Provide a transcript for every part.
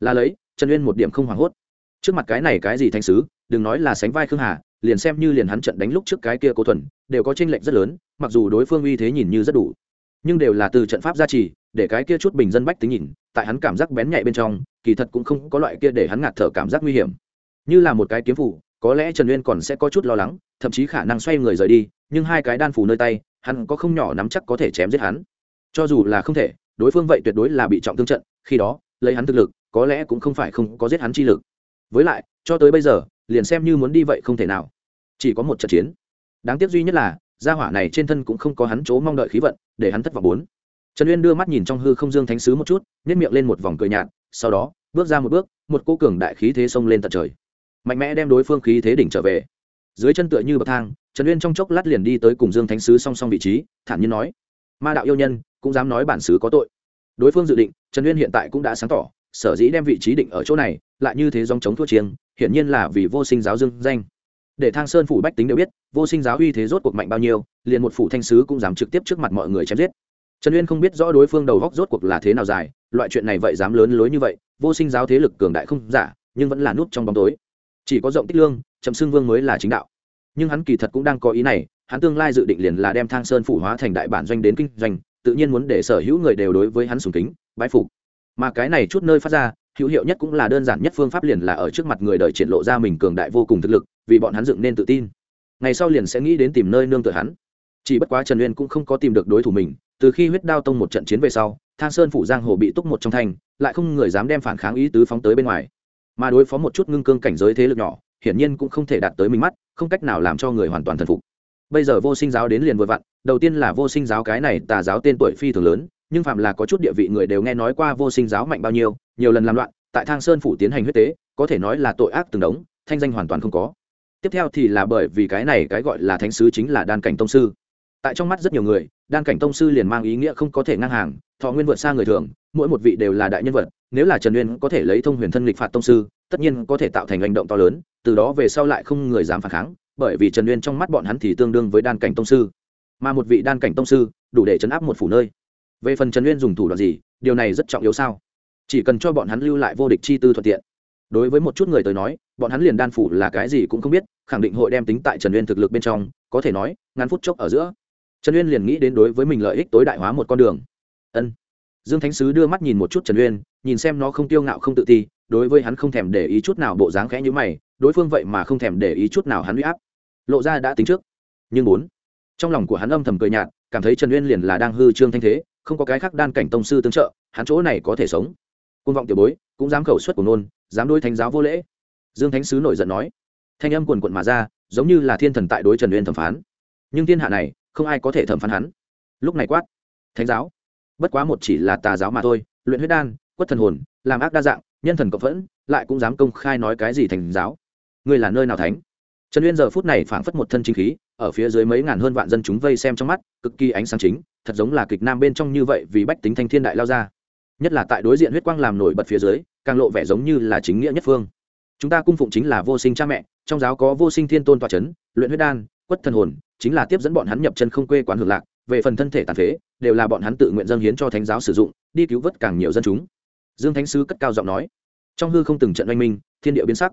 là lấy, trần uyên một điểm không hoảng hốt. Trước mặt cái này cái gì thanh sứ, đừng nói là sánh vai khương hà, liền xem như liền hắn trận đánh lúc trước cái kia cố thuần, đều có tranh lệch rất lớn, mặc dù đối phương uy thế nhìn như rất đủ. Nhưng đều là từ trận pháp gia trì, để cái kia chút bình dân bách tính nhìn, tại hắn cảm giác bén nhạy bên trong, kỳ thật cũng không có loại kia để hắn ngạt thở cảm giác nguy hiểm. Như là một cái kiếm phủ có lẽ trần uyên còn sẽ có chút lo lắng, thậm chí khả năng xoay người rời đi, nhưng hai cái đan phủ nơi tay, hắn có không nhỏ nắm chắc có thể chém giết hắn. Cho dù là không thể, đối phương vậy tuyệt đối là bị trọng thương trận, khi đó, lấy hắn thực lực có lẽ cũng không phải không có giết hắn chi lực. Với lại, cho tới bây giờ, liền xem như muốn đi vậy không thể nào. Chỉ có một trận chiến. Đáng tiếc duy nhất là, gia hỏa này trên thân cũng không có hắn chỗ mong đợi khí vận, để hắn thất vọng bốn. Trần uyên đưa mắt nhìn trong hư không dương thánh sứ một chút nhét miệng lên một vòng cười nhạt, sau đó, bước ra một bước, một cô cường đại khí thế xông lên tận trời. Mạnh mẽ đem đối phương khí thế đỉnh trở về. Dưới chân tựa như bậc thang, trần uyên trong chốc lát liền đi tới cùng dương thánh sứ song song vị trí, thản nhiên nói, ma đạo yêu nhân, cũng dám nói bản sứ có tội. Đối phương dự định, trần uyên hiện tại cũng đã sáng tỏ sở dĩ đem vị trí định ở chỗ này, lại như thế dòng chống thua chiêng, hiển nhiên là vì vô sinh giáo dương danh. Để thang sơn phủ bách tính đều biết, vô sinh giáo uy thế rốt cuộc mạnh bao nhiêu, liền một phủ thanh sứ cũng dám trực tiếp trước mặt mọi người chém giết. Trần uyên không biết rõ đối phương đầu góc rốt cuộc là thế nào dài, loại chuyện này vậy dám lớn lối như vậy, vô sinh giáo thế lực cường đại không giả, nhưng vẫn là nút trong bóng tối. Chỉ có rộng tích lương, trầm xương vương mới là chính đạo. Nhưng hắn kỳ thật cũng đang có ý này, hắn tương lai dự định liền là đem thang sơn phủ hóa thành đại bản doanh đến kinh doanh, tự nhiên muốn để sở hữu người đều đối với hắn sùng kính, bái phục mà cái này chút nơi phát ra, hữu hiệu nhất cũng là đơn giản nhất phương pháp liền là ở trước mặt người đời triển lộ ra mình cường đại vô cùng thực lực, vì bọn hắn dựng nên tự tin. Ngày sau liền sẽ nghĩ đến tìm nơi nương tựa hắn. Chỉ bất quá trần uyên cũng không có tìm được đối thủ mình, từ khi huyết đao tông một trận chiến về sau, thang sơn phủ giang hồ bị túc một trong thành, lại không người dám đem phản kháng ý tứ phóng tới bên ngoài. Mà đối phó một chút ngưng cương cảnh giới thế lực nhỏ, hiển nhiên cũng không thể đạt tới mình mắt, không cách nào làm cho người hoàn toàn thần phục. Bây giờ vô sinh giáo đến liền vừa vặn, đầu tiên là vô sinh giáo cái này tà giáo tên tuổi phi thường lớn nhưng phạm là có chút địa vị người đều nghe nói qua vô sinh giáo mạnh bao nhiêu, nhiều lần làm loạn, tại thang sơn phủ tiến hành huyết tế, có thể nói là tội ác từng đống, thanh danh hoàn toàn không có. Tiếp theo thì là bởi vì cái này cái gọi là thánh sứ chính là đan cảnh tông sư. Tại trong mắt rất nhiều người, đan cảnh tông sư liền mang ý nghĩa không có thể ngang hàng, thọ nguyên vượt xa người thường, mỗi một vị đều là đại nhân vật, nếu là trần uyên có thể lấy thông huyền thân lịch phạt tông sư, tất nhiên có thể tạo thành hành động to lớn, từ đó về sau lại không người dám phản kháng, bởi vì trần uyên trong mắt bọn hắn thì tương đương với đan cảnh tông sư. Mà một vị đan cảnh tông sư, đủ để chấn áp một phủ nơi về phần trần uyên dùng thủ đoạn gì, điều này rất trọng yếu sao? Chỉ cần cho bọn hắn lưu lại vô địch chi tư thuận tiện. Đối với một chút người tới nói, bọn hắn liền đan phủ là cái gì cũng không biết, khẳng định hội đem tính tại trần uyên thực lực bên trong, có thể nói, ngắn phút chốc ở giữa. Trần uyên liền nghĩ đến đối với mình lợi ích tối đại hóa một con đường. Ân. Dương thánh sứ đưa mắt nhìn một chút trần uyên, nhìn xem nó không tiêu ngạo không tự ti, đối với hắn không thèm để ý chút nào bộ dáng khẽ như mày, đối phương vậy mà không thèm để ý chút nào hắn huy áp. Lộ ra đã tính trước. Nhưng bốn. Trong lòng của hắn âm thầm cười nhạt, cảm thấy trần uyên liền là đang hư trương thanh thế không có cái khác đan cảnh tông sư tương trợ, hắn chỗ này có thể sống. Côn vọng tiểu bối, cũng dám khẩu suất của nôn dám đối thánh giáo vô lễ. Dương thánh sứ nổi giận nói. Thanh âm quần quận mà ra, giống như là thiên thần tại đối trần uyên thẩm phán. Nhưng thiên hạ này, không ai có thể thẩm phán hắn. Lúc này quát, thánh giáo, bất quá một chỉ là tà giáo mà thôi, luyện huyết đan, quất thần hồn, làm ác đa dạng, nhân thần cộng phẫn, lại cũng dám công khai nói cái gì thành giáo? Ngươi là nơi nào thánh? Trần uyên giờ phút này phảng phất một thân chính khí, ở phía dưới mấy ngàn hơn vạn dân chúng vây xem trong mắt, cực kỳ ánh sáng chính, thật giống là kịch nam bên trong như vậy vì bách tính thanh thiên đại lao ra. Nhất là tại đối diện huyết quang làm nổi bật phía dưới, càng lộ vẻ giống như là chính nghĩa nhất phương. Chúng ta cung phụng chính là vô sinh cha mẹ, trong giáo có vô sinh thiên tôn tòa c h ấ n luyện huyết đan, quất thần hồn, chính là tiếp dẫn bọn hắn nhập chân không quê quán hưởng lạc, về phần thân thể tàn phế, đều là bọn hắn tự nguyện dâng hiến cho thánh giáo sử dụng, đi cứu vớt càng nhiều dân chúng. Dương thánh sứ cất cao giọng nói. Trong hư không từng trận oanh minh, thiên địa biến sắc.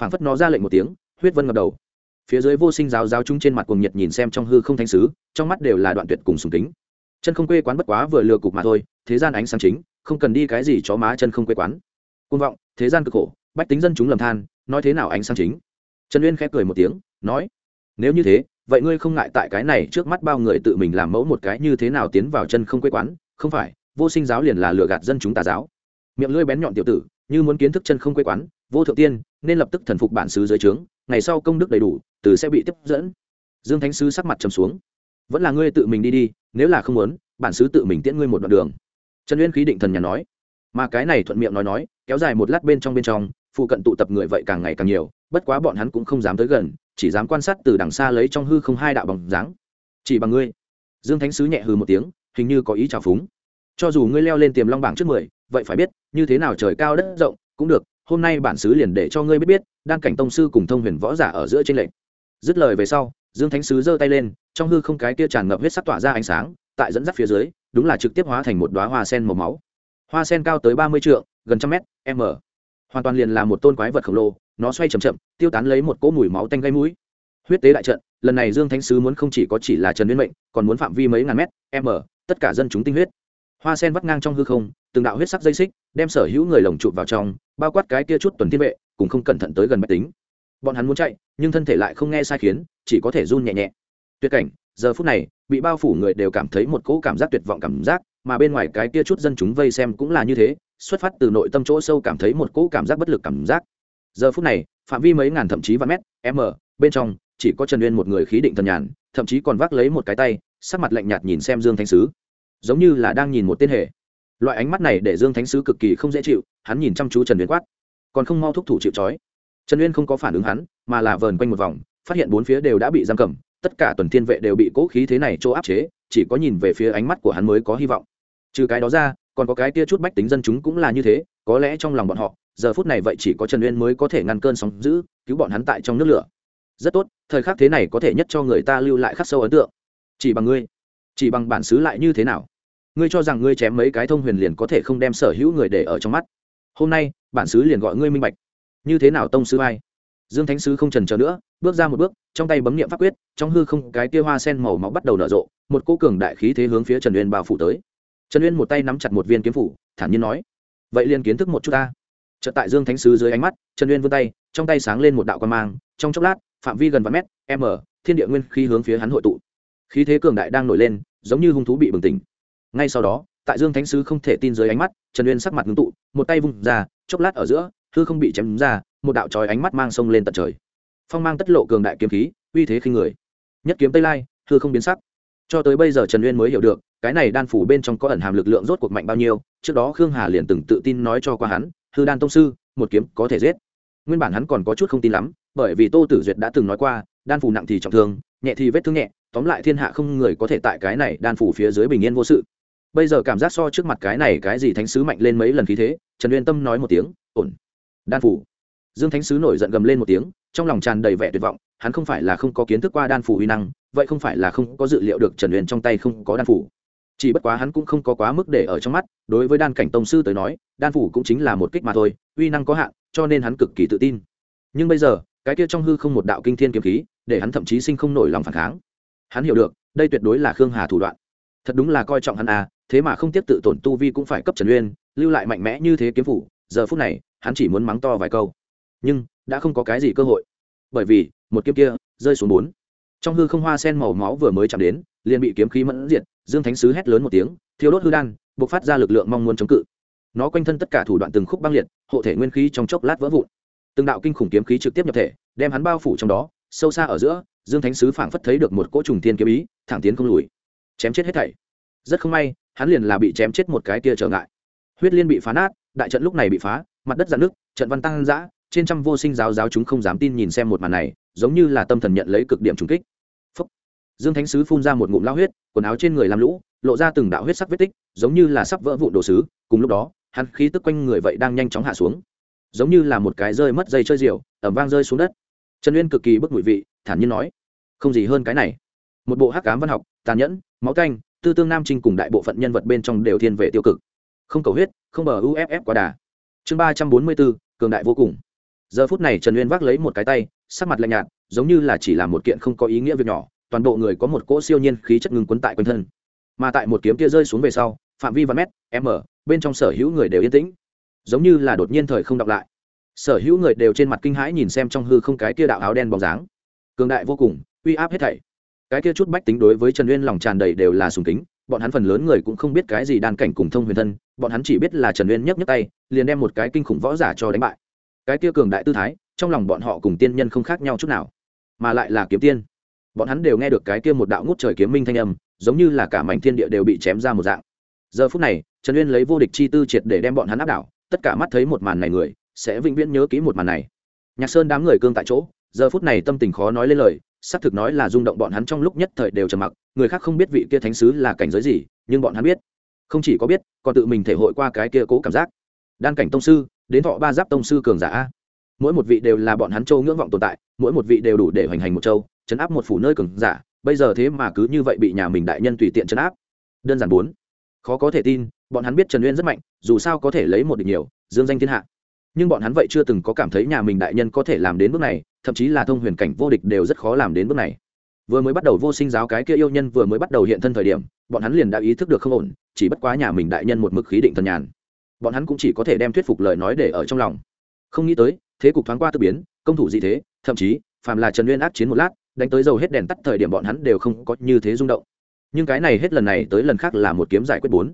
Phảng phất nó ra lệnh một tiếng huyết vân ngập đầu. Phía dưới vô sinh giáo giáo chúng trên mặt cùng nhiệt nhìn xem trong hư không thánh sứ, trong mắt đều là đoạn tuyệt cùng sùng kính. Chân không quê quán bất quá vừa lừa cục mà thôi, thế gian ánh sáng chính, không cần đi cái gì chó má chân không quê quán. Côn vọng, thế gian cực khổ, bách tính dân chúng lầm than, nói thế nào ánh sáng chính? Trần uyên khép cười một tiếng, nói, nếu như thế, vậy ngươi không ngại tại cái này trước mắt bao người tự mình làm mẫu một cái như thế nào tiến vào chân không quê quán? Không phải, vô sinh giáo liền là lừa gạt dân chúng tà giáo. Miệng lưỡi bén nhọn tiểu tử, như muốn kiến thức chân không quê quán, vô thượng tiên, nên lập tức thần phục bản xứ dưới trướng ngày sau công đức đầy đủ, từ sẽ bị tiếp dẫn. Dương thánh sứ sắc mặt trầm xuống. Vẫn là ngươi tự mình đi đi, nếu là không muốn, bản sứ tự mình tiễn ngươi một đoạn đường. Trần uyên khí định thần nhà nói. Mà cái này thuận miệng nói nói, kéo dài một lát bên trong bên trong, phụ cận tụ tập người vậy càng ngày càng nhiều, bất quá bọn hắn cũng không dám tới gần, chỉ dám quan sát từ đằng xa lấy trong hư không hai đạo bằng dáng. Chỉ bằng ngươi. Dương thánh sứ nhẹ hư một tiếng, hình như có ý trào phúng. Cho dù ngươi leo lên tiềm long bảng trước mười, vậy phải biết, như thế nào trời cao đất rộng, cũng được hôm nay bản sứ liền để cho ngươi biết biết, đan cảnh tông sư cùng thông huyền võ giả ở giữa trên lệnh dứt lời về sau, dương thánh sứ giơ tay lên, trong hư không cái kia tràn ngập huyết sắc tỏa ra ánh sáng, tại dẫn dắt phía dưới, đúng là trực tiếp hóa thành một đoá hoa sen màu máu. Hoa sen cao tới ba mươi trượng, gần trăm mét, m. Hoàn toàn liền là một tôn quái vật khổng lồ, nó xoay c h ậ m chậm, tiêu tán lấy một cỗ mùi máu tanh gây mũi. Huyết tế đại trận, lần này dương thánh sứ muốn không chỉ có chỉ là trần liên mệnh, còn muốn phạm vi mấy ngàn mét, m. Tất cả dân chúng tinh huyết hoa sen vắt ngang trong hư không, từng đạo huyết sắc dây xích, đem sở hữu người lồng chụp vào trong, bao quát cái kia chút tuần thiên vệ cùng không cẩn thận tới gần máy tính. Bọn hắn muốn chạy, nhưng thân thể lại không nghe sai khiến, chỉ có thể run nhẹ nhẹ. Tuyệt cảnh, giờ phút này, bị bao phủ người đều cảm thấy một cỗ cảm giác tuyệt vọng cảm giác, mà bên ngoài cái kia chút dân chúng vây xem cũng là như thế, xuất phát từ nội tâm chỗ sâu cảm thấy một cỗ cảm giác bất lực cảm giác. Giờ phút này, phạm vi mấy ngàn thậm chí vạn mét, m, bên trong, chỉ có trần uyên một người khí định thần nhàn, thậm chí còn vác lấy một cái tay, sắc mặt lạnh nhạt nhìn xem dương thanh sứ giống như là đang nhìn một tên hệ loại ánh mắt này để dương thánh sứ cực kỳ không dễ chịu, hắn nhìn chăm chú trần uyên quát. Còn không mau thúc thủ chịu trói. Trần uyên không có phản ứng hắn, mà là vờn quanh một vòng, phát hiện bốn phía đều đã bị giam cầm, tất cả tuần thiên vệ đều bị cố khí thế này chỗ áp chế, chỉ có nhìn về phía ánh mắt của hắn mới có hy vọng. Trừ cái đó ra, còn có cái tia chút bách tính dân chúng cũng là như thế, có lẽ trong lòng bọn họ, giờ phút này vậy chỉ có trần uyên mới có thể ngăn cơn sóng giữ cứu bọn hắn tại trong nước lửa. Rất tốt, thời khắc thế này có thể nhất cho người ta lưu lại khắc sâu ấn tượng. Chỉ bằng ngươi, chỉ bằng bản xứ lại như thế nào? Ngươi cho rằng ngươi chém mấy cái thông huyền liền có thể không đem sở hữu người để ở trong mắt. Hôm nay, bản sứ liền gọi ngươi minh bạch. Như thế nào tông sứ vai? Dương thánh sứ không trần chờ nữa, bước ra một bước, trong tay bấm nghiệm pháp quyết, trong hư không cái tia hoa sen màu máu bắt đầu nở rộ, một cô cường đại khí thế hướng phía trần uyên bao phủ tới. Trần uyên một tay nắm chặt một viên kiếm phủ, thản nhiên nói, vậy liền kiến thức một chút ta. Chợt tại dương thánh sứ dưới ánh mắt, trần uyên vươn tay, trong tay sáng lên một đạo quan mang, trong chốc lát, phạm vi gần vài mét, m, thiên địa nguyên khí hướng phía hắn hội tụ. Khí thế cường đại đang nổi lên, giống như hung thú bị bừng tỉnh ngay sau đó, tại dương thánh sứ không thể tin dưới ánh mắt, trần uyên sắc mặt ngưng tụ, một tay vung ra, chốc lát ở giữa, hư không bị chém ra, một đạo trói ánh mắt mang sông lên tận trời. Phong mang tất lộ cường đại kiếm khí, uy thế khinh người. Nhất kiếm tây lai, hư không biến sắc. Cho tới bây giờ trần uyên mới hiểu được, cái này đan phủ bên trong có ẩn hàm lực lượng rốt cuộc mạnh bao nhiêu, trước đó khương hà liền từng tự tin nói cho qua hắn, hư đan tông sư, một kiếm có thể giết. Nguyên bản hắn còn có chút không tin lắm, bởi vì tô tử duyệt đã từng nói qua, đan phủ nặng thì trọng thương, nhẹ thì vết thương nhẹ, tóm lại thiên hạ không người có thể tại cái này đan phủ phía dưới bình yên vô sự bây giờ cảm giác so trước mặt cái này cái gì thánh sứ mạnh lên mấy lần khí thế, trần uyên tâm nói một tiếng, ổn. Đan phủ. Dương thánh sứ nổi giận gầm lên một tiếng, trong lòng tràn đầy vẻ tuyệt vọng, hắn không phải là không có kiến thức qua đan phủ uy năng, vậy không phải là không có dự liệu được trần uyên trong tay không có đan phủ. Chỉ bất quá hắn cũng không có quá mức để ở trong mắt, đối với đan cảnh tông sư tới nói, đan phủ cũng chính là một kích mà thôi, uy năng có hạn, cho nên hắn cực kỳ tự tin. Nhưng bây giờ, cái kia trong hư không một đạo kinh thiên kiếm khí, để hắn thậm chí sinh không nổi lòng phản kháng. Hắn hiểu được, đây tuyệt đối là khương hà thủ đoạn. Thật đúng là coi trọng hắn à thế mà không tiếp tự tổn tu vi cũng phải cấp trần uyên, lưu lại mạnh mẽ như thế kiếm phủ, giờ phút này, hắn chỉ muốn mắng to vài câu. Nhưng, đã không có cái gì cơ hội. Bởi vì, một kiếm kia, rơi xuống bốn. Trong hư không hoa sen màu máu vừa mới chạm đến, liền bị kiếm khí mẫn diệt, dương thánh sứ hét lớn một tiếng thiếu đốt hư đan buộc phát ra lực lượng mong muốn chống cự. Nó quanh thân tất cả thủ đoạn từng khúc băng liệt, hộ thể nguyên khí trong chốc lát vỡ vụn. Từng đạo kinh khủng kiếm khí trực tiếp nhập thể, đem hắn bao phủ trong đó, sâu xa ở giữa, dương thánh sứ phảng phất thấy được một cỗ trùng thiên kiếm ý, thẳng tiến không lùi. Chém chết hết thảy. Rất không may hắn liền là bị chém chết một cái kia trở ngại. Huyết liên bị phá nát, đại trận lúc này bị phá, mặt đất dạn nước trận văn tăng dã, trên trăm vô sinh giáo giáo chúng không dám tin nhìn xem một màn này, giống như là tâm thần nhận lấy cực điểm trùng kích. Phúc. dương thánh sứ phun ra một ngụm lao huyết, quần áo trên người làm lũ, lộ ra từng đạo huyết sắc vết tích, giống như là sắp vỡ vụn đồ sứ, cùng lúc đó, hắn khí tức quanh người vậy đang nhanh chóng hạ xuống. Giống như là một cái rơi mất dây chơi diều ẩm vang rơi xuống đất. Trần uyên cực kỳ bức mùi vị, thản nhiên nói, không gì hơn cái này. Một bộ hắc cám văn học, tàn nhẫn, máu canh tư tương nam trinh cùng đại bộ phận nhân vật bên trong đều thiên về tiêu cực. Không cầu huyết, không bờ uff quá đà. Chương ba trăm bốn mươi bốn, cường đại vô cùng. Giờ phút này trần uyên vác lấy một cái tay, sắc mặt lạnh nhạt, giống như là chỉ là một kiện không có ý nghĩa việc nhỏ, toàn bộ người có một cỗ siêu nhiên khí chất ngưng quấn tại quanh thân. Mà tại một kiếm kia rơi xuống về sau, phạm vi và mét, m, bên trong sở hữu người đều yên tĩnh. Giống như là đột nhiên thời không đọc lại. Sở hữu người đều trên mặt kinh hãi nhìn xem trong hư không cái kia đạo áo đen bóng dáng. Cường đại vô cùng, uy áp hết thảy cái kia chút bách tính đối với trần uyên lòng tràn đầy đều là sùng kính, bọn hắn phần lớn người cũng không biết cái gì đan cảnh cùng thông huyền thân, bọn hắn chỉ biết là trần uyên nhấc nhấc tay, liền đem một cái kinh khủng võ giả cho đánh bại. Cái kia cường đại tư thái, trong lòng bọn họ cùng tiên nhân không khác nhau chút nào, mà lại là kiếm tiên. Bọn hắn đều nghe được cái kia một đạo ngút trời kiếm minh thanh âm, giống như là cả mảnh thiên địa đều bị chém ra một dạng. Giờ phút này, trần uyên lấy vô địch chi tư triệt để đem bọn hắn áp đảo, tất cả mắt thấy một màn này người, sẽ vĩnh viễn nhớ kỹ một màn này. Nhạc sơn đám người cương tại chỗ, giờ phút này tâm tình khó nói lên lời xác thực nói là rung động bọn hắn trong lúc nhất thời đều trầm mặc, người khác không biết vị kia thánh sứ là cảnh giới gì, nhưng bọn hắn biết. Không chỉ có biết, còn tự mình thể hội qua cái kia cố cảm giác. Đan cảnh tông sư, đến thọ ba giáp tông sư cường giả mỗi một vị đều là bọn hắn châu ngưỡng vọng tồn tại, mỗi một vị đều đủ để hoành hành một châu, chấn áp một phủ nơi cường giả, bây giờ thế mà cứ như vậy bị nhà mình đại nhân tùy tiện chấn áp. Đơn giản bốn. Khó có thể tin, bọn hắn biết trần uyên rất mạnh, dù sao có thể lấy một địch nhiều, dương danh thiên hạ. Nhưng bọn hắn vậy chưa từng có cảm thấy nhà mình đại nhân có thể làm đến bước này thậm chí là thông huyền cảnh vô địch đều rất khó làm đến bước này. Vừa mới bắt đầu vô sinh giáo cái kia yêu nhân vừa mới bắt đầu hiện thân thời điểm, bọn hắn liền đã ý thức được không ổn, chỉ bất quá nhà mình đại nhân một mực khí định thần nhàn. Bọn hắn cũng chỉ có thể đem thuyết phục lời nói để ở trong lòng. Không nghĩ tới, thế cục thoáng qua tự biến, công thủ gì thế, thậm chí, phàm là trần nguyên ác chiến một lát, đánh tới dầu hết đèn tắt thời điểm bọn hắn đều không có như thế rung động. Nhưng cái này hết lần này tới lần khác là một kiếm giải quyết bốn.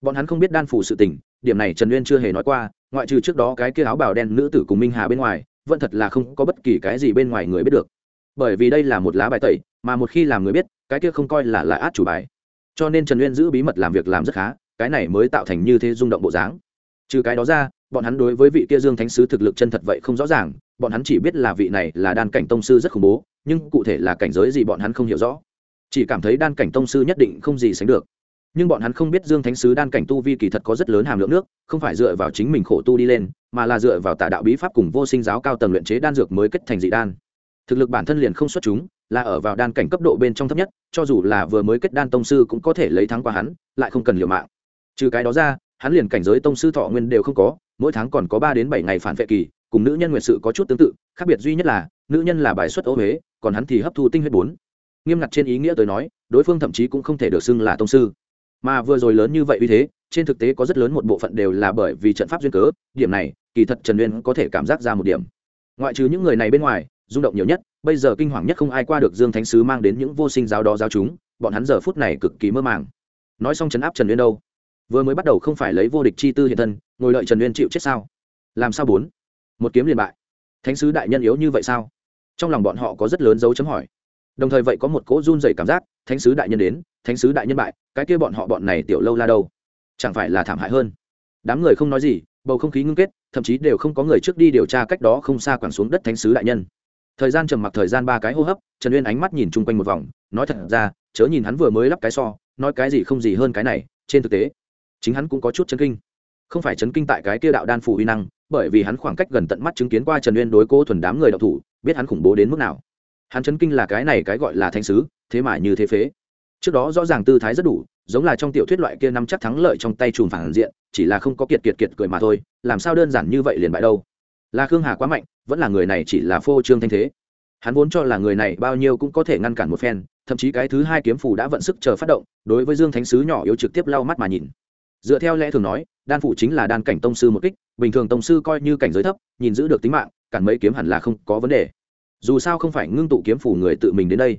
Bọn hắn không biết đan phủ sự tình, điểm này trần nguyên chưa hề nói qua, ngoại trừ trước đó cái kia áo bào đen nữ tử cùng minh hà bên ngoài vẫn thật là không có bất kỳ cái gì bên ngoài người biết được. Bởi vì đây là một lá bài tẩy, mà một khi làm người biết, cái kia không coi là lại át chủ bài. Cho nên trần uyên giữ bí mật làm việc làm rất khá, cái này mới tạo thành như thế rung động bộ dáng. Trừ cái đó ra, bọn hắn đối với vị kia dương thánh sứ thực lực chân thật vậy không rõ ràng, bọn hắn chỉ biết là vị này là đan cảnh tông sư rất khủng bố, nhưng cụ thể là cảnh giới gì bọn hắn không hiểu rõ. Chỉ cảm thấy đan cảnh tông sư nhất định không gì sánh được nhưng bọn hắn không biết dương thánh sứ đan cảnh tu vi kỳ thật có rất lớn hàm lượng nước, không phải dựa vào chính mình khổ tu đi lên, mà là dựa vào tà đạo bí pháp cùng vô sinh giáo cao tầng luyện chế đan dược mới kết thành dị đan. Thực lực bản thân liền không xuất chúng, là ở vào đan cảnh cấp độ bên trong thấp nhất, cho dù là vừa mới kết đan tông sư cũng có thể lấy thắng qua hắn, lại không cần liều mạng. Trừ cái đó ra, hắn liền cảnh giới tông sư thọ nguyên đều không có, mỗi tháng còn có ba đến bảy ngày phản vệ kỳ, cùng nữ nhân nguyện sự có chút tương tự, khác biệt duy nhất là, nữ nhân là bài xuất ô huế, còn hắn thì hấp thu tinh huyết bốn. Nghiêm ngặt trên ý nghĩa tới nói, đối phương thậm chí cũng không thể được xưng là tông sư mà vừa rồi lớn như vậy uy thế, trên thực tế có rất lớn một bộ phận đều là bởi vì trận pháp duyên cớ, điểm này, kỳ thật trần uyên có thể cảm giác ra một điểm. Ngoại trừ những người này bên ngoài, rung động nhiều nhất, bây giờ kinh hoàng nhất không ai qua được dương thánh sứ mang đến những vô sinh giáo đó giáo chúng, bọn hắn giờ phút này cực kỳ mơ màng. Nói xong trấn áp trần uyên đâu? Vừa mới bắt đầu không phải lấy vô địch chi tư hiện thân, ngồi đợi trần uyên chịu chết sao? Làm sao bốn? Một kiếm liền bại. Thánh sứ đại nhân yếu như vậy sao? Trong lòng bọn họ có rất lớn dấu chấm hỏi. Đồng thời vậy có một cỗ run dày cảm giác, thánh sứ đại nhân đến thánh sứ đại nhân bại, cái kia bọn họ bọn này tiểu lâu la đâu? Chẳng phải là thảm hại hơn? Đám người không nói gì, bầu không khí ngưng kết, thậm chí đều không có người trước đi điều tra cách đó không xa quẳng xuống đất thánh sứ đại nhân. Thời gian trầm mặc thời gian ba cái hô hấp, trần uyên ánh mắt nhìn chung quanh một vòng, nói thật ra, chớ nhìn hắn vừa mới lắp cái so, nói cái gì không gì hơn cái này, trên thực tế, chính hắn cũng có chút chấn kinh. Không phải chấn kinh tại cái kia đạo đan phủ uy năng, bởi vì hắn khoảng cách gần tận mắt chứng kiến qua trần uyên đối cố thuần đám người đạo thủ, biết hắn khủng bố đến mức nào. Hắn chấn kinh là cái này cái gọi là thanh sứ, thế mà như thế phế trước đó rõ ràng tư thái rất đủ, giống là trong tiểu thuyết loại kia nắm chắc thắng lợi trong tay chùm phản diện, chỉ là không có kiệt kiệt kiệt cười mà thôi, làm sao đơn giản như vậy liền bại đâu. Là khương hà quá mạnh, vẫn là người này chỉ là phô trương thanh thế. Hắn vốn cho là người này bao nhiêu cũng có thể ngăn cản một phen, thậm chí cái thứ hai kiếm phủ đã vận sức chờ phát động, đối với dương thánh sứ nhỏ yếu trực tiếp lau mắt mà nhìn. Dựa theo lẽ thường nói, đan phủ chính là đan cảnh tông sư một kích, bình thường tông sư coi như cảnh giới thấp, nhìn giữ được tính mạng, cản mấy kiếm hẳn là không có vấn đề. Dù sao không phải ngưng tụ kiếm phủ người tự mình đến đây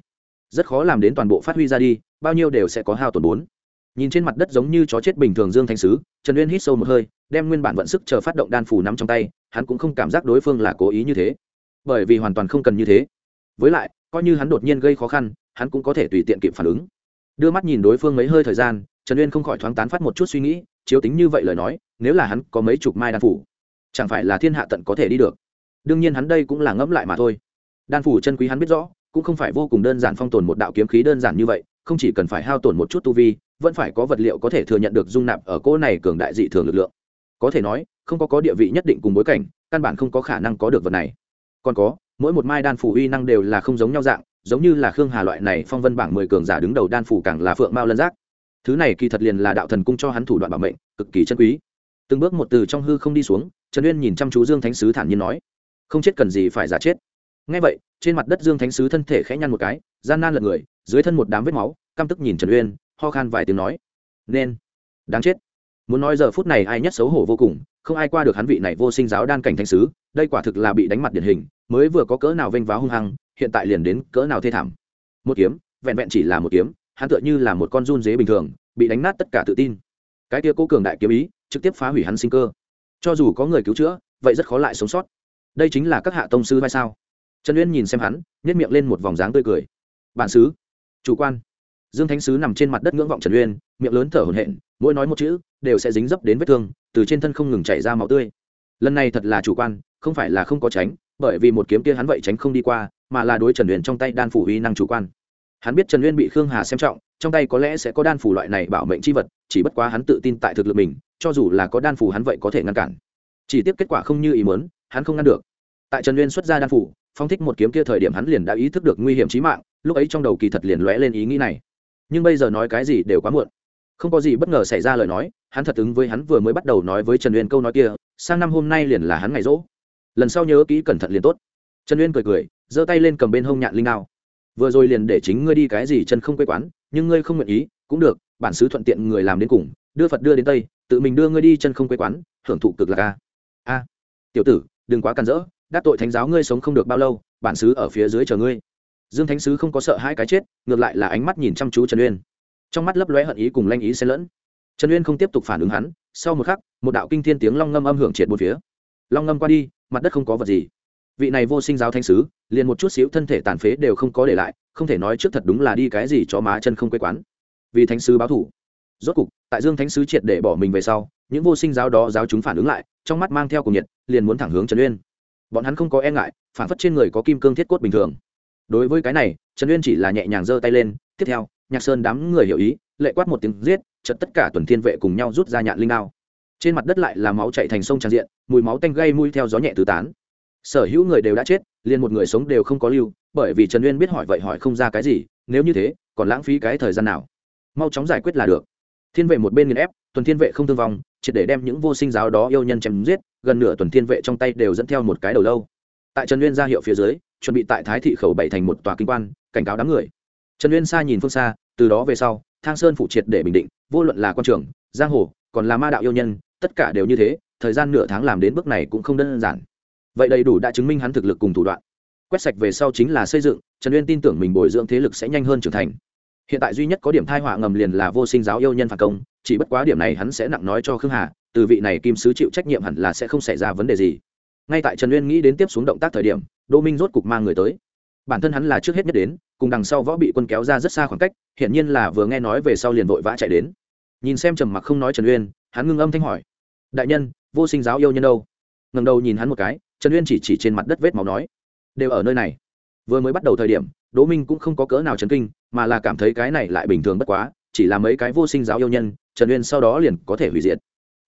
rất khó làm đến toàn bộ phát huy ra đi, bao nhiêu đều sẽ có hao tổn bốn. Nhìn trên mặt đất giống như chó chết bình thường dương thanh sứ, trần uyên hít sâu một hơi, đem nguyên bản vận sức chờ phát động đan phủ nắm trong tay, hắn cũng không cảm giác đối phương là cố ý như thế. Bởi vì hoàn toàn không cần như thế. Với lại, coi như hắn đột nhiên gây khó khăn, hắn cũng có thể tùy tiện kịp phản ứng. Đưa mắt nhìn đối phương mấy hơi thời gian, trần uyên không khỏi thoáng tán phát một chút suy nghĩ, chiếu tính như vậy lời nói, nếu là hắn có mấy chục mai đan phủ chẳng phải là thiên hạ tận có thể đi được. Đương nhiên hắn đây cũng là ngẫm lại mà thôi. Đan phủ chân quý hắn biết rõ cũng không phải vô cùng đơn giản phong tồn một đạo kiếm khí đơn giản như vậy, không chỉ cần phải hao tổn một chút tu vi, vẫn phải có vật liệu có thể thừa nhận được dung nạp ở cỗ này cường đại dị thường lực lượng. Có thể nói, không có có địa vị nhất định cùng bối cảnh, căn bản không có khả năng có được vật này. Còn có, mỗi một mai đan phủ uy năng đều là không giống nhau dạng, giống như là khương hà loại này phong vân bảng mười cường giả đứng đầu đan phủ càng là phượng mao lân giác. Thứ này kỳ thật liền là đạo thần cung cho hắn thủ đoạn bảo mệnh, cực kỳ chân quý. Từng bước một từ trong hư không đi xuống, trần uyên nhìn chăm chú dương thánh sứ thản nhiên nói, không chết cần gì phải giả chết ngay vậy, trên mặt đất dương thánh sứ thân thể khẽ nhăn một cái, gian nan lật người, dưới thân một đám vết máu, căm tức nhìn trần uyên, ho khan vài tiếng nói, nên, đáng chết. Muốn nói giờ phút này ai nhất xấu hổ vô cùng, không ai qua được hắn vị này vô sinh giáo đan cảnh thánh sứ, đây quả thực là bị đánh mặt điển hình, mới vừa có cỡ nào vênh váo hung hăng, hiện tại liền đến cỡ nào thê thảm. Một kiếm, vẹn vẹn chỉ là một kiếm, hắn tựa như là một con run dế bình thường, bị đánh nát tất cả tự tin. Cái kia cố cường đại kiếm ý, trực tiếp phá hủy hắn sinh cơ. Cho dù có người cứu chữa, vậy rất khó lại sống sót. Đây chính là các hạ tông sư hay sao? Trần uyên nhìn xem hắn nhét miệng lên một vòng dáng tươi cười. Bản xứ. Chủ quan. Dương thánh sứ nằm trên mặt đất ngưỡng vọng trần uyên, miệng lớn thở hổn hển, mỗi nói một chữ đều sẽ dính dấp đến vết thương, từ trên thân không ngừng chảy ra máu tươi. Lần này thật là chủ quan, không phải là không có tránh, bởi vì một kiếm kia hắn vậy tránh không đi qua, mà là đối trần uyên trong tay đan phủ uy năng chủ quan. Hắn biết trần uyên bị khương hà xem trọng, trong tay có lẽ sẽ có đan phủ loại này bảo mệnh c h i vật, chỉ bất quá hắn tự tin tại thực lực mình, cho dù là có đan phủ hắn vậy có thể ngăn cản. Chỉ tiếp kết quả không như ý muốn, hắn không ngăn được. Tại trần uyên xuất ra đan phủ phong thích một kiếm kia thời điểm hắn liền đã ý thức được nguy hiểm trí mạng, lúc ấy trong đầu kỳ thật liền lóe lên ý nghĩ này. Nhưng bây giờ nói cái gì đều quá muộn. Không có gì bất ngờ xảy ra lời nói, hắn thật ứng với hắn vừa mới bắt đầu nói với trần uyên câu nói kia, sang năm hôm nay liền là hắn ngày rỗ. Lần sau nhớ kỹ cẩn thận liền tốt. Trần uyên cười cười, giơ tay lên cầm bên hông nhạn linh đao. Vừa rồi liền để chính ngươi đi cái gì chân không quê quán, nhưng ngươi không nguyện ý, cũng được, bản xứ thuận tiện người làm đến cùng, đưa phật đưa đến tây, tự mình đưa ngươi đi chân không quê quán, hưởng thụ cực là ca a, tiểu tử, đừng quá càn rỡ đắc tội thánh giáo ngươi sống không được bao lâu, bản xứ ở phía dưới chờ ngươi. Dương thánh sứ không có sợ hai cái chết, ngược lại là ánh mắt nhìn chăm chú trần uyên. Trong mắt lấp lóe hận ý cùng lanh ý xen lẫn. Trần uyên không tiếp tục phản ứng hắn, sau một khắc, một đạo kinh thiên tiếng long ngâm âm hưởng triệt một phía. Long ngâm qua đi, mặt đất không có vật gì. Vị này vô sinh giáo thánh sứ, liền một chút xíu thân thể tàn phế đều không có để lại, không thể nói trước thật đúng là đi cái gì cho má chân không quê quán. Vì thánh sứ báo thủ rốt cục, tại dương thánh sứ triệt để bỏ mình về sau, những vô sinh giáo đó giáo chúng phản ứng lại, trong mắt mang theo cùng nhiệt, liền muốn thẳng hướng trần uyên bọn hắn không có e ngại phản phất trên người có kim cương thiết cốt bình thường. Đối với cái này, trần uyên chỉ là nhẹ nhàng giơ tay lên, tiếp theo, nhạc sơn đám người hiểu ý, lệ quát một tiếng giết chật tất cả tuần thiên vệ cùng nhau rút ra nhạn linh đao. Trên mặt đất lại là máu chạy thành sông tràn diện, mùi máu tanh gây mùi theo gió nhẹ tứ tán. Sở hữu người đều đã chết, liền một người sống đều không có lưu, bởi vì trần uyên biết hỏi vậy hỏi không ra cái gì, nếu như thế, còn lãng phí cái thời gian nào? Mau chóng giải quyết là được thiên vệ một bên nghiền ép, tuần thiên vệ không thương vong, triệt để đem những vô sinh giáo đó yêu nhân chém giết, gần nửa tuần thiên vệ trong tay đều dẫn theo một cái đầu lâu. Tại trần Nguyên ra hiệu phía dưới, chuẩn bị tại thái thị khẩu bảy thành một tòa kinh quan, cảnh cáo đám người. Trần Nguyên xa nhìn phương xa, từ đó về sau, thang sơn phụ triệt để bình định, vô luận là quan trường, giang hồ, còn là ma đạo yêu nhân, tất cả đều như thế, thời gian nửa tháng làm đến bước này cũng không đơn giản. Vậy đầy đủ đã chứng minh hắn thực lực cùng thủ đoạn. Quét sạch về sau chính là xây dựng, trần uyên tin tưởng mình bồi dưỡng thế lực sẽ nhanh hơn trưởng thành hiện tại duy nhất có điểm thai họa ngầm liền là vô sinh giáo yêu nhân phản công, chỉ bất quá điểm này hắn sẽ nặng nói cho khương hà, từ vị này kim sứ chịu trách nhiệm hẳn là sẽ không xảy ra vấn đề gì. Ngay tại trần uyên nghĩ đến tiếp xuống động tác thời điểm đô minh rốt cục mang người tới. Bản thân hắn là trước hết nhất đến, cùng đằng sau võ bị quân kéo ra rất xa khoảng cách, hiển nhiên là vừa nghe nói về sau liền vội vã chạy đến. Nhìn xem trầm mặc không nói trần uyên, hắn ngưng âm thanh hỏi, đại nhân, vô sinh giáo yêu nhân đâu? Ngầm đầu nhìn hắn một cái, trần uyên chỉ chỉ trên mặt đất vết máu nói, đều ở nơi này vừa mới bắt đầu thời điểm, đỗ minh cũng không có cỡ nào chấn kinh, mà là cảm thấy cái này lại bình thường bất quá, chỉ là mấy cái vô sinh giáo yêu nhân, trần uyên sau đó liền có thể hủy diệt.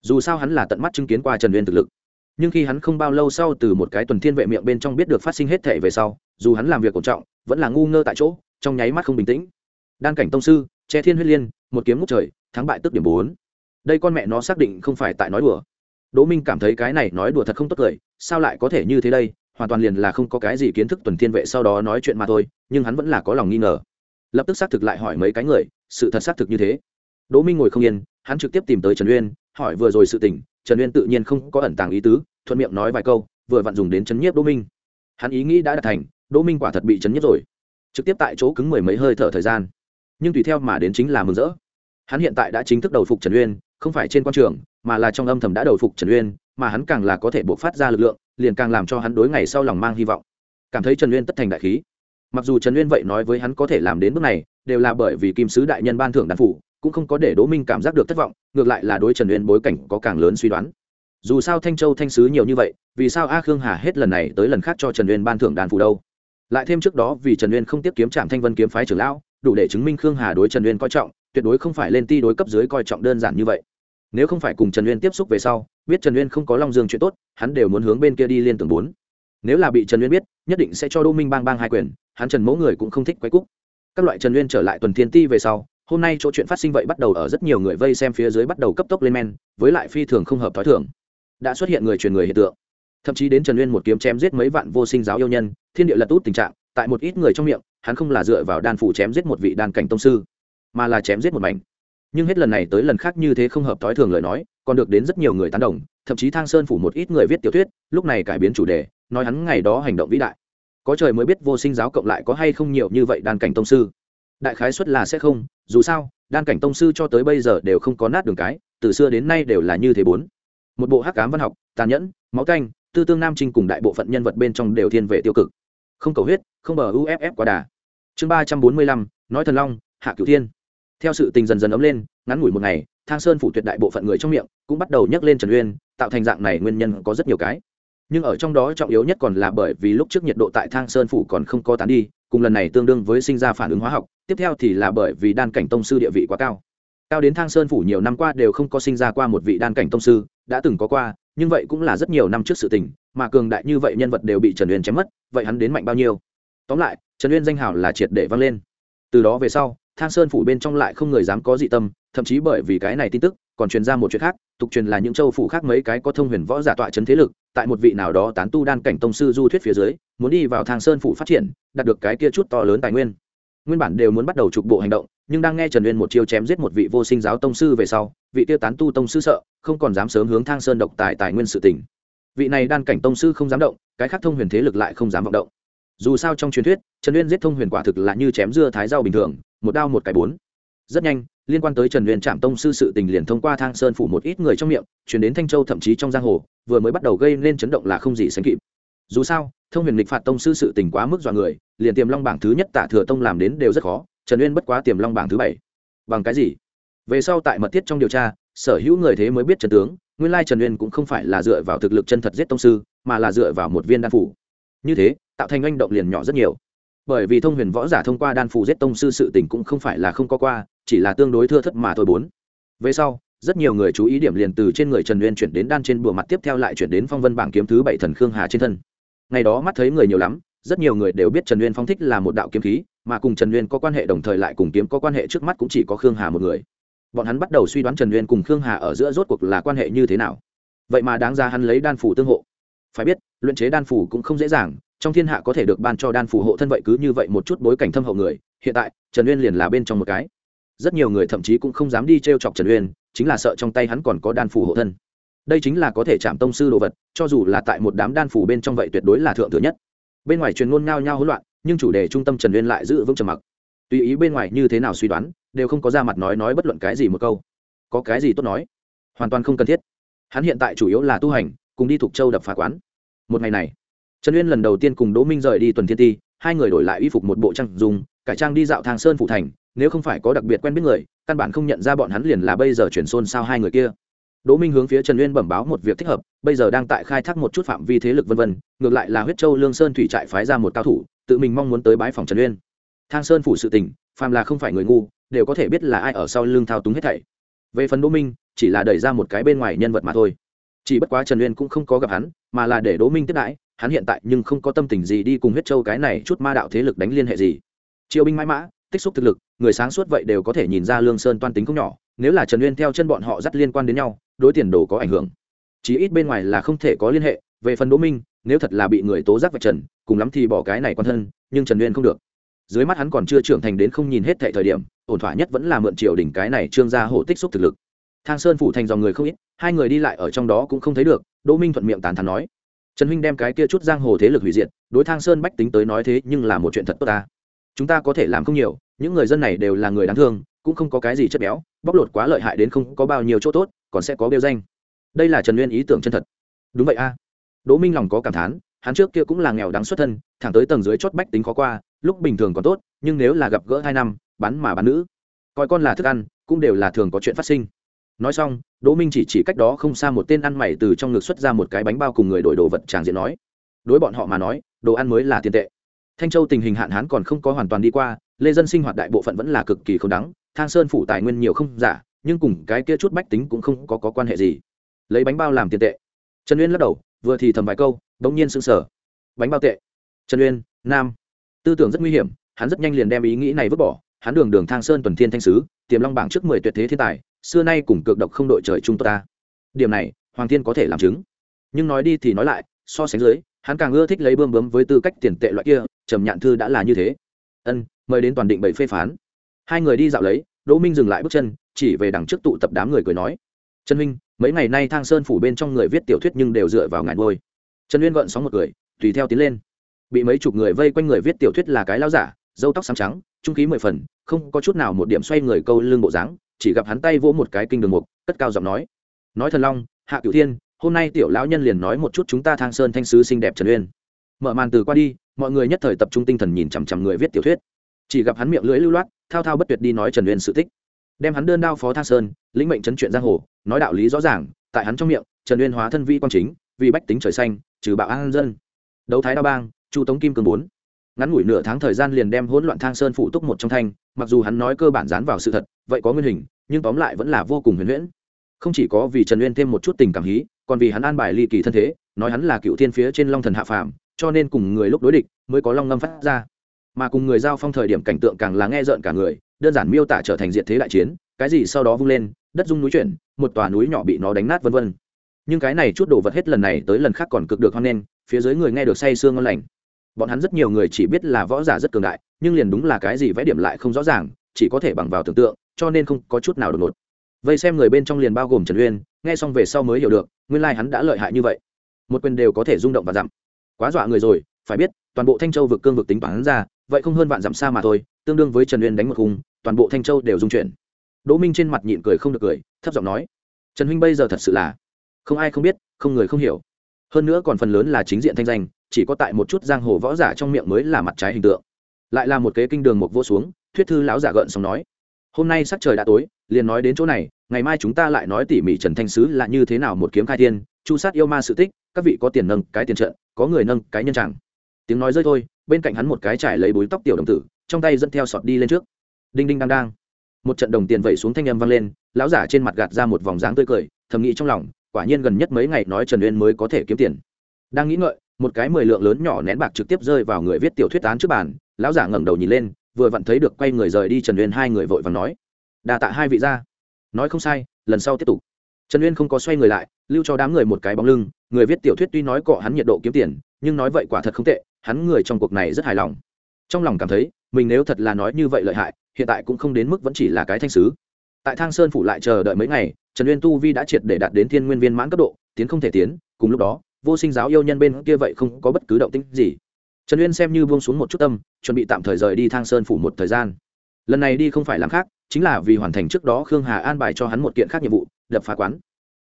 Dù sao hắn là tận mắt chứng kiến qua trần uyên thực lực. Nhưng khi hắn không bao lâu sau từ một cái tuần thiên vệ miệng bên trong biết được phát sinh hết thể về sau, dù hắn làm việc cổ trọng, vẫn là ngu ngơ tại chỗ, trong nháy mắt không bình tĩnh. Đan cảnh tông sư, che thiên huyết liên, một kiếm ngút trời, thắng bại tức điểm bốn. Đây con mẹ nó xác định không phải tại nói đùa. Đỗ minh cảm thấy cái này nói đùa thật không tốt cười, sao lại có thể như thế đây? Hoàn toàn liền là không có cái gì kiến thức tuần thiên vệ sau đó nói chuyện mà thôi, nhưng hắn vẫn là có lòng nghi ngờ. Lập tức xác thực lại hỏi mấy cái người, sự thật xác thực như thế. Đỗ minh ngồi không yên, hắn trực tiếp tìm tới trần uyên, hỏi vừa rồi sự tình, trần uyên tự nhiên không có ẩn tàng ý tứ, thuận miệng nói vài câu, vừa vặn dùng đến chấn nhiếp đỗ minh. Hắn ý nghĩ đã đạt thành, đỗ minh quả thật bị chấn nhiếp rồi. Trực tiếp tại chỗ cứng mười mấy hơi thở thời gian. Nhưng tùy theo mà đến chính là mừng rỡ. Hắn hiện tại đã chính thức đầu phục trần uyên, không phải trên quan trường, mà là trong âm thầm đã đầu phục trần uyên mà hắn càng là có thể buộc phát ra lực lượng, liền càng làm cho hắn đối ngày sau lòng mang hy vọng. Cảm thấy trần uyên tất thành đại khí. Mặc dù trần uyên vậy nói với hắn có thể làm đến bước này, đều là bởi vì kim sứ đại nhân ban thưởng đàn phủ, cũng không có để đỗ minh cảm giác được thất vọng, ngược lại là đối trần uyên bối cảnh có càng lớn suy đoán. Dù sao thanh châu thanh sứ nhiều như vậy, vì sao a khương hà hết lần này tới lần khác cho trần uyên ban thưởng đàn phủ đâu? Lại thêm trước đó vì trần uyên không tiếp kiếm trạm thanh vân kiếm phái trưởng lão, đủ để chứng minh khương hà đối trần uyên coi trọng, tuyệt đối không phải lên ti đối cấp dưới coi trọng đơn giản như vậy. Nếu không phải cùng trần uyên tiếp xúc về sau biết trần uyên không có long dương chuyện tốt, hắn đều muốn hướng bên kia đi liên tưởng bốn. Nếu là bị trần uyên biết, nhất định sẽ cho đô minh bang bang hai quyền, hắn trần mẫu người cũng không thích quay cúc. Các loại trần uyên trở lại tuần thiên ti về sau, hôm nay chỗ chuyện phát sinh vậy bắt đầu ở rất nhiều người vây xem phía dưới bắt đầu cấp tốc lên men, với lại phi thường không hợp t h ó i thường. Đã xuất hiện người truyền người hiện tượng. Thậm chí đến trần uyên một kiếm chém giết mấy vạn vô sinh giáo yêu nhân, thiên địa lật út tình trạng, tại một ít người trong miệng, hắn không là dựa vào đan phủ chém giết một vị đan cảnh tông sư, mà là chém giết một mảnh. Nhưng hết lần này tới lần khác như thế không hợp t h ó i thường lời nói còn được đến rất nhiều người tán đồng, thậm chí thang sơn phủ một ít người viết tiểu thuyết, lúc này cải biến chủ đề, nói hắn ngày đó hành động vĩ đại. Có trời mới biết vô sinh giáo cộng lại có hay không nhiều như vậy đan cảnh tông sư. Đại khái xuất là sẽ không, dù sao, đan cảnh tông sư cho tới bây giờ đều không có nát đường cái, từ xưa đến nay đều là như thế bốn. Một bộ hắc cám văn học, tàn nhẫn, máu canh, tư tương nam trinh cùng đại bộ phận nhân vật bên trong đều thiên về tiêu cực. Không cầu huyết, không bờ uff quá đà. Chương ba trăm bốn mươi lăm, nói thần long, hạ cửu thiên. Theo sự tình dần dần ấm lên, ngắn ngủi một ngày thang sơn phủ tuyệt đại bộ phận người trong miệng cũng bắt đầu nhắc lên trần uyên, tạo thành dạng này nguyên nhân có rất nhiều cái. Nhưng ở trong đó trọng yếu nhất còn là bởi vì lúc trước nhiệt độ tại thang sơn phủ còn không có tán đi, cùng lần này tương đương với sinh ra phản ứng hóa học, tiếp theo thì là bởi vì đan cảnh tông sư địa vị quá cao. Cao đến thang sơn phủ nhiều năm qua đều không có sinh ra qua một vị đan cảnh tông sư, đã từng có qua, nhưng vậy cũng là rất nhiều năm trước sự tình, mà cường đại như vậy nhân vật đều bị trần uyên chém mất, vậy hắn đến mạnh bao nhiêu? Tóm lại, trần uyên danh hào là triệt để vang lên. Từ đó về sau thang sơn phủ bên trong lại không người dám có dị tâm, thậm chí bởi vì cái này tin tức, còn truyền ra một chuyện khác, tục truyền là những châu phủ khác mấy cái có thông huyền võ giả tọa chấn thế lực, tại một vị nào đó tán tu đan cảnh tông sư du thuyết phía dưới, muốn đi vào thang sơn phủ phát triển, đạt được cái kia chút to lớn tài nguyên. Nguyên bản đều muốn bắt đầu trục bộ hành động, nhưng đang nghe trần uyên một chiêu chém giết một vị vô sinh giáo tông sư về sau, vị tiêu tán tu tông sư sợ, không còn dám sớm hướng thang sơn độc tài tài nguyên sự tỉnh. Vị này đan cảnh tông sư không dám động, cái khác thông huyền thế lực lại không dám vọng động dù sao trong truyền thuyết, trần uyên giết thông huyền quả thực là như chém dưa thái rau bình thường, một đao một cái bốn. Rất nhanh, liên quan tới trần uyên trạm tông sư sự tình liền thông qua thang sơn phủ một ít người trong miệng chuyển đến thanh châu thậm chí trong giang hồ, vừa mới bắt đầu gây nên chấn động là không gì sánh kịp. Dù sao, thông huyền lịch phạt tông sư sự tình quá mức dọa người, liền tiềm long bảng thứ nhất tạ thừa tông làm đến đều rất khó, trần uyên bất quá tiềm long bảng thứ bảy. Bằng cái gì? Về sau tại mật thiết trong điều tra, sở hữu người thế mới biết trần tướng, nguyên lai trần uyên cũng không phải là dựa vào thực lực chân thật giết tông sư, mà là dựa vào một viên đan phủ như thế, tạo thành oanh động liền nhỏ rất nhiều. Bởi vì thông huyền võ giả thông qua đan phù giết tông sư sự tình cũng không phải là không có qua, chỉ là tương đối thưa thất mà thôi bốn. Về sau, rất nhiều người chú ý điểm liền từ trên người trần uyên chuyển đến đan trên bùa mặt tiếp theo lại chuyển đến phong vân bảng kiếm thứ bảy thần khương hà trên thân. Ngày đó mắt thấy người nhiều lắm, rất nhiều người đều biết trần uyên phong thích là một đạo kiếm khí, mà cùng trần uyên có quan hệ đồng thời lại cùng kiếm có quan hệ trước mắt cũng chỉ có khương hà một người. Bọn hắn bắt đầu suy đoán trần uyên cùng khương hà ở giữa rốt cuộc là quan hệ như thế nào. Vậy mà đáng ra hắn lấy đan phủ tương hộ phải biết, luyện chế đan phủ cũng không dễ dàng, trong thiên hạ có thể được ban cho đan phủ hộ thân vậy cứ như vậy một chút bối cảnh thâm hậu người, hiện tại, trần uyên liền là bên trong một cái. Rất nhiều người thậm chí cũng không dám đi t r e o chọc trần uyên, chính là sợ trong tay hắn còn có đan phủ hộ thân. Đây chính là có thể chạm tông sư đồ vật, cho dù là tại một đám đan phủ bên trong vậy tuyệt đối là thượng thừa nhất. Bên ngoài truyền ngôn ngao nhau hỗn loạn, nhưng chủ đề trung tâm trần uyên lại giữ vững trầm mặc. Tùy ý bên ngoài như thế nào suy đoán, đều không có ra mặt nói nói bất luận cái gì một câu. Có cái gì tốt nói? Hoàn toàn không cần thiết. Hắn hiện tại chủ yếu là tu hành cùng đi thuộc châu đập phá quán. Một ngày này, trần uyên lần đầu tiên cùng đỗ minh rời đi tuần thiên ti, hai người đổi lại y phục một bộ trang dùng cải trang đi dạo thang sơn phụ thành, nếu không phải có đặc biệt quen biết người, căn bản không nhận ra bọn hắn liền là bây giờ chuyển xôn sao hai người kia. Đỗ minh hướng phía trần uyên bẩm báo một việc thích hợp, bây giờ đang tại khai thác một chút phạm vi thế lực vân vân, ngược lại là huyết châu lương sơn thủy trại phái ra một cao thủ, tự mình mong muốn tới bái phòng trần uyên. Thang sơn phủ sự tình, phàm là không phải người ngu, đều có thể biết là ai ở sau lưng thao túng hết thảy. Về phần đỗ minh, chỉ là đẩy ra một cái bên ngoài nhân vật mà thôi chỉ bất quá trần uyên cũng không có gặp hắn, mà là để đỗ minh tiếp đãi, hắn hiện tại nhưng không có tâm tình gì đi cùng huyết châu cái này chút ma đạo thế lực đánh liên hệ gì. Triệu binh mãi mã, tích xúc thực lực, người sáng suốt vậy đều có thể nhìn ra lương sơn toan tính không nhỏ, nếu là trần uyên theo chân bọn họ dắt liên quan đến nhau, đối tiền đồ có ảnh hưởng. Chí ít bên ngoài là không thể có liên hệ, về phần đỗ minh, nếu thật là bị người tố giác vạch trần, cùng lắm thì bỏ cái này quan thân, nhưng trần uyên không được. Dưới mắt hắn còn chưa trưởng thành đến không nhìn hết thệ thời điểm, ổn thỏa nhất vẫn là mượn triều đỉnh cái này trương gia hổ tích xúc thực lực thang sơn phủ thành dòng người không ít, hai người đi lại ở trong đó cũng không thấy được, đỗ minh thuận miệng tàn thắn nói. Trần huynh đem cái kia chút giang hồ thế lực hủy diệt, đối thang sơn bách tính tới nói thế nhưng là một chuyện thật tốt ta. Chúng ta có thể làm không nhiều, những người dân này đều là người đáng thương, cũng không có cái gì chất béo, bóc lột quá lợi hại đến không có bao nhiêu chỗ tốt, còn sẽ có bêu danh. Đây là trần Nguyên ý tưởng chân thật. Đúng vậy a. Đỗ minh lòng có cảm thán, hắn trước kia cũng là nghèo đáng xuất thân, thẳng tới tầng dưới chót bách tính khó qua, lúc bình thường còn tốt, nhưng nếu là gặp gỡ hai năm, bán mà bán nữ, coi con là thức ăn, cũng đều là thường có chuyện phát sinh nói xong đỗ minh chỉ chỉ cách đó không xa một tên ăn mày từ trong ngực xuất ra một cái bánh bao cùng người đổi đồ vật tràng diện nói. Đối bọn họ mà nói đồ ăn mới là tiền tệ. Thanh châu tình hình hạn hán còn không có hoàn toàn đi qua lê dân sinh hoạt đại bộ phận vẫn là cực kỳ không đắng thang sơn phủ tài nguyên nhiều không giả nhưng cùng cái kia chút bách tính cũng không có, có quan hệ gì. Lấy bánh bao làm tiền tệ. Trần uyên lắc đầu vừa thì thầm vài câu đ ỗ n g nhiên sững sờ. Bánh bao tệ. Trần uyên nam. Tư tưởng rất nguy hiểm hắn rất nhanh liền đem ý nghĩ này vứt bỏ hắn đường đường thang sơn tuần thiên thanh sứ tiềm long bảng trước mười tuyệt thế thiên tài xưa nay cùng cực độc không đội trời chung ta. Điểm này, hoàng thiên có thể làm chứng. Nhưng nói đi thì nói lại, so sánh dưới, hắn càng ưa thích lấy bơm bướm với tư cách tiền tệ loại kia, trầm nhạn thư đã là như thế. Ân, mời đến toàn định bảy phê phán. Hai người đi dạo lấy, đỗ minh dừng lại bước chân, chỉ về đằng trước tụ tập đám người cười nói. Trần huynh, mấy ngày nay thang sơn phủ bên trong người viết tiểu thuyết nhưng đều dựa vào ngàn ngôi. Trần uyên gợn sóng một cười, tùy theo tiến lên. Bị mấy chục người vây quanh người viết tiểu thuyết là cái lao giả dâu tóc xám trắng, trung khí mười phần, không có chút nào một điểm xoay người câu lưng bộ dáng chỉ gặp hắn tay vỗ một cái kinh đường mục, cất cao giọng nói nói thần long, hạ cửu thiên, hôm nay tiểu lão nhân liền nói một chút chúng ta thang sơn thanh sứ xinh đẹp trần uyên. Mở màn từ qua đi, mọi người nhất thời tập trung tinh thần nhìn chằm chằm người viết tiểu thuyết. Chỉ gặp hắn miệng lưỡi lưu loát, thao thao bất tuyệt đi nói trần uyên sự tích. Đem hắn đơn đao phó thang sơn, lĩnh mệnh trấn chuyện giang hồ, nói đạo lý rõ ràng, tại hắn trong miệng, trần uyên hóa thân vi quang chính, vì bách tính trời xanh, trừ bạo an dân. Đấu thái đa bang, chu tống kim cường bốn. Ngắn ngủi nửa tháng thời gian liền đem hỗn loạn thang sơn phụ túc một trong thanh mặc dù hắn nói cơ bản dán vào sự thật, vậy có nguyên hình, nhưng tóm lại vẫn là vô cùng huyền huyễn. Không chỉ có vì trần uyên thêm một chút tình cảm hí, còn vì hắn an bài ly kỳ thân thế, nói hắn là cựu thiên phía trên long thần hạ phàm, cho nên cùng người lúc đối địch mới có long ngâm phát ra. Mà cùng người giao phong thời điểm cảnh tượng càng là nghe rợn cả người, đơn giản miêu tả trở thành diện thế đại chiến, cái gì sau đó vung lên, đất rung núi chuyển, một tòa núi nhỏ bị nó đánh nát vân vân. Nhưng cái này chút đồ vật hết lần này tới lần khác còn cực được hoan nghênh, phía dưới người nghe được say sương ngon lành bọn hắn rất nhiều người chỉ biết là võ giả rất cường đại, nhưng liền đúng là cái gì vẽ điểm lại không rõ ràng, chỉ có thể bằng vào tưởng tượng, cho nên không có chút nào đột ngột. Vậy xem người bên trong liền bao gồm trần uyên, nghe xong về sau mới hiểu được, nguyên lai、like、hắn đã lợi hại như vậy. Một quyền đều có thể rung động và dặm. Quá dọa người rồi, phải biết, toàn bộ thanh châu vực cương vực tính toán ra, vậy không hơn vạn dặm xa mà thôi, tương đương với trần uyên đánh một khung, toàn bộ thanh châu đều dung chuyển. Đỗ minh trên mặt nhịn cười không được cười, thấp giọng nói, trần huynh bây giờ thật sự là không ai không biết, không người không hiểu. Hơn nữa còn phần lớn là chính diện thanh danh chỉ có tại một chút giang hồ võ giả trong miệng mới là mặt trái hình tượng. Lại là một kế kinh đường một vô xuống, thuyết thư lão giả gợn xong nói. Hôm nay sắc trời đã tối, liền nói đến chỗ này, ngày mai chúng ta lại nói tỉ mỉ trần thanh sứ là như thế nào một kiếm khai thiên, chu sát yêu ma sự tích, các vị có tiền nâng cái tiền trận, có người nâng cái nhân chẳng. Tiếng nói rơi thôi, bên cạnh hắn một cái trải lấy búi tóc tiểu đồng tử, trong tay dẫn theo sọt đi lên trước. Đinh đinh đang đang. Một trận đồng tiền vẩy xuống thanh âm vang lên, lão giả trên mặt gạt ra một vòng dáng tươi cười, thầm nghĩ trong lòng, quả nhiên gần nhất mấy ngày nói trần uyên mới có thể kiếm tiền. Đang nghĩ ngợi một cái mười lượng lớn nhỏ nén bạc trực tiếp rơi vào người viết tiểu thuyết án trước bàn, lão giả ngẩng đầu nhìn lên, vừa vặn thấy được quay người rời đi trần uyên hai người vội và nói đà tạ hai vị ra nói không sai, lần sau tiếp tục. Trần uyên không có xoay người lại, lưu cho đám người một cái bóng lưng, người viết tiểu thuyết tuy nói cọ hắn nhiệt độ kiếm tiền, nhưng nói vậy quả thật không tệ, hắn người trong cuộc này rất hài lòng. Trong lòng cảm thấy, mình nếu thật là nói như vậy lợi hại, hiện tại cũng không đến mức vẫn chỉ là cái thanh sứ. Tại thang sơn phủ lại chờ đợi mấy ngày, trần uyên tu vi đã triệt để đạt đến thiên nguyên viên mãn cấp độ, tiến không thể tiến, cùng lúc đó vô sinh giáo yêu nhân bên kia vậy không có bất cứ động tĩnh gì. Trần uyên xem như buông xuống một chút tâm, chuẩn bị tạm thời rời đi thang sơn phủ một thời gian. Lần này đi không phải làm khác, chính là vì hoàn thành trước đó khương hà an bài cho hắn một kiện khác nhiệm vụ, đập phá quán.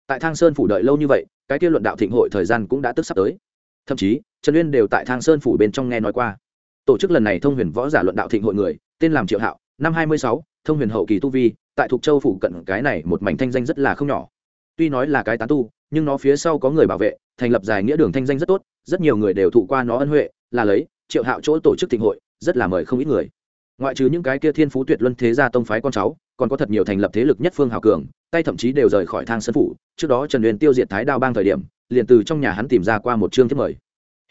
Tại thang sơn phủ đợi lâu như vậy, cái kia luận đạo thịnh hội thời gian cũng đã tức sắp tới. Thậm chí, trần uyên đều tại thang sơn phủ bên trong nghe nói qua. Tổ chức lần này thông huyền võ giả luận đạo thịnh hội người, tên làm triệu hạo, năm hai mươi sáu, thông huyền hậu kỳ tu vi, tại thục châu phủ cận cái này một mảnh thanh danh rất là không nhỏ. Tuy nói là cái tán tu nhưng nó phía sau có người bảo vệ, thành lập dài nghĩa đường thanh danh rất tốt, rất nhiều người đều thụ qua nó ân huệ, là lấy, triệu hạo chỗ tổ chức thịnh hội, rất là mời không ít người. Ngoại trừ những cái kia thiên phú tuyệt luân thế gia tông phái con cháu, còn có thật nhiều thành lập thế lực nhất phương hào cường, tay thậm chí đều rời khỏi thang sân phủ, trước đó trần huyền tiêu diệt thái đao bang thời điểm, liền từ trong nhà hắn tìm ra qua một chương thiết mời.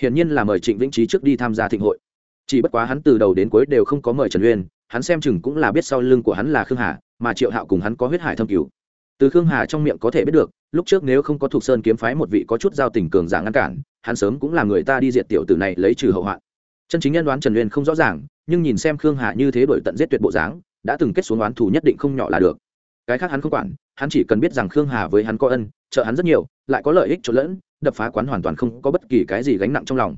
Hiển nhiên là mời trịnh vĩnh trí trước đi tham gia thịnh hội. Chỉ bất quá hắn từ đầu đến cuối đều không có mời trần uyên, hắn xem chừng cũng là biết sau lưng của hắn là khương hà, mà triệu hạo cùng hắn có huyết hải thâm cứu từ khương hà trong miệng có thể biết được, lúc trước nếu không có thuộc sơn kiếm phái một vị có chút giao tình cường giả ngăn cản, hắn sớm cũng là người ta đi diệt tiểu tử này lấy trừ hậu hoạn. Chân chính nhân đoán trần uyên không rõ ràng, nhưng nhìn xem khương hà như thế đổi tận giết tuyệt bộ dáng, đã từng kết xuống đoán thù nhất định không nhỏ là được. Cái khác hắn không quản, hắn chỉ cần biết rằng khương hà với hắn có ân, trợ hắn rất nhiều, lại có lợi ích trộn lẫn, đập phá quán hoàn toàn không có bất kỳ cái gì gánh nặng trong lòng.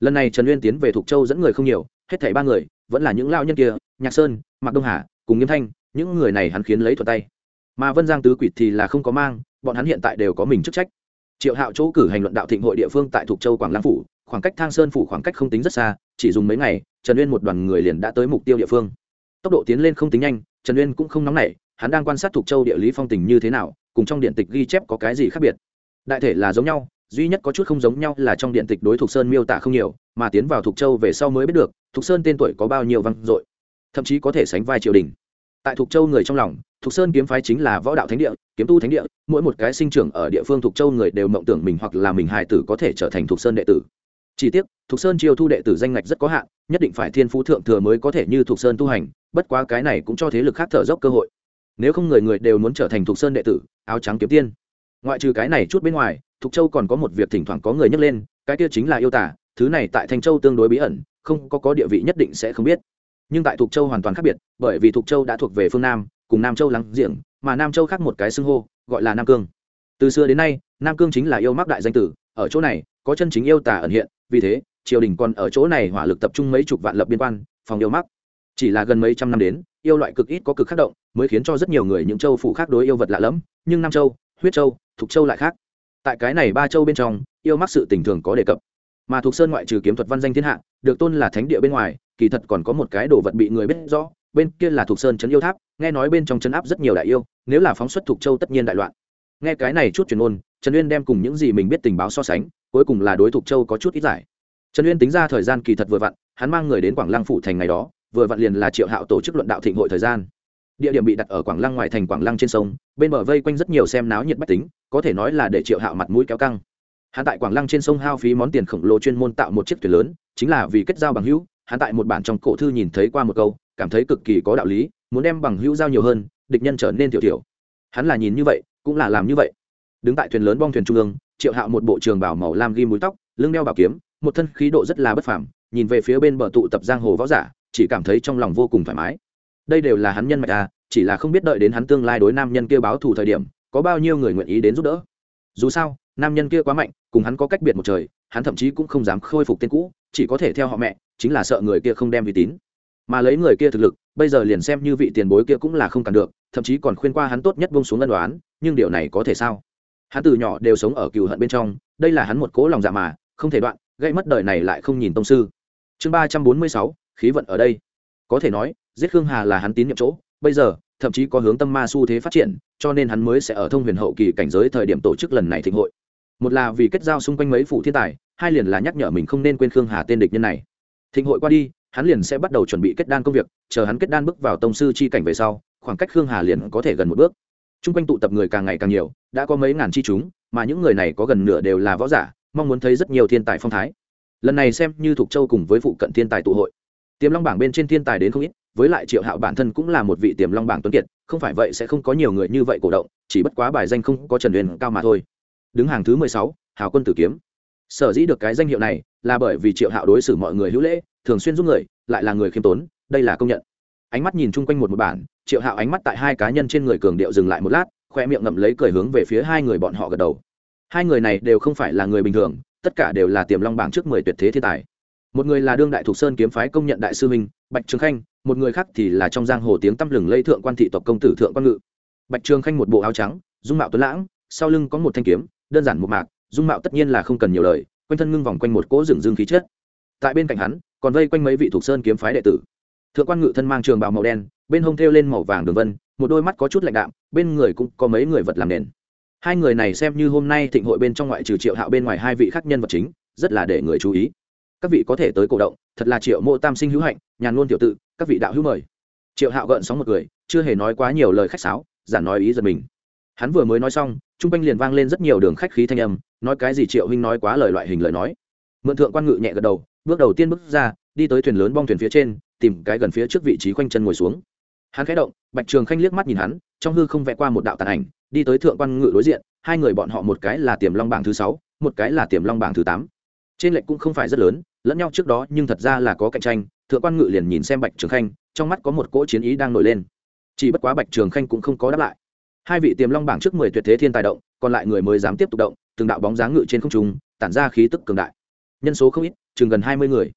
Lần này trần uyên tiến về thục châu dẫn người không nhiều, hết thảy ba người, vẫn là những lao nhân kia, nhạc sơn, mạc đông hà, cùng nghiêm thanh, những người này hắn khiến lấy thuật tay mà vân giang tứ quỷ thì là không có mang, bọn hắn hiện tại đều có mình chức trách. Triệu hạo chỗ cử hành luận đạo thịnh hội địa phương tại thục châu quảng lăng phủ, khoảng cách thang sơn phủ khoảng cách không tính rất xa, chỉ dùng mấy ngày, trần uyên một đoàn người liền đã tới mục tiêu địa phương. Tốc độ tiến lên không tính nhanh, trần uyên cũng không nóng nảy, hắn đang quan sát thục châu địa lý phong tình như thế nào, cùng trong điện tịch ghi chép có cái gì khác biệt. Đại thể là giống nhau, duy nhất có chút không giống nhau là trong điện tịch đối thục sơn miêu tả không nhiều, mà tiến vào thục châu về sau mới biết được, thục sơn tên tuổi có bao nhiêu văng dội, thậm chí có thể sánh vai triều đình. Tại thục châu người trong lòng thục sơn kiếm phái chính là võ đạo thánh địa, kiếm tu thánh địa, mỗi một cái sinh trưởng ở địa phương thục châu người đều mộng tưởng mình hoặc là mình hài tử có thể trở thành thục sơn đệ tử. Chỉ tiếc, thục sơn chiêu thu đệ tử danh ngạch rất có hạn, nhất định phải thiên phú thượng thừa mới có thể như thục sơn tu hành, bất quá cái này cũng cho thế lực khác thở dốc cơ hội. Nếu không người người đều muốn trở thành thục sơn đệ tử, áo trắng kiếm tiên. Ngoại trừ cái này chút bên ngoài, thục châu còn có một việc thỉnh thoảng có người nhắc lên, cái kia chính là yêu tả thứ này tại thanh châu tương đối bí ẩn, không có có địa vị nhất định sẽ không biết. Nhưng tại thuộc châu hoàn toàn khác biệt, bởi vì thuộc châu đã thuộc về phương nam cùng nam châu lắng giềng, mà nam châu khác một cái xưng hô, gọi là nam cương. Từ xưa đến nay, nam cương chính là yêu mắc đại danh tử, ở chỗ này, có chân chính yêu tả ẩn hiện, vì thế, triều đình còn ở chỗ này hỏa lực tập trung mấy chục vạn lập biên quan, phòng yêu mắc. Chỉ là gần mấy trăm năm đến, yêu loại cực ít có cực khắc động, mới khiến cho rất nhiều người những châu phụ khác đối yêu vật lạ lẫm, nhưng nam châu, huyết châu, thục châu lại khác. Tại cái này ba châu bên trong, yêu mắc sự tình thường có đề cập. Mà thuộc sơn ngoại trừ kiếm thuật văn danh thiên hạ, được tôn là thánh địa bên ngoài, kỳ thật còn có một cái đồ vật bị người biết rõ bên kia là thuộc sơn trấn yêu tháp, nghe nói bên trong trấn áp rất nhiều đại yêu, nếu là phóng xuất thuộc châu tất nhiên đại loạn. Nghe cái này chút truyền ôn trần uyên đem cùng những gì mình biết tình báo so sánh, cuối cùng là đối thuộc châu có chút ít giải. Trần uyên tính ra thời gian kỳ thật vừa vặn, hắn mang người đến quảng lăng phủ thành ngày đó, vừa vặn liền là triệu hạo tổ chức luận đạo thịnh hội thời gian. Địa điểm bị đặt ở quảng lăng ngoài thành quảng lăng trên sông, bên bờ vây quanh rất nhiều xem náo nhiệt bách tính, có thể nói là để triệu hạo mặt mũi kéo căng. Hắn tại quảng lăng trên sông hao phí món tiền khổng lồ chuyên môn tạo một chiếc thuyền lớn, chính là vì kết giao bằng hữu, hắn tại một bản trong cổ thư nhìn thấy qua một câu cảm thấy cực kỳ có đạo lý, muốn đem bằng hữu giao nhiều hơn, địch nhân trở nên tiểu tiểu. Hắn là nhìn như vậy, cũng là làm như vậy. Đứng tại thuyền lớn bong thuyền trung ương, triệu hạo một bộ trường bảo màu lam ghi mũi tóc, lưng đeo bảo kiếm, một thân khí độ rất là bất phẳng nhìn về phía bên bờ tụ tập giang hồ võ giả, chỉ cảm thấy trong lòng vô cùng thoải mái. Đây đều là hắn nhân mạch à chỉ là không biết đợi đến hắn tương lai đối nam nhân kia báo thù thời điểm, có bao nhiêu người nguyện ý đến giúp đỡ. Dù sao, nam nhân kia quá mạnh, cùng hắn có cách biệt một trời, hắn thậm chí cũng không dám khôi phục tên cũ, chỉ có thể theo họ mẹ, chính là sợ người kia không đem uy tín mà lấy người kia thực lực, bây giờ liền xem như vị tiền bối kia cũng là không cản được, thậm chí còn khuyên qua hắn tốt nhất bông xuống ân đoán nhưng điều này có thể sao? Hắn từ nhỏ đều sống ở cừu hận bên trong, đây là hắn một cố lòng dạ mà, không thể đoạn, gây mất đời này lại không nhìn tông sư. Chương ba trăm bốn mươi sáu, khí vận ở đây. Có thể nói, giết khương hà là hắn tín nhiệm chỗ, bây giờ, thậm chí có hướng tâm ma xu thế phát triển, cho nên hắn mới sẽ ở thông huyền hậu kỳ cảnh giới thời điểm tổ chức lần này thịnh hội. Một là vì kết giao xung quanh mấy phụ thiên tài, hai liền là nhắc nhở mình không nên quên khương hà tên địch nhân này. Thịnh hội qua đi hắn liền sẽ bắt đầu chuẩn bị kết đan công việc, chờ hắn kết đan bước vào tông sư chi cảnh về sau, khoảng cách khương hà liền có thể gần một bước. T r u n g quanh tụ tập người càng ngày càng nhiều, đã có mấy ngàn chi chúng, mà những người này có gần nửa đều là võ giả, mong muốn thấy rất nhiều thiên tài phong thái. Lần này xem như thục châu cùng với phụ cận thiên tài tụ hội. Tiềm long bảng bên trên thiên tài đến không ít, với lại triệu hạo bản thân cũng là một vị tiềm long bảng tuấn kiệt, không phải vậy sẽ không có nhiều người như vậy cổ động, chỉ bất quá bài danh không có trần huyền cao mà thôi. Đứng hàng thứ mười sáu, hào quân tử kiếm. Sở dĩ được cái danh hiệu này là bởi vì triệu hạo đối xử mọi người hữu lễ thường xuyên giúp người, lại là người khiêm tốn, đây là công nhận. Ánh mắt nhìn chung quanh một một bản, triệu hạo ánh mắt tại hai cá nhân trên người cường điệu dừng lại một lát, khoe miệng ngậm lấy cười hướng về phía hai người bọn họ gật đầu. Hai người này đều không phải là người bình thường, tất cả đều là tiềm long bảng trước mười tuyệt thế thiên tài. Một người là đương đại thục sơn kiếm phái công nhận đại sư minh bạch trường khanh, một người khác thì là trong giang hồ tiếng tăm lừng lây thượng quan thị tộc công tử thượng quan ngự. Bạch trường khanh một bộ áo trắng, dung mạo tuấn lãng, sau lưng có một thanh kiếm, đơn giản một mạc, dung mạo tất nhiên là không cần nhiều lời, quanh thân ngưng vòng quanh một cỗ rừng dương khí chết tại bên cạnh hắn còn vây quanh mấy vị thuộc sơn kiếm phái đệ tử. Thượng quan ngự thân mang trường bào màu đen, bên hông thêu lên màu vàng đường vân, một đôi mắt có chút lạnh đạm, bên người cũng có mấy người vật làm nền. Hai người này xem như hôm nay thịnh hội bên trong ngoại trừ triệu hạo bên ngoài hai vị khác nhân vật chính, rất là để người chú ý. Các vị có thể tới cổ động, thật là triệu mộ tam sinh hữu hạnh, nhàn luôn tiểu tự, các vị đạo hữu mời. Triệu hạo gợn sóng một người chưa hề nói quá nhiều lời khách sáo giản nói ý giật mình. Hắn vừa mới nói xong t r u n g quanh liền vang lên rất nhiều đường khách khí thanh âm, nói cái gì triệu huynh nói quá lời loại hình lời nói. Mượn thượng quan ngự nhẹ gật đầu bước đầu tiên bước ra, đi tới thuyền lớn bong thuyền phía trên, tìm cái gần phía trước vị trí khoanh chân ngồi xuống. Hắn khẽ động, bạch trường khanh liếc mắt nhìn hắn, trong hư không vẽ qua một đạo tàn ảnh, đi tới thượng quan ngự đối diện, hai người bọn họ một cái là tiềm long bảng thứ sáu, một cái là tiềm long bảng thứ tám. Trên lệnh cũng không phải rất lớn, lẫn nhau trước đó nhưng thật ra là có cạnh tranh, thượng quan ngự liền nhìn xem bạch trường khanh, trong mắt có một cỗ chiến ý đang nổi lên. Chỉ bất quá bạch trường khanh cũng không có đáp lại. Hai vị tiềm long bảng trước mười tuyệt thế thiên tài động, còn lại người mới dám tiếp tục động, từng đạo bóng dáng ngự trên không trung, tản ra khí tức cường đại. Nhân số không ít chừng gần hai mươi người.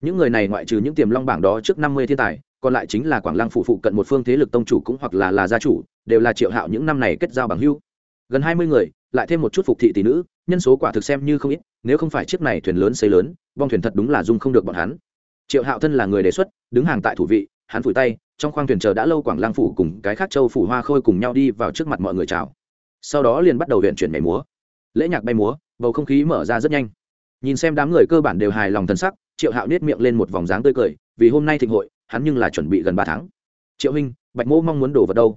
Những người này ngoại trừ những tiềm long bảng đó trước năm mươi thiên tài, còn lại chính là quảng lăng phụ phụ cận một phương thế lực tông chủ cũng hoặc là là gia chủ, đều là triệu hạo những năm này kết giao bằng hưu gần hai mươi người, lại thêm một chút phục thị tỷ nữ, nhân số quả thực xem như không ít, nếu không phải chiếc này thuyền lớn xây lớn bong thuyền thật đúng là dung không được bọn hắn. Triệu hạo thân là người đề xuất, đứng hàng tại thủ vị, hắn phủi tay, trong khoang thuyền chờ đã lâu quảng lang phủ cùng cái khác châu phủ hoa khôi cùng nhau đi vào trước mặt mọi người chào. Sau đó liền bắt đầu huyện chuyển nhảy múa. Lễ nhạc bay múa, bầu không khí mở ra rất nhanh nhìn xem đám người cơ bản đều hài lòng thần sắc, triệu hạo nết miệng lên một vòng dáng tươi cười, vì hôm nay thịnh hội, hắn nhưng là chuẩn bị gần ba tháng. Triệu huynh bạch mô mong muốn đổ vật đâu?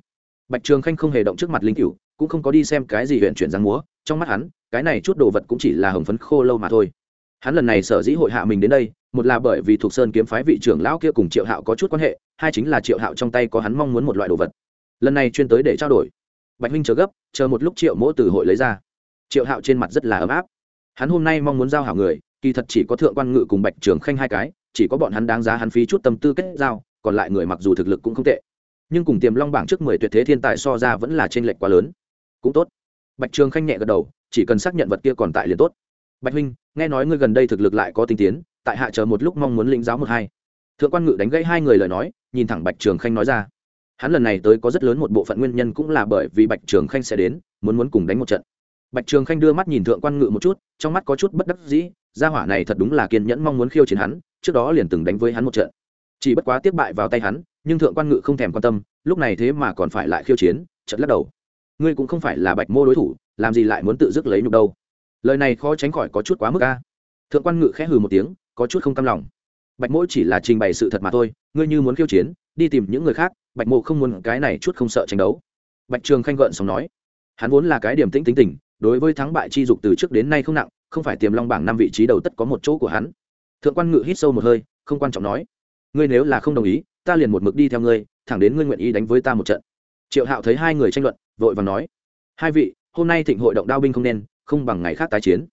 Bạch trường khanh không hề động trước mặt linh cựu cũng không có đi xem cái gì huyện chuyển giang múa, trong mắt hắn, cái này chút đồ vật cũng chỉ là hồng phấn khô lâu mà thôi. Hắn lần này sở dĩ hội hạ mình đến đây, một là bởi vì thuộc sơn kiếm phái vị trưởng lão kia cùng triệu hạo có chút quan hệ, hai chính là triệu hạo trong tay có hắn mong muốn một loại đồ vật. Lần này chuyên tới để trao đổi. Bạch huynh chờ gấp, chờ một lúc triệu mỗ từ hội lấy ra. Triệu hạo trên mặt rất là ấm áp hắn hôm nay mong muốn giao hảo người, kỳ thật chỉ có thượng quan ngự cùng bạch trường khanh hai cái, chỉ có bọn hắn đáng giá hắn phí chút tâm tư kết giao, còn lại người mặc dù thực lực cũng không tệ. Nhưng cùng tiềm long bảng trước mười tuyệt thế thiên tài so ra vẫn là t r ê n lệch quá lớn. Cũng tốt. Bạch trường khanh nhẹ gật đầu, chỉ cần xác nhận vật kia còn tại liền tốt. Bạch huynh, nghe nói ngươi gần đây thực lực lại có tinh tiến, tại hạ chờ một lúc mong muốn lĩnh giáo một hai. Thượng quan ngự đánh gãy hai người lời nói, nhìn thẳng bạch trường khanh nói ra. Hắn lần này tới có rất lớn một bộ phận nguyên nhân cũng là bởi vì bạch trường khanh sẽ đến, muốn muốn cùng đánh một trận bạch trường khanh đưa mắt nhìn thượng quan ngự một chút, trong mắt có chút bất đắc dĩ, gia hỏa này thật đúng là kiên nhẫn mong muốn khiêu chiến hắn, trước đó liền từng đánh với hắn một trận. Chỉ bất quá tiếp bại vào tay hắn, nhưng thượng quan ngự không thèm quan tâm, lúc này thế mà còn phải lại khiêu chiến trận lắc đầu. Ngươi cũng không phải là bạch mô đối thủ, làm gì lại muốn tự dứt lấy nhục đâu? Lời này khó tránh khỏi có chút quá mức ca thượng quan ngự khẽ hừ một tiếng, có chút không cam lòng. Bạch mỗ chỉ là trình bày sự thật mà thôi, ngươi như muốn khiêu chiến, đi tìm những người khác, bạch mộ không muốn cái này chút không sợ tranh đấu. Bạch trường khanh gợn sóng nói, hắn vốn là cái điểm tĩnh tính tình đối với thắng bại chi dục từ trước đến nay không nặng, không phải tiềm long bảng năm vị trí đầu tất có một chỗ của hắn. Thượng quan ngự hít sâu một hơi, không quan trọng nói. Ngươi nếu là không đồng ý, ta liền một mực đi theo ngươi, thẳng đến ngươi nguyện ý đánh với ta một trận. Triệu hạo thấy hai người tranh luận, vội và nói. Hai vị, hôm nay thịnh hội động đao binh không nên, không bằng ngày khác tái chiến.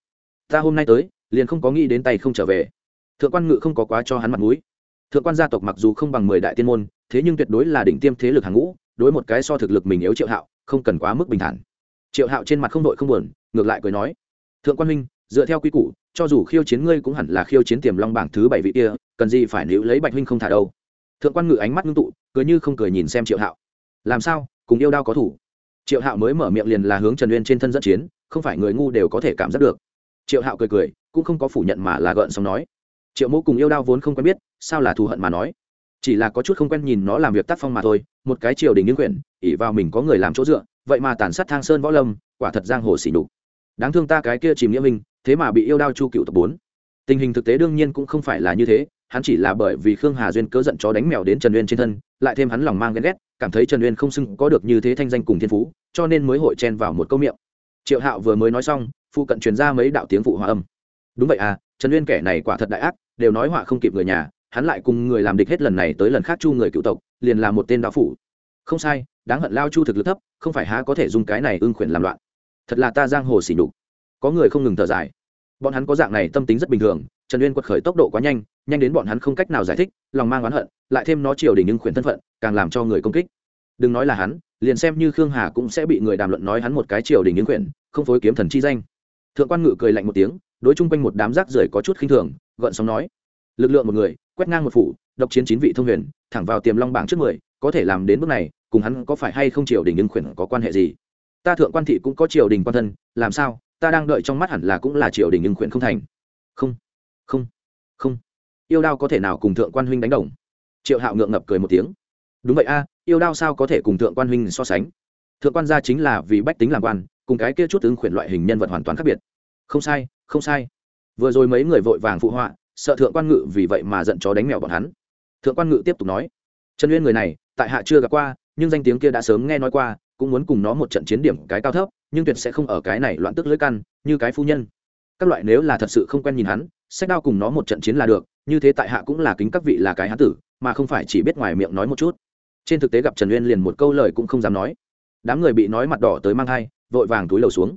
Ta hôm nay tới, liền không có nghĩ đến tay không trở về. Thượng quan ngự không có quá cho hắn mặt mũi. Thượng quan gia tộc mặc dù không bằng mười đại tiên môn, thế nhưng tuyệt đối là đỉnh tiêm thế lực hàng ngũ, đối một cái so thực lực mình yếu triệu hạo, không cần quá mức bình thản triệu hạo trên mặt không đội không buồn, ngược lại cười nói, thượng quan minh dựa theo quy củ, cho dù khiêu chiến ngươi cũng hẳn là khiêu chiến tiềm long bảng thứ bảy vị kia, cần gì phải níu lấy bạch huynh không thả đâu. Thượng quan ngự ánh mắt ngưng tụ, cười như không cười nhìn xem triệu hạo. Làm sao? Cùng yêu đao có thủ? Triệu hạo mới mở miệng liền là hướng trần uyên trên thân dẫn chiến, không phải người ngu đều có thể cảm giác được. Triệu hạo cười cười, cũng không có phủ nhận mà là gợn xong nói, triệu mẫu cùng yêu đao vốn không quen biết, sao là thù hận mà nói? Chỉ là có chút không quen nhìn nó làm việc tác phong mà thôi, một cái triều đình nghiêng quyển ỉ vào mình có người làm chỗ dựa vậy mà tàn sát thang sơn võ lâm, quả thật giang hồ xỉ nhục. Đáng thương ta cái kia chìm nghĩa minh, thế mà bị yêu đao chu cựu tập bốn. Tình hình thực tế đương nhiên cũng không phải là như thế, hắn chỉ là bởi vì khương hà duyên cớ giận chó đánh mèo đến trần uyên trên thân, lại thêm hắn lòng mang ghen ghét, cảm thấy trần uyên không xưng có được như thế thanh danh cùng thiên phú, cho nên mới hội chen vào một câu miệng. Triệu hạo vừa mới nói xong, phụ cận truyền ra mấy đạo tiếng phụ hòa âm. Đúng vậy à trần uyên kẻ này quả thật đại ác, đều nói họa không kịp người nhà, hắn lại cùng người làm địch hết lần này tới lần khác chu người cựu tộc, liền là một tên đạo phủ. Không sai đáng hận lao chu thực lực thấp, không phải há có thể dùng cái này ưng khuyển làm loạn. Thật là ta giang hồ xỉ đục có người không ngừng thở dài. Bọn hắn có dạng này tâm tính rất bình thường, trần uyên quật khởi tốc độ quá nhanh nhanh đến bọn hắn không cách nào giải thích, lòng mang oán hận, lại thêm nó triều đình nhưng khuyển thân phận, càng làm cho người công kích. Đừng nói là hắn, liền xem như khương hà cũng sẽ bị người đàm luận nói hắn một cái triều đình nhưng khuyển, không phối kiếm thần chi danh. Thượng quan ngự cười lạnh một tiếng, đối chung quanh một đám rác rưởi có chút khinh thường, gợn sóng nói lực lượng một người, quét ngang một phủ, độc chiến chín vị thông huyền, thẳng vào tiềm long bảng trước mười, có thể làm đến bước này cùng hắn có phải hay không triều đình nhưng khuyển có quan hệ gì? Ta thượng quan thị cũng có triều đình quan thân, làm sao? Ta đang đợi trong mắt hẳn là cũng là triều đình nhưng khuyển không thành. Không không không. Yêu đao có thể nào cùng thượng quan huynh đánh đồng? Triệu hạo ngượng ngập cười một tiếng. Đúng vậy a, yêu đao sao có thể cùng thượng quan huynh so sánh? Thượng quan gia chính là vì bách tính làm quan, cùng cái kia chút ứng khuyển loại hình nhân vật hoàn toàn khác biệt. Không sai không sai. Vừa rồi mấy người vội vàng phụ họa, sợ thượng quan ngự vì vậy mà giận chó đánh mèo bọn hắn. Thượng quan ngự tiếp tục nói, trần uyên người này, tại hạ chưa gặp qua nhưng danh tiếng kia đã sớm nghe nói qua, cũng muốn cùng nó một trận chiến điểm cái cao thấp, nhưng tuyệt sẽ không ở cái này loạn tức lưỡi căn, như cái phu nhân. Các loại nếu là thật sự không quen nhìn hắn, sách đao cùng nó một trận chiến là được, như thế tại hạ cũng là kính các vị là cái hán tử, mà không phải chỉ biết ngoài miệng nói một chút. Trên thực tế gặp trần uyên liền một câu lời cũng không dám nói. Đám người bị nói mặt đỏ tới mang thai, vội vàng túi lầu xuống.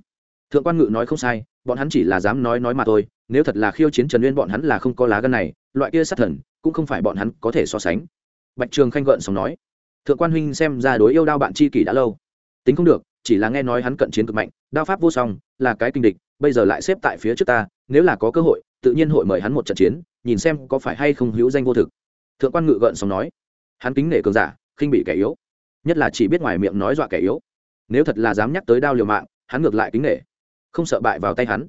Thượng quan ngự nói không sai, bọn hắn chỉ là dám nói nói mà thôi, nếu thật là khiêu chiến trần uyên bọn hắn là không có lá gân này, loại kia sát thần, cũng không phải bọn hắn có thể so sánh. Bạch trường khanh gợn sống nói thượng quan huynh xem ra đối yêu đao bạn chi kỷ đã lâu. Tính không được, chỉ là nghe nói hắn cận chiến cực mạnh, đao pháp vô song, là cái kinh địch, bây giờ lại xếp tại phía trước ta, nếu là có cơ hội, tự nhiên hội mời hắn một trận chiến, nhìn xem có phải hay không hữu danh vô thực. Thượng quan ngự gợn xong nói, hắn kính nể cường giả, khinh bị kẻ yếu, nhất là chỉ biết ngoài miệng nói dọa kẻ yếu. Nếu thật là dám nhắc tới đao liều mạng, hắn ngược lại kính nể, không sợ bại vào tay hắn.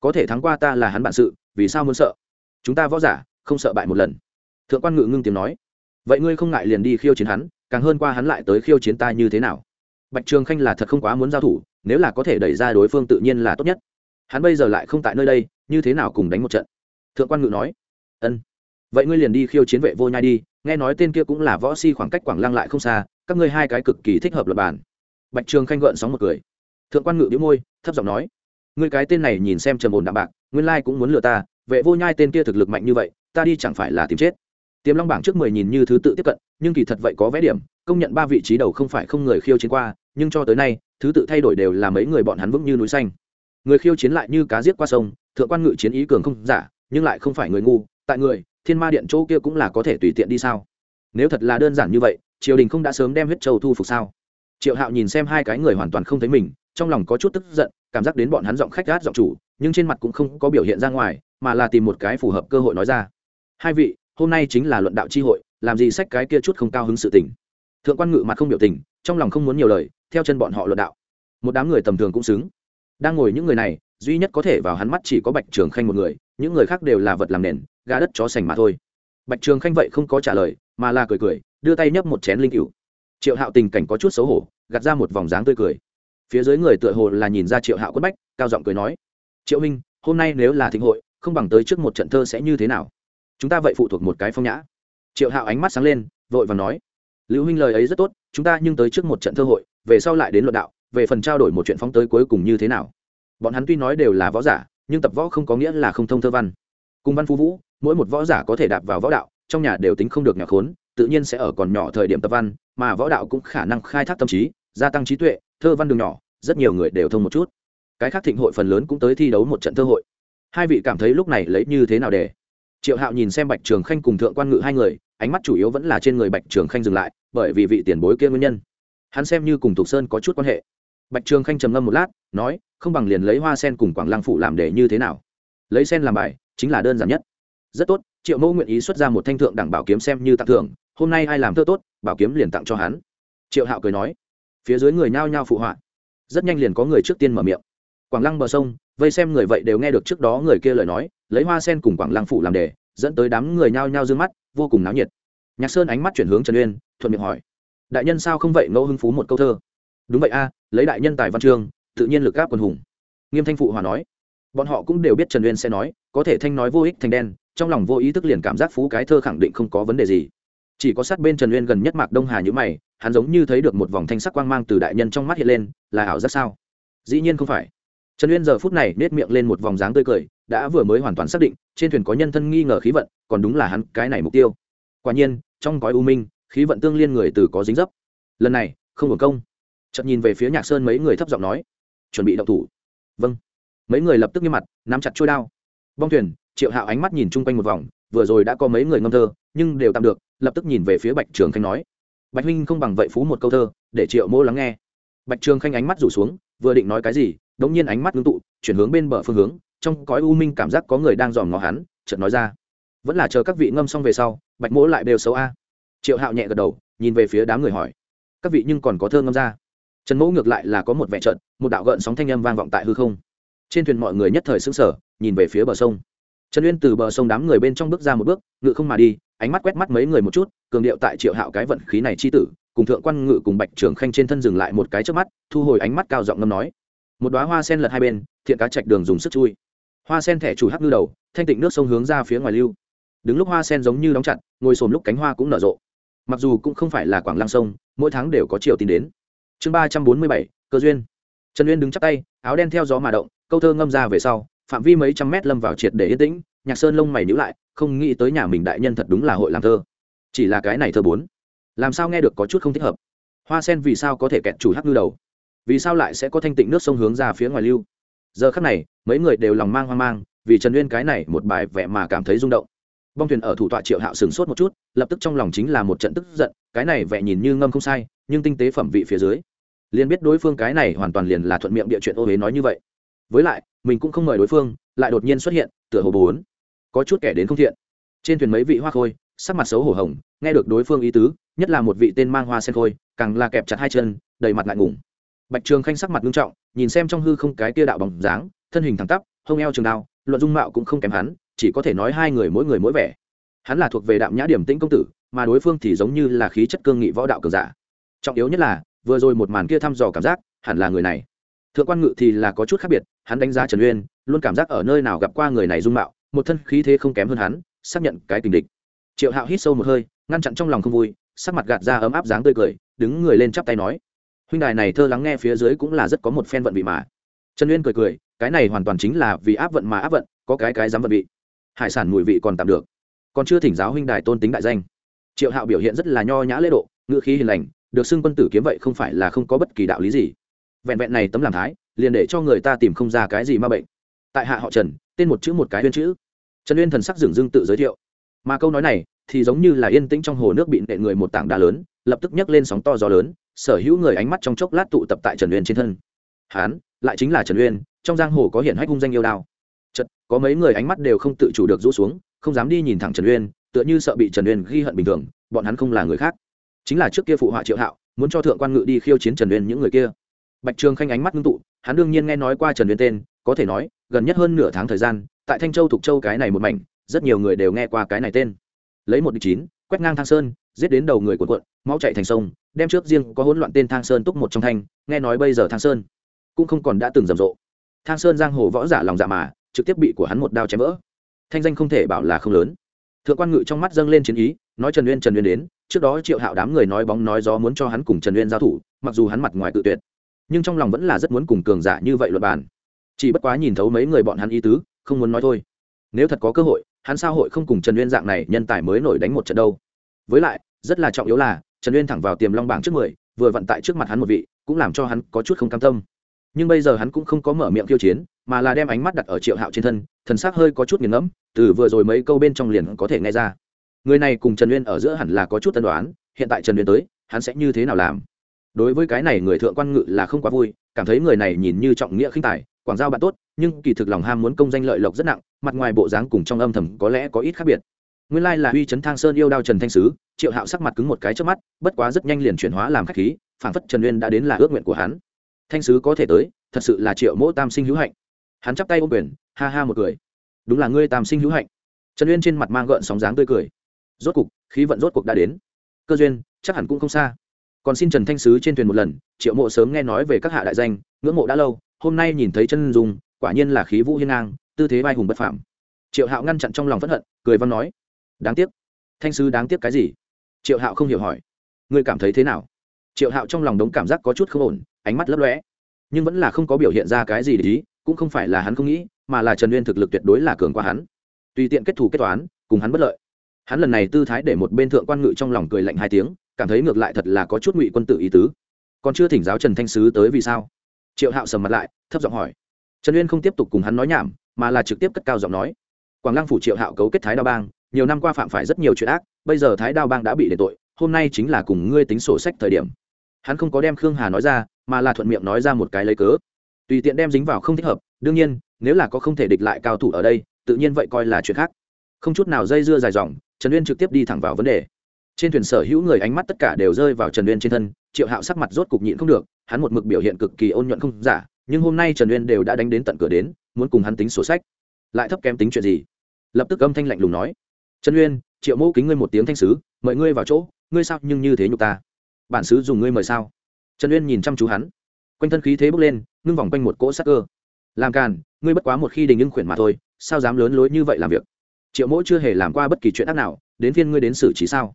Có thể thắng qua ta là hắn bản sự, vì sao muốn sợ? Chúng ta võ giả, không sợ bại một lần. Thượng quan ngự ngưng tiếng nói, vậy ngươi không ngại liền đi khiêu chiến hắn càng hơn qua hắn lại tới khiêu chiến ta như thế nào. Bạch trường khanh là thật không quá muốn giao thủ, nếu là có thể đẩy ra đối phương tự nhiên là tốt nhất. Hắn bây giờ lại không tại nơi đây, như thế nào cùng đánh một trận? Thượng quan ngự nói. Ân. Vậy ngươi liền đi khiêu chiến vệ vô nhai đi, nghe nói tên kia cũng là võ si khoảng cách quảng lăng lại không xa, các ngươi hai cái cực kỳ thích hợp lập bản. Bạch trường khanh gợn sóng một cười. Thượng quan ngự đĩu môi, thấp giọng nói. Ngươi cái tên này nhìn xem trầm ổn đạm bạc, nguyên lai cũng muốn lừa ta, vệ vô nhai tên kia thực lực mạnh như vậy, ta đi chẳng phải là tìm chết tiềm long bảng trước mười nhìn như thứ tự tiếp cận, nhưng kỳ thật vậy có vé điểm, công nhận ba vị trí đầu không phải không người khiêu chiến qua, nhưng cho tới nay, thứ tự thay đổi đều là mấy người bọn hắn vững như núi xanh. Người khiêu chiến lại như cá giết qua sông, thượng quan ngự chiến ý cường không giả, nhưng lại không phải người ngu, tại người, thiên ma điện chỗ kia cũng là có thể tùy tiện đi sao? Nếu thật là đơn giản như vậy, triều đình không đã sớm đem huyết châu thu phục sao? Triệu hạo nhìn xem hai cái người hoàn toàn không thấy mình, trong lòng có chút tức giận, cảm giác đến bọn hắn giọng khách gát giọng chủ, nhưng trên mặt cũng không có biểu hiện ra ngoài, mà là tìm một cái phù hợp cơ hội nói ra. Hai vị hôm nay chính là luận đạo tri hội, làm gì sách cái kia chút không cao hứng sự tình. Thượng quan ngự mặt không biểu tình, trong lòng không muốn nhiều lời, theo chân bọn họ luận đạo. Một đám người tầm thường cũng xứng. Đang ngồi những người này, duy nhất có thể vào hắn mắt chỉ có bạch trường khanh một người, những người khác đều là vật làm nền, gà đất chó sành mà thôi. Bạch trường khanh vậy không có trả lời, mà là cười cười, đưa tay nhấp một chén linh cựu triệu hạo tình cảnh có chút xấu hổ, gạt ra một vòng dáng tươi cười. Phía dưới người tựa hồ là nhìn ra triệu hạo quất bách, cao giọng cười nói, triệu minh hôm nay nếu là thịnh hội, không bằng tới trước một trận thơ sẽ như thế nào? Chúng ta vậy phụ thuộc một cái phong nhã. Triệu hạo ánh mắt sáng lên, vội và nói, lưu huynh lời ấy rất tốt, chúng ta nhưng tới trước một trận thơ hội, về sau lại đến luận đạo, về phần trao đổi một chuyện phóng tới cuối cùng như thế nào? Bọn hắn tuy nói đều là võ giả, nhưng tập võ không có nghĩa là không thông thơ văn. Cùng văn phú vũ, mỗi một võ giả có thể đạp vào võ đạo, trong nhà đều tính không được nhà khốn, tự nhiên sẽ ở còn nhỏ thời điểm tập văn, mà võ đạo cũng khả năng khai thác tâm trí, gia tăng trí tuệ, thơ văn đường nhỏ, rất nhiều người đều thông một chút. Cái khác thịnh hội phần lớn cũng tới thi đấu một trận thơ hội. Hai vị cảm thấy lúc này lấy như thế nào để? Triệu hạo nhìn xem bạch trường khanh cùng thượng quan ngự hai người, ánh mắt chủ yếu vẫn là trên người bạch trường khanh dừng lại, bởi vì vị tiền bối kia nguyên nhân. Hắn xem như cùng thục sơn có chút quan hệ. Bạch trường khanh trầm ngâm một lát, nói, không bằng liền lấy hoa sen cùng quảng lăng phủ làm để như thế nào? Lấy sen làm bài, chính là đơn giản nhất. Rất tốt. Triệu mẫu nguyện ý xuất ra một thanh thượng đẳng bảo kiếm xem như tặng thưởng, hôm nay ai làm thơ tốt, bảo kiếm liền tặng cho hắn. Triệu hạo cười nói. Phía dưới người nhao nhao phụ họa. Rất nhanh liền có người trước tiên mở miệng quảng lăng bờ sông, vây xem người vậy đều nghe được trước đó người kia lời nói, lấy hoa sen cùng quảng lăng phủ làm đề, dẫn tới đám người nhao nhao d ư ơ n g mắt, vô cùng náo nhiệt. Nhạc sơn ánh mắt chuyển hướng trần uyên, thuận miệng hỏi, đại nhân sao không vậy ngẫu hưng phú một câu thơ? Đúng vậy a, lấy đại nhân tài văn chương, tự nhiên lực gáp quần hùng. Nghiêm thanh phụ hòa nói. Bọn họ cũng đều biết trần uyên sẽ nói, có thể thanh nói vô ích thành đen, trong lòng vô ý thức liền cảm giác phú cái thơ khẳng định không có vấn đề gì. Chỉ có sát bên trần uyên gần nhất mạc đông hà nhữ mày, hắn giống như thấy được một vòng thanh sắc quang mang từ đại nhân trong mắt hiện lên, là ảo giác sao? Dĩ nhiên không phải trần uyên giờ phút này nết miệng lên một vòng dáng tươi cười, đã vừa mới hoàn toàn xác định, trên thuyền có nhân thân nghi ngờ khí vận, còn đúng là hắn cái này mục tiêu. Quả nhiên, trong gói u minh, khí vận tương liên người từ có dính dấp. Lần này, không hưởng công. Chợt nhìn về phía nhạc sơn mấy người thấp giọng nói, chuẩn bị động thủ. Vâng. Mấy người lập tức nghiêm mặt, nắm chặt trôi đao. Bong thuyền, triệu hạo ánh mắt nhìn chung quanh một vòng, vừa rồi đã có mấy người ngâm thơ, nhưng đều tạm được, lập tức nhìn về phía bạch trường khanh nói, bạch huynh không bằng vậy phú một câu thơ, để triệu mô lắng nghe. Bạch trường khanh ánh mắt rủ xuống, vừa định nói cái gì đống nhiên ánh mắt ngưng tụ, chuyển hướng bên bờ phương hướng, trong cõi u minh cảm giác có người đang dòm ngó hắn, chợt nói ra, vẫn là chờ các vị ngâm xong về sau, bạch mỗ lại đều xấu a. Triệu hạo nhẹ gật đầu, nhìn về phía đám người hỏi, các vị nhưng còn có thơ ngâm ra? Trần mỗ ngược lại là có một vẻ trận một đạo gợn sóng thanh âm vang vọng tại hư không. Trên thuyền mọi người nhất thời xứng sở nhìn về phía bờ sông. Trần uyên từ bờ sông đám người bên trong bước ra một bước, ngự không mà đi, ánh mắt quét mắt mấy người một chút, cường điệu tại triệu hạo cái vận khí này chi tử, cùng thượng quan ngự cùng bạch trường khanh trên thân dừng lại một cái trước mắt, thu hồi ánh mắt cao giọng ngâm nói một đoá hoa sen lật hai bên, thiện cá chạch đường dùng sức chui. Hoa sen thẻ chủ hắc ngư đầu, thanh tịnh nước sông hướng ra phía ngoài lưu. Đứng lúc hoa sen giống như đóng chặt, ngồi xồm lúc cánh hoa cũng nở rộ. Mặc dù cũng không phải là quảng lăng sông, mỗi tháng đều có chiều tin đến. Chương ba trăm bốn mươi bảy, cơ duyên. Trần uyên đứng chắp tay, áo đen theo gió mà động, câu thơ ngâm ra về sau, phạm vi mấy trăm mét lâm vào triệt để yên tĩnh, nhạc sơn lông mày nhữ lại, không nghĩ tới nhà mình đại nhân thật đúng là hội làm thơ. Chỉ là cái này thơ bốn. Làm sao nghe được có chút không thích hợp? Hoa sen vì sao có thể kẹt chủ hắc ngư đầu? Vì sao lại sẽ có thanh tịnh nước sông hướng ra phía ngoài lưu? Giờ khắc này, mấy người đều lòng mang hoang mang, vì trần uyên cái này một bài vẽ mà cảm thấy rung động. Bong thuyền ở thủ tọa triệu hạo sửng sốt một chút, lập tức trong lòng chính là một trận tức giận, cái này vẽ nhìn như ngâm không sai, nhưng tinh tế phẩm vị phía dưới, liền biết đối phương cái này hoàn toàn liền là thuận miệng địa chuyện ô huế nói như vậy. Với lại, mình cũng không mời đối phương lại đột nhiên xuất hiện, tựa hồ bốn, có chút kẻ đến không thiện. Trên thuyền mấy vị hoa khôi, sắc mặt xấu hổ hồng, nghe được đối phương ý tứ, nhất là một vị tên mang hoa sen khôi, càng là kẹp chặt hai chân, đầy mặt ngại ngùng bạch trường khanh sắc mặt nghiêm trọng, nhìn xem trong hư không cái kia đạo bóng dáng, thân hình thẳng tắp, hông eo trường đao, luận dung mạo cũng không kém hắn, chỉ có thể nói hai người mỗi người mỗi vẻ. Hắn là thuộc về đạm nhã điểm tĩnh công tử, mà đối phương thì giống như là khí chất cương nghị võ đạo cường giả. Trọng yếu nhất là, vừa rồi một màn kia thăm dò cảm giác, hẳn là người này. Thượng quan ngự thì là có chút khác biệt, hắn đánh giá trần uyên, luôn cảm giác ở nơi nào gặp qua người này dung mạo, một thân khí thế không kém hơn hắn, xác nhận cái tình địch. Triệu hạo hít sâu một hơi, ngăn chặn trong lòng không vui, sắc mặt gạt ra ấm áp dáng tươi cười, đứng người lên chắp tay nói huynh đài này thơ lắng nghe phía dưới cũng là rất có một phen vận vị mà. Trần uyên cười cười, cái này hoàn toàn chính là vì áp vận mà áp vận, có cái cái dám vận vị. Hải sản mùi vị còn tạm được. Còn chưa thỉnh giáo huynh đài tôn tính đại danh. Triệu hạo biểu hiện rất là nho nhã lễ độ, ngữ khí hiền lành, được xưng quân tử kiếm vậy không phải là không có bất kỳ đạo lý gì. Vẹn vẹn này tấm làm thái, liền để cho người ta tìm không ra cái gì ma bệnh. Tại hạ họ trần, tên một chữ một cái huyên chữ. Trần uyên thần sắc dừng dưng tự giới thiệu. Mà câu nói này thì giống như là yên tĩnh trong hồ nước bị nệ người một tảng đá lớn, lập tức nhấc lên sóng to gió lớn sở hữu người ánh mắt trong chốc lát tụ tập tại trần uyên trên thân. Hán, lại chính là trần uyên, trong giang hồ có hiển hách hung danh yêu đao. Chật, có mấy người ánh mắt đều không tự chủ được rũ xuống, không dám đi nhìn thẳng trần uyên, tựa như sợ bị trần uyên ghi hận bình thường, bọn hắn không là người khác. Chính là trước kia phụ họa triệu hạo, muốn cho thượng quan ngự đi khiêu chiến trần uyên những người kia. Bạch trường khanh ánh mắt ngưng tụ, hắn đương nhiên nghe nói qua trần uyên tên, có thể nói, gần nhất hơn nửa tháng thời gian, tại thanh châu thục châu cái này một mảnh, rất nhiều người đều nghe qua cái này tên. Lấy một địch chín, quét ngang thang sơn, giết đến đầu người cuộn cuộn, máu chạy thành sông đem trước riêng có hỗn loạn tên thang sơn túc một trong thanh, nghe nói bây giờ thang sơn cũng không còn đã từng rầm rộ. Thang sơn giang hồ võ giả lòng dạ mà, trực tiếp bị của hắn một đao chém vỡ. Thanh danh không thể bảo là không lớn. Thượng quan ngự trong mắt dâng lên chiến ý, nói trần uyên trần uyên đến, trước đó triệu hạo đám người nói bóng nói gió muốn cho hắn cùng trần uyên giao thủ, mặc dù hắn mặt ngoài tự tuyệt, nhưng trong lòng vẫn là rất muốn cùng cường giả như vậy luật bàn. Chỉ bất quá nhìn thấu mấy người bọn hắn ý tứ, không muốn nói thôi. Nếu thật có cơ hội, hắn sao hội không cùng trần uyên dạng này nhân tài mới nổi đánh một trận đâu? Với lại, rất là trọng yếu là trần uyên thẳng vào tiềm long bảng trước mười, vừa vận tại trước mặt hắn một vị, cũng làm cho hắn có chút không cam tâm. Nhưng bây giờ hắn cũng không có mở miệng khiêu chiến, mà là đem ánh mắt đặt ở triệu hạo trên thân, thần s ắ c hơi có chút nghiền ngẫm, từ vừa rồi mấy câu bên trong liền có thể nghe ra. Người này cùng trần uyên ở giữa hẳn là có chút tân đoán, hiện tại trần uyên tới, hắn sẽ như thế nào làm? Đối với cái này người thượng quan ngự là không quá vui, cảm thấy người này nhìn như trọng nghĩa khinh tài, quảng giao bạn tốt, nhưng kỳ thực lòng ham muốn công danh lợi lộc rất nặng, mặt ngoài bộ dáng cùng trong âm thầm có lẽ có ít khác biệt nguyên lai là uy chấn thang sơn yêu đao trần thanh sứ, triệu hạo sắc mặt cứng một cái trước mắt, bất quá rất nhanh liền chuyển hóa làm khách khí phản phất trần uyên đã đến là ước nguyện của hắn. Thanh sứ có thể tới, thật sự là triệu mỗ tam sinh hữu hạnh. Hắn chắp tay ô quyền, ha ha một cười. Đúng là ngươi tam sinh hữu hạnh. Trần uyên trên mặt mang gợn sóng dáng tươi cười. Rốt cục, khí vận rốt cuộc đã đến. Cơ duyên, chắc hẳn cũng không xa. Còn xin trần thanh sứ trên thuyền một lần, triệu mộ sớm nghe nói về các hạ đại danh, ngưỡng mộ đã lâu, hôm nay nhìn thấy chân dùng quả nhiên là khí vũ hiên ngang, tư thế vai hùng bất phạm triệu hạo ngăn chặn trong lòng phẫn hận, cười văn nói đáng tiếc. Thanh sứ đáng tiếc cái gì? Triệu hạo không hiểu hỏi. Ngươi cảm thấy thế nào? Triệu hạo trong lòng đống cảm giác có chút không ổn, ánh mắt lấp lóe. Nhưng vẫn là không có biểu hiện ra cái gì để ý, cũng không phải là hắn không nghĩ, mà là trần uyên thực lực tuyệt đối là cường qua hắn. Tùy tiện kết thù kết toán, cùng hắn bất lợi. Hắn lần này tư thái để một bên thượng quan ngự trong lòng cười lạnh hai tiếng, cảm thấy ngược lại thật là có chút ngụy quân tự ý tứ. Còn chưa thỉnh giáo trần thanh sứ tới vì sao? Triệu hạo sầm mặt lại, thấp giọng hỏi. Trần uyên không tiếp tục cùng hắn nói nhảm, mà là trực tiếp cất cao giọng nói. Quảng lăng phủ triệu hạo cấu kết thái đa bang nhiều năm qua phạm phải rất nhiều chuyện ác, bây giờ thái đao bang đã bị đền tội, hôm nay chính là cùng ngươi tính sổ sách thời điểm. Hắn không có đem khương hà nói ra, mà là thuận miệng nói ra một cái lấy cớ. Tùy tiện đem dính vào không thích hợp, đương nhiên, nếu là có không thể địch lại cao thủ ở đây, tự nhiên vậy coi là chuyện khác. Không chút nào dây dưa dài dòng, trần uyên trực tiếp đi thẳng vào vấn đề. Trên thuyền sở hữu người ánh mắt tất cả đều rơi vào trần uyên trên thân, triệu hạo sắc mặt rốt cục nhịn không được, hắn một mực biểu hiện cực kỳ ôn nhuận không giả, nhưng hôm nay trần uyên đều đã đánh đến tận cửa đến, muốn cùng hắn tính sổ sách. Lại thấp kém tính chuyện gì? Lập tức âm thanh lạnh lùng nói trần uyên, triệu mẫu kính ngươi một tiếng thanh sứ, mời ngươi vào chỗ, ngươi sao nhưng như thế nhục ta? Bản sứ dùng ngươi mời sao? Trần uyên nhìn chăm chú hắn. Quanh thân khí thế bốc lên, ngưng vòng quanh một cỗ sắc cơ. Làm càn, ngươi bất quá một khi đình ưng khuyển mà thôi, sao dám lớn lối như vậy làm việc? Triệu mẫu chưa hề làm qua bất kỳ chuyện ác nào, đến phiên ngươi đến xử trí sao?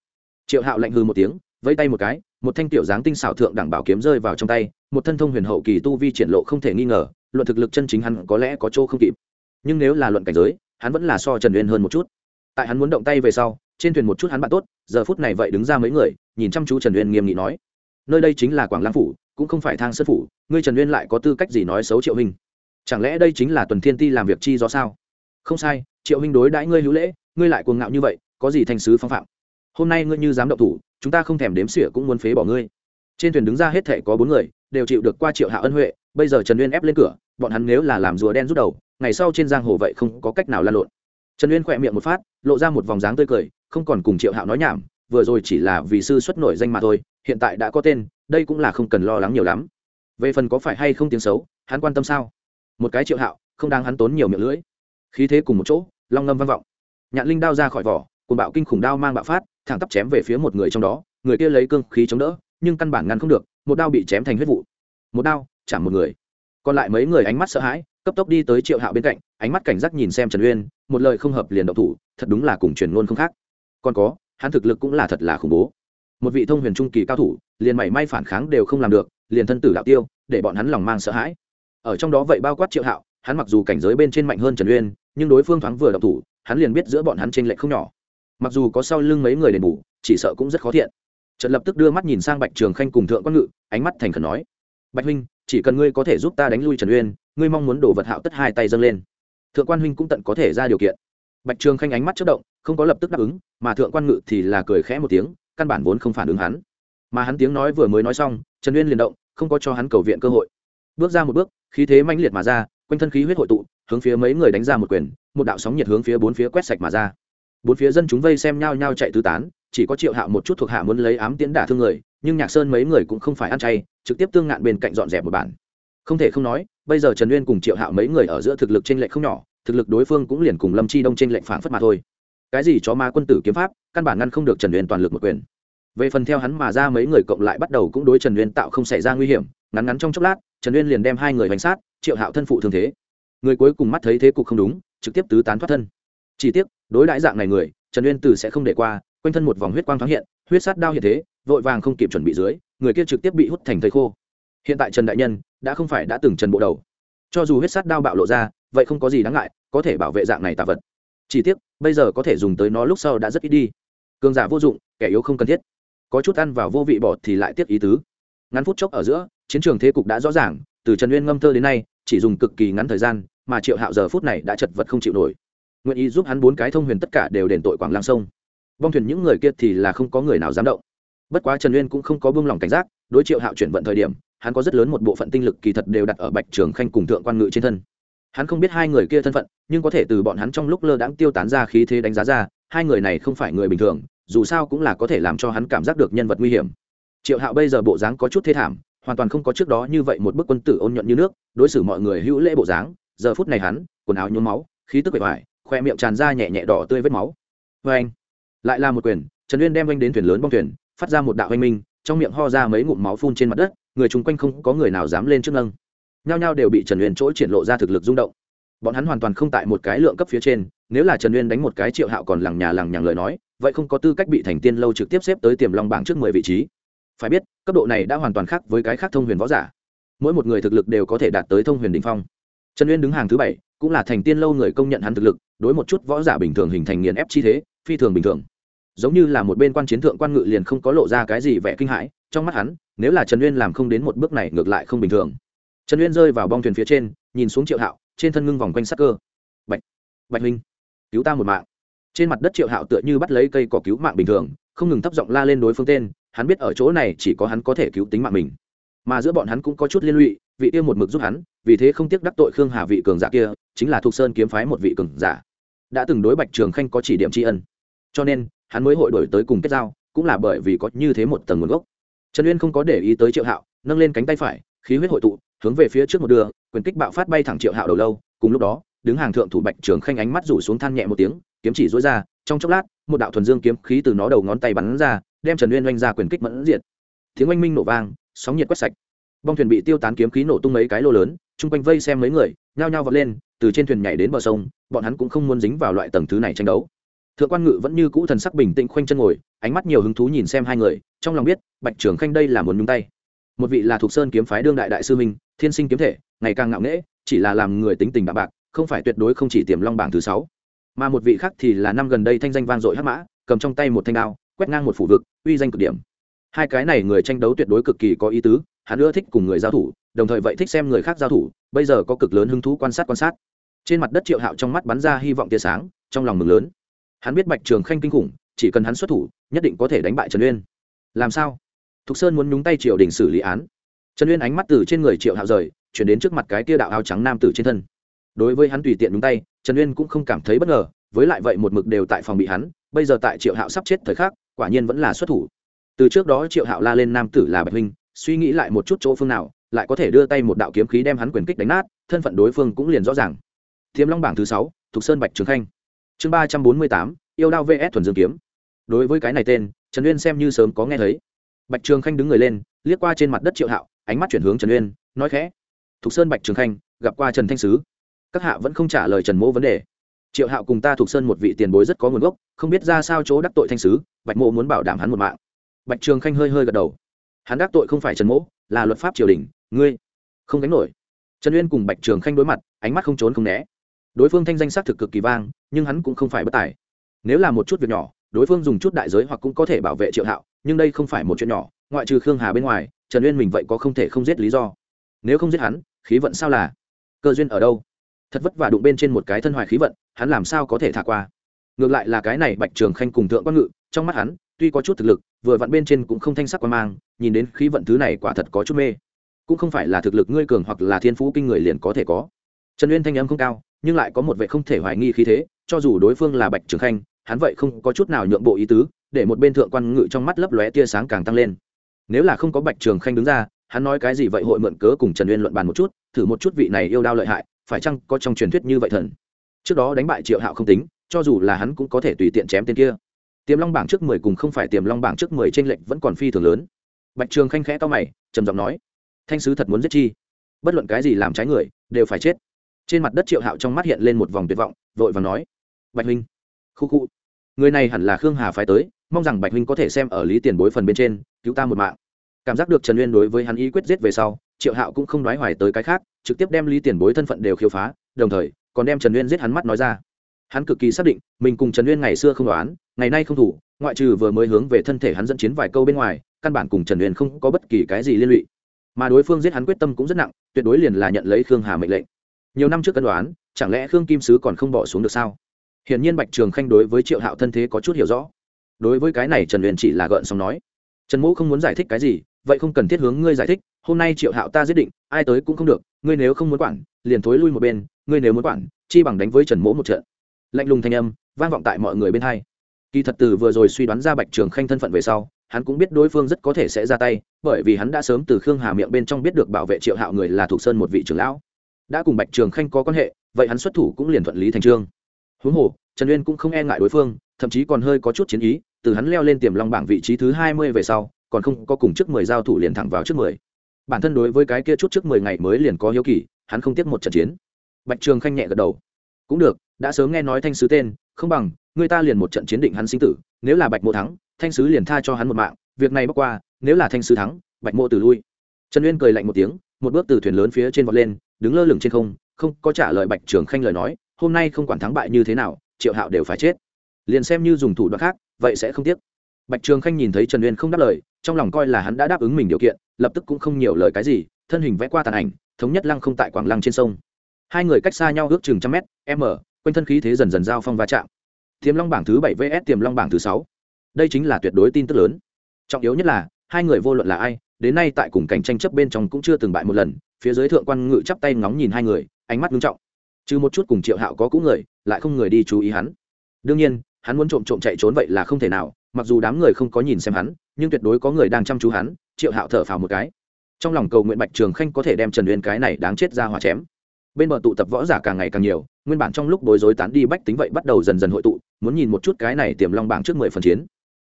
Triệu hạo lạnh hư một tiếng, vẫy tay một cái, một thanh tiểu dáng tinh xảo thượng đẳng bảo kiếm rơi vào trong tay, một thân thông huyền hậu kỳ tu vi triển lộ không thể nghi ngờ, luận thực lực chân chính hắn có lẽ có chỗ không kịp. Nhưng nếu là luận cảnh giới, hắn vẫn là so trần uyên hơn một chút tại hắn muốn động tay về sau, trên thuyền một chút hắn bạn tốt, giờ phút này vậy đứng ra mấy người, nhìn chăm chú trần uyên nghiêm nghị nói, nơi đây chính là quảng lăng phủ, cũng không phải thang sơn phủ, ngươi trần uyên lại có tư cách gì nói xấu triệu hình chẳng lẽ đây chính là tuần thiên ti làm việc chi do sao? Không sai, triệu hình đối đãi ngươi hữu lễ, ngươi lại cuồng ngạo như vậy, có gì thành sứ phong phạm? Hôm nay ngươi như dám động thủ, chúng ta không thèm đếm xỉa cũng muốn phế bỏ ngươi. Trên thuyền đứng ra hết thể có bốn người, đều chịu được qua triệu hạ ân huệ, bây giờ trần uyên ép lên cửa, bọn hắn nếu là làm rùa đen rút đầu, ngày sau trên giang hồ vậy không có cách nào lan lộn. Trần uyên khỏe miệng một phát lộ ra một vòng dáng tươi cười, không còn cùng triệu hạo nói nhảm, vừa rồi chỉ là vì sư xuất nổi danh mà thôi, hiện tại đã có tên, đây cũng là không cần lo lắng nhiều lắm. Về phần có phải hay không tiếng xấu, hắn quan tâm sao? Một cái triệu hạo, không đang hắn tốn nhiều miệng lưỡi. Khí thế cùng một chỗ, long ngâm vang vọng. Nhạn linh đao ra khỏi vỏ cùng bạo kinh khủng đao mang bạo phát, thẳng tắp chém về phía một người trong đó, người kia lấy cương khí chống đỡ, nhưng căn bản ngăn không được, một đao bị chém thành huyết vụ. Một đao, chạm một người. Còn lại mấy người ánh mắt sợ hãi cấp tốc đi tới triệu hạo bên cạnh, ánh mắt cảnh giác nhìn xem trần uyên, một lời không hợp liền động thủ, thật đúng là cùng truyền ngôn không khác. Còn có, hắn thực lực cũng là thật là khủng bố. Một vị thông huyền trung kỳ cao thủ, liền mảy may phản kháng đều không làm được, liền thân tử đạo tiêu, để bọn hắn lòng mang sợ hãi. Ở trong đó vậy bao quát triệu hạo, hắn mặc dù cảnh giới bên trên mạnh hơn trần uyên, nhưng đối phương thoáng vừa động thủ, hắn liền biết giữa bọn hắn tranh lệch không nhỏ. Mặc dù có sau lưng mấy người đền bù, chỉ sợ cũng rất khó thiện. Trần lập tức đưa mắt nhìn sang bạch trường khanh cùng thượng quan ngự, ánh mắt thành khẩn nói, bạch huynh, chỉ cần ngươi có thể giúp ta đánh lui trần uyên ngươi mong muốn đổ vật hạo tất hai tay dâng lên. Thượng quan huynh cũng tận có thể ra điều kiện. Bạch trường khanh ánh mắt chất động, không có lập tức đáp ứng, mà thượng quan ngự thì là cười khẽ một tiếng, căn bản vốn không phản ứng hắn. Mà hắn tiếng nói vừa mới nói xong, trần uyên liền động, không có cho hắn cầu viện cơ hội. Bước ra một bước, khí thế mãnh liệt mà ra, quanh thân khí huyết hội tụ, hướng phía mấy người đánh ra một quyền, một đạo sóng nhiệt hướng phía bốn phía quét sạch mà ra. Bốn phía dân chúng vây xem nhau nhau chạy tứ tán, chỉ có triệu hạ một chút thuộc hạ muốn lấy ám tiễn đả thương người, nhưng nhạc sơn mấy người cũng không phải ăn chay, trực tiếp tương ngạn bên cạnh dọn dẹp một bản không thể không nói, bây giờ trần uyên cùng triệu Hạo mấy người ở giữa thực lực t r ê n lệch không nhỏ, thực lực đối phương cũng liền cùng lâm chi đông t r ê n lệch phản phất mà thôi. Cái gì chó ma quân tử kiếm pháp, căn bản ngăn không được trần uyên toàn lực một quyền. Về phần theo hắn mà ra mấy người cộng lại bắt đầu cũng đối trần uyên tạo không xảy ra nguy hiểm, ngắn ngắn trong chốc lát, trần uyên liền đem hai người bánh sát, triệu hạo thân phụ thương thế. Người cuối cùng mắt thấy thế cục không đúng, trực tiếp tứ tán thoát thân. Chỉ tiếc, đối đãi dạng này người, trần uyên từ sẽ không để qua, quanh thân một vòng huyết quang thoáng hiện, huyết sát đao hiện thế, vội vàng không kịp chuẩn bị dưới, người kia trực tiếp bị hút thành thầy khô. Hiện tại trần đại nhân đã không phải đã từng trần bộ đầu. Cho dù huyết sát đao bạo lộ ra, vậy không có gì đáng ngại, có thể bảo vệ dạng này tạ vật. Chỉ tiếc, bây giờ có thể dùng tới nó lúc sau đã rất ít đi. Cường giả vô dụng, kẻ yếu không cần thiết. Có chút ăn vào vô vị bọt thì lại tiếc ý tứ. Ngắn phút chốc ở giữa, chiến trường thế cục đã rõ ràng, từ trần uyên ngâm thơ đến nay, chỉ dùng cực kỳ ngắn thời gian, mà triệu hạo giờ phút này đã chật vật không chịu nổi. Nguyện ý giúp hắn bốn cái thông huyền tất cả đều đền tội quảng lang sông. Bong thuyền những người kia thì là không có người nào dám động. Bất quá trần uyên cũng không có buông lỏng cảnh giác, đối triệu hạo chuyển vận thời điểm hắn có rất lớn một bộ phận tinh lực kỳ thật đều đặt ở bạch trường khanh cùng thượng quan ngự trên thân. Hắn không biết hai người kia thân phận, nhưng có thể từ bọn hắn trong lúc lơ đãng tiêu tán ra khí thế đánh giá ra, hai người này không phải người bình thường, dù sao cũng là có thể làm cho hắn cảm giác được nhân vật nguy hiểm. Triệu hạo bây giờ bộ dáng có chút thê thảm, hoàn toàn không có trước đó như vậy một bức quân tử ôn nhuận như nước, đối xử mọi người hữu lễ bộ dáng, giờ phút này hắn, quần áo nhuốm máu, khí tức bề ngoài khoe miệng tràn ra nhẹ nhẹ đỏ tươi vết máu. Vê anh, lại là một quyền, trần uyên đem anh đến thuyền lớn bong thuyền, phát ra một đạo anh minh, trong miệng ho ra mấy ngụm máu phun trên mặt đất người chung quanh không có người nào dám lên trước nâng. Nhao nhao đều bị trần uyên chỗ triển lộ ra thực lực rung động. Bọn hắn hoàn toàn không tại một cái lượng cấp phía trên, nếu là trần uyên đánh một cái triệu hạo còn lằng nhà lằng nhằng lời nói, vậy không có tư cách bị thành tiên lâu trực tiếp xếp tới tiềm long bảng trước mười vị trí. Phải biết, cấp độ này đã hoàn toàn khác với cái khác thông huyền võ giả. Mỗi một người thực lực đều có thể đạt tới thông huyền đ ỉ n h phong. Trần uyên đứng hàng thứ bảy, cũng là thành tiên lâu người công nhận hắn thực lực, đối một chút võ giả bình thường hình thành nghiền ép chi thế, phi thường bình thường. Giống như là một bên quan chiến thượng quan ngự liền không có lộ ra cái gì vẻ kinh hãi, trong mắt hắn nếu là trần uyên làm không đến một bước này ngược lại không bình thường. Trần uyên rơi vào bong thuyền phía trên, nhìn xuống triệu hạo, trên thân ngưng vòng quanh sắc cơ. Bạch bạch huynh, cứu ta một mạng. Trên mặt đất triệu hạo tựa như bắt lấy cây cỏ cứu mạng bình thường, không ngừng thấp giọng la lên đối phương tên, hắn biết ở chỗ này chỉ có hắn có thể cứu tính mạng mình. Mà giữa bọn hắn cũng có chút liên lụy, vị tiêu một mực giúp hắn, vì thế không tiếc đắc tội khương hà vị cường giả kia, chính là Thục sơn kiếm phái một vị cường giả. Đã từng đối bạch trường khanh có chỉ điểm tri ân. Cho nên, hắn mới hội đổi tới cùng kết giao, cũng là bởi vì có như thế một tầng nguồn gốc trần uyên không có để ý tới triệu hạo, nâng lên cánh tay phải, khí huyết hội tụ, hướng về phía trước một đường, quyền kích bạo phát bay thẳng triệu hạo đầu lâu. Cùng lúc đó, đứng hàng thượng thủ bạch trường khanh ánh mắt rủ xuống than nhẹ một tiếng, kiếm chỉ dối ra, trong chốc lát, một đạo thuần dương kiếm khí từ nó đầu ngón tay bắn ra, đem trần uyên oanh ra quyền kích mẫn diện tiếng oanh minh nổ vang, sóng nhiệt quét sạch. Bong thuyền bị tiêu tán kiếm khí nổ tung mấy cái lô lớn, chung quanh vây xem mấy người, nhao nhao vọt lên, từ trên thuyền nhảy đến bờ sông, bọn hắn cũng không muốn dính vào loại tầng thứ này tranh đấu thượng quan ngự vẫn như cũ thần sắc bình tĩnh khoanh chân ngồi, ánh mắt nhiều hứng thú nhìn xem hai người, trong lòng biết, bạch trường khanh đây là muốn nhúng tay. Một vị là thuộc sơn kiếm phái đương đại đại sư minh, thiên sinh kiếm thể, ngày càng ngạo nghễ, chỉ là làm người tính tình đạm bạc, không phải tuyệt đối không chỉ tiềm long bảng thứ sáu. Mà một vị khác thì là năm gần đây thanh danh vang dội hắc mã, cầm trong tay một thanh đao, quét ngang một phủ vực, uy danh cực điểm. Hai cái này người tranh đấu tuyệt đối cực kỳ có ý tứ, hắn ưa thích cùng người giao thủ, đồng thời vậy thích xem người khác giao thủ, bây giờ có cực lớn hứng thú quan sát quan sát. Trên mặt đất triệu hạo trong mắt bắn ra hy vọng tia sáng, trong lòng mừng lớn hắn biết bạch trường khanh kinh khủng, chỉ cần hắn xuất thủ, nhất định có thể đánh bại trần uyên. Làm sao? Thục sơn muốn nhúng tay triều đình xử lý án. Trần uyên ánh mắt từ trên người triệu hạo rời, chuyển đến trước mặt cái tia đạo áo trắng nam tử trên thân. Đối với hắn tùy tiện nhúng tay, trần uyên cũng không cảm thấy bất ngờ, với lại vậy một mực đều tại phòng bị hắn, bây giờ tại triệu hạo sắp chết thời khắc, quả nhiên vẫn là xuất thủ. Từ trước đó triệu hạo la lên nam tử là bạch huynh, suy nghĩ lại một chút chỗ phương nào, lại có thể đưa tay một đạo kiếm khí đem hắn quyền kích đánh nát, thân phận đối phương cũng liền rõ ràng. Thiếm long bảng thứ sáu, thục sơn bạch trường khanh chương ba trăm bốn mươi tám, yêu đao vs thuần dương kiếm. Đối với cái này tên, trần uyên xem như sớm có nghe thấy. Bạch trường khanh đứng người lên, liếc qua trên mặt đất triệu hạo, ánh mắt chuyển hướng trần uyên, nói khẽ, thục sơn bạch trường khanh, gặp qua trần thanh sứ. Các hạ vẫn không trả lời trần mỗ vấn đề. Triệu hạo cùng ta thục sơn một vị tiền bối rất có nguồn gốc, không biết ra sao chỗ đắc tội thanh sứ, bạch mộ muốn bảo đảm hắn một mạng. Bạch trường khanh hơi hơi gật đầu. Hắn đắc tội không phải trần mỗ, là luật pháp triều đình, ngươi không đánh nổi. Trần uyên cùng bạch trường khanh đối mặt, ánh mắt không trốn không né đối phương thanh danh xác thực cực kỳ vang, nhưng hắn cũng không phải bất tài. Nếu là một chút việc nhỏ, đối phương dùng chút đại giới hoặc cũng có thể bảo vệ triệu hạo, nhưng đây không phải một chuyện nhỏ, ngoại trừ khương hà bên ngoài, trần uyên mình vậy có không thể không giết lý do. Nếu không giết hắn, khí vận sao là? Cơ duyên ở đâu? Thật vất vả đụng bên trên một cái thân hoài khí vận, hắn làm sao có thể thả qua? Ngược lại là cái này bạch trường khanh cùng thượng quan ngự, trong mắt hắn, tuy có chút thực lực, vừa vặn bên trên cũng không thanh sắc quan mang, nhìn đến khí vận thứ này quả thật có chút mê. Cũng không phải là thực lực ngươi cường hoặc là thiên phú kinh người liền có thể có trần uyên thanh âm không cao, nhưng lại có một vệ không thể hoài nghi khí thế, cho dù đối phương là bạch trường khanh, hắn vậy không có chút nào nhượng bộ ý tứ, để một bên thượng quan ngự trong mắt lấp lóe tia sáng càng tăng lên. Nếu là không có bạch trường khanh đứng ra, hắn nói cái gì vậy hội mượn cớ cùng trần uyên luận bàn một chút, thử một chút vị này yêu đao lợi hại, phải chăng có trong truyền thuyết như vậy thần? Trước đó đánh bại triệu hạo không tính, cho dù là hắn cũng có thể tùy tiện chém tên kia. Tiềm long bảng trước mười cùng không phải tiềm long bảng trước mười trên lệnh vẫn còn phi thường lớn. Bạch trường khanh khẽ to mày, trầm giọng nói, thanh sứ thật muốn giết chi? Bất luận cái gì làm trái người, đều phải chết trên mặt đất triệu hạo trong mắt hiện lên một vòng tuyệt vọng, vội và nói, bạch huynh, khu khu, người này hẳn là khương hà phái tới, mong rằng bạch huynh có thể xem ở lý tiền bối phần bên trên, cứu ta một mạng. Cảm giác được trần uyên đối với hắn ý quyết giết về sau, triệu hạo cũng không nói hoài tới cái khác, trực tiếp đem lý tiền bối thân phận đều khiêu phá, đồng thời, còn đem trần uyên giết hắn mắt nói ra. Hắn cực kỳ xác định, mình cùng trần uyên ngày xưa không đoán, ngày nay không thủ, ngoại trừ vừa mới hướng về thân thể hắn dẫn chiến vài câu bên ngoài, căn bản cùng trần uyên không có bất kỳ cái gì liên lụy. Mà đối phương giết hắn quyết tâm cũng rất nặng, tuyệt đối liền là nhận lấy khương hà mệnh lệnh nhiều năm trước cân đoán, chẳng lẽ khương kim sứ còn không bỏ xuống được sao? Hiển nhiên bạch trường khanh đối với triệu hạo thân thế có chút hiểu rõ. Đối với cái này trần uyên chỉ là gợn xong nói, trần mũ không muốn giải thích cái gì, vậy không cần thiết hướng ngươi giải thích, hôm nay triệu hạo ta giết định, ai tới cũng không được, ngươi nếu không muốn quản, liền thối lui một bên, ngươi nếu muốn quản, chi bằng đánh với trần mỗ một trận. Lạnh lùng thanh âm vang vọng tại mọi người bên hai. Kỳ thật từ vừa rồi suy đoán ra bạch trường khanh thân phận về sau, hắn cũng biết đối phương rất có thể sẽ ra tay, bởi vì hắn đã sớm từ khương hà miệng bên trong biết được bảo vệ triệu hạo người là thuộc sơn một vị trưởng lão đã cùng bạch trường khanh có quan hệ, vậy hắn xuất thủ cũng liền thuận lý thành trương. Huống hồ, trần uyên cũng không e ngại đối phương, thậm chí còn hơi có chút chiến ý, từ hắn leo lên tiềm long bảng vị trí thứ hai mươi về sau, còn không có cùng trước mười giao thủ liền thẳng vào trước mười. Bản thân đối với cái kia chút trước mười ngày mới liền có hiếu kỳ, hắn không tiếp một trận chiến. Bạch trường khanh nhẹ gật đầu. Cũng được, đã sớm nghe nói thanh sứ tên, không bằng, người ta liền một trận chiến định hắn sinh tử, nếu là bạch mộ thắng, thanh sứ liền tha cho hắn một mạng, việc này bắc qua, nếu là thanh sứ thắng, bạch mộ từ lui. Trần uyên cười lạnh một tiếng, một bước từ thuyền lớn phía trên vọt lên đứng lơ lửng trên không không có trả lời bạch trường khanh lời nói, hôm nay không quản thắng bại như thế nào, triệu hạo đều phải chết. Liền xem như dùng thủ đoạn khác, vậy sẽ không tiếc. Bạch trường khanh nhìn thấy trần uyên không đáp lời, trong lòng coi là hắn đã đáp ứng mình điều kiện, lập tức cũng không nhiều lời cái gì, thân hình vẽ qua tàn ảnh, thống nhất lăng không tại quảng lăng trên sông. Hai người cách xa nhau ước chừng trăm mét, m, quanh thân khí thế dần dần giao phong va chạm. Tiềm long bảng thứ bảy vs tiềm long bảng thứ sáu. Đây chính là tuyệt đối tin tức lớn. Trọng yếu nhất là, hai người vô luận là ai đến nay tại cùng cảnh tranh chấp bên trong cũng chưa từng bại một lần, phía dưới thượng quan ngự chắp tay ngóng nhìn hai người, ánh mắt nghiêm trọng. Trừ một chút cùng triệu hạo có cũ người, lại không người đi chú ý hắn. Đương nhiên, hắn muốn trộm trộm chạy trốn vậy là không thể nào, mặc dù đám người không có nhìn xem hắn, nhưng tuyệt đối có người đang chăm chú hắn, triệu hạo thở phào một cái. Trong lòng cầu nguyện bạch trường khanh có thể đem trần uyên cái này đáng chết ra hỏa chém. Bên bờ tụ tập võ giả càng ngày càng nhiều, nguyên bản trong lúc bối rối tán đi bách tính vậy bắt đầu dần dần hội tụ, muốn nhìn một chút cái này tiềm long bảng trước mười phần chiến.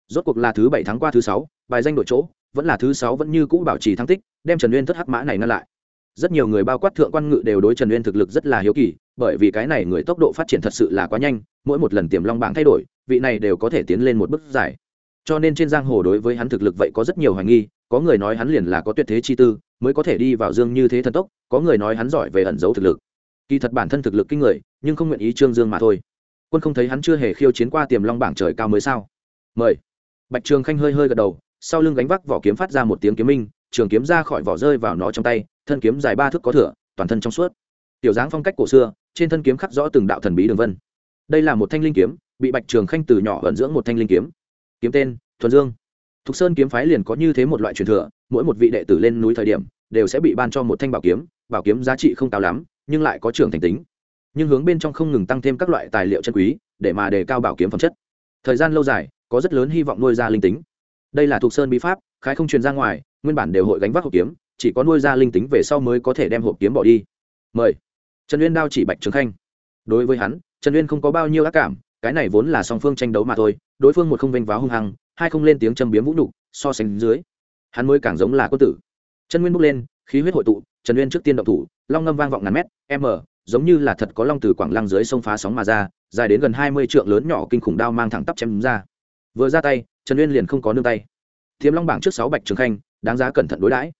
Rốt cuộc là thứ bảy tháng qua thứ sáu, bài danh đội chỗ vẫn là thứ sáu vẫn như cũ bảo trì thắng tích, đem trần uyên thất hắc mã này ngăn lại. Rất nhiều người bao quát thượng quan ngự đều đối trần uyên thực lực rất là hiếu kỳ, bởi vì cái này người tốc độ phát triển thật sự là quá nhanh, mỗi một lần tiềm long bảng thay đổi, vị này đều có thể tiến lên một bước giải cho nên trên giang hồ đối với hắn thực lực vậy có rất nhiều hoài nghi, có người nói hắn liền là có tuyệt thế chi tư, mới có thể đi vào dương như thế thần tốc, có người nói hắn giỏi về ẩn giấu thực lực. Kỳ thật bản thân thực lực kinh người, nhưng không nguyện ý trương dương mà thôi. Quân không thấy hắn chưa hề khiêu chiến qua tiềm long bảng trời cao mới sao? Mời. Bạch trường khanh hơi hơi gật đầu sau lưng gánh vác vỏ kiếm phát ra một tiếng kiếm minh, trường kiếm ra khỏi vỏ rơi vào nó trong tay, thân kiếm dài ba thước có thửa, toàn thân trong suốt. Tiểu dáng phong cách cổ xưa, trên thân kiếm khắc rõ từng đạo thần bí đường vân. Đây là một thanh linh kiếm, bị bạch trường khanh từ nhỏ vận dưỡng một thanh linh kiếm. Kiếm tên, thuần dương. Thục sơn kiếm phái liền có như thế một loại truyền thừa, mỗi một vị đệ tử lên núi thời điểm, đều sẽ bị ban cho một thanh bảo kiếm bảo kiếm giá trị không cao lắm, nhưng lại có trường thành tính. Nhưng hướng bên trong không ngừng tăng thêm các loại tài liệu chân quý, để mà đề cao bảo kiếm phẩm chất. Thời gian lâu dài, có rất lớn hy vọng nuôi ra linh tính đây là thuộc sơn bí pháp, khái không truyền ra ngoài, nguyên bản đều hội gánh vác hộp kiếm, chỉ có nuôi ra linh tính về sau mới có thể đem hộp kiếm bỏ đi. Mời. Trần uyên đao chỉ bạch trường khanh. Đối với hắn, trần uyên không có bao nhiêu ác cảm, cái này vốn là song phương tranh đấu mà thôi, đối phương một không vênh váo hung hăng, hai không lên tiếng châm biếm vũ nhục, so sánh dưới, hắn mới càng giống là quân tử. Chân nguyên bước lên, khí huyết hội tụ, trần uyên trước tiên động thủ, long ngâm vang vọng ngàn mét, m, giống như là thật có long từ quảng lăng dưới sông phá sóng mà ra, dài đến gần hai mươi trượng lớn nhỏ kinh khủng đao mang thẳng tắp chém ra vừa ra tay, trần uyên liền không có nương tay. Thiếm long bảng trước sáu bạch trường khanh, đáng giá cẩn thận đối đãi.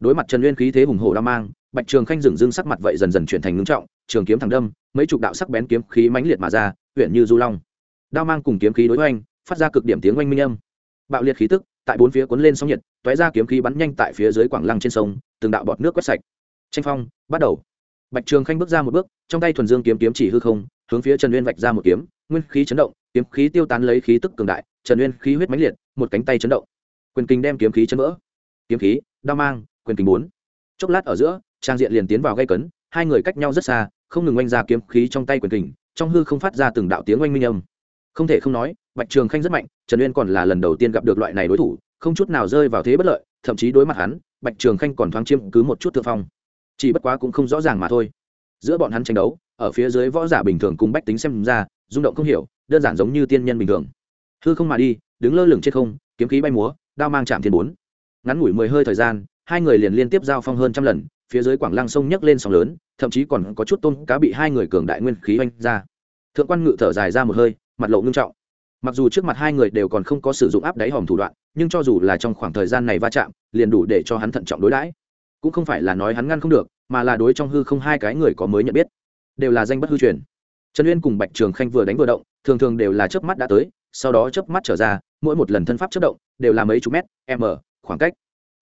Đối mặt trần uyên khí thế hùng hổ đao mang, bạch trường khanh dừng dưng sắc mặt vậy dần dần chuyển thành ngưng trọng, trường kiếm thẳng đâm, mấy chục đạo sắc bén kiếm khí mãnh liệt mà ra huyện như du long. Đao mang cùng kiếm khí đối oanh phát ra cực điểm tiếng oanh minh âm. Bạo liệt khí tức, tại bốn phía cuốn lên sóng nhiệt t ra kiếm khí bắn nhanh tại phía dưới quảng lăng trên sông, từng đạo bọt nước quét sạch. Tranh phong, bắt đầu. Bạch trường khanh bước ra một bước, trong tay thuần dương kiếm kiếm chỉ hư không, hướng phía trần uyên vạch ra một kiếm, nguyên khí chấn động, kiếm khí tiêu tán lấy khí tức cường đại trần uyên khí huyết mãnh liệt, một cánh tay chấn động. Quyền kinh đem kiếm khí chấn vỡ. Kiếm khí, đao mang, quyền kinh bốn. Chốc lát ở giữa, trang diện liền tiến vào gây cấn, hai người cách nhau rất xa, không ngừng oanh ra kiếm khí trong tay quyền kình, trong hư không phát ra từng đạo tiếng oanh minh âm. Không thể không nói, bạch trường khanh rất mạnh, trần uyên còn là lần đầu tiên gặp được loại này đối thủ, không chút nào rơi vào thế bất lợi, thậm chí đối mặt hắn, bạch trường khanh còn thoáng chiêm cứ một chút thượng phong. Chỉ bất quá cũng không rõ ràng mà thôi. Giữa bọn hắn tranh đấu, ở phía dưới võ giả bình thường cùng bách tính xem ra, rung động không hiểu, đơn giản giống như tiên nhân bình thường hư không mà đi, đứng lơ lửng trên không, kiếm khí bay múa, đao mang chạm thiên bốn. Ngắn ngủi mười hơi thời gian, hai người liền liên tiếp giao phong hơn trăm lần, phía dưới quảng lăng sông nhấc lên sóng lớn, thậm chí còn có chút tôm cá bị hai người cường đại nguyên khí oanh ra. Thượng quan ngự thở dài ra một hơi, mặt lộ ngưng trọng. Mặc dù trước mặt hai người đều còn không có sử dụng áp đáy hòm thủ đoạn, nhưng cho dù là trong khoảng thời gian này va chạm, liền đủ để cho hắn thận trọng đối đãi. Cũng không phải là nói hắn ngăn không được, mà là đối trong hư không hai cái người có mới nhận biết. Đều là danh bất hư truyền. Trần uyên cùng bạch trường khanh vừa đánh vừa động, thường thường đều là chớp mắt đã tới sau đó chớp mắt trở ra, mỗi một lần thân pháp chớp động đều là mấy chục mét, m, khoảng cách.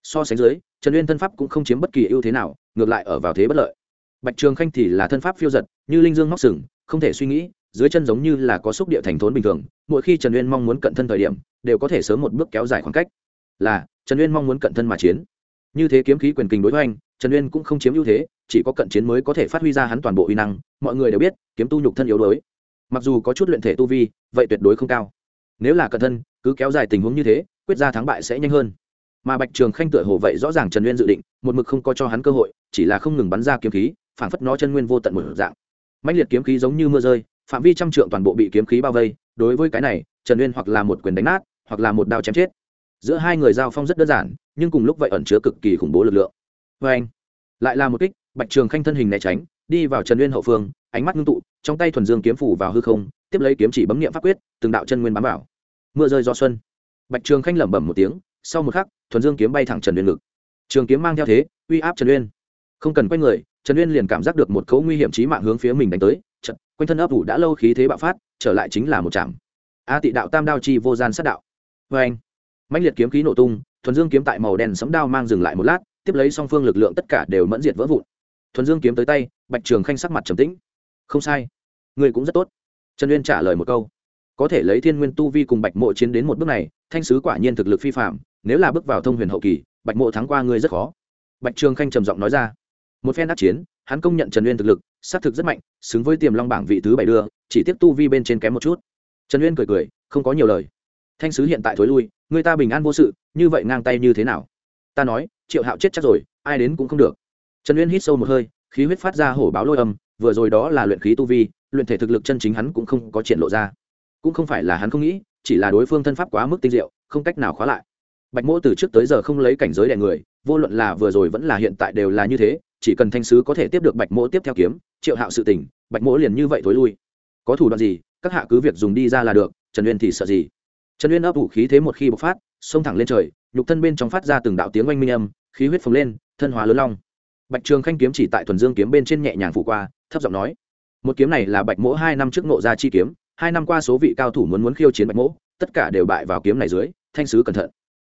So sánh dưới, trần uyên thân pháp cũng không chiếm bất kỳ ưu thế nào, ngược lại ở vào thế bất lợi. Bạch trường khanh thì là thân pháp phiêu giật, như linh dương móc sừng, không thể suy nghĩ, dưới chân giống như là có xúc địa thành thốn bình thường, mỗi khi trần uyên mong muốn cận thân thời điểm, đều có thể sớm một bước kéo dài khoảng cách. Là, trần uyên mong muốn cận thân mà chiến. Như thế kiếm khí quyền kình đối với anh trần uyên cũng không chiếm ưu thế, chỉ có cận chiến mới có thể phát huy ra hắn toàn bộ uy năng, mọi người đều biết, kiếm tu nhục thân yếu đuối. Mặc dù có chút luyện thể tu vi, vậy tuyệt đối không cao nếu là cận thân, cứ kéo dài tình huống như thế, quyết ra thắng bại sẽ nhanh hơn. Mà bạch trường khanh tựa hồ vậy rõ ràng trần nguyên dự định, một mực không có cho hắn cơ hội, chỉ là không ngừng bắn ra kiếm khí, phảng phất nó chân nguyên vô tận một dạng. Mạnh liệt kiếm khí giống như mưa rơi, phạm vi trăm trượng toàn bộ bị kiếm khí bao vây, đối với cái này, trần nguyên hoặc là một quyền đánh nát, hoặc là một đao chém chết. Giữa hai người giao phong rất đơn giản, nhưng cùng lúc vậy ẩn chứa cực kỳ khủng bố lực lượng. Vê anh, lại là một kích, bạch trường khanh thân hình né tránh, đi vào trần nguyên hậu phương, ánh mắt ngưng tụ, trong tay thuần dương kiếm phủ vào hư không, tiếp lấy kiếm chỉ bấm nghiệm pháp quyết, từng đạo chân nguyên bám vào mưa rơi do xuân. Bạch trường khanh lẩm bẩm một tiếng, sau một khắc, thuần dương kiếm bay thẳng trần uyên ngực. Trường kiếm mang theo thế, uy áp trần uyên. Không cần quay người, trần uyên liền cảm giác được một cấu nguy hiểm trí mạng hướng phía mình đánh tới trận quanh thân ấp ủ đã lâu khí thế bạo phát, trở lại chính là một chạm a tị đạo tam đao chi vô gian sát đạo. Vê anh mạnh liệt kiếm khí nổ tung, thuần dương kiếm tại màu đen sấm đao mang dừng lại một lát, tiếp lấy song phương lực lượng tất cả đều mẫn diệt vỡ vụn. Thuần dương kiếm tới tay, bạch trường khanh sắc mặt trầm tĩnh. Không sai, người cũng rất tốt. Trần uyên trả lời một câu có thể lấy thiên nguyên tu vi cùng bạch mộ chiến đến một bước này, thanh sứ quả nhiên thực lực phi phạm nếu là bước vào thông huyền hậu kỳ, bạch mộ thắng qua ngươi rất khó. Bạch trường khanh trầm giọng nói ra. Một phen đắc chiến, hắn công nhận trần uyên thực lực xác thực rất mạnh, xứng với tiềm long bảng vị thứ bảy đưa, chỉ tiếp tu vi bên trên kém một chút. Trần uyên cười cười, không có nhiều lời. Thanh sứ hiện tại thối lui, người ta bình an vô sự, như vậy ngang tay như thế nào? Ta nói, triệu hạo chết chắc rồi, ai đến cũng không được. Trần uyên hít sâu một hơi, khí huyết phát ra hổ báo lôi âm, vừa rồi đó là luyện khí tu vi, luyện thể thực lực chân chính hắn cũng không có triển lộ ra cũng không phải là hắn không nghĩ, chỉ là đối phương thân pháp quá mức tinh diệu, không cách nào khóa lại. Bạch mỗ từ trước tới giờ không lấy cảnh giới đẻ người, vô luận là vừa rồi vẫn là hiện tại đều là như thế, chỉ cần thanh sứ có thể tiếp được bạch mỗ tiếp theo kiếm, triệu hạo sự tỉnh bạch mỗ liền như vậy thối lui. Có thủ đoạn gì, các hạ cứ việc dùng đi ra là được, trần uyên thì sợ gì? Trần uyên ấp ủ khí thế một khi bộc phát, xông thẳng lên trời, nhục thân bên trong phát ra từng đạo tiếng oanh minh âm, khí huyết phồng lên, thân hóa lớn long. Bạch trường khanh kiếm chỉ tại thuần dương kiếm bên trên nhẹ nhàng phủ qua, thấp giọng nói, một kiếm này là bạch mỗ hai năm trước nộ ra chi kiếm hai năm qua số vị cao thủ muốn muốn khiêu chiến bạch mỗ, tất cả đều bại vào kiếm này dưới, thanh sứ cẩn thận.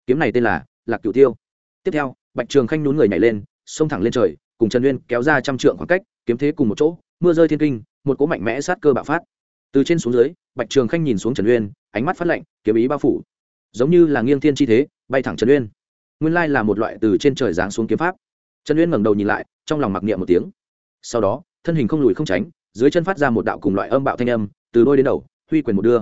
Kiếm này tên là lạc cửu tiêu. Tiếp theo, bạch trường khanh nhún người nhảy lên, xông thẳng lên trời, cùng trần uyên kéo ra trăm trượng khoảng cách, kiếm thế cùng một chỗ, mưa rơi thiên kinh, một cỗ mạnh mẽ sát cơ bạo phát. Từ trên xuống dưới, bạch trường khanh nhìn xuống trần uyên, ánh mắt phát lạnh, kiếm ý bao phủ. Giống như là nghiêng thiên chi thế, bay thẳng trần uyên. Nguyên lai là một loại từ trên trời giáng xuống kiếm pháp. Trần uyên ngẩng đầu nhìn lại, trong lòng mặc niệm một tiếng. Sau đó, thân hình không lùi không tránh, dưới chân phát ra một đạo cùng loại âm bạo thanh âm từ đôi đến đầu, huy quyền một đưa.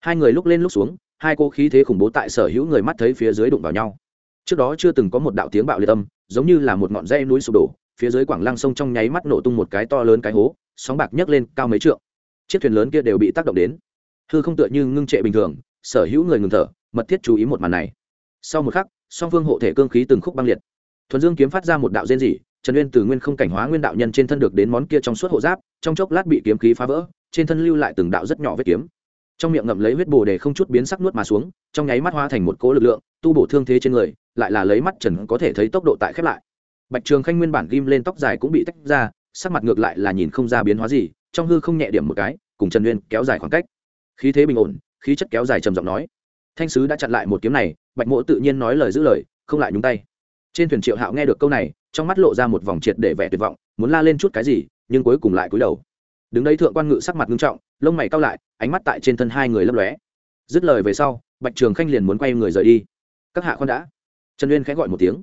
Hai người lúc lên lúc xuống, hai cô khí thế khủng bố tại sở hữu người mắt thấy phía dưới đụng vào nhau. Trước đó chưa từng có một đạo tiếng bạo liệt âm, giống như là một ngọn dây núi sụp đổ, phía dưới quảng lăng sông trong nháy mắt nổ tung một cái to lớn cái hố, sóng bạc nhấc lên cao mấy trượng. Chiếc thuyền lớn kia đều bị tác động đến. Hư không tựa như ngưng trệ bình thường, sở hữu người ngừng thở, mật thiết chú ý một màn này. Sau một khắc, song phương hộ thể cương khí từng khúc băng liệt. Thuần dương kiếm phát ra một đạo rên rỉ, trần uyên từ nguyên không cảnh hóa nguyên đạo nhân trên thân được đến món kia trong suốt hộ giáp, trong chốc lát bị kiếm khí phá vỡ trên thân lưu lại từng đạo rất nhỏ vết kiếm. Trong miệng ngậm lấy huyết bồ để không chút biến sắc nuốt mà xuống, trong nháy mắt hóa thành một cỗ lực lượng, tu bổ thương thế trên người, lại là lấy mắt trần có thể thấy tốc độ tại khép lại. Bạch trường khanh nguyên bản ghim lên tóc dài cũng bị tách ra, sắc mặt ngược lại là nhìn không ra biến hóa gì, trong hư không nhẹ điểm một cái, cùng trần uyên kéo dài khoảng cách. Khí thế bình ổn, khí chất kéo dài trầm giọng nói. Thanh sứ đã chặn lại một kiếm này, bạch mộ tự nhiên nói lời giữ lời, không lại nhúng tay. Trên thuyền triệu hạo nghe được câu này, trong mắt lộ ra một vòng triệt để vẻ tuyệt vọng, muốn la lên chút cái gì, nhưng cuối cùng lại cúi đầu đứng đấy thượng quan ngự sắc mặt nghiêm trọng, lông mày cao lại, ánh mắt tại trên thân hai người lấp lóe. Dứt lời về sau, bạch trường khanh liền muốn quay người rời đi. Các hạ con đã. Trần uyên khẽ gọi một tiếng.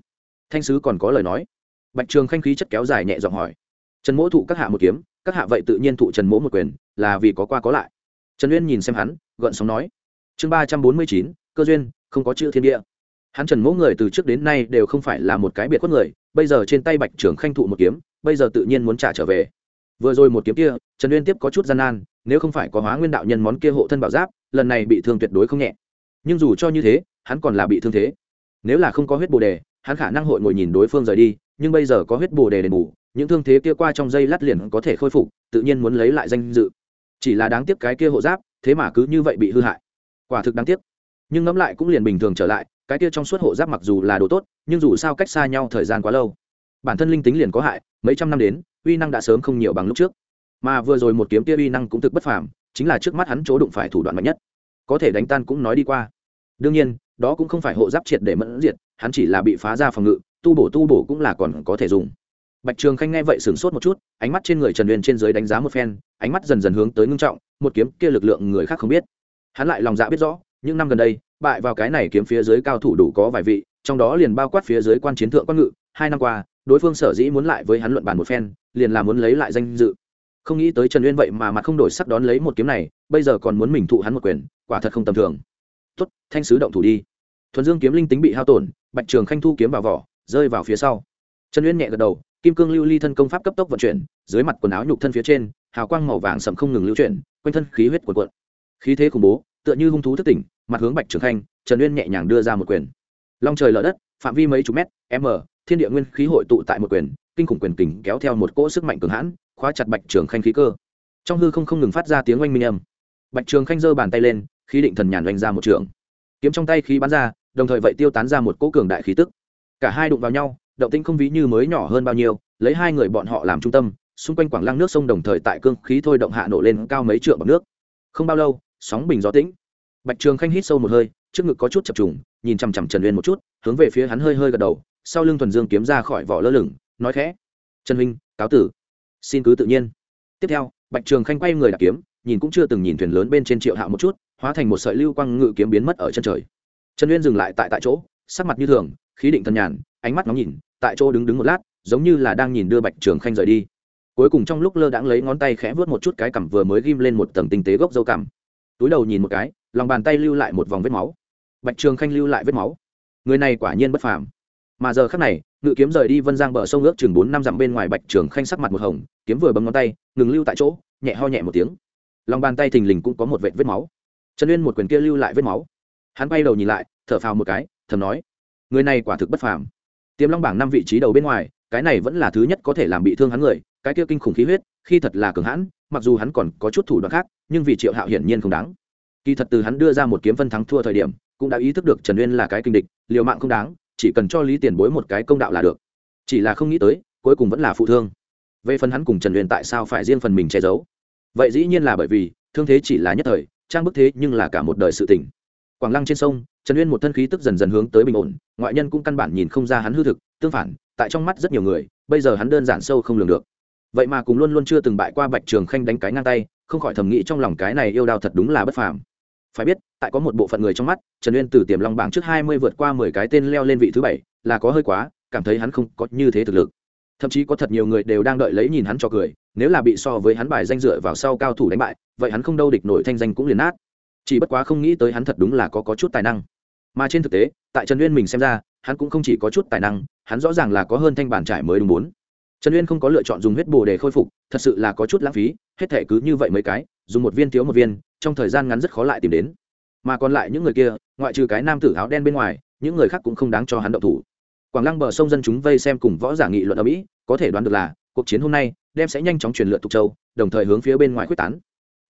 Thanh sứ còn có lời nói. Bạch trường khanh khí chất kéo dài nhẹ giọng hỏi. Trần mỗ thụ các hạ một kiếm, các hạ vậy tự nhiên thụ trần mỗ một quyền, là vì có qua có lại. Trần uyên nhìn xem hắn, gợn sóng nói. Chương ba trăm bốn mươi chín, cơ duyên, không có chữ thiên địa. Hắn trần mỗ người từ trước đến nay đều không phải là một cái biệt khuất người, bây giờ trên tay bạch trường khanh thụ một kiếm, bây giờ tự nhiên muốn trả trở về vừa rồi một kiếm kia, trần uyên tiếp có chút gian nan, nếu không phải có hóa nguyên đạo nhân món kia hộ thân bảo giáp, lần này bị thương tuyệt đối không nhẹ. Nhưng dù cho như thế, hắn còn là bị thương thế. Nếu là không có huyết bồ đề, hắn khả năng hội ngồi nhìn đối phương rời đi, nhưng bây giờ có huyết bồ đề đền bù, những thương thế kia qua trong dây lát liền có thể khôi phục, tự nhiên muốn lấy lại danh dự. Chỉ là đáng tiếc cái kia hộ giáp, thế mà cứ như vậy bị hư hại. Quả thực đáng tiếc. Nhưng ngẫm lại cũng liền bình thường trở lại, cái kia trong suốt hộ giáp mặc dù là đồ tốt, nhưng dù sao cách xa nhau thời gian quá lâu, bản thân linh tính liền có hại, mấy trăm năm đến uy năng đã sớm không nhiều bằng lúc trước. Mà vừa rồi một kiếm kia uy năng cũng thực bất phàm, chính là trước mắt hắn chỗ đụng phải thủ đoạn mạnh nhất. Có thể đánh tan cũng nói đi qua. Đương nhiên, đó cũng không phải hộ giáp triệt để mẫn diệt, hắn chỉ là bị phá ra phòng ngự, tu bổ tu bổ cũng là còn có thể dùng. Bạch trường khanh nghe vậy sửng sốt một chút, ánh mắt trên người trần uyên trên dưới đánh giá một phen, ánh mắt dần dần hướng tới ngưng trọng, một kiếm kia lực lượng người khác không biết. Hắn lại lòng dạ biết rõ, những năm gần đây, bại vào cái này kiếm phía dưới cao thủ đủ có vài vị, trong đó liền bao quát phía dưới quan chiến thượng quan ngự, hai năm qua đối phương sở dĩ muốn lại với hắn luận bàn một phen, liền là muốn lấy lại danh dự. Không nghĩ tới trần uyên vậy mà mặt không đổi sắc đón lấy một kiếm này, bây giờ còn muốn mình thụ hắn một quyền, quả thật không tầm thường. Tuất thanh sứ động thủ đi. Thuần dương kiếm linh tính bị hao tổn, bạch trường khanh thu kiếm vào vỏ, rơi vào phía sau. Trần uyên nhẹ gật đầu, kim cương lưu ly thân công pháp cấp tốc vận chuyển, dưới mặt quần áo nhục thân phía trên, hào quang màu vàng sậm không ngừng lưu chuyển, quanh thân khí huyết cuộn cuộn. Khí thế khủng bố, tựa như hung thú thất tỉnh, mặt hướng bạch trường khanh, trần uyên nhẹ nhàng đưa ra một quyền. Long trời lở đất phạm vi mấy chục mét, m, thiên địa nguyên khí hội tụ tại một quyền, kinh khủng quyền kình kéo theo một cỗ sức mạnh cường hãn, khóa chặt bạch trường khanh khí cơ. Trong hư không không ngừng phát ra tiếng oanh minh âm. Bạch trường khanh giơ bàn tay lên, khí định thần nhàn oanh ra một trường. Kiếm trong tay khí bắn ra, đồng thời vậy tiêu tán ra một cỗ cường đại khí tức. Cả hai đụng vào nhau, động tĩnh không ví như mới nhỏ hơn bao nhiêu, lấy hai người bọn họ làm trung tâm, xung quanh quảng lăng nước sông đồng thời tại cương khí thôi động hạ nổ lên cao mấy trượng bằng nước. Không bao lâu, sóng bình gió tĩnh. Bạch trường khanh hít sâu một hơi, trước ngực có chút chập trùng nhìn chằm chằm trần uyên một chút, hướng về phía hắn hơi hơi gật đầu, sau lưng thuần dương kiếm ra khỏi vỏ lơ lửng, nói khẽ, trần huynh, cáo tử. Xin cứ tự nhiên. Tiếp theo, bạch trường khanh quay người đạp kiếm, nhìn cũng chưa từng nhìn thuyền lớn bên trên triệu hạo một chút, hóa thành một sợi lưu quang ngự kiếm biến mất ở chân trời. Trần uyên dừng lại tại tại chỗ, sắc mặt như thường, khí định thần nhàn, ánh mắt ngóng nhìn, tại chỗ đứng đứng một lát, giống như là đang nhìn đưa bạch trường khanh rời đi. Cuối cùng trong lúc lơ đãng lấy ngón tay khẽ vớt một chút cái cằm vừa mới ghim lên một tầng tinh tế gốc dâu cằm. Túi đầu nhìn một cái, lòng bàn tay lưu lại một vòng vết máu bạch trường khanh lưu lại vết máu. Người này quả nhiên bất phàm. Mà giờ khắc này, ngự kiếm rời đi vân giang bờ sông ước chừng bốn năm dặm bên ngoài bạch trường khanh sắc mặt một hồng, kiếm vừa bấm ngón tay, ngừng lưu tại chỗ, nhẹ ho nhẹ một tiếng. Lòng bàn tay thình lình cũng có một vệt vết máu. Trần uyên một quyền kia lưu lại vết máu. Hắn bay đầu nhìn lại, thở phào một cái, thầm nói, người này quả thực bất phàm. Tiềm long bảng năm vị trí đầu bên ngoài, cái này vẫn là thứ nhất có thể làm bị thương hắn người, cái kia kinh khủng khí huyết, khi thật là cường hãn, mặc dù hắn còn có chút thủ đoạn khác, nhưng vì triệu hạo hiển nhiên không đáng. Kỳ thật từ hắn đưa ra một kiếm phân thắng thua thời điểm cũng đã ý thức được trần uyên là cái kinh địch, liều mạng không đáng, chỉ cần cho lý tiền bối một cái công đạo là được. Chỉ là không nghĩ tới, cuối cùng vẫn là phụ thương. Về phần hắn cùng trần uyên tại sao phải riêng phần mình che giấu? Vậy dĩ nhiên là bởi vì, thương thế chỉ là nhất thời, trang bức thế nhưng là cả một đời sự tình. Quảng lăng trên sông, trần uyên một thân khí tức dần dần hướng tới bình ổn, ngoại nhân cũng căn bản nhìn không ra hắn hư thực, tương phản, tại trong mắt rất nhiều người, bây giờ hắn đơn giản sâu không lường được. Vậy mà cùng luôn luôn chưa từng bại qua bạch trường khanh đánh cái ngang tay, không khỏi thầm nghĩ trong lòng cái này yêu đao thật đúng là bất phàm phải biết tại có một bộ phận người trong mắt trần uyên từ tiềm long bảng trước hai mươi vượt qua mười cái tên leo lên vị thứ bảy là có hơi quá cảm thấy hắn không có như thế thực lực. Thậm chí có thật nhiều người đều đang đợi lấy nhìn hắn cho cười nếu là bị so với hắn bài danh dựa vào sau cao thủ đánh bại vậy hắn không đâu địch nổi thanh danh cũng liền nát. Chỉ bất quá không nghĩ tới hắn thật đúng là có, có chút tài năng. Mà trên thực tế tại trần uyên mình xem ra hắn cũng không chỉ có chút tài năng hắn rõ ràng là có hơn thanh bản trải mới đúng bốn. Trần uyên không có lựa chọn dùng huyết bồ để khôi phục thật sự là có chút lãng phí hết thể cứ như vậy mấy cái dùng một viên thiếu một viên trong thời gian ngắn rất khó lại tìm đến. Mà còn lại những người kia, ngoại trừ cái nam tử áo đen bên ngoài, những người khác cũng không đáng cho hắn động thủ. Quảng lăng bờ sông dân chúng vây xem cùng võ giả nghị luận ở mỹ, có thể đoán được là, cuộc chiến hôm nay đem sẽ nhanh chóng truyền lượt tục châu, đồng thời hướng phía bên ngoài quyết tán.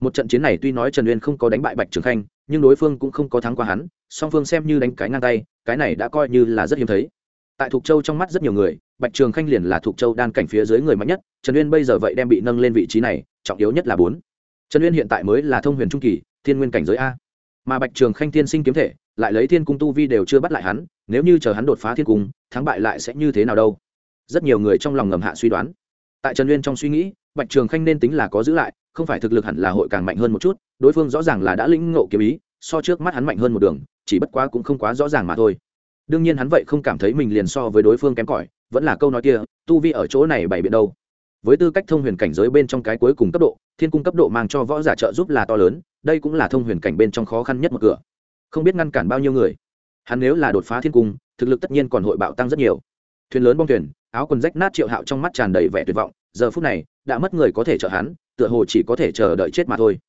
Một trận chiến này tuy nói trần uyên không có đánh bại bạch trường khanh, nhưng đối phương cũng không có thắng qua hắn, song phương xem như đánh cái ngang tay, cái này đã coi như là rất hiếm thấy. Tại thục châu trong mắt rất nhiều người, bạch trường khanh liền là thục châu đan cảnh phía dưới người mạnh nhất, trần uyên bây giờ vậy đem bị nâng lên vị trí này, trọng yếu nhất là bốn trần uyên hiện tại mới là thông huyền trung kỳ, thiên nguyên cảnh giới a. Mà bạch trường khanh thiên sinh kiếm thể, lại lấy thiên cung tu vi đều chưa bắt lại hắn, nếu như chờ hắn đột phá thiên cung, thắng bại lại sẽ như thế nào đâu? Rất nhiều người trong lòng ngầm hạ suy đoán. Tại trần uyên trong suy nghĩ, bạch trường khanh nên tính là có giữ lại, không phải thực lực hẳn là hội càng mạnh hơn một chút, đối phương rõ ràng là đã lĩnh ngộ kiếm ý, so trước mắt hắn mạnh hơn một đường, chỉ bất quá cũng không quá rõ ràng mà thôi. Đương nhiên hắn vậy không cảm thấy mình liền so với đối phương kém cỏi, vẫn là câu nói kia, tu vi ở chỗ này bày biện đâu. Với tư cách thông huyền cảnh giới bên trong cái cuối cùng cấp độ thiên cung cấp độ mang cho võ giả trợ giúp là to lớn, đây cũng là thông huyền cảnh bên trong khó khăn nhất một cửa. Không biết ngăn cản bao nhiêu người. Hắn nếu là đột phá thiên cung, thực lực tất nhiên còn hội bạo tăng rất nhiều. Thuyền lớn bong thuyền, áo quần rách nát triệu hạo trong mắt tràn đầy vẻ tuyệt vọng, giờ phút này, đã mất người có thể trợ hắn, tựa hồ chỉ có thể chờ đợi chết mà thôi.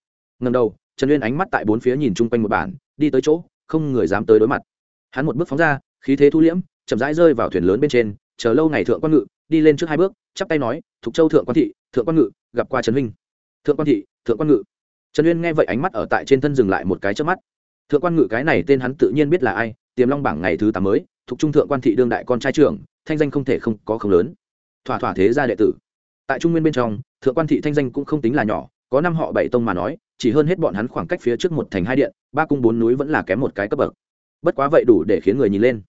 Ngần đầu, trần uyên ánh mắt tại bốn phía nhìn chung quanh một bản, đi tới chỗ, không người dám tới đối mặt. Hắn một bước phóng ra, khí thế thu liễm, chậm rãi rơi vào thuyền lớn bên trên, chờ lâu ngày thượng quan ngự, đi lên trước hai bước, chắp tay nói, thục châu thượng quan thị, thượng quan ngự, gặp qua trần huynh thượng quan thị, thượng quan ngự. Trần uyên nghe vậy ánh mắt ở tại trên thân dừng lại một cái trước mắt. Thượng quan ngự cái này tên hắn tự nhiên biết là ai, tiềm long bảng ngày thứ tám mới, thuộc trung thượng quan thị đương đại con trai trưởng, thanh danh không thể không có không lớn. Thỏa thỏa thế gia đệ tử. Tại trung nguyên bên trong, thượng quan thị thanh danh cũng không tính là nhỏ, có năm họ bảy tông mà nói, chỉ hơn hết bọn hắn khoảng cách phía trước một thành hai điện, ba cung bốn núi vẫn là kém một cái cấp bậc. Bất quá vậy đủ để khiến người nhìn lên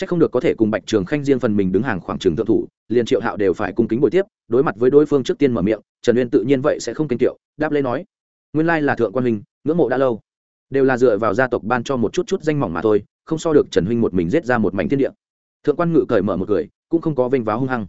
chắc không được có thể cùng bạch trường khanh riêng phần mình đứng hàng khoảng trường thượng thủ, liền triệu hạo đều phải cung kính buổi tiếp, đối mặt với đối phương trước tiên mở miệng, trần uyên tự nhiên vậy sẽ không kinh tiệu đáp lấy nói, nguyên lai là thượng quan huynh, ngưỡng mộ đã lâu. Đều là dựa vào gia tộc ban cho một chút chút danh mỏng mà thôi, không so được trần huynh một mình giết ra một mảnh thiên địa. Thượng quan ngự cởi mở một cười, cũng không có vênh váo hung hăng.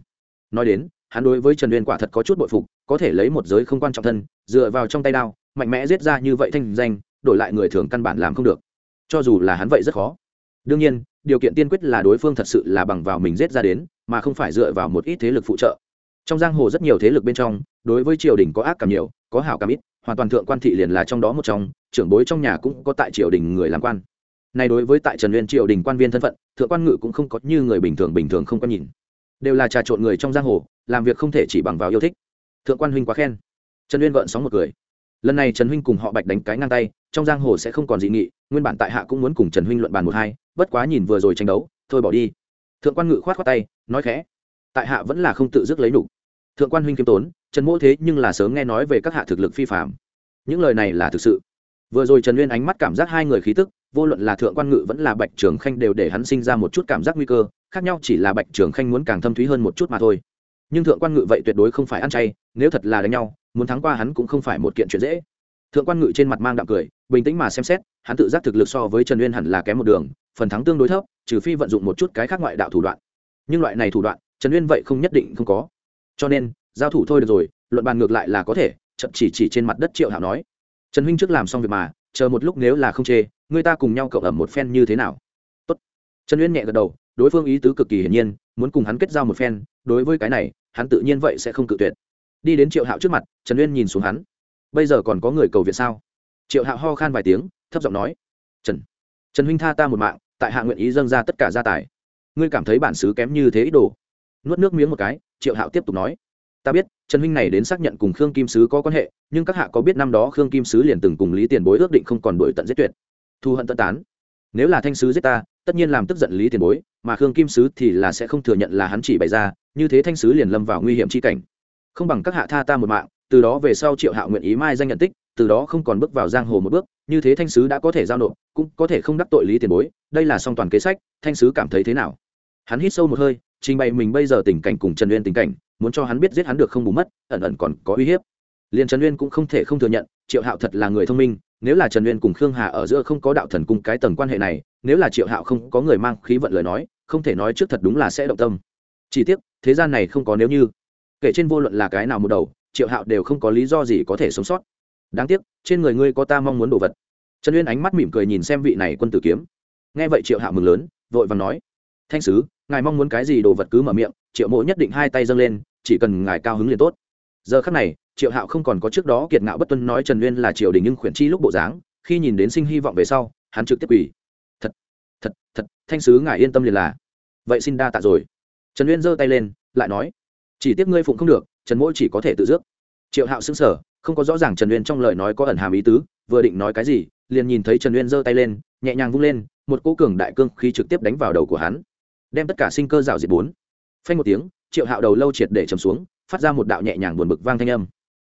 Nói đến, hắn đối với trần uyên quả thật có chút bội phục, có thể lấy một giới không quan trọng thân, dựa vào trong tay đao, mạnh mẽ giết ra như vậy thanh danh, đổi lại người thường căn bản làm không được. Cho dù là hắn vậy rất khó. Đương nhiên điều kiện tiên quyết là đối phương thật sự là bằng vào mình giết ra đến, mà không phải dựa vào một ít thế lực phụ trợ. Trong giang hồ rất nhiều thế lực bên trong, đối với triều đình có ác cảm nhiều, có hảo cảm ít, hoàn toàn thượng quan thị liền là trong đó một trong, trưởng bối trong nhà cũng có tại triều đình người làm quan. Nay đối với tại trần uyên triều đình quan viên thân phận, thượng quan ngự cũng không có như người bình thường bình thường không có nhìn. Đều là trà trộn người trong giang hồ, làm việc không thể chỉ bằng vào yêu thích. Thượng quan huynh quá khen. Trần uyên gợn sóng một cười lần này trần huynh cùng họ bạch đánh cái ngang tay, trong giang hồ sẽ không còn dị nghị, nguyên bản tại hạ cũng muốn cùng trần huynh luận bàn một hai, bất quá nhìn vừa rồi tranh đấu, thôi bỏ đi. Thượng quan ngự khoát khoát tay, nói khẽ, tại hạ vẫn là không tự dứt lấy đủ. thượng quan huynh kiêm tốn, trần mỗ thế nhưng là sớm nghe nói về các hạ thực lực phi phạm những lời này là thực sự. Vừa rồi trần Nguyên ánh mắt cảm giác hai người khí tức, vô luận là thượng quan ngự vẫn là bạch trường khanh đều để hắn sinh ra một chút cảm giác nguy cơ, khác nhau chỉ là bạch trường khanh muốn càng thâm thúy hơn một chút mà thôi. Nhưng thượng quan ngự vậy tuyệt đối không phải ăn chay, nếu thật là đánh nhau muốn thắng qua hắn cũng không phải một kiện chuyện dễ. Thượng quan ngự trên mặt mang đạm cười, bình tĩnh mà xem xét, hắn tự giác thực lực so với trần uyên hẳn là kém một đường, phần thắng tương đối thấp, trừ phi vận dụng một chút cái khác ngoại đạo thủ đoạn. Nhưng loại này thủ đoạn, trần uyên vậy không nhất định không có. Cho nên, giao thủ thôi được rồi, luận bàn ngược lại là có thể, chậm chỉ chỉ trên mặt đất triệu hảo nói. Trần huynh trước làm xong việc mà, chờ một lúc nếu là không chê, người ta cùng nhau cộng ẩm một phen như thế nào? Tốt. trần uyên nhẹ gật đầu, đối phương ý tứ cực kỳ hiển nhiên, muốn cùng hắn kết giao một phen, đối với cái này, hắn tự nhiên vậy sẽ không cự tuyệt đi đến triệu hạo trước mặt, trần uyên nhìn xuống hắn. Bây giờ còn có người cầu viện sao? Triệu hạo ho khan vài tiếng, thấp giọng nói, trần trần huynh tha ta một mạng, tại hạ nguyện ý dâng ra tất cả gia tài. Ngươi cảm thấy bản xứ kém như thế ít đồ. Nuốt nước miếng một cái, triệu hạo tiếp tục nói, ta biết, trần huynh này đến xác nhận cùng khương kim sứ có quan hệ, nhưng các hạ có biết năm đó khương kim sứ liền từng cùng lý tiền bối ước định không còn đổi tận giết tuyệt. Thu hận tận tán. Nếu là thanh sứ giết ta, tất nhiên làm tức giận lý tiền bối, mà khương kim sứ thì là sẽ không thừa nhận là hắn chỉ bày ra, như thế thanh sứ liền lâm vào nguy hiểm chi cảnh không bằng các hạ tha ta một mạng, từ đó về sau triệu hạo nguyện ý mai danh nhận tích, từ đó không còn bước vào giang hồ một bước, như thế thanh sứ đã có thể giao nộp, cũng có thể không đắc tội lý tiền bối, đây là song toàn kế sách, thanh sứ cảm thấy thế nào? Hắn hít sâu một hơi, trình bày mình bây giờ tình cảnh cùng trần uyên tình cảnh, muốn cho hắn biết giết hắn được không bù mất, ẩn ẩn còn có uy hiếp. Liền trần uyên cũng không thể không thừa nhận, triệu hạo thật là người thông minh, nếu là trần uyên cùng khương hà ở giữa không có đạo thần cung cái tầng quan hệ này, nếu là triệu hạo không có người mang khí vận lời nói, không thể nói trước thật đúng là sẽ động tâm. Chỉ tiếc, thế gian này không có nếu như kể trên vô luận là cái nào một đầu, triệu hạo đều không có lý do gì có thể sống sót. Đáng tiếc, trên người ngươi có ta mong muốn đồ vật. Trần uyên ánh mắt mỉm cười nhìn xem vị này quân tử kiếm. Nghe vậy triệu hạo mừng lớn, vội và nói, thanh sứ, ngài mong muốn cái gì đồ vật cứ mở miệng. Triệu mộ nhất định hai tay dâng lên, chỉ cần ngài cao hứng liền tốt. Giờ khắc này, triệu hạo không còn có trước đó kiệt ngạo bất tuân nói trần uyên là triều đình nhưng khuyển chi lúc bộ dáng, khi nhìn đến sinh hy vọng về sau, hắn trực tiếp quỳ. Thật thật thật, thanh sứ ngài yên tâm liền là. Vậy xin đa tạ rồi. Trần uyên giơ tay lên, lại nói chỉ tiếc ngươi phụng không được, trần mỗi chỉ có thể tự dước. Triệu hạo xứng sở không có rõ ràng trần uyên trong lời nói có ẩn hàm ý tứ, vừa định nói cái gì, liền nhìn thấy trần uyên giơ tay lên, nhẹ nhàng vung lên, một cỗ cường đại cương khí trực tiếp đánh vào đầu của hắn. Đem tất cả sinh cơ rào diệt bốn. Phanh một tiếng, triệu hạo đầu lâu triệt để chầm xuống, phát ra một đạo nhẹ nhàng buồn bực vang thanh âm.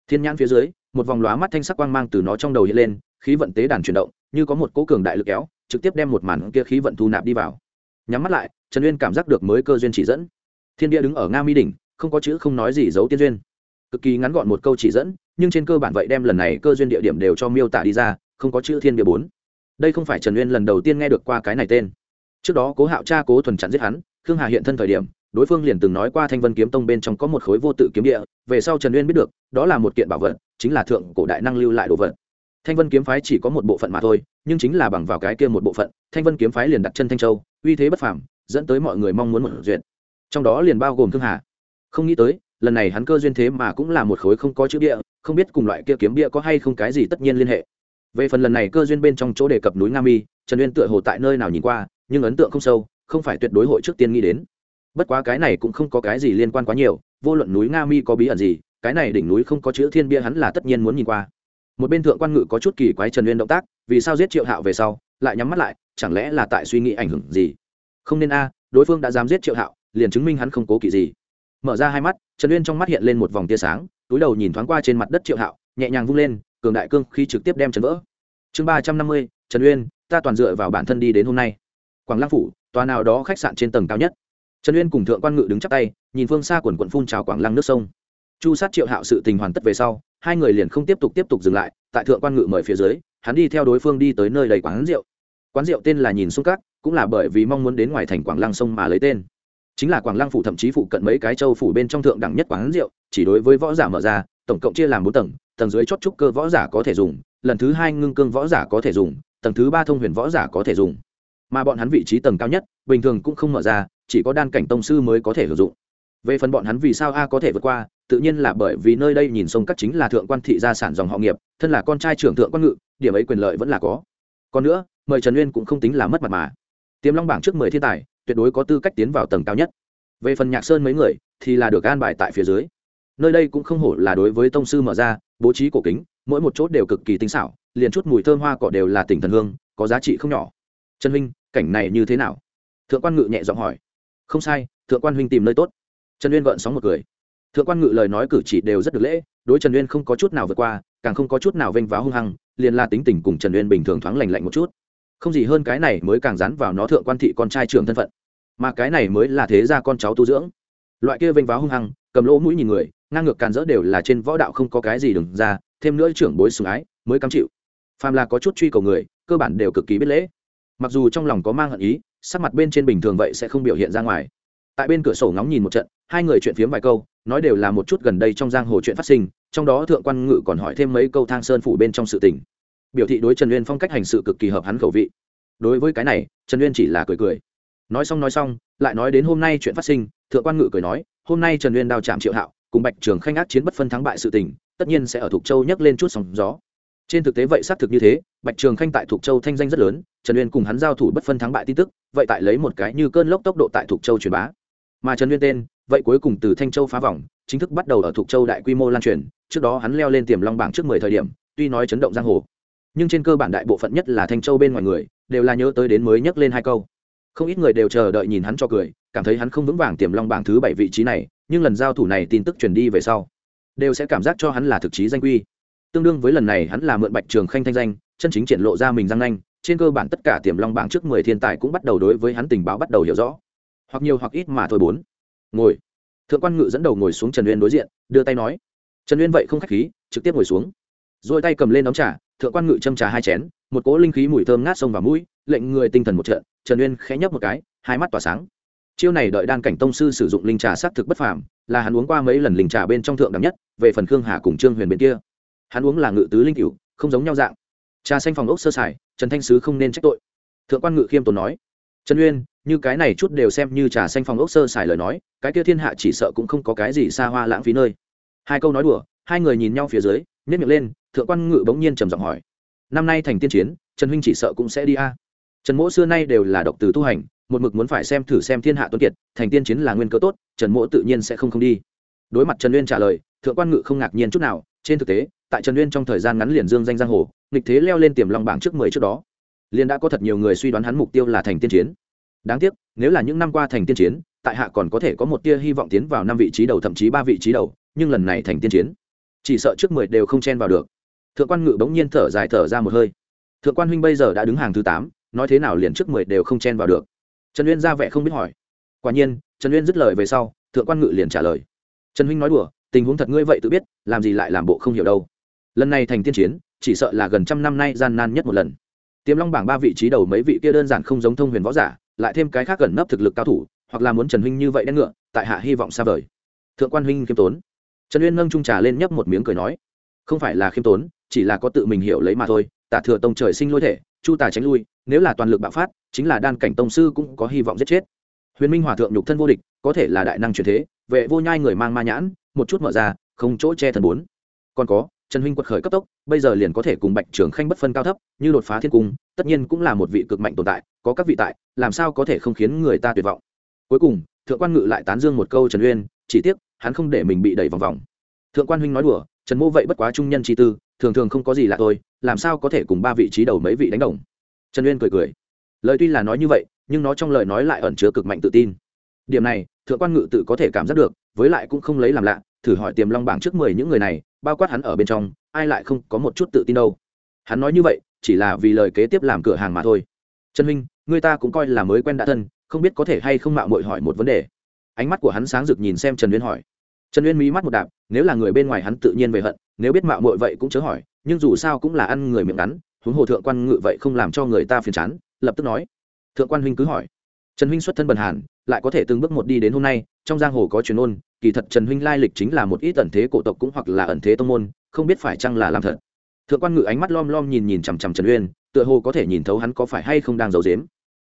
Thiên nhãn phía dưới, một vòng lóa mắt thanh sắc quang mang từ nó trong đầu hiện lên, khí vận tế đàn chuyển động, như có một cỗ cường đại lực kéo, trực tiếp đem một màn kia khí vận thu nạp đi vào. Nhắm mắt lại, trần uyên cảm giác được mới cơ duyên chỉ dẫn. Thiên địa đứng ở nga mi đỉnh không có chữ không nói gì giấu tiên duyên. Cực kỳ ngắn gọn một câu chỉ dẫn, nhưng trên cơ bản vậy đem lần này cơ duyên địa điểm đều cho miêu tả đi ra, không có chữ thiên địa bốn. Đây không phải trần uyên lần đầu tiên nghe được qua cái này tên. Trước đó cố hạo cha cố thuần chặn giết hắn, khương hà hiện thân thời điểm, đối phương liền từng nói qua thanh vân kiếm tông bên trong có một khối vô tự kiếm địa, về sau trần uyên biết được, đó là một kiện bảo vật, chính là thượng cổ đại năng lưu lại đồ vật. Thanh vân kiếm phái chỉ có một bộ phận mà thôi, nhưng chính là bằng vào cái kia một bộ phận, thanh vân kiếm phái liền đặt chân thanh châu, uy thế bất phàm, dẫn tới mọi người mong muốn một duyệt. Trong đó liền bao gồm khương hà không nghĩ tới, lần này hắn cơ duyên thế mà cũng là một khối không có chữ địa không biết cùng loại kia kiếm bia có hay không cái gì tất nhiên liên hệ. Về phần lần này cơ duyên bên trong chỗ đề cập núi nga mi, trần uyên tựa hồ tại nơi nào nhìn qua, nhưng ấn tượng không sâu, không phải tuyệt đối hội trước tiên nghĩ đến. Bất quá cái này cũng không có cái gì liên quan quá nhiều, vô luận núi nga mi có bí ẩn gì, cái này đỉnh núi không có chữ thiên bia hắn là tất nhiên muốn nhìn qua. Một bên thượng quan ngự có chút kỳ quái trần uyên động tác, vì sao giết triệu hạo về sau, lại nhắm mắt lại, chẳng lẽ là tại suy nghĩ ảnh hưởng gì? Không nên a, đối phương đã dám giết triệu hạo, liền chứng minh hắn không cố kỵ gì mở ra hai mắt, trần uyên trong mắt hiện lên một vòng tia sáng, túi đầu nhìn thoáng qua trên mặt đất triệu hạo, nhẹ nhàng vung lên, cường đại cương khi trực tiếp đem trần vỡ. Chương ba trăm năm mươi, trần uyên, ta toàn dựa vào bản thân đi đến hôm nay. Quảng lăng phủ, tòa nào đó khách sạn trên tầng cao nhất. Trần uyên cùng thượng quan ngự đứng chắp tay, nhìn phương xa quần quận phun trào quảng lăng nước sông. Chu sát triệu hạo sự tình hoàn tất về sau, hai người liền không tiếp tục tiếp tục dừng lại, tại thượng quan ngự mời phía dưới, hắn đi theo đối phương đi tới nơi đầy quán rượu. Quán rượu tên là nhìn xuống cát cũng là bởi vì mong muốn đến ngoài thành quảng lăng sông mà lấy tên chính là quảng lăng phủ thậm chí phụ cận mấy cái châu phủ bên trong thượng đẳng nhất quán rượu, chỉ đối với võ giả mở ra, tổng cộng chia làm bốn tầng tầng dưới chót trúc cơ võ giả có thể dùng, lần thứ hai ngưng cương võ giả có thể dùng, tầng thứ ba thông huyền võ giả có thể dùng. Mà bọn hắn vị trí tầng cao nhất, bình thường cũng không mở ra, chỉ có đan cảnh tông sư mới có thể sử dụng. Về phần bọn hắn vì sao a có thể vượt qua, tự nhiên là bởi vì nơi đây nhìn sông các chính là thượng quan thị gia sản dòng họ nghiệp, thân là con trai trưởng thượng quan ngự, điểm ấy quyền lợi vẫn là có. Còn nữa, mời trần uyên cũng không tính là mất mặt mà. Tiềm long bảng trước mười thiên tài tuyệt đối có tư cách tiến vào tầng cao nhất. Về phần nhạc sơn mấy người, thì là được an bài tại phía dưới. Nơi đây cũng không hổ là đối với tông sư mở ra, bố trí cổ kính, mỗi một chốt đều cực kỳ tinh xảo, liền chút mùi thơm hoa cỏ đều là tỉnh thần hương, có giá trị không nhỏ. Trần huynh, cảnh này như thế nào? Thượng quan ngự nhẹ giọng hỏi. Không sai, thượng quan huynh tìm nơi tốt. Trần uyên gợn sóng một cười. Thượng quan ngự lời nói cử chỉ đều rất được lễ, đối trần uyên không có chút nào vượt qua, càng không có chút nào vênh váo hung hăng, liền là tính tình cùng trần uyên bình thường thoáng lành lạnh một chút không gì hơn cái này mới càng dán vào nó thượng quan thị con trai trưởng thân phận. Mà cái này mới là thế gia con cháu tu dưỡng. Loại kia vênh váo hung hăng, cầm lỗ mũi nhìn người, ngang ngược càn rỡ đều là trên võ đạo không có cái gì đừng ra, thêm nữa trưởng bối sùng ái, mới cam chịu. Phàm là có chút truy cầu người, cơ bản đều cực kỳ biết lễ. Mặc dù trong lòng có mang hận ý, sắc mặt bên trên bình thường vậy sẽ không biểu hiện ra ngoài. Tại bên cửa sổ ngóng nhìn một trận, hai người chuyện phiếm vài câu, nói đều là một chút gần đây trong giang hồ chuyện phát sinh, trong đó thượng quan ngự còn hỏi thêm mấy câu thang sơn phủ bên trong sự tình biểu thị đối trần uyên phong cách hành sự cực kỳ hợp hắn khẩu vị. Đối với cái này, trần uyên chỉ là cười cười. Nói xong nói xong, lại nói đến hôm nay chuyện phát sinh, thượng quan ngự cười nói, hôm nay trần uyên đao chạm triệu hạo, cùng bạch trường khanh ác chiến bất phân thắng bại sự tình, tất nhiên sẽ ở thục châu nhấc lên chút sóng gió. Trên thực tế vậy xác thực như thế, bạch trường khanh tại thục châu thanh danh rất lớn, trần uyên cùng hắn giao thủ bất phân thắng bại tin tức, vậy tại lấy một cái như cơn lốc tốc độ tại thục châu truyền bá. Mà trần uyên tên, vậy cuối cùng từ thanh châu phá vòng, chính thức bắt đầu ở thục châu đại quy mô lan truyền, trước đó hắn leo lên tiềm long bảng trước mười thời điểm, tuy nói chấn động giang hồ nhưng trên cơ bản đại bộ phận nhất là thanh châu bên ngoài người, đều là nhớ tới đến mới nhắc lên hai câu. Không ít người đều chờ đợi nhìn hắn cho cười, cảm thấy hắn không vững vàng tiềm long bảng thứ bảy vị trí này, nhưng lần giao thủ này tin tức truyền đi về sau, đều sẽ cảm giác cho hắn là thực chí danh quy. Tương đương với lần này hắn là mượn bạch trường khanh thanh danh, chân chính triển lộ ra mình răng nanh, trên cơ bản tất cả tiềm long bảng trước mười thiên tài cũng bắt đầu đối với hắn tình báo bắt đầu hiểu rõ. Hoặc nhiều hoặc ít mà thôi bốn. Ngồi. Thượng quan ngự dẫn đầu ngồi xuống trần uyên đối diện, đưa tay nói. Trần uyên vậy không k h á c h khí, trực tiếp ngồi xuống. Rồi tay cầm lên đóng trà thượng quan ngự châm trà hai chén, một cỗ linh khí mùi thơm ngát sông vào mũi, lệnh người tinh thần một trận, trần uyên khẽ nhấp một cái, hai mắt tỏa sáng. Chiêu này đợi đan cảnh tông sư sử dụng linh trà s c thực bất phàm, là hắn uống qua mấy lần linh trà bên trong thượng đẳng nhất, về phần khương hà cùng trương huyền bên kia. Hắn uống là ngự tứ linh cựu không giống nhau dạng. Trà xanh phòng ốc sơ sài, trần thanh sứ không nên trách tội. Thượng quan ngự khiêm tốn nói, trần uyên, như cái này chút đều xem như trà xanh phòng ốc sơ sài lời nói, cái kia thiên hạ chỉ sợ cũng không có cái gì xa hoa lãng phí nơi. Hai câu nói đùa, hai người nhìn nhau phía dưới nhét miệng lên thượng quan ngự bỗng nhiên trầm giọng hỏi, năm nay thành tiên chiến, trần huynh chỉ sợ cũng sẽ đi a. Trần mỗ xưa nay đều là độc từ tu hành, một mực muốn phải xem thử xem thiên hạ tuấn kiệt, thành tiên chiến là nguyên cơ tốt, trần mỗ tự nhiên sẽ không không đi. Đối mặt trần uyên trả lời, thượng quan ngự không ngạc nhiên chút nào, trên thực tế, tại trần uyên trong thời gian ngắn liền dương danh giang hồ, nghịch thế leo lên tiềm long bảng trước mười trước đó. Liền đã có thật nhiều người suy đoán hắn mục tiêu là thành tiên chiến. Đáng tiếc, nếu là những năm qua thành tiên chiến, tại hạ còn có thể có một tia hy vọng tiến vào năm vị trí đầu thậm chí ba vị trí đầu, nhưng lần này thành tiên chiến, chỉ sợ trước mười đều không chen vào được thượng quan ngự bỗng nhiên thở dài thở ra một hơi. Thượng quan huynh bây giờ đã đứng hàng thứ tám, nói thế nào liền trước mười đều không chen vào được? Trần uyên ra vẻ không biết hỏi. Quả nhiên, trần uyên dứt lời về sau, thượng quan ngự liền trả lời. Trần huynh nói đùa, tình huống thật ngươi vậy tự biết, làm gì lại làm bộ không hiểu đâu. Lần này thành tiên chiến, chỉ sợ là gần trăm năm nay gian nan nhất một lần. Tiềm long bảng ba vị trí đầu mấy vị kia đơn giản không giống thông huyền võ giả, lại thêm cái khác gần nấp thực lực cao thủ, hoặc là muốn trần huynh như vậy đen ngựa, tại hạ hy vọng xa vời. Thượng quan huynh khiêm tốn. Trần uyên nâng trung trà lên nhấp một miếng cười nói, không phải là khiêm tốn chỉ là có tự mình hiểu lấy mà thôi, tả thừa tông trời sinh lôi thể, chu tà tránh lui, nếu là toàn lực bạo phát, chính là đan cảnh tông sư cũng có hy vọng giết chết. Huyền minh hòa thượng nhục thân vô địch, có thể là đại năng truyền thế, vệ vô nhai người mang ma nhãn, một chút mở ra, không chỗ che thần bốn. Còn có, trần huynh quật khởi cấp tốc, bây giờ liền có thể cùng bạch trường khanh bất phân cao thấp, như đột phá thiên cung, tất nhiên cũng là một vị cực mạnh tồn tại, có các vị tại, làm sao có thể không khiến người ta tuyệt vọng? Cuối cùng, thượng quan ngự lại tán dương một câu trần uyên, chỉ tiếc, hắn không để mình bị đẩy vòng vòng. Thượng quan huynh nói đùa, trần mô vậy bất quá trung nhân chi tư thường thường không có gì lạ thôi làm sao có thể cùng ba vị trí đầu mấy vị đánh đồng? Trần uyên cười cười. Lời tuy là nói như vậy, nhưng nó trong lời nói lại ẩn chứa cực mạnh tự tin. Điểm này, thượng quan ngự tự có thể cảm giác được, với lại cũng không lấy làm lạ, thử hỏi tiềm long bảng trước mười những người này, bao quát hắn ở bên trong, ai lại không có một chút tự tin đâu? Hắn nói như vậy, chỉ là vì lời kế tiếp làm cửa hàng mà thôi. Trần huynh, người ta cũng coi là mới quen đã thân, không biết có thể hay không mạo mội hỏi một vấn đề. Ánh mắt của hắn sáng rực nhìn xem trần uyên hỏi. Trần uyên mí mắt một đạp, nếu là người bên ngoài hắn tự nhiên về hận nếu biết mạo muội vậy cũng chớ hỏi, nhưng dù sao cũng là ăn người miệng ngắn, huống hồ thượng quan ngự vậy không làm cho người ta phiền chán, lập tức nói. Thượng quan huynh cứ hỏi. Trần huynh xuất thân bần hàn, lại có thể từng bước một đi đến hôm nay, trong giang hồ có truyền ôn, kỳ thật trần huynh lai lịch chính là một ít ẩn thế cổ tộc cũng hoặc là ẩn thế tông môn, không biết phải chăng là làm thật. Thượng quan ngự ánh mắt lom lom nhìn nhìn chằm chằm trần uyên, tựa hồ có thể nhìn thấu hắn có phải hay không đang giấu dếm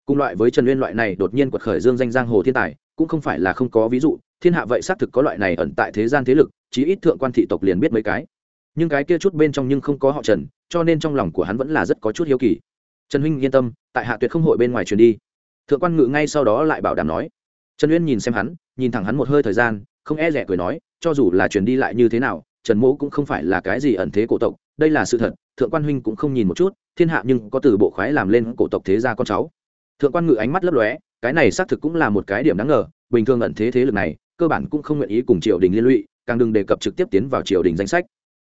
cùng loại với trần uyên loại này đột nhiên quật khởi dương danh giang hồ thiên tài, cũng không phải là không có ví dụ, thiên hạ vậy xác thực có loại này ẩn tại thế gian thế lực, chí ít thượng quan thị tộc liền biết mấy cái nhưng cái kia chút bên trong nhưng không có họ trần, cho nên trong lòng của hắn vẫn là rất có chút hiếu kỳ. Trần huynh yên tâm, tại hạ tuyệt không hội bên ngoài truyền đi. Thượng quan ngự ngay sau đó lại bảo đảm nói. Trần uyên nhìn xem hắn, nhìn thẳng hắn một hơi thời gian, không e rẻ cười nói, cho dù là truyền đi lại như thế nào, trần mỗ cũng không phải là cái gì ẩn thế cổ tộc, đây là sự thật, thượng quan huynh cũng không nhìn một chút, thiên hạ nhưng có từ bộ khoái làm lên cổ tộc thế gia con cháu. Thượng quan ngự ánh mắt lấp lóe, cái này xác thực cũng là một cái điểm đáng ngờ, bình thường ẩn thế thế lực này, cơ bản cũng không nguyện ý cùng triều đình liên lụy, càng đừng đề cập trực tiếp tiến vào triều đình danh sách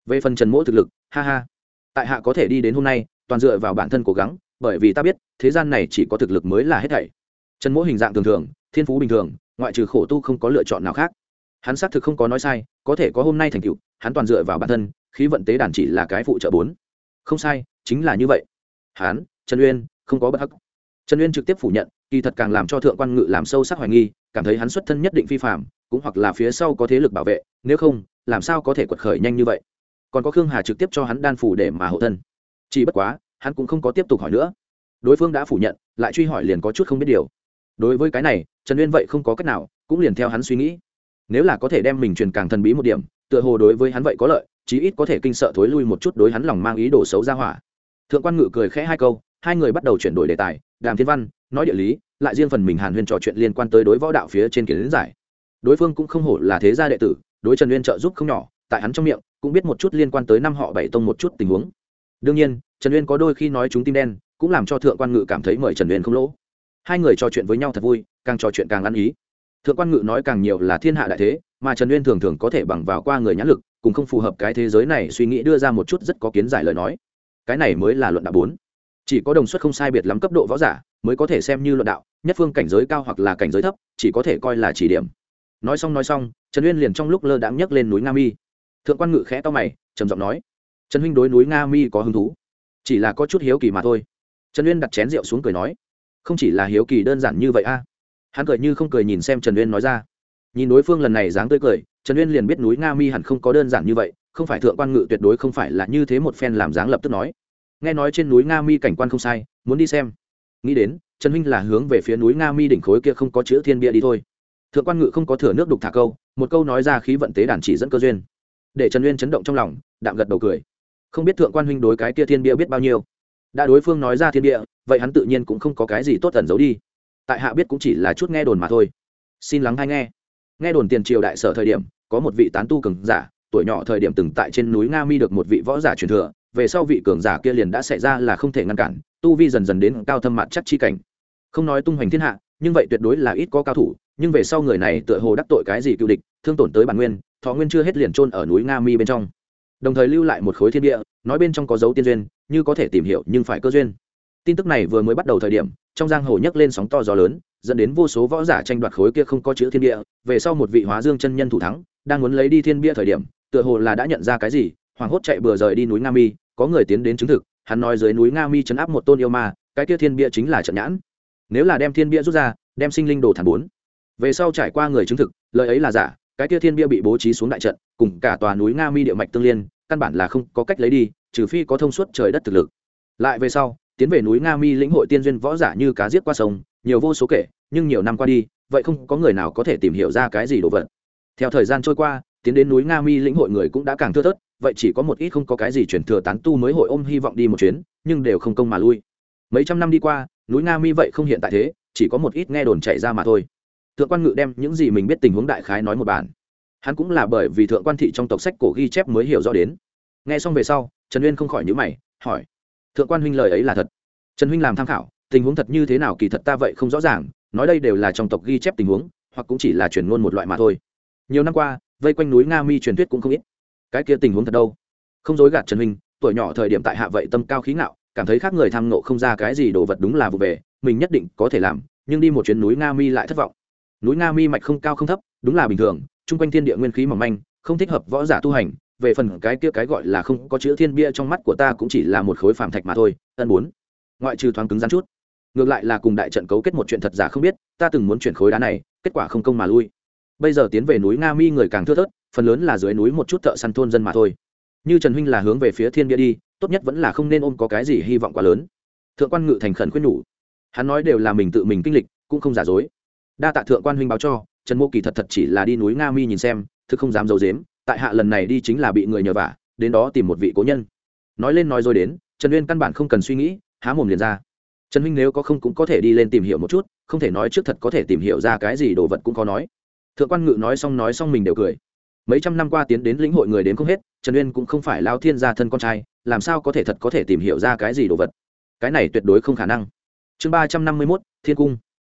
về phần trần mỗ thực lực, ha ha. Tại hạ có thể đi đến hôm nay, toàn dựa vào bản thân cố gắng, bởi vì ta biết, thế gian này chỉ có thực lực mới là hết thảy. Trần mỗ hình dạng thường thường, thiên phú bình thường, ngoại trừ khổ tu không có lựa chọn nào khác. Hắn xác thực không có nói sai, có thể có hôm nay thành tựu, hắn toàn dựa vào bản thân, khí vận tế đàn chỉ là cái phụ trợ bốn. Không sai, chính là như vậy. Hắn, trần uyên, không có bất hắc. Trần uyên trực tiếp phủ nhận, kỳ thật càng làm cho thượng quan ngự làm sâu sắc hoài nghi, cảm thấy hắn xuất thân nhất định phi phạm cũng hoặc là phía sau có thế lực bảo vệ, nếu không, làm sao có thể quật khởi nhanh như vậy? Còn có khương hà trực tiếp cho hắn đan phủ để mà hộ thân. Chỉ bất quá, hắn cũng không có tiếp tục hỏi nữa. Đối phương đã phủ nhận, lại truy hỏi liền có chút không biết điều. Đối với cái này, trần uyên vậy không có cách nào, cũng liền theo hắn suy nghĩ. Nếu là có thể đem mình truyền càng thần bí một điểm, tựa hồ đối với hắn vậy có lợi, chí ít có thể kinh sợ thối lui một chút đối hắn lòng mang ý đồ xấu ra hỏa. Thượng quan ngự cười khẽ hai câu, hai người bắt đầu chuyển đổi đề tài, đàm thiên văn, nói địa lý, lại riêng phần mình hàn huyên trò chuyện liên quan tới đối võ đạo phía trên kiến giải. Đối phương cũng không hổ là thế gia đệ tử, đối trần uyên trợ giúp không nhỏ, tại hắn trong miệng cũng biết một chút liên quan tới năm họ bảy tông một chút tình huống. Đương nhiên, trần uyên có đôi khi nói chúng tim đen, cũng làm cho thượng quan ngự cảm thấy mời trần uyên không lỗ. Hai người trò chuyện với nhau thật vui, càng trò chuyện càng ăn ý. Thượng quan ngự nói càng nhiều là thiên hạ đại thế, mà trần uyên thường thường có thể bằng vào qua người nhãn lực, cùng không phù hợp cái thế giới này suy nghĩ đưa ra một chút rất có kiến giải lời nói. Cái này mới là luận đạo bốn. Chỉ có đồng suất không sai biệt lắm cấp độ võ giả, mới có thể xem như luận đạo, nhất phương cảnh giới cao hoặc là cảnh giới thấp, chỉ có thể coi là chỉ điểm. Nói xong nói xong, trần uyên liền trong lúc lơ đãng nhấc lên núi nga mi thượng quan ngự khẽ to mày, trầm giọng nói, trần huynh đối núi nga mi có hứng thú? Chỉ là có chút hiếu kỳ mà thôi. Trần uyên đặt chén rượu xuống cười nói, không chỉ là hiếu kỳ đơn giản như vậy a. Hắn cười như không cười nhìn xem trần uyên nói ra. Nhìn đối phương lần này dáng tươi cười, trần uyên liền biết núi nga mi hẳn không có đơn giản như vậy, không phải thượng quan ngự tuyệt đối không phải là như thế một phen làm dáng lập tức nói. Nghe nói trên núi nga mi cảnh quan không sai, muốn đi xem. Nghĩ đến, trần huynh là hướng về phía núi nga mi đỉnh khối kia không có chữ thiên bia đi thôi. Thượng quan ngự không có thừa nước đục thả câu, một câu nói ra khí vận tế đàn chỉ dẫn cơ duyên để trần uyên chấn động trong lòng, đạm gật đầu cười. Không biết thượng quan huynh đối cái kia thiên bia biết bao nhiêu. Đã đối phương nói ra thiên bia, vậy hắn tự nhiên cũng không có cái gì tốt tẩn giấu đi. Tại hạ biết cũng chỉ là chút nghe đồn mà thôi. Xin lắng hay nghe. Nghe đồn tiền triều đại sở thời điểm, có một vị tán tu cường giả, tuổi nhỏ thời điểm từng tại trên núi nga mi được một vị võ giả truyền thừa, về sau vị cường giả kia liền đã xảy ra là không thể ngăn cản, tu vi dần dần đến cao thâm mặt chắc chi cảnh. Không nói tung hoành thiên hạ, nhưng vậy tuyệt đối là ít có cao thủ, nhưng về sau người này tựa hồ đắc tội cái gì cựu địch, thương tổn tới bản nguyên thọ nguyên chưa hết liền trôn ở núi nga mi bên trong đồng thời lưu lại một khối thiên địa nói bên trong có dấu tiên duyên như có thể tìm hiểu nhưng phải cơ duyên tin tức này vừa mới bắt đầu thời điểm trong giang hồ nhấc lên sóng to gió lớn dẫn đến vô số võ giả tranh đoạt khối kia không có chữ thiên địa về sau một vị hóa dương chân nhân thủ thắng đang muốn lấy đi thiên bia thời điểm tựa hồ là đã nhận ra cái gì hoảng hốt chạy bừa rời đi núi nga mi có người tiến đến chứng thực hắn nói dưới núi nga mi chấn áp một tôn yêu ma cái kia thiên bia chính là trận nhãn nếu là đem thiên bia rút ra đem sinh linh đồ thản bốn về sau trải qua người chứng thực lời ấy là giả cái kia thiên bia bị bố trí xuống đại trận, cùng cả tòa núi nga mi địa mạch tương liên, căn bản là không có cách lấy đi, trừ phi có thông suốt trời đất thực lực. Lại về sau, tiến về núi nga mi lĩnh hội tiên duyên võ giả như cá giết qua sông, nhiều vô số kể, nhưng nhiều năm qua đi, vậy không có người nào có thể tìm hiểu ra cái gì đồ vật. Theo thời gian trôi qua, tiến đến núi nga mi lĩnh hội người cũng đã càng thưa thớt, vậy chỉ có một ít không có cái gì chuyển thừa tán tu mới hội ôm hy vọng đi một chuyến, nhưng đều không công mà lui. Mấy trăm năm đi qua, núi nga mi vậy không hiện tại thế, chỉ có một ít nghe đồn chạy ra mà thôi thượng quan ngự đem những gì mình biết tình huống đại khái nói một bản. Hắn cũng là bởi vì thượng quan thị trong tộc sách cổ ghi chép mới hiểu rõ đến. Nghe xong về sau, trần uyên không khỏi nhữ mày, hỏi, thượng quan huynh lời ấy là thật? Trần huynh làm tham khảo, tình huống thật như thế nào kỳ thật ta vậy không rõ ràng, nói đây đều là trong tộc ghi chép tình huống, hoặc cũng chỉ là truyền ngôn một loại mà thôi. Nhiều năm qua, vây quanh núi nga mi truyền thuyết cũng không ít. Cái kia tình huống thật đâu? Không dối gạt trần huynh, tuổi nhỏ thời điểm tại hạ vậy tâm cao khí ngạo, cảm thấy khác người tham nộ không ra cái gì đồ vật đúng là vụ về, mình nhất định có thể làm, nhưng đi một chuyến núi nga mi lại thất vọng núi nga mi mạch không cao không thấp, đúng là bình thường, chung quanh thiên địa nguyên khí mỏng manh, không thích hợp võ giả tu hành, về phần cái kia cái gọi là không có chữ thiên bia trong mắt của ta cũng chỉ là một khối phàm thạch mà thôi, ân bốn. Ngoại trừ thoáng cứng rắn chút, ngược lại là cùng đại trận cấu kết một chuyện thật giả không biết, ta từng muốn chuyển khối đá này, kết quả không công mà lui. Bây giờ tiến về núi nga mi người càng thưa thớt, phần lớn là dưới núi một chút thợ săn thôn dân mà thôi. Như trần huynh là hướng về phía thiên bia đi, tốt nhất vẫn là không nên ôm có cái gì hy vọng quá lớn. Thượng quan ngự thành khẩn khuyên nhủ. Hắn nói đều là mình tự mình kinh lịch, cũng không giả dối đa tạ thượng quan huynh báo cho, trần mô kỳ thật thật chỉ là đi núi nga mi nhìn xem, thực không dám d i ấ u dếm tại hạ lần này đi chính là bị người nhờ vả, đến đó tìm một vị cố nhân. Nói lên nói rồi đến, trần uyên căn bản không cần suy nghĩ, há mồm liền ra. Trần huynh nếu có không cũng có thể đi lên tìm hiểu một chút, không thể nói trước thật có thể tìm hiểu ra cái gì đồ vật cũng có nói. Thượng quan ngự nói xong nói xong mình đều cười. Mấy trăm năm qua tiến đến lĩnh hội người đến không hết, trần uyên cũng không phải lao thiên gia thân con trai, làm sao có thể thật có thể tìm hiểu ra cái gì đồ vật. Cái này tuyệt đối không khả năng. Chương ba trăm năm mươi mốt, thiên cung.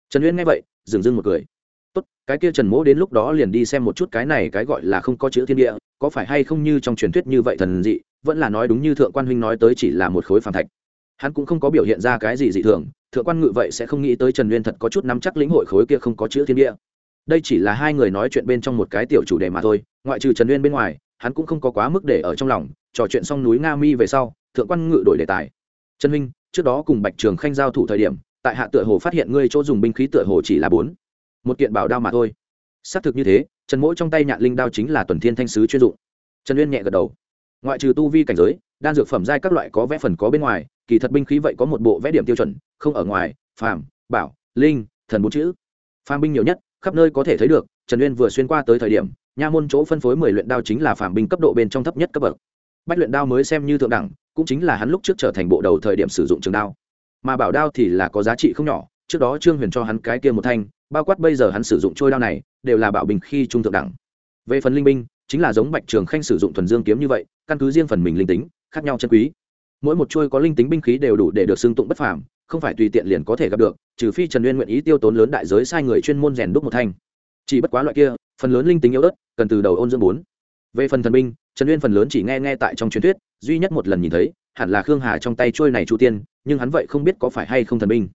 Trần uyên nghe vậy dừng dưng một cười. Tốt, cái kia trần mỗ đến lúc đó liền đi xem một chút cái này cái gọi là không có chữ thiên địa, có phải hay không như trong truyền thuyết như vậy thần dị, vẫn là nói đúng như thượng quan huynh nói tới chỉ là một khối phàm thạch. Hắn cũng không có biểu hiện ra cái gì dị thường, thượng quan ngự vậy sẽ không nghĩ tới trần uyên thật có chút nắm chắc lĩnh hội khối kia không có chữ thiên địa. Đây chỉ là hai người nói chuyện bên trong một cái tiểu chủ đề mà thôi, ngoại trừ trần uyên bên ngoài, hắn cũng không có quá mức để ở trong lòng, trò chuyện xong núi nga mi về sau, thượng quan ngự đổi đề tài. Trần huynh, trước đó cùng bạch trường khanh giao thủ thời điểm tại hạ tựa hồ phát hiện ngươi chỗ dùng binh khí tựa hồ chỉ là bốn. Một kiện bảo đao mà thôi. Xác thực như thế, trần mỗi trong tay nhạn linh đao chính là tuần thiên thanh sứ chuyên dụng. Trần uyên nhẹ gật đầu. Ngoại trừ tu vi cảnh giới, đan dược phẩm giai các loại có vẽ phần có bên ngoài, kỳ thật binh khí vậy có một bộ vẽ điểm tiêu chuẩn, không ở ngoài, phàm, bảo, linh, thần bốn chữ. Phàm binh nhiều nhất, khắp nơi có thể thấy được, trần uyên vừa xuyên qua tới thời điểm, nha môn chỗ phân phối mười luyện đao chính là phàm binh cấp độ bên trong thấp nhất cấp bậc. Bách luyện đao mới xem như thượng đẳng, cũng chính là hắn lúc trước trở thành bộ đầu thời điểm sử dụng trường đao mà bảo đao thì là có giá trị không nhỏ. Trước đó trương huyền cho hắn cái kia một thanh, bao quát bây giờ hắn sử dụng trôi đao này, đều là bảo bình khi trung thượng đẳng. Về phần linh binh, chính là giống bạch trường khanh sử dụng thuần dương kiếm như vậy, căn cứ riêng phần mình linh tính, khác nhau chân quý. Mỗi một chuôi có linh tính binh khí đều đủ để được xưng tụng bất phàm, không phải tùy tiện liền có thể gặp được, trừ phi trần uyên nguyện ý tiêu tốn lớn đại giới sai người chuyên môn rèn đúc một thanh. Chỉ bất quá loại kia, phần lớn linh tính yếu ớt, cần từ đầu ôn dưỡng bốn. Về phần thần binh, trần uyên phần lớn chỉ nghe nghe tại trong truyền thuyết, duy nhất một lần nhìn thấy hẳn là khương hà trong tay trôi này chu tiên, nhưng hắn vậy không biết có phải hay không thần binh.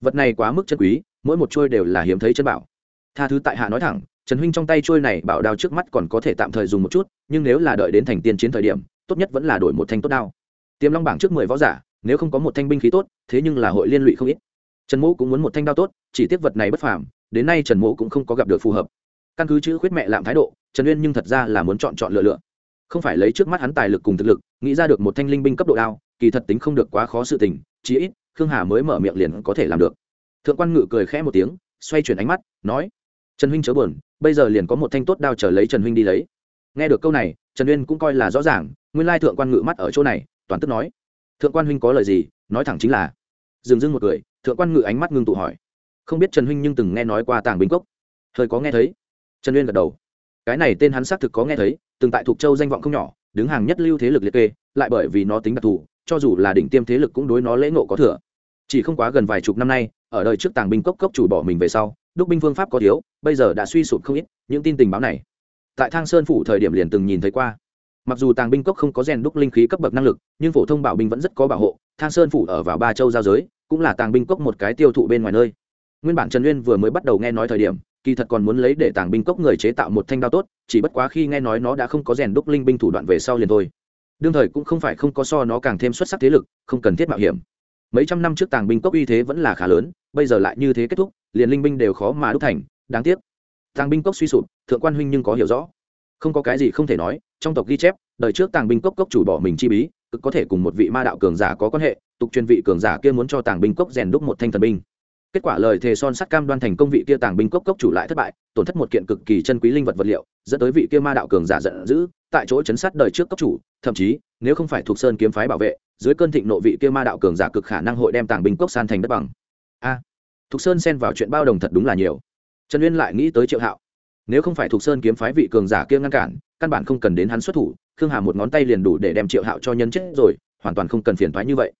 Vật này quá mức chân quý, mỗi một trôi đều là hiếm thấy chân bảo. Tha thứ tại hạ nói thẳng, trần huynh trong tay trôi này bảo đao trước mắt còn có thể tạm thời dùng một chút, nhưng nếu là đợi đến thành tiên chiến thời điểm, tốt nhất vẫn là đổi một thanh tốt đao. Tiềm long bảng trước mười võ giả, nếu không có một thanh binh khí tốt, thế nhưng là hội liên lụy không ít. Trần mỗ cũng muốn một thanh đao tốt, chỉ tiếc vật này bất phàm, đến nay trần mỗ cũng không có gặp được phù hợp. Căn cứ chữ khuyết mẹ làm thái độ, trần uyên nhưng thật ra là muốn chọn chọn lựa lựa. Không phải lấy trước mắt hắn tài lực cùng thực lực nghĩ ra được một thanh linh binh cấp độ đao, kỳ thật tính không được quá khó sự tình, chí ít, khương hà mới mở miệng liền có thể làm được. Thượng quan ngự cười khẽ một tiếng, xoay chuyển ánh mắt, nói, trần huynh chớ buồn, bây giờ liền có một thanh tốt đao chờ lấy trần huynh đi lấy. Nghe được câu này, trần uyên cũng coi là rõ ràng, nguyên lai thượng quan ngự mắt ở chỗ này, toàn tức nói, thượng quan huynh có lời gì, nói thẳng chính là. Dừng dưng một cười, thượng quan ngự ánh mắt ngưng tụ hỏi, không biết trần huynh nhưng từng nghe nói qua tàng binh cốc? Hơi có nghe thấy. Trần uyên gật đầu, cái này tên hắn xác thực có nghe thấy, từng tại thuộc châu danh vọng không nhỏ đứng hàng nhất lưu thế lực liệt kê, lại bởi vì nó tính đặc thù, cho dù là đỉnh tiêm thế lực cũng đối nó lễ ngộ có thừa. Chỉ không quá gần vài chục năm nay, ở đời trước tàng binh cốc cốc chủ bỏ mình về sau đúc binh phương pháp có thiếu, bây giờ đã suy sụp không ít, những tin tình báo này. Tại thang sơn phủ thời điểm liền từng nhìn thấy qua. Mặc dù tàng binh cốc không có rèn đúc linh khí cấp bậc năng lực, nhưng phổ thông bảo binh vẫn rất có bảo hộ, thang sơn phủ ở vào ba châu giao giới, cũng là tàng binh cốc một cái tiêu thụ bên ngoài nơi. Nguyên bản trần nguyên vừa mới bắt đầu nghe nói thời điểm kỳ thật còn muốn lấy để tàng binh cốc người chế tạo một thanh đao tốt, chỉ bất quá khi nghe nói nó đã không có rèn đúc linh binh thủ đoạn về sau liền thôi. Đương thời cũng không phải không có so nó càng thêm xuất sắc thế lực, không cần thiết mạo hiểm. Mấy trăm năm trước tàng binh cốc uy thế vẫn là khá lớn, bây giờ lại như thế kết thúc, liền linh binh đều khó mà đúc thành, đáng tiếc. Tàng binh cốc suy sụp, thượng quan huynh nhưng có hiểu rõ. Không có cái gì không thể nói, trong tộc ghi chép, đời trước tàng binh cốc cốc chủ bỏ mình chi bí, cực có thể cùng một vị ma đạo cường giả có quan hệ, tục truyền vị cường giả kia muốn cho tàng binh cốc rèn đúc một thanh thần binh kết quả lời thề son sắt cam đoan thành công vị kia tàng binh cốc cốc chủ lại thất bại tổn thất một kiện cực kỳ chân quý linh vật vật liệu dẫn tới vị kia ma đạo cường giả giận dữ tại chỗ chấn sát đời trước cốc chủ thậm chí nếu không phải thuộc sơn kiếm phái bảo vệ dưới cơn thịnh nộ vị kia ma đạo cường giả cực khả năng hội đem tàng binh cốc san thành đất bằng. A à, sơn xen vào chuyện bao đồng thật đúng là nhiều. Trần uyên lại nghĩ tới triệu hạo. Nếu không phải thuộc sơn kiếm phái vị cường giả kia ngăn cản căn bản không cần đến hắn xuất thủ khương hà một ngón tay liền đủ để đem triệu hạo cho nhân chết rồi hoàn toàn không cần phiền thoái như vậy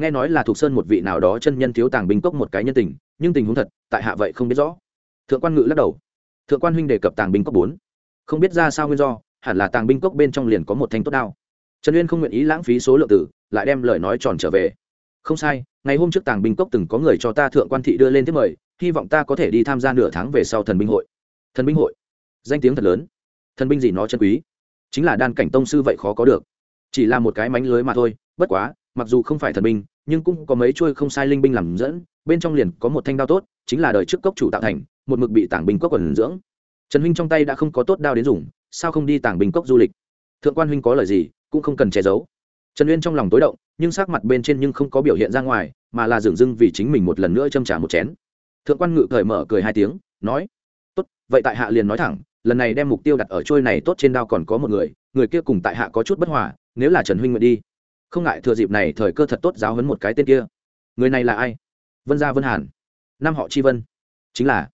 nghe nói là thuộc sơn một vị nào đó chân nhân thiếu tàng binh cốc một cái nhân tình, nhưng tình huống thật, tại hạ vậy không biết rõ. Thượng quan ngự lắc đầu. Thượng quan huynh đề cập tàng binh cốc bốn. Không biết ra sao nguyên do, hẳn là tàng binh cốc bên trong liền có một thanh tốt đao. Trần uyên không nguyện ý lãng phí số lượng tử, lại đem lời nói tròn trở về. Không sai, ngày hôm trước tàng binh cốc từng có người cho ta thượng quan thị đưa lên tiếp mời, hy vọng ta có thể đi tham gia nửa tháng về sau thần binh hội. Thần binh hội? Danh tiếng thật lớn. Thần binh gì nó chân quý? Chính là đan cảnh tông sư vậy khó có được. Chỉ là một cái mánh lưới mà thôi, bất quá mặc dù không phải thần binh, nhưng cũng có mấy chuôi không sai linh binh làm dẫn, bên trong liền có một thanh đao tốt, chính là đời trước cốc chủ tạo thành, một mực bị tàng binh cốc quần dưỡng. Trần huynh trong tay đã không có tốt đao đến dùng, sao không đi tàng binh cốc du lịch? Thượng quan huynh có lời gì, cũng không cần che giấu. Trần uyên trong lòng tối động, nhưng sắc mặt bên trên nhưng không có biểu hiện ra ngoài, mà là dửng dưng vì chính mình một lần nữa châm trả một chén. Thượng quan ngự cởi mở cười hai tiếng, nói, tốt, vậy tại hạ liền nói thẳng, lần này đem mục tiêu đặt ở trôi này tốt trên đao còn có một người người kia cùng tại hạ có chút bất hòa, nếu là trần huynh nguyện đi không ngại thừa dịp này thời cơ thật tốt giáo hấn một cái tên kia. Người này là ai? Vân gia vân hàn. Năm họ chi vân. Chính là.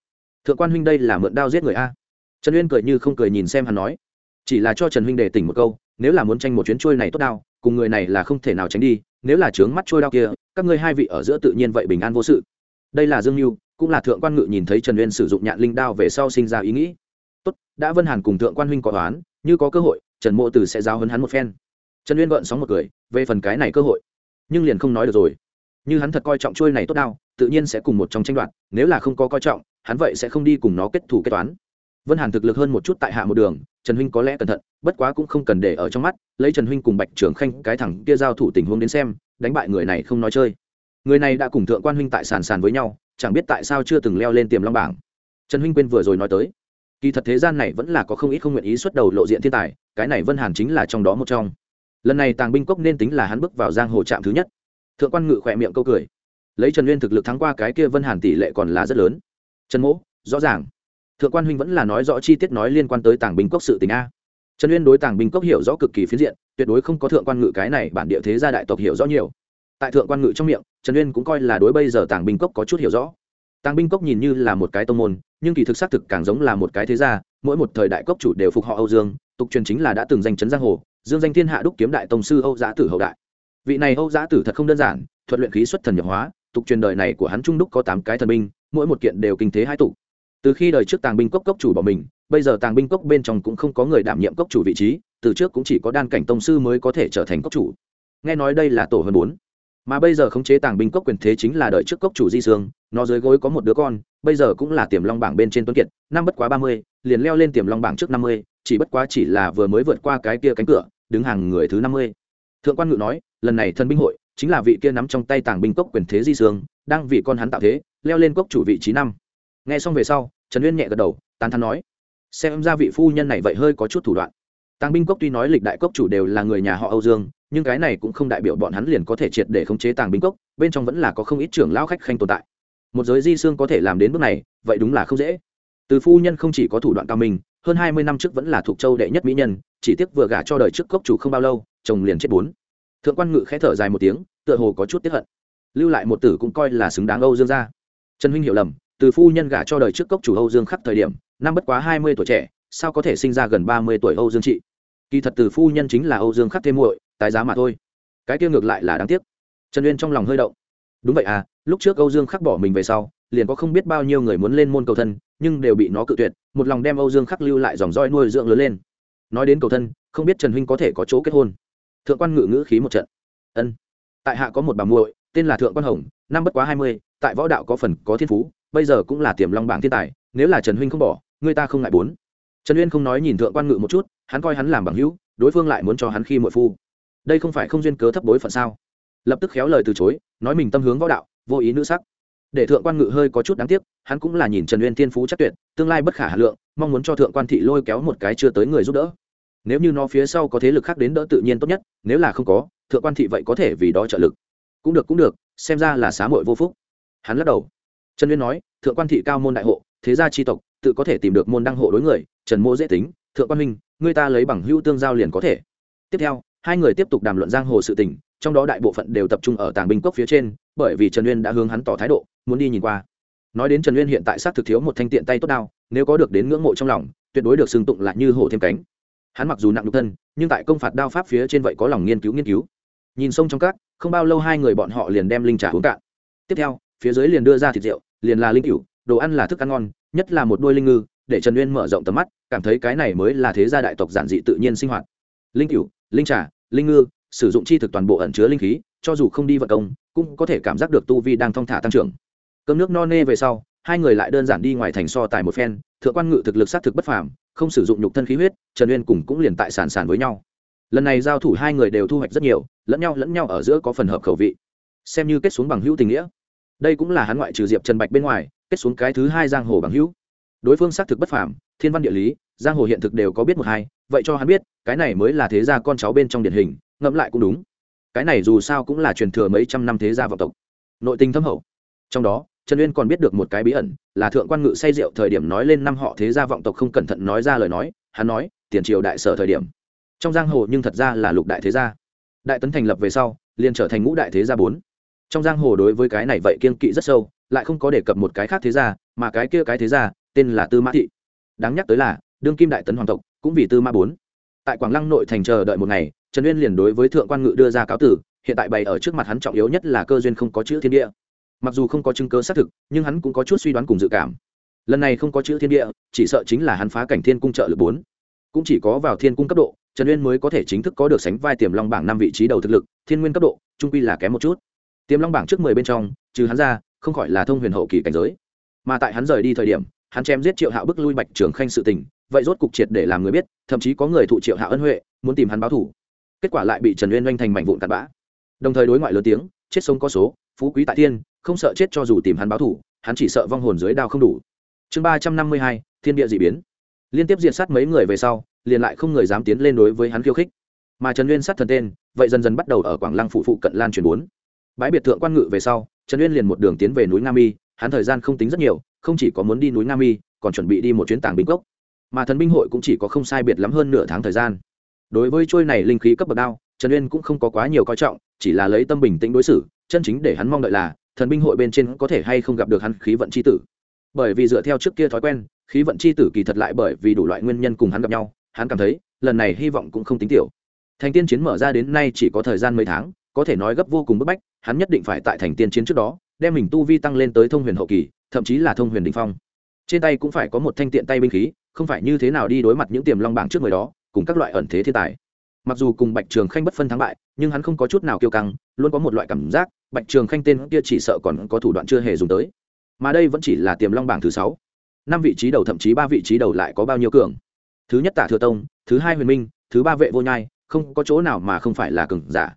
Thượng quan huynh đây là mượn đao giết người a. Trần uyên cười như không cười nhìn xem hắn nói. Chỉ là cho trần huynh để tỉnh một câu, nếu là muốn tranh một chuyến trôi này tốt đao, cùng người này là không thể nào tránh đi, nếu là trướng mắt trôi đao kia, các ngươi hai vị ở giữa tự nhiên vậy bình an vô sự. Đây là dương mưu cũng là thượng quan ngự nhìn thấy trần uyên sử dụng nhạn linh đao về sau sinh ra ý nghĩ. Tốt, đã vân hàn cùng thượng quan huynh có toán, như có cơ hội, trần mộ tử sẽ giao hấn hắn một phen trần uyên gợn sóng một cười, về phần cái này cơ hội. Nhưng liền không nói được rồi. Như hắn thật coi trọng trôi này tốt đao, tự nhiên sẽ cùng một trong tranh đoạt, nếu là không có coi trọng, hắn vậy sẽ không đi cùng nó kết thủ kết toán. Vân hàn thực lực hơn một chút tại hạ một đường, trần huynh có lẽ cẩn thận, bất quá cũng không cần để ở trong mắt, lấy trần huynh cùng bạch trưởng khanh cái thẳng kia giao thủ tình huống đến xem, đánh bại người này không nói chơi. Người này đã cùng thượng quan huynh tại sàn sàn với nhau, chẳng biết tại sao chưa từng leo lên tiềm long bảng. Trần huynh quên vừa rồi nói tới. Kỳ thật thế gian này vẫn là có không ít không nguyện ý xuất đầu lộ diện thiên tài, cái này vân hàn chính là trong đó một trong lần này tàng binh cốc nên tính là hắn bước vào giang hồ trạm thứ nhất. Thượng quan ngự khỏe miệng câu cười. Lấy trần nguyên thực lực thắng qua cái kia vân hàn tỷ lệ còn là rất lớn. Trần mỗ, rõ ràng. Thượng quan huynh vẫn là nói rõ chi tiết nói liên quan tới tàng binh cốc sự tình a. Trần uyên đối tàng binh cốc hiểu rõ cực kỳ phiến diện, tuyệt đối không có thượng quan ngự cái này bản địa thế gia đại tộc hiểu rõ nhiều. Tại thượng quan ngự trong miệng, trần uyên cũng coi là đối bây giờ tàng binh cốc có chút hiểu rõ. Tàng binh cốc nhìn như là một cái tông môn, nhưng kỳ thực xác thực càng giống là một cái thế gia, mỗi một thời đại cốc chủ đều phục họ âu dương, tục truyền chính là đã từng danh chấn giang hồ dương danh thiên hạ đúc kiếm đại tông sư âu giã tử hậu đại. Vị này âu giã tử thật không đơn giản, thuật luyện khí xuất thần nhập hóa, tục truyền đời này của hắn trung đúc có tám cái thần binh, mỗi một kiện đều kinh thế hai tục từ khi đời trước tàng binh cốc cốc chủ bỏ mình, bây giờ tàng binh cốc bên trong cũng không có người đảm nhiệm cốc chủ vị trí, từ trước cũng chỉ có đan cảnh tông sư mới có thể trở thành cốc chủ. Nghe nói đây là tổ hơn bốn. Mà bây giờ khống chế tàng binh cốc quyền thế chính là đợi trước cốc chủ di sương, nó dưới gối có một đứa con, bây giờ cũng là tiềm long bảng bên trên tuấn kiệt, năm bất quá ba mươi, liền leo lên tiềm long bảng trước năm mươi, chỉ bất quá chỉ là vừa mới vượt qua cái kia cánh cửa đứng hàng người thứ năm mươi. Thượng quan ngự nói, lần này thân binh hội chính là vị kia nắm trong tay tàng binh cốc quyền thế di sương, đang vì con hắn tạo thế, leo lên cốc chủ vị trí năm. Nghe xong về sau, trần uyên nhẹ gật đầu, tán thắn nói, xem ra vị phu nhân này vậy hơi có chút thủ đoạn. Tàng binh cốc tuy nói lịch đại cốc chủ đều là người nhà họ âu dương, nhưng cái này cũng không đại biểu bọn hắn liền có thể triệt để khống chế tàng binh cốc, bên trong vẫn là có không ít trưởng lão khách khanh tồn tại. Một giới di xương có thể làm đến bước này, vậy đúng là không dễ. Từ phu nhân không chỉ có thủ đoạn cao minh, hơn hai mươi năm trước vẫn là thuộc châu đệ nhất mỹ nhân chỉ tiếc vừa gả cho đời trước cốc chủ không bao lâu, chồng liền chết bốn. Thượng quan ngự khẽ thở dài một tiếng, tựa hồ có chút tiếp hận. Lưu lại một tử cũng coi là xứng đáng âu dương gia. Trần huynh hiểu lầm, từ phu nhân gả cho đời trước cốc chủ âu dương khắc thời điểm, năm bất quá hai mươi tuổi trẻ, sao có thể sinh ra gần ba mươi tuổi âu dương trị? Kỳ thật từ phu nhân chính là âu dương khắc thêm muội, tái giá mà thôi. Cái kia ngược lại là đáng tiếc. Trần uyên trong lòng hơi động. Đúng vậy à lúc trước âu dương khắc bỏ mình về sau, liền có không biết bao nhiêu người muốn lên môn cầu thân, nhưng đều bị nó cự tuyệt, một lòng đem âu dương khắc lưu lại dòng roi nuôi dưỡng lớn lên nói đến cầu thân, không biết trần huynh có thể có chỗ kết hôn. Thượng quan ngự ngữ khí một trận. Ân. Tại hạ có một bà muội, tên là thượng quan hồng, năm bất quá hai mươi, tại võ đạo có phần có thiên phú, bây giờ cũng là tiềm long bảng thiên tài, nếu là trần huynh không bỏ, người ta không ngại bốn. Trần uyên không nói nhìn thượng quan ngự một chút, hắn coi hắn làm bằng hữu, đối phương lại muốn cho hắn khi muội phu. Đây không phải không duyên cớ thấp bối phận sao? Lập tức khéo lời từ chối, nói mình tâm hướng võ đạo, vô ý nữ sắc để thượng quan ngự hơi có chút đáng tiếc, hắn cũng là nhìn trần uyên thiên phú chắc tuyệt, tương lai bất khả hà lượng, mong muốn cho thượng quan thị lôi kéo một cái chưa tới người giúp đỡ. Nếu như nó phía sau có thế lực khác đến đỡ tự nhiên tốt nhất, nếu là không có, thượng quan thị vậy có thể vì đó trợ lực. Cũng được cũng được, xem ra là xá muội vô phúc. Hắn lắc đầu. Trần uyên nói, thượng quan thị cao môn đại hộ, thế gia tri tộc, tự có thể tìm được môn đăng hộ đối người, trần mô dễ tính, thượng quan minh người ta lấy bằng hữu tương giao liền có thể. Tiếp theo, hai người tiếp tục đàm luận giang hồ sự tình trong đó đại bộ phận đều tập trung ở tàng binh cốc phía trên, bởi vì trần uyên đã hướng hắn tỏ thái độ, muốn đi nhìn qua. Nói đến trần uyên hiện tại xác thực thiếu một thanh tiện tay tốt đao, nếu có được đến ngưỡng mộ trong lòng, tuyệt đối được xưng tụng lại như hổ thêm cánh. Hắn mặc dù nặng nhục thân, nhưng tại công phạt đao pháp phía trên vậy có lòng nghiên cứu nghiên cứu. Nhìn sông trong các không bao lâu hai người bọn họ liền đem linh trà uống cạn. Tiếp theo, phía dưới liền đưa ra thịt rượu, liền là linh cựu đồ ăn là thức ăn ngon, nhất là một đôi linh ngư, để trần uyên mở rộng tầm mắt, cảm thấy cái này mới là thế gia đại tộc giản dị tự nhiên sinh hoạt. Linh cựu linh trà, linh ngư sử dụng chi thực toàn bộ ẩn chứa linh khí, cho dù không đi vận công, cũng có thể cảm giác được tu vi đang thong thả tăng trưởng. Cơm nước no nê về sau, hai người lại đơn giản đi ngoài thành so tài một phen, thượng quan ngự thực lực sát thực bất phàm, không sử dụng nhục thân khí huyết, trần uyên cùng cũng liền tại sản sản với nhau. Lần này giao thủ hai người đều thu hoạch rất nhiều, lẫn nhau lẫn nhau ở giữa có phần hợp khẩu vị. Xem như kết xuống bằng hữu tình nghĩa. Đây cũng là hắn ngoại trừ diệp trần bạch bên ngoài, kết xuống cái thứ hai giang hồ bằng hữu. Đối phương xác thực bất phàm, thiên văn địa lý, giang hồ hiện thực đều có biết một hai, vậy cho hắn biết, cái này mới là thế gia con cháu bên trong điển hình ngẫm lại cũng đúng. Cái này dù sao cũng là truyền thừa mấy trăm năm thế gia vọng tộc. Nội tình thâm hậu. Trong đó, trần uyên còn biết được một cái bí ẩn, là thượng quan ngự say rượu thời điểm nói lên năm họ thế gia vọng tộc không cẩn thận nói ra lời nói, hắn nói, tiền triều đại sở thời điểm. Trong giang hồ nhưng thật ra là lục đại thế gia. Đại tấn thành lập về sau, liền trở thành ngũ đại thế gia bốn. Trong giang hồ đối với cái này vậy kiên kỵ rất sâu, lại không có đề cập một cái khác thế gia, mà cái kia cái thế gia, tên là tư mã thị. Đáng nhắc tới là, đương kim đại tấn hoàng tộc, cũng vì tư mã bốn. Tại quảng lăng nội thành chờ đợi một ngày trần uyên liền đối với thượng quan ngự đưa ra cáo tử, hiện tại bày ở trước mặt hắn trọng yếu nhất là cơ duyên không có chữ thiên địa. Mặc dù không có chứng cơ xác thực, nhưng hắn cũng có chút suy đoán cùng dự cảm. Lần này không có chữ thiên địa, chỉ sợ chính là hắn phá cảnh thiên cung trợ lực bốn. Cũng chỉ có vào thiên cung cấp độ, trần uyên mới có thể chính thức có được sánh vai tiềm long bảng năm vị trí đầu thực lực, thiên nguyên cấp độ, trung quy là kém một chút. Tiềm long bảng trước mười bên trong, trừ hắn ra, không khỏi là thông huyền hậu kỳ cảnh giới. Mà tại hắn rời đi thời điểm, hắn chém giết triệu hạo bức lui bạch trường khanh sự tình, vậy rốt cục triệt để làm người biết, thậm chí có người thụ triệu hạo ân huệ, muốn tìm hắn báo thủ kết quả lại bị trần uyên oanh thành mảnh vụn tạt bã đồng thời đối ngoại lớn tiếng chết sống có số phú quý tại thiên không sợ chết cho dù tìm hắn báo thủ hắn chỉ sợ vong hồn dưới đao không đủ chương ba trăm năm mươi hai thiên địa d ị biến liên tiếp diệt sát mấy người về sau liền lại không người dám tiến lên đối với hắn khiêu khích mà trần uyên sát thần tên vậy dần dần bắt đầu ở quảng lăng phụ phụ cận lan truyền bốn bãi biệt thượng quan ngự về sau trần uyên liền một đường tiến về núi nga mi hắn thời gian không tính rất nhiều không chỉ có muốn đi núi nga mi còn chuẩn bị đi một chuyến tàng binh cốc mà thần binh hội cũng chỉ có không sai biệt lắm hơn nửa tháng thời gian đối với trôi này linh khí cấp bậc đao, trần uyên cũng không có quá nhiều coi trọng, chỉ là lấy tâm bình tĩnh đối xử, chân chính để hắn mong đợi là, thần binh hội bên trên có thể hay không gặp được hắn khí vận c h i tử. Bởi vì dựa theo trước kia thói quen, khí vận c h i tử kỳ thật lại bởi vì đủ loại nguyên nhân cùng hắn gặp nhau, hắn cảm thấy, lần này hy vọng cũng không tính tiểu. Thành tiên chiến mở ra đến nay chỉ có thời gian mấy tháng, có thể nói gấp vô cùng bức bách, hắn nhất định phải tại thành tiên chiến trước đó, đem mình tu vi tăng lên tới thông huyền hậu kỳ, thậm chí là thông huyền đình phong. Trên tay cũng phải có một thanh tiện tay binh khí, không phải như thế nào đi đối mặt những tiềm long bảng trước người đó cùng các loại ẩn thế thiên tài. Mặc dù cùng bạch trường khanh bất phân thắng bại, nhưng hắn không có chút nào kiêu căng, luôn có một loại cảm giác, bạch trường khanh tên kia chỉ sợ còn có thủ đoạn chưa hề dùng tới. Mà đây vẫn chỉ là tiềm long bảng thứ sáu. Năm vị trí đầu thậm chí ba vị trí đầu lại có bao nhiêu cường? Thứ nhất tả thừa tông, thứ hai huyền minh, thứ ba vệ vô nhai, không có chỗ nào mà không phải là cường giả.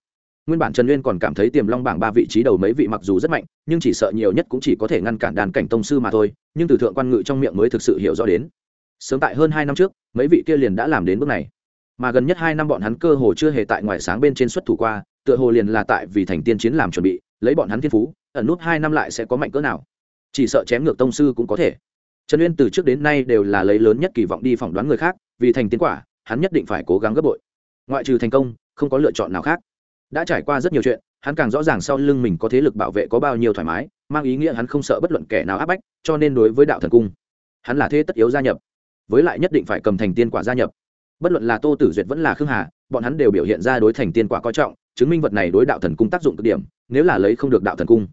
Nguyên bản trần nguyên còn cảm thấy tiềm long bảng ba vị trí đầu mấy vị mặc dù rất mạnh, nhưng chỉ sợ nhiều nhất cũng chỉ có thể ngăn cản đàn cảnh tông sư mà thôi, nhưng từ thượng quan ngự trong miệng mới thực sự hiểu rõ đến sớm tại hơn hai năm trước, mấy vị kia liền đã làm đến bước này. Mà gần nhất hai năm bọn hắn cơ hồ chưa hề tại ngoài sáng bên trên xuất thủ qua, tựa hồ liền là tại vì thành tiên chiến làm chuẩn bị, lấy bọn hắn thiên phú, ẩn nút hai năm lại sẽ có mạnh cỡ nào. Chỉ sợ chém ngược tông sư cũng có thể. Trần uyên từ trước đến nay đều là lấy lớn nhất kỳ vọng đi phỏng đoán người khác, vì thành tiến quả, hắn nhất định phải cố gắng gấp bội. Ngoại trừ thành công, không có lựa chọn nào khác. Đã trải qua rất nhiều chuyện, hắn càng rõ ràng sau lưng mình có thế lực bảo vệ có bao nhiêu thoải mái, mang ý nghĩa hắn không sợ bất luận kẻ nào áp bách, cho nên đối với đạo thần cung, hắn là thế tất yếu gia nhập với lại nhất định phải cầm thành tiên quả gia nhập. Bất luận là tô tử duyệt vẫn là khương hà, bọn hắn đều biểu hiện ra đối thành tiên quả coi trọng, chứng minh vật này đối đạo thần cung tác dụng cực điểm, nếu là lấy không được đạo thần cung,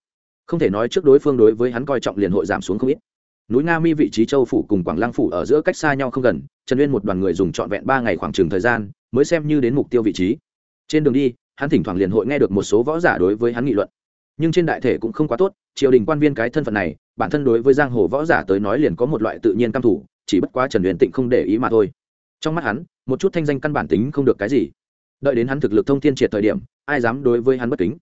không thể nói trước đối phương đối với hắn coi trọng liền hội giảm xuống không ít. Núi nga mi vị trí châu phủ cùng quảng lăng phủ ở giữa cách xa nhau không gần, trần uyên một đoàn người dùng trọn vẹn ba ngày khoảng trừng thời gian mới xem như đến mục tiêu vị trí. Trên đường đi, hắn thỉnh thoảng liền hội nghe được một số võ giả đối với hắn nghị luận. Nhưng trên đại thể cũng không quá tốt, triều đình quan viên cái thân phận này, bản thân đối với giang hồ võ giả tới nói liền có một loại tự nhiên căm thủ chỉ bất quá trần luyện tịnh không để ý mà thôi. Trong mắt hắn, một chút thanh danh căn bản tính không được cái gì. Đợi đến hắn thực lực thông thiên triệt thời điểm, ai dám đối với hắn bất kính?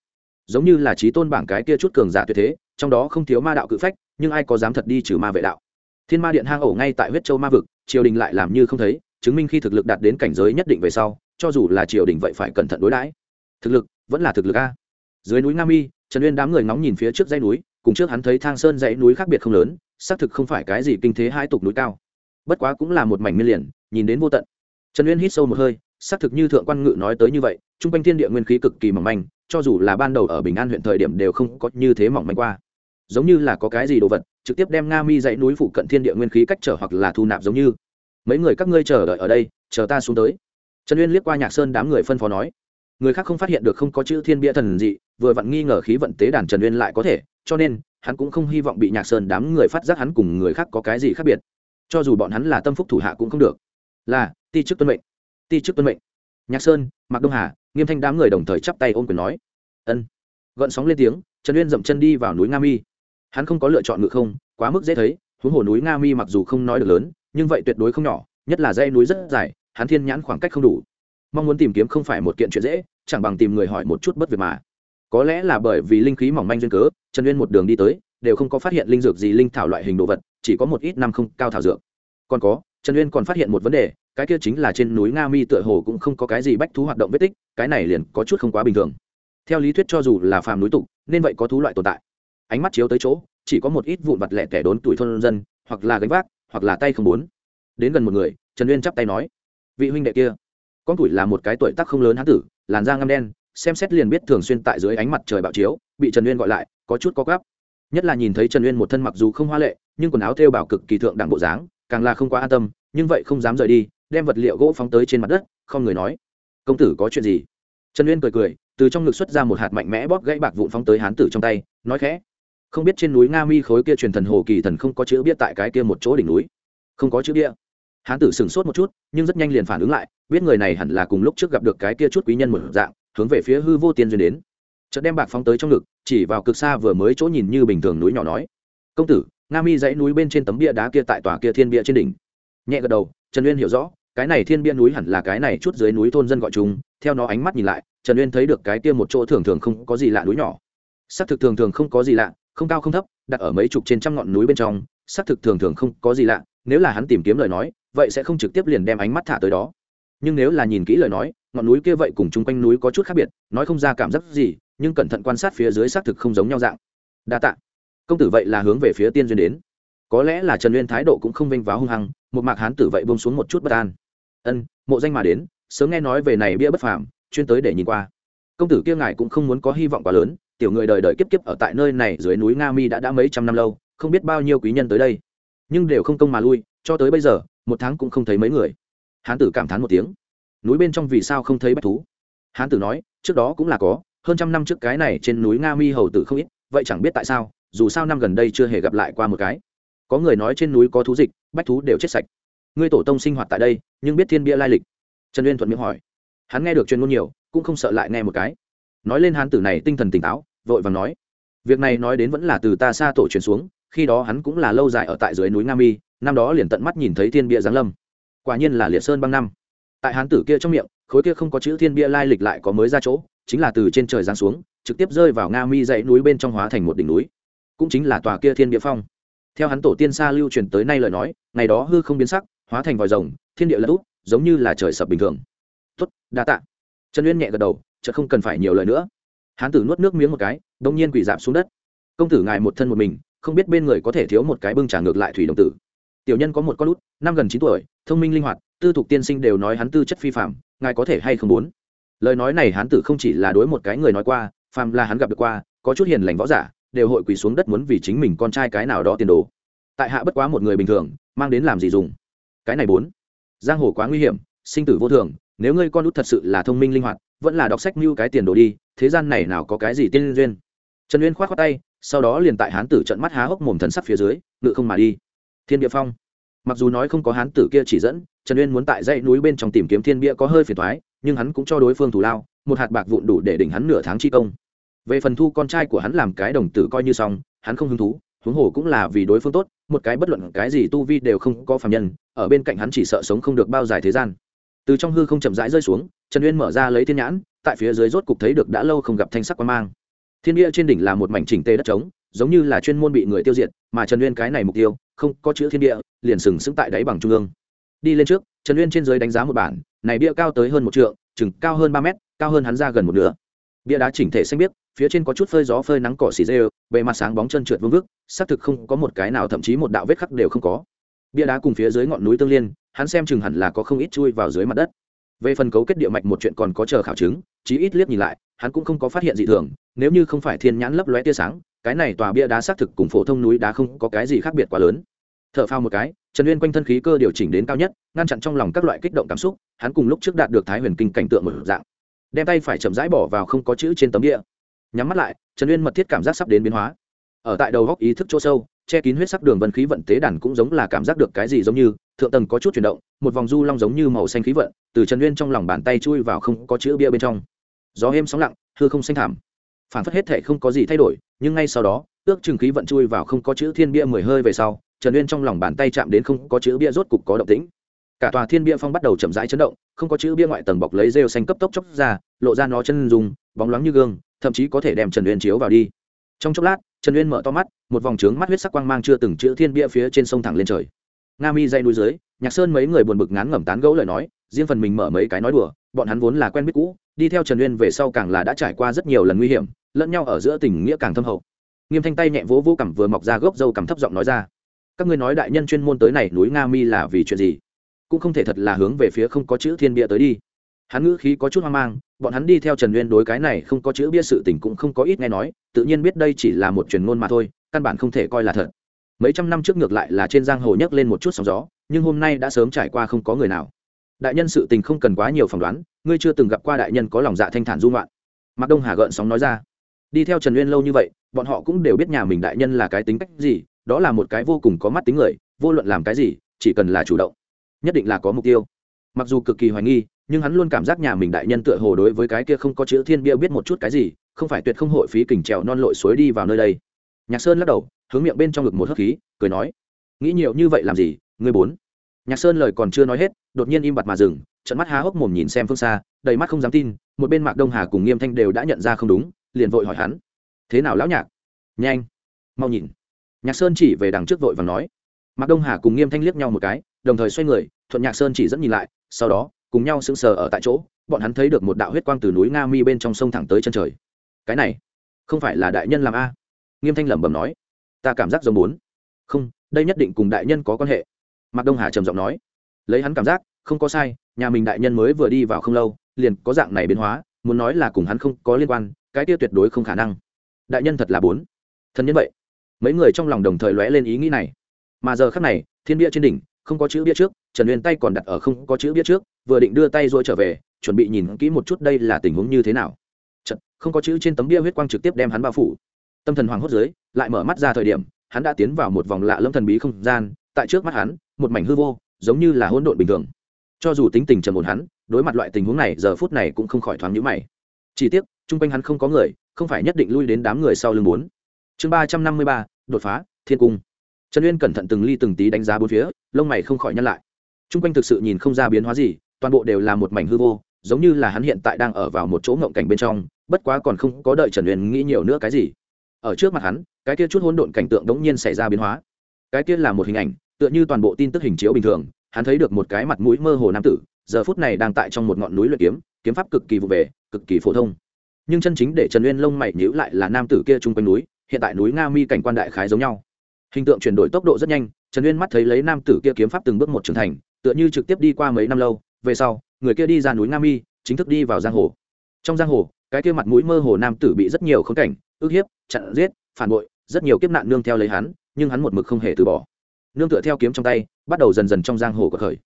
Giống như là trí tôn bảng cái kia chút cường giả tuyệt thế, trong đó không thiếu ma đạo cự phách, nhưng ai có dám thật đi trừ ma vệ đạo? Thiên ma điện hang ổ ngay tại huyết châu ma vực, triều đình lại làm như không thấy, chứng minh khi thực lực đạt đến cảnh giới nhất định về sau, cho dù là triều đình vậy phải cẩn thận đối đãi. Thực lực, vẫn là thực lực a. Dưới núi nam y trần uyên đám người ngóng nhìn phía trước dãy núi, cùng trước hắn thấy thang sơn dãy núi khác biệt không lớn, xác thực không phải cái gì kinh thế hai tục núi cao bất quá cũng là một mảnh miên liền, nhìn đến vô tận. Trần uyên hít sâu một hơi, xác thực như thượng quan ngự nói tới như vậy, chung quanh thiên địa nguyên khí cực kỳ mỏng manh, cho dù là ban đầu ở bình an huyện thời điểm đều không có như thế mỏng manh qua. Giống như là có cái gì đồ vật, trực tiếp đem nga mi dãy núi phụ cận thiên địa nguyên khí cách trở hoặc là thu nạp giống như. Mấy người các ngươi chờ đợi ở đây, chờ ta xuống tới. Trần uyên liếc qua nhạc sơn đám người phân phó nói. Người khác không phát hiện được không có chữ thiên bia thần dị, vừa vặn nghi ngờ khí vận tế đàn trần uyên lại có thể, cho nên, hắn cũng không hy vọng bị nhạc sơn đám người phát giác hắn cùng người khác có cái gì khác biệt cho dù bọn hắn là tâm phúc thủ hạ cũng không được. Là, ti chức tuân mệnh. Ti chức tuân mệnh. Nhạc sơn, mạc đông hà, nghiêm thanh đám người đồng thời chắp tay ôm quyền nói. Ân. Gợn sóng lên tiếng, trần uyên dậm chân đi vào núi nga mi. Hắn không có lựa chọn ngự không, quá mức dễ thấy, huống hồ núi nga mi mặc dù không nói được lớn, nhưng vậy tuyệt đối không nhỏ, nhất là dây núi rất dài, hắn thiên nhãn khoảng cách không đủ. Mong muốn tìm kiếm không phải một kiện chuyện dễ, chẳng bằng tìm người hỏi một chút bất việc mà. Có lẽ là bởi vì linh khí mỏng manh duyên cớ, trần uyên một đường đi tới đều không có phát hiện linh dược gì linh thảo loại hình đồ vật, chỉ có một ít năm không cao thảo dược. Còn có, trần uyên còn phát hiện một vấn đề, cái kia chính là trên núi nga mi tựa hồ cũng không có cái gì bách thú hoạt động vết tích, cái này liền có chút không quá bình thường. Theo lý thuyết cho dù là phàm núi tục, nên vậy có thú loại tồn tại. Ánh mắt chiếu tới chỗ, chỉ có một ít vụn vặt lẻ tẻ đốn tuổi thôn dân, hoặc là gánh vác, hoặc là tay không muốn. Đến gần một người, trần uyên chắp tay nói, vị huynh đệ kia, con tuổi là một cái tuổi tác không lớn hán tử, làn da ngăm đen, xem xét liền biết thường xuyên tại dưới ánh mặt trời bạo chiếu, bị trần uyên gọi lại, có chút có gắp nhất là nhìn thấy trần uyên một thân mặc dù không hoa lệ, nhưng quần áo thêu bảo cực kỳ thượng đẳng bộ dáng, càng là không quá an tâm, nhưng vậy không dám rời đi, đem vật liệu gỗ phóng tới trên mặt đất, không người nói. Công tử có chuyện gì? Trần uyên cười cười, từ trong ngực xuất ra một hạt mạnh mẽ bóp gãy bạc vụn phóng tới hán tử trong tay, nói khẽ, không biết trên núi nga mi khối kia truyền thần hồ kỳ thần không có chữ bia tại cái kia một chỗ đỉnh núi? Không có chữ bia. Hán tử sửng sốt một chút, nhưng rất nhanh liền phản ứng lại, biết người này hẳn là cùng lúc trước gặp được cái kia chút quý nhân một dạng, hướng về phía hư vô tiên duyên đến chợt đem bạc phóng tới trong ngực, chỉ vào cực xa vừa mới chỗ nhìn như bình thường núi nhỏ nói, công tử, nga mi dãy núi bên trên tấm bia đá kia tại tòa kia thiên bia trên đỉnh. Nhẹ gật đầu, trần uyên hiểu rõ, cái này thiên bia núi hẳn là cái này chút dưới núi thôn dân gọi chúng, theo nó ánh mắt nhìn lại, trần uyên thấy được cái kia một chỗ thường thường không có gì lạ núi nhỏ. Xác thực thường thường không có gì lạ, không cao không thấp, đặt ở mấy chục trên trăm ngọn núi bên trong xác thực thường thường không có gì lạ, nếu là hắn tìm kiếm lời nói, vậy sẽ không trực tiếp liền đem ánh mắt thả tới đó. Nhưng nếu là nhìn kỹ lời nói ngọn núi kia vậy cùng chung quanh núi có chút khác biệt, nói không ra cảm giác gì, nhưng cẩn thận quan sát phía dưới xác thực không giống nhau dạng. Đa tạ. Công tử vậy là hướng về phía tiên duyên đến. Có lẽ là trần uyên thái độ cũng không vênh váo hung hăng, một mạc hán tử vậy bông xuống một chút bất an. Ân, mộ danh mà đến, sớm nghe nói về này bia bất phàm, chuyên tới để nhìn qua. Công tử kia ngài cũng không muốn có hy vọng quá lớn, tiểu người đời đời kiếp kiếp ở tại nơi này dưới núi nga mi đã đã mấy trăm năm lâu, không biết bao nhiêu quý nhân tới đây. Nhưng đều không công mà lui, cho tới bây giờ, một tháng cũng không thấy mấy người. Hán tử cảm thán một tiếng núi bên trong vì sao không thấy bách thú? Hán tử nói, trước đó cũng là có, hơn trăm năm trước cái này trên núi nga mi hầu tử không ít, vậy chẳng biết tại sao, dù sao năm gần đây chưa hề gặp lại qua một cái. Có người nói trên núi có thú dịch, bách thú đều chết sạch. Ngươi tổ tông sinh hoạt tại đây, nhưng biết thiên bia lai lịch. Trần uyên thuận miệng hỏi. Hắn nghe được chuyên ngôn nhiều, cũng không sợ lại nghe một cái. Nói lên hán tử này tinh thần tỉnh táo, vội vàng nói. Việc này nói đến vẫn là từ ta xa tổ truyền xuống, khi đó hắn cũng là lâu dài ở tại dưới núi nga mi, năm đó liền tận mắt nhìn thấy thiên bia giáng lâm. Quả nhiên là liệt sơn băng năm tại hán tử kia trong miệng, khối kia không có chữ thiên bia lai lịch lại có mới ra chỗ, chính là từ trên trời giáng xuống, trực tiếp rơi vào nga mi dãy núi bên trong hóa thành một đỉnh núi. Cũng chính là tòa kia thiên địa phong. Theo hắn tổ tiên xa lưu truyền tới nay lời nói, ngày đó hư không biến sắc, hóa thành vòi rồng, thiên địa lật úp, giống như là trời sập bình thường. Tuất đa tạ. Trần uyên nhẹ gật đầu chợ không cần phải nhiều lời nữa. Hán tử nuốt nước miếng một cái, đông nhiên quỳ giảm xuống đất. Công tử ngài một thân một mình, không biết bên người có thể thiếu một cái bưng trả ngược lại thủy đồng tử. Tiểu nhân có một con út, năm gần chín tuổi, thông minh linh hoạt tư thục tiên sinh đều nói hắn tư chất phi phạm, ngài có thể hay không muốn? Lời nói này hán tử không chỉ là đối một cái người nói qua, phàm là hắn gặp được qua, có chút hiền lành võ giả, đều hội quỳ xuống đất muốn vì chính mình con trai cái nào đó tiền đồ. Tại hạ bất quá một người bình thường, mang đến làm gì dùng? Cái này bốn. Giang hồ quá nguy hiểm, sinh tử vô thường, nếu ngươi con út thật sự là thông minh linh hoạt, vẫn là đọc sách mưu cái tiền đồ đi, thế gian này nào có cái gì tiên duyên? Trần uyên k h o á t khoác tay, sau đó liền tại hán tử trận mắt há hốc mồm thần sắc phía dưới, ngự không mà đi. Thiên địa phong. Mặc dù nói không có hán tử kia chỉ dẫn trần uyên muốn tại dãy núi bên trong tìm kiếm thiên bia có hơi phiền thoái nhưng hắn cũng cho đối phương thù lao, một hạt bạc vụn đủ để đỉnh hắn nửa tháng chi công. Về phần thu con trai của hắn làm cái đồng tử coi như xong, hắn không hứng thú, huống hồ cũng là vì đối phương tốt, một cái bất luận cái gì tu vi đều không có phạm nhân, ở bên cạnh hắn chỉ sợ sống không được bao dài thế gian. Từ trong hư không chậm rãi rơi xuống, trần uyên mở ra lấy thiên nhãn, tại phía dưới rốt cục thấy được đã lâu không gặp thanh sắc quan mang. Thiên địa trên đỉnh là một mảnh chỉnh tê đất trống, giống như là chuyên môn bị người tiêu diệt, mà trần uyên cái này mục tiêu, không có chữ thiên địa liền sừng sững tại đáy bằng trung ương đi lên trước, trần uyên trên dưới đánh giá một bản, này bia cao tới hơn một trượng, chừng cao hơn ba mét, cao hơn hắn ra gần một nửa. Bia đá chỉnh thể xanh biếc, phía trên có chút phơi gió phơi nắng cỏ xì rêu bề mặt sáng bóng chân trượt vương vức, xác thực không có một cái nào, thậm chí một đạo vết khắc đều không có. Bia đá cùng phía dưới ngọn núi tương liên, hắn xem chừng hẳn là có không ít chui vào dưới mặt đất. Về phần cấu kết địa mạch một chuyện còn có chờ khảo chứng, chí ít liếc nhìn lại, hắn cũng không có phát hiện gì thường, nếu như không phải thiên nhãn lấp lóe tia sáng, cái này tòa bia đá xác thực cùng phổ thông núi đá không có cái gì khác biệt quá lớn. T h ở phao một cái trần uyên quanh thân khí cơ điều chỉnh đến cao nhất, ngăn chặn trong lòng các loại kích động cảm xúc, hắn cùng lúc trước đạt được thái huyền kinh cảnh tượng một dạng. Đem tay phải chậm rãi bỏ vào không có chữ trên tấm địa nhắm mắt lại, trần uyên mật thiết cảm giác sắp đến biến hóa. Ở tại đầu góc ý thức chỗ sâu, che kín huyết sắc đường vân khí vận tế đàn cũng giống là cảm giác được cái gì giống như, thượng tầng có chút chuyển động, một vòng du long giống như màu xanh khí vận, từ trần uyên trong lòng bàn tay chui vào không có chữ bia bên trong. Gió êm sóng lặng, hư không xanh thảm phản phất hết thể không có gì thay đổi, nhưng ngay sau đó, ước chừng khí vận chui vào không có chữ thiên bia mười hơi về sau trần uyên trong lòng bàn tay chạm đến không có chữ bia rốt cục có động tĩnh. Cả tòa thiên bia phong bắt đầu chậm rãi chấn động, không có chữ bia ngoại tầng bọc lấy rêu xanh cấp tốc chóc ra, lộ ra nó chân dùng bóng loáng như gương, thậm chí có thể đem trần uyên chiếu vào đi. Trong chốc lát, trần uyên mở to mắt, một vòng trướng mắt huyết sắc quang mang chưa từng chữ thiên bia phía trên sông thẳng lên trời. Nga mi dây núi dưới, nhạc sơn mấy người buồn bực ngán ngẩm tán gẫu lời nói, riêng phần mình mở mấy cái nói đùa, bọn hắn vốn là quen biết cũ, đi theo trần uyên về sau càng là đã trải qua rất nhiều lần nguy hiểm, lẫn nhau ở giữa tình nghĩa càng thâm hậu. Nghiêm thanh tay nhẹ vỗ vô cảm vừa mọc ra gốc dâu cằm thấp giọng nói ra các ngươi nói đại nhân chuyên môn tới này núi nga mi là vì chuyện gì? Cũng không thể thật là hướng về phía không có chữ thiên bia tới đi. Hắn ngữ khí có chút hoang mang, bọn hắn đi theo trần uyên đối cái này không có chữ bia sự tình cũng không có ít nghe nói, tự nhiên biết đây chỉ là một truyền ngôn mà thôi, căn bản không thể coi là thật. Mấy trăm năm trước ngược lại là trên giang hồ nhấc lên một chút sóng gió, nhưng hôm nay đã sớm trải qua không có người nào. Đại nhân sự tình không cần quá nhiều phỏng đoán, ngươi chưa từng gặp qua đại nhân có lòng dạ thanh thản dung loạn mạc đông hà gợn sóng nói ra. Đi theo trần uyên lâu như vậy, bọn họ cũng đều biết nhà mình đại nhân là cái tính cách gì đó là một cái vô cùng có mắt tính người, vô luận làm cái gì, chỉ cần là chủ động, nhất định là có mục tiêu. Mặc dù cực kỳ hoài nghi, nhưng hắn luôn cảm giác nhà mình đại nhân tựa hồ đối với cái kia không có chữ thiên bia biết một chút cái gì, không phải tuyệt không hội phí kình trèo non lội suối đi vào nơi đây. Nhạc sơn lắc đầu, hướng miệng bên trong ngực một hớp khí, cười nói, nghĩ nhiều như vậy làm gì, ngươi bốn? Nhạc sơn lời còn chưa nói hết, đột nhiên im bặt mà dừng, trận mắt há hốc mồm nhìn xem phương xa, đầy mắt không dám tin, một bên mạc đông hà cùng nghiêm thanh đều đã nhận ra không đúng, liền vội hỏi hắn, thế nào lão nhạc? Nhanh, mau nhìn nhạc sơn chỉ về đằng trước vội và nói. Mạc đông hà cùng nghiêm thanh liếc nhau một cái, đồng thời xoay người, thuận nhạc sơn chỉ dẫn nhìn lại, sau đó, cùng nhau sững sờ ở tại chỗ, bọn hắn thấy được một đạo huyết quang từ núi nga mi bên trong sông thẳng tới chân trời. Cái này, không phải là đại nhân làm a? Nghiêm thanh lẩm bẩm nói. Ta cảm giác giống muốn không, đây nhất định cùng đại nhân có quan hệ. Mạc đông hà trầm giọng nói. Lấy hắn cảm giác, không có sai, nhà mình đại nhân mới vừa đi vào không lâu, liền có dạng này biến hóa, muốn nói là cùng hắn không có liên quan, cái tiêu tuyệt đối không khả năng. Đại nhân thật là bốn. Thân nhân vậy mấy người trong lòng đồng thời lóe lên ý nghĩ này. Mà giờ khắc này thiên bia trên đỉnh không có chữ bia trước trần uyên tay còn đặt ở không có chữ bia trước vừa định đưa tay rồi trở về chuẩn bị nhìn kỹ một chút đây là tình huống như thế nào. Chật, không có chữ trên tấm bia huyết quang trực tiếp đem hắn bao phủ. Tâm thần hoàng hốt dưới lại mở mắt ra thời điểm hắn đã tiến vào một vòng lạ lâm thần bí không gian tại trước mắt hắn một mảnh hư vô giống như là hỗn độn bình thường. Cho dù tính tình trầm ổn hắn đối mặt loại tình huống này giờ phút này cũng không khỏi thoáng nhíu mày. Chỉ tiếc chung quanh hắn không có người không phải nhất định lui đến đám người sau lưng bốn. Chương ba trăm năm mươi ba đột phá, thiên cung. Trần uyên cẩn thận từng ly từng tí đánh giá bốn phía, lông mày không khỏi nhăn lại. Chung quanh thực sự nhìn không ra biến hóa gì, toàn bộ đều là một mảnh hư vô, giống như là hắn hiện tại đang ở vào một chỗ ngộng cảnh bên trong, bất quá còn không có đợi trần uyên nghĩ nhiều nữa cái gì. Ở trước mặt hắn, cái kia chút hỗn độn cảnh tượng đống nhiên xảy ra biến hóa. Cái kia là một hình ảnh, tựa như toàn bộ tin tức hình chiếu bình thường, hắn thấy được một cái mặt mũi mơ hồ nam tử, giờ phút này đang tại trong một ngọn núi luyện kiếm kiếm pháp cực kỳ vụ về, cực kỳ phổ thông. Nhưng chân chính để trần uyên lông mày nhíu lại là nam tử kia chung quanh núi hiện tại núi nga mi cảnh quan đại khái giống nhau. Hình tượng chuyển đổi tốc độ rất nhanh, trần uyên mắt thấy lấy nam tử kia kiếm pháp từng bước một trưởng thành, tựa như trực tiếp đi qua mấy năm lâu, về sau, người kia đi ra núi nga mi, chính thức đi vào giang hồ. Trong giang hồ, cái kia mặt mũi mơ hồ nam tử bị rất nhiều khống cảnh, ức hiếp, chặn giết, phản bội, rất nhiều kiếp nạn nương theo lấy hắn, nhưng hắn một mực không hề từ bỏ. Nương tựa theo kiếm trong tay, bắt đầu dần dần trong giang hồ của khởi.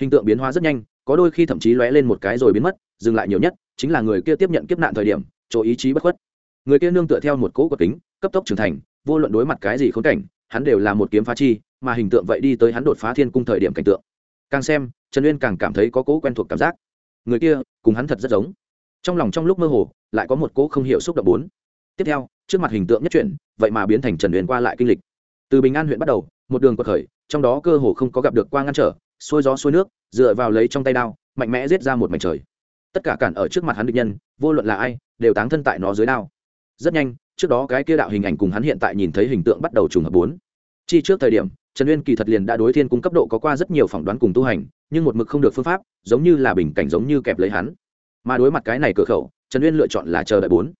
Hình tượng biến hóa rất nhanh, có đôi khi thậm chí lóe lên một cái rồi biến mất, dừng lại nhiều nhất, chính là người kia tiếp nhận kiếp nạn thời điểm, chỗ ý chí bất khuất. Người kia nương tựa theo một cỗ của kính cấp tốc trưởng thành, vô luận đối mặt cái gì khốn cảnh, hắn đều là một kiếm phá chi, mà hình tượng vậy đi tới hắn đột phá thiên cung thời điểm cảnh tượng. Càng xem, trần uyên càng cảm thấy có cố quen thuộc cảm giác. Người kia, cùng hắn thật rất giống. Trong lòng trong lúc mơ hồ, lại có một cố không hiểu xúc động bốn. Tiếp theo, trước mặt hình tượng nhất chuyển, vậy mà biến thành trần uyên qua lại kinh lịch. Từ bình an huyện bắt đầu, một đường quật khởi, trong đó cơ hồ không có gặp được qua ngăn trở, xuôi gió xuôi nước, dựa vào lấy trong tay đao, mạnh mẽ giết ra một mảnh trời. Tất cả cản ở trước mặt hắn địch nhân, vô luận là ai, đều táng thân tại nó dưới đao. Rất nhanh trước đó cái kia đạo hình ảnh cùng hắn hiện tại nhìn thấy hình tượng bắt đầu trùng hợp bốn. Chi trước thời điểm, trần uyên kỳ thật liền đã đối thiên cung cấp độ có qua rất nhiều phỏng đoán cùng tu hành, nhưng một mực không được phương pháp, giống như là bình cảnh giống như kẹp lấy hắn. Mà đối mặt cái này cửa khẩu, trần uyên lựa chọn là chờ đợi bốn.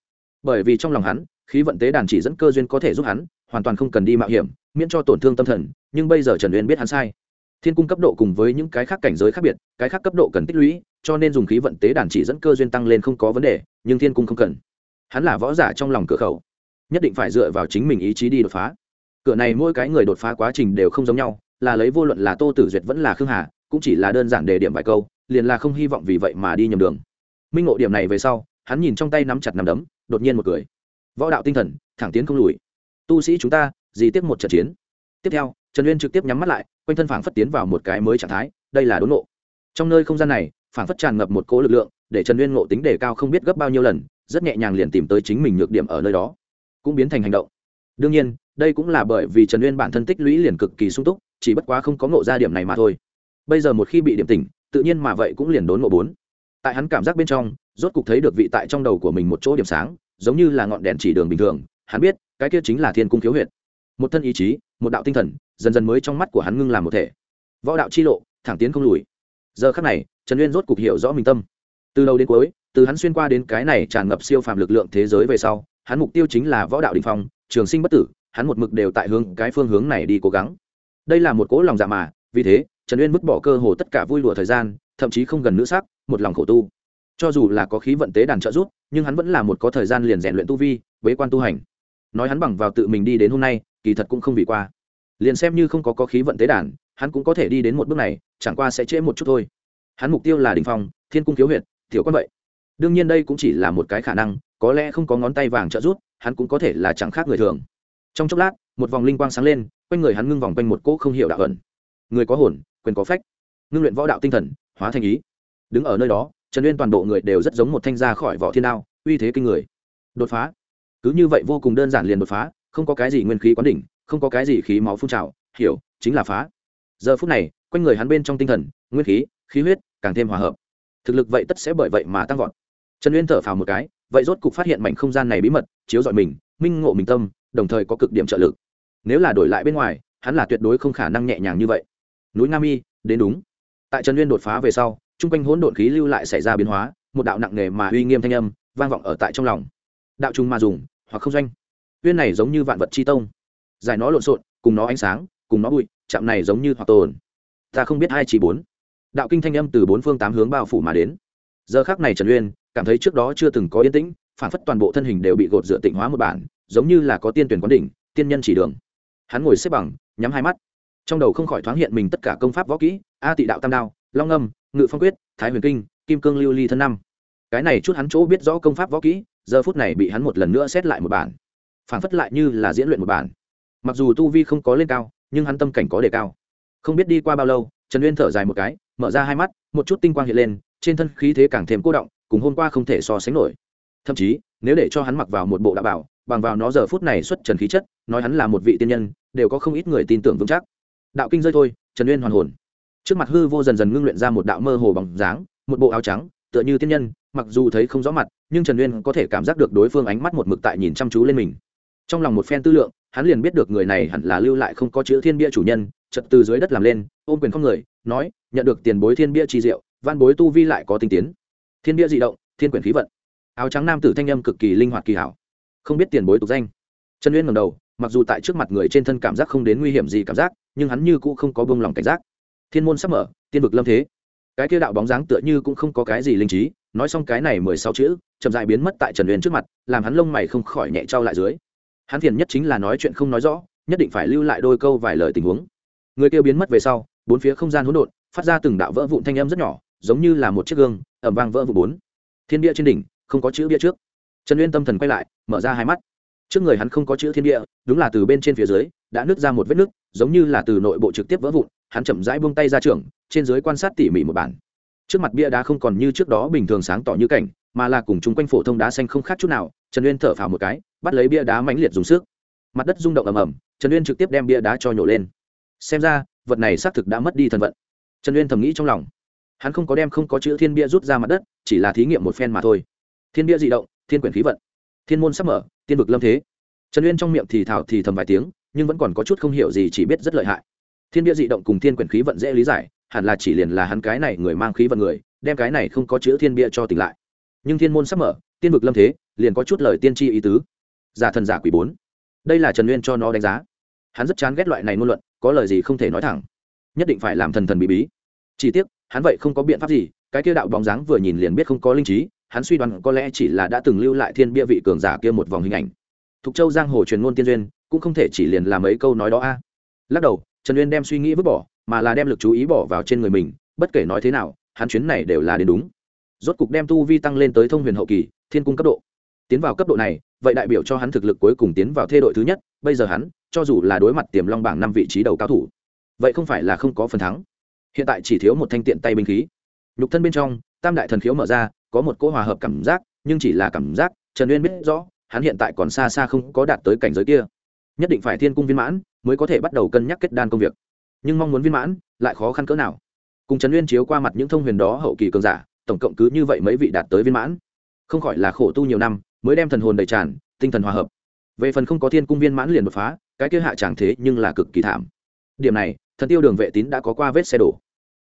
Bởi vì trong lòng hắn, khí vận tế đàn chỉ dẫn cơ duyên có thể giúp hắn, hoàn toàn không cần đi mạo hiểm, miễn cho tổn thương tâm thần, nhưng bây giờ trần uyên biết hắn sai. Thiên cung cấp độ cùng với những cái khác cảnh giới khác biệt, cái khác cấp độ cần tích lũy, cho nên dùng khí vận tế đàn chỉ dẫn cơ duyên tăng lên không có vấn đề, nhưng thiên cung không cần. Hắn là võ giả trong lòng cửa khẩu nhất định phải dựa vào chính mình ý chí đi đột phá. Cửa này mỗi cái người đột phá quá trình đều không giống nhau, là lấy vô luận là tô tử duyệt vẫn là khương hà, cũng chỉ là đơn giản đề điểm vài câu, liền là không hy vọng vì vậy mà đi nhầm đường. Minh ngộ điểm này về sau, hắn nhìn trong tay nắm chặt nắm đấm, đột nhiên một cười. Võ đạo tinh thần, thẳng tiến không lùi. Tu sĩ chúng ta, gì tiếp một trận chiến. Tiếp theo, trần uyên trực tiếp nhắm mắt lại, quanh thân phảng phất tiến vào một cái mới trạng thái, đây là đốn nộ trong nơi không gian này, phảng phất tràn ngập một cỗ lực lượng, để trần uyên ngộ tính đề cao không biết gấp bao nhiêu lần, rất nhẹ nhàng liền tìm tới chính mình nhược điểm ở nơi đó cũng biến thành hành động. Đương nhiên, đây cũng là bởi vì trần uyên bản thân tích lũy liền cực kỳ sung túc, chỉ bất quá không có ngộ ra điểm này mà thôi. Bây giờ một khi bị điểm tỉnh, tự nhiên mà vậy cũng liền đốn ngộ bốn. Tại hắn cảm giác bên trong, rốt cục thấy được vị tại trong đầu của mình một chỗ điểm sáng, giống như là ngọn đèn chỉ đường bình thường, hắn biết, cái kia chính là thiên cung khiếu huyệt. Một thân ý chí, một đạo tinh thần, dần dần mới trong mắt của hắn ngưng làm một thể. Võ đạo chi lộ, thẳng tiến không lùi. Giờ khắc này, trần uyên rốt cục hiểu rõ mình tâm. Từ đầu đến cuối, từ hắn xuyên qua đến cái này tràn ngập siêu phàm lực lượng thế giới về sau hắn mục tiêu chính là võ đạo đình phong trường sinh bất tử hắn một mực đều tại hướng cái phương hướng này đi cố gắng. Đây là một cố lòng dạ mà vì thế trần uyên vứt bỏ cơ hồ tất cả vui lụa thời gian thậm chí không gần nữ sắc một lòng khổ tu. Cho dù là có khí vận tế đàn trợ giúp nhưng hắn vẫn là một có thời gian liền rèn luyện tu vi bế quan tu hành. Nói hắn bằng vào tự mình đi đến hôm nay kỳ thật cũng không vì qua. Liền xem như không có, có khí vận tế đàn hắn cũng có thể đi đến một bước này chẳng qua sẽ trễ một chút thôi. Hắn mục tiêu là đình phong thiên cung thiếu huyện tiểu quan vậy đương nhiên đây cũng chỉ là một cái khả năng, có lẽ không có ngón tay vàng trợ giúp, hắn cũng có thể là chẳng khác người thường. Trong chốc lát, một vòng linh quang sáng lên, quanh người hắn ngưng vòng quanh một cỗ không hiểu đạo ẩn. Người có hồn, quyền có phách. Ngưng luyện võ đạo tinh thần, hóa thành ý. Đứng ở nơi đó, trần uyên toàn bộ người đều rất giống một thanh ra khỏi vỏ thiên đao, uy thế kinh người. Đột phá. Cứ như vậy vô cùng đơn giản liền đột phá, không có cái gì nguyên khí quán đỉnh, không có cái gì khí máu phun trào, hiểu, chính là phá. Giờ phút này, quanh người hắn bên trong tinh thần, nguyên khí khí huyết, càng thêm hòa hợp. Thực lực vậy tất sẽ bởi vậy mà tăng vọt trần uyên thở phào một cái, vậy rốt cục phát hiện mảnh không gian này bí mật, chiếu dọi mình, minh ngộ mình tâm, đồng thời có cực điểm trợ lực. Nếu là đổi lại bên ngoài, hắn là tuyệt đối không khả năng nhẹ nhàng như vậy. Núi nam y đến đúng. Tại trần uyên đột phá về sau chung quanh hỗn độn khí lưu lại xảy ra biến hóa, một đạo nặng nề mà uy nghiêm thanh âm vang vọng ở tại trong lòng. Đạo trùng mà dùng, hoặc không doanh. Uyên này giống như vạn vật chi tông. Giải nó lộn xộn, cùng nó ánh sáng, cùng nó bụi, chạm này giống như hoặc tồn. Ta không biết hai chỉ bốn. Đạo kinh thanh âm từ bốn phương tám hướng bao phủ mà đến. Giờ khác này trần uyên cảm thấy trước đó chưa từng có yên tĩnh phản phất toàn bộ thân hình đều bị gột dựa tịnh hóa một bản, giống như là có tiên tuyển quán đỉnh, tiên nhân chỉ đường. Hắn ngồi xếp bằng, nhắm hai mắt. Trong đầu không khỏi thoáng hiện mình tất cả công pháp võ kỹ, a tị đạo tam đao, long âm, ngự phong quyết, thái huyền kinh, kim cương lưu ly thân năm. Cái này chút hắn chỗ biết rõ công pháp võ kỹ, giờ phút này bị hắn một lần nữa xét lại một bản. Phản phất lại như là diễn luyện một bản. Mặc dù tu vi không có lên cao, nhưng hắn tâm cảnh có đề cao. Không biết đi qua bao lâu, trần uyên thở dài một cái, mở ra hai mắt, một chút tinh quang hiện lên, trên thân khí thế càng thêm cô động cùng hôm qua không thể so sánh nổi. Thậm chí, nếu để cho hắn mặc vào một bộ đạo bảo, bằng vào nó giờ phút này xuất trần khí chất, nói hắn là một vị tiên nhân, đều có không ít người tin tưởng vững chắc. Đạo kinh rơi thôi, trần uyên hoàn hồn. Trước mặt hư vô dần dần ngưng luyện ra một đạo mơ hồ bằng dáng, một bộ áo trắng, tựa như tiên nhân, mặc dù thấy không rõ mặt, nhưng trần uyên có thể cảm giác được đối phương ánh mắt một mực tại nhìn chăm chú lên mình. Trong lòng một phen tư lượng, hắn liền biết được người này hẳn là lưu lại không có chữ thiên bia chủ nhân, chợt từ dưới đất làm lên, ôm quyền không người, nói, nhận được tiền bối thiên bia trì diệu, văn bối tu vi lại có tinh tiến thiên địa di động, thiên quyển khí vận. Áo trắng nam tử thanh âm cực kỳ linh hoạt kỳ hảo. Không biết tiền bối tục danh. Trần uyên ngầm đầu, mặc dù tại trước mặt người trên thân cảm giác không đến nguy hiểm gì cảm giác, nhưng hắn như cũng không có bông lòng cảnh giác. Thiên môn sắp mở, tiên vực lâm thế. Cái kia đạo bóng dáng tựa như cũng không có cái gì linh trí, nói xong cái này mười sáu chữ, chậm dại biến mất tại trần uyên trước mặt, làm hắn lông mày không khỏi nhẹ trao lại dưới. Hắn phiền nhất chính là nói chuyện không nói rõ, nhất định phải lưu lại đôi câu vài lời tình huống. Người kia biến mất về sau, bốn phía không gian hỗn độn, phát ra từng đạo vỡ vụn thanh âm rất nhỏ giống như là một chiếc gương ẩm vang vỡ vụ bốn. Thiên địa trên đỉnh, không có chữ bia trước. Trần uyên tâm thần quay lại, mở ra hai mắt. Trước người hắn không có chữ thiên địa, đúng là từ bên trên phía dưới, đã nứt ra một vết nứt, giống như là từ nội bộ trực tiếp vỡ vụn, hắn chậm rãi buông tay ra trường trên dưới quan sát tỉ mỉ một bản. Trước mặt bia đá không còn như trước đó bình thường sáng tỏ như cảnh, mà là cùng chung quanh phổ thông đá xanh không khác chút nào, trần uyên thở phào một cái, bắt lấy bia đá mãnh liệt dùng sức. Mặt đất rung động ầm ầm, trần uyên trực tiếp đem bia đá cho nhổ lên. Xem ra, vật này xác thực đã mất đi thần vận trần uyên thầm nghĩ trong lòng hắn không có đem không có chữ thiên bia rút ra mặt đất, chỉ là thí nghiệm một phen mà thôi. Thiên bia di động, thiên quyển khí vận. Thiên môn sắp mở, tiên vực lâm thế. Trần uyên trong miệng thì thảo thì thầm vài tiếng, nhưng vẫn còn có chút không hiểu gì, chỉ biết rất lợi hại. Thiên bia di động cùng thiên quyển khí vận dễ lý giải, hẳn là chỉ liền là hắn cái này người mang khí vận người, đem cái này không có chữ thiên bia cho tỉnh lại. Nhưng thiên môn sắp mở, tiên vực lâm thế, liền có chút lời tiên tri ý tứ. Giả thần giả quỷ bốn. Đây là trần uyên cho nó đánh giá. Hắn rất chán ghét loại này ngôn luận, có lời gì không thể nói thẳng. Nhất định phải làm thần thần bí bí. Chỉ tiếc hắn vậy không có biện pháp gì, cái kia đạo bóng dáng vừa nhìn liền biết không có linh trí, hắn suy đoán có lẽ chỉ là đã từng lưu lại thiên bia vị cường giả kia một vòng hình ảnh. Thục châu giang hồ truyền ngôn tiên duyên, cũng không thể chỉ liền làm mấy câu nói đó a. À. Lắc đầu, trần uyên đem suy nghĩ vứt bỏ, mà là đem lực chú ý bỏ vào trên người mình, bất kể nói thế nào, hắn chuyến này đều là đến đúng. Rốt cục đem tu vi tăng lên tới thông huyền hậu kỳ, thiên cung cấp độ. Tiến vào cấp độ này, vậy đại biểu cho hắn thực lực cuối cùng tiến vào thê đội thứ nhất, bây giờ hắn, cho dù là đối mặt tiềm long bảng năm vị trí đầu cao thủ, vậy không phải là không có phần thắng hiện tại chỉ thiếu một thanh tiện tay binh khí. Nhục thân bên trong, tam đại thần khiếu mở ra, có một cỗ hòa hợp cảm giác, nhưng chỉ là cảm giác, trần uyên biết rõ, hắn hiện tại còn xa xa không có đạt tới cảnh giới kia. Nhất định phải thiên cung viên mãn, mới có thể bắt đầu cân nhắc kết đan công việc. Nhưng mong muốn viên mãn, lại khó khăn cỡ nào. Cùng trần uyên chiếu qua mặt những thông huyền đó hậu kỳ cường giả, tổng cộng cứ như vậy mấy vị đạt tới viên mãn. Không khỏi là khổ tu nhiều năm, mới đem thần hồn đầy tràn, tinh thần hòa hợp. Về phần không có thiên cung viên mãn liền đột phá, cái kia hạ chẳng thế nhưng là cực kỳ thảm. Điểm này thần tiêu đường vệ tín đã có qua vết xe đổ.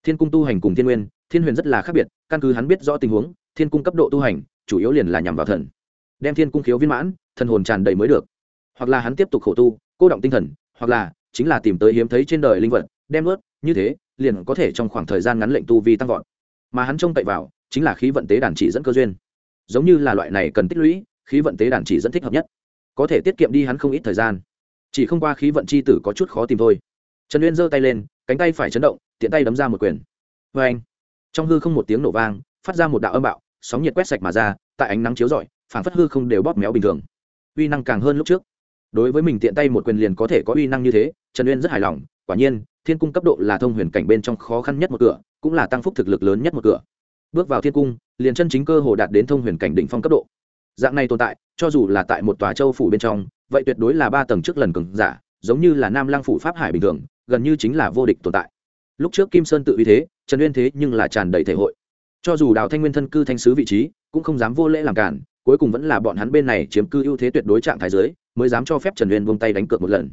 Thiên cung tu hành cùng thiên nguyên, thiên huyền rất là khác biệt, căn cứ hắn biết rõ tình huống, thiên cung cấp độ tu hành, chủ yếu liền là nhằm vào thần. Đem thiên cung khiếu viên mãn, thần hồn tràn đầy mới được. Hoặc là hắn tiếp tục khổ tu, cô động tinh thần, hoặc là chính là tìm tới hiếm thấy trên đời linh vật, đem ướt như thế, liền có thể trong khoảng thời gian ngắn lệnh tu vi tăng vọt. Mà hắn trông cậy vào, chính là khí vận tế đàn chỉ dẫn cơ duyên. Giống như là loại này cần tích lũy, khí vận tế đàn chỉ dẫn thích hợp nhất. Có thể tiết kiệm đi hắn không ít thời gian. Chỉ không qua khí vận c h i tử có chút khó tìm thôi trần uyên giơ tay lên, cánh tay phải chấn động, tiện tay đấm ra một quyền. Vê anh, trong hư không một tiếng nổ vang, phát ra một đạo âm bạo, sóng nhiệt quét sạch mà ra, tại ánh nắng chiếu rọi phản phất hư không đều bóp méo bình thường. Uy năng càng hơn lúc trước. Đối với mình tiện tay một quyền liền có thể có uy năng như thế, trần uyên rất hài lòng, quả nhiên, thiên cung cấp độ là thông huyền cảnh bên trong khó khăn nhất một cửa, cũng là tăng phúc thực lực lớn nhất một cửa. Bước vào thiên cung, liền chân chính cơ hồ đạt đến thông huyền cảnh đỉnh phong cấp độ. Dạng này tồn tại, cho dù là tại một tòa châu phủ bên trong, vậy tuyệt đối là ba tầng trước lần cường giả, giống như là nam Lang phủ pháp hải bình thường gần như chính là vô địch tồn tại. Lúc trước kim sơn tự uy thế, trần uyên thế nhưng là tràn đầy thể hội. Cho dù đào thanh nguyên thân cư thanh sứ vị trí, cũng không dám vô lễ làm cản, cuối cùng vẫn là bọn hắn bên này chiếm cư ưu thế tuyệt đối trạng thái giới mới dám cho phép trần uyên vung tay đánh cược một lần.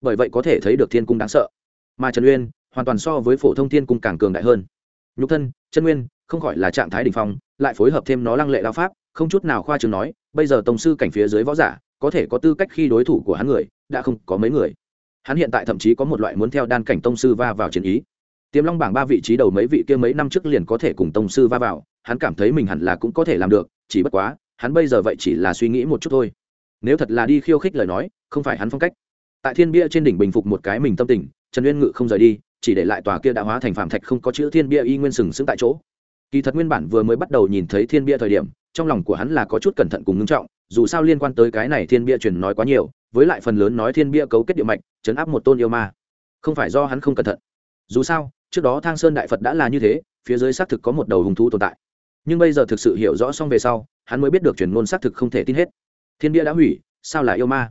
Bởi vậy có thể thấy được thiên cung đáng sợ. Mà trần uyên, hoàn toàn so với phổ thông thiên cung càng cường đại hơn. Nhục thân, chân nguyên, không khỏi là trạng thái đ ỉ n h phong, lại phối hợp thêm nó lăng lệ đao pháp, không chút nào khoa chừng nói, bây giờ tổng sư cảnh phía dưới võ giả, có thể có tư cách khi đối thủ của hắn người, đã không có mấy người hắn hiện tại thậm chí có một loại muốn theo đan cảnh tông sư va vào chiến ý. Tiềm long bảng ba vị trí đầu mấy vị kia mấy năm trước liền có thể cùng tông sư va vào, hắn cảm thấy mình hẳn là cũng có thể làm được, chỉ bất quá, hắn bây giờ vậy chỉ là suy nghĩ một chút thôi. Nếu thật là đi khiêu khích lời nói, không phải hắn phong cách. Tại thiên bia trên đỉnh bình phục một cái mình tâm tình, trần uyên ngự không rời đi, chỉ để lại tòa kia đã hóa thành phạm thạch không có chữ thiên bia y nguyên sừng sững tại chỗ. Kỳ thật nguyên bản vừa mới bắt đầu nhìn thấy thiên bia thời điểm, trong lòng của hắn là có chút cẩn thận cùng ngưng trọng, dù sao liên quan tới cái này thiên bia truyền nói quá nhiều với lại phần lớn nói thiên bia cấu kết địa mạch, chấn áp một tôn yêu ma. Không phải do hắn không cẩn thận. Dù sao, trước đó thang sơn đại phật đã là như thế, phía dưới xác thực có một đầu hùng thú tồn tại. Nhưng bây giờ thực sự hiểu rõ xong về sau, hắn mới biết được truyền ngôn xác thực không thể tin hết. Thiên bia đã hủy, sao là yêu ma?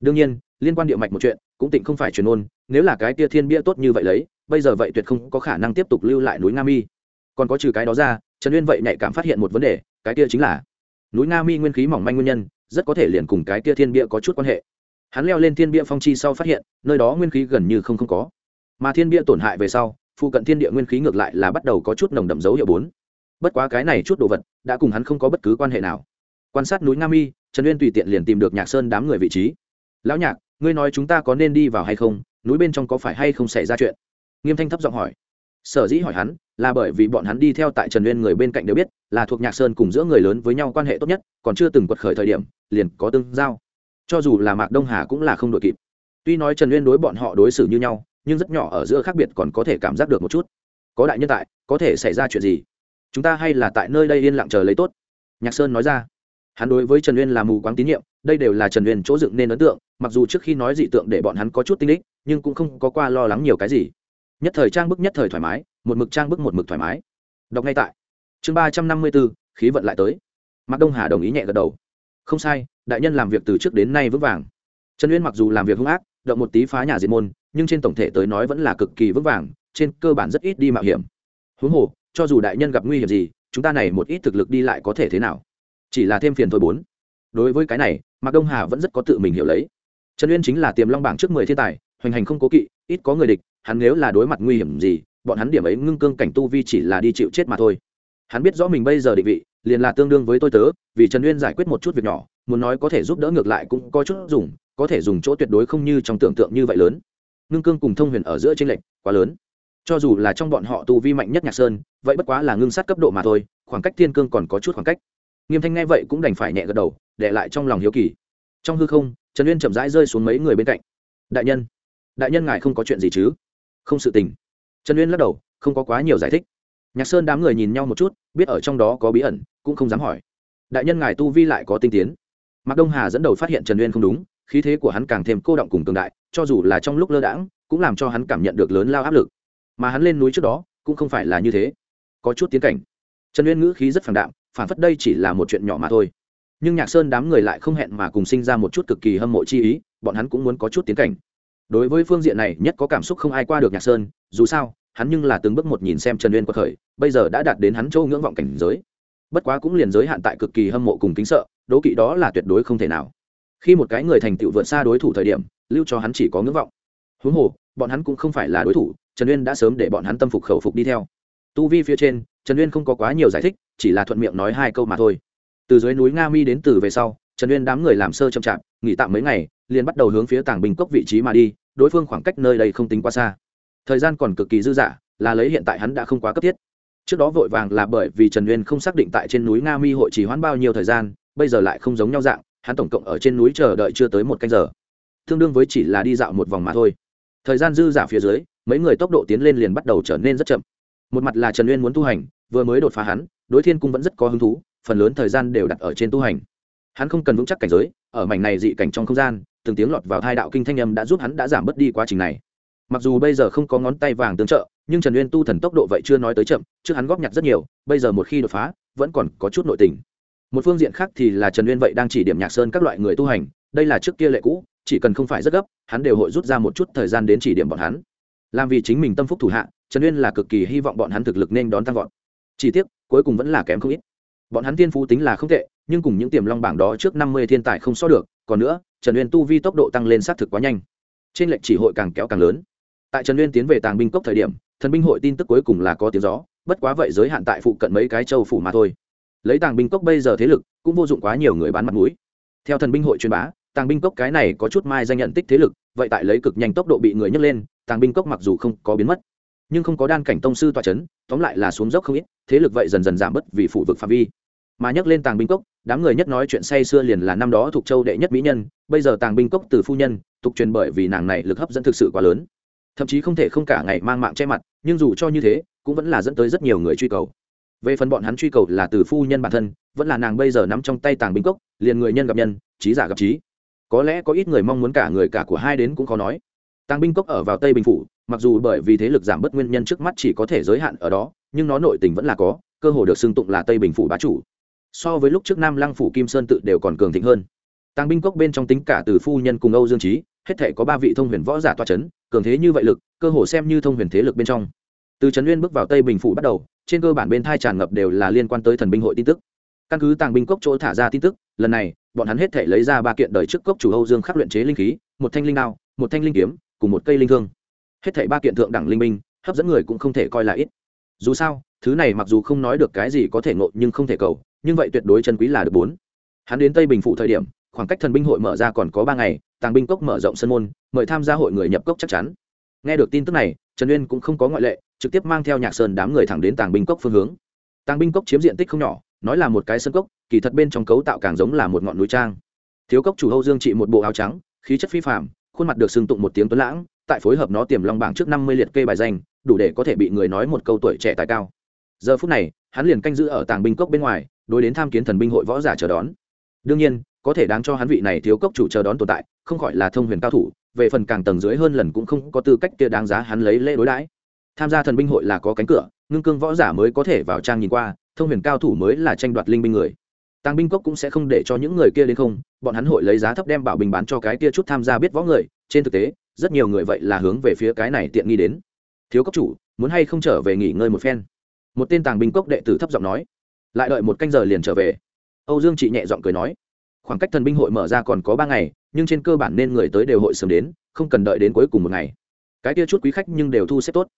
Đương nhiên, liên quan địa mạch một chuyện, cũng tịnh không phải truyền ngôn, nếu là cái tia thiên bia tốt như vậy lấy, bây giờ vậy tuyệt không có khả năng tiếp tục lưu lại núi nga mi. Còn có trừ cái đó ra, trần uyên vậy nhạy cảm phát hiện một vấn đề, cái kia chính là núi nga mi nguyên khí mỏng manh nguyên nhân, rất có thể liền cùng cái kia thiên bia có chút quan hệ hắn leo lên thiên bia phong chi sau phát hiện, nơi đó nguyên khí gần như không không có. Mà thiên bia tổn hại về sau, phụ cận thiên địa nguyên khí ngược lại là bắt đầu có chút nồng đậm dấu hiệu bốn. Bất quá cái này chút đồ vật, đã cùng hắn không có bất cứ quan hệ nào. Quan sát núi nga mi, trần uyên tùy tiện liền tìm được nhạc sơn đám người vị trí. Lão nhạc, ngươi nói chúng ta có nên đi vào hay không? Núi bên trong có phải hay không xảy ra chuyện? Nghiêm thanh thấp giọng hỏi. Sở dĩ hỏi hắn, là bởi vì bọn hắn đi theo tại trần uyên người bên cạnh đều biết, là thuộc nhạc sơn cùng giữa người lớn với nhau quan hệ tốt nhất, còn chưa từng quật khởi thời điểm, liền có tương giao cho dù là mạc đông hà cũng là không đội kịp. Tuy nói trần uyên đối bọn họ đối xử như nhau, nhưng rất nhỏ ở giữa khác biệt còn có thể cảm giác được một chút. Có đại nhân tại, có thể xảy ra chuyện gì? Chúng ta hay là tại nơi đây yên lặng chờ lấy tốt. Nhạc sơn nói ra. Hắn đối với trần uyên là mù quáng tín nhiệm, đây đều là trần uyên chỗ dựng nên ấn tượng, mặc dù trước khi nói dị tượng để bọn hắn có chút tinh đích, nhưng cũng không có qua lo lắng nhiều cái gì. Nhất thời trang bức nhất thời thoải mái, một mực trang bức một mực thoải mái. Đọc ngay tại. Chương ba trăm năm mươi b ố khí vận lại tới. Mạc đông hà đồng ý nhẹ gật đầu. Không sai đại nhân làm việc từ trước đến nay vững vàng. Trần uyên mặc dù làm việc hung ác, động một tí phá nhà diệt môn, nhưng trên tổng thể tới nói vẫn là cực kỳ vững vàng, trên cơ bản rất ít đi mạo hiểm. Huống hồ, cho dù đại nhân gặp nguy hiểm gì, chúng ta này một ít thực lực đi lại có thể thế nào? Chỉ là thêm phiền thôi bốn. Đối với cái này, mạc đông hà vẫn rất có tự mình hiểu lấy. Trần uyên chính là tiềm long bảng trước mười thiên tài, hoành hành không cố kỵ, ít có người địch, hắn nếu là đối mặt nguy hiểm gì, bọn hắn điểm ấy ngưng cương cảnh tu vi chỉ là đi chịu chết mà thôi. Hắn biết rõ mình bây giờ định vị, liền là tương đương với tôi tớ, vì trần uyên giải quyết một chút việc nhỏ muốn nói có thể giúp đỡ ngược lại cũng có chút dùng, có thể dùng chỗ tuyệt đối không như trong tưởng tượng như vậy lớn. Ngưng cương cùng thông huyền ở giữa tranh lệch quá lớn. Cho dù là trong bọn họ tu vi mạnh nhất nhạc sơn, vậy bất quá là ngưng sát cấp độ mà thôi, khoảng cách thiên cương còn có chút khoảng cách. Nghiêm thanh nghe vậy cũng đành phải nhẹ gật đầu, để lại trong lòng hiếu kỳ. Trong hư không, trần uyên chậm rãi rơi xuống mấy người bên cạnh. Đại nhân đại nhân ngài không có chuyện gì chứ? Không sự tình. Trần uyên lắc đầu, không có quá nhiều giải thích. Nhạc sơn đám người nhìn nhau một chút, biết ở trong đó có bí ẩn, cũng không dám hỏi. Đại nhân ngài tu vi lại có tinh tiến mạc đông hà dẫn đầu phát hiện trần uyên không đúng, khí thế của hắn càng thêm cô động cùng cường đại, cho dù là trong lúc lơ đãng, cũng làm cho hắn cảm nhận được lớn lao áp lực. Mà hắn lên núi trước đó, cũng không phải là như thế. Có chút tiến cảnh. Trần uyên ngữ khí rất phản đạm, phản phất đây chỉ là một chuyện nhỏ mà thôi. Nhưng nhạc sơn đám người lại không hẹn mà cùng sinh ra một chút cực kỳ hâm mộ chi ý, bọn hắn cũng muốn có chút tiến cảnh. Đối với phương diện này, nhất có cảm xúc không ai qua được nhạc sơn, dù sao, hắn nhưng là từng bước một nhìn xem trần uyên quật khởi, bây giờ đã đạt đến hắn châu ngưỡng vọng cảnh giới. Bất quá cũng liền giới hạn tại cực kỳ hâm mộ cùng kính sợ đố kỵ đó là tuyệt đối không thể nào. Khi một cái người thành tựu vượt xa đối thủ thời điểm, lưu cho hắn chỉ có ngưỡng vọng. Huống hồ, bọn hắn cũng không phải là đối thủ, trần uyên đã sớm để bọn hắn tâm phục khẩu phục đi theo. Tu vi phía trên, trần uyên không có quá nhiều giải thích, chỉ là thuận miệng nói hai câu mà thôi. Từ dưới núi nga mi đến từ về sau, trần uyên đám người làm sơ chậm chạp, nghỉ tạm mấy ngày, liền bắt đầu hướng phía tàng bình cốc vị trí mà đi, đối phương khoảng cách nơi đây không tính quá xa. Thời gian còn cực kỳ dư dả, là lấy hiện tại hắn đã không quá cấp thiết. Trước đó vội vàng là bởi vì trần uyên không xác định tại trên núi nga mi hội chỉ hoãn bao nhiêu thời gian bây giờ lại không giống nhau dạng, hắn tổng cộng ở trên núi chờ đợi chưa tới một canh giờ. Tương đương với chỉ là đi dạo một vòng mà thôi. Thời gian dư giả phía dưới, mấy người tốc độ tiến lên liền bắt đầu trở nên rất chậm. Một mặt là trần uyên muốn tu hành, vừa mới đột phá hắn, đối thiên cung vẫn rất có hứng thú, phần lớn thời gian đều đặt ở trên tu hành. Hắn không cần vững chắc cảnh giới, ở mảnh này dị cảnh trong không gian, từng tiếng lọt vào hai đạo kinh thanh âm đã giúp hắn đã giảm bớt đi quá trình này. Mặc dù bây giờ không có ngón tay vàng tương trợ, nhưng trần uyên tu thần tốc độ vậy chưa nói tới chậm, trước hắn góp nhặt rất nhiều, bây giờ một khi đột phá, vẫn còn có chút nội tình một phương diện khác thì là trần uyên vậy đang chỉ điểm nhạc sơn các loại người tu hành, đây là trước kia lệ cũ, chỉ cần không phải rất gấp, hắn đều hội rút ra một chút thời gian đến chỉ điểm bọn hắn. Làm vì chính mình tâm phúc thủ hạ, trần uyên là cực kỳ hy vọng bọn hắn thực lực nên đón tăng vọt. Chỉ tiếc, cuối cùng vẫn là kém không ít. Bọn hắn tiên phú tính là không tệ, nhưng cùng những tiềm long bảng đó trước năm mươi thiên tài không so được, còn nữa, trần uyên tu vi tốc độ tăng lên xác thực quá nhanh. Trên lệnh chỉ hội càng kéo càng lớn. Tại trần uyên tiến về tàng binh cốc thời điểm, thần binh hội tin tức cuối cùng là có tiếng gió, bất quá vậy giới hạn tại phụ cận mấy cái châu phủ mà thôi lấy tàng binh cốc bây giờ thế lực, cũng vô dụng quá nhiều người bán mặt mũi. Theo thần binh hội truyền bá, tàng binh cốc cái này có chút mai danh nhận tích thế lực, vậy tại lấy cực nhanh tốc độ bị người nhấc lên, tàng binh cốc mặc dù không có biến mất, nhưng không có đan cảnh tông sư tọa c h ấ n tóm lại là xuống dốc không ít, thế lực vậy dần dần giảm bớt vì phủ vực phạm vi. Mà nhắc lên tàng binh cốc, đám người nhất nói chuyện say xưa liền là năm đó thuộc châu đệ nhất mỹ nhân, bây giờ tàng binh cốc từ phu nhân, tục truyền bởi vì nàng này lực hấp dẫn thực sự quá lớn. Thậm chí không thể không cả ngày mang mạng che mặt, nhưng dù cho như thế, cũng vẫn là dẫn tới rất nhiều người truy cầu về phần bọn hắn truy cầu là từ phu nhân bản thân, vẫn là nàng bây giờ nắm trong tay tàng binh cốc, liền người nhân gặp nhân, trí giả gặp trí. Có lẽ có ít người mong muốn cả người cả của hai đến cũng khó nói. Tàng binh cốc ở vào tây bình phủ, mặc dù bởi vì thế lực giảm bớt nguyên nhân trước mắt chỉ có thể giới hạn ở đó, nhưng nó nội tình vẫn là có, cơ hội được xưng tụng là tây bình phủ bá chủ. So với lúc trước nam lăng phủ kim sơn tự đều còn cường thịnh hơn. Tàng binh cốc bên trong tính cả từ phu nhân cùng âu dương trí, hết thể có ba vị thông huyền võ giả toa c h ấ n cường thế như vậy lực, cơ hồ xem như thông huyền thế lực bên trong. Từ trấn uyên bước vào tây bình phủ bắt đầu trên cơ bản bên thai tràn ngập đều là liên quan tới thần binh hội tin tức. Căn cứ tàng binh cốc chỗ thả ra tin tức, lần này, bọn hắn hết thể lấy ra ba kiện đời trước cốc chủ âu dương khắc luyện chế linh khí, một thanh linh đao, một thanh linh kiếm, cùng một cây linh thương. Hết thể ba kiện thượng đẳng linh minh hấp dẫn người cũng không thể coi là ít. Dù sao, thứ này mặc dù không nói được cái gì có thể ngộ nhưng không thể cầu, nhưng vậy tuyệt đối chân quý là được bốn. Hắn đến tây bình phụ thời điểm, khoảng cách thần binh hội mở ra còn có ba ngày, tàng binh cốc mở rộng sân môn, mời tham gia hội người nhập cốc chắc chắn. Nghe được tin tức này trần uyên cũng không có ngoại lệ, trực tiếp mang theo nhạc sơn đám người thẳng đến tàng binh cốc phương hướng. Tàng binh cốc chiếm diện tích không nhỏ, nói là một cái sân cốc, kỳ thật bên trong cấu tạo càng giống là một ngọn núi trang. Thiếu cốc chủ hâu dương trị một bộ áo trắng, khí chất phi phạm khuôn mặt được sưng tụng một tiếng tuấn lãng, tại phối hợp nó tiềm long bảng trước năm mươi liệt kê bài danh, đủ để có thể bị người nói một câu tuổi trẻ tài cao. Giờ phút này, hắn liền canh giữ ở tàng binh cốc bên ngoài, đối đến tham kiến thần binh hội võ giả chờ đón. Đương nhiên, có thể đáng cho hắn vị này thiếu cốc chủ chờ đón tồn tại, không khỏi là thông huyền cao thủ về phần càng tầng dưới hơn lần cũng không có tư cách kia đáng giá hắn lấy lễ đối đãi. Tham gia thần binh hội là có cánh cửa, ngưng cương võ giả mới có thể vào trang nhìn qua, thông huyền cao thủ mới là tranh đoạt linh binh người. Tàng binh cốc cũng sẽ không để cho những người kia đến không, bọn hắn hội lấy giá thấp đem bảo bình bán cho cái kia chút tham gia biết võ người. Trên thực tế, rất nhiều người vậy là hướng về phía cái này tiện nghi đến. Thiếu cốc chủ, muốn hay không trở về nghỉ ngơi một phen? Một tên tàng binh cốc đệ tử thấp giọng nói. Lại đợi một canh giờ liền trở về. Âu dương chị nhẹ giọng cười nói. Khoảng cách thần binh hội mở ra còn có ba ngày nhưng trên cơ bản nên người tới đều hội sớm đến, không cần đợi đến cuối cùng một ngày. Cái kia chút quý khách nhưng đều thu xếp tốt.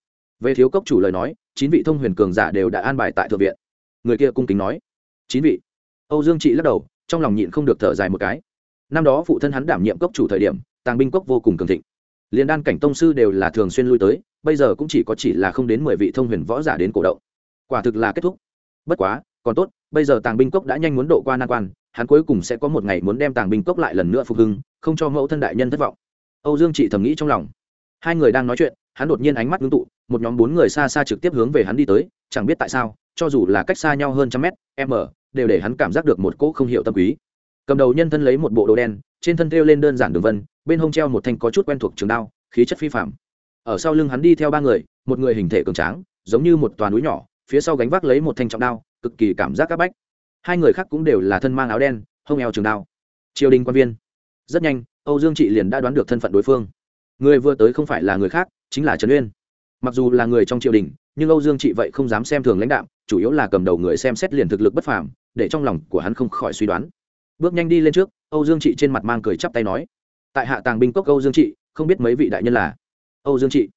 Về thiếu cốc chủ lời nói, chín vị thông huyền cường giả đều đã an bài tại thượng viện. Người kia cung kính nói, chín vị. Âu dương chị lắc đầu, trong lòng nhịn không được thở dài một cái. Năm đó phụ thân hắn đảm nhiệm cốc chủ thời điểm, tàng binh cốc vô cùng cường thịnh. Liền đan cảnh tông sư đều là thường xuyên lui tới, bây giờ cũng chỉ có chỉ là không đến mười vị thông huyền võ giả đến cổ động. Quả thực là kết thúc. Bất quá, còn tốt bây giờ tàng binh cốc đã nhanh muốn độ qua nan quan, hắn cuối cùng sẽ có một ngày muốn đem tàng binh cốc lại lần nữa phục hưng, không cho mẫu thân đại nhân thất vọng. Âu dương chị thầm nghĩ trong lòng. Hai người đang nói chuyện, hắn đột nhiên ánh mắt ngưng tụ, một nhóm bốn người xa xa trực tiếp hướng về hắn đi tới, chẳng biết tại sao, cho dù là cách xa nhau hơn trăm mét m đều để hắn cảm giác được một cỗ không hiểu tâm quý. Cầm đầu nhân thân lấy một bộ đồ đen, trên thân thêu lên đơn giản đường vân, bên hông treo một thanh có chút quen thuộc trường đao, khí chất phi phạm ở sau lưng hắn đi theo ba người, một người hình thể cường tráng, giống như một toàn núi nhỏ, phía sau gánh vác lấy một thanh trọng đao cực kỳ cảm giác áp bách. Hai người khác cũng đều là thân mang áo đen, hông eo trường đao. Triều đình quan viên. Rất nhanh, âu dương trị liền đã đoán được thân phận đối phương. Người vừa tới không phải là người khác, chính là trần uyên. Mặc dù là người trong triều đình, nhưng âu dương trị vậy không dám xem thường lãnh đạo chủ yếu là cầm đầu người xem xét liền thực lực bất phàm, để trong lòng của hắn không khỏi suy đoán. Bước nhanh đi lên trước, âu dương trị trên mặt mang cười chắp tay nói, tại hạ tàng binh cốc âu dương trị, không biết mấy vị đại nhân là? Âu dương trị.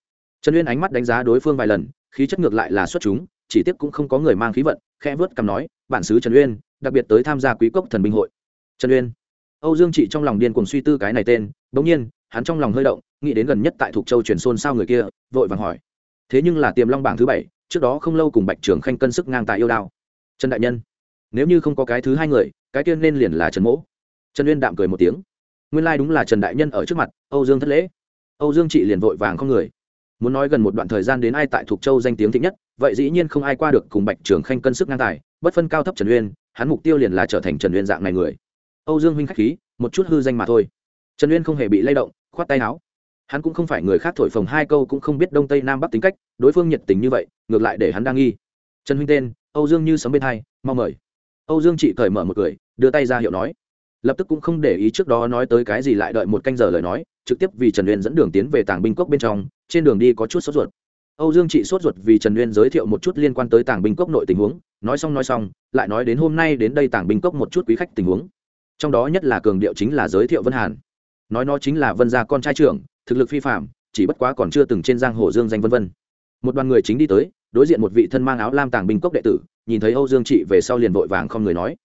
Trần uyên ánh mắt đánh giá đối phương vài lần, khí chất ngược lại là xuất chúng chỉ tiếc cũng không có người mang khí vận, khẽ vớt cằm nói, bản sứ trần uyên, đặc biệt tới tham gia quý cốc thần binh hội. Trần uyên. Âu dương trị trong lòng điên cuồng suy tư cái này tên, bỗng nhiên, hắn trong lòng hơi động, nghĩ đến gần nhất tại thục châu truyền xôn sao người kia, vội vàng hỏi. Thế nhưng là tiềm long bảng thứ bảy, trước đó không lâu cùng bạch trường khanh cân sức ngang tại yêu đao. Trần đại nhân, nếu như không có cái thứ hai người, cái tiên nên liền là trần mỗ. Trần uyên đạm cười một tiếng. Nguyên lai đúng là trần đại nhân ở trước mặt, âu dương thất lễ. Âu dương trị liền vội vàng không người muốn nói gần một đoạn thời gian đến ai tại thuộc châu danh tiếng thịnh nhất, vậy dĩ nhiên không ai qua được cùng bạch trường khanh cân sức ngang tài, bất phân cao thấp trần uyên, hắn mục tiêu liền là trở thành trần uyên dạng này người. Âu dương huynh k h á c h khí, một chút hư danh mà thôi. Trần uyên không hề bị lay động, khoát tay áo. Hắn cũng không phải người khác thổi phồng hai câu cũng không biết đông tây nam bắc tính cách, đối phương nhiệt tình như vậy, ngược lại để hắn đang nghi. Trần huynh tên, âu dương như sấm bên hai mong mời. Âu dương chỉ cởi mở một cười, đưa tay ra hiệu nói. Lập tức cũng không để ý trước đó nói tới cái gì lại đợi một canh giờ lời nói, trực tiếp vì trần uyên dẫn đường tiến về tàng binh cốc bên trong trên đường đi có chút sốt ruột. Âu dương chị sốt ruột vì trần Nguyên giới thiệu một chút liên quan tới tàng binh cốc nội tình huống, nói xong nói xong, lại nói đến hôm nay đến đây tàng binh cốc một chút quý khách tình huống. Trong đó nhất là cường điệu chính là giới thiệu vân hàn. Nói nó chính là vân gia con trai trưởng, thực lực phi phạm chỉ bất quá còn chưa từng trên giang hồ dương danh vân vân. Một đoàn người chính đi tới, đối diện một vị thân mang áo lam tàng binh cốc đệ tử, nhìn thấy âu dương trị về sau liền vội vàng không người nói.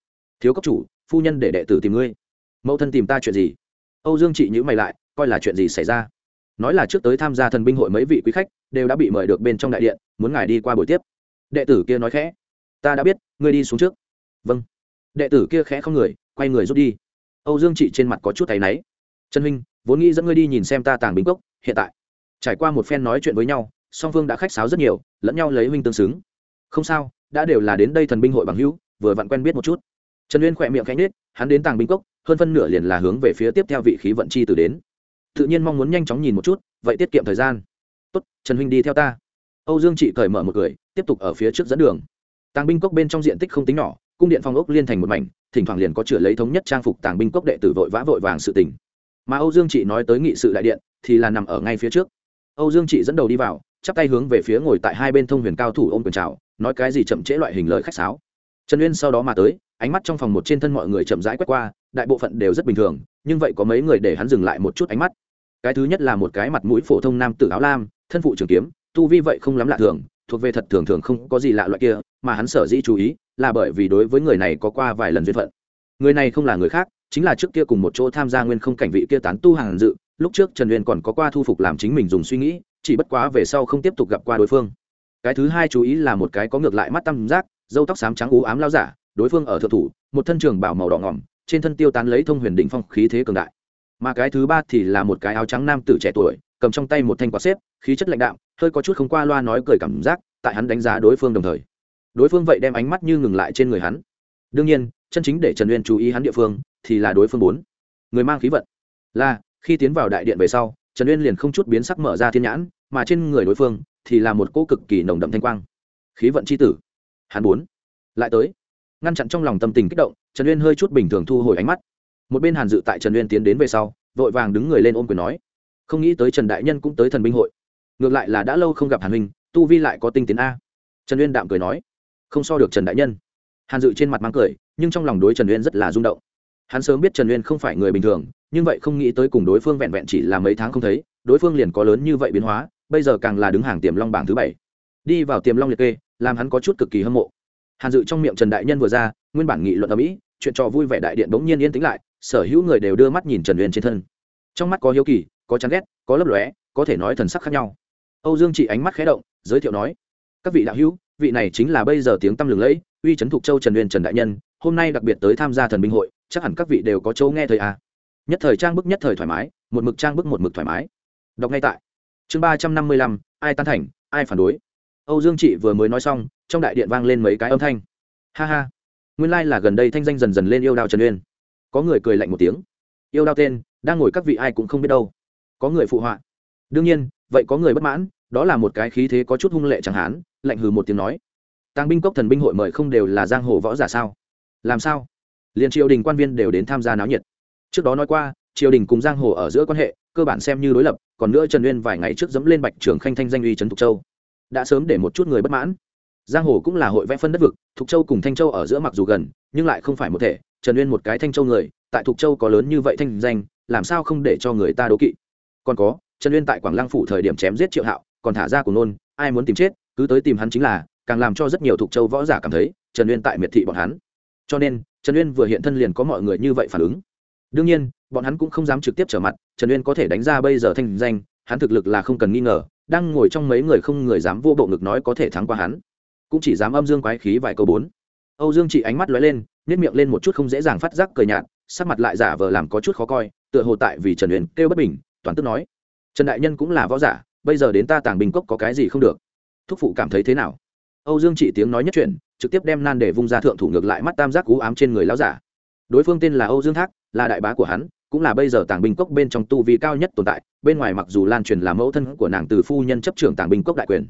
Thiếu cốc chủ, phu nhân để đệ tử tìm ngươi. Mẫu thân tìm ta chuyện gì? Âu dương trị nhữ mày lại, coi là chuyện gì xảy ra? Nói là trước tới tham gia thần binh hội mấy vị quý khách, đều đã bị mời được bên trong đại điện, muốn ngài đi qua buổi tiếp. Đệ tử kia nói khẽ. Ta đã biết, ngươi đi xuống trước. Vâng. Đệ tử kia khẽ không người, quay người rút đi. Âu dương chị trên mặt có chút tay náy. Trần huynh, vốn nghĩ dẫn ngươi đi nhìn xem ta tàng binh cốc, hiện tại. Trải qua một phen nói chuyện với nhau, song phương đã khách sáo rất nhiều, lẫn nhau lấy huynh tương xứng. Không sao, đã đều là đến đây thần binh hội bằng hữu, vừa vặn quen biết một chút. Trần uyên khỏe miệng khẽ nết hắn đến tàng binh cốc, hơn phân nửa liền là hướng về phía tiếp theo vị khí vận chi từ đến tự nhiên mong muốn nhanh chóng nhìn một chút, vậy tiết kiệm thời gian. Tốt, trần huynh đi theo ta. Âu dương trị cởi mở một cười, tiếp tục ở phía trước dẫn đường. Tàng binh cốc bên trong diện tích không tính nhỏ, cung điện phong ốc liên thành một mảnh, thỉnh thoảng liền có chửa lấy thống nhất trang phục tàng binh cốc đệ tử vội vã vội vàng sự tình. Mà âu dương trị nói tới nghị sự đại điện, thì là nằm ở ngay phía trước. Âu dương trị dẫn đầu đi vào, chắp tay hướng về phía ngồi tại hai bên thông huyền cao thủ ôm quyền chào, nói cái gì chậm trễ loại hình lời khách sáo. Trần uyên sau đó mà tới, ánh mắt trong phòng một trên thân mọi người chậm rãi quét qua, đại bộ phận đều rất bình thường, nhưng vậy có mấy người để hắn dừng lại một chút ánh mắt cái thứ nhất là một cái mặt mũi phổ thông nam tử áo lam, thân phụ trường kiếm, tu vi vậy không lắm lạ thường, thuộc về thật thường thường không có gì lạ loại kia, mà hắn sở dĩ chú ý là bởi vì đối với người này có qua vài lần duyên phận. Người này không là người khác, chính là trước kia cùng một chỗ tham gia nguyên không cảnh vị kia tán tu hàng dự, lúc trước trần uyên còn có qua thu phục làm chính mình dùng suy nghĩ, chỉ bất quá về sau không tiếp tục gặp qua đối phương. Cái thứ hai chú ý là một cái có ngược lại mắt tam giác dâu tóc xám trắng ú ám lao giả, đối phương ở thượng thủ, một thân trường bảo màu đỏ ngỏm, trên thân tiêu tán lấy thông huyền đỉnh phong khí thế cường đại mà cái thứ ba thì là một cái áo trắng nam tử trẻ tuổi, cầm trong tay một thanh quạt xếp, khí chất lãnh đạo hơi có chút không qua loa nói cười cảm giác, tại hắn đánh giá đối phương đồng thời. Đối phương vậy đem ánh mắt như ngừng lại trên người hắn. Đương nhiên, chân chính để trần uyên chú ý hắn địa phương, thì là đối phương bốn. Người mang khí vận. Là, khi tiến vào đại điện về sau, trần uyên liền không chút biến sắc mở ra thiên nhãn, mà trên người đối phương thì là một cỗ cực kỳ nồng đậm thanh quang. Khí vận c h i tử. Hắn bốn. Lại tới. Ngăn chặn trong lòng tâm tình kích động, trần uyên hơi chút bình thường thu hồi ánh mắt một bên hàn dự tại trần uyên tiến đến về sau vội vàng đứng người lên ôm quyền nói không nghĩ tới trần đại nhân cũng tới thần binh hội ngược lại là đã lâu không gặp hàn huynh tu vi lại có tinh tiến a trần uyên đạm cười nói không so được trần đại nhân hàn dự trên mặt mang cười nhưng trong lòng đối trần uyên rất là rung động hắn sớm biết trần uyên không phải người bình thường nhưng vậy không nghĩ tới cùng đối phương vẹn vẹn chỉ là mấy tháng không thấy đối phương liền có lớn như vậy biến hóa bây giờ càng là đứng hàng tiềm long bảng thứ bảy đi vào tiềm long liệt kê làm hắn có chút cực kỳ hâm mộ hàn dự trong miệng trần đại nhân vừa ra nguyên bản nghị luận ở mỹ chuyện trò vui vẻ đại điện bỗng nhiên yên tĩnh lại sở hữu người đều đưa mắt nhìn trần uyên trên thân. Trong mắt có hiếu kỳ, có chán ghét, có lấp lóe, có thể nói thần sắc khác nhau. Âu dương chỉ ánh mắt khé động, giới thiệu nói, các vị đạo hữu, vị này chính là bây giờ tiếng tăm lừng lẫy, uy trấn thục châu trần uyên trần đại nhân, hôm nay đặc biệt tới tham gia thần binh hội, chắc hẳn các vị đều có châu nghe thời à. nhất thời trang bức nhất thời thoải mái, một mực trang bức một mực thoải mái. Đọc ngay tại. Chương ba trăm năm mươi lăm, ai tan thành, ai phản đối. Âu dương chị vừa mới nói xong, trong đại điện vang lên mấy cái âm thanh. Ha ha. Nguyên lai、like、là gần đây thanh danh dần dần lên yêu đào trần uyên có người cười lạnh một tiếng. Yêu đao tên, đang ngồi các vị ai cũng không biết đâu. Có người phụ họa. Đương nhiên, vậy có người bất mãn, đó là một cái khí thế có chút hung lệ chẳng hán, lạnh hừ một tiếng nói. Tàng binh cốc thần binh hội mời không đều là giang hồ võ giả sao? Làm sao? Liền triều đình quan viên đều đến tham gia náo nhiệt. Trước đó nói qua, triều đình cùng giang hồ ở giữa quan hệ, cơ bản xem như đối lập, còn nữa trần uyên vài ngày trước dẫm lên bạch trường khanh thanh danh uy trấn thục châu. Đã sớm để một chút người bất mãn. Giang hồ cũng là hội vẽ phân đất vực, thục châu cùng thanh châu ở giữa mặc dù gần, nhưng lại không phải một thể trần uyên một cái thanh châu người, tại thục châu có lớn như vậy thanh danh, làm sao không để cho người ta đố kỵ? Còn có, trần uyên tại quảng lăng phủ thời điểm chém giết triệu hạo, còn thả ra của nôn, ai muốn tìm chết, cứ tới tìm hắn chính là, càng làm cho rất nhiều thục châu võ giả cảm thấy, trần uyên tại miệt thị bọn hắn. Cho nên, trần uyên vừa hiện thân liền có mọi người như vậy phản ứng. Đương nhiên, bọn hắn cũng không dám trực tiếp trở mặt, trần uyên có thể đánh ra bây giờ thanh danh, hắn thực lực là không cần nghi ngờ, đang ngồi trong mấy người không người dám vô bộ ngực nói có thể thắng qua hắn. Cũng chỉ dám âm dương quái khí vài câu bốn âu dương chỉ ánh mắt lóe lên nhét miệng lên một chút không dễ dàng phát giác cười nhạt, sắc mặt lại giả vờ làm có chút khó coi, tựa hồ tại vì trần uyên kêu bất bình, toàn tức nói. Trần đại nhân cũng là võ giả, bây giờ đến ta tàng bình cốc có cái gì không được? Thúc phụ cảm thấy thế nào? Âu dương chỉ tiếng nói nhất chuyển trực tiếp đem nan để vung ra thượng thủ ngược lại mắt tam giác cú ám trên người lão giả. Đối phương tên là âu dương thác, là đại bá của hắn, cũng là bây giờ tàng binh cốc bên trong tu vi cao nhất tồn tại, bên ngoài mặc dù lan truyền là mẫu thân của nàng từ phu nhân chấp trưởng tàng binh cốc đại quyền.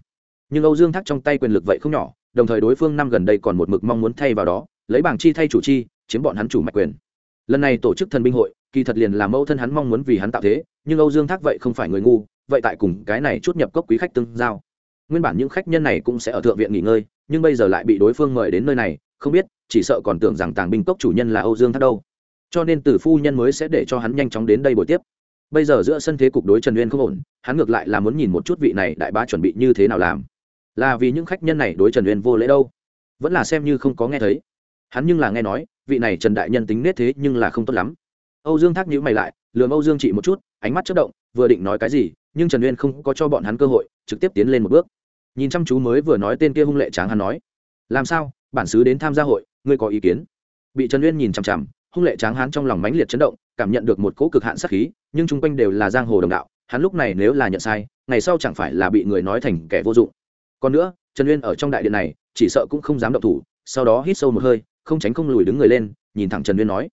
Nhưng âu dương thác trong tay quyền lực vậy không nhỏ đồng thời đối phương năm gần đây còn một mực mong muốn thay vào đó, lấy bảng chi thay chủ chi, chiếm bọn hắn chủ mạch quyền. Lần này tổ chức thần binh hội, kỳ thật liền là mẫu thân hắn mong muốn vì hắn tạo thế, nhưng âu dương thác vậy không phải người ngu, vậy tại cùng cái này chút nhập cốc quý khách tương giao. Nguyên bản những khách nhân này cũng sẽ ở thượng viện nghỉ ngơi, nhưng bây giờ lại bị đối phương mời đến nơi này, không biết, chỉ sợ còn tưởng rằng tàng binh cốc chủ nhân là âu dương thác đâu. Cho nên tử phu nhân mới sẽ để cho hắn nhanh chóng đến đây buổi tiếp. Bây giờ giữa sân thế cục đối trần uyên không ổn, hắn ngược lại là muốn nhìn một chút vị này đại bá chuẩn bị như thế nào làm là vì những khách nhân này đối trần uyên vô lễ đâu. Vẫn là xem như không có nghe thấy. Hắn nhưng là nghe nói, vị này trần đại nhân tính nết thế nhưng là không tốt lắm. Âu dương thác nhữ mày lại lường âu dương chị một chút, ánh mắt chất động, vừa định nói cái gì, nhưng trần uyên không có cho bọn hắn cơ hội, trực tiếp tiến lên một bước. Nhìn chăm chú mới vừa nói tên kia hung lệ tráng hắn nói, làm sao, bản xứ đến tham gia hội, ngươi có ý kiến? Bị trần uyên nhìn chằm chằm, hung lệ tráng hắn trong lòng mãnh liệt chấn động, cảm nhận được một cỗ cực hạn sát khí, nhưng chung quanh đều là giang hồ đồng đạo, hắn lúc này nếu là nhận sai, ngày sau chẳng phải là bị người nói thành kẻ vô dụng còn nữa, trần uyên ở trong đại điện này, chỉ sợ cũng không dám động thủ, sau đó hít sâu một hơi, không tránh không lùi đứng người lên, nhìn thẳng trần uyên nói,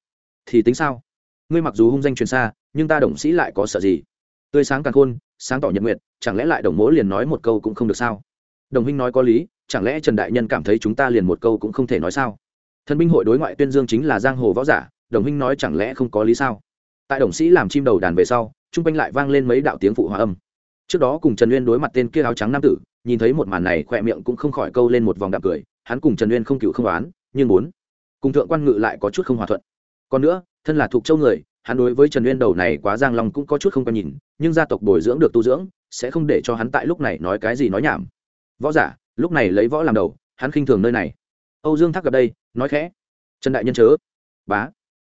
thì tính sao? Ngươi mặc dù hung danh truyền xa, nhưng ta đồng sĩ lại có sợ gì? Tươi sáng càng khôn, sáng tỏ nhật nguyệt, chẳng lẽ lại đồng mỗ liền nói một câu cũng không được sao? Đồng huynh nói có lý, chẳng lẽ trần đại nhân cảm thấy chúng ta liền một câu cũng không thể nói sao? Thần binh hội đối ngoại tuyên dương chính là giang hồ võ giả, đồng huynh nói chẳng lẽ không có lý sao? Tại đồng sĩ làm chim đầu đàn về sau, trung quanh lại vang lên mấy đạo tiếng phụ hòa âm. Trước đó cùng trần uyên đối mặt tên kia áo trắng nam tử nhìn thấy một màn này khỏe miệng cũng không khỏi câu lên một vòng đạm cười, hắn cùng trần uyên không cựu không oán, nhưng bốn cùng thượng quan ngự lại có chút không hòa thuận. Còn nữa, thân là thuộc châu người, hắn đối với trần uyên đầu này quá giang long cũng có chút không có nhìn, nhưng gia tộc bồi dưỡng được tu dưỡng, sẽ không để cho hắn tại lúc này nói cái gì nói nhảm. Võ giả, lúc này lấy võ làm đầu, hắn khinh thường nơi này. Âu dương thác gặp đây, nói khẽ, trần đại nhân chớ bá,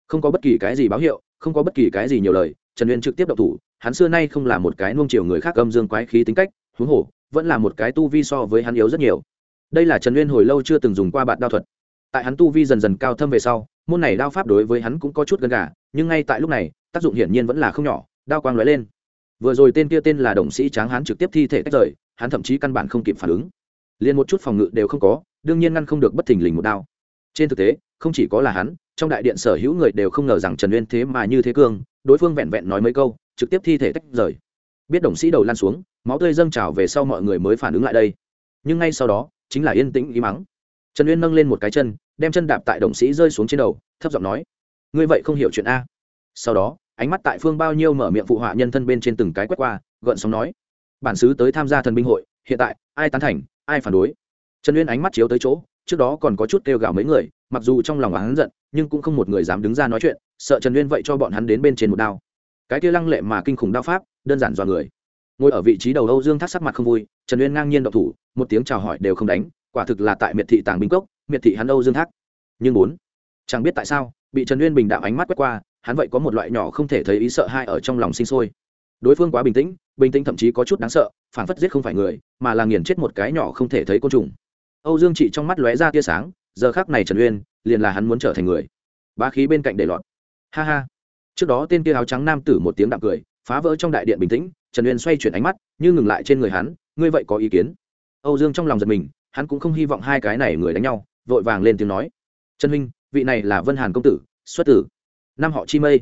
không có bất kỳ cái gì báo hiệu, không có bất kỳ cái gì nhiều lời. Trần uyên trực tiếp đọc thủ, hắn xưa nay không là một cái nuông chiều người khác âm dương quái khí tính cách, huống hồ vẫn là một cái tu vi so với hắn yếu rất nhiều. Đây là trần uyên hồi lâu chưa từng dùng qua bạn đao thuật. Tại hắn tu vi dần dần cao thâm về sau, môn này đao pháp đối với hắn cũng có chút gần gà, nhưng ngay tại lúc này, tác dụng hiển nhiên vẫn là không nhỏ, đao quang lóe lên. Vừa rồi tên kia tên là đồng sĩ tráng hắn trực tiếp thi thể tách rời, hắn thậm chí căn bản không kịp phản ứng. Liền một chút phòng ngự đều không có, đương nhiên ngăn không được bất thình lình một đao. Trên thực tế, không chỉ có là hắn, trong đại điện sở hữu người đều không ngờ rằng trần uyên thế mà như thế cương đối phương vẹn vẹn nói mấy câu, trực tiếp thi thể tách rời biết đồng sĩ đầu lan xuống, máu tươi dâng trào về sau mọi người mới phản ứng lại đây. Nhưng ngay sau đó, chính là yên tĩnh ý mắng trần uyên nâng lên một cái chân, đem chân đạp tại đồng sĩ rơi xuống trên đầu, thấp giọng nói, ngươi vậy không hiểu chuyện a. Sau đó, ánh mắt tại phương bao nhiêu mở miệng phụ họa nhân thân bên trên từng cái quét qua, gợn sóng nói, bản xứ tới tham gia thần binh hội, hiện tại, ai tán thành, ai phản đối? Trần uyên ánh mắt chiếu tới chỗ, trước đó còn có chút kêu gào mấy người, mặc dù trong lòng hắn giận, nhưng cũng không một người dám đứng ra nói chuyện, sợ trần uyên vậy cho bọn hắn đến bên trên một đao. Cái kia lăng lệ mà kinh khủng đao pháp đơn giản dọa người. Ngồi ở vị trí đầu âu dương thác sắc mặt không vui, trần uyên ngang nhiên độc thủ, một tiếng chào hỏi đều không đánh, quả thực là tại miệt thị tàng binh cốc, miệt thị hắn âu dương thác nhưng bốn, chẳng biết tại sao, bị trần uyên bình đạo ánh mắt quét qua, hắn vậy có một loại nhỏ không thể thấy ý sợ hai ở trong lòng sinh sôi. Đối phương quá bình tĩnh bình tĩnh thậm chí có chút đáng sợ, phản phất giết không phải người, mà là nghiền chết một cái nhỏ không thể thấy côn trùng. Âu dương trị trong mắt lóe ra tia sáng, giờ khác này trần uyên, liền là hắn muốn trở thành người. Ba khí bên cạnh để lọt. Ha ha. Trước đó tên kia áo trắng nam tử một tiếng đạm cười phá vỡ trong đại điện bình tĩnh, trần uyên xoay chuyển ánh mắt, như ngừng lại trên người hắn, ngươi vậy có ý kiến? Âu dương trong lòng giật mình, hắn cũng không hy vọng hai cái này người đánh nhau, vội vàng lên tiếng nói, trần huynh, vị này là vân hàn công tử, xuất tử. Năm họ chi mây.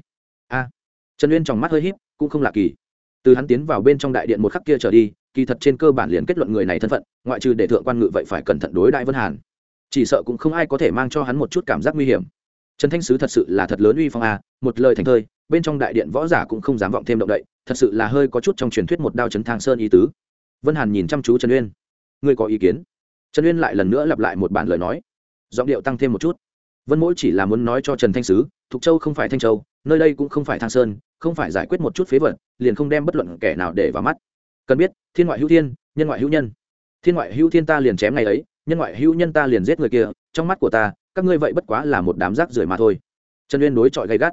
A. Trần uyên trong mắt hơi h í p cũng không lạ kỳ. Từ hắn tiến vào bên trong đại điện một khắc kia trở đi, kỳ thật trên cơ bản liền kết luận người này thân phận, ngoại trừ để thượng quan ngự vậy phải cẩn thận đối đại vân hàn. Chỉ sợ cũng không ai có thể mang cho hắn một chút cảm giác nguy hiểm. Trần thanh sứ thật sự là thật lớn uy phong a, một lời thành thơi bên trong đại điện võ giả cũng không dám vọng thêm động đậy, thật sự là hơi có chút trong truyền thuyết một đao chấn thang sơn ý tứ. Vân hàn nhìn chăm chú trần uyên. Ngươi có ý kiến? Trần uyên lại lần nữa lặp lại một bản lời nói. Giọng điệu tăng thêm một chút. Vân mỗi chỉ là muốn nói cho trần thanh sứ, thục châu không phải thanh châu, nơi đây cũng không phải thang sơn, không phải giải quyết một chút phế vật, liền không đem bất luận kẻ nào để vào mắt. Cần biết, thiên ngoại hữu thiên, nhân ngoại hữu nhân. Thiên ngoại hữu thiên ta liền chém ngày ấy, nhân ngoại hữu nhân ta liền giết người kia, trong mắt của ta, các ngươi vậy bất quá là một đám rác rưởi mà thôi. Trần uyên đối chọi gay gắt.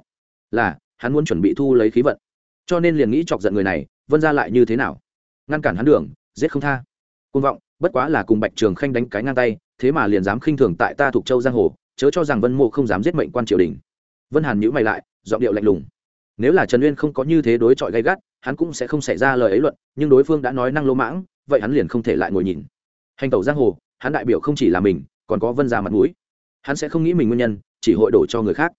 Là hắn muốn chuẩn bị thu lấy khí vận. Cho nên liền nghĩ chọc giận người này, vân ra lại như thế nào? Ngăn cản hắn đường, giết không tha. Côn vọng, bất quá là cùng bạch trường khanh đánh cái ngang tay, thế mà liền dám khinh thường tại ta thuộc châu giang hồ, chớ cho rằng vân mộ không dám giết mệnh quan triều đình. Vân hàn nhữ mày lại, giọng điệu lạnh lùng. Nếu là trần uyên không có như thế đối chọi gay gắt, hắn cũng sẽ không xảy ra lời ấy luận, nhưng đối phương đã nói năng lỗ mãng, vậy hắn liền không thể lại ngồi nhìn. Hành tẩu giang hồ, hắn đại biểu không chỉ là mình, còn có vân ra mặt mũi. Hắn sẽ không nghĩ mình nguyên nhân, chỉ hội đổ cho người khác.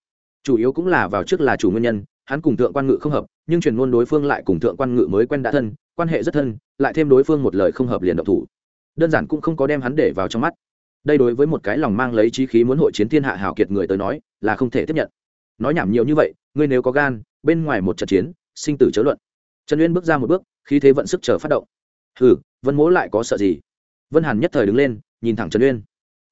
Chủ yếu cũng là vào trước là chủ nguyên nhân hắn cùng thượng quan ngự không hợp, nhưng truyền ngôn đối phương lại cùng thượng quan ngự mới quen đã thân, quan hệ rất thân, lại thêm đối phương một lời không hợp liền độc thủ. Đơn giản cũng không có đem hắn để vào trong mắt. Đây đối với một cái lòng mang lấy trí khí muốn hội chiến thiên hạ hào kiệt người tới nói, là không thể tiếp nhận. Nói nhảm nhiều như vậy, ngươi nếu có gan, bên ngoài một trận chiến, sinh tử chớ luận. Trần uyên bước ra một bước, khí thế vận sức chờ phát động. Hừ, vân mỗ lại có sợ gì? Vân hàn nhất thời đứng lên, nhìn thẳng trần uyên.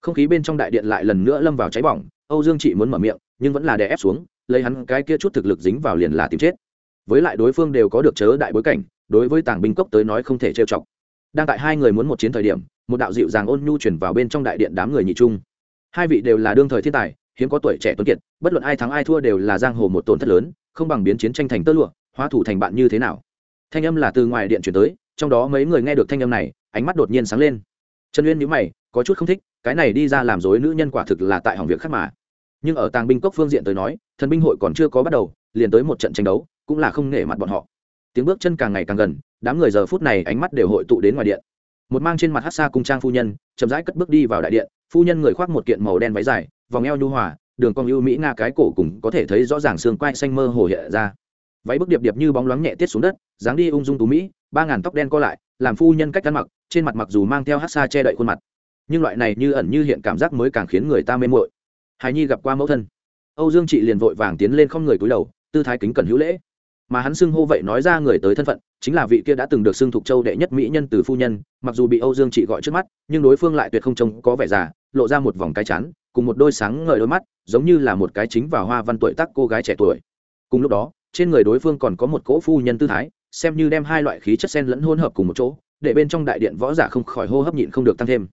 Không khí bên trong đại điện lại lần nữa lâm vào cháy bỏng, âu dương chị muốn mở miệng nhưng vẫn là đè ép xuống, lấy hắn cái kia chút thực lực dính vào liền là tìm chết. Với lại đối phương đều có được chớ đại bối cảnh, đối với tàng binh cốc tới nói không thể trêu chọc. Đang tại hai người muốn một chiến thời điểm, một đạo dịu dàng ôn nhu chuyển vào bên trong đại điện đám người nhị trung. Hai vị đều là đương thời thiên tài, hiếm có tuổi trẻ tuấn kiệt, bất luận ai thắng ai thua đều là giang hồ một tổn thất lớn, không bằng biến chiến tranh thành tơ lụa, hóa thủ thành bạn như thế nào. Thanh âm là từ ngoài điện chuyển tới, trong đó mấy người nghe được thanh âm này, ánh mắt đột nhiên sáng lên. Trần uyên nhíu mày, có chút không thích, cái này đi ra làm dối nữ nhân quả thực là tại hỏng việc khác mà nhưng ở tàng binh cốc phương diện tới nói, thần binh hội còn chưa có bắt đầu, liền tới một trận tranh đấu, cũng là không nể mặt bọn họ. Tiếng bước chân càng ngày càng gần, đám người giờ phút này ánh mắt đều hội tụ đến ngoài điện. Một mang trên mặt hát xa cung trang phu nhân, chậm rãi cất bước đi vào đại điện, phu nhân người khoác một kiện màu đen váy dài, vòng eo nhu hòa, đường cong ưu mỹ nga cái cổ cùng có thể thấy rõ ràng xương quai xanh mơ hồ hiện ra. Váy bức điệp điệp như bóng loáng nhẹ tiết xuống đất, dáng đi ung dung tú mỹ, ba ngàn tóc đen co lại, làm phu nhân cách ăn mặc, trên mặt mặc dù mang theo hát xa che đậy khuôn mặt. Nhưng loại này như ẩn như hiện cảm giác mới càng khiến người ta mê mội hài nhi gặp qua mẫu thân. Âu dương chị liền vội vàng tiến lên không người cúi đầu, tư thái kính cẩn hữu lễ. Mà hắn xưng hô vậy nói ra người tới thân phận, chính là vị kia đã từng được xưng thục châu đệ nhất mỹ nhân từ phu nhân, mặc dù bị âu dương chị gọi trước mắt, nhưng đối phương lại tuyệt không trông có vẻ già, lộ ra một vòng cái chán, cùng một đôi sáng ngời đôi mắt, giống như là một cái chính và hoa văn tuổi tác cô gái trẻ tuổi. Cùng lúc đó, trên người đối phương còn có một cỗ phu nhân tư thái, xem như đem hai loại khí chất sen lẫn hôn hợp cùng một chỗ, để bên trong đại điện võ giả không khỏi hô hấp nhịn không được tăng thêm.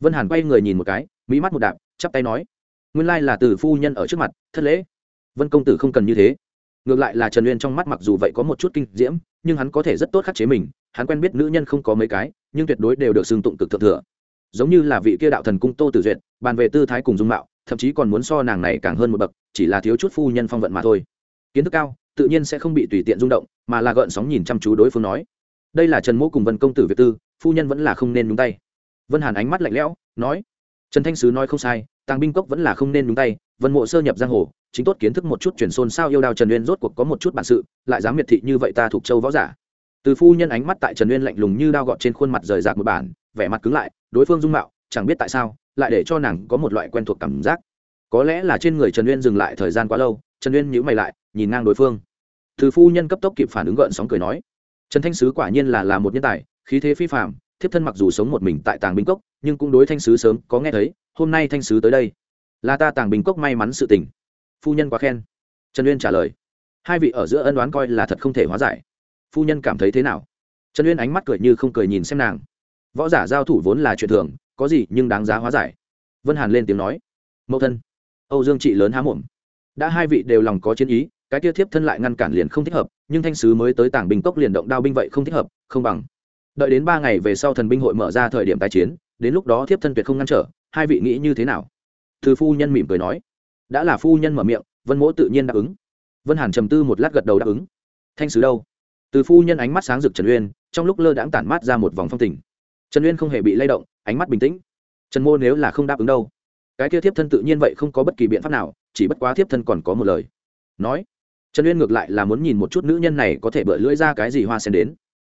Vân hàn quay người nhìn một cái mỹ mắt một đạp, chắp tay nói nguyên lai là từ phu nhân ở trước mặt, thất lễ. Vân công tử không cần như thế. Ngược lại là trần uyên trong mắt mặc dù vậy có một chút kinh diễm, nhưng hắn có thể rất tốt khắc chế mình, hắn quen biết nữ nhân không có mấy cái, nhưng tuyệt đối đều được xưng tụng cực thượng thừa. Giống như là vị kia đạo thần cung tô tử duyệt, bàn về tư thái cùng dung mạo, thậm chí còn muốn so nàng này càng hơn một bậc, chỉ là thiếu chút phu nhân phong vận mà thôi. Kiến thức cao, tự nhiên sẽ không bị tùy tiện rung động, mà là gợn sóng nhìn chăm chú đối phương nói. Đây là trần mỗ cùng vân công tử việt tư, phu nhân vẫn là không nên đúng tay. Vân hàn ánh mắt lạnh lẽo, nói, trần thanh sứ nói không sai tàng binh cốc vẫn là không nên đúng tay, vân mộ sơ nhập giang hồ, chính tốt kiến thức một chút chuyển xôn sao yêu đao trần uyên rốt cuộc có một chút bản sự, lại dám miệt thị như vậy ta thuộc châu võ giả. Từ phu nhân ánh mắt tại trần uyên lạnh lùng như đao gọt trên khuôn mặt rời rạc một bản, vẻ mặt cứng lại, đối phương dung mạo, chẳng biết tại sao, lại để cho nàng có một loại quen thuộc cảm giác. Có lẽ là trên người trần uyên dừng lại thời gian quá lâu, trần uyên nhíu mày lại, nhìn ngang đối phương. Từ phu nhân cấp tốc kịp phản ứng gợn sóng cười nói, trần thanh sứ quả nhiên là là một nhân tài, khí thế phi phạm thiếp thân mặc dù sống một mình tại tàng binh cốc, nhưng cũng đối thanh sứ sớm có nghe thấy hôm nay thanh sứ tới đây. Là ta tàng bình cốc may mắn sự tình. Phu nhân quá khen. Trần uyên trả lời. Hai vị ở giữa ân đoán coi là thật không thể hóa giải. Phu nhân cảm thấy thế nào? Trần uyên ánh mắt cười như không cười nhìn xem nàng. Võ giả giao thủ vốn là chuyện thường, có gì nhưng đáng giá hóa giải. Vân hàn lên tiếng nói. Mẫu thân. Âu dương trị lớn há muộm đã hai vị đều lòng có chiến ý, cái kia thiếp thân lại ngăn cản liền không thích hợp, nhưng thanh sứ mới tới tảng bình cốc liền động đao binh vậy không thích hợp, không bằng. Đợi đến ba ngày về sau thần binh hội mở ra thời điểm tái chiến, đến lúc đó thiếp thân tuyệt không ngăn trở hai vị nghĩ như thế nào? Thư phu nhân mỉm cười nói. Đã là phu nhân mở miệng, vân mỗ tự nhiên đáp ứng. Vân hàn trầm tư một lát gật đầu đáp ứng. Thanh sứ đâu? Từ phu nhân ánh mắt sáng rực trần uyên, trong lúc lơ đãng tản mát ra một vòng phong tình. Trần uyên không hề bị lay động, ánh mắt bình tĩnh. Trần mô nếu là không đáp ứng đâu? Cái kia thiếp thân tự nhiên vậy không có bất kỳ biện pháp nào, chỉ bất quá thiếp thân còn có một lời. Nói. Trần uyên ngược lại là muốn nhìn một chút nữ nhân này có thể bựa lưỡi ra cái gì hoa sen đến.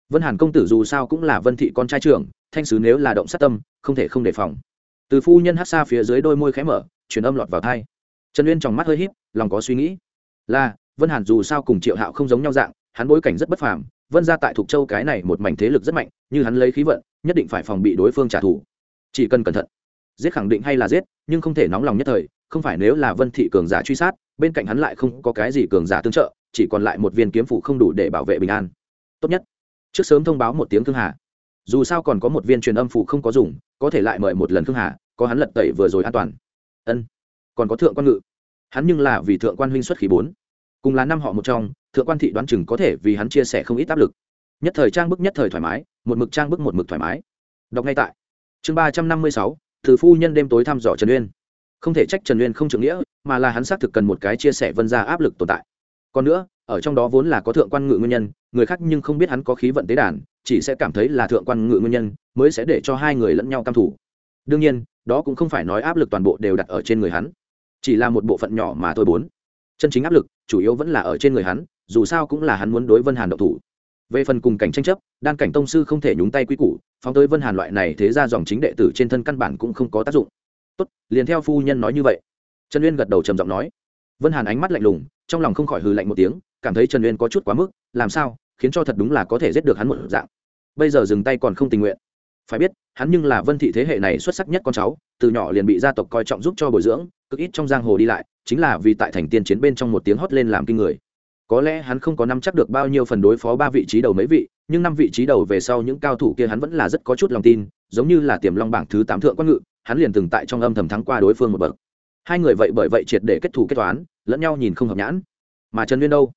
Vân hàn công tử dù sao cũng là vân thị con trai trưởng, thanh sứ nếu là động sát tâm, không thể không đề phòng từ phu nhân hát xa phía dưới đôi môi khẽ mở, truyền âm lọt vào thai trần uyên trong mắt hơi h í p lòng có suy nghĩ. Là, vân hàn dù sao cùng triệu hạo không giống nhau dạng, hắn bối cảnh rất bất phàm, vân ra tại thục châu cái này một mảnh thế lực rất mạnh, như hắn lấy khí vận, nhất định phải phòng bị đối phương trả thù. Chỉ cần cẩn thận. Giết khẳng định hay là giết, nhưng không thể nóng lòng nhất thời, không phải nếu là vân thị cường giả truy sát, bên cạnh hắn lại không có cái gì cường giả tương trợ, chỉ còn lại một viên kiếm phủ không đủ để bảo vệ bình an. Tốt nhất. Trước sớm thông báo một tiếng thương hà. Dù sao còn có một viên truyền âm phủ không có dùng có thể lại mời một lần thương hà, có hắn lật tẩy vừa rồi an toàn. Ân, còn có thượng quan ngự. Hắn nhưng là vì thượng quan huynh xuất khí bốn. Cùng là năm họ một trong, thượng quan thị đoán chừng có thể vì hắn chia sẻ không ít áp lực. Nhất thời trang bức nhất thời thoải mái, một mực trang bức một mực thoải mái. Đọc ngay tại. Chương ba trăm năm mươi sáu, từ phu nhân đêm tối thăm dò trần uyên. Không thể trách trần uyên không trưởng nghĩa, mà là hắn xác thực cần một cái chia sẻ vân ra áp lực tồn tại. Còn nữa, ở trong đó vốn là có thượng quan ngự nguyên nhân, người khác nhưng không biết hắn có khí vận tế đàn, chỉ sẽ cảm thấy là thượng quan ngự nguyên nhân mới sẽ để cho hai người lẫn nhau căm thủ. Đương nhiên, đó cũng không phải nói áp lực toàn bộ đều đặt ở trên người hắn. Chỉ là một bộ phận nhỏ mà thôi bốn. Chân chính áp lực, chủ yếu vẫn là ở trên người hắn, dù sao cũng là hắn muốn đối vân hàn độc thủ. Về phần cùng cảnh tranh chấp, đan cảnh tông sư không thể nhúng tay quy củ, phóng tới vân hàn loại này thế ra dòng chính đệ tử trên thân căn bản cũng không có tác dụng. Tốt, liền theo phu nhân nói như vậy. Trần uyên gật đầu trầm giọng nói. Vân hàn ánh mắt lạnh lùng, trong lòng không khỏi hừ lạnh một tiếng, cảm thấy trần uyên có chút quá mức, làm sao, khiến cho thật đúng là có thể giết được hắn một dạng. Bây giờ dừng tay còn không tình nguyện phải biết, hắn nhưng là vân thị thế hệ này xuất sắc nhất con cháu, từ nhỏ liền bị gia tộc coi trọng giúp cho bồi dưỡng, cực ít trong giang hồ đi lại, chính là vì tại thành tiên chiến bên trong một tiếng hót lên làm kinh người. Có lẽ hắn không có nắm chắc được bao nhiêu phần đối phó ba vị trí đầu mấy vị, nhưng năm vị trí đầu về sau những cao thủ kia hắn vẫn là rất có chút lòng tin, giống như là tiềm long bảng thứ tám thượng quan ngự, hắn liền từng tại trong âm thầm thắng qua đối phương một bậc. Hai người vậy bởi vậy triệt để kết thù kết toán, lẫn nhau nhìn không hợp nhãn. Mà trần nguyên đâu?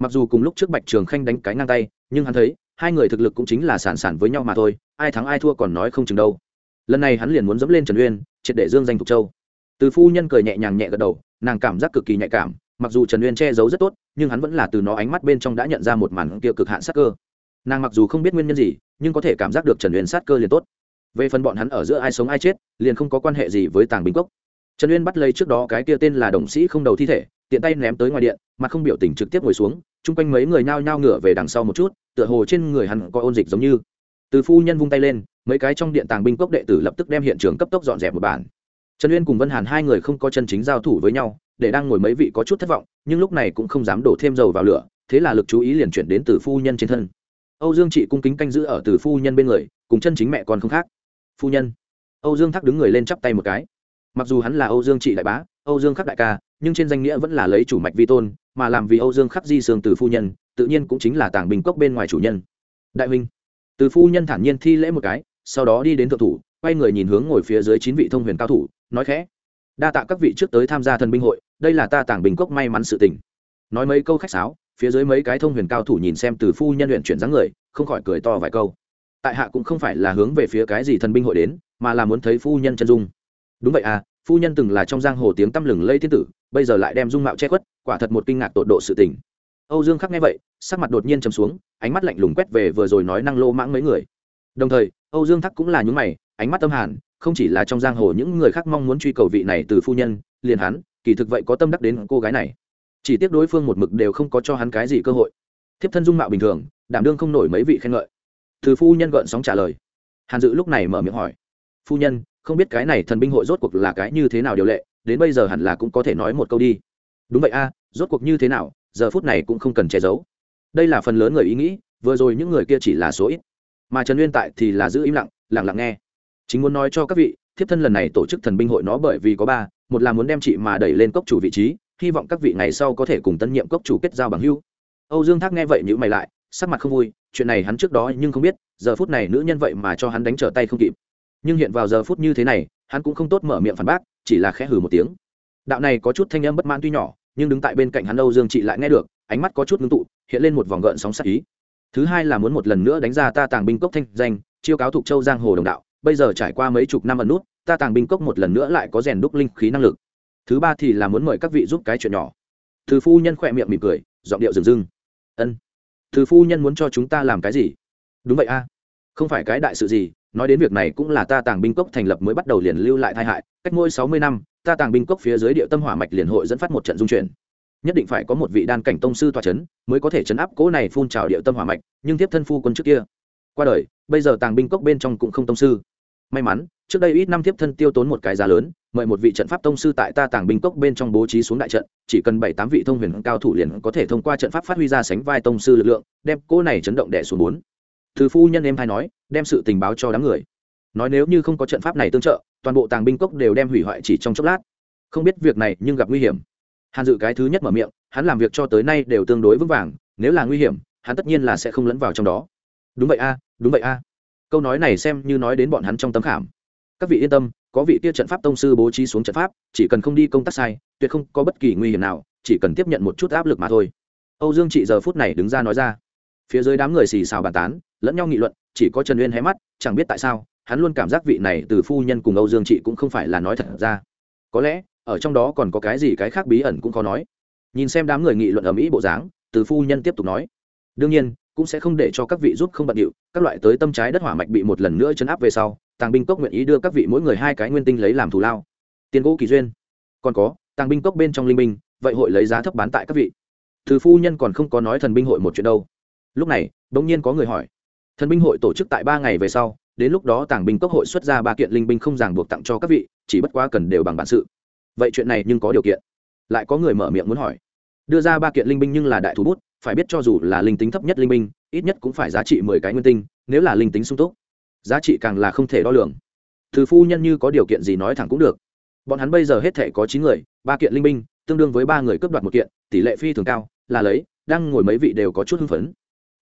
Mặc dù cùng lúc trước bạch trường khanh đánh cái ngang tay, nhưng hắn thấy hai người thực lực cũng chính là sản sản với nhau mà thôi, ai thắng ai thua còn nói không chừng đâu. Lần này hắn liền muốn dẫm lên trần uyên, triệt để dương danh thục châu. Từ phu nhân cười nhẹ nhàng nhẹ gật đầu, nàng cảm giác cực kỳ nhạy cảm, mặc dù trần uyên che giấu rất tốt, nhưng hắn vẫn là từ nó ánh mắt bên trong đã nhận ra một màn kia cực hạn sát cơ. Nàng mặc dù không biết nguyên nhân gì, nhưng có thể cảm giác được trần uyên sát cơ liền tốt. Về phần bọn hắn ở giữa ai sống ai chết, liền không có quan hệ gì với tàng bình cốc. Trần uyên bắt lấy trước đó cái kia tên là đồng sĩ không đầu thi thể, tiện tay ném tới ngoài điện mà không biểu tình trực tiếp ngồi xuống chung quanh mấy người nhao nhao ngửa về đằng sau một chút, tựa hồ trên người hắn có ôn dịch giống như. Từ phu nhân vung tay lên, mấy cái trong điện tàng binh cốc đệ tử lập tức đem hiện trường cấp tốc dọn dẹp một bản. Trần uyên cùng vân hàn hai người không có chân chính giao thủ với nhau, để đang ngồi mấy vị có chút thất vọng, nhưng lúc này cũng không dám đổ thêm dầu vào lửa, thế là lực chú ý liền chuyển đến từ phu nhân trên thân. Âu dương chị cung kính canh giữ ở từ phu nhân bên người, cùng chân chính mẹ con không khác. Phu nhân. Âu dương thắc đứng người lên chắp tay một cái. Mặc dù hắn là âu dương chị đại bá, âu dương khắc đại ca, nhưng trên danh nghĩa vẫn là lấy chủ mạch vi tôn mà làm vì âu dương khắc di sương từ phu nhân, tự nhiên cũng chính là tàng bình cốc bên ngoài chủ nhân. Đại huynh. Từ phu nhân thản nhiên thi lễ một cái, sau đó đi đến thượng thủ, quay người nhìn hướng ngồi phía dưới chín vị thông huyền cao thủ, nói khẽ. Đa tạ các vị trước tới tham gia thần binh hội, đây là ta tàng bình cốc may mắn sự tình. Nói mấy câu khách sáo, phía dưới mấy cái thông huyền cao thủ nhìn xem từ phu nhân luyện chuyển dáng người, không khỏi cười to vài câu. Tại hạ cũng không phải là hướng về phía cái gì thần binh hội đến, mà là muốn thấy phu nhân chân dung. Đúng vậy à phu nhân từng là trong giang hồ tiếng tăm lừng lây thiên tử, bây giờ lại đem dung mạo che khuất quả thật một kinh ngạc tột độ sự tình. Âu dương khắc nghe vậy, sắc mặt đột nhiên chầm xuống, ánh mắt lạnh lùng quét về vừa rồi nói năng lô mãng mấy người. Đồng thời, âu dương thắc cũng là những mày, ánh mắt tâm hàn, không chỉ là trong giang hồ những người khác mong muốn truy cầu vị này từ phu nhân, liền hắn, kỳ thực vậy có tâm đắc đến cô gái này. Chỉ tiếc đối phương một mực đều không có cho hắn cái gì cơ hội. Thiếp thân dung mạo bình thường, đảm đương không nổi mấy vị khen ngợi. Từ phu nhân gợn sóng trả lời. Hàn dự lúc này mở miệng hỏi. Phu nhân, không biết cái này thần binh hội rốt cuộc là cái như thế nào điều lệ, đến bây giờ hẳn là cũng có thể nói một câu đi đúng vậy a, rốt cuộc như thế nào, giờ phút này cũng không cần che giấu. Đây là phần lớn người ý nghĩ, vừa rồi những người kia chỉ là số ít. Mà trần uyên tại thì là giữ im lặng lặng lặng nghe. Chính muốn nói cho các vị, thiếp thân lần này tổ chức thần binh hội nó bởi vì có ba, một là muốn đem chị mà đẩy lên cốc chủ vị trí, hy vọng các vị ngày sau có thể cùng tân nhiệm cốc chủ kết giao bằng hưu âu dương thác nghe vậy nhữ mày lại, sắc mặt không vui, chuyện này hắn trước đó nhưng không biết, giờ phút này nữ nhân vậy mà cho hắn đánh trở tay không kịp. Nhưng hiện vào giờ phút như thế này, hắn cũng không tốt mở miệng phản bác, chỉ là khẽ hừ một tiếng đạo này có chút thanh âm bất mãn tuy nhỏ, nhưng đứng tại bên cạnh hắn âu dương chị lại nghe được, ánh mắt có chút ngưng tụ, hiện lên một vòng gợn sóng sắc ý. Thứ hai là muốn một lần nữa đánh ra ta tàng binh cốc thanh danh, chiêu cáo thuộc châu giang hồ đồng đạo, bây giờ trải qua mấy chục năm ẩn nút, ta tàng binh cốc một lần nữa lại có rèn đúc linh khí năng lực. Thứ ba thì là muốn mời các vị giúp cái chuyện nhỏ. Thứ phu nhân khỏe miệng mỉm cười, giọng điệu rừng rưng. Ân. Thứ phu nhân muốn cho chúng ta làm cái gì? Đúng vậy a. Không phải cái đại sự gì, nói đến việc này cũng là ta tàng binh cốc thành lập mới bắt đầu liền lưu lại tai hại, cách ngôi sáu mươi năm ta tàng binh cốc phía dưới địa tâm hỏa mạch liền hội dẫn phát một trận dung chuyển. Nhất định phải có một vị đan cảnh tông sư tòa c h ấ n mới có thể chấn áp cỗ này phun trào địa tâm hỏa mạch, nhưng tiếp thân phu quân trước kia. Qua đời, bây giờ tàng binh cốc bên trong cũng không tông sư. May mắn, trước đây ít năm tiếp thân tiêu tốn một cái giá lớn, mời một vị trận pháp tông sư tại ta tàng binh cốc bên trong bố trí xuống đại trận, chỉ cần bảy tám vị thông huyền cao thủ liền có thể thông qua trận pháp phát huy ra sánh vai tông sư lực lượng, đem cỗ này chấn động đẻ xuống bốn. Thư phu nhân em hay nói, đem sự tình báo cho đám người nói nếu như không có trận pháp này tương trợ, toàn bộ tàng binh cốc đều đem hủy hoại chỉ trong chốc lát. Không biết việc này nhưng gặp nguy hiểm. Hàn dự cái thứ nhất mở miệng, hắn làm việc cho tới nay đều tương đối vững vàng, nếu là nguy hiểm, hắn tất nhiên là sẽ không lẫn vào trong đó. Đúng vậy a, đúng vậy a. Câu nói này xem như nói đến bọn hắn trong tấm khảm. Các vị yên tâm, có vị tia trận pháp tông sư bố trí xuống trận pháp, chỉ cần không đi công tác sai, tuyệt không có bất kỳ nguy hiểm nào, chỉ cần tiếp nhận một chút áp lực mà thôi. Âu dương chị giờ phút này đứng ra nói ra. Phía dưới đám người xì xào bàn tán, lẫn nhau nghị luận, chỉ có trần uyên hé mắt, chẳng biết tại sao hắn luôn cảm giác vị này từ phu nhân cùng âu dương chị cũng không phải là nói thật ra. Có lẽ, ở trong đó còn có cái gì cái khác bí ẩn cũng khó nói. Nhìn xem đám người nghị luận ở mỹ bộ dáng, từ phu nhân tiếp tục nói. Đương nhiên, cũng sẽ không để cho các vị giúp không bận điệu, các loại tới tâm trái đất hỏa mạch bị một lần nữa chấn áp về sau, tàng binh cốc nguyện ý đưa các vị mỗi người hai cái nguyên tinh lấy làm thù lao. Tiền gỗ kỳ duyên. Còn có, tàng binh cốc bên trong linh binh, vậy hội lấy giá thấp bán tại các vị. Từ phu nhân còn không có nói thần binh hội một chuyện đâu. Lúc này đ ỗ n g nhiên có người hỏi. Thần binh hội tổ chức tại ba ngày về sau đến lúc đó tàng binh cốc hội xuất ra ba kiện linh binh không ràng buộc tặng cho các vị, chỉ bất quá cần đều bằng bản sự. Vậy chuyện này nhưng có điều kiện. Lại có người mở miệng muốn hỏi. Đưa ra ba kiện linh binh nhưng là đại thú bút, phải biết cho dù là linh tính thấp nhất linh binh, ít nhất cũng phải giá trị mười cái nguyên tinh, nếu là linh tính sung túc, giá trị càng là không thể đo lường. Thứ phu nhân như có điều kiện gì nói thẳng cũng được. Bọn hắn bây giờ hết thể có chín người, ba kiện linh binh, tương đương với ba người cướp đoạt một kiện, tỷ lệ phi thường cao, là lấy, đang ngồi mấy vị đều có chút hưng phấn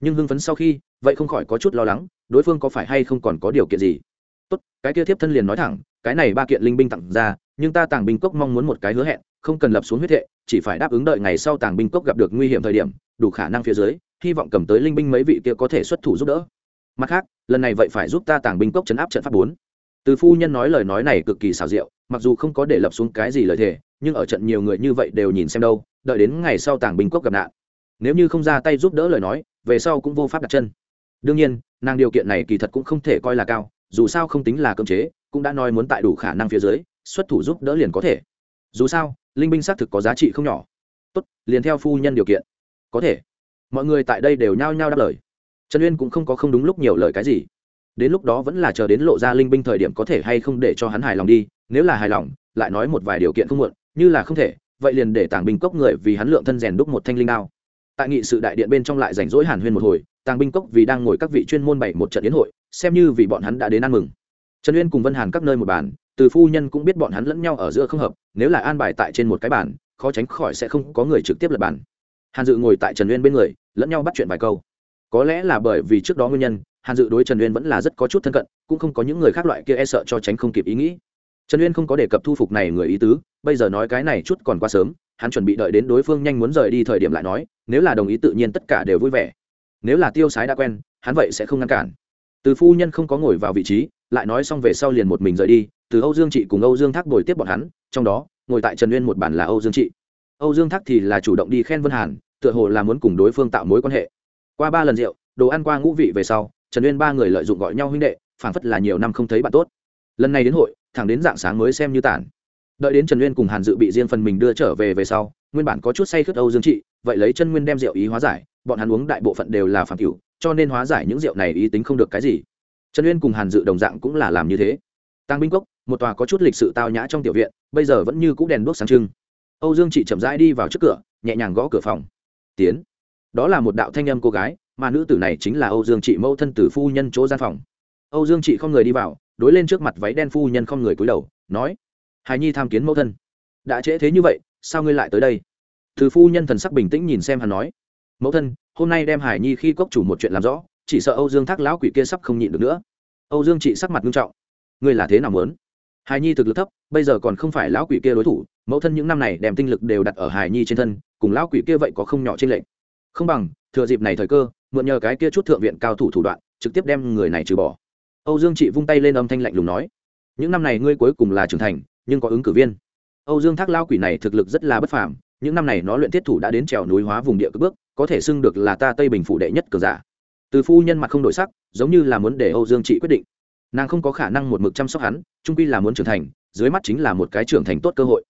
nhưng hưng phấn sau khi, vậy không khỏi có chút lo lắng, đối phương có phải hay không còn có điều kiện gì? Tốt, cái kia thiếp thân liền nói thẳng, cái này ba kiện linh binh tặng ra, nhưng ta tàng binh cốc mong muốn một cái hứa hẹn, không cần lập xuống huyết hệ chỉ phải đáp ứng đợi ngày sau tàng binh cốc gặp được nguy hiểm thời điểm, đủ khả năng phía dưới, hy vọng cầm tới linh binh mấy vị kia có thể xuất thủ giúp đỡ. Mặt khác, lần này vậy phải giúp ta tàng binh cốc chấn áp trận pháp bốn. Từ phu nhân nói lời nói này cực kỳ xảo diệu, mặc dù không có để lập xuống cái gì lời thề, nhưng ở trận nhiều người như vậy đều nhìn xem đâu, đợi đến ngày sau tàng binh cốc gặp nạn. Nếu như không ra tay giúp đỡ lời nói về sau cũng vô pháp đặt chân. Đương nhiên, nàng điều kiện này kỳ thật cũng không thể coi là cao, dù sao không tính là cưỡng chế, cũng đã nói muốn tại đủ khả năng phía dưới, xuất thủ giúp đỡ liền có thể. Dù sao, linh binh xác thực có giá trị không nhỏ. Tốt, liền theo phu nhân điều kiện. Có thể. Mọi người tại đây đều nhao nhao đáp lời. Trần uyên cũng không có không đúng lúc nhiều lời cái gì. Đến lúc đó vẫn là chờ đến lộ ra linh binh thời điểm có thể hay không để cho hắn hài lòng đi, nếu là hài lòng, lại nói một vài điều kiện không muộn, như là không thể, vậy liền để tàng binh cốc người vì hắn lượng thân rèn đúc một thanh linh đao tại nghị sự đại điện bên trong lại rảnh rỗi hàn huyên một hồi, tàng binh cốc vì đang ngồi các vị chuyên môn bày một trận yến hội, xem như vì bọn hắn đã đến ăn mừng. Trần uyên cùng vân hàn các nơi một bàn, từ phu nhân cũng biết bọn hắn lẫn nhau ở giữa không hợp, nếu là an bài tại trên một cái bàn, khó tránh khỏi sẽ không có người trực tiếp lập bàn. Hàn dự ngồi tại trần uyên bên người, lẫn nhau bắt chuyện vài câu. Có lẽ là bởi vì trước đó nguyên nhân, hàn dự đối trần uyên vẫn là rất có chút thân cận, cũng không có những người khác loại kia e sợ cho tránh không kịp ý nghĩ. Trần uyên không có đề cập thu phục này người ý tứ, bây giờ nói cái này chút còn quá sớm, hắn chuẩn bị đợi đến đối phương nhanh muốn rời đi thời điểm lại nói nếu là đồng ý tự nhiên tất cả đều vui vẻ. Nếu là tiêu sái đã quen, hắn vậy sẽ không ngăn cản. Từ phu nhân không có ngồi vào vị trí, lại nói xong về sau liền một mình rời đi, từ âu dương trị cùng âu dương thác bồi tiếp bọn hắn, trong đó, ngồi tại trần uyên một bản là âu dương trị. Âu dương thác thì là chủ động đi khen vân hàn, tựa hồ là muốn cùng đối phương tạo mối quan hệ. Qua ba lần rượu, đồ ăn qua ngũ vị về sau, trần uyên ba người lợi dụng gọi nhau huynh đệ, phảng phất là nhiều năm không thấy bạn tốt. Lần này đến hội, thẳng đến dạng sáng mới xem như tản. Đợi đến trần uyên cùng hàn dự bị riêng phần mình đưa trở về về sau, nguyên bản có chút say khướt âu dương trị vậy lấy chân nguyên đem rượu ý hóa giải, bọn hắn uống đại bộ phận đều là phản cửu, cho nên hóa giải những rượu này ý tính không được cái gì. Trần uyên cùng hàn dự đồng dạng cũng là làm như thế. Tăng binh cốc, một tòa có chút lịch sự tao nhã trong tiểu viện, bây giờ vẫn như c ũ đèn đuốc sáng trưng. Âu dương chị chậm rãi đi vào trước cửa, nhẹ nhàng gõ cửa phòng. Tiến. Đó là một đạo thanh âm cô gái, mà nữ tử này chính là âu dương chị mẫu thân tử phu nhân chỗ gian phòng. Âu dương chị không người đi vào, đối lên trước mặt váy đen phu nhân không người cúi đầu, nói hài nhi tham kiến mẫu thân. Đã trễ thế như vậy, sao ngươi lại tới đây? Thứ phu nhân thần sắc bình tĩnh nhìn xem hắn nói, mẫu thân, hôm nay đem hải nhi khi cốc chủ một chuyện làm rõ, chỉ sợ âu dương thác lão quỷ kia sắp không nhịn được nữa. Âu dương chị sắc mặt nghiêm trọng, ngươi là thế nào muốn? Hải nhi thực lực thấp, bây giờ còn không phải lão quỷ kia đối thủ, mẫu thân những năm này đem tinh lực đều đặt ở hải nhi trên thân, cùng lão quỷ kia vậy có không nhỏ trên lệnh không bằng, thừa dịp này thời cơ, mượn nhờ cái kia chút thượng viện cao thủ thủ đoạn, trực tiếp đem người này trừ bỏ. Âu dương chị vung tay lên âm thanh lạnh lùng nói, những năm này ngươi cuối cùng là trưởng thành, nhưng có ứng cử viên. Âu dương thác lão quỷ này thực lực rất là bất phàm những năm này nó luyện thiết thủ đã đến trèo núi hóa vùng địa cực bước, có thể xưng được là ta tây bình phủ đệ nhất cờ giả. Từ phu nhân mặt không đổi sắc, giống như là muốn để âu dương chị quyết định. Nàng không có khả năng một mực chăm sóc hắn trung quy là muốn trưởng thành, dưới mắt chính là một cái trưởng thành tốt cơ hội.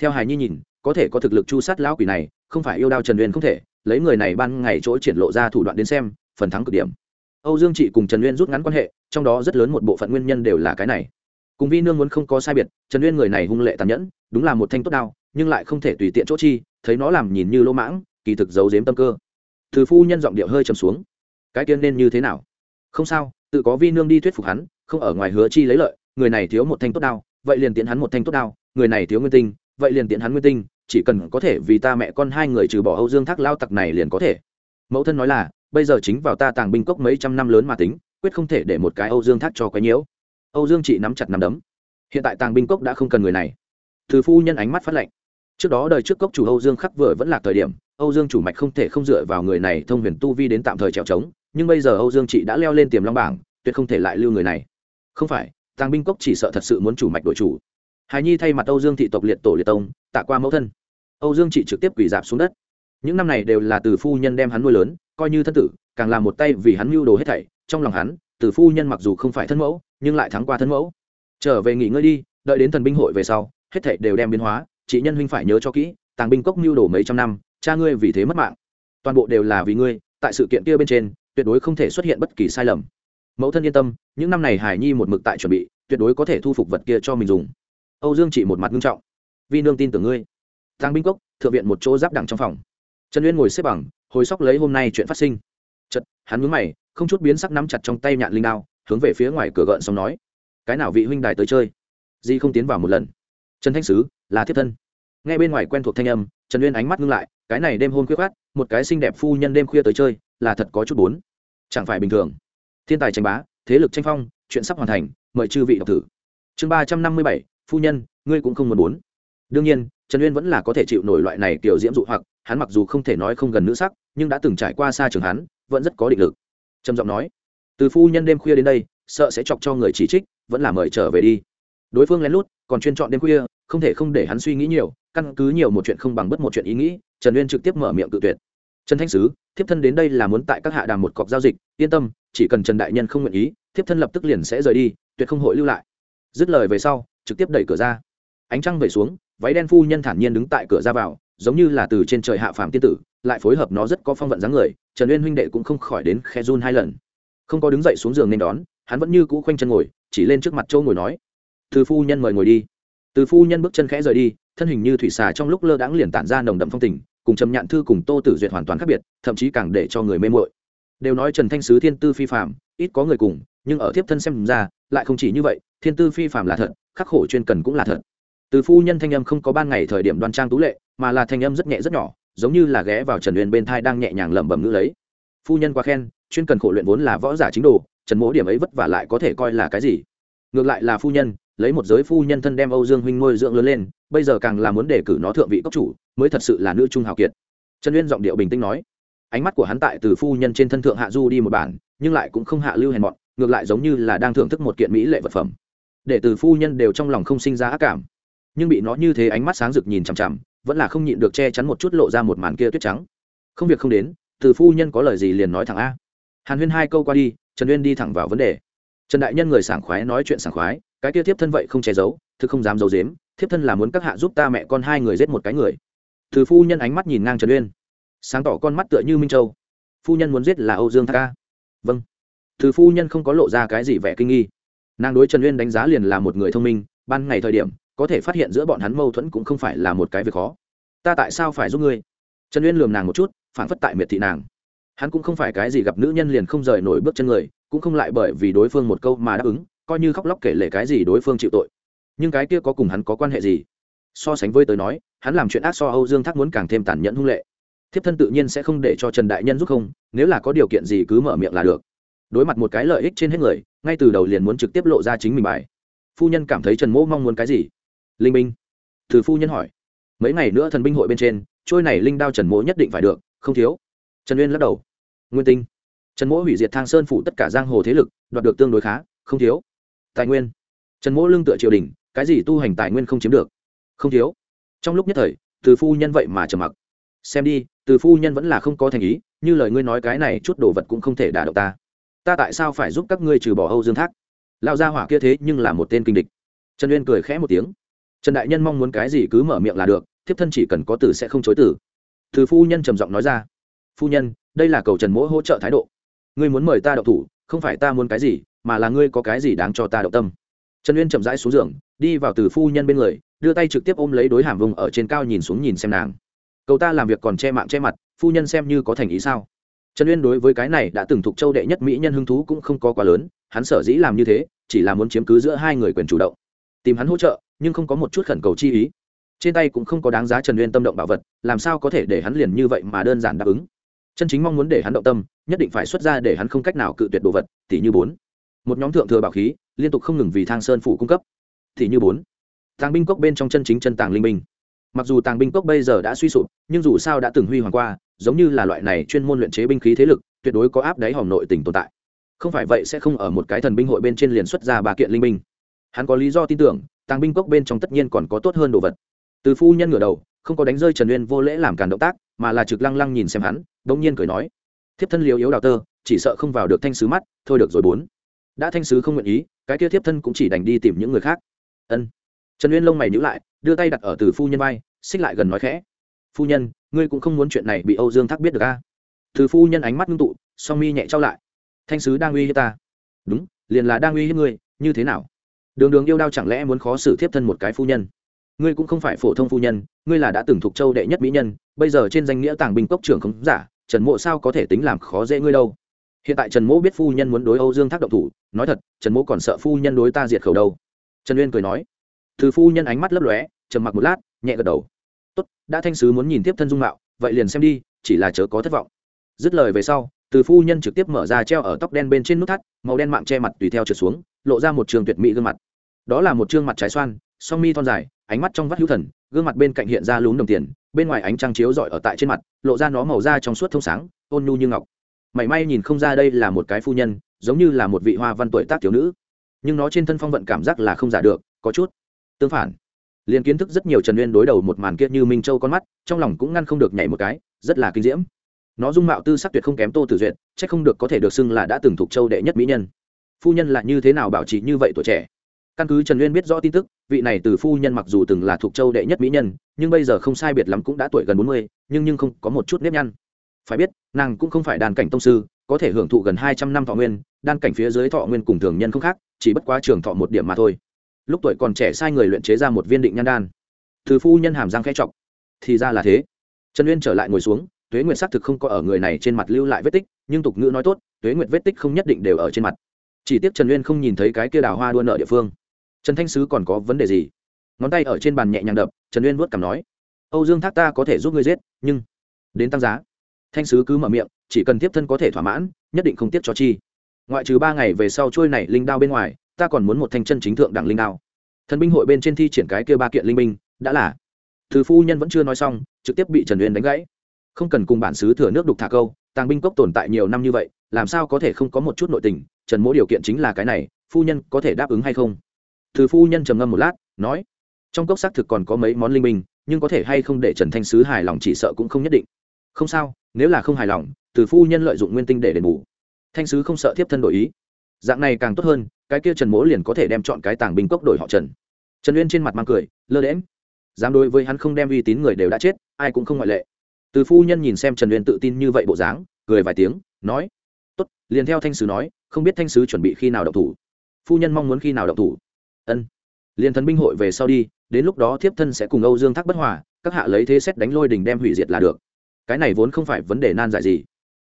Theo hài nhi nhìn, có thể có thực lực chu sát lão quỷ này, không phải yêu đao trần uyên không thể, lấy người này ban ngày chỗ triển lộ ra thủ đoạn đến xem, phần thắng cực điểm. Âu dương trị cùng trần uyên rút ngắn quan hệ, trong đó rất lớn một bộ phận nguyên nhân đều là cái này. Cùng vi nương muốn không có sai biệt, trần uyên người này hung lệ tàn nhẫn, đúng là một thanh tốt đao nhưng lại không thể tùy tiện chỗ chi, thấy nó làm nhìn như lỗ mãng, kỳ thực giấu giếm tâm cơ. Thư phu nhân giọng điệu hơi trầm xuống. Cái tiên nên như thế nào? Không sao, tự có vi nương đi thuyết phục hắn, không ở ngoài hứa chi lấy lợi, người này thiếu một thanh tốt đao, vậy liền tiến hắn một thanh tốt đao, người này thiếu nguyên tinh, vậy liền tiến hắn nguyên tinh, chỉ cần có thể vì ta mẹ con hai người trừ bỏ âu dương thác lao tặc này liền có thể. Mẫu thân nói là, bây giờ chính vào ta tàng binh cốc mấy trăm năm lớn mà tính, quyết không thể để một cái âu dương thác cho quấy nhiễu. Âu dương chị nắm chặt nắm đấm. Hiện tại tàng binh cốc đã không cần người này. Thư phu nhân ánh mắt phát lệnh trước đó đời trước cốc chủ âu dương khắc vừa vẫn là thời điểm, âu dương chủ mạch không thể không dựa vào người này thông huyền tu vi đến tạm thời trèo trống, nhưng bây giờ âu dương chị đã leo lên tiềm long bảng, tuyệt không thể lại lưu người này. Không phải, tàng binh cốc chỉ sợ thật sự muốn chủ mạch đội chủ. Hài nhi thay mặt âu dương thị tộc liệt tổ liệt tông, tạ qua mẫu thân. Âu dương chị trực tiếp quỳ dạp xuống đất. Những năm này đều là từ phu nhân đem hắn nuôi lớn, coi như thân tử, càng làm một tay vì hắn mưu đồ hết thảy, trong lòng hắn, từ phu nhân mặc dù không phải thân mẫu, nhưng lại thắng qua thân mẫu. Trở về nghỉ ngơi đi, đợi đến thần binh hội về sau, hết thảy đều đem biến hóa chị nhân huynh phải nhớ cho kỹ, tàng binh cốc mưu đồ mấy trăm năm, cha ngươi vì thế mất mạng. Toàn bộ đều là vì ngươi, tại sự kiện kia bên trên, tuyệt đối không thể xuất hiện bất kỳ sai lầm. Mẫu thân yên tâm, những năm này hải nhi một mực tại chuẩn bị, tuyệt đối có thể thu phục vật kia cho mình dùng. Âu dương chỉ một mặt nghiêm trọng. Vi nương tin tưởng ngươi. Tàng binh cốc, thượng viện một chỗ giáp đẳng trong phòng. Trần uyên ngồi xếp bằng, hồi sóc lấy hôm nay chuyện phát sinh. Chật hắn mướn mày, không chút biến sắc nắm chặt trong tay nhạn linh đao, hướng về phía ngoài cửa gợn xong nói, cái nào vị huynh đài tới chơi? Di không tiến vào một lần trần thanh sứ, là thiết thân. Nghe bên ngoài quen thuộc thanh âm, trần uyên ánh mắt ngưng lại, cái này đêm hôn khuya khát một cái xinh đẹp phu nhân đêm khuya tới chơi, là thật có chút bốn chẳng phải bình thường. Thiên tài tranh bá, thế lực tranh phong, chuyện sắp hoàn thành, mời chư vị đọc thử. Chương ba trăm năm mươi bảy, phu nhân, ngươi cũng không muốn bốn đương nhiên, trần uyên vẫn là có thể chịu nổi loại này kiểu diễm dụ hoặc, hắn mặc dù không thể nói không gần nữ sắc, nhưng đã từng trải qua xa trường hắn, vẫn rất có định lực. Trầm giọng nói, từ phu nhân đêm khuya đến đây, sợ sẽ chọc cho người chỉ trích, vẫn là mời trở về đi đối phương lén lút, còn chuyên chọn đêm khuya, không thể không để hắn suy nghĩ nhiều, căn cứ nhiều một chuyện không bằng bất một chuyện ý nghĩ, trần uyên trực tiếp mở miệng cự tuyệt. Trần thanh sứ, thiếp thân đến đây là muốn tại các hạ đàm một cọc giao dịch, yên tâm, chỉ cần trần đại nhân không nguyện ý, thiếp thân lập tức liền sẽ rời đi, tuyệt không hội lưu lại. Dứt lời về sau, trực tiếp đẩy cửa ra. Ánh trăng vẩy xuống, váy đen phu nhân thản nhiên đứng tại cửa ra vào, giống như là từ trên trời hạ phàm tiên tử, lại phối hợp nó rất có phong vận dáng người, trần uyên huynh đệ cũng không khỏi đến khe run hai lần. Không có đứng dậy xuống giường nên đón, hắn vẫn như cũ khoanh chân ngồi, chỉ lên trước mặt châu ngồi nói từ phu nhân mời ngồi đi. Từ phu nhân bước chân khẽ rời đi, thân hình như thủy xà trong lúc lơ đãng liền tản ra nồng đậm phong tình, cùng trầm nhạn thư cùng tô tử duyệt hoàn toàn khác biệt, thậm chí càng để cho người mê mội đều nói trần thanh sứ thiên tư phi phạm ít có người cùng, nhưng ở thiếp thân xem ra, lại không chỉ như vậy, thiên tư phi phạm là thật, khắc khổ chuyên cần cũng là thật. Từ phu nhân thanh âm không có ban ngày thời điểm đoan trang tú lệ, mà là thanh âm rất nhẹ rất nhỏ, giống như là ghé vào trần uyên bên thai đang nhẹ nhàng lẩm bẩm ngữ lấy. Phu nhân quá khen, chuyên cần khổ luyện vốn là võ giả chính đồ, trần mỗ điểm ấy vất vả lại có thể coi là cái gì? Ngược lại là phu nhân lấy một giới phu nhân thân đem âu dương huynh nuôi dưỡng lớn lên, bây giờ càng là muốn đề cử nó thượng vị cấp chủ, mới thật sự là nữ trung hào kiệt. Trần uyên giọng điệu bình tĩnh nói. Ánh mắt của hắn tại từ phu nhân trên thân thượng hạ du đi một bản, nhưng lại cũng không hạ lưu hèn mọn, ngược lại giống như là đang thưởng thức một kiện mỹ lệ vật phẩm. Để từ phu nhân đều trong lòng không sinh ra ác cảm. Nhưng bị nó như thế ánh mắt sáng rực nhìn chằm chằm, vẫn là không nhịn được che chắn một chút lộ ra một màn kia tuyết trắng. Không việc không đến, từ phu nhân có lời gì liền nói thẳng a. Hàn huyên hai câu qua đi, trần uyên đi thẳng vào vấn đề. Trần đại nhân người sảng khoái nói chuyện sảng khoái cái kia thiếp thân vậy không che giấu thực không dám giấu dếm thiếp thân là muốn các hạ giúp ta mẹ con hai người giết một cái người. Thử phu nhân ánh mắt nhìn ngang trần uyên. Sáng tỏ con mắt tựa như minh châu. Phu nhân muốn giết là âu dương thác ca vâng. Thử phu nhân không có lộ ra cái gì vẻ kinh nghi. Nàng đối trần uyên đánh giá liền là một người thông minh, ban ngày thời điểm, có thể phát hiện giữa bọn hắn mâu thuẫn cũng không phải là một cái việc khó. Ta tại sao phải giúp ngươi? Trần uyên lườm nàng một chút phản phất tại miệt thị nàng. Hắn cũng không phải cái gì gặp nữ nhân liền không rời nổi bước chân người, cũng không lại bởi vì đối phương một câu mà đáp ứng coi như khóc lóc kể lể cái gì đối phương chịu tội. Nhưng cái kia có cùng hắn có quan hệ gì? So sánh với tới nói, hắn làm chuyện ác so âu dương thác muốn càng thêm tàn nhẫn hung lệ. Thiếp thân tự nhiên sẽ không để cho trần đại nhân giúp không, nếu là có điều kiện gì cứ mở miệng là được. Đối mặt một cái lợi ích trên hết người, ngay từ đầu liền muốn trực tiếp lộ ra chính mình bài. Phu nhân cảm thấy trần mỗ mong muốn cái gì? Linh binh. Thử phu nhân hỏi. Mấy ngày nữa thần binh hội bên trên, trôi này linh đao trần mỗ nhất định phải được, không thiếu. Trần uyên lắc đầu. Nguyên tinh. Trần mỗ hủy diệt thang sơn phủ tất cả giang hồ thế lực, đoạt được tương đối khá, không thiếu tài nguyên. Trần mỗ lương tựa triều đình, cái gì tu hành tài nguyên không chiếm được? Không thiếu. Trong lúc nhất thời, từ phu nhân vậy mà trầm mặc. Xem đi, từ phu nhân vẫn là không có thành ý, như lời ngươi nói cái này chút đồ vật cũng không thể đả động ta. Ta tại sao phải giúp các ngươi trừ bỏ âu dương thác? Lao ra hỏa kia thế nhưng là một tên kinh địch. Trần uyên cười khẽ một tiếng. Trần đại nhân mong muốn cái gì cứ mở miệng là được, thiếp thân chỉ cần có từ sẽ không chối từ từ phu nhân trầm giọng nói ra. Phu nhân, đây là cầu trần mỗ hỗ trợ thái độ. Ngươi muốn mời ta đậu thủ, không phải ta muốn cái gì mà là ngươi có cái gì đáng cho ta động tâm. Trần uyên chậm rãi xuống giường, đi vào từ phu nhân bên người, đưa tay trực tiếp ôm lấy đối hàm vùng ở trên cao nhìn xuống nhìn xem nàng. Cầu ta làm việc còn che mạng che mặt, phu nhân xem như có thành ý sao? Trần uyên đối với cái này đã từng thuộc châu đệ nhất mỹ nhân hứng thú cũng không có quá lớn, hắn sở dĩ làm như thế, chỉ là muốn chiếm cứ giữa hai người quyền chủ động. Tìm hắn hỗ trợ, nhưng không có một chút khẩn cầu chi ý. Trên tay cũng không có đáng giá trần uyên tâm động bảo vật, làm sao có thể để hắn liền như vậy mà đơn giản đáp ứng? Chân chính mong muốn để hắn động tâm, nhất định phải xuất ra để hắn không cách nào cự tuyệt đồ vật tỷ như bốn một nhóm thượng thừa bảo khí, liên tục không ngừng vì thang sơn phủ cung cấp. Thì như bốn, tàng binh cốc bên trong chân chính chân tàng linh binh. Mặc dù tàng binh cốc bây giờ đã suy sụp, nhưng dù sao đã từng huy hoàng qua, giống như là loại này chuyên môn luyện chế binh khí thế lực, tuyệt đối có áp đáy hòm nội tình tồn tại. Không phải vậy sẽ không ở một cái thần binh hội bên trên liền xuất ra ba kiện linh binh. Hắn có lý do tin tưởng, tàng binh cốc bên trong tất nhiên còn có tốt hơn đồ vật. Từ phu nhân ngửa đầu, không có đánh rơi trần uyên vô lễ làm càn động tác, mà là trực lăng lăng nhìn xem hắn đ ỗ n g nhiên cười nói, thiếp thân liều yếu đào tơ, chỉ sợ không vào được thanh sứ mắt, thôi được rồi bốn đã thanh sứ không nguyện ý, cái kia thiếp thân cũng chỉ đành đi tìm những người khác. Ân. Trần uyên lông mày nhữ lại, đưa tay đặt ở từ phu nhân vai, xích lại gần nói khẽ. Phu nhân, ngươi cũng không muốn chuyện này bị âu dương thác biết được a từ phu nhân ánh mắt ngưng tụ, song mi nhẹ trao lại. Thanh sứ đang uy hiếp ta. Đúng, liền là đang uy hiếp ngươi, như thế nào? Đường đường yêu đao chẳng lẽ muốn khó xử thiếp thân một cái phu nhân? Ngươi cũng không phải phổ thông phu nhân, ngươi là đã từng thuộc châu đệ nhất mỹ nhân, bây giờ trên danh nghĩa tàng binh cốc trưởng không giả, trần mộ sao có thể tính làm khó dễ ngươi đâu? Hiện tại trần Mỗ biết phu nhân muốn đối âu dương thác động thủ, nói thật, trần Mỗ còn sợ phu nhân đối ta diệt khẩu đâu. Trần uyên cười nói. Từ phu nhân ánh mắt lấp lóe, trầm mặc một lát, nhẹ gật đầu. Tốt, đã thanh sứ muốn nhìn tiếp thân dung mạo, vậy liền xem đi, chỉ là chớ có thất vọng. Dứt lời về sau, từ phu nhân trực tiếp mở ra treo ở tóc đen bên trên nút thắt, màu đen mạng che mặt tùy theo trượt xuống, lộ ra một trường tuyệt mỹ gương mặt. Đó là một chương mặt trái xoan, song mi thon dài, ánh mắt trong vắt hữu thần, gương mặt bên cạnh hiện ra lún đồng tiền, bên ngoài ánh trăng chiếu rọi ở tại trên mặt, lộ ra nó màu da trong suốt thông sáng, ôn nhu như ngọc mảy may nhìn không ra đây là một cái phu nhân, giống như là một vị hoa văn tuổi tác thiếu nữ. Nhưng nó trên thân phong vận cảm giác là không giả được, có chút tương phản. Liền kiến thức rất nhiều trần uyên đối đầu một màn kia như minh châu con mắt, trong lòng cũng ngăn không được nhảy một cái, rất là kinh diễm. Nó dung mạo tư sắc tuyệt không kém tô tử duyệt c h ắ c không được có thể được xưng là đã từng thuộc châu đệ nhất mỹ nhân. Phu nhân là như thế nào bảo trì như vậy tuổi trẻ? Căn cứ trần uyên biết rõ tin tức, vị này từ phu nhân mặc dù từng là thuộc châu đệ nhất mỹ nhân, nhưng bây giờ không sai biệt lắm cũng đã tuổi gần bốn mươi, nhưng nhưng không có một chút nếp nhăn phải biết, nàng cũng không phải đàn cảnh tông sư, có thể hưởng thụ gần hai trăm năm thọ nguyên, đan cảnh phía dưới thọ nguyên cùng thường nhân không khác, chỉ bất quá trường thọ một điểm mà thôi. Lúc tuổi còn trẻ sai người luyện chế ra một viên định nhan đan. Từ phu nhân hàm răng khẽ chọc. Thì ra là thế. Trần uyên trở lại ngồi xuống, tuế nguyệt xác thực không có ở người này trên mặt lưu lại vết tích, nhưng tục ngữ nói tốt, tuế nguyệt vết tích không nhất định đều ở trên mặt. Chỉ tiếc trần uyên không nhìn thấy cái kia đào hoa đua nợ địa phương. Trần thanh sứ còn có vấn đề gì? Ngón tay ở trên bàn nhẹ nhàng đập, trần uyên vuốt cảm nói, âu dương thác ta có thể giúp ngươi giết, nhưng đến tăng giá thanh sứ cứ mở miệng chỉ cần tiếp thân có thể thỏa mãn nhất định không tiếp cho chi. Ngoại trừ ba ngày về sau trôi này linh đao bên ngoài ta còn muốn một thanh chân chính thượng đẳng linh đao. Thần binh hội bên trên thi triển cái kia ba kiện linh binh đã là. Thư phu nhân vẫn chưa nói xong trực tiếp bị trần uyên đánh gãy. Không cần cùng bản xứ thừa nước đục thả câu tàng binh cốc tồn tại nhiều năm như vậy làm sao có thể không có một chút nội tình? Trần mỗi điều kiện chính là cái này phu nhân có thể đáp ứng hay không? Từ phu nhân trầm ngâm một lát nói trong cốc xác thực còn có mấy món linh binh, nhưng có thể hay không để trần thanh sứ hài lòng chỉ sợ cũng không nhất định. Không sao nếu là không hài lòng, từ phu nhân lợi dụng nguyên tinh để đền bù. Thanh sứ không sợ tiếp thân đổi ý. Dạng này càng tốt hơn, cái kia trần mỗ liền có thể đem chọn cái tàng binh cốc đổi họ trần. Trần uyên trên mặt mang cười, lơ đễm dám đối với hắn không đem uy tín người đều đã chết, ai cũng không ngoại lệ. Từ phu nhân nhìn xem trần uyên tự tin như vậy bộ dáng, cười vài tiếng, nói, tốt. Liền theo thanh sứ nói, không biết thanh sứ chuẩn bị khi nào đậu thủ. Phu nhân mong muốn khi nào đậu thủ. Ân. Liền thần binh hội về sau đi, đến lúc đó thiếp thân sẽ cùng âu dương thác bất hòa, các hạ lấy thế xét đánh lôi đình đem hủy diệt là được cái này vốn không phải vấn đề nan giải gì.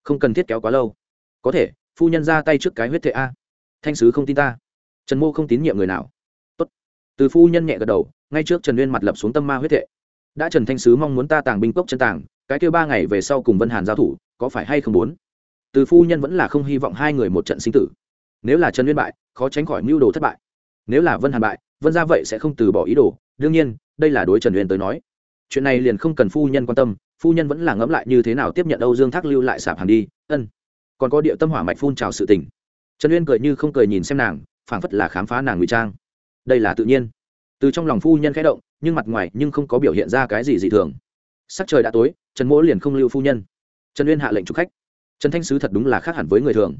Không cần thiết kéo quá lâu. Có thể, phu nhân ra tay trước cái huyết thệ a. Thanh sứ không tin ta. Trần mô không tín nhiệm người nào. Tốt. từ phu nhân nhẹ gật đầu, ngay trước trần uyên mặt lập xuống tâm ma huyết thệ đã trần thanh sứ mong muốn ta tàng binh cốc chân tàng, cái kêu ba ngày về sau cùng vân hàn giao thủ, có phải hay không muốn? Từ phu nhân vẫn là không hy vọng hai người một trận sinh tử. Nếu là trần uyên bại, khó tránh khỏi mưu đồ thất bại. Nếu là vân hàn bại, vân ra vậy sẽ không từ bỏ ý đồ. Đương nhiên, đây là đối trần uyên tới nói. Chuyện này liền không cần phu nhân quan tâm phu nhân vẫn là ngẫm lại như thế nào tiếp nhận âu dương thác lưu lại sạp hàng đi. Ân. Còn có địa tâm hỏa mạch phun trào sự tình. Trần uyên cười như không cười nhìn xem nàng, phảng phất là khám phá nàng ngụy trang. Đây là tự nhiên. Từ trong lòng phu nhân khẽ động, nhưng mặt ngoài nhưng không có biểu hiện ra cái gì dị thường. Sắc trời đã tối, trần mỗ liền không lưu phu nhân. Trần uyên hạ lệnh chụp khách. Trần thanh sứ thật đúng là khác hẳn với người thường.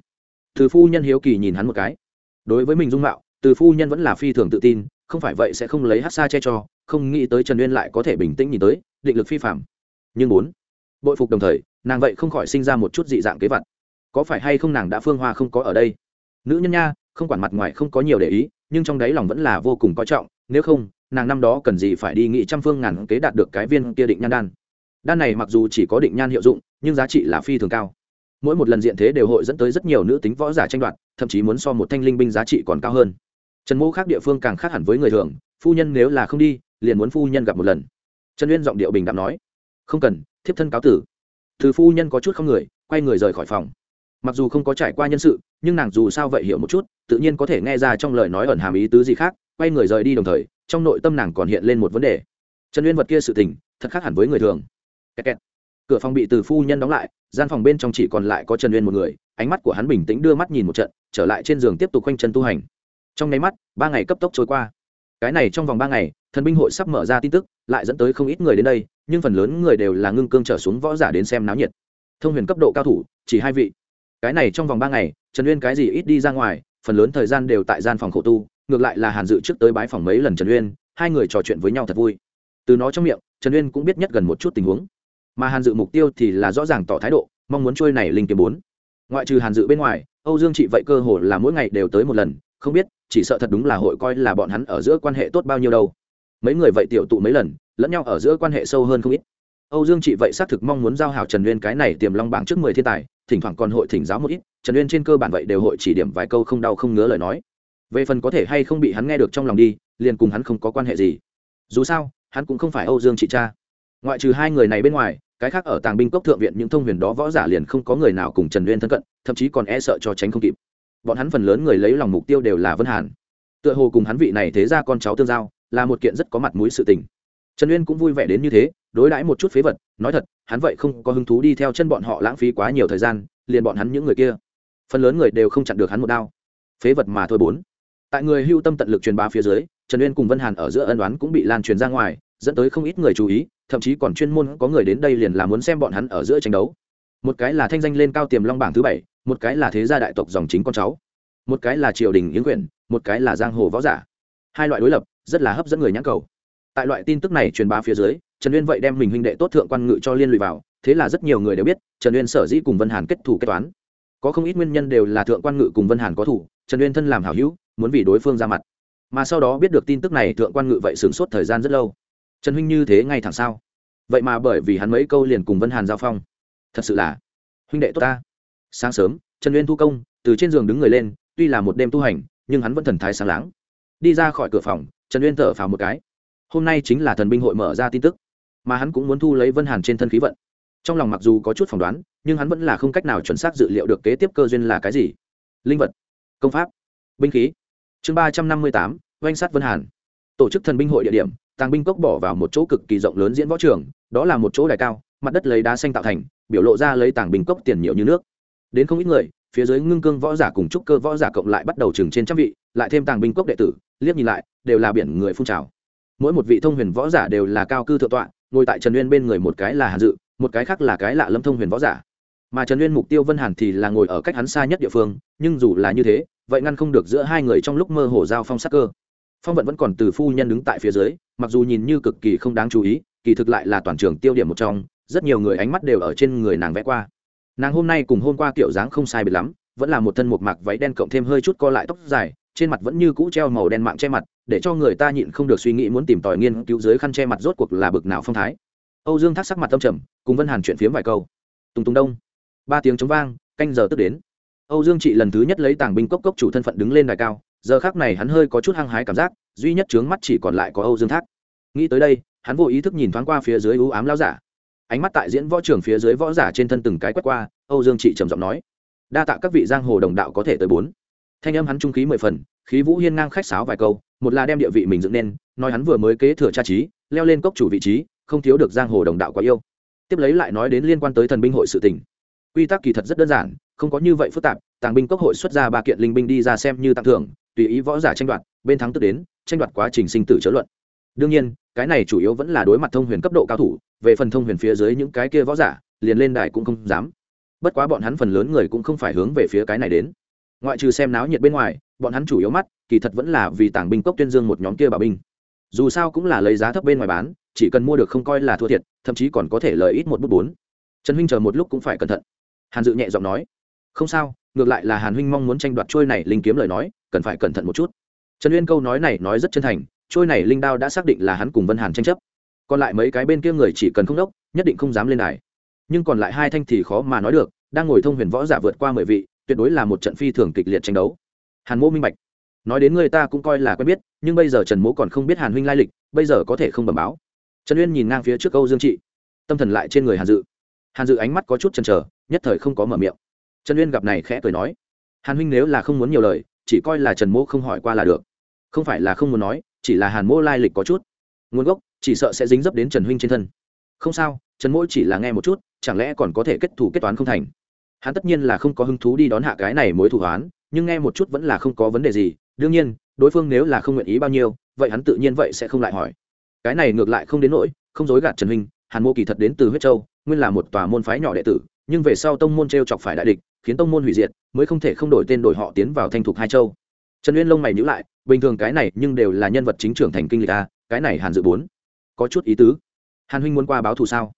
Từ phu nhân hiếu kỳ nhìn hắn một cái. Đối với mình dung mạo, từ phu nhân vẫn là phi thường tự tin, không phải vậy sẽ không lấy hát xa che cho, không nghĩ tới trần uyên lại có thể bình tĩnh nhìn tới, định lực phi phạm nhưng bốn bội phục đồng thời, nàng vậy không khỏi sinh ra một chút dị dạng kế vật có phải hay không nàng đã phương hoa không có ở đây? Nữ nhân nha, không quản mặt ngoài không có nhiều để ý, nhưng trong đáy lòng vẫn là vô cùng coi trọng, nếu không, nàng năm đó cần gì phải đi nghị trăm phương ngàn kế đạt được cái viên kia định nhan đan. Đan này mặc dù chỉ có định nhan hiệu dụng, nhưng giá trị là phi thường cao. Mỗi một lần diện thế đều hội dẫn tới rất nhiều nữ tính võ giả tranh đoạt, thậm chí muốn so một thanh linh binh giá trị còn cao hơn. Trần mô khác địa phương càng khác hẳn với người thường, phu nhân nếu là không đi, liền muốn phu nhân gặp một lần. Trần uyên giọng điệu bình đạm nói không cần, thiếp thân cáo tử. Từ phu nhân có chút không người, quay người rời khỏi phòng. Mặc dù không có trải qua nhân sự, nhưng nàng dù sao vậy hiểu một chút, tự nhiên có thể nghe ra trong lời nói ẩn hàm ý tứ gì khác, quay người rời đi đồng thời, trong nội tâm nàng còn hiện lên một vấn đề. Trần uyên vật kia sự tình, thật khác hẳn với người thường. Kẹt kẹt. cửa phòng bị từ phu nhân đóng lại, gian phòng bên trong chỉ còn lại có trần uyên một người, ánh mắt của hắn bình tĩnh đưa mắt nhìn một trận, trở lại trên giường tiếp tục quanh chân tu hành. Trong nháy mắt, ba ngày cấp tốc trôi qua. Cái này trong vòng ba ngày thần binh hội sắp mở ra tin tức, lại dẫn tới không ít người đến đây, nhưng phần lớn người đều là ngưng cương trở xuống võ giả đến xem náo nhiệt. Thông huyền cấp độ cao thủ, chỉ hai vị. Cái này trong vòng ba ngày, trần uyên cái gì ít đi ra ngoài, phần lớn thời gian đều tại gian phòng khổ tu, ngược lại là hàn dự trước tới bái phòng mấy lần trần uyên, hai người trò chuyện với nhau thật vui. Từ nó trong miệng, trần uyên cũng biết nhất gần một chút tình huống. Mà hàn dự mục tiêu thì là rõ ràng tỏ thái độ, mong muốn trôi này linh kiếm bốn. Ngoại trừ hàn dự bên ngoài, âu dương chị vậy cơ hồ là mỗi ngày đều tới một lần, không biết, chỉ sợ thật đúng là hội coi là bọn hắn ở giữa quan hệ tốt bao nhiêu đâu mấy người vậy tiểu tụ mấy lần, lẫn nhau ở giữa quan hệ sâu hơn không ít. Âu dương trị vậy xác thực mong muốn giao hảo trần uyên cái này tiềm long bảng trước mười thiên tài, thỉnh thoảng còn hội thỉnh giáo một ít, trần uyên trên cơ bản vậy đều hội chỉ điểm vài câu không đau không ngứa lời nói. Về phần có thể hay không bị hắn nghe được trong lòng đi, liền cùng hắn không có quan hệ gì. Dù sao, hắn cũng không phải âu dương trị cha. Ngoại trừ hai người này bên ngoài, cái khác ở tàng binh cốc thượng viện những thông huyền đó võ giả liền không có người nào cùng trần uyên thân cận, thậm chí còn e sợ cho tránh không kịp. Bọn hắn phần lớn người lấy lòng mục tiêu đều là vân hàn. Tựa hồ cùng hắn vị này thế ra con cháu tương giao là một kiện rất có mặt mũi sự tình. Trần uyên cũng vui vẻ đến như thế, đối đãi một chút phế vật, nói thật, hắn vậy không có hứng thú đi theo chân bọn họ lãng phí quá nhiều thời gian, liền bọn hắn những người kia. Phần lớn người đều không chặn được hắn một đao. Phế vật mà thôi bốn. Tại người hưu tâm tận lực truyền bá phía dưới, trần uyên cùng vân hàn ở giữa ân đoán cũng bị lan truyền ra ngoài, dẫn tới không ít người chú ý, thậm chí còn chuyên môn có người đến đây liền là muốn xem bọn hắn ở giữa tranh đấu. Một cái là thanh danh lên cao tiềm long bảng thứ bảy, một cái là thế gia đại tộc dòng chính con cháu, một cái là triều đình yến quyển một cái là giang hồ võ giả. Hai loại đối lập rất là hấp dẫn người nhãn cầu. Tại loại tin tức này truyền bá phía dưới, trần uyên vậy đem mình huynh đệ tốt thượng quan ngự cho liên lụy vào, thế là rất nhiều người đều biết, trần uyên sở dĩ cùng vân hàn kết thủ kết toán. Có không ít nguyên nhân đều là thượng quan ngự cùng vân hàn có thủ trần uyên thân làm hảo hữu, muốn vì đối phương ra mặt. Mà sau đó biết được tin tức này, thượng quan ngự vậy sửng sốt thời gian rất lâu. Trần huynh như thế ngay thẳng sao? Vậy mà bởi vì hắn mấy câu liền cùng vân hàn giao phong. Thật sự là, huynh đệ tốt ta. Sáng sớm, trần uyên thu công, từ trên giường đứng người lên, tuy là một đêm tu hành, nhưng hắn vẫn thần thái sáng láng đi ra khỏi cửa phòng, trần uyên thở phào một cái. Hôm nay chính là thần binh hội mở ra tin tức, mà hắn cũng muốn thu lấy vân hàn trên thân khí vận. Trong lòng mặc dù có chút phỏng đoán, nhưng hắn vẫn là không cách nào chuẩn xác dự liệu được kế tiếp cơ duyên là cái gì. Linh vật, công pháp, binh khí. Chương ba trăm năm mươi tám, oanh sát vân hàn. Tổ chức thần binh hội địa điểm, tàng binh cốc bỏ vào một chỗ cực kỳ rộng lớn diễn võ trường, đó là một chỗ đài cao, mặt đất lấy đá xanh tạo thành, biểu lộ ra lấy tàng binh cốc tiền nhiều như nước. Đến không ít người phía dưới ngưng cương võ giả cùng trúc cơ võ giả cộng lại bắt đầu chừng trên trăm vị, lại thêm tàng binh cốc đệ tử, liếc nhìn lại, đều là biển người phun trào. Mỗi một vị thông huyền võ giả đều là cao cư thượng tọa, ngồi tại trần uyên bên người một cái là hàn dự, một cái khác là cái lạ lâm thông huyền võ giả. Mà trần uyên mục tiêu vân hàn thì là ngồi ở cách hắn xa nhất địa phương, nhưng dù là như thế, vậy ngăn không được giữa hai người trong lúc mơ hồ giao phong sắc cơ. Phong vận vẫn còn từ phu nhân đứng tại phía dưới, mặc dù nhìn như cực kỳ không đáng chú ý, kỳ thực lại là toàn trường tiêu điểm một trong, rất nhiều người ánh mắt đều ở trên người nàng vẽ qua nàng hôm nay cùng hôm qua kiểu dáng không sai biệt lắm, vẫn là một thân một mặc váy đen cộng thêm hơi chút co lại tóc dài, trên mặt vẫn như cũ treo màu đen mạng che mặt, để cho người ta nhịn không được suy nghĩ muốn tìm tòi nghiên cứu dưới khăn che mặt rốt cuộc là bực nào phong thái. Âu dương thác sắc mặt tâm trầm, cùng vân hàn chuyện phiếm vài câu. Tùng tùng đông. Ba tiếng chống vang, canh giờ tức đến. Âu dương trị lần thứ nhất lấy tàng binh cốc cốc chủ thân phận đứng lên đài cao, giờ khác này hắn hơi có chút hăng hái cảm giác, duy nhất trướng mắt chỉ còn lại có âu dương thác. Nghĩ tới đây, hắn vô ý thức nhìn thoáng qua phía dưới ưu ám lao giả ánh mắt tại diễn võ trường phía dưới võ giả trên thân từng cái quét qua, âu dương trị trầm giọng nói, đa tạ các vị giang hồ đồng đạo có thể tới bốn. Thanh âm hắn trung khí mười phần, khí vũ hiên ngang khách sáo vài câu, một là đem địa vị mình dựng nên, nói hắn vừa mới kế thừa cha trí, leo lên cốc chủ vị trí, không thiếu được giang hồ đồng đạo quá yêu. Tiếp lấy lại nói đến liên quan tới thần binh hội sự tình. Quy tắc kỳ thật rất đơn giản, không có như vậy phức tạp, tàng binh cốc hội xuất ra ba kiện linh binh đi ra xem như tặng thưởng, tùy ý võ giả tranh đoạt, bên thắng tức đến, tranh đoạt quá trình sinh tử chớ luận đương nhiên, cái này chủ yếu vẫn là đối mặt thông huyền cấp độ cao thủ, về phần thông huyền phía dưới những cái kia võ giả, liền lên đài cũng không dám. Bất quá bọn hắn phần lớn người cũng không phải hướng về phía cái này đến. Ngoại trừ xem náo nhiệt bên ngoài, bọn hắn chủ yếu mắt, kỳ thật vẫn là vì tàng binh cốc tuyên dương một nhóm kia bảo binh. Dù sao cũng là lấy giá thấp bên ngoài bán, chỉ cần mua được không coi là thua thiệt, thậm chí còn có thể lời ít một bút bốn. Trần huynh chờ một lúc cũng phải cẩn thận. Hàn dự nhẹ giọng nói. Không sao, ngược lại là hàn huynh mong muốn tranh đoạt trôi này linh kiếm lời nói, cần phải cẩn thận một chút. Trần uyên câu nói này nói rất chân thành trôi này linh đao đã xác định là hắn cùng vân hàn tranh chấp. Còn lại mấy cái bên kia người chỉ cần không đốc, nhất định không dám lên đài. Nhưng còn lại hai thanh thì khó mà nói được, đang ngồi thông huyền võ giả vượt qua mười vị, tuyệt đối là một trận phi thường kịch liệt tranh đấu. Hàn mô minh bạch. Nói đến người ta cũng coi là quen biết, nhưng bây giờ trần mỗ còn không biết hàn huynh lai lịch, bây giờ có thể không bẩm báo. Trần uyên nhìn ngang phía trước câu dương trị. Tâm thần lại trên người hàn dự. Hàn dự ánh mắt có chút chần chờ, nhất thời không có mở miệng. Trần uyên gặp này khẽ cười nói. Hàn huynh nếu là không muốn nhiều lời, chỉ coi là trần mỗ không hỏi qua là được. Không phải là không muốn nói chỉ là hàn mỗ lai lịch có chút. Nguồn gốc, chỉ sợ sẽ dính dấp đến trần huynh trên thân. Không sao, trần mỗ chỉ là nghe một chút, chẳng lẽ còn có thể kết thủ kết toán không thành? Hắn tất nhiên là không có hứng thú đi đón hạ cái này mối thủ hoán nhưng nghe một chút vẫn là không có vấn đề gì. Đương nhiên, đối phương nếu là không nguyện ý bao nhiêu, vậy hắn tự nhiên vậy sẽ không lại hỏi. Cái này ngược lại không đến nỗi, không dối gạt trần huynh, hàn mô kỳ thật đến từ huyết châu, nguyên là một tòa môn phái nhỏ đệ tử, nhưng về sau tông môn t r e o chọc phải đại địch, khiến tông môn hủy diệt, mới không thể không đổi tên đổi họ tiến vào thanh thục hai châu. Trần uyên lông mày nhữ lại bình thường cái này nhưng đều là nhân vật chính trưởng thành kinh lịch a, cái này hàn dự bốn, có chút ý tứ. Hàn huynh muốn qua báo thù sao?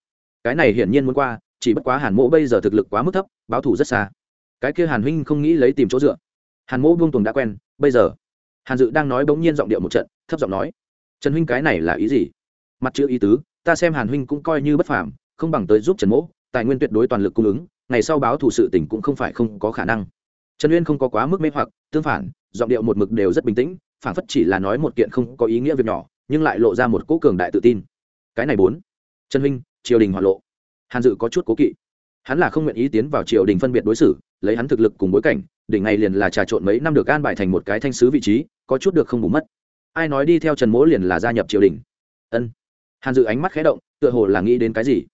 Cái này hiển nhiên muốn qua, chỉ bất quá hàn mỗ bây giờ thực lực quá mức thấp, báo thù rất xa. Cái kia hàn huynh không nghĩ lấy tìm chỗ dựa. Hàn mỗ buông tuồng đã quen, bây giờ, hàn dự đang nói bỗng nhiên giọng điệu một trận, thấp giọng nói, trần huynh cái này là ý gì? Mặt chữ ý tứ, ta xem hàn huynh cũng coi như bất phàm, không bằng tới giúp trần mỗ, tài nguyên tuyệt đối toàn lực cung ứng, ngày sau báo thù sự tỉnh cũng không phải không có khả năng. Trần uyên không có quá mức mê hoặc, tương phản giọng điệu một mực đều rất bình tĩnh phản phất chỉ là nói một kiện không có ý nghĩa việc nhỏ, nhưng lại lộ ra một cỗ cường đại tự tin. Cái này bốn. Trần huynh, triều đình hoạn lộ. Hàn dự có chút cố kỵ. Hắn là không nguyện ý tiến vào triều đình phân biệt đối xử, lấy hắn thực lực cùng bối cảnh đỉnh ngày liền là trà trộn mấy năm được an bài thành một cái thanh sứ vị trí, có chút được không bù mất. Ai nói đi theo trần mỗ liền là gia nhập triều đình? Ân. Hàn dự ánh mắt khé động, tựa hồ là nghĩ đến cái gì?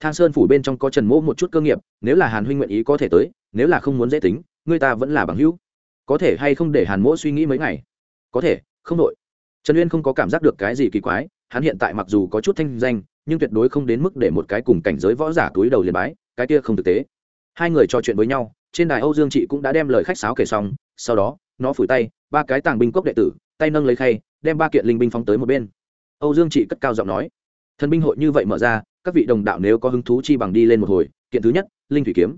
Thang sơn phủ bên trong có trần mỗ một chút cơ nghiệp, nếu là hàn huynh nguyện ý có thể tới, nếu là không muốn dễ tính, người ta vẫn là bằng hữu có thể hay không để hàn mỗ suy nghĩ mấy ngày? Có thể, không đội. Trần uyên không có cảm giác được cái gì kỳ quái, hắn hiện tại mặc dù có chút thanh danh, nhưng tuyệt đối không đến mức để một cái cùng cảnh giới võ giả túi đầu liền bái, cái kia không thực tế. Hai người trò chuyện với nhau, trên đài âu dương chị cũng đã đem lời khách sáo kể xong, sau đó, nó phủi tay, ba cái tàng binh cốc đệ tử, tay nâng lấy khay, đem ba kiện linh binh phóng tới một bên. Âu dương chị cất cao giọng nói, thần binh hội như vậy mở ra, các vị đồng đạo nếu có hứng thú chi bằng đi lên một hồi, kiện thứ nhất, linh thủy kiếm.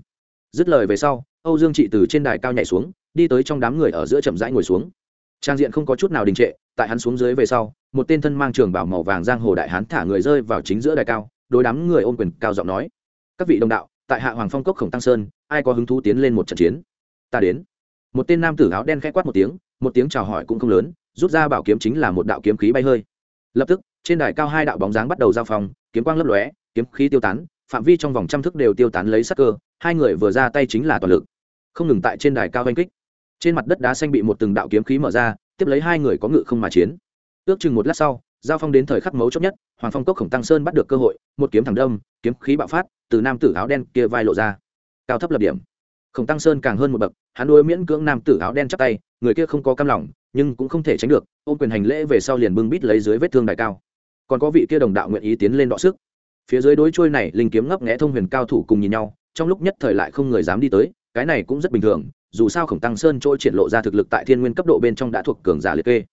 Dứt lời về sau âu dương trị từ trên đài cao nhảy xuống, đi tới trong đám người ở giữa chậm rãi ngồi xuống. Trang diện không có chút nào đình trệ, tại hắn xuống dưới về sau, một tên thân mang trường bảo màu vàng giang hồ đại hán thả người rơi vào chính giữa đài cao, đối đám người ôm quyền cao giọng nói, các vị đồng đạo, tại hạ hoàng phong cốc khổng tăng sơn, ai có hứng thú tiến lên một trận chiến? Ta đến. Một tên nam tử áo đen khẽ quát một tiếng một tiếng chào hỏi cũng không lớn, rút ra bảo kiếm chính là một đạo kiếm khí bay hơi. Lập tức, trên đài cao hai đạo bóng dáng bắt đầu giao phòng kiếm quang lấp lóe, kiếm khí tiêu tán phạm vi trong vòng trăm thức đều tiêu tán lấy sắc cơ, hai người vừa ra tay chính là toàn lực. Không ngừng tại trên đài cao oanh kích. Trên mặt đất đá xanh bị một từng đạo kiếm khí mở ra, tiếp lấy hai người có ngự không mà chiến. Ước chừng một lát sau, giao phong đến thời khắc mấu chốt nhất, hoàng phong cốc khổng tăng sơn bắt được cơ hội, một kiếm thẳng đông kiếm khí bạo phát, từ nam tử áo đen kia vai lộ ra. Cao thấp lập điểm. Khổng tăng sơn càng hơn một bậc, hắn đuôi miễn cưỡng nam tử áo đen chắp tay, người kia không có cam lòng, nhưng cũng không thể tránh được, ôm quyền hành lễ về sau liền bưng bít lấy dưới vết thương đại cao. Còn có vị kia đồng đạo nguyện ý tiến lên đọ sức phía dưới đối trôi này linh kiếm ngấp nghẽ thông huyền cao thủ cùng nhìn nhau, trong lúc nhất thời lại không người dám đi tới, cái này cũng rất bình thường, dù sao khổng tăng sơn trôi triển lộ ra thực lực tại thiên nguyên cấp độ bên trong đã thuộc cường giả liệt kê.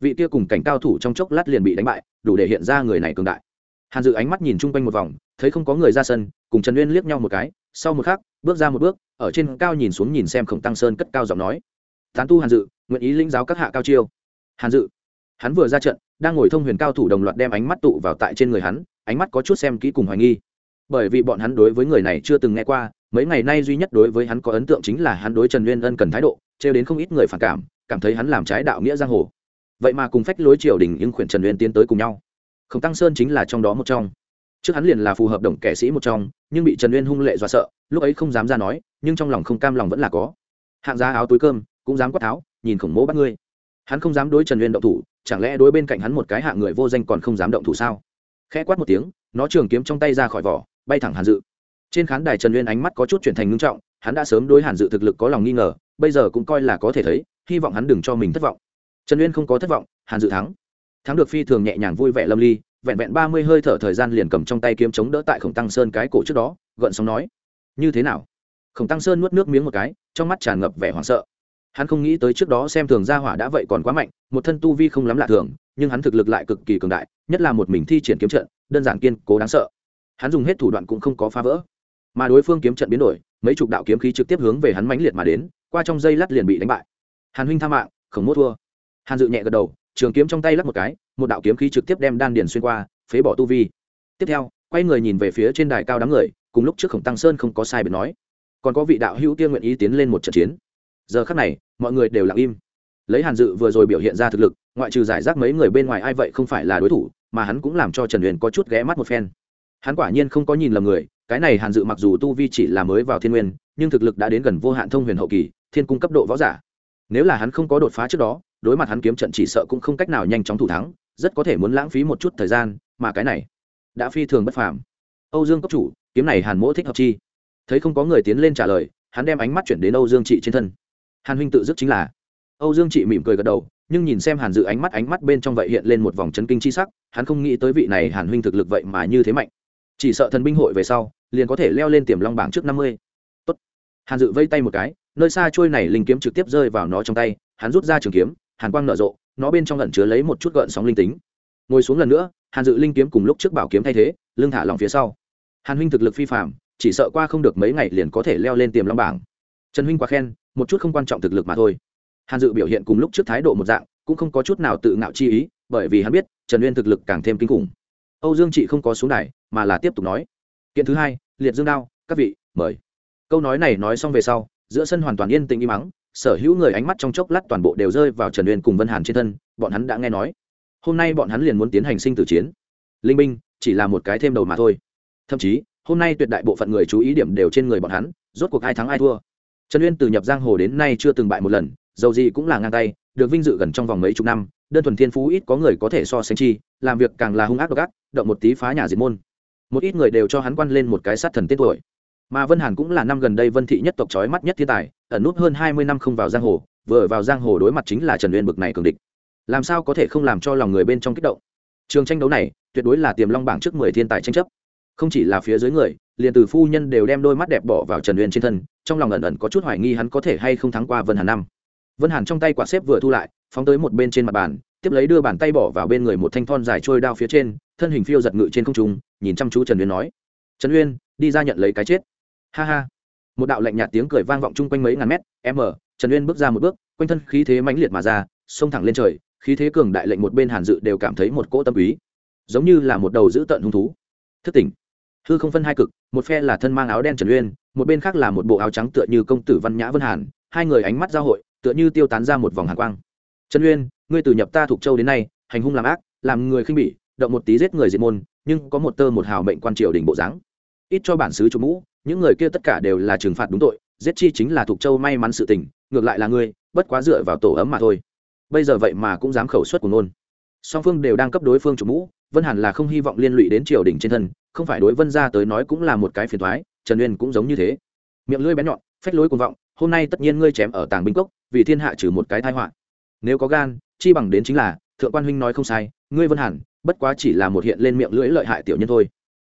Vị kia cùng cảnh cao thủ trong chốc lát liền bị đánh bại, đủ để hiện ra người này cường đại. Hàn dự ánh mắt nhìn chung quanh một vòng, thấy không có người ra sân, cùng trần uyên liếc nhau một cái, sau một khắc, bước ra một bước, ở trên cao nhìn xuống nhìn xem khổng tăng sơn cất cao giọng nói. Tán tu hàn dự, nguyện ý lĩnh giáo các hạ cao chiêu. Hàn dự, hắn vừa ra trận đang ngồi thông huyền cao thủ đồng loạt đem ánh mắt tụ vào tại trên người hắn, ánh mắt có chút xem kỹ cùng hoài nghi. Bởi vì bọn hắn đối với người này chưa từng nghe qua, mấy ngày nay duy nhất đối với hắn có ấn tượng chính là hắn đối trần Nguyên ân cần thái độ, trêu đến không ít người phản cảm cảm thấy hắn làm trái đạo nghĩa giang hồ. Vậy mà cùng phách lối triều đình nhưng khuyển trần Nguyên tiến tới cùng nhau. Khổng tăng sơn chính là trong đó một trong. Trước hắn liền là phù hợp đồng kẻ sĩ một trong, nhưng bị trần Nguyên hung lệ do sợ, lúc ấy không dám ra nói, nhưng trong lòng không cam lòng vẫn là có. Hạng giá áo túi cơm, cũng dám quát tháo, nhìn khổng mỗ bắt ngươi. Hắn không dám đối trần Nguyên động thủ chẳng lẽ đối bên cạnh hắn một cái hạng người vô danh còn không dám động thủ sao? Khẽ quát một tiếng, nó trường kiếm trong tay ra khỏi vỏ, bay thẳng hàn dự. Trên khán đài trần uyên ánh mắt có chút chuyển thành ngưng trọng, hắn đã sớm đối hàn dự thực lực có lòng nghi ngờ, bây giờ cũng coi là có thể thấy, hy vọng hắn đừng cho mình thất vọng. Trần uyên không có thất vọng, hàn dự thắng. Thắng được phi thường nhẹ nhàng vui vẻ lâm ly, vẹn vẹn ba mươi hơi thở thời gian liền cầm trong tay kiếm chống đỡ tại khổng tăng sơn cái cổ trước đó, gợn sóng nói, như thế nào? Khổng tăng sơn nuốt nước miếng một cái, trong mắt tràn ngập vẻ hoảng sợ hắn không nghĩ tới trước đó xem thường gia hỏa đã vậy còn quá mạnh, một thân tu vi không lắm lạ thường, nhưng hắn thực lực lại cực kỳ cường đại, nhất là một mình thi triển kiếm trận, đơn giản kiên cố đáng sợ. Hắn dùng hết thủ đoạn cũng không có phá vỡ. Mà đối phương kiếm trận biến đổi, mấy chục đạo kiếm khí trực tiếp hướng về hắn mãnh liệt mà đến, qua trong dây lát liền bị đánh bại. Hàn huynh tha mạng, khổng mốt thua. Hàn dự nhẹ gật đầu, trường kiếm trong tay lắc một cái, một đạo kiếm khí trực tiếp đem đan điền xuyên qua, phế bỏ tu vi. Tiếp theo, quay người nhìn về phía trên đài cao đám người, cùng lúc trước khổng tăng sơn không có sai biệt nói. Còn có vị đạo hữu tiên nguyện ý tiến lên một trận chiến giờ khắc này, mọi người đều lặng im. Lấy hàn dự vừa rồi biểu hiện ra thực lực, ngoại trừ giải rác mấy người bên ngoài ai vậy không phải là đối thủ, mà hắn cũng làm cho trần huyền có chút ghé mắt một phen. Hắn quả nhiên không có nhìn lầm người, cái này hàn dự mặc dù tu vi chỉ là mới vào thiên nguyên, nhưng thực lực đã đến gần vô hạn thông huyền hậu kỳ, thiên cung cấp độ võ giả. Nếu là hắn không có đột phá trước đó, đối mặt hắn kiếm trận chỉ sợ cũng không cách nào nhanh chóng thủ thắng, rất có thể muốn lãng phí một chút thời gian, mà cái này đã phi thường bất phàm. Âu dương cấp chủ, kiếm này hàn mỗ thích hợp chi? Thấy không có người tiến lên trả lời, hắn đem ánh mắt chuyển đến âu dương trị trên thân hàn huynh tự dứt chính là. Âu dương Chị mỉm cười gật đầu, nhưng nhìn xem hàn dự ánh mắt ánh mắt bên trong vậy hiện lên một vòng chấn kinh chi sắc, hắn không nghĩ tới vị này hàn huynh thực lực vậy mà như thế mạnh. Chỉ sợ thần binh hội về sau, liền có thể leo lên tiềm long bảng trước năm mươi. Tốt. hàn dự vây tay một cái, nơi xa trôi này linh kiếm trực tiếp rơi vào nó trong tay, hắn rút ra trường kiếm, hàn quang nở rộ, nó bên trong lẩn chứa lấy một chút gợn sóng linh tính. Ngồi xuống lần nữa, hàn dự linh kiếm cùng lúc trước bảo kiếm thay thế, lưng thả lòng phía sau. Hàn huynh thực lực phi phạm chỉ sợ qua không được mấy ngày liền có thể leo lên tiềm long bảng trần huynh quá khen, một chút không quan trọng thực lực mà thôi. Hàn dự biểu hiện cùng lúc trước thái độ một dạng, cũng không có chút nào tự ngạo chi ý, bởi vì hắn biết, trần uyên thực lực càng thêm kinh khủng. Âu dương chị không có xuống đài, mà là tiếp tục nói. Kiện thứ hai, liệt dương đao, các vị, mời. Câu nói này nói xong về sau, giữa sân hoàn toàn yên tĩnh im mắng sở hữu người ánh mắt trong chốc lát toàn bộ đều rơi vào trần uyên cùng vân hàn trên thân, bọn hắn đã nghe nói. Hôm nay bọn hắn liền muốn tiến hành sinh tử chiến. Linh binh, chỉ là một cái thêm đầu mà thôi. Thậm chí, hôm nay tuyệt đại bộ phận người chú ý điểm đều trên người bọn hắn, rốt cuộc ai thắng ai thua trần uyên từ nhập giang hồ đến nay chưa từng bại một lần, dầu gì cũng là ngang tay, được vinh dự gần trong vòng mấy chục năm, đơn thuần thiên phú ít có người có thể so sánh chi, làm việc càng là hung ác độc ác, động một tí phá nhà diệt môn. Một ít người đều cho hắn quan lên một cái sát thần tên tuổi. Mà vân hàn cũng là năm gần đây vân thị nhất tộc trói mắt nhất thiên tài, ẩn nút hơn hai mươi năm không vào giang hồ, vừa vào giang hồ đối mặt chính là trần uyên bực này cường địch. Làm sao có thể không làm cho lòng người bên trong kích động? Trường tranh đấu này, tuyệt đối là tiềm long bảng trước mười thiên tài tranh chấp không chỉ là phía dưới người, liền từ phu nhân đều đem đôi mắt đẹp bỏ vào trần uyên trên thân, trong lòng ẩn ẩn có chút hoài nghi hắn có thể hay không thắng qua vân hàn năm. Vân hàn trong tay quả xếp vừa thu lại, phóng tới một bên trên mặt bàn, tiếp lấy đưa bàn tay bỏ vào bên người một thanh thon dài trôi đao phía trên, thân hình phiêu giật ngự trên không trung, nhìn chăm chú trần uyên nói, trần uyên, đi ra nhận lấy cái chết. Ha ha. Một đạo lạnh nhạt tiếng cười vang vọng chung quanh mấy ngàn mét m trần uyên bước ra một bước, quanh thân khí thế mãnh liệt mà ra, xông thẳng lên trời, khí thế cường đại lệnh một bên hàn dự đều cảm thấy một cỗ tâm ý, giống như là một đầu dữ tợn hung thú. Thức tỉnh hư không phân hai cực, một phe là thân mang áo đen trần uyên, một bên khác là một bộ áo trắng tựa như công tử văn nhã vân hàn, hai người ánh mắt giao hội, tựa như tiêu tán ra một vòng hàn quang. Trần uyên, ngươi từ nhập ta thuộc châu đến nay, hành hung làm ác, làm người khinh bỉ, động một tí giết người diệt môn, nhưng có một tơ một hào mệnh quan triều đình bộ dáng. Ít cho bản xứ chủ mũ, những người kia tất cả đều là trừng phạt đúng tội, giết chi chính là thuộc châu may mắn sự tình, ngược lại là ngươi, bất quá dựa vào tổ ấm mà thôi. Bây giờ vậy mà cũng dám khẩu suất của ngôn. song phương đều đang cấp đối phương chủ mũ vân hàn là không hy vọng liên lụy đến triều đình trên thân, không phải đối vân gia tới nói cũng là một cái phiền thoái trần uyên cũng giống như thế. Miệng lưỡi bén nhọn, phách lối cuồng vọng, hôm nay tất nhiên ngươi chém ở tàng binh cốc, vì thiên hạ trừ một cái tai họa. Nếu có gan, chi bằng đến chính là, thượng quan huynh nói không sai, ngươi vân hàn, bất quá chỉ là một hiện lên miệng lưỡi lợi hại tiểu nhân thôi.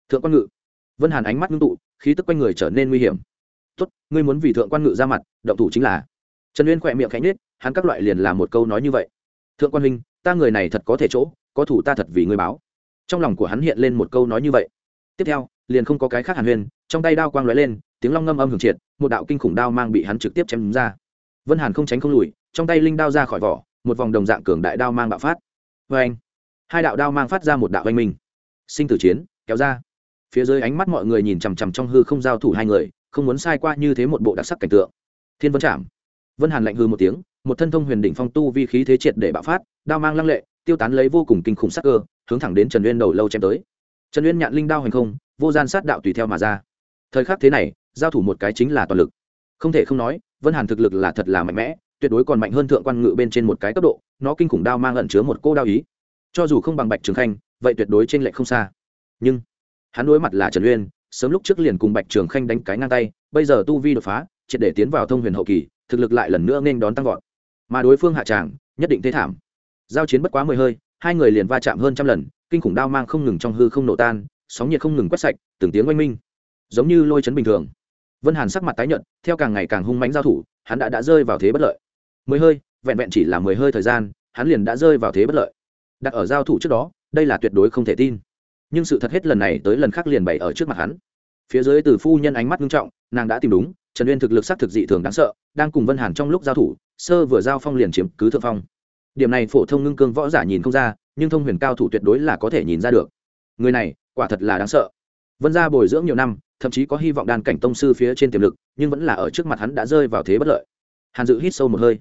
Thượng quan ngự. Vân hàn ánh mắt ngưng tụ, khí tức quanh người trở nên nguy hiểm. Tốt, ngươi muốn vì thượng quan ngự ra mặt, động thủ chính là. Trần uyên khỏe miệng khánh nết hắn các loại liền là một câu nói như vậy. Thượng quan huynh, ta người này thật có thể chỗ, có thủ ta thật vì ngươi báo trong lòng của hắn hiện lên một câu nói như vậy. Tiếp theo, liền không có cái khác hàn huyền, trong tay đao quang lóe lên, tiếng long ngâm âm hưởng triệt, một đạo kinh khủng đao mang bị hắn trực tiếp chém ra. Vân hàn không tránh không lùi, trong tay linh đao ra khỏi vỏ, một vòng đồng dạng cường đại đao mang bạo phát. Vê anh hai đạo đao mang phát ra một đạo oanh minh. Sinh tử chiến, kéo ra. Phía dưới ánh mắt mọi người nhìn chằm chằm trong hư không giao thủ hai người, không muốn sai qua như thế một bộ đặc sắc cảnh tượng. Thiên vân chạm. Vân hàn lạnh hư một tiếng, một thân thông huyền đỉnh phong tu vi khí thế triệt để bạo phát, đao mang lăng lệ, tiêu tán lấy vô cùng kinh khủng sắc cơ hướng thẳng đến trần uyên đầu lâu chém tới. Trần uyên nhạn linh đao hành không, vô gian sát đạo tùy theo mà ra. Thời khắc thế này, giao thủ một cái chính là toàn lực. Không thể không nói, vân hàn thực lực là thật là mạnh mẽ, tuyệt đối còn mạnh hơn thượng quan ngự bên trên một cái cấp độ, nó kinh khủng đao mang ẩn chứa một cô đao ý. Cho dù không bằng bạch trường khanh, vậy tuyệt đối trên lệch không xa. Nhưng, hắn đối mặt là trần uyên, sớm lúc trước liền cùng bạch trường khanh đánh cái ngang tay, bây giờ tu vi đột phá, triệt để tiến vào thông huyền hậu kỳ, thực lực lại lần nữa nên đón tăng vọt. Mà đối phương hạ tràng, nhất định thế thảm. Giao chiến bất quá mười hơi hai người liền va chạm hơn trăm lần, kinh khủng đao mang không ngừng trong hư không nổ tan, sóng nhiệt không ngừng quét sạch, từng tiếng oanh minh, giống như lôi chấn bình thường. Vân hàn sắc mặt tái nhợt, theo càng ngày càng hung mãnh giao thủ, hắn đã đã rơi vào thế bất lợi. Mười hơi, vẹn vẹn chỉ là mười hơi thời gian, hắn liền đã rơi vào thế bất lợi. Đặt ở giao thủ trước đó, đây là tuyệt đối không thể tin. Nhưng sự thật hết lần này tới lần khác liền bày ở trước mặt hắn. Phía dưới từ phu nhân ánh mắt nghiêm trọng, nàng đã tìm đúng, trần uyên thực lực xác thực dị thường đáng sợ, đang cùng vân hàn trong lúc giao thủ, sơ vừa giao phong liền chiếm cứ thượng phong điểm này phổ thông ngưng cương võ giả nhìn không ra, nhưng thông huyền cao thủ tuyệt đối là có thể nhìn ra được. Người này, quả thật là đáng sợ. Vân gia bồi dưỡng nhiều năm, thậm chí có hy vọng đàn cảnh tông sư phía trên tiềm lực, nhưng vẫn là ở trước mặt hắn đã rơi vào thế bất lợi. Hàn dự hít sâu một hơi.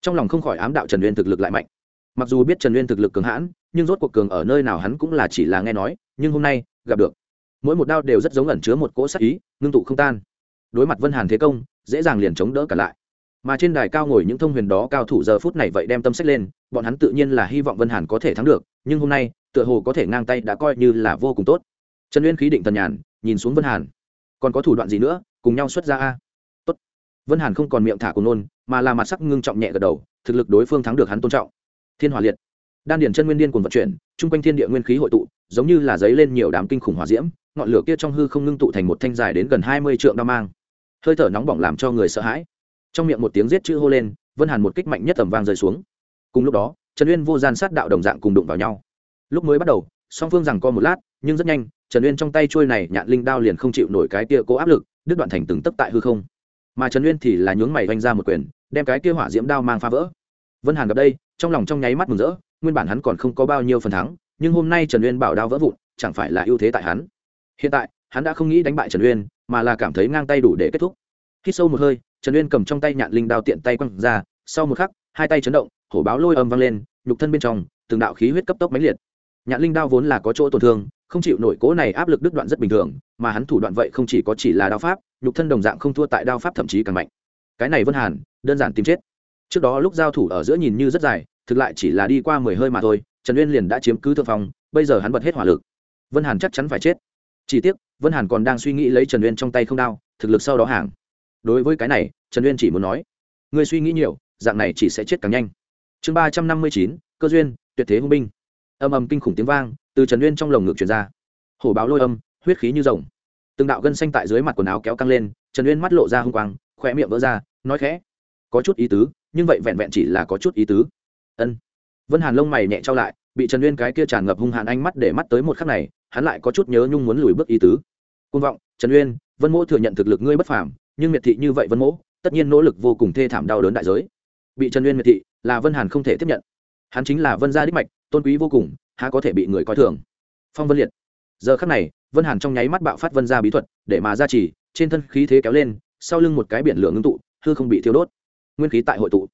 Trong lòng không khỏi ám đạo trần uyên thực lực lại mạnh. Mặc dù biết trần uyên thực lực cường hãn, nhưng rốt cuộc cường ở nơi nào hắn cũng là chỉ là nghe nói, nhưng hôm nay, gặp được. Mỗi một đao đều rất giống ẩn chứa một cỗ sắc ý, ngưng tụ không tan. Đối mặt vân hàn thế công, dễ dàng liền chống đỡ cả lại mà trên đài cao ngồi những thông huyền đó cao thủ giờ phút này vậy đem tâm sách lên, bọn hắn tự nhiên là hy vọng vân hàn có thể thắng được, nhưng hôm nay, tựa hồ có thể ngang tay đã coi như là vô cùng tốt. Trần uyên khí định thần nhàn, nhìn xuống vân hàn. Còn có thủ đoạn gì nữa? Cùng nhau xuất ra a. Tốt. Vân hàn không còn miệng thả cùng nôn, mà là mặt sắc ngưng trọng nhẹ gật đầu, thực lực đối phương thắng được hắn tôn trọng. Thiên hỏa liệt. Đan điển chân nguyên điên cùng vận chuyển chung quanh thiên địa nguyên khí hội tụ, giống như là giấy lên nhiều đám kinh khủng hỏa diễm, ngọn lửa kia trong hư không ngưng tụ thành một thanh dài đến gần hai mươi trượng đao mang. Hơi thở nóng bỏng làm cho người sợ hãi trong miệng một tiếng giết chữ hô lên, vân hàn một kích mạnh nhất tầm vang rơi xuống. Cùng lúc đó, trần uyên vô gian sát đạo đồng dạng cùng đụng vào nhau. Lúc mới bắt đầu, song phương rằng co một lát, nhưng rất nhanh, trần uyên trong tay trôi này nhạn linh đao liền không chịu nổi cái tia cố áp lực, đứt đoạn thành từng tấc tại hư không. Mà trần uyên thì là nhướng mày vanh ra một quyền, đem cái kia hỏa diễm đao mang phá vỡ. Vân hàn gặp đây, trong lòng trong nháy mắt mừng rỡ, nguyên bản hắn còn không có bao nhiêu phần thắng, nhưng hôm nay trần uyên bảo đao vỡ vụn, chẳng phải là ưu thế tại hắn. Hiện tại, hắn đã không nghĩ đánh bại trần uyên, mà là cảm thấy ngang tay đủ để kết thúc. Khi sâu một hơi trần uyên cầm trong tay nhạn linh đao tiện tay quăng ra, sau một khắc, hai tay chấn động, hổ báo lôi âm vang lên, nhục thân bên trong, từng đạo khí huyết cấp tốc mãnh liệt. Nhạn linh đao vốn là có chỗ tổn thương, không chịu nổi cố này áp lực đứt đoạn rất bình thường, mà hắn thủ đoạn vậy không chỉ có chỉ là đao pháp, nhục thân đồng dạng không thua tại đao pháp thậm chí càng mạnh. Cái này vân hàn, đơn giản tìm chết. Trước đó lúc giao thủ ở giữa nhìn như rất dài, thực lại chỉ là đi qua mười hơi mà thôi, trần uyên liền đã chiếm cứ thượng phòng bây giờ hắn bật hết hỏa lực. Vân hàn chắc chắn phải chết. Chỉ tiếc, vân hàn còn đang suy nghĩ lấy trần uyên trong tay không đao, thực lực sau đó hàng đối với cái này, trần uyên chỉ muốn nói, ngươi suy nghĩ nhiều, dạng này chỉ sẽ chết càng nhanh. Chương ba trăm năm mươi chín, cơ duyên, tuyệt thế hung binh. Âm âm kinh khủng tiếng vang từ trần uyên trong lồng ngực truyền ra. Hổ báo lôi âm, huyết khí như rồng. Từng đạo gân xanh tại dưới mặt quần áo kéo căng lên, trần uyên mắt lộ ra h u n g quang khoe miệng vỡ ra, nói khẽ, có chút ý tứ, nhưng vậy vẹn vẹn chỉ là có chút ý tứ. Ân. Vân hàn lông mày nhẹ trao lại, bị trần uyên cái kia tràn ngập hung hàn ánh mắt để mắt tới một khắc này, hắn lại có chút nhớ nhung muốn lùi bước ý tứ. Côn vọng, trần uyên, vân mỗ thừa nhận thực lực ngươi bất phàm nhưng miệt thị như vậy vân mỗ, tất nhiên nỗ lực vô cùng thê thảm đau đớn đại giới. Bị trần uyên miệt thị là vân hàn không thể tiếp nhận. Hắn chính là vân gia đích mạch, tôn quý vô cùng, há có thể bị người coi thường. Phong vân liệt. Giờ khắc này, vân hàn trong nháy mắt bạo phát vân gia bí thuật, để mà ra chỉ trên thân khí thế kéo lên, sau lưng một cái biển lửa ngưng tụ, hư không bị thiêu đốt. Nguyên khí tại hội tụ.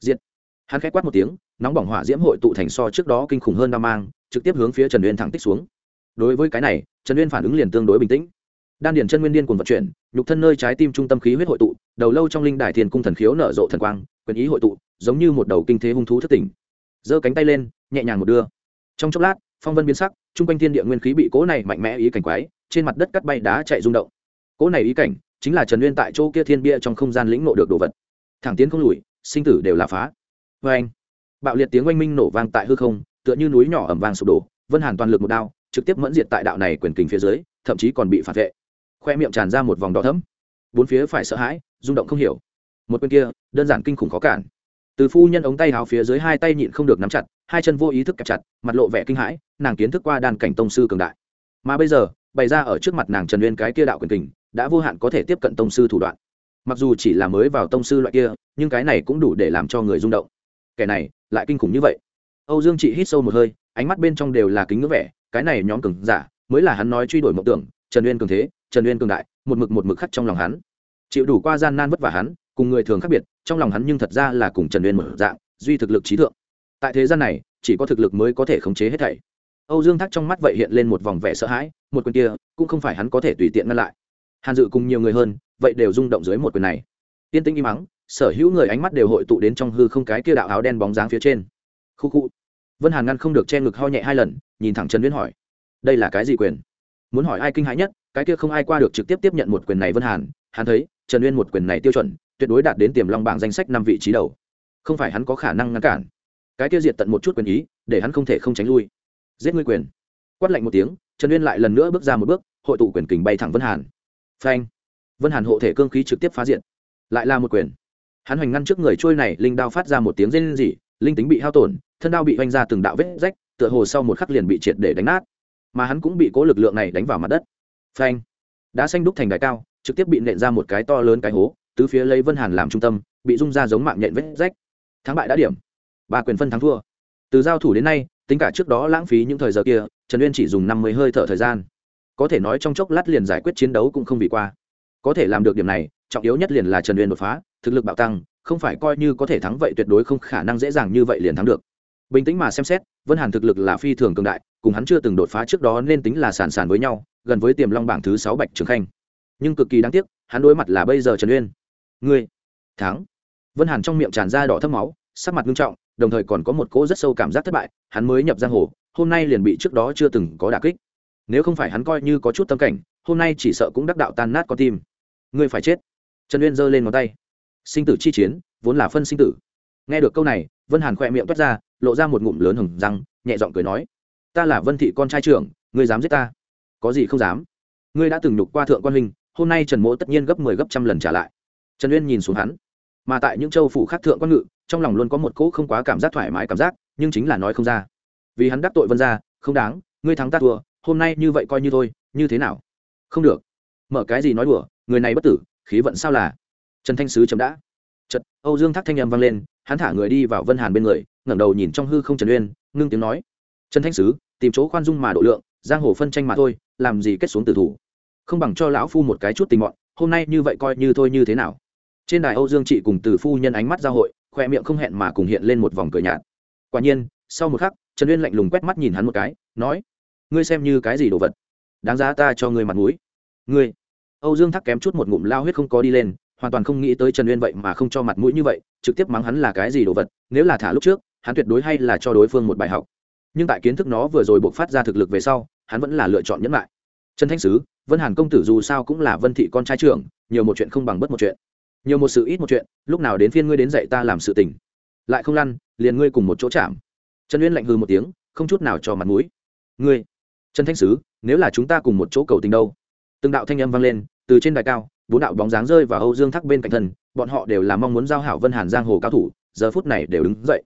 Diệt. Hắn khẽ quát một tiếng, nóng bỏng hỏa diễm hội tụ thành so trước đó kinh khủng hơn đao mang, trực tiếp hướng phía trần uyên thẳng tích xuống. Đối với cái này, trần uyên phản ứng liền tương đối bình tĩnh đan điển chân nguyên điên cuồng vận chuyển, nhục thân nơi trái tim trung tâm khí huyết hội tụ, đầu lâu trong linh đài thiền cung thần khiếu nở rộ thần quang, quyền ý hội tụ, giống như một đầu kinh thế hung thú thất tỉnh. Giơ cánh tay lên, nhẹ nhàng một đưa. Trong chốc lát, phong vân biến sắc, chung quanh thiên địa nguyên khí bị cố này mạnh mẽ ý cảnh quái, trên mặt đất cắt bay đá chạy rung động. Cố này ý cảnh chính là trần nguyên tại chỗ kia thiên bia trong không gian lĩnh nộ được đồ vật. Thẳng tiến không lùi, sinh tử đều là phá. Vê anh, bạo liệt tiếng oanh minh nổ vang tại hư không, tựa như núi nhỏ ẩm vang sụp đổ, vân hàn toàn lực một đao, trực tiếp mẫn diệt tại đạo này quyền kình phía dưới, thậm chí còn bị phản vệ khoe miệng tràn ra một vòng đỏ thấm bốn phía phải sợ hãi, rung động không hiểu. Một bên kia, đơn giản kinh khủng khó cản. Từ phu nhân ống tay háo phía dưới hai tay nhịn không được nắm chặt, hai chân vô ý thức kẹp chặt, mặt lộ vẻ kinh hãi, nàng kiến thức qua đàn cảnh tông sư cường đại. Mà bây giờ, bày ra ở trước mặt nàng trần uyên cái kia đạo quyền kình, đã vô hạn có thể tiếp cận tông sư thủ đoạn. Mặc dù chỉ là mới vào tông sư loại kia, nhưng cái này cũng đủ để làm cho người rung động. Kẻ này, lại kinh khủng như vậy. Âu dương chị hít sâu một hơi, ánh mắt bên trong đều là kính ngưỡng vẻ, cái này nhóm cường giả, mới là hắn nói truy đuổi mộng tưởng, trần uyên cường thế trần uyên cường đại, một mực một mực khắc trong lòng hắn. Chịu đủ qua gian nan vất vả hắn, cùng người thường khác biệt, trong lòng hắn nhưng thật ra là cùng trần uyên một dạng, duy thực lực trí thượng. Tại thế gian này, chỉ có thực lực mới có thể khống chế hết thảy. Âu dương thác trong mắt vậy hiện lên một vòng vẻ sợ hãi, một quyền kia, cũng không phải hắn có thể tùy tiện ngăn lại. Hàn dự cùng nhiều người hơn, vậy đều rung động dưới một quyền này. Tiên tĩnh im mắng sở hữu người ánh mắt đều hội tụ đến trong hư không cái kia đạo áo đen bóng dáng phía trên. Khu khu. Vân hàn ngăn không được che ngực ho nhẹ hai lần, nhìn thẳng trần uyên hỏi, đây là cái gì quyền? Muốn hỏi ai kinh hãi nhất cái kia không ai qua được trực tiếp tiếp nhận một quyền này vân hàn, hắn thấy, trần uyên một quyền này tiêu chuẩn, tuyệt đối đạt đến tiềm long bảng danh sách năm vị trí đầu. Không phải hắn có khả năng ngăn cản. Cái kia diệt tận một chút quyền ý, để hắn không thể không tránh lui. Giết ngươi quyền. Quát lạnh một tiếng, trần uyên lại lần nữa bước ra một bước, hội tụ quyền kình bay thẳng vân hàn. Phanh. Vân hàn hộ thể cương khí trực tiếp phá diện lại là một quyền. Hắn hoành ngăn trước người trôi này, linh đao phát ra một tiếng rên rỉ, linh tính bị hao tổn, thân đao bị hoành ra từng đạo vết rách, tựa hồ sau một khắc liền bị triệt để đánh nát. Mà hắn cũng bị cố lực lượng này đánh vào mặt đất phanh. Đá xanh đúc thành đài cao, trực tiếp bị nện ra một cái to lớn cái hố, tứ phía lấy vân hàn làm trung tâm, bị rung ra giống mạng nhện vết rách. Thắng bại đã điểm. Ba quyền phân thắng thua. Từ giao thủ đến nay, tính cả trước đó lãng phí những thời giờ kia, trần uyên chỉ dùng năm mươi hơi thở thời gian. Có thể nói trong chốc lát liền giải quyết chiến đấu cũng không bị qua. Có thể làm được điểm này, trọng yếu nhất liền là trần uyên đột phá, thực lực bạo tăng, không phải coi như có thể thắng vậy tuyệt đối không khả năng dễ dàng như vậy liền thắng được. Bình tĩnh mà xem xét, vân hàn thực lực là phi thường cường đại, cùng hắn chưa từng đột phá trước đó nên tính là sàn sàn với nhau gần với tiềm long bảng thứ sáu bạch trường khanh. Nhưng cực kỳ đáng tiếc, hắn đối mặt là bây giờ trần uyên. Ngươi, thắng. Vân hàn trong miệng tràn ra đỏ thấp máu, sắc mặt nghiêm trọng, đồng thời còn có một cỗ rất sâu cảm giác thất bại, hắn mới nhập giang hồ, hôm nay liền bị trước đó chưa từng có đả kích. Nếu không phải hắn coi như có chút tâm cảnh, hôm nay chỉ sợ cũng đắc đạo tan nát con tim. Ngươi phải chết. Trần uyên giơ lên ngón tay. Sinh tử chi chiến, vốn là phân sinh tử. Nghe được câu này, vân hàn khỏe miệng toát ra, lộ ra một ngụm lớn hừng răng, nhẹ giọng cười nói, ta là vân thị con trai trưởng, ngươi dám giết ta? Có gì không dám. Ngươi đã từng nhục qua thượng quan huynh, hôm nay trần mỗ tất nhiên gấp mười 10 gấp trăm lần trả lại. Trần uyên nhìn xuống hắn. Mà tại những châu phủ khác thượng quan ngự, trong lòng luôn có một cỗ không quá cảm giác thoải mái cảm giác, nhưng chính là nói không ra. Vì hắn đắc tội vân ra không đáng, ngươi thắng ta thua, hôm nay như vậy coi như thôi, như thế nào? Không được. Mở cái gì nói đùa, người này bất tử, khí vận sao là? Trần thanh sứ chấm đã. Chật âu dương thác thanh âm vang lên, hắn thả người đi vào vân hàn bên người, ngẩng đầu nhìn trong hư không trần uyên, ngưng tiếng nói. Trần thanh sứ, tìm chỗ khoan dung mà độ lượng, giang hồ phân tranh mà thôi làm gì kết xuống tử thủ? Không bằng cho lão phu một cái chút tình mọn, hôm nay như vậy coi như thôi như thế nào? Trên đài âu dương chị cùng từ phu nhân ánh mắt giao hội, khoe miệng không hẹn mà cùng hiện lên một vòng cười nhạt. Quả nhiên, sau một khắc, trần uyên lạnh lùng quét mắt nhìn hắn một cái, nói, ngươi xem như cái gì đồ vật? Đáng giá ta cho ngươi mặt mũi. Ngươi? Âu dương thắc kém chút một ngụm lao huyết không có đi lên, hoàn toàn không nghĩ tới trần uyên vậy mà không cho mặt mũi như vậy, trực tiếp mắng hắn là cái gì đồ vật, nếu là thả lúc trước, hắn tuyệt đối hay là cho đối phương một bài học. Nhưng tại kiến thức nó vừa rồi buộc phát ra thực lực về sau hắn vẫn là lựa chọn nhẫn lại. Trần thanh sứ, vân hàn công tử dù sao cũng là vân thị con trai trưởng, nhiều một chuyện không bằng bất một chuyện. Nhiều một sự ít một chuyện, lúc nào đến phiên ngươi đến dạy ta làm sự tình. Lại không lăn, liền ngươi cùng một chỗ chạm. Trần uyên lạnh hư một tiếng, không chút nào cho mặt mũi. Ngươi, trần thanh sứ, nếu là chúng ta cùng một chỗ cầu tình đâu? Từng đạo thanh âm vang lên, từ trên đài cao, bốn đạo bóng dáng rơi vào âu dương thác bên cạnh thân, bọn họ đều là mong muốn giao hảo vân hàn giang hồ cao thủ, giờ phút này đều đứng dậy.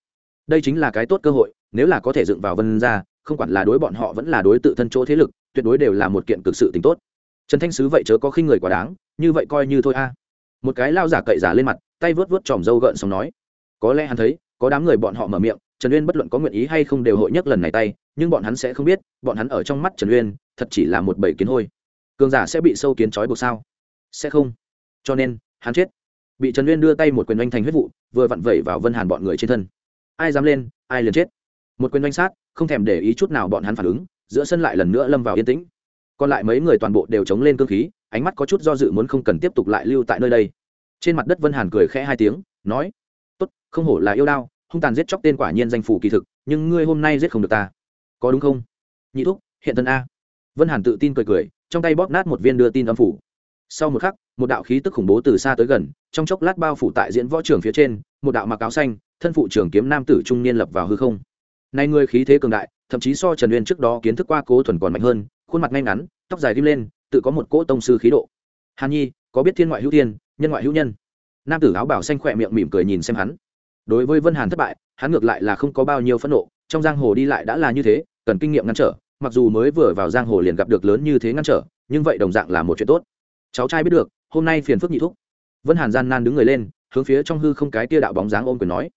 Đây chính là cái tốt cơ hội, nếu là có thể dựng vào vân ra không quản là đối bọn họ vẫn là đối tự thân chỗ thế lực, tuyệt đối đều là một kiện cực sự tính tốt. Trần thanh sứ vậy chớ có khinh người quá đáng, như vậy coi như thôi a. Một cái lao giả cậy giả lên mặt, tay vớt vớt tròm râu gợn xong nói, có lẽ hắn thấy, có đám người bọn họ mở miệng, trần uyên bất luận có nguyện ý hay không đều hội nhất lần này tay, nhưng bọn hắn sẽ không biết, bọn hắn ở trong mắt trần uyên, thật chỉ là một bầy kiến hôi. Cường giả sẽ bị sâu kiến trói buộc sao? Sẽ không. Cho nên, hắn chết. Bị trần uyên đưa tay một quyền oanh thành huyết vụ, vừa vặn vẩy vào vân hàn bọn người trên thân. Ai dám lên, ai liền chết? Một quyền oanh sát, không thèm để ý chút nào bọn hắn phản ứng, giữa sân lại lần nữa lâm vào yên tĩnh. Còn lại mấy người toàn bộ đều chống lên cơ khí, ánh mắt có chút do dự muốn không cần tiếp tục lại lưu tại nơi đây. Trên mặt đất vân hàn cười khẽ hai tiếng, nói, tốt, không hổ là yêu đao, hung tàn giết chóc tên quả nhiên danh phủ kỳ thực, nhưng ngươi hôm nay giết không được ta. Có đúng không? Nhị thúc, hiện thân a. Vân hàn tự tin cười cười, trong tay bóp nát một viên đưa tin âm phủ. Sau một khắc, một đạo khí tức khủng bố từ xa tới gần, trong chốc lát bao phủ tại diễn võ trường phía trên, một đạo mặc áo xanh, thân phụ trường kiếm nam tử trung niên lập vào hư không nay người khí thế cường đại, thậm chí so trần uyên trước đó kiến thức qua cố thuần còn mạnh hơn, khuôn mặt ngay ngắn, tóc dài rim lên, tự có một cỗ tông sư khí độ. Hàn nhi, có biết thiên ngoại hữu thiên, nhân ngoại hữu nhân? Nam tử áo bảo xanh khỏe miệng mỉm cười nhìn xem hắn. Đối với vân hàn thất bại, hắn ngược lại là không có bao nhiêu phẫn nộ, trong giang hồ đi lại đã là như thế, cần kinh nghiệm ngăn trở, mặc dù mới vừa vào giang hồ liền gặp được lớn như thế ngăn trở, nhưng vậy đồng dạng là một chuyện tốt. Cháu trai biết được, hôm nay phiền phức nhị thúc. Vân hàn gian nan đứng người lên, hướng phía trong hư không cái kia đạo bóng dáng ôm quyền nói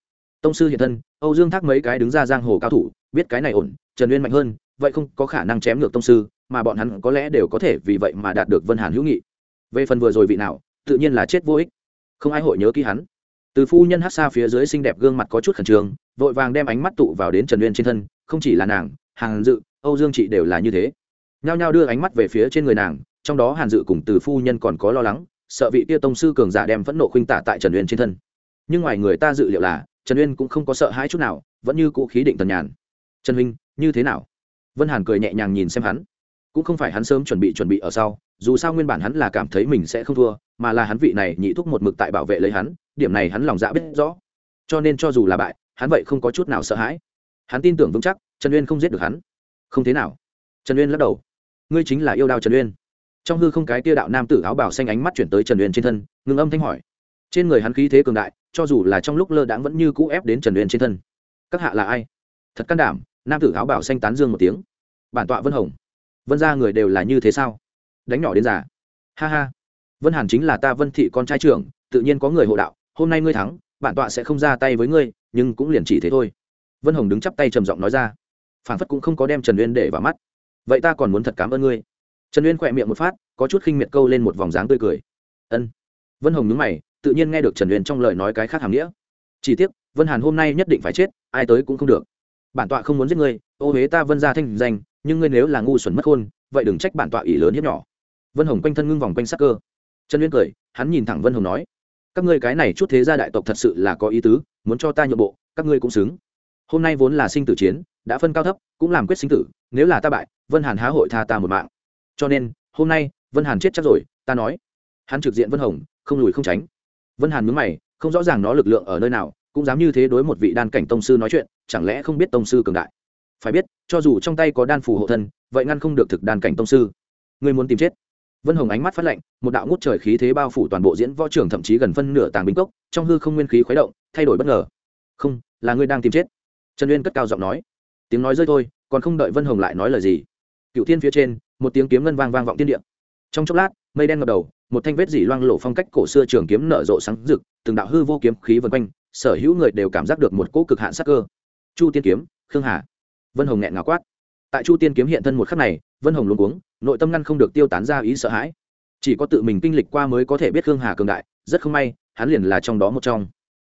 tông sư hiện thân, âu dương thác mấy cái đứng ra giang hồ cao thủ, biết cái này ổn, trần uyên mạnh hơn, vậy không có khả năng chém ngược tông sư, mà bọn hắn có lẽ đều có thể vì vậy mà đạt được vân hàn hữu nghị. Về phần vừa rồi vị nào, tự nhiên là chết vô ích. Không ai hội nhớ ký hắn. Từ phu nhân hát xa phía dưới xinh đẹp gương mặt có chút khẩn trương, vội vàng đem ánh mắt tụ vào đến trần uyên trên thân, không chỉ là nàng hàng dự, âu dương chị đều là như thế. Nhao nhao đưa ánh mắt về phía trên người nàng, trong đó hàn dự cùng từ phu nhân còn có lo lắng, sợ vị tia tông sư cường giả đem phẫn nộ khuynh tả tại trần uyên trên thân. Nhưng ngoài người ta dự liệu là trần uyên cũng không có sợ hãi chút nào vẫn như cũ khí định tần nhàn trần huynh như thế nào vân hàn cười nhẹ nhàng nhìn xem hắn cũng không phải hắn sớm chuẩn bị chuẩn bị ở sau dù sao nguyên bản hắn là cảm thấy mình sẽ không thua mà là hắn vị này nhị thúc một mực tại bảo vệ lấy hắn điểm này hắn lòng dạ biết rõ cho nên cho dù là bại hắn vậy không có chút nào sợ hãi hắn tin tưởng vững chắc trần uyên không giết được hắn không thế nào trần uyên lắc đầu ngươi chính là yêu đao trần uyên trong hư không cái tia đạo nam tử áo bảo xanh ánh mắt chuyển tới trần uyên trên thân ngừng âm thanh hỏi trên người hắn khí thế cường đại cho dù là trong lúc lơ đãng vẫn như cũ ép đến trần uyên trên thân. Các hạ là ai? Thật can đảm, nam tử áo bảo xanh tán dương một tiếng. Bản tọa vân hồng. Vân ra người đều là như thế sao? Đánh nhỏ đến già. Ha ha. Vân hàn chính là ta vân thị con trai trưởng, tự nhiên có người hộ đạo, hôm nay ngươi thắng, bản tọa sẽ không ra tay với ngươi, nhưng cũng liền chỉ thế thôi. Vân hồng đứng chắp tay trầm giọng nói ra. Phản phất cũng không có đem trần uyên để vào mắt. Vậy ta còn muốn thật cảm ơn ngươi. Trần uyên khỏe miệng một phát, có chút khinh miệt câu lên một vòng dáng tươi cười. Ân. Vân hồng nhúng mày tự nhiên nghe được trần huyền trong lời nói cái khác hàm nghĩa. Chỉ tiếc, vân hàn hôm nay nhất định phải chết, ai tới cũng không được. Bản tọa không muốn giết ngươi, ô huế ta vân ra thanh danh, nhưng ngươi nếu là ngu xuẩn mất khôn, vậy đừng trách bản tọa ỷ lớn hiếp nhỏ. Vân hồng quanh thân ngưng vòng quanh sắc cơ. Trần uyên cười, hắn nhìn thẳng vân hồng nói, các ngươi cái này chút thế gia đại tộc thật sự là có ý tứ, muốn cho ta nhượng bộ, các ngươi cũng xứng. Hôm nay vốn là sinh tử chiến, đã phân cao thấp, cũng làm quyết sinh tử, nếu là ta bại, vân hàn há hội tha ta một mạng. Cho nên, hôm nay, vân hàn chết chắc rồi, ta nói. Hắn trực diện vân hồng, không lùi không tránh vân hàn mướn mày, không rõ ràng nó lực lượng ở nơi nào, cũng dám như thế đối một vị đan cảnh tông sư nói chuyện, chẳng lẽ không biết tông sư cường đại? Phải biết, cho dù trong tay có đan phù hộ thân, vậy ngăn không được thực đan cảnh tông sư. Ngươi muốn tìm chết. Vân hồng ánh mắt phát lạnh, một đạo ngút trời khí thế bao phủ toàn bộ diễn võ trường thậm chí gần phân nửa tàng binh cốc, trong hư không nguyên khí khuấy động, thay đổi bất ngờ. Không, là ngươi đang tìm chết. Trần uyên cất cao giọng nói. Tiếng nói rơi thôi, còn không đợi vân hồng lại nói lời gì. Cựu thiên phía trên, một tiếng kiếm ngân vang vang vọng tiên địa. trong chốc lát mây đen ngập đầu, một thanh vết dỉ loang lộ phong cách cổ xưa trường kiếm nở rộ sáng rực, từng đạo hư vô kiếm khí vân quanh, sở hữu người đều cảm giác được một cỗ cực hạn sắc cơ. Chu tiên kiếm, khương hà. Vân hồng nghẹn ngào quát. Tại chu tiên kiếm hiện thân một khắc này, vân hồng luôn cuống, nội tâm ngăn không được tiêu tán ra ý sợ hãi. Chỉ có tự mình kinh lịch qua mới có thể biết khương hà cường đại, rất không may, hắn liền là trong đó một trong.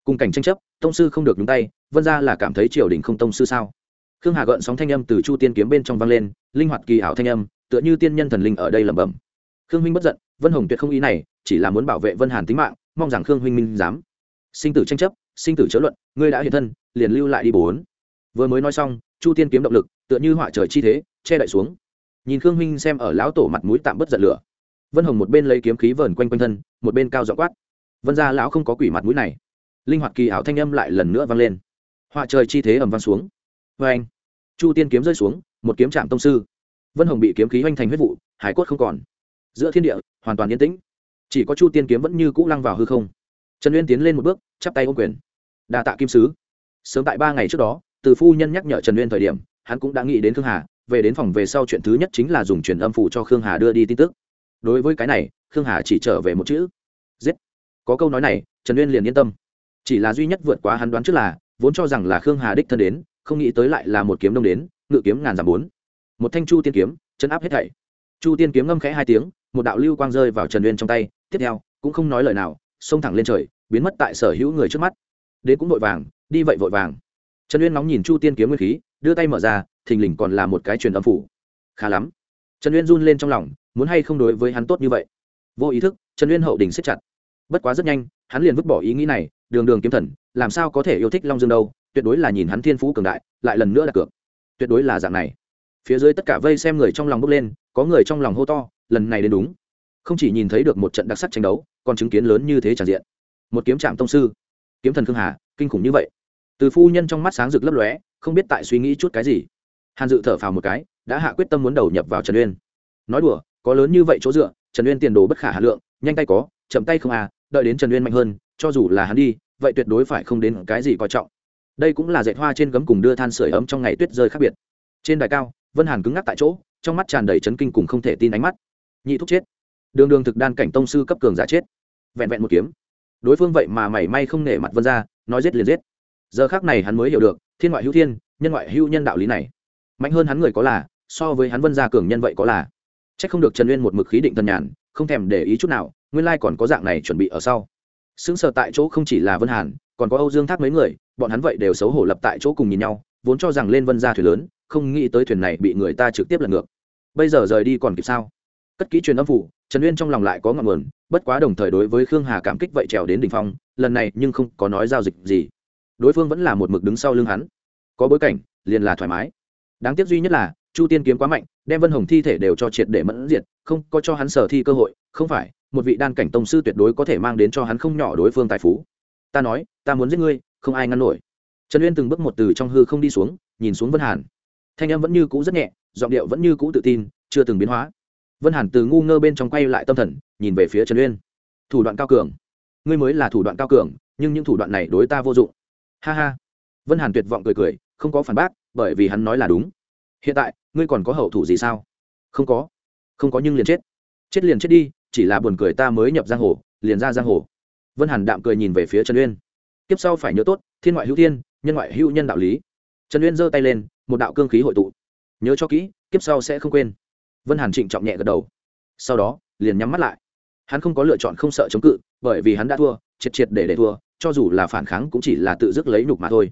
Cùng cảnh tranh chấp, tông sư không được nhúng tay, vân ra là cảm thấy triều đình không tông sư sao? Khương hà gợn sóng thanh âm từ chu tiên kiếm bên trong vang lên, linh hoạt kỳ ảo thanh âm, tựa như tiên nhân thần linh ở đây lẩm bẩm khương huynh bất giận, vân hồng tuyệt không ý này, chỉ là muốn bảo vệ vân hàn tính mạng, mong rằng khương huynh minh dám. Sinh tử tranh chấp, sinh tử chớ luận, ngươi đã hiện thân, liền lưu lại đi bốn. Vừa mới nói xong, chu tiên kiếm động lực, tựa như họa trời chi thế, che đậy xuống. Nhìn khương huynh xem ở lão tổ mặt mũi tạm bất giận lửa. Vân hồng một bên lấy kiếm khí vờn quanh quanh thân, một bên cao dọ quát. Vân ra lão không có quỷ mặt mũi này. Linh hoạt kỳ ảo thanh âm lại lần nữa vang lên. Họa trời chi thế ẩm vang xuống. Vê anh chu tiên kiếm rơi xuống, một kiếm chạm tông sư. Vân hồng bị kiếm khí hoành thành huyết vụ, hải cốt không còn giữa thiên địa, hoàn toàn yên tĩnh. Chỉ có chu tiên kiếm vẫn như cũ lăng vào hư không. Trần uyên tiến lên một bước, chắp tay ô quyền. Đa tạ kim sứ. Sớm tại ba ngày trước đó, từ phu nhân nhắc nhở trần uyên thời điểm, hắn cũng đã nghĩ đến khương hà. Về đến phòng về sau chuyện thứ nhất chính là dùng truyền âm phụ cho khương hà đưa đi tin tức. Đối với cái này, khương hà chỉ trở về một chữ. Giết. Có câu nói này, trần uyên liền yên tâm. Chỉ là duy nhất vượt quá hắn đoán trước là, vốn cho rằng là khương hà đích thân đến, không nghĩ tới lại là một kiếm đông đến, ngự kiếm ngàn giảm bốn. Một thanh chu tiên kiếm, chấn áp hết thảy. Chu tiên kiếm ngâm khẽ hai tiếng một đạo lưu quang rơi vào trần uyên trong tay, tiếp theo, cũng không nói lời nào, xông thẳng lên trời, biến mất tại sở hữu người trước mắt. Đến cũng vội vàng, đi vậy vội vàng. Trần uyên nóng nhìn chu tiên kiếm nguyên khí, đưa tay mở ra, thình lình còn là một cái truyền âm phủ. Khá lắm. Trần uyên run lên trong lòng, muốn hay không đối với hắn tốt như vậy? Vô ý thức, trần uyên hậu đình siết chặt. Bất quá rất nhanh, hắn liền vứt bỏ ý nghĩ này, đường đường kiếm thần, làm sao có thể yêu thích long dương đâu, tuyệt đối là nhìn hắn thiên phú cường đại, lại lần nữa đặt cược. Tuyệt đối là dạng này. Phía dưới tất cả vây xem người trong lòng bốc lên, có người trong lòng hô to lần này đến đúng. Không chỉ nhìn thấy được một trận đặc sắc tranh đấu, còn chứng kiến lớn như thế tràn diện. Một kiếm trạm tông sư, kiếm thần khương hà, kinh khủng như vậy. Từ phu nhân trong mắt sáng rực lấp lóe, không biết tại suy nghĩ chút cái gì. Hàn dự thở phào một cái, đã hạ quyết tâm muốn đầu nhập vào trần uyên. Nói đùa, có lớn như vậy chỗ dựa, trần uyên tiền đồ bất khả hà lượng, nhanh tay có, chậm tay không à đợi đến trần uyên mạnh hơn, cho dù là hắn đi, vậy tuyệt đối phải không đến cái gì coi trọng. Đây cũng là dạy hoa trên gấm cùng đưa than sửa ấm trong ngày tuyết rơi khác biệt. Trên đài cao, vân hàn cứng ngắc tại chỗ, trong mắt tràn đầy chấn kinh cùng không thể tin ánh mắt nhị thúc chết. Đường đường thực đan cảnh tông sư cấp cường giả chết. Vẹn vẹn một kiếm. Đối phương vậy mà mảy may không nể mặt vân ra nói giết liền giết. Giờ khác này hắn mới hiểu được, thiên ngoại hữu thiên, nhân ngoại hữu nhân đạo lý này. Mạnh hơn hắn người có là, so với hắn vân gia cường nhân vậy có là. C h ắ c không được trần uyên một mực khí định thần nhàn, không thèm để ý chút nào, nguyên lai còn có dạng này chuẩn bị ở sau. Xứng sở tại chỗ không chỉ là vân hàn, còn có âu dương thác mấy người, bọn hắn vậy đều xấu hổ lập tại chỗ cùng nhìn nhau, vốn cho rằng lên vân gia thuyền lớn, không nghĩ tới thuyền này bị người ta trực tiếp lật ngược. Bây giờ rời đi còn kịp sao? Cất kỹ truyền âm phủ, trần uyên trong lòng lại có ngọn nguồn, bất quá đồng thời đối với khương hà cảm kích vậy trèo đến đ ỉ n h phong, lần này nhưng không có nói giao dịch gì. Đối phương vẫn là một mực đứng sau lưng hắn. Có bối cảnh, liền là thoải mái. Đáng tiếc duy nhất là, chu tiên kiếm quá mạnh, đem vân hồng thi thể đều cho triệt để mẫn diệt, không có cho hắn sở thi cơ hội, không phải, một vị đan cảnh tông sư tuyệt đối có thể mang đến cho hắn không nhỏ đối phương tài phú. Ta nói, ta muốn giết ngươi, không ai ngăn nổi. Trần uyên từng bước một từ trong hư không đi xuống, nhìn xuống vân hàn. Thanh em vẫn như cũ rất nhẹ, giọng điệu vẫn như cũ tự tin, chưa từng biến hóa vân hàn từ ngu ngơ bên trong quay lại tâm thần, nhìn về phía trần uyên. Thủ đoạn cao cường. Ngươi mới là thủ đoạn cao cường, nhưng những thủ đoạn này đối ta vô dụng. Ha ha. Vân hàn tuyệt vọng cười cười, không có phản bác, bởi vì hắn nói là đúng. Hiện tại, ngươi còn có hậu thủ gì sao? Không có. Không có nhưng liền chết. Chết liền chết đi, chỉ là buồn cười ta mới nhập giang hồ, liền ra giang hồ. Vân hàn đạm cười nhìn về phía trần uyên. Tiếp sau phải nhớ tốt, thiên ngoại hữu thiên, nhân ngoại hữu nhân đạo lý. Trần uyên giơ tay lên, một đạo cương khí hội tụ. Nhớ cho kỹ, kiếp sau sẽ không quên vân hàn trịnh trọng nhẹ gật đầu. Sau đó, liền nhắm mắt lại. Hắn không có lựa chọn không sợ chống cự, bởi vì hắn đã thua, triệt triệt để để thua, cho dù là phản kháng cũng chỉ là tự dứt lấy nhục mà thôi.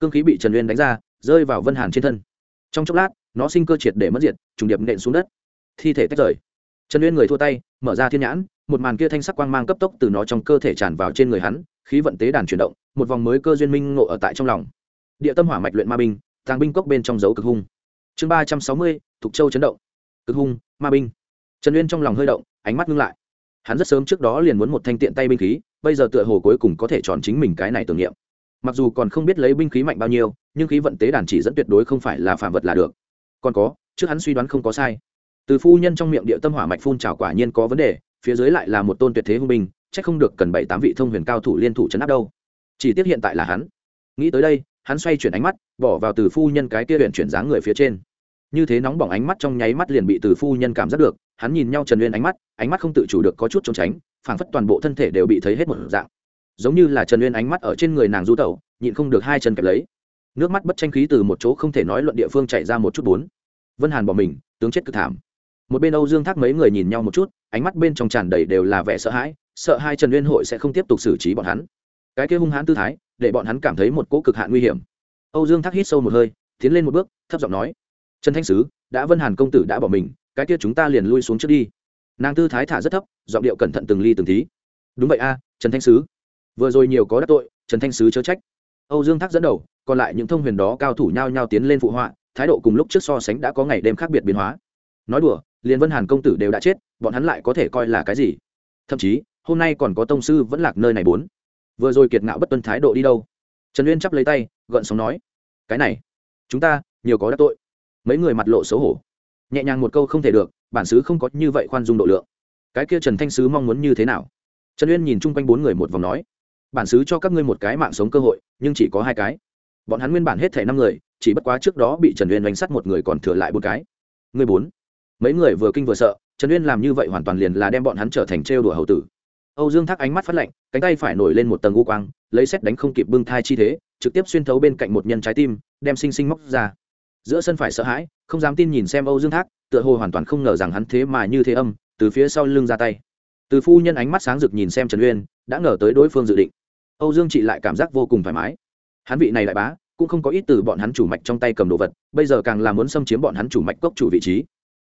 Cương khí bị trần uyên đánh ra, rơi vào vân hàn trên thân. Trong chốc lát, nó sinh cơ triệt để mất diệt, trùng điệp nện xuống đất. Thi thể tách rời. Trần uyên người thua tay, mở ra thiên nhãn, một màn kia thanh sắc quang mang cấp tốc từ nó trong cơ thể tràn vào trên người hắn, khí vận tế đàn chuyển động, một vòng mới cơ duyên minh ngộ ở tại trong lòng. Địa tâm hỏa mạch luyện ma binh, tàng binh cốc bên trong dấu cực hung. Chương ba trăm sáu mươi, thục châu chấn động cực hung, ma binh. Trần uyên trong lòng hơi động, ánh mắt ngưng lại. Hắn rất sớm trước đó liền muốn một thanh tiện tay binh khí, bây giờ tựa hồ cuối cùng có thể chọn chính mình cái này tưởng niệm. Mặc dù còn không biết lấy binh khí mạnh bao nhiêu, nhưng khí vận tế đàn chỉ dẫn tuyệt đối không phải là phạm vật là được. Còn có, trước hắn suy đoán không có sai. Từ phu nhân trong miệng địa tâm hỏa mạch phun trào quả nhiên có vấn đề, phía dưới lại là một tôn tuyệt thế hung binh, chắc không được cần bảy tám vị thông huyền cao thủ liên thủ chấn áp đâu. Chỉ tiếc hiện tại là hắn. Nghĩ tới đây, hắn xoay chuyển ánh mắt, bỏ vào từ phu nhân cái kia huyện chuyển dáng người phía trên như thế nóng bỏng ánh mắt trong nháy mắt liền bị từ phu nhân cảm giác được, hắn nhìn nhau trần uyên ánh mắt ánh mắt không tự chủ được có chút trốn tránh, phảng phất toàn bộ thân thể đều bị thấy hết một dạng. Giống như là trần uyên ánh mắt ở trên người nàng du tẩu, nhịn không được hai chân kẹp lấy. Nước mắt bất tranh khí từ một chỗ không thể nói luận địa phương chạy ra một chút bốn. Vân hàn bỏ mình, tướng chết cực thảm. Một bên âu dương thác mấy người nhìn nhau một chút, ánh mắt bên trong tràn đầy đều là vẻ sợ hãi, sợ hai trần uyên hội sẽ không tiếp tục xử trí bọn hắn. Cái kia hung hãn tư thái, để bọn hắn cảm thấy một cỗ cực hạn nguy hiểm. Âu dương thác hít sâu một hơi, tiến lên một bước, thấp giọng nói trần thanh sứ, đã vân hàn công tử đã bỏ mình, cái kia chúng ta liền lui xuống trước đi. Nàng tư thái thả rất thấp, giọng điệu cẩn thận từng ly từng tí. Đúng vậy a, trần thanh sứ. Vừa rồi nhiều có đắc tội, trần thanh sứ chớ trách. Âu dương thác dẫn đầu, còn lại những thông huyền đó cao thủ nhao nhao tiến lên phụ họa, thái độ cùng lúc trước so sánh đã có ngày đêm khác biệt biến hóa. Nói đùa, liền vân hàn công tử đều đã chết, bọn hắn lại có thể coi là cái gì? Thậm chí, hôm nay còn có tông sư vẫn lạc nơi này bốn. Vừa rồi kiệt ngạo bất tuân thái độ đi đâu? Trần uyên chắp lấy tay, gợn sóng nói, cái này, chúng ta, nhiều có đắc tội mấy người mặt lộ xấu hổ. Nhẹ nhàng một câu không thể được, bản xứ không có như vậy khoan dung độ lượng. Cái kia trần thanh sứ mong muốn như thế nào? Trần uyên nhìn chung quanh bốn người một vòng nói, bản xứ cho các ngươi một cái mạng sống cơ hội, nhưng chỉ có hai cái. Bọn hắn nguyên bản hết thể năm người, chỉ bất quá trước đó bị trần uyên đánh sắt một người còn thừa lại bốn cái. Người bốn. Mấy người vừa kinh vừa sợ, trần uyên làm như vậy hoàn toàn liền là đem bọn hắn trở thành trêu đùa hầu tử. Âu dương thác ánh mắt phát lạnh, cánh tay phải nổi lên một tầng u quang, lấy xét đánh không kịp bưng thai chi thế, trực tiếp xuyên thấu bên cạnh một nhân trái tim, đem sinh sinh móc ra giữa sân phải sợ hãi, không dám tin nhìn xem âu dương thác, tựa hồ hoàn toàn không ngờ rằng hắn thế mà như thế âm, từ phía sau lưng ra tay. Từ phu nhân ánh mắt sáng rực nhìn xem trần uyên, đã ngờ tới đối phương dự định. Âu dương chị lại cảm giác vô cùng thoải mái. Hắn vị này đại bá, cũng không có ít từ bọn hắn chủ mạch trong tay cầm đồ vật, bây giờ càng là muốn xâm chiếm bọn hắn chủ mạch cốc chủ vị trí.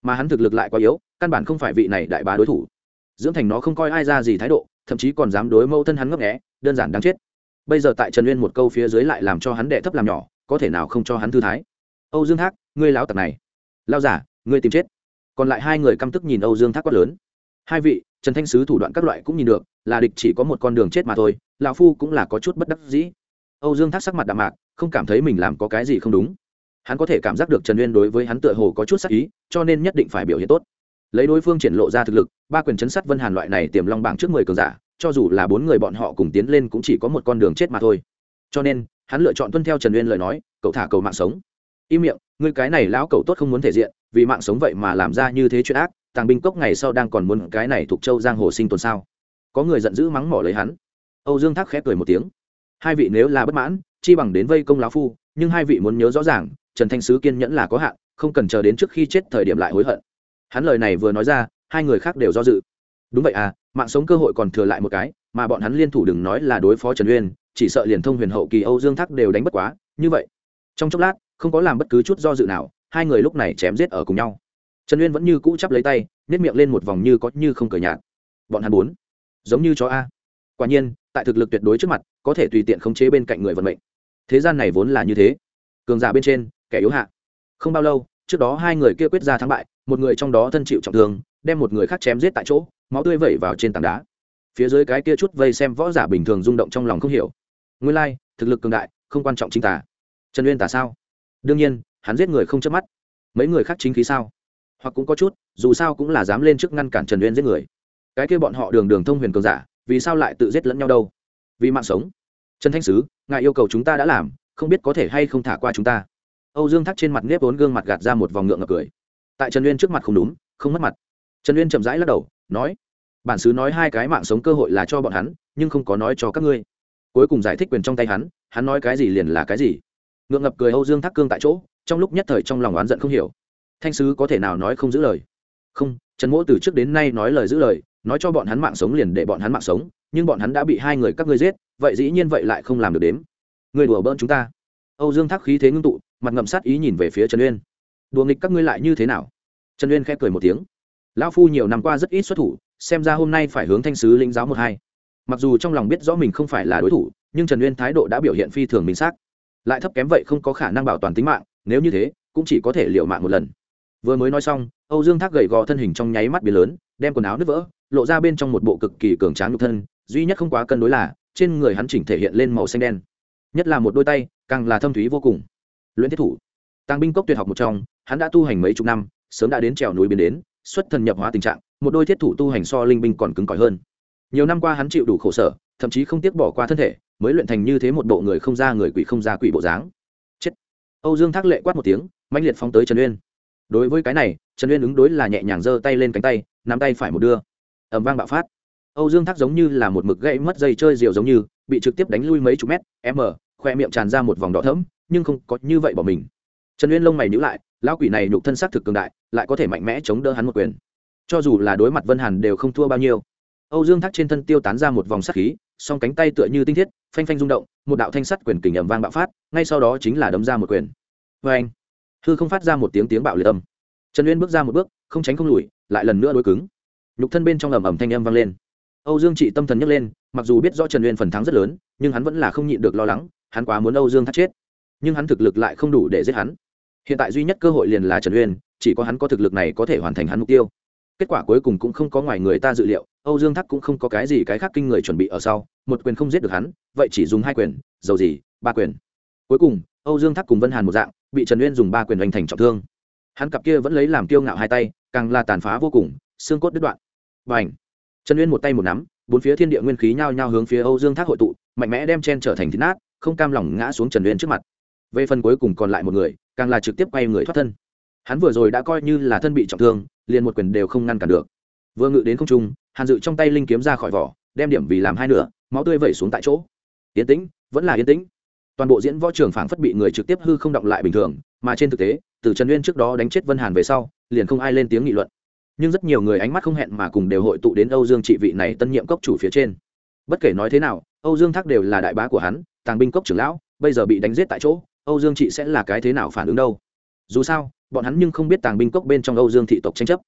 Mà hắn thực lực lại quá yếu, căn bản không phải vị này đại bá đối thủ. Dưỡng thành nó không coi ai ra gì thái độ, thậm chí còn dám đối mâu thân hắn ngấp nghẽ đơn giản đáng chết. Bây giờ tại trần uyên một câu phía dưới lại làm cho hắn đệ thấp làm nhỏ, có thể nào không cho hắn thư thái? Âu dương thác, ngươi lão tặc này. Lao giả, ngươi tìm chết. Còn lại hai người căm tức nhìn âu dương thác quát lớn. Hai vị, trần thanh sứ thủ đoạn các loại cũng nhìn được, là địch chỉ có một con đường chết mà thôi, lão phu cũng là có chút bất đắc dĩ. Âu dương thác sắc mặt đạm mạc, không cảm thấy mình làm có cái gì không đúng. Hắn có thể cảm giác được trần uyên đối với hắn tựa hồ có chút sắc ý, cho nên nhất định phải biểu hiện tốt. Lấy đối phương triển lộ ra thực lực, ba quyền chấn sát vân hàn loại này tiềm long bảng trước mười cường giả, cho dù là bốn người bọn họ cùng tiến lên cũng chỉ có một con đường chết mà thôi. Cho nên, hắn lựa chọn tuân theo trần uyên lời nói, cậu thả cầu mạng sống im miệng, ngươi cái này lão cẩu tốt không muốn thể diện, vì mạng sống vậy mà làm ra như thế chuyện ác, tàng binh cốc ngày sau đang còn muốn cái này thuộc châu giang hồ sinh tồn sao? Có người giận dữ mắng mỏ lấy hắn. Âu dương thác khẽ cười một tiếng. Hai vị nếu là bất mãn, chi bằng đến vây công lão phu, nhưng hai vị muốn nhớ rõ ràng, trần thanh sứ kiên nhẫn là có hạn, không cần chờ đến trước khi chết thời điểm lại hối hận. Hắn lời này vừa nói ra, hai người khác đều do dự. Đúng vậy à mạng sống cơ hội còn thừa lại một cái, mà bọn hắn liên thủ đừng nói là đối phó trần uyên, chỉ sợ liền thông huyền hậu kỳ âu dương thác đều đánh bất quá, như vậy. Trong chốc lát không có làm bất cứ chút do dự nào, hai người lúc này chém giết ở cùng nhau. Trần uyên vẫn như cũ chắp lấy tay nếp miệng lên một vòng như có như không cờ nhạt. Bọn hắn bốn, giống như chó a. Quả nhiên, tại thực lực tuyệt đối trước mặt, có thể tùy tiện khống chế bên cạnh người vận mệnh. Thế gian này vốn là như thế. Cường giả bên trên, kẻ yếu hạ. Không bao lâu, trước đó hai người kia quyết ra thắng bại, một người trong đó thân chịu trọng thương, đem một người khác chém giết tại chỗ, máu tươi vẩy vào trên tảng đá. Phía dưới cái kia chút vây xem võ giả bình thường rung động trong lòng không hiểu. Nguyên lai, thực lực cường đại, không quan trọng chính tả trần uyên tả sao? Đương nhiên, hắn giết người không chớp mắt. Mấy người khác chính khí sao? Hoặc cũng có chút, dù sao cũng là dám lên trước ngăn cản trần uyên giết người. Cái kia bọn họ đường đường thông huyền cường giả, vì sao lại tự giết lẫn nhau đâu? Vì mạng sống. Trần thanh sứ, ngài yêu cầu chúng ta đã làm, không biết có thể hay không thả qua chúng ta. Âu dương thác trên mặt nếp vốn gương mặt gạt ra một vòng ngượng ngập cười. Tại trần uyên trước mặt không đúng, không mất mặt. Trần uyên chậm rãi lắc đầu, nói, bản xứ nói hai cái mạng sống cơ hội là cho bọn hắn, nhưng không có nói cho các ngươi. Cuối cùng giải thích quyền trong tay hắn hắn nói cái gì liền là cái gì ngượng ngập cười âu dương thác cương tại chỗ, trong lúc nhất thời trong lòng oán giận không hiểu. Thanh sứ có thể nào nói không giữ lời? Không, trần mỗ từ trước đến nay nói lời giữ lời, nói cho bọn hắn mạng sống liền để bọn hắn mạng sống, nhưng bọn hắn đã bị hai người các ngươi giết, vậy dĩ nhiên vậy lại không làm được đếm. Người đùa bỡn chúng ta. Âu dương thác khí thế ngưng tụ, mặt ngậm sát ý nhìn về phía trần uyên. Đùa nghịch các ngươi lại như thế nào? Trần uyên khẽ cười một tiếng. Lão phu nhiều năm qua rất ít xuất thủ, xem ra hôm nay phải hướng thanh sứ lĩnh giáo một hai. Mặc dù trong lòng biết rõ mình không phải là đối thủ, nhưng trần uyên thái độ đã biểu hiện phi thường minh xác lại thấp kém vậy không có khả năng bảo toàn tính mạng, nếu như thế, cũng chỉ có thể liệu mạng một lần. Vừa mới nói xong, âu dương thác gầy gò thân hình trong nháy mắt biến lớn, đem quần áo nứt vỡ, lộ ra bên trong một bộ cực kỳ cường tráng nhục thân, duy nhất không quá cân đối là, trên người hắn chỉnh thể hiện lên màu xanh đen. Nhất là một đôi tay, càng là thâm thúy vô cùng. Luyện thiết thủ. Tăng binh cốc tuyệt học một trong, hắn đã tu hành mấy chục năm, sớm đã đến trèo núi biến đến, xuất thần nhập hóa tình trạng, một đôi thiết thủ tu hành so linh binh còn cứng cỏi hơn. Nhiều năm qua hắn chịu đủ khổ sở, thậm chí không tiếc bỏ qua thân thể mới luyện thành như thế một bộ người không ra người quỷ không ra quỷ bộ dáng. Chết. Âu dương thác lệ quát một tiếng mạnh liệt phóng tới trần uyên. Đối với cái này, trần uyên ứng đối là nhẹ nhàng giơ tay lên cánh tay, nắm tay phải một đưa. Ẩm vang bạo phát. Âu dương thác giống như là một mực gãy mất dây chơi diều giống như, bị trực tiếp đánh lui mấy chục mét, m, khoe miệng tràn ra một vòng đỏ thẫm, nhưng không có như vậy bỏ mình. Trần uyên lông mày nhữ lại, lão quỷ này nhục thân xác thực cường đại, lại có thể mạnh mẽ chống đỡ hắn một quyền. Cho dù là đối mặt vân hàn đều không thua bao nhiêu âu dương thác trên thân tiêu tán ra một vòng sát khí, song cánh tay tựa như tinh thiết, phanh phanh rung động, một đạo thanh sắt quyền kình ầm vang bạo phát, ngay sau đó chính là đấm ra một quyền. Oeng! hư không phát ra một tiếng tiếng bạo liệt âm. Trần uyên bước ra một bước, không tránh không lùi, lại lần nữa đối cứng. Nhục thân bên trong ầm ầm thanh âm vang lên. Âu dương trị tâm thần nhấc lên, mặc dù biết rõ trần uyên phần thắng rất lớn, nhưng hắn vẫn là không nhịn được lo lắng, hắn quá muốn âu dương Thác chết. Nhưng hắn thực lực lại không đủ để giết hắn. Hiện tại duy nhất cơ hội liền là trần uyên, chỉ có hắn có thực lực này có thể hoàn thành hắn mục tiêu kết quả cuối cùng cũng không có ngoài người ta dự liệu, âu dương thắc cũng không có cái gì cái khác kinh người chuẩn bị ở sau, một quyền không giết được hắn, vậy chỉ dùng hai quyền, dầu gì, ba quyền. Cuối cùng, âu dương thắc cùng vân hàn một dạng, bị trần uyên dùng ba quyền đánh thành trọng thương. Hắn cặp kia vẫn lấy làm kiêu ngạo hai tay, càng là tàn phá vô cùng, xương cốt đứt đoạn. B à n h trần uyên một tay một nắm, bốn phía thiên địa nguyên khí nhao nhao hướng phía âu dương thác hội tụ, mạnh mẽ đem chen trở thành thịt nát, không cam lòng ngã xuống trần uyên trước mặt. Về phần cuối cùng còn lại một người, càng là trực tiếp quay người thoát thân hắn vừa rồi đã coi như là thân bị trọng thương, liền một quyền đều không ngăn cản được. Vừa ngự đến không trung, hàn dự trong tay linh kiếm ra khỏi vỏ, đem điểm vì làm hai nửa, máu tươi vẩy xuống tại chỗ. Yến tĩnh, vẫn là yến tĩnh. Toàn bộ diễn võ trường phảng phất bị người trực tiếp hư không động lại bình thường, mà trên thực tế, từ trần uyên trước đó đánh chết vân hàn về sau, liền không ai lên tiếng nghị luận. Nhưng rất nhiều người ánh mắt không hẹn mà cùng đều hội tụ đến âu dương trị vị này tân nhiệm cốc chủ phía trên. Bất kể nói thế nào, âu dương thác đều là đại bá của hắn, tàng binh cốc trưởng lão, bây giờ bị đánh giết tại chỗ, âu dương trị sẽ là cái thế nào phản ứng đâu? Dù sao bọn hắn nhưng không biết tàng binh cốc bên trong âu dương thị tộc tranh chấp.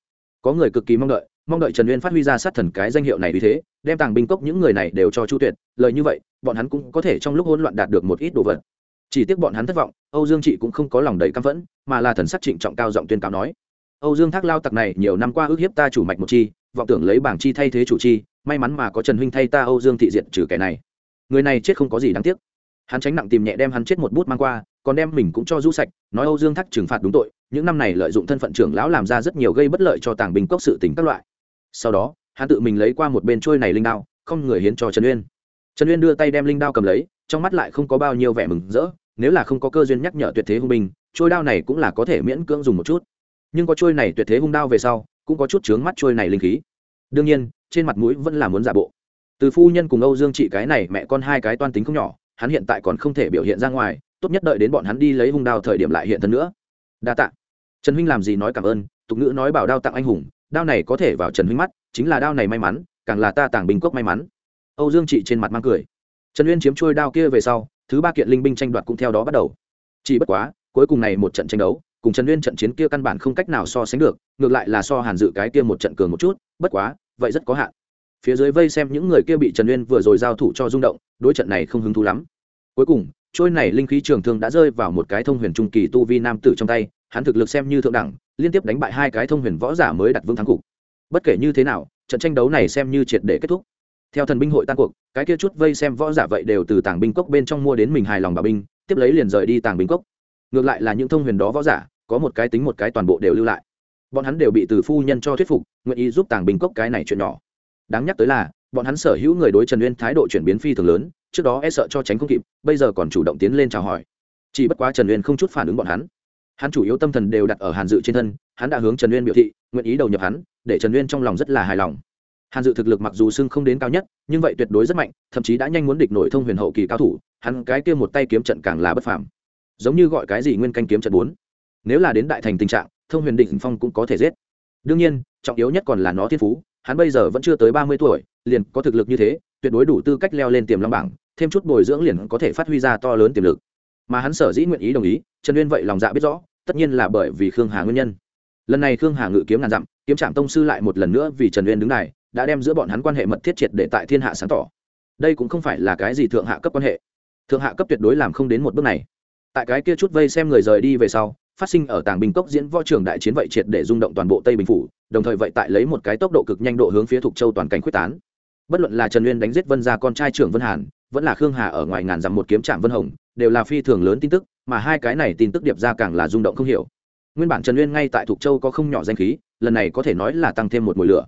Có người cực kỳ mong đợi mong đợi trần uyên phát huy ra sát thần cái danh hiệu này vì thế, đem tàng binh cốc những người này đều cho chu tuyệt. Lời như vậy, bọn hắn cũng có thể trong lúc hỗn loạn đạt được một ít đồ vật. Chỉ tiếc bọn hắn thất vọng, âu dương trị cũng không có lòng đầy căm phẫn, mà là thần sắc trịnh trọng cao giọng tuyên cáo nói, âu dương thác lao tặc này nhiều năm qua ước hiếp ta chủ mạch một chi, vọng tưởng lấy bảng chi thay thế chủ chi, may mắn mà có trần huynh thay ta âu dương thị diệt trừ kẻ này. Người này chết không có gì đáng tiếc. Hắn tránh nặng tìm nhẹ đem hắn chết một bút mang qua còn đem mình cũng cho rũ sạch, nói âu dương thác trừng phạt đúng tội, những năm này lợi dụng thân phận trưởng lão làm ra rất nhiều gây bất lợi cho tàng bình cốc sự tình các loại. Sau đó, hắn tự mình lấy qua một bên trôi này linh đao, không người hiến cho trần uyên. Trần uyên đưa tay đem linh đao cầm lấy, trong mắt lại không có bao nhiêu vẻ mừng rỡ, nếu là không có cơ duyên nhắc nhở tuyệt thế hung binh, trôi đao này cũng là có thể miễn cưỡng dùng một chút. Nhưng có trôi này tuyệt thế hung đao về sau, cũng có chút chướng mắt trôi này linh khí. Đương nhiên, trên mặt mũi vẫn là muốn giả bộ. Từ phu nhân cùng âu dương chị cái này mẹ con hai cái toan tính không nhỏ, hắn hiện tại còn không thể biểu hiện ra ngoài tốt nhất đợi đến bọn hắn đi lấy hung đao thời điểm lại hiện thân nữa. Đa tạ. Trần huynh làm gì nói cảm ơn, tục ngữ nói bảo đao tặng anh hùng, đao này có thể vào trần huynh mắt, chính là đao này may mắn, càng là ta tàng bình cốc may mắn. Âu dương trị trên mặt mang cười. Trần uyên chiếm trôi đao kia về sau, thứ ba kiện linh binh tranh đoạt cũng theo đó bắt đầu. Chỉ bất quá, cuối cùng này một trận tranh đấu, cùng trần uyên trận chiến kia căn bản không cách nào so sánh được, ngược lại là so hàn dự cái kia một trận cường một chút, bất quá, vậy rất có hạn. Phía dưới vây xem những người kia bị trần uyên vừa rồi giao thủ cho rung động, đối trận này không hứng thú lắm. Cuối cùng trôi này linh khí trường thương đã rơi vào một cái thông huyền trung kỳ tu vi nam tử trong tay, hắn thực lực xem như thượng đẳng, liên tiếp đánh bại hai cái thông huyền võ giả mới đặt vương thắng cục. Bất kể như thế nào, trận tranh đấu này xem như triệt để kết thúc. Theo thần binh hội tan cuộc, cái kia chút vây xem võ giả vậy đều từ tàng binh cốc bên trong mua đến mình hài lòng bà binh, tiếp lấy liền rời đi tàng binh cốc. Ngược lại là những thông huyền đó võ giả, có một cái tính một cái toàn bộ đều lưu lại. Bọn hắn đều bị từ phu nhân cho thuyết phục, nguyện ý giúp tàng binh cốc cái này chuyện nhỏ. Đáng nhắc tới là, bọn hắn sở hữu người đối trần uyên thái độ chuyển biến phi thường lớn trước đó e sợ cho tránh không kịp, bây giờ còn chủ động tiến lên chào hỏi. Chỉ bất quá trần uyên không chút phản ứng bọn hắn. Hắn chủ yếu tâm thần đều đặt ở hàn dự trên thân, hắn đã hướng trần uyên biểu thị, nguyện ý đầu nhập hắn, để trần uyên trong lòng rất là hài lòng. Hàn dự thực lực mặc dù xưng không đến cao nhất, nhưng vậy tuyệt đối rất mạnh, thậm chí đã nhanh muốn địch nổi thông huyền hậu kỳ cao thủ, hắn cái kia một tay kiếm trận càng là bất phàm. Giống như gọi cái gì nguyên canh kiếm trận bốn. Nếu là đến đại thành tình trạng, thông huyền định phong cũng có thể giết. Đương nhiên, trọng yếu nhất còn là nó thiên phú, hắn bây giờ vẫn chưa tới ba mươi tuổi, liền có thực lực như thế tuyệt đối đủ tư cách leo lên tiềm long bảng, thêm chút bồi dưỡng liền có thể phát huy ra to lớn tiềm lực. Mà hắn sở dĩ nguyện ý đồng ý, trần uyên vậy lòng dạ biết rõ, tất nhiên là bởi vì khương hà nguyên nhân. Lần này khương hà ngự kiếm ngàn dặm, kiếm trạm tông sư lại một lần nữa vì trần uyên đứng này, đã đem giữa bọn hắn quan hệ mật thiết triệt để tại thiên hạ sáng tỏ. Đây cũng không phải là cái gì thượng hạ cấp quan hệ. Thượng hạ cấp tuyệt đối làm không đến một bước này. Tại cái kia chút vây xem người rời đi về sau, phát sinh ở tàng bình cốc diễn võ trường đại chiến vậy triệt để rung động toàn bộ tây bình phủ, đồng thời vậy tại lấy một cái tốc độ cực nhanh độ hướng phía thục châu toàn cảnh quyết tán bất luận là trần uyên đánh giết vân gia con trai trưởng vân hàn, vẫn là khương hà ở ngoài ngàn dặm một kiếm trạm vân hồng, đều là phi thường lớn tin tức, mà hai cái này tin tức điệp ra càng là rung động không hiểu. Nguyên bản trần uyên ngay tại thục châu có không nhỏ danh khí, lần này có thể nói là tăng thêm một mùi lửa.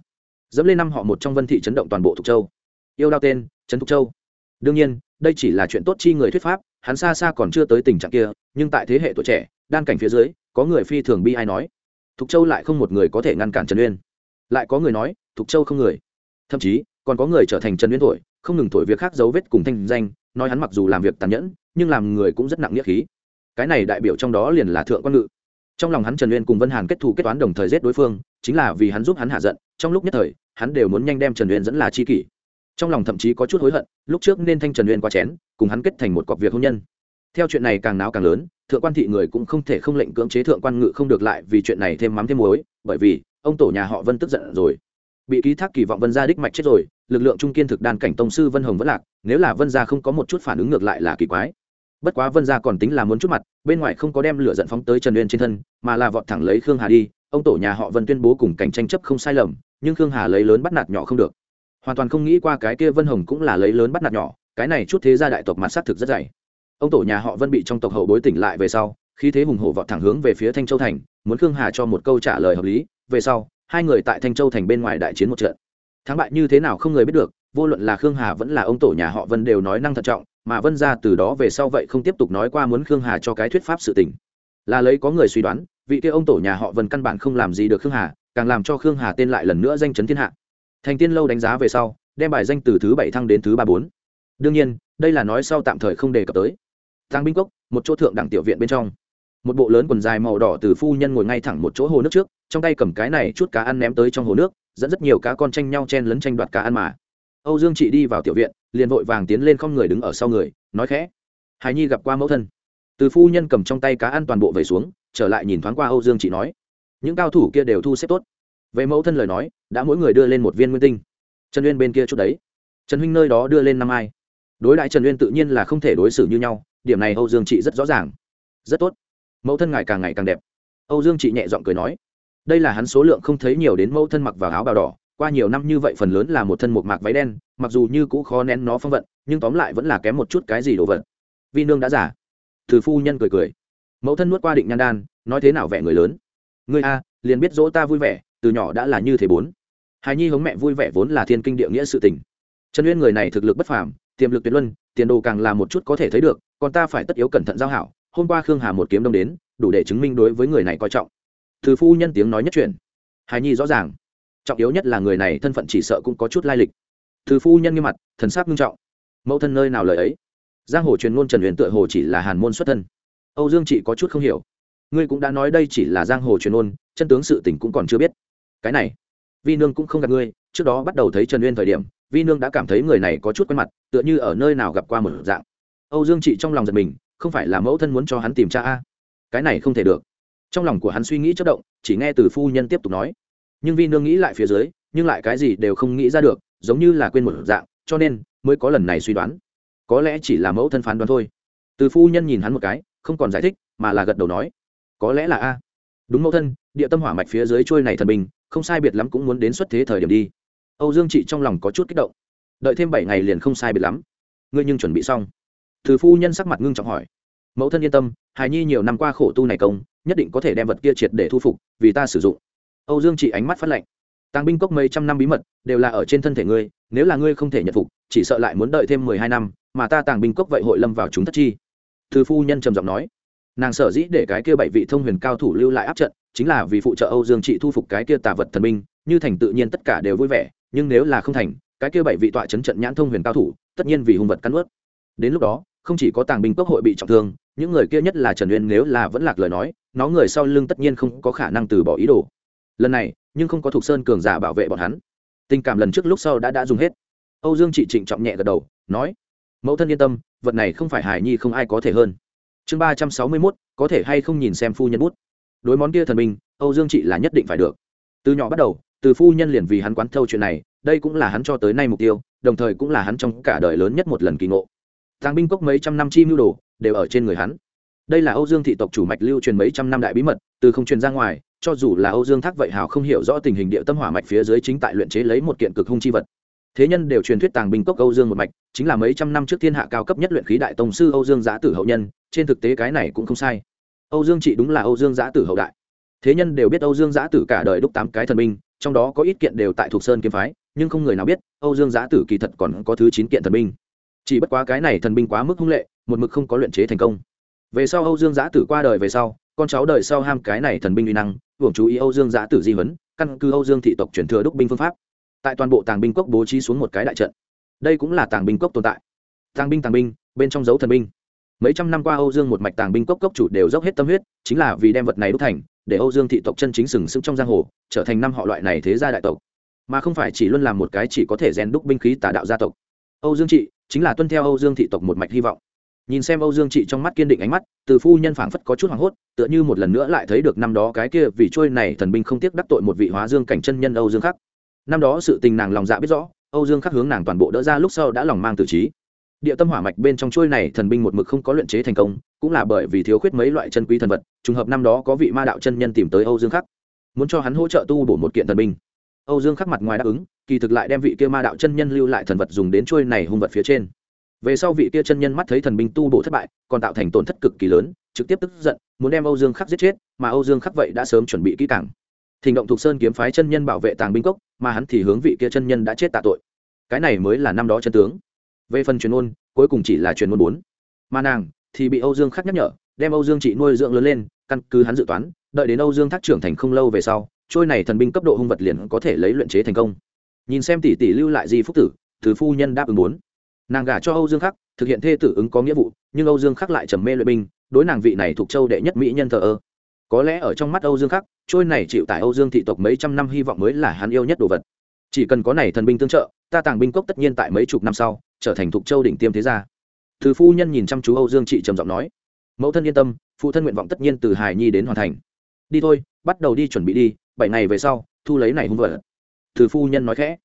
Dẫm lên năm họ một trong vân thị chấn động toàn bộ thục châu. Yêu đao tên, trấn thục châu. Đương nhiên, đây chỉ là chuyện tốt chi người thuyết pháp, hắn xa xa còn chưa tới tình trạng kia, nhưng tại thế hệ tuổi trẻ, đan cảnh phía dưới, có người phi thường bi ai nói. Thục châu lại không một người có thể ngăn cản trần uyên. Lại có người nói, thục châu không người. Thậm chí còn có người trở thành trần uyên thổi, không ngừng thổi việc khác dấu vết cùng thanh danh, nói hắn mặc dù làm việc tàn nhẫn, nhưng làm người cũng rất nặng nghĩa khí. Cái này đại biểu trong đó liền là thượng quan ngự. Trong lòng hắn trần uyên cùng vân hàn kết thù kết toán đồng thời giết đối phương, chính là vì hắn giúp hắn hạ giận, trong lúc nhất thời, hắn đều muốn nhanh đem trần uyên dẫn là chi kỷ. Trong lòng thậm chí có chút hối hận, lúc trước nên thanh trần uyên qua chén, cùng hắn kết thành một cọc việc hôn nhân. Theo chuyện này càng náo càng lớn, thượng quan thị người cũng không thể không lệnh cưỡng chế thượng quan ngự không được lại vì chuyện này thêm mắm thêm muối, bởi vì, ông tổ nhà họ vân tức giận rồi bị ký thác kỳ vọng vân gia đích mạch chết rồi, lực lượng trung kiên thực đan cảnh tông sư vân hồng vẫn lạc, nếu là vân gia không có một chút phản ứng ngược lại là kỳ quái. Bất quá vân gia còn tính là muốn chút mặt, bên ngoài không có đem lửa giận phóng tới trần uyên trên thân, mà là vọt thẳng lấy khương hà đi, ông tổ nhà họ vân tuyên bố cùng cảnh tranh chấp không sai lầm, nhưng khương hà lấy lớn bắt nạt nhỏ không được. Hoàn toàn không nghĩ qua cái kia vân hồng cũng là lấy lớn bắt nạt nhỏ, cái này chút thế gia đại tộc mặt xác thực rất dày. Ông tổ nhà họ vân bị trong tộc hậu bối tỉnh lại về sau khi thế hùng hổ vọt thẳng hướng về phía thanh châu thành, muốn khương hà cho một câu trả lời hợp lý, về sau hai người tại thanh châu thành bên ngoài đại chiến một trận. Thắng bại như thế nào không người biết được, vô luận là khương hà vẫn là ông tổ nhà họ vân đều nói năng thận trọng, mà vân ra từ đó về sau vậy không tiếp tục nói qua muốn khương hà cho cái thuyết pháp sự tình. Là lấy có người suy đoán, vị kia ông tổ nhà họ vân căn bản không làm gì được khương hà, càng làm cho khương hà tên lại lần nữa danh chấn thiên hạ. Thành tiên lâu đánh giá về sau, đem bài danh từ thứ bảy thăng đến thứ ba bốn. Đương nhiên, đây là nói sau tạm thời không đề cập tới. Thang binh cốc, một chỗ thượng đẳng tiểu viện bên trong. Một bộ lớn quần dài màu đỏ từ phu nhân ngồi ngay thẳng một chỗ hồ nước trước trong tay cầm cái này chút cá ăn ném tới trong hồ nước, dẫn rất nhiều cá con tranh nhau chen lấn tranh đoạt cá ăn mà. Âu dương chị đi vào tiểu viện, liền vội vàng tiến lên không người đứng ở sau người, nói khẽ. Hài nhi gặp qua mẫu thân. Từ phu nhân cầm trong tay cá ăn toàn bộ về xuống, trở lại nhìn thoáng qua âu dương chị nói. Những cao thủ kia đều thu xếp tốt. Về mẫu thân lời nói, đã mỗi người đưa lên một viên nguyên tinh. Trần uyên bên kia chút đấy. Trần huynh nơi đó đưa lên năm ai. Đối đại trần uyên tự nhiên là không thể đối xử như nhau, điểm này âu dương chị rất rõ ràng. Rất tốt. Mẫu thân ngài càng ngày càng đẹp. Âu dương chị nhẹ giọng cười nói đây là hắn số lượng không thấy nhiều đến mẫu thân mặc vào áo bào đỏ, qua nhiều năm như vậy phần lớn là một thân một mạc váy đen, mặc dù như cũ khó nén nó phong vận, nhưng tóm lại vẫn là kém một chút cái gì đồ vật. Vi nương đã giả thử phu nhân cười cười. Mẫu thân nuốt qua định nhan đan, nói thế nào vẻ người lớn? Ngươi a, liền biết dỗ ta vui vẻ, từ nhỏ đã là như thế bốn. Hài nhi hống mẹ vui vẻ vốn là thiên kinh địa nghĩa sự tình. Trần uyên người này thực lực bất phàm, tiềm lực tuyệt luân, tiền đồ càng là một chút có thể thấy được, còn ta phải tất yếu cẩn thận giao hảo, hôm qua khương hà một kiếm đông đến, đủ để chứng minh đối với người này coi trọng từ phu nhân tiếng nói nhất truyền. Hài nhi rõ ràng. Trọng yếu nhất là người này thân phận chỉ sợ cũng có chút lai lịch. Từ phu nhân nghiêm mặt, thần sắc nghiêm trọng. Mẫu thân nơi nào lời ấy? Giang hồ truyền ngôn trần huyền tựa hồ chỉ là hàn môn xuất thân. Âu dương chị có chút không hiểu. Ngươi cũng đã nói đây chỉ là giang hồ truyền ngôn, chân tướng sự tình cũng còn chưa biết. Cái này, vi nương cũng không gặp ngươi. Trước đó bắt đầu thấy trần uyên thời điểm, vi nương đã cảm thấy người này có chút quen mặt, tựa như ở nơi nào gặp qua một dạng. Âu dương chị trong lòng giật mình, không phải là mẫu thân muốn cho hắn tìm cha a? Cái này không thể được trong lòng của hắn suy nghĩ chất động, chỉ nghe từ phu nhân tiếp tục nói. Nhưng vi nương nghĩ lại phía dưới, nhưng lại cái gì đều không nghĩ ra được, giống như là quên một dạng, cho nên mới có lần này suy đoán. Có lẽ chỉ là mẫu thân phán đoán thôi. Từ phu nhân nhìn hắn một cái, không còn giải thích, mà là gật đầu nói. Có lẽ là a. Đúng mẫu thân, địa tâm hỏa mạch phía dưới trôi này thần bình, không sai biệt lắm cũng muốn đến xuất thế thời điểm đi. Âu dương chị trong lòng có chút kích động. Đợi thêm bảy ngày liền không sai biệt lắm. Ngươi nhưng chuẩn bị xong. Từ phu nhân sắc mặt ngưng trọng hỏi mẫu thân yên tâm hài nhi nhiều năm qua khổ tu này công nhất định có thể đem vật kia triệt để thu phục vì ta sử dụng. Âu dương chỉ ánh mắt phát lạnh, tàng binh cốc mấy trăm năm bí mật đều là ở trên thân thể ngươi nếu là ngươi không thể nhận phục chỉ sợ lại muốn đợi thêm mười hai năm mà ta tàng binh cốc vậy hội lâm vào chúng thất chi. Thư phu nhân trầm giọng nói. Nàng sở dĩ để cái kia bảy vị thông huyền cao thủ lưu lại áp trận chính là vì phụ trợ âu dương trị thu phục cái kia tà vật thần binh như thành tự nhiên tất cả đều vui vẻ nhưng nếu là không thành cái kia bảy vị tọa chấn trận nhãn thông huyền cao thủ tất nhiên vì hung vật cắn ướt đến lúc đó không chỉ có tàng binh cốc hội bị trọng thương những người kia nhất là trần uyên nếu là vẫn lạc lời nói, nó người sau lưng tất nhiên không có khả năng từ bỏ ý đồ. Lần này, nhưng không có thục sơn cường giả bảo vệ bọn hắn. Tình cảm lần trước lúc sau đã đã dùng hết. Âu dương chị trịnh trọng nhẹ gật đầu, nói, mẫu thân yên tâm, vật này không phải hải nhi không ai có thể hơn. Chương ba trăm sáu mươi mốt, có thể hay không nhìn xem phu nhân bút. Đối món kia thần minh, âu dương chị là nhất định phải được. Từ nhỏ bắt đầu, từ phu nhân liền vì hắn quán thâu chuyện này, đây cũng là hắn cho tới nay mục tiêu, đồng thời cũng là hắn trong cả đời lớn nhất một lần kỳ ngộ tàng binh cốc mấy trăm năm chi mưu đồ đều ở trên người hắn. Đây là âu dương thị tộc chủ mạch lưu truyền mấy trăm năm đại bí mật, từ không truyền ra ngoài, cho dù là âu dương thác vậy hào không hiểu rõ tình hình địa tâm hỏa mạch phía dưới chính tại luyện chế lấy một kiện cực hung chi vật. Thế nhân đều truyền thuyết tàng binh cốc âu dương một mạch, chính là mấy trăm năm trước thiên hạ cao cấp nhất luyện khí đại tông sư âu dương giã tử hậu nhân, trên thực tế cái này cũng không sai. Âu dương chị đúng là âu dương giã tử hậu đại. Thế nhân đều biết âu dương giã tử cả đời đúc tám cái thần binh, trong đó có ít kiện đều tại thuộc sơn kiếm phái, nhưng không người nào biết âu dương giã tử kỳ thật còn có thứ chín kiện thần binh chỉ bất quá cái này thần binh quá mức hung lệ, một mực không có luyện chế thành công. Về sau âu dương giã tử qua đời về sau, con cháu đời sau ham cái này thần binh uy năng, hưởng chú ý âu dương giã tử di huấn, căn cứ âu dương thị tộc chuyển thừa đúc binh phương pháp. Tại toàn bộ tàng binh cốc bố trí xuống một cái đại trận. Đây cũng là tàng binh cốc tồn tại. Tàng binh tàng binh, bên trong dấu thần binh. Mấy trăm năm qua âu dương một mạch tàng binh cốc cốc chủ đều dốc hết tâm huyết, chính là vì đem vật này đúc thành, để âu dương thị tộc chân chính sừng sững trong giang hồ, trở thành năm họ loại này thế gia đại tộc. Mà không phải chỉ luôn làm một cái chỉ có thể rèn đúc binh khí tà đạo gia tộc. Âu dương trị chính là tuân theo âu dương thị tộc một mạch hy vọng. Nhìn xem âu dương trị trong mắt kiên định ánh mắt, từ phu nhân phảng phất có chút hoảng hốt, tựa như một lần nữa lại thấy được năm đó cái kia vì trôi này thần binh không tiếc đắc tội một vị hóa dương cảnh chân nhân âu dương khắc. Năm đó sự tình nàng lòng dạ biết rõ, âu dương khắc hướng nàng toàn bộ đỡ ra lúc sau đã lòng mang tự trí. Địa tâm hỏa mạch bên trong trôi này thần binh một mực không có luyện chế thành công, cũng là bởi vì thiếu khuyết mấy loại chân quý thần vật, trùng hợp năm đó có vị ma đạo chân nhân tìm tới âu dương khắc, muốn cho hắn hỗ trợ tu bổ một kiện thần binh âu dương khắc mặt ngoài đáp ứng kỳ thực lại đem vị kia ma đạo chân nhân lưu lại thần vật dùng đến trôi này hung vật phía trên. Về sau vị kia chân nhân mắt thấy thần binh tu bổ thất bại còn tạo thành tổn thất cực kỳ lớn trực tiếp tức giận muốn đem âu dương khắc giết chết mà âu dương khắc vậy đã sớm chuẩn bị kỹ càng. Thỉnh động thuộc sơn kiếm phái chân nhân bảo vệ tàng binh cốc mà hắn thì hướng vị kia chân nhân đã chết tạ tội. Cái này mới là năm đó chân tướng. Về phần truyền ngôn, cuối cùng chỉ là truyền ngôn bốn. Mà nàng thì bị âu dương khắc nhắc nhở đem âu dương trị nuôi dưỡng lớn lên căn cứ hắn dự toán đợi đến âu dương thác trưởng thành không lâu về sau trôi này thần binh cấp độ hung vật liền có thể lấy luyện chế thành công. Nhìn xem tỷ tỷ lưu lại di phúc tử, thứ phu nhân đáp ứng bốn nàng gả cho âu dương khắc, thực hiện thê tử ứng có nghĩa vụ, nhưng âu dương khắc lại trầm mê luyện binh, đối nàng vị này thuộc châu đệ nhất mỹ nhân thờ ơ. Có lẽ ở trong mắt âu dương khắc, trôi này chịu tại âu dương thị tộc mấy trăm năm hy vọng mới là hắn yêu nhất đồ vật. Chỉ cần có này thần binh tương trợ, ta tàng binh cốc tất nhiên tại mấy chục năm sau, trở thành thuộc châu đỉnh tiêm thế gia. Thứ phu nhân nhìn chăm chú âu dương chị trầm giọng nói, mẫu thân yên tâm, phụ thân nguyện vọng tất nhiên từ hài nhi đến hoàn thành. Đi thôi, bắt đầu đi chuẩn bị đi bảy ngày về sau, thu lấy này hung vợ từ phu nhân nói khẽ.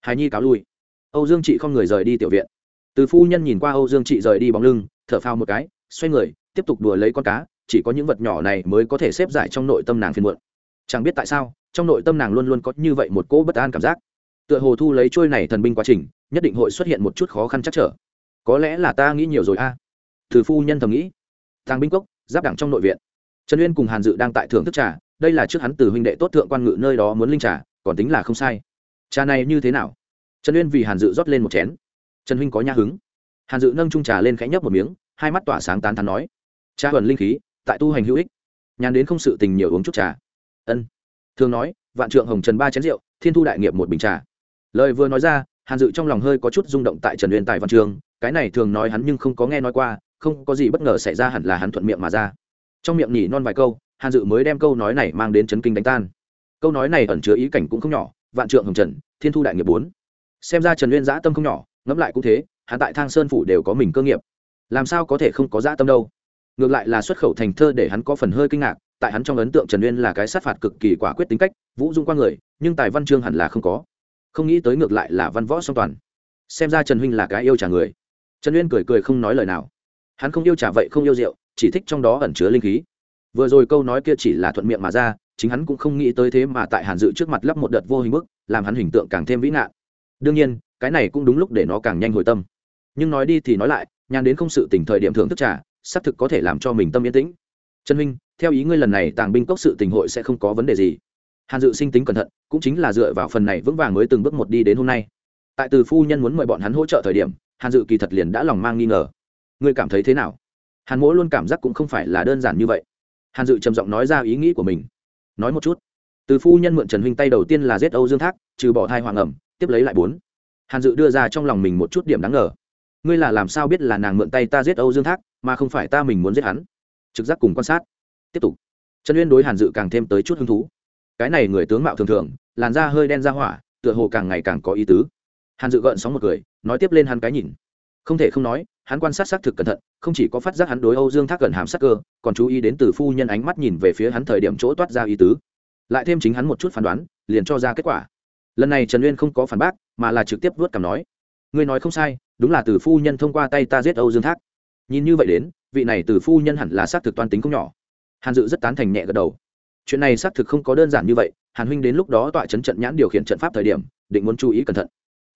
Hải nhi cáo lui. Âu dương chị không người rời đi tiểu viện. Từ phu nhân nhìn qua âu dương chị rời đi bóng lưng, thở phao một cái, xoay người, tiếp tục đùa lấy con cá, chỉ có những vật nhỏ này mới có thể xếp giải trong nội tâm nàng phiền muộn. Chẳng biết tại sao, trong nội tâm nàng luôn luôn có như vậy một cỗ bất an cảm giác. Tựa hồ thu lấy trôi này thần binh quá trình, nhất định hội xuất hiện một chút khó khăn chắc trở. Có lẽ là ta nghĩ nhiều rồi a. Từ phu nhân thầm nghĩ. Thang binh cốc, giáp đẳng trong nội viện. Trần uyên cùng hàn dự đang tại thưởng thức trà đây là trước hắn từ huynh đệ tốt thượng quan ngự nơi đó muốn linh trà, còn tính là không sai. Trà này như thế nào? Trần uyên vì hàn dự rót lên một chén. Trần huynh có nhã hứng. Hàn dự nâng trung trà lên khẽ nhấp một miếng, hai mắt tỏa sáng tán thắn nói trà thuần linh khí, tại tu hành hữu ích. Nhàn đến không sự tình nhiều uống chút trà. Ân. Thường nói, vạn trượng hồng trần ba chén rượu, thiên thu đại nghiệp một bình trà. Lời vừa nói ra, hàn dự trong lòng hơi có chút rung động tại trần uyên tại văn trường, cái này thường nói hắn nhưng không có nghe nói qua, không có gì bất ngờ xảy ra hẳn là hắn thuận miệng mà ra. Trong miệng nhỉ non vài câu hàn dự mới đem câu nói này mang đến chấn kinh đánh tan. Câu nói này ẩn chứa ý cảnh cũng không nhỏ, vạn trượng hồng trần, thiên thu đại nghiệp bốn. Xem ra trần uyên giã tâm không nhỏ, ngẫm lại cũng thế, hắn tại thang sơn phủ đều có mình cơ nghiệp. Làm sao có thể không có dã tâm đâu? Ngược lại là xuất khẩu thành thơ để hắn có phần hơi kinh ngạc, tại hắn trong ấn tượng trần uyên là cái sát phạt cực kỳ quả quyết tính cách, vũ dung qua người, nhưng tài văn chương hẳn là không có. Không nghĩ tới ngược lại là văn võ song toàn. Xem ra trần huynh là cái yêu trả người. Trần uyên cười cười không nói lời nào. Hắn không yêu trả vậy không yêu rượu, chỉ thích trong đó ẩn chứa linh khí vừa rồi câu nói kia chỉ là thuận miệng mà ra, chính hắn cũng không nghĩ tới thế mà tại hàn dự trước mặt lắp một đợt vô hình bức, làm hắn hình tượng càng thêm vĩ nạn đương nhiên, cái này cũng đúng lúc để nó càng nhanh hồi tâm. Nhưng nói đi thì nói lại, nhàn đến không sự tỉnh thời điểm thưởng thức trả xác thực có thể làm cho mình tâm yên tĩnh. Trần huynh theo ý ngươi lần này tàng binh cốc sự tình hội sẽ không có vấn đề gì. Hàn dự sinh tính cẩn thận, cũng chính là dựa vào phần này vững vàng mới từng bước một đi đến hôm nay. Tại từ phu nhân muốn mời bọn hắn hỗ trợ thời điểm, hàn dự kỳ thật liền đã lòng mang nghi ngờ. Ngươi cảm thấy thế nào? Hàn mỗ luôn cảm giác cũng không phải là đơn giản như vậy hàn dự trầm giọng nói ra ý nghĩ của mình. Nói một chút. Từ phu nhân mượn trần huynh tay đầu tiên là giết âu dương thác, trừ bỏ thai hoàng ẩm, tiếp lấy lại bốn. Hàn dự đưa ra trong lòng mình một chút điểm đáng ngờ. Ngươi là làm sao biết là nàng mượn tay ta giết âu dương thác, mà không phải ta mình muốn giết hắn? Trực giác cùng quan sát. Tiếp tục. Trần uyên đối hàn dự càng thêm tới chút hứng thú. Cái này người tướng mạo thường thường, làn da hơi đen ra hỏa, tựa hồ càng ngày càng có ý tứ. Hàn dự gợn sóng một cười nói tiếp lên hắn cái nhìn. Không thể không nói hắn quan sát xác thực cẩn thận, không chỉ có phát giác hắn đối âu dương thác gần hàm sắc cơ, còn chú ý đến từ phu nhân ánh mắt nhìn về phía hắn thời điểm chỗ toát ra ý tứ. Lại thêm chính hắn một chút phán đoán, liền cho ra kết quả. Lần này trần uyên không có phản bác, mà là trực tiếp vớt cảm nói, ngươi nói không sai, đúng là từ phu nhân thông qua tay ta giết âu dương thác. Nhìn như vậy đến, vị này từ phu nhân hẳn là xác thực toan tính không nhỏ. Hàn dự rất tán thành nhẹ gật đầu. Chuyện này xác thực không có đơn giản như vậy, hàn huynh đến lúc đó tọa chấn trận nhãn điều khiển trận pháp thời điểm, định muốn chú ý cẩn thận.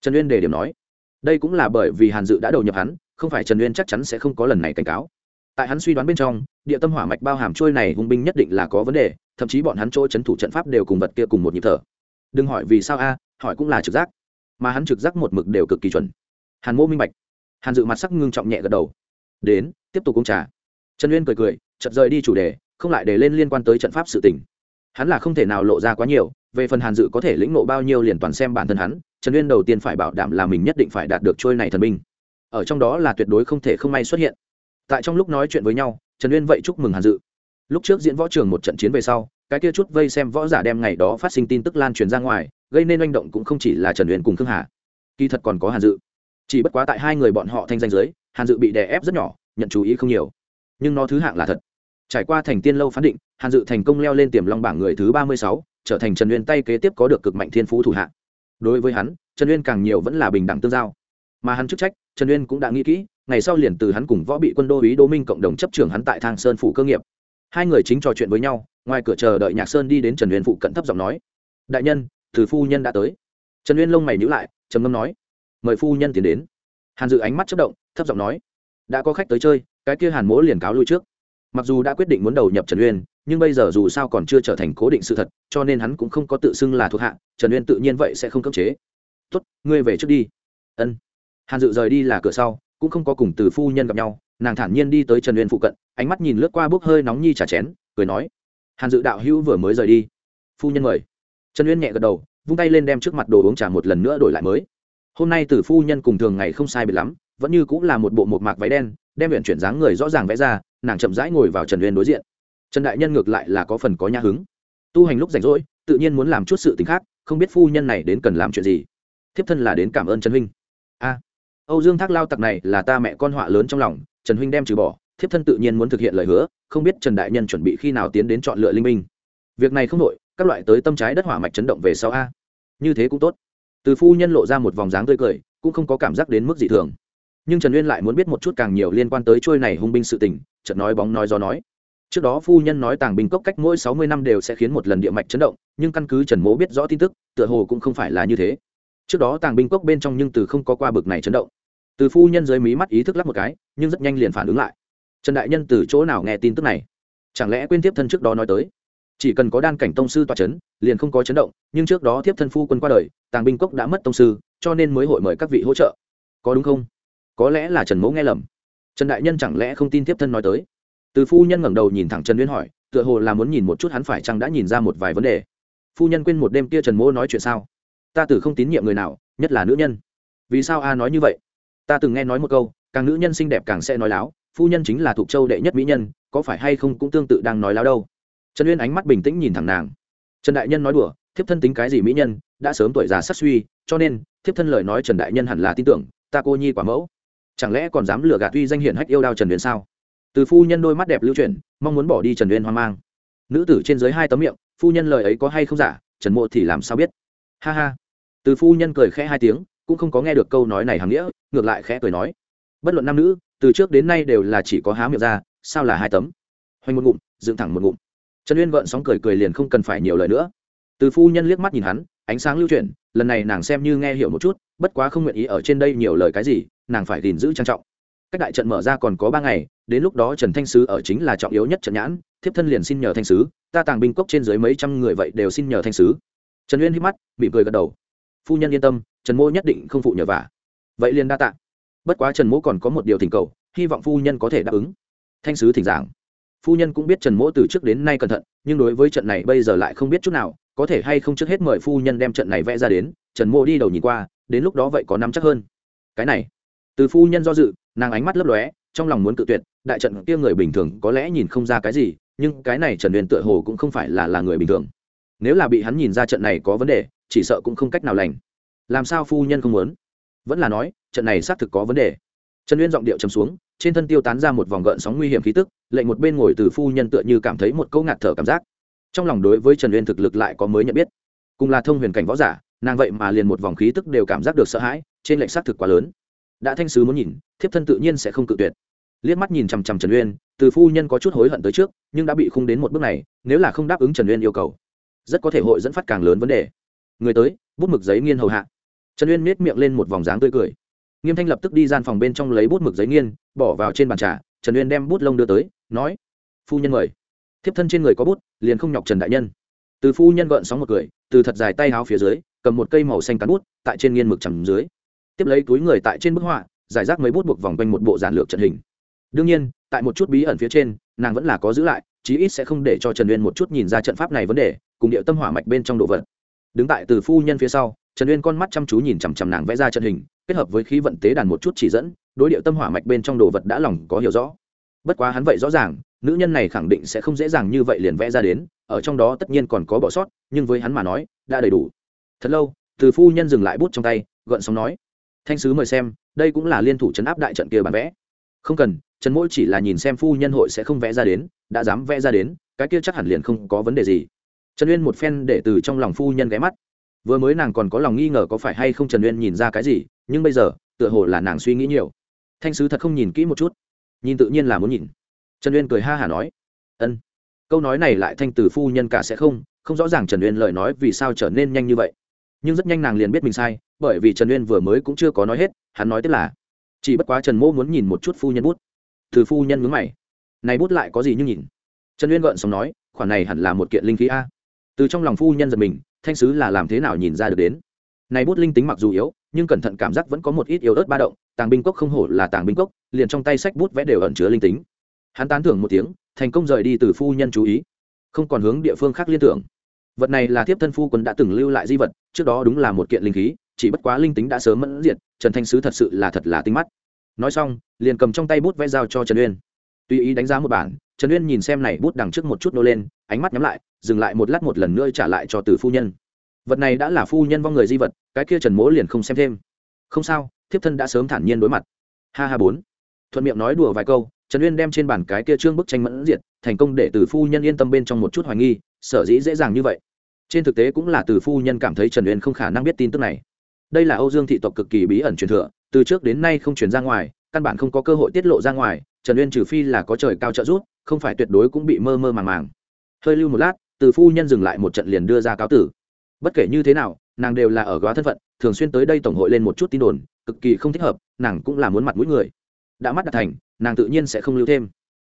Trần uyên đề điểm nói, đây cũng là bởi vì hàn dự đã đầu nhập hắn không phải trần uyên chắc chắn sẽ không có lần này cảnh cáo tại hắn suy đoán bên trong địa tâm hỏa mạch bao hàm trôi này hung binh nhất định là có vấn đề thậm chí bọn hắn chỗ c h ấ n thủ trận pháp đều cùng vật kia cùng một nhịp thở đừng hỏi vì sao a à, hỏi cũng là trực giác mà hắn trực giác một mực đều cực kỳ chuẩn hàn mô minh bạch hàn dự mặt sắc ngưng trọng nhẹ gật đầu đến tiếp tục uống trà trần uyên cười cười chật rời đi chủ đề không lại để lên liên quan tới trận pháp sự tình hắn là không thể nào lộ ra quá nhiều về phần hàn dự có thể lĩnh nộ bao nhiêu liền toàn xem bản thân hắn trần uyên đầu tiên phải bảo đảm là mình nhất định phải đạt được trôi này thần minh ở trong đó là tuyệt đối không thể không may xuất hiện. Tại trong lúc nói chuyện với nhau, trần uyên vậy chúc mừng hàn dự. Lúc trước diễn võ trường một trận chiến về sau, cái kia chút vây xem võ giả đem ngày đó phát sinh tin tức lan truyền ra ngoài, gây nên manh động cũng không chỉ là trần uyên cùng khương hà. Kỳ thật còn có hàn dự. Chỉ bất quá tại hai người bọn họ thanh danh giới hàn dự bị đè ép rất nhỏ, nhận chú ý không nhiều. Nhưng nó thứ hạng là thật. Trải qua thành tiên lâu phán định, hàn dự thành công leo lên tiềm long bảng người thứ ba mươi sáu, trở thành trần uyên tay kế tiếp có được cực mạnh thiên phú thủ hạng đối với hắn, trần uyên càng nhiều vẫn là bình đẳng tương giao. Mà hắn chức trách trần uyên cũng đã nghĩ kỹ, ngày sau liền từ hắn cùng võ bị quân đô ý đô minh cộng đồng chấp trưởng hắn tại thang sơn phủ cơ nghiệp. Hai người chính trò chuyện với nhau, ngoài cửa chờ đợi nhạc sơn đi đến trần uyên phụ cận thấp giọng nói, đại nhân, từ phu nhân đã tới. Trần uyên lông mày nhữ lại, trầm ngâm nói, mời phu nhân tiến đến. Hàn dự ánh mắt chất động, thấp giọng nói, đã có khách tới chơi, cái kia hàn mỗ liền cáo lui trước. Mặc dù đã quyết định muốn đầu nhập trần uyên, nhưng bây giờ dù sao còn chưa trở thành cố định sự thật, cho nên hắn cũng không có tự xưng là thuộc hạ, trần uyên tự nhiên vậy sẽ không cưỡng chế. Tốt, ngươi về trước đi. Ân hàn dự rời đi là cửa sau, cũng không có cùng từ phu nhân gặp nhau, nàng thản nhiên đi tới trần uyên phụ cận, ánh mắt nhìn lướt qua bốc hơi nóng nhi trả chén, cười nói, hàn dự đạo hữu vừa mới rời đi. Phu nhân mời. Trần uyên nhẹ gật đầu, vung tay lên đem trước mặt đồ uống trà một lần nữa đổi lại mới. Hôm nay từ phu nhân cùng thường ngày không sai biệt lắm, vẫn như cũng là một bộ một mạc váy đen, đem huyện chuyển dáng người rõ ràng vẽ ra, nàng chậm rãi ngồi vào trần uyên đối diện. Trần đại nhân ngược lại là có phần có nhã hứng. Tu hành lúc rảnh rỗi, tự nhiên muốn làm chút sự t khác, không biết phu nhân này đến cần làm chuyện gì. Thiếp thân là đến cảm ơn trần huynh âu dương thác lao tặc này là ta mẹ con họa lớn trong lòng, trần huynh đem trừ bỏ, thiếp thân tự nhiên muốn thực hiện lời hứa, không biết trần đại nhân chuẩn bị khi nào tiến đến chọn lựa linh minh. Việc này không đội các loại tới tâm trái đất hỏa mạch chấn động về sau a. Như thế cũng tốt. Từ phu nhân lộ ra một vòng dáng tươi cười, cũng không có cảm giác đến mức dị thường. Nhưng trần uyên lại muốn biết một chút càng nhiều liên quan tới trôi này hung binh sự tình, chợt nói bóng nói do nói. Trước đó phu nhân nói tàng binh cốc cách mỗi sáu mươi năm đều sẽ khiến một lần địa mạch chấn động, nhưng căn cứ trần mố biết rõ tin tức, tựa hồ cũng không phải là như thế. Trước đó tàng binh cốc bên trong nhưng từ không có qua bực này chấn động từ phu nhân dưới mí mắt ý thức lắc một cái, nhưng rất nhanh liền phản ứng lại. Trần đại nhân từ chỗ nào nghe tin tức này? Chẳng lẽ quên tiếp thân trước đó nói tới? Chỉ cần có đan cảnh tông sư tòa c h ấ n liền không có chấn động, nhưng trước đó tiếp thân phu quân qua đời, tàng binh cốc đã mất tông sư, cho nên mới hội mời các vị hỗ trợ. Có đúng không? Có lẽ là trần mẫu nghe lầm. Trần đại nhân chẳng lẽ không tin tiếp thân nói tới? Từ phu nhân ngẩng đầu nhìn thẳng trần uyên hỏi, tựa hồ là muốn nhìn một chút hắn phải chăng đã nhìn ra một vài vấn đề. Phu nhân quên một đêm kia trần mỗ nói chuyện sao? Ta từ không tín nhiệm người nào, nhất là nữ nhân. Vì sao a nói như vậy? Ta từng nghe nói một câu, càng nữ nhân xinh đẹp càng sẽ nói láo, phu nhân chính là thuộc châu đệ nhất mỹ nhân, có phải hay không cũng tương tự đang nói láo đâu. Trần uyên ánh mắt bình tĩnh nhìn thẳng nàng. Trần đại nhân nói đùa, thiếp thân tính cái gì mỹ nhân, đã sớm tuổi già sắc suy, cho nên, thiếp thân lời nói trần đại nhân hẳn là tin tưởng, ta cô nhi quả mẫu. Chẳng lẽ còn dám lừa gạt uy danh hiển hách yêu đao trần uyên sao? Từ phu nhân đôi mắt đẹp lưu chuyển, mong muốn bỏ đi trần uyên hoang mang. Nữ tử trên dưới hai tấm miệng, phu nhân lời ấy có hay không giả, trần mộ thì làm sao biết? Ha ha. Từ phu nhân cười khẽ hai tiếng cũng không có nghe được câu nói này hàm nghĩa, ngược lại khẽ cười nói. Bất luận nam nữ, từ trước đến nay đều là chỉ có há miệng ra, sao là hai tấm? Hoành một ngụm, dựng thẳng một ngụm. Trần uyên vợn sóng cười cười liền không cần phải nhiều lời nữa. Từ phu nhân liếc mắt nhìn hắn, ánh sáng lưu chuyển, lần này nàng xem như nghe hiểu một chút, bất quá không nguyện ý ở trên đây nhiều lời cái gì, nàng phải gìn giữ trang trọng. Cách đại trận mở ra còn có ba ngày, đến lúc đó trần thanh sứ ở chính là trọng yếu nhất trận nhãn, thiếp thân liền xin nhờ thanh sứ, ta tàng binh cốc trên dưới mấy trăm người vậy đều xin nhờ thanh sứ. Trần uyên hít mắt bị cười gật đầu. Phu nhân yên tâm trần mô nhất định không phụ nhờ vả. Vậy liền đa tạ. Bất quá trần mô còn có một điều thỉnh cầu, hy vọng phu nhân có thể đáp ứng. Thanh sứ thỉnh giảng. Phu nhân cũng biết trần mỗ từ trước đến nay cẩn thận, nhưng đối với trận này bây giờ lại không biết chút nào, có thể hay không trước hết mời phu nhân đem trận này vẽ ra đến, trần mỗ đi đầu nhìn qua, đến lúc đó vậy có nắm chắc hơn. Cái này, từ phu nhân do dự, nàng ánh mắt lấp lóe, trong lòng muốn cự tuyệt, đại trận kia người bình thường có lẽ nhìn không ra cái gì, nhưng cái này trần huyền tựa hồ cũng không phải là là người bình thường. Nếu là bị hắn nhìn ra trận này có vấn đề, chỉ sợ cũng không cách nào lành làm sao phu nhân không muốn? Vẫn là nói, trận này xác thực có vấn đề. Trần uyên giọng điệu trầm xuống, trên thân tiêu tán ra một vòng gợn sóng nguy hiểm khí tức, lệnh một bên ngồi từ phu nhân tựa như cảm thấy một câu ngạt thở cảm giác. Trong lòng đối với trần uyên thực lực lại có mới nhận biết. Cùng là thông huyền cảnh võ giả, nàng vậy mà liền một vòng khí tức đều cảm giác được sợ hãi, trên lệnh xác thực quá lớn. Đã thanh sứ muốn nhìn, thiếp thân tự nhiên sẽ không cự tuyệt. Liếc mắt nhìn chằm chằm trần uyên, từ phu nhân có chút hối hận tới trước, nhưng đã bị khung đến một bước này, nếu là không đáp ứng trần uyên yêu cầu, rất có thể hội dẫn phát càng lớn vấn đề. Người tới, bút mực giấy nghiên hầu hạ trần uyên miết miệng lên một vòng dáng tươi cười. Nghiêm thanh lập tức đi gian phòng bên trong lấy bút mực giấy nghiên, bỏ vào trên bàn trà, trần uyên đem bút lông đưa tới, nói, phu nhân mời. Thiếp thân trên người có bút, liền không nhọc trần đại nhân. Từ phu nhân gợn sóng một cười, từ thật dài tay háo phía dưới, cầm một cây màu xanh cán bút, tại trên nghiên mực chầm dưới. Tiếp lấy túi người tại trên bức họa, giải rác mấy bút buộc vòng quanh một bộ giản lược trận hình. Đương nhiên, tại một chút bí ẩn phía trên, nàng vẫn là có giữ lại, chí ít sẽ không để cho trần uyên một chút nhìn ra trận pháp này vấn đề, cùng điệu tâm hỏa mạch bên trong đồ vật. Đứng tại từ phu nhân phía sau trần uyên con mắt chăm chú nhìn chằm chằm nàng vẽ ra trận hình, kết hợp với khí vận tế đàn một chút chỉ dẫn, đối điệu tâm hỏa mạch bên trong đồ vật đã lòng có hiểu rõ. Bất quá hắn vậy rõ ràng, nữ nhân này khẳng định sẽ không dễ dàng như vậy liền vẽ ra đến, ở trong đó tất nhiên còn có bỏ sót, nhưng với hắn mà nói, đã đầy đủ. Thật lâu, từ phu nhân dừng lại bút trong tay gợn sóng nói, thanh sứ mời xem, đây cũng là liên thủ chấn áp đại trận kia bản vẽ. Không cần, trần mỗi chỉ là nhìn xem phu nhân hội sẽ không vẽ ra đến, đã dám vẽ ra đến, cái kia chắc hẳn liền không có vấn đề gì. Trần uyên một phen để từ trong lòng phu nhân ghé mắt vừa mới nàng còn có lòng nghi ngờ có phải hay không trần uyên nhìn ra cái gì, nhưng bây giờ, tựa hồ là nàng suy nghĩ nhiều. Thanh sứ thật không nhìn kỹ một chút. Nhìn tự nhiên là muốn nhìn. Trần uyên cười ha hả nói, ân, câu nói này lại thanh từ phu nhân cả sẽ không không rõ ràng trần uyên lời nói vì sao trở nên nhanh như vậy. Nhưng rất nhanh nàng liền biết mình sai, bởi vì trần uyên vừa mới cũng chưa có nói hết, hắn nói tiếp là, chỉ bất quá trần mô muốn nhìn một chút phu nhân bút. Từ phu nhân mướn mày, này bút lại có gì như nhìn? Trần uyên gợn sống nói, khoản này hẳn là một kiện linh khí a. Từ trong lòng phu nhân giật mình thanh sứ là làm thế nào nhìn ra được đến. Này bút linh tính mặc dù yếu, nhưng cẩn thận cảm giác vẫn có một ít yếu ớt ba động, tàng binh cốc không hổ là tàng binh cốc, liền trong tay sách bút vẽ đều ẩn chứa linh tính. Hắn tán thưởng một tiếng, thành công rời đi từ phu nhân chú ý. Không còn hướng địa phương khác liên tưởng. Vật này là thiếp thân phu quân đã từng lưu lại di vật, trước đó đúng là một kiện linh khí, chỉ bất quá linh tính đã sớm mẫn diệt, trần thanh sứ thật sự là thật là tinh mắt. Nói xong, liền cầm trong tay bút vẽ giao cho trần uyên. Tùy ý đánh giá một bản trần uyên nhìn xem này bút đằng trước một chút nô lên, ánh mắt nhắm lại, dừng lại một lát một lần nữa trả lại cho từ phu nhân. Vật này đã là phu nhân vong người di vật, cái kia trần mỗ liền không xem thêm. Không sao, thiếp thân đã sớm thản nhiên đối mặt. Ha ha bốn. Thuận miệng nói đùa vài câu, trần uyên đem trên bản cái kia trương bức tranh mẫn diệt, thành công để từ phu nhân yên tâm bên trong một chút hoài nghi, sở dĩ dễ dàng như vậy. Trên thực tế cũng là từ phu nhân cảm thấy trần uyên không khả năng biết tin tức này. Đây là âu dương thị tộc cực kỳ bí ẩn truyền thừa, từ trước đến nay không truyền ra ngoài, căn bản không có cơ hội tiết lộ ra ngoài, trần uyên trừ phi là có trời cao trợ giúp không phải tuyệt đối cũng bị mơ mơ màng màng. Hơi lưu một lát, từ phu nhân dừng lại một trận liền đưa ra cáo tử. Bất kể như thế nào, nàng đều là ở góa thân phận, thường xuyên tới đây tổng hội lên một chút tin đồn, cực kỳ không thích hợp, nàng cũng là muốn mặt mũi người. Đã mắt đặt thành, nàng tự nhiên sẽ không lưu thêm.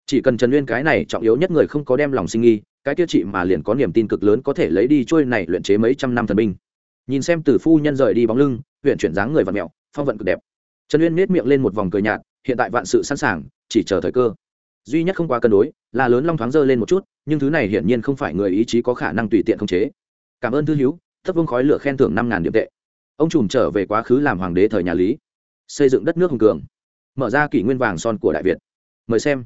Chỉ cần trần uyên cái này trọng yếu nhất người không có đem lòng sinh nghi, cái tiêu chị mà liền có niềm tin cực lớn có thể lấy đi trôi này luyện chế mấy trăm năm thần binh. Nhìn xem từ phu nhân rời đi bóng lưng, huyện chuyển dáng người và mẹo, phong vận cực đẹp. Trần uyên nết miệng lên một vòng cười nhạt, hiện tại vạn sự sẵn sàng, chỉ chờ thời cơ duy nhất không quá cân đối là lớn long thoáng dơ lên một chút, nhưng thứ này hiển nhiên không phải người ý chí có khả năng tùy tiện khống chế. Cảm ơn thư hữu thấp vương khói lửa khen thưởng năm ngàn điểm tệ. Ông trùm trở về quá khứ làm hoàng đế thời nhà lý. Xây dựng đất nước hùng cường. Mở ra kỷ nguyên vàng son của đại việt. Mời xem.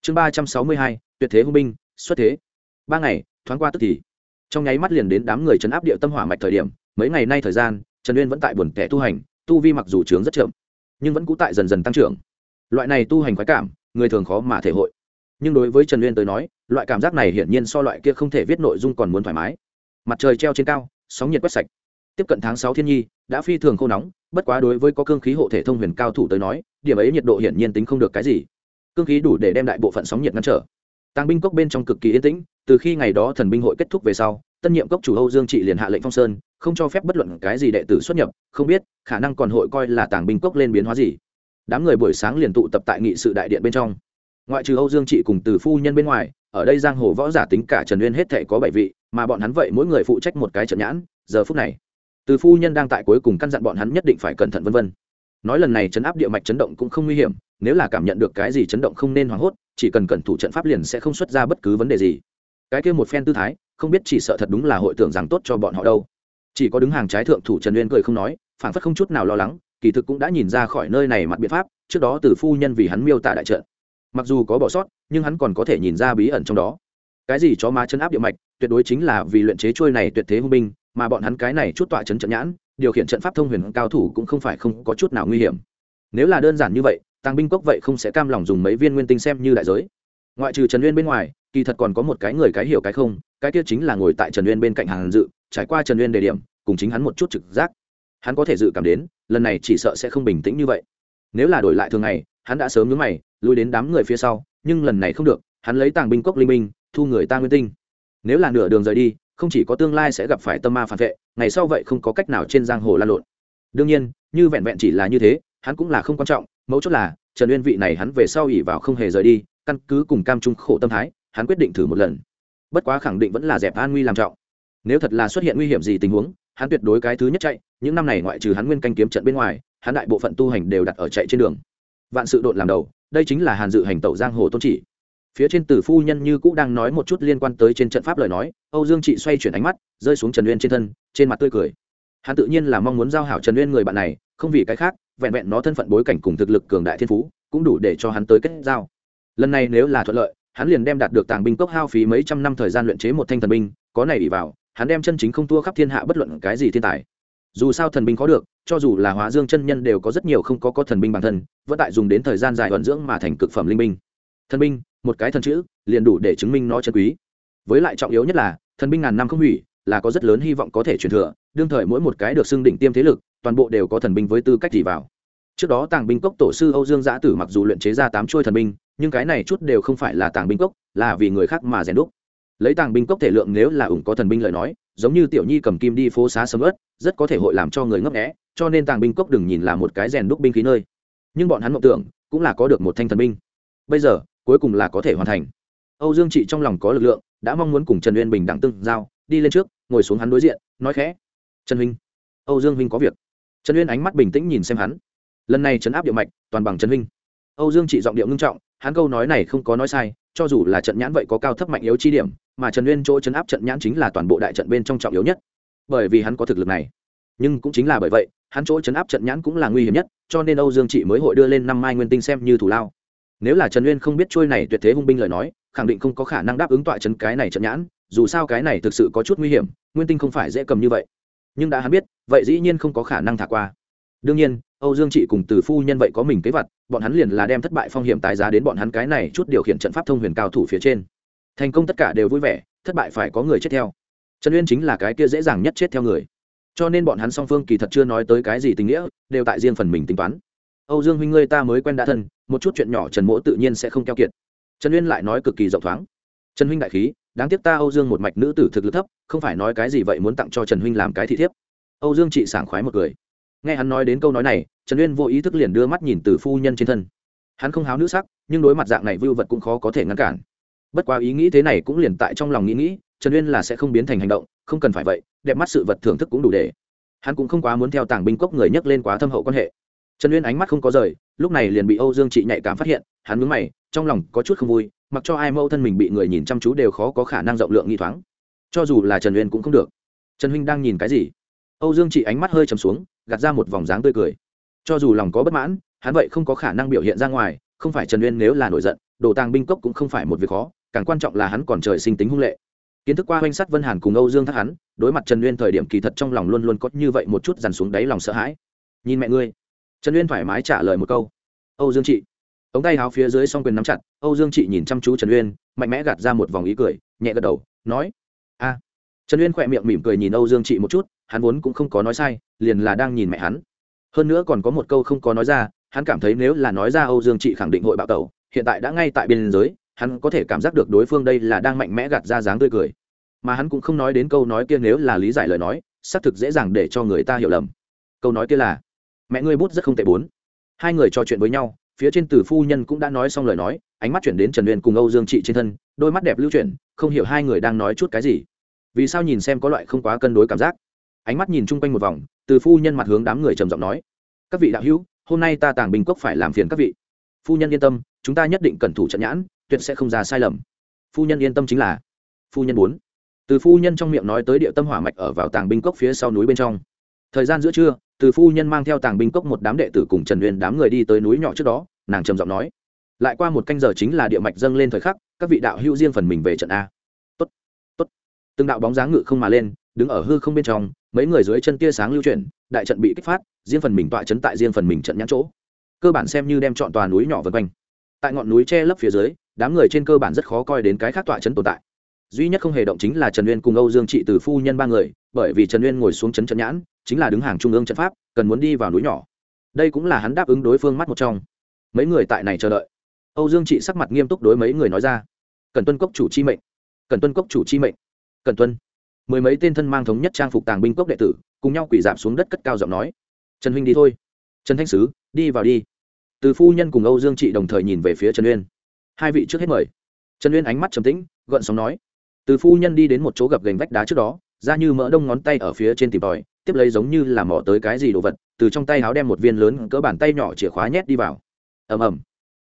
Chương ba trăm sáu mươi hai, tuyệt thế hùng binh, xuất thế. Ba ngày, thoáng qua tức thì. Trong nháy mắt liền đến đám người chấn áp địa tâm hỏa mạch thời điểm, mấy ngày nay thời gian, trần uyên vẫn tại buồn tẻ tu hành, tu vi mặc dù trướng rất chậm, nhưng vẫn cũ tại dần dần tăng trưởng. Loại này tu hành khoái cảm người thường khó mà thể hội. Nhưng đối với trần uyên tới nói, loại cảm giác này hiển nhiên so loại kia không thể viết nội dung còn muốn thoải mái. Mặt trời treo trên cao, sóng nhiệt quét sạch. Tiếp cận tháng sáu thiên nhi, đã phi thường khô nóng, bất quá đối với có cương khí hộ thể thông huyền cao thủ tới nói, điểm ấy nhiệt độ hiển nhiên tính không được cái gì. Cương khí đủ để đem đại bộ phận sóng nhiệt ngăn trở. Tàng binh cốc bên trong cực kỳ yên tĩnh, từ khi ngày đó thần binh hội kết thúc về sau, tân nhiệm cốc chủ âu dương trị liền hạ lệnh phong sơn, không cho phép bất luận cái gì đệ tử xuất nhập, không biết khả năng còn hội coi là tàng binh cốc lên biến hóa gì đám người buổi sáng liền tụ tập tại nghị sự đại điện bên trong. Ngoại trừ âu dương trị cùng từ phu nhân bên ngoài, ở đây giang hồ võ giả tính cả trần uyên hết thể có bảy vị, mà bọn hắn vậy mỗi người phụ trách một cái trận nhãn, giờ phút này, từ phu nhân đang tại cuối cùng căn dặn bọn hắn nhất định phải cẩn thận vân vân. Nói lần này chấn áp địa mạch chấn động cũng không nguy hiểm, nếu là cảm nhận được cái gì chấn động không nên hoảng hốt, chỉ cần cẩn thủ trận pháp liền sẽ không xuất ra bất cứ vấn đề gì. Cái kia một phen tư thái, không biết chỉ sợ thật đúng là hội tưởng rằng tốt cho bọn họ đâu. Chỉ có đứng hàng trái thượng thủ trần uyên cười không nói phản phất không chút nào lo lắng kỳ thực cũng đã nhìn ra khỏi nơi này mặt biện pháp, trước đó từ phu nhân vì hắn miêu tả đại trận. Mặc dù có bỏ sót, nhưng hắn còn có thể nhìn ra bí ẩn trong đó. Cái gì chó má chân áp địa mạch, tuyệt đối chính là vì luyện chế trôi này tuyệt thế hung binh, mà bọn hắn cái này chút tọa chấn trận nhãn, điều khiển trận pháp thông huyền cao thủ cũng không phải không có chút nào nguy hiểm. Nếu là đơn giản như vậy, tàng binh cốc vậy không sẽ cam lòng dùng mấy viên nguyên tinh xem như đại giới. Ngoại trừ trần uyên bên ngoài, kỳ thật còn có một cái người cái hiểu cái không, cái kia chính là ngồi tại trần uyên bên cạnh hàng dự, trải qua trần uyên đề điểm, cùng chính hắn một chút trực giác hắn có thể dự cảm đến, lần này chỉ sợ sẽ không bình tĩnh như vậy. Nếu là đổi lại thường ngày, hắn đã sớm nhớ mày lùi đến đám người phía sau, nhưng lần này không được, hắn lấy tàng binh cốc linh minh thu người ta nguyên tinh. Nếu là nửa đường rời đi, không chỉ có tương lai sẽ gặp phải tâm ma phản vệ, ngày sau vậy không có cách nào trên giang hồ lan lộn. Đương nhiên, như vẹn vẹn chỉ là như thế, hắn cũng là không quan trọng, mấu chốt là, trần uyên vị này hắn về sau ỉ vào không hề rời đi, căn cứ cùng cam trung khổ tâm thái, hắn quyết định thử một lần. Bất quá khẳng định vẫn là dẹp an nguy làm trọng. Nếu thật là xuất hiện nguy hiểm gì tình huống hắn tuyệt đối cái thứ nhất chạy, những năm này ngoại trừ hắn nguyên canh kiếm trận bên ngoài, hắn đại bộ phận tu hành đều đặt ở chạy trên đường. Vạn sự đột làm đầu, đây chính là hàn dự hành tẩu giang hồ tôn chỉ. Phía trên tử phu nhân như cũ đang nói một chút liên quan tới trên trận pháp lời nói, âu dương trị xoay chuyển ánh mắt, rơi xuống trần uyên trên thân, trên mặt tươi cười. Hắn tự nhiên là mong muốn giao hảo trần uyên người bạn này, không vì cái khác, vẹn vẹn nó thân phận bối cảnh cùng thực lực cường đại thiên phú, cũng đủ để cho hắn tới kết giao. Lần này nếu là thuận lợi, hắn liền đem đạt được tàng binh cốc hao phí mấy trăm năm thời gian luyện chế một thanh thần binh, có này bị vào hắn đem chân chính không thua khắp thiên hạ bất luận cái gì thiên tài. Dù sao thần binh có được, cho dù là hóa dương chân nhân đều có rất nhiều không có có thần binh bản thân, vẫn tại dùng đến thời gian dài vận dưỡng mà thành cực phẩm linh binh. Thần binh, một cái thần chữ, liền đủ để chứng minh nó chân quý. Với lại trọng yếu nhất là, thần binh ngàn năm không hủy, là có rất lớn hy vọng có thể truyền thừa, đương thời mỗi một cái được xưng đỉnh tiêm thế lực, toàn bộ đều có thần binh với tư cách gì vào. Trước đó tàng binh cốc tổ sư âu dương giã tử mặc dù luyện chế ra tám chuôi thần binh, nhưng cái này chút đều không phải là tàng binh cốc, là vì người khác mà rèn đúc lấy tàng binh cốc thể lượng nếu là ủng có thần binh lời nói, giống như tiểu nhi cầm kim đi phố xá sầm ớt, rất có thể hội làm cho người ngấp nghẽ cho nên tàng binh cốc đừng nhìn là một cái rèn đúc binh khí nơi. Nhưng bọn hắn mộng tưởng, cũng là có được một thanh thần binh. Bây giờ, cuối cùng là có thể hoàn thành. Âu dương trị trong lòng có lực lượng, đã mong muốn cùng trần uyên bình đẳng tương giao, đi lên trước, ngồi xuống hắn đối diện, nói khẽ. Trần huynh, âu dương huynh có việc. Trần uyên ánh mắt bình tĩnh nhìn xem hắn. Lần này trấn áp điệu mạch, toàn bằng trần huynh. Âu dương trị giọng điệu ngưng trọng, hắn câu nói này không có nói sai, cho dù là trận nhãn vậy có cao thấp mạnh yếu chi điểm mà trần uyên chỗ chấn áp trận nhãn chính là toàn bộ đại trận bên trong trọng yếu nhất. Bởi vì hắn có thực lực này. Nhưng cũng chính là bởi vậy, hắn chỗ chấn áp trận nhãn cũng là nguy hiểm nhất, cho nên âu dương trị mới hội đưa lên năm mai nguyên tinh xem như thủ lao. Nếu là trần uyên không biết trôi này tuyệt thế hung binh lời nói, khẳng định không có khả năng đáp ứng tọa chấn cái này trận nhãn, dù sao cái này thực sự có chút nguy hiểm, nguyên tinh không phải dễ cầm như vậy. Nhưng đã hắn biết, vậy dĩ nhiên không có khả năng thả qua. Đương nhiên, âu dương trị cùng từ phu nhân vậy có mình kế vật, bọn hắn liền là đem thất bại phong hiểm tái giá đến bọn hắn cái này chút điều khiển trận pháp thông huyền cao thủ phía trên thành công tất cả đều vui vẻ, thất bại phải có người chết theo. Trần uyên chính là cái kia dễ dàng nhất chết theo người. Cho nên bọn hắn song phương kỳ thật chưa nói tới cái gì tình nghĩa, đều tại riêng phần mình tính toán. Âu dương huynh ngươi ta mới quen đã thân, một chút chuyện nhỏ trần mỗ tự nhiên sẽ không keo kiệt. Trần uyên lại nói cực kỳ rộng thoáng. Trần huynh đại khí, đáng tiếc ta âu dương một mạch nữ tử thực lực thấp, không phải nói cái gì vậy muốn tặng cho trần huynh làm cái thị thiếp. Âu dương chị sảng khoái một cười. Nghe hắn nói đến câu nói này, trần uyên vô ý thức liền đưa mắt nhìn từ phu nhân trên thân. Hắn không háo nữ sắc, nhưng đối mặt dạng này vưu vật cũng khó có thể ngăn cản bất quá ý nghĩ thế này cũng liền tại trong lòng nghĩ nghĩ, trần uyên là sẽ không biến thành hành động, không cần phải vậy, đẹp mắt sự vật thưởng thức cũng đủ để. Hắn cũng không quá muốn theo tàng binh cốc người nhấc lên quá thâm hậu quan hệ. Trần uyên ánh mắt không có rời, lúc này liền bị âu dương chị nhạy cảm phát hiện, hắn mướn mày, trong lòng có chút không vui, mặc cho ai mâu thân mình bị người nhìn chăm chú đều khó có khả năng rộng lượng nghi thoáng. Cho dù là trần uyên cũng không được. Trần huynh đang nhìn cái gì? Âu dương chị ánh mắt hơi trầm xuống, gạt ra một vòng dáng tươi cười. Cho dù lòng có bất mãn, hắn vậy không có khả năng biểu hiện ra ngoài, không phải trần uyên nếu là nổi giận, đồ tàng binh cốc cũng không phải một việc khó càng quan trọng là hắn còn trời sinh tính hung lệ. Kiến thức qua oanh sắt vân hàn cùng âu dương thác hắn đối mặt trần uyên thời điểm kỳ thật trong lòng luôn luôn có như vậy một chút dằn xuống đáy lòng sợ hãi. Nhìn mẹ ngươi. Trần uyên thoải mái trả lời một câu. Âu dương chị, ống tay háo phía dưới s o n g quyền nắm chặt âu dương chị nhìn chăm chú trần uyên mạnh mẽ gạt ra một vòng ý cười nhẹ gật đầu nói a. Trần uyên khỏe miệng mỉm cười nhìn âu dương chị một chút hắn vốn cũng không có nói sai liền là đang nhìn mẹ hắn. Hơn nữa còn có một câu không có nói ra hắn cảm thấy nếu là nói ra âu dương chị khẳng định hội bạo tẩu hiện tại đã ngay tại biên giới hắn có thể cảm giác được đối phương đây là đang mạnh mẽ gạt ra dáng tươi cười. Mà hắn cũng không nói đến câu nói kia nếu là lý giải lời nói, xác thực dễ dàng để cho người ta hiểu lầm. Câu nói kia là, mẹ ngươi bút rất không tệ bốn. Hai người trò chuyện với nhau, phía trên từ phu nhân cũng đã nói xong lời nói, ánh mắt chuyển đến trần uyên cùng âu dương trị trên thân, đôi mắt đẹp lưu chuyển, không hiểu hai người đang nói chút cái gì. Vì sao nhìn xem có loại không quá cân đối cảm giác? Ánh mắt nhìn chung quanh một vòng từ phu nhân mặt hướng đám người trầm giọng nói, các vị đạo hữu, hôm nay ta tàng bình cốc phải làm phiền các vị. Phu nhân yên tâm, chúng ta nhất định cẩn thủ trận nhãn tuyệt sẽ không ra sai lầm. Phu nhân yên tâm chính là, phu nhân bốn từ phu nhân trong miệng nói tới địa tâm hỏa mạch ở vào tàng binh cốc phía sau núi bên trong. Thời gian giữa trưa, từ phu nhân mang theo tàng binh cốc một đám đệ tử cùng trần uyên đám người đi tới núi nhỏ trước đó, nàng trầm giọng nói, lại qua một canh giờ chính là địa mạch dâng lên thời khắc, các vị đạo hữu riêng phần mình về trận a. Tốt tốt. Từng đạo bóng dáng ngự không mà lên, đứng ở hư không bên trong, mấy người dưới chân tia sáng lưu chuyển, đại trận bị kích phát, riêng phần mình tọa chấn tại riêng phần mình trận nhãn chỗ. Cơ bản xem như đem chọn tòa núi nhỏ vân quanh. Tại ngọn núi che lấp phía dưới đám người trên cơ bản rất khó coi đến cái khác tọa chấn tồn tại. Duy nhất không hề động chính là trần uyên cùng âu dương trị từ phu nhân ba người, bởi vì trần uyên ngồi xuống chấn trận nhãn, chính là đứng hàng trung ương trận pháp, cần muốn đi vào núi nhỏ. Đây cũng là hắn đáp ứng đối phương mắt một trong. Mấy người tại này chờ đợi. Âu dương trị sắc mặt nghiêm túc đối mấy người nói ra. Cần tuân cốc chủ chi mệnh. Cần tuân cốc chủ chi mệnh. Cần tuân. Mười mấy tên thân mang thống nhất trang phục tàng binh cốc đệ tử, cùng nhau quỷ giảm xuống đất cất cao giọng nói. Trần huynh đi thôi. Trần thanh sứ, đi vào đi. Từ phu nhân cùng âu dương trị đồng thời nhìn về phía trần uyên hai vị trước hết mời. Trần uyên ánh mắt trầm tĩnh gợn sóng nói. Từ phu nhân đi đến một chỗ gập gành vách đá trước đó, ra như mỡ đông ngón tay ở phía trên tìm tòi, tiếp lấy giống như là mỏ tới cái gì đồ vật, từ trong tay áo đem một viên lớn cỡ bàn tay nhỏ chìa khóa nhét đi vào. Ầm ầm.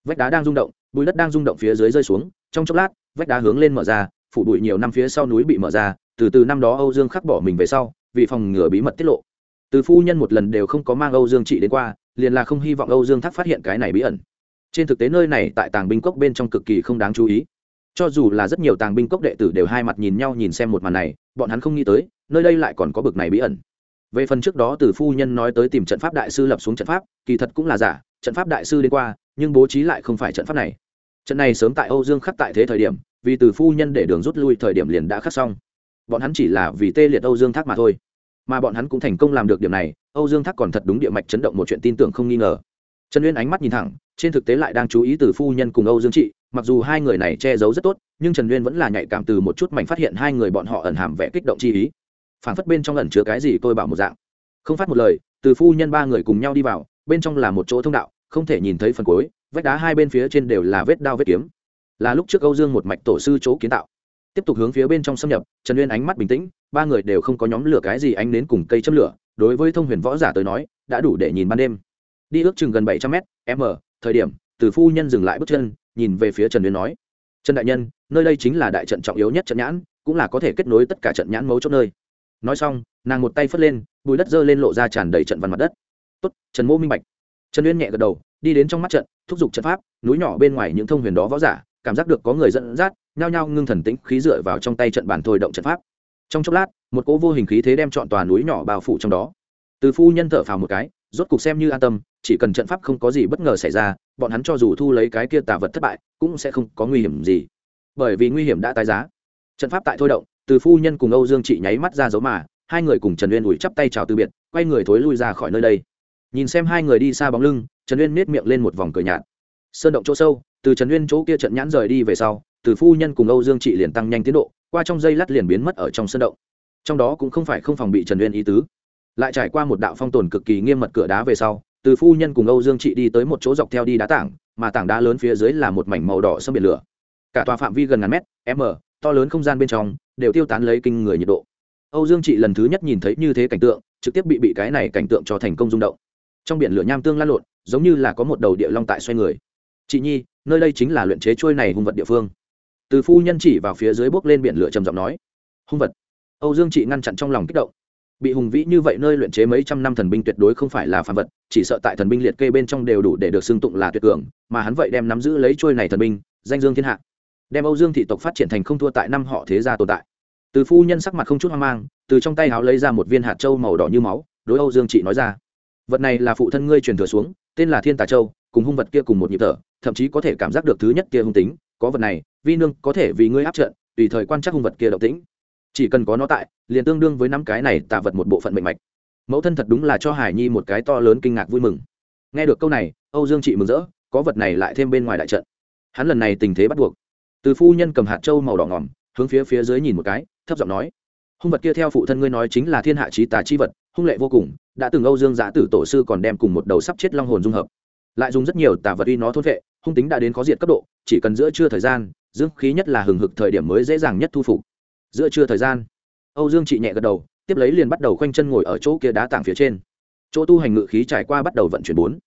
Vách đá đang rung động, bụi đất đang rung động phía dưới rơi xuống, trong chốc lát, vách đá hướng lên mở ra, phủ bụi nhiều năm phía sau núi bị mở ra, từ từ năm đó âu dương khắc bỏ mình về sau, vì phòng ngừa bí mật tiết lộ. Từ phu nhân một lần đều không có mang âu dương trị đến qua, liền là không hy vọng âu dương thác phát hiện cái này bí ẩn trên thực tế nơi này tại tàng binh cốc bên trong cực kỳ không đáng chú ý. Cho dù là rất nhiều tàng binh cốc đệ tử đều hai mặt nhìn nhau nhìn xem một màn này, bọn hắn không nghĩ tới, nơi đây lại còn có bực này bí ẩn. Về phần trước đó từ phu nhân nói tới tìm trận pháp đại sư lập xuống trận pháp, kỳ thật cũng là giả, trận pháp đại sư đi qua, nhưng bố trí lại không phải trận pháp này. Trận này sớm tại âu dương khắc tại thế thời điểm, vì từ phu nhân để đường rút lui thời điểm liền đã khắc xong. Bọn hắn chỉ là vì tê liệt âu dương thác mà thôi. Mà bọn hắn cũng thành công làm được điểm này, âu dương thác còn thật đúng địa mạch chấn động một chuyện tin tưởng không nghi ngờ. Trần uyên ánh mắt nhìn thẳng trên thực tế lại đang chú ý từ phu nhân cùng âu dương trị, mặc dù hai người này che giấu rất tốt, nhưng trần uyên vẫn là nhạy cảm từ một chút mảnh phát hiện hai người bọn họ ẩn hàm vẽ kích động chi ý. Phản phất bên trong ẩn chứa cái gì tôi bảo một dạng. Không phát một lời, từ phu nhân ba người cùng nhau đi vào, bên trong là một chỗ thông đạo, không thể nhìn thấy phần cuối, vách đá hai bên phía trên đều là vết đao vết kiếm. Là lúc trước âu dương một mạch tổ sư chỗ kiến tạo. Tiếp tục hướng phía bên trong xâm nhập, trần uyên ánh mắt bình tĩnh, ba người đều không có nhóm lửa cái gì ánh đến cùng cây châm lửa, đối với thông huyền võ giả tới nói, đã đủ để nhìn ban đêm. Đi ước chừng gần bảy trăm mét, m thời điểm, từ phu nhân dừng lại bước chân, nhìn về phía trần uyên nói, trần đại nhân, nơi đây chính là đại trận trọng yếu nhất trận nhãn, cũng là có thể kết nối tất cả trận nhãn mấu chốt nơi. Nói xong, nàng một tay phất lên, bùi đất dơ lên lộ ra tràn đầy trận văn mặt đất. Tốt, trần mô minh bạch. Trần uyên nhẹ gật đầu, đi đến trong mắt trận, thúc giục trận pháp, núi nhỏ bên ngoài những thông huyền đó võ giả, cảm giác được có người dẫn dắt, nhao nhao ngưng thần tĩnh khí dựa vào trong tay trận bàn thôi động trận pháp. Trong chốc lát, một cỗ vô hình khí thế đem chọn tòa núi nhỏ bao phủ trong đó. Từ phu nhân thở phào một cái rốt cục xem như an tâm, chỉ cần trận pháp không có gì bất ngờ xảy ra, bọn hắn cho dù thu lấy cái kia tà vật thất bại, cũng sẽ không có nguy hiểm gì. Bởi vì nguy hiểm đã tái giá. Trận pháp tại thôi động, từ phu nhân cùng âu dương chị nháy mắt ra dấu mà, hai người cùng trần uyên ủi chắp tay chào từ biệt, quay người thối lui ra khỏi nơi đây. Nhìn xem hai người đi xa bóng lưng, trần uyên nết miệng lên một vòng cười nhạt. Sơn động chỗ sâu, từ trần uyên chỗ kia trận nhãn rời đi về sau, từ phu nhân cùng âu dương chị liền tăng nhanh tiến độ, qua trong dây lát liền biến mất ở trong sơn động. Trong đó cũng không phải không phòng bị trần uyên ý tứ lại trải qua một đạo phong tồn cực kỳ nghiêm mật cửa đá về sau, từ phu nhân cùng âu dương chị đi tới một chỗ dọc theo đi đá tảng, mà tảng đá lớn phía dưới là một mảnh màu đỏ sâm biển lửa. Cả tòa phạm vi gần ngàn mét, m, to lớn không gian bên trong, đều tiêu tán lấy kinh người nhiệt độ. Âu dương chị lần thứ nhất nhìn thấy như thế cảnh tượng, trực tiếp bị bị cái này cảnh tượng cho thành công rung động. Trong biển lửa nham tương lan lộn, giống như là có một đầu địa long tại xoay người. Chị nhi, nơi đây chính là luyện chế trôi này hung vật địa phương. Từ phu nhân chỉ vào phía dưới bốc lên biển lửa trầm giọng nói. Hung vật. Âu dương chị ngăn chặn trong lòng kích động bị hùng vĩ như vậy nơi luyện chế mấy trăm năm thần binh tuyệt đối không phải là phàm vật, chỉ sợ tại thần binh liệt kê bên trong đều đủ để được xưng tụng là tuyệt cường, mà hắn vậy đem nắm giữ lấy trôi này thần binh, danh dương thiên hạ. Đem âu dương thị tộc phát triển thành không thua tại năm họ thế gia tồn tại. Từ phu nhân sắc mặt không chút hoang mang, từ trong tay háo lấy ra một viên hạt châu màu đỏ như máu, đối âu dương chị nói ra. Vật này là phụ thân ngươi truyền thừa xuống, tên là thiên tà châu, cùng hung vật kia cùng một nhịp thở, thậm chí có thể cảm giác được thứ nhất kia hung tính, có vật này, vi nương có thể vì ngươi áp trận, tùy thời quan trắc hung vật kia động tĩnh chỉ cần có nó tại, liền tương đương với năm cái này tạ vật một bộ phận mệnh mạch. Mẫu thân thật đúng là cho hải nhi một cái to lớn kinh ngạc vui mừng. Nghe được câu này, âu dương chị mừng rỡ, có vật này lại thêm bên ngoài đại trận. Hắn lần này tình thế bắt buộc. Từ phu nhân cầm hạt trâu màu đỏ ngòm hướng phía phía dưới nhìn một cái, thấp giọng nói, hung vật kia theo phụ thân ngươi nói chính là thiên hạ trí tà chi vật, hung lệ vô cùng, đã từng âu dương giã tử tổ sư còn đem cùng một đầu sắp chết long hồn dung hợp. Lại dùng rất nhiều tà vật uy nó thôn vệ, hung tính đã đến có diện cấp độ, chỉ cần giữa trưa thời gian dương khí nhất là hừng hực thời điểm mới dễ dàng nhất thu phục giữa trưa thời gian, âu dương chị nhẹ gật đầu, tiếp lấy liền bắt đầu khoanh chân ngồi ở chỗ kia đá tảng phía trên. Chỗ tu hành ngự khí trải qua bắt đầu vận chuyển bốn.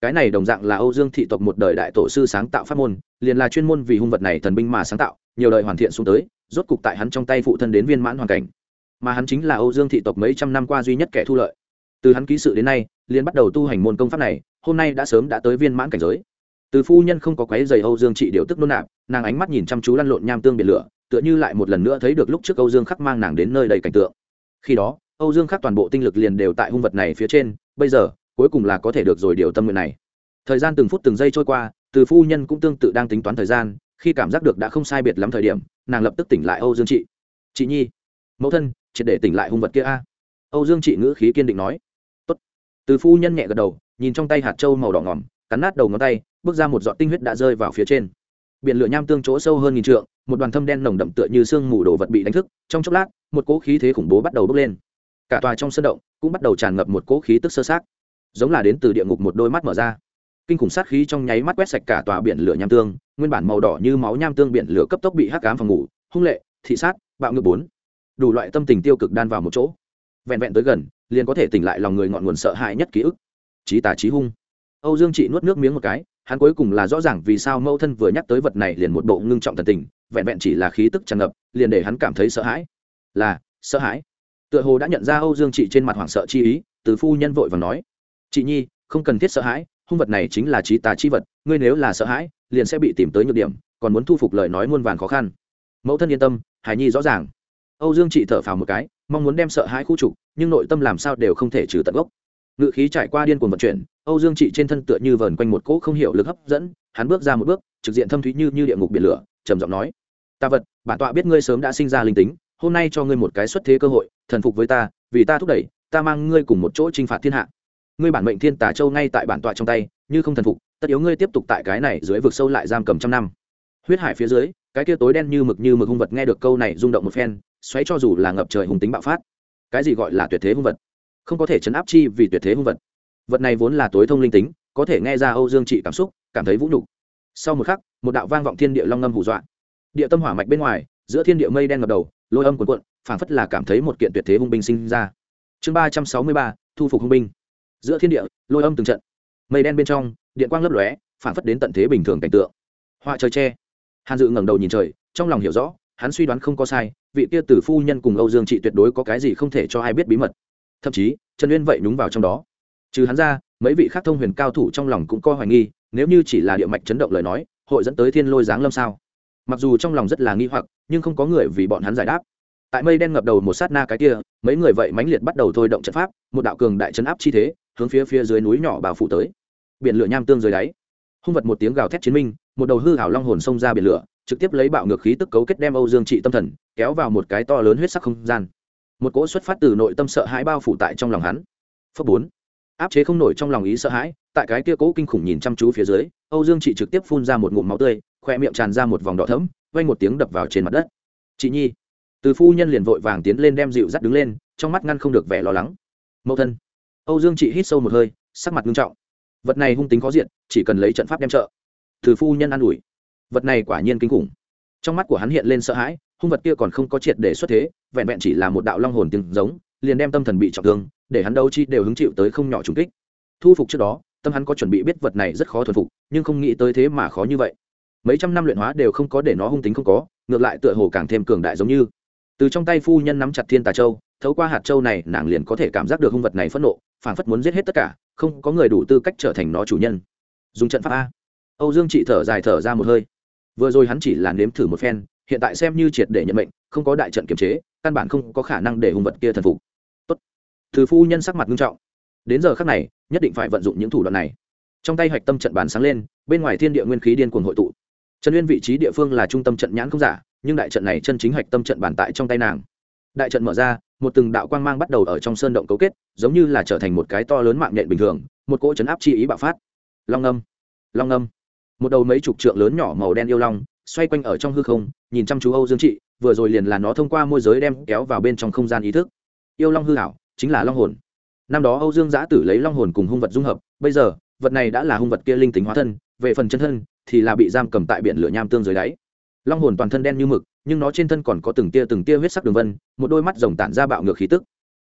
Cái này đồng dạng là âu dương thị tộc một đời đại tổ sư sáng tạo pháp môn, liền là chuyên môn vì hung vật này thần binh mà sáng tạo, nhiều đời hoàn thiện xuống tới, rốt cục tại hắn trong tay phụ thân đến viên mãn hoàn cảnh. Mà hắn chính là âu dương thị tộc mấy trăm năm qua duy nhất kẻ thu lợi. Từ hắn ký sự đến nay, liền bắt đầu tu hành môn công pháp này, hôm nay đã sớm đã tới viên mãn cảnh giới. Từ phu nhân không có quấy giày âu dương trị điều tức nôn nạp, nàng ánh mắt nhìn chăm chú lăn lộn nham tương biển lửa tựa như lại một lần nữa thấy được lúc trước âu dương khắc mang nàng đến nơi đầy cảnh tượng. Khi đó, âu dương khắc toàn bộ tinh lực liền đều tại hung vật này phía trên, bây giờ, cuối cùng là có thể được rồi điều tâm nguyện này. Thời gian từng phút từng giây trôi qua, từ phu nhân cũng tương tự đang tính toán thời gian, khi cảm giác được đã không sai biệt lắm thời điểm, nàng lập tức tỉnh lại âu dương trị. Chị nhi, mẫu thân, triệt để tỉnh lại hung vật kia a. Âu dương trị ngữ khí kiên định nói. Tốt. từ phu nhân nhẹ gật đầu, nhìn trong tay hạt trâu màu đỏ ngỏm, cắn nát đầu ngón tay, bước ra một giọt tinh huyết đã rơi vào phía trên biển lửa nham tương chỗ sâu hơn nghìn trượng, một đoàn thâm đen nồng đậm tựa như sương mù đồ vật bị đánh thức, trong chốc lát, một cỗ khí thế khủng bố bắt đầu bốc lên. Cả tòa trong sân động cũng bắt đầu tràn ngập một cỗ khí tức sơ sát, giống là đến từ địa ngục một đôi mắt mở ra. Kinh khủng sát khí trong nháy mắt quét sạch cả tòa biển lửa nham tương, nguyên bản màu đỏ như máu nham tương biển lửa cấp tốc bị hắc ám phòng ngủ, hung lệ, thị sát, bạo ngược bốn. Đủ loại tâm tình tiêu cực đan vào một chỗ. Vẹn vẹn tới gần, liền có thể tỉnh lại lòng người ngọn nguồn sợ hãi nhất ký ức. Trí tà trí hung. Âu dương chị nuốt nước miếng một cái hắn cuối cùng là rõ ràng vì sao mẫu thân vừa nhắc tới vật này liền một bộ ngưng trọng thần tình, vẹn vẹn chỉ là khí tức tràn ngập, liền để hắn cảm thấy sợ hãi. Là, sợ hãi. Tựa hồ đã nhận ra âu dương chị trên mặt hoảng sợ chi ý, từ phu nhân vội và nói, chị nhi, không cần thiết sợ hãi, hung vật này chính là trí tà chi vật, ngươi nếu là sợ hãi, liền sẽ bị tìm tới nhược điểm, còn muốn thu phục lời nói muôn vàn khó khăn. Mẫu thân yên tâm hải nhi rõ ràng. Âu dương chị thở phào một cái, mong muốn đem sợ hãi khu trục, nhưng nội tâm làm sao đều không thể trừ tận gốc ngự khí trải qua điên cuồng vận chuyển, âu dương trị trên thân tựa như vờn quanh một cỗ không hiểu lực hấp dẫn, hắn bước ra một bước, trực diện thâm thúy như như địa ngục biển lửa, trầm giọng nói, ta vật, bản tọa biết ngươi sớm đã sinh ra linh tính, hôm nay cho ngươi một cái xuất thế cơ hội, thần phục với ta, vì ta thúc đẩy, ta mang ngươi cùng một chỗ chinh phạt thiên hạ. Ngươi bản mệnh thiên tà châu ngay tại bản tọa trong tay, như không thần phục, tất yếu ngươi tiếp tục tại cái này dưới vực sâu lại giam cầm trăm năm. Huyết hải phía dưới, cái kia tối đen như mực như mực hung vật nghe được câu này rung động một phen, xoáy cho dù là ngập trời hùng tính bạo phát. Cái gì gọi là tuyệt thế hung vật? Không có thể chấn áp chi vì tuyệt thế hung vật. Vật này vốn là tối thông linh tính, có thể nghe ra âu dương trị cảm xúc, cảm thấy vũ nhục. Sau một khắc, một đạo vang vọng thiên địa long ngâm hù dọa. Địa tâm hỏa mạch bên ngoài, giữa thiên địa mây đen ngập đầu, lôi âm cuồn cuộn, phảng phất là cảm thấy một kiện tuyệt thế hung binh sinh ra. Chương ba trăm sáu mươi ba, thu phục hung binh. Giữa thiên địa, lôi âm từng trận. Mây đen bên trong, điện quang lấp lóe, phảng phất đến tận thế bình thường cảnh tượng. Họa trời tre hàn dự ngẩng đầu nhìn trời, trong lòng hiểu rõ, hắn suy đoán không có sai, vị kia tử phu nhân cùng âu dương trị tuyệt đối có cái gì không thể cho ai biết bí mật thậm chí, trần uyên vậy nhúng vào trong đó. Trừ hắn ra, mấy vị khác thông huyền cao thủ trong lòng cũng coi hoài nghi, nếu như chỉ là địa mạch chấn động lời nói, hội dẫn tới thiên lôi giáng lâm sao? Mặc dù trong lòng rất là nghi hoặc, nhưng không có người vì bọn hắn giải đáp. Tại mây đen ngập đầu một sát na cái kia, mấy người vậy mãnh liệt bắt đầu thôi động trận pháp, một đạo cường đại chấn áp chi thế, hướng phía phía dưới núi nhỏ bào phủ tới. Biển lửa nham tương dưới đáy. Hung vật một tiếng gào thét chiến minh, một đầu hư hảo long hồn xông ra biển lửa, trực tiếp lấy bạo ngược khí tức cấu kết đem âu dương trị tâm thần, kéo vào một cái to lớn huyết sắc không gian một cỗ xuất phát từ nội tâm sợ hãi bao phủ tại trong lòng hắn. Phớp bốn. Áp chế không nổi trong lòng ý sợ hãi, tại cái kia cỗ kinh khủng nhìn chăm chú phía dưới, âu dương chị trực tiếp phun ra một ngụm máu tươi khoe miệng tràn ra một vòng đỏ thấm vay một tiếng đập vào trên mặt đất. Chị nhi. Từ phu nhân liền vội vàng tiến lên đem dịu dắt đứng lên, trong mắt ngăn không được vẻ lo lắng. Mẫu thân. Âu dương chị hít sâu một hơi, sắc mặt nghiêm trọng. Vật này hung tính khó diện chỉ cần lấy trận pháp đem trợ. Từ phu nhân an ủi. Vật này quả nhiên kinh khủng trong mắt của hắn hiện lên sợ hãi, hung vật kia còn không có triệt để xuất thế, vẹn vẹn chỉ là một đạo long hồn tiếng giống, liền đem tâm thần bị trọng thương, để hắn đâu chi đều hứng chịu tới không nhỏ trùng kích. Thu phục trước đó, tâm hắn có chuẩn bị biết vật này rất khó thuần phục, nhưng không nghĩ tới thế mà khó như vậy. Mấy trăm năm luyện hóa đều không có để nó hung tính không có, ngược lại tựa hồ càng thêm cường đại giống như. Từ trong tay phu nhân nắm chặt thiên tà châu, thấu qua hạt châu này, nàng liền có thể cảm giác được hung vật này phẫn nộ phản phất muốn giết hết tất cả, không có người đủ tư cách trở thành nó chủ nhân. Dùng trận pháp a. Âu dương trị thở dài thở ra một hơi vừa rồi hắn chỉ là nếm thử một phen, hiện tại xem như triệt để nhận mệnh, không có đại trận kiềm chế, căn bản không có khả năng để hung vật kia thần phục. Tốt. Từ phu nhân sắc mặt nghiêm trọng. Đến giờ khắc này, nhất định phải vận dụng những thủ đoạn này. Trong tay hạch tâm trận bàn sáng lên, bên ngoài thiên địa nguyên khí điên cuồng hội tụ. Trần uyên vị trí địa phương là trung tâm trận nhãn không giả, nhưng đại trận này chân chính hạch tâm trận bàn tại trong tay nàng. Đại trận mở ra, một từng đạo quang mang bắt đầu ở trong sơn động cấu kết, giống như là trở thành một cái to lớn mạng nhện bình thường, một cỗ chấn áp chi ý bạo phát. Long âm. Long âm một đầu mấy chục trượng lớn nhỏ màu đen yêu long, xoay quanh ở trong hư không, nhìn chăm chú âu dương trị, vừa rồi liền là nó thông qua môi giới đem kéo vào bên trong không gian ý thức. Yêu long hư hảo chính là long hồn. Năm đó âu dương giã tử lấy long hồn cùng hung vật dung hợp, bây giờ, vật này đã là hung vật kia linh tính hóa thân, về phần chân thân, thì là bị giam cầm tại biển lửa nham tương dưới đáy. Long hồn toàn thân đen như mực, nhưng nó trên thân còn có từng tia từng tia huyết sắc đường vân, một đôi mắt rồng tản ra bạo ngược khí tức.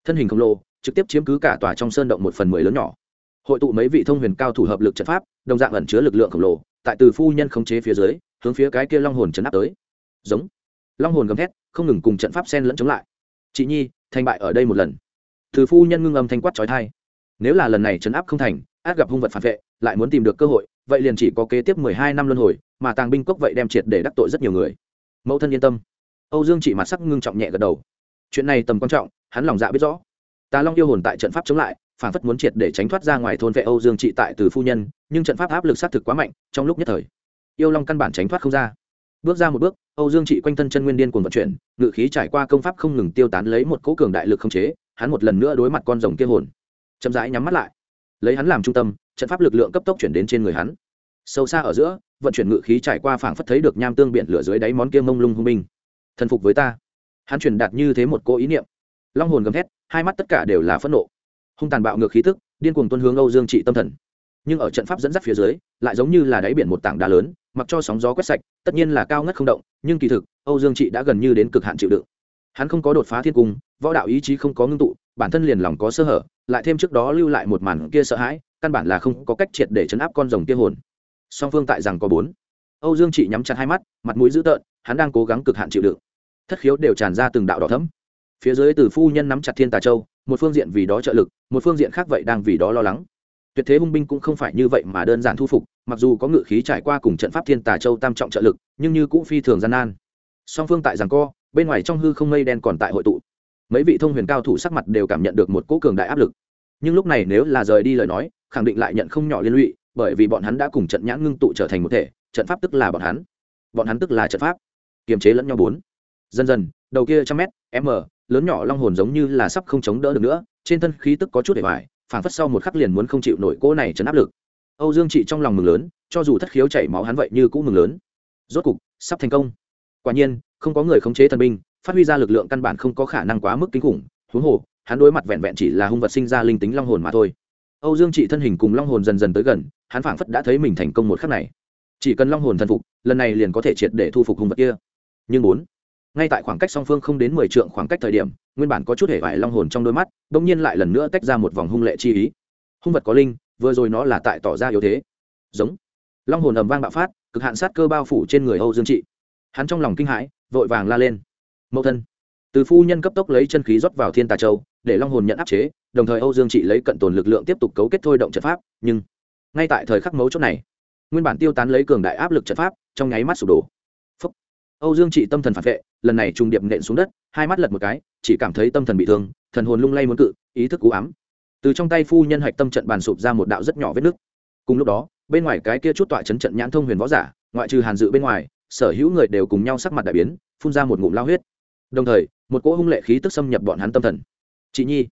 Thân hình khổng lồ, trực tiếp chiếm cứ cả tòa trong sơn động một phần mười lớn nhỏ. Hội tụ mấy vị thông huyền cao thủ hợp lực trận pháp, đồng dạng ẩn chứa lực lượng khổng lồ tại từ phu nhân khống chế phía dưới, hướng phía cái kia long hồn chấn áp tới. Giống. Long hồn gầm thét, không ngừng cùng trận pháp sen lẫn chống lại. Chị nhi, thành bại ở đây một lần. Từ phu nhân ngưng âm thanh quát trói thai. Nếu là lần này chấn áp không thành, át gặp hung vật phản vệ, lại muốn tìm được cơ hội, vậy liền chỉ có kế tiếp mười hai năm luân hồi, mà tàng binh cốc vậy đem triệt để đắc tội rất nhiều người. Mẫu thân yên tâm. Âu dương chỉ mặt sắc ngưng trọng nhẹ gật đầu. Chuyện này tầm quan trọng, hắn lòng dạ biết rõ. Tà long yêu hồn tại trận pháp chống lại phản phất muốn triệt để tránh thoát ra ngoài thôn vệ âu dương trị tại từ phu nhân nhưng trận pháp áp lực xác thực quá mạnh trong lúc nhất thời yêu long căn bản tránh thoát không ra. Bước ra một bước âu dương trị quanh thân chân nguyên điên cuồng vận chuyển ngự khí trải qua công pháp không ngừng tiêu tán lấy một cỗ cường đại lực không chế hắn một lần nữa đối mặt con rồng kia hồn. Chậm rãi nhắm mắt lại lấy hắn làm trung tâm trận pháp lực lượng cấp tốc chuyển đến trên người hắn. Sâu xa ở giữa vận chuyển ngự khí trải qua phảng phất thấy được nham tương biển lửa dưới đáy món kia mông lung hung minh, thần phục với ta. Hắn truyền đạt như thế một cô ý niệm. Long hồn gầm thét hai mắt tất cả đều là phẫn nộ hung tàn bạo ngược khí tức, điên cuồng tuân hướng âu dương trị tâm thần. Nhưng ở trận pháp dẫn dắt phía dưới, lại giống như là đáy biển một tảng đá lớn, mặc cho sóng gió quét sạch, tất nhiên là cao ngất không động, nhưng kỳ thực, âu dương trị đã gần như đến cực hạn chịu đựng. Hắn không có đột phá thiên cung, võ đạo ý chí không có ngưng tụ, bản thân liền lòng có sơ hở, lại thêm trước đó lưu lại một màn kia sợ hãi, căn bản là không có cách triệt để chấn áp con rồng kia hồn. Song phương tại rằng có bốn. Âu dương trị nhắm chặt hai mắt, mặt mũi dữ tợn, hắn đang cố gắng cực hạn chịu đựng. Thất khiếu đều tràn ra từng đạo đỏ thấm phía dưới từ phu nhân nắm chặt thiên tà châu một phương diện vì đó trợ lực, một phương diện khác vậy đang vì đó lo lắng. Tuyệt thế hung binh cũng không phải như vậy mà đơn giản thu phục, mặc dù có ngự khí trải qua cùng trận pháp thiên tà châu tam trọng trợ lực, nhưng như cũng phi thường gian nan. Song phương tại rằng co, bên ngoài trong hư không mây đen còn tại hội tụ. Mấy vị thông huyền cao thủ sắc mặt đều cảm nhận được một cỗ cường đại áp lực. Nhưng lúc này nếu là rời đi lời nói, khẳng định lại nhận không nhỏ liên lụy, bởi vì bọn hắn đã cùng trận nhãn ngưng tụ trở thành một thể, trận pháp tức là bọn hắn. Bọn hắn tức là trận pháp. Kiềm chế lẫn nhau bốn. Dần dần, đầu kia trăm mét, m lớn nhỏ long hồn giống như là sắp không chống đỡ được nữa, trên thân khí tức có chút để hoài phảng phất sau một khắc liền muốn không chịu nổi cỗ này chấn áp lực. Âu dương trị trong lòng mừng lớn, cho dù thất khiếu chảy máu hắn vậy như cũng mừng lớn. Rốt cục, sắp thành công. Quả nhiên, không có người khống chế thần binh, phát huy ra lực lượng căn bản không có khả năng quá mức kinh khủng, huống hồ, hắn đối mặt vẹn vẹn chỉ là hung vật sinh ra linh tính long hồn mà thôi. Âu dương trị thân hình cùng long hồn dần dần tới gần, hắn phảng phất đã thấy mình thành công một khắc này. Chỉ cần long hồn thần phục, lần này liền có thể triệt để thu phục hung vật kia. Nhưng bốn ngay tại khoảng cách song phương không đến mười trượng khoảng cách thời điểm, nguyên bản có chút hề vải long hồn trong đôi mắt đ ỗ n g nhiên lại lần nữa tách ra một vòng hung lệ chi ý. Hung vật có linh, vừa rồi nó là tại tỏ ra yếu thế. Giống. Long hồn ầm vang bạo phát, cực hạn sát cơ bao phủ trên người âu dương trị. Hắn trong lòng kinh hãi, vội vàng la lên. Mẫu thân. Từ phu nhân cấp tốc lấy chân khí rót vào thiên tà châu, để long hồn nhận áp chế, đồng thời âu dương trị lấy cận tồn lực lượng tiếp tục cấu kết thôi động trận pháp, nhưng ngay tại thời khắc mấu chốt này, nguyên bản tiêu tán lấy cường đại áp lực trận pháp, trong nháy mắt sụp đổ. Âu Dương Trị tâm thần phản vệ, lần này trùng điệp nện xuống đất, hai mắt lật một cái, chỉ cảm thấy tâm thần bị thương, thần hồn lung lay muốn cự, ý thức cú ám. Từ trong tay phu nhân hạch tâm trận bàn sụp ra một đạo rất nhỏ vết nứt. Cùng lúc đó, bên ngoài cái kia chút tọa chấn trận nhãn thông huyền võ giả, ngoại trừ Hàn Dự bên ngoài, sở hữu người đều cùng nhau sắc mặt đại biến, phun ra một ngụm lao huyết. Đồng thời, một cỗ hung lệ khí tức xâm nhập bọn hắn tâm thần. "Chị Nhi."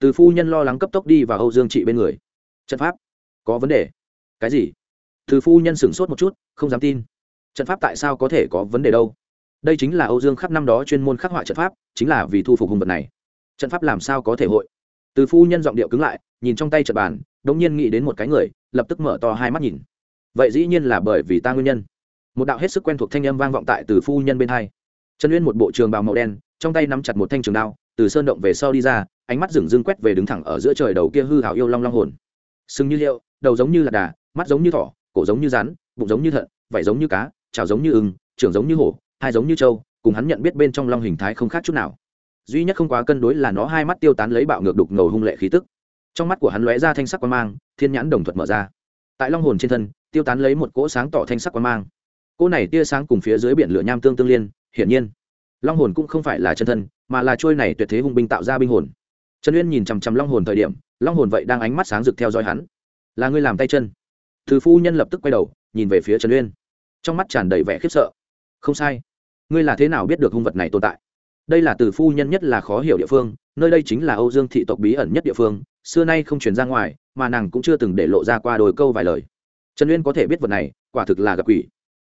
Từ phu nhân lo lắng cấp tốc đi vào Âu Dương Trị bên người. "Trận pháp có vấn đề?" "Cái gì?" Từ phu nhân sửng sốt một chút, không dám tin trận pháp tại sao có thể có vấn đề đâu? Đây chính là âu dương khắc năm đó chuyên môn khắc họa trận pháp, chính là vì thu phục hùng vật này. Trận pháp làm sao có thể hội? Từ phu nhân giọng điệu cứng lại, nhìn trong tay trận bàn đ ỗ n g nhiên nghĩ đến một cái người, lập tức mở to hai mắt nhìn. Vậy dĩ nhiên là bởi vì ta nguyên nhân. Một đạo hết sức quen thuộc thanh âm vang vọng tại từ phu nhân bên hai. Trần uyên một bộ trường bào màu đen, trong tay nắm chặt một thanh trường đao, từ sơn động về sau đi ra, ánh mắt rừng rưng quét về đứng thẳng ở giữa trời đầu kia hư hảo yêu long long hồn. Sừng như liệu, đầu giống như lạc đà, mắt giống như thỏ, cổ giống như rắn, bụng giống như thận, vảy giống như cá chảo giống như ưng, trưởng giống như hổ hai giống như trâu, cùng hắn nhận biết bên trong long hình thái không khác chút nào. Duy nhất không quá cân đối là nó hai mắt tiêu tán lấy bạo ngược đục ngầu hung lệ khí tức. Trong mắt của hắn lóe ra thanh sắc quan mang, thiên nhãn đồng thuật mở ra. Tại long hồn trên thân, tiêu tán lấy một cỗ sáng tỏ thanh sắc quan mang. Cỗ này tia sáng cùng phía dưới biển lửa nham tương tương liên, hiển nhiên, long hồn cũng không phải là chân thân, mà là trôi này tuyệt thế hung binh tạo ra binh hồn. Trần uyên nhìn chằm chằm long hồn thời điểm, long hồn vậy đang ánh mắt sáng rực theo dõi hắn. Là ngươi làm tay chân. Từ phu nhân lập tức quay đầu, nhìn về phía trần uyên trong mắt tràn đầy vẻ khiếp sợ. Không sai. Ngươi là thế nào biết được hung vật này tồn tại? Đây là từ phu nhân nhất là khó hiểu địa phương, nơi đây chính là âu dương thị tộc bí ẩn nhất địa phương, xưa nay không truyền ra ngoài, mà nàng cũng chưa từng để lộ ra qua đôi câu vài lời. Trần uyên có thể biết vật này, quả thực là gặp quỷ.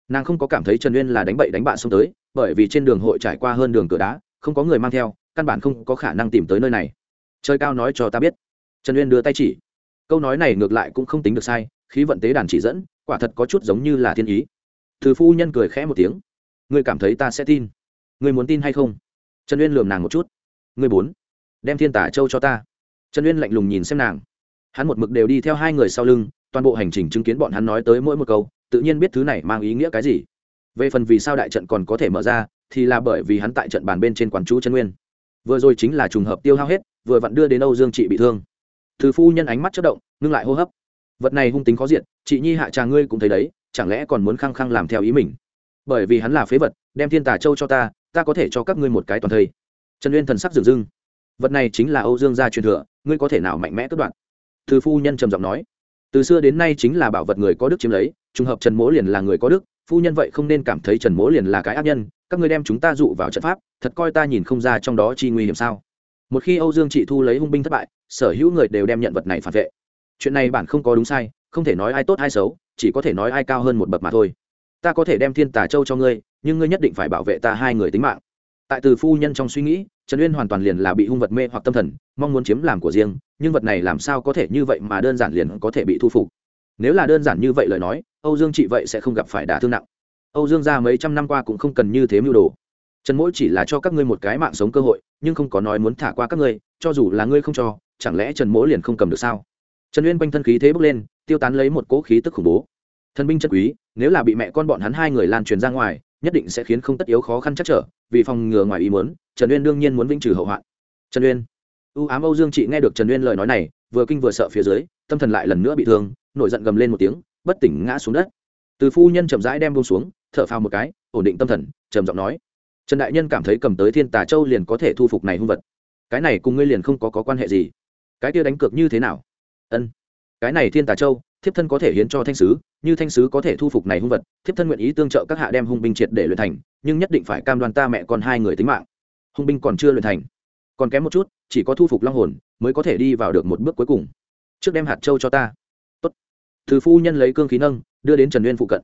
Nàng không có cảm thấy trần uyên là đánh bậy đánh bạ xông tới, bởi vì trên đường hội trải qua hơn đường cửa đá, không có người mang theo, căn bản không có khả năng tìm tới nơi này. Trời cao nói cho ta biết. Trần uyên đưa tay chỉ. Câu nói này ngược lại cũng không tính được sai, khí vận tế đàn chỉ dẫn, quả thật có chút giống như là thiên ý từ phu nhân cười khẽ một tiếng. Ngươi cảm thấy ta sẽ tin. Ngươi muốn tin hay không? Trần uyên lườm nàng một chút. Ngươi bốn đem thiên tả châu cho ta. Trần uyên lạnh lùng nhìn xem nàng. Hắn một mực đều đi theo hai người sau lưng, toàn bộ hành trình chứng kiến bọn hắn nói tới mỗi một câu, tự nhiên biết thứ này mang ý nghĩa cái gì. Về phần vì sao đại trận còn có thể mở ra, thì là bởi vì hắn tại trận bàn bên trên quán chú Trần nguyên vừa rồi chính là trùng hợp tiêu hao hết, vừa vặn đưa đến âu dương trị bị thương. Từ phu nhân ánh mắt chất động, ngưng lại hô hấp. Vật này hung tính khó diện chị nhi hạ trà ngươi cũng thấy đấy chẳng lẽ còn muốn khăng khăng làm theo ý mình? Bởi vì hắn là phế vật, đem thiên tà châu cho ta ta có thể cho các ngươi một cái toàn thây. Trần uyên thần sắc dừng dưng. Vật này chính là âu dương gia truyền thừa, ngươi có thể nào mạnh mẽ cất đoạn? Từ phu nhân trầm giọng nói. Từ xưa đến nay chính là bảo vật người có đức chiếm lấy, trùng hợp trần mỗ liền là người có đức, phu nhân vậy không nên cảm thấy trần mỗ liền là cái ác nhân, các ngươi đem chúng ta dụ vào trận pháp, thật coi ta nhìn không ra trong đó chi nguy hiểm sao? Một khi âu dương trị thu lấy hung binh thất bại, sở hữu người đều đem nhận vật này phản vệ. Chuyện này bản không có đúng sai, không thể nói ai tốt ai xấu chỉ có thể nói ai cao hơn một bậc mà thôi. Ta có thể đem thiên tà châu cho ngươi, nhưng ngươi nhất định phải bảo vệ ta hai người tính mạng. Tại từ phu nhân trong suy nghĩ, trần uyên hoàn toàn liền là bị hung vật mê hoặc tâm thần, mong muốn chiếm làm của riêng, nhưng vật này làm sao có thể như vậy mà đơn giản liền có thể bị thu phục? Nếu là đơn giản như vậy lời nói, âu dương chị vậy sẽ không gặp phải đả thương nặng. Âu dương ra mấy trăm năm qua cũng không cần như thế mưu đồ. Trần mỗi chỉ là cho các ngươi một cái mạng sống cơ hội, nhưng không có nói muốn thả qua các ngươi, cho dù là ngươi không cho, chẳng lẽ trần mỗ liền không cầm được sao? Trần uyên quanh thân khí thế bước lên tiêu tán lấy một cỗ khí tức khủng bố. Thần binh chân quý nếu là bị mẹ con bọn hắn hai người lan truyền ra ngoài nhất định sẽ khiến không tất yếu khó khăn chắc trở vì phòng ngừa ngoài ý muốn trần uyên đương nhiên muốn vĩnh trừ hậu hoạn. Trần uyên. Ưu ám âu dương chị nghe được trần uyên lời nói này vừa kinh vừa sợ phía dưới tâm thần lại lần nữa bị thương nổi giận gầm lên một tiếng bất tỉnh ngã xuống đất. Từ phu nhân chậm rãi đem bông xuống thở phào một cái ổn định tâm thần trầm giọng nói. Trần đại nhân cảm thấy cầm tới thiên tà châu liền có thể thu phục này hung vật. Cái này cùng ngươi liền không có, có quan hệ gì? Cái kia đánh cược như thế nào? Ân. Cái này thiên tà châu, thiếp thân có thể hiến cho thanh sứ, như thanh sứ có thể thu phục này hung vật, thiếp thân nguyện ý tương trợ các hạ đem hung binh triệt để luyện thành, nhưng nhất định phải cam đoan ta mẹ con hai người tính mạng. Hung binh còn chưa luyện thành. Còn kém một chút, chỉ có thu phục long hồn, mới có thể đi vào được một bước cuối cùng. Trước đem hạt châu cho ta. Tốt. từ phu nhân lấy cương khí nâng, đưa đến trần uyên phụ cận.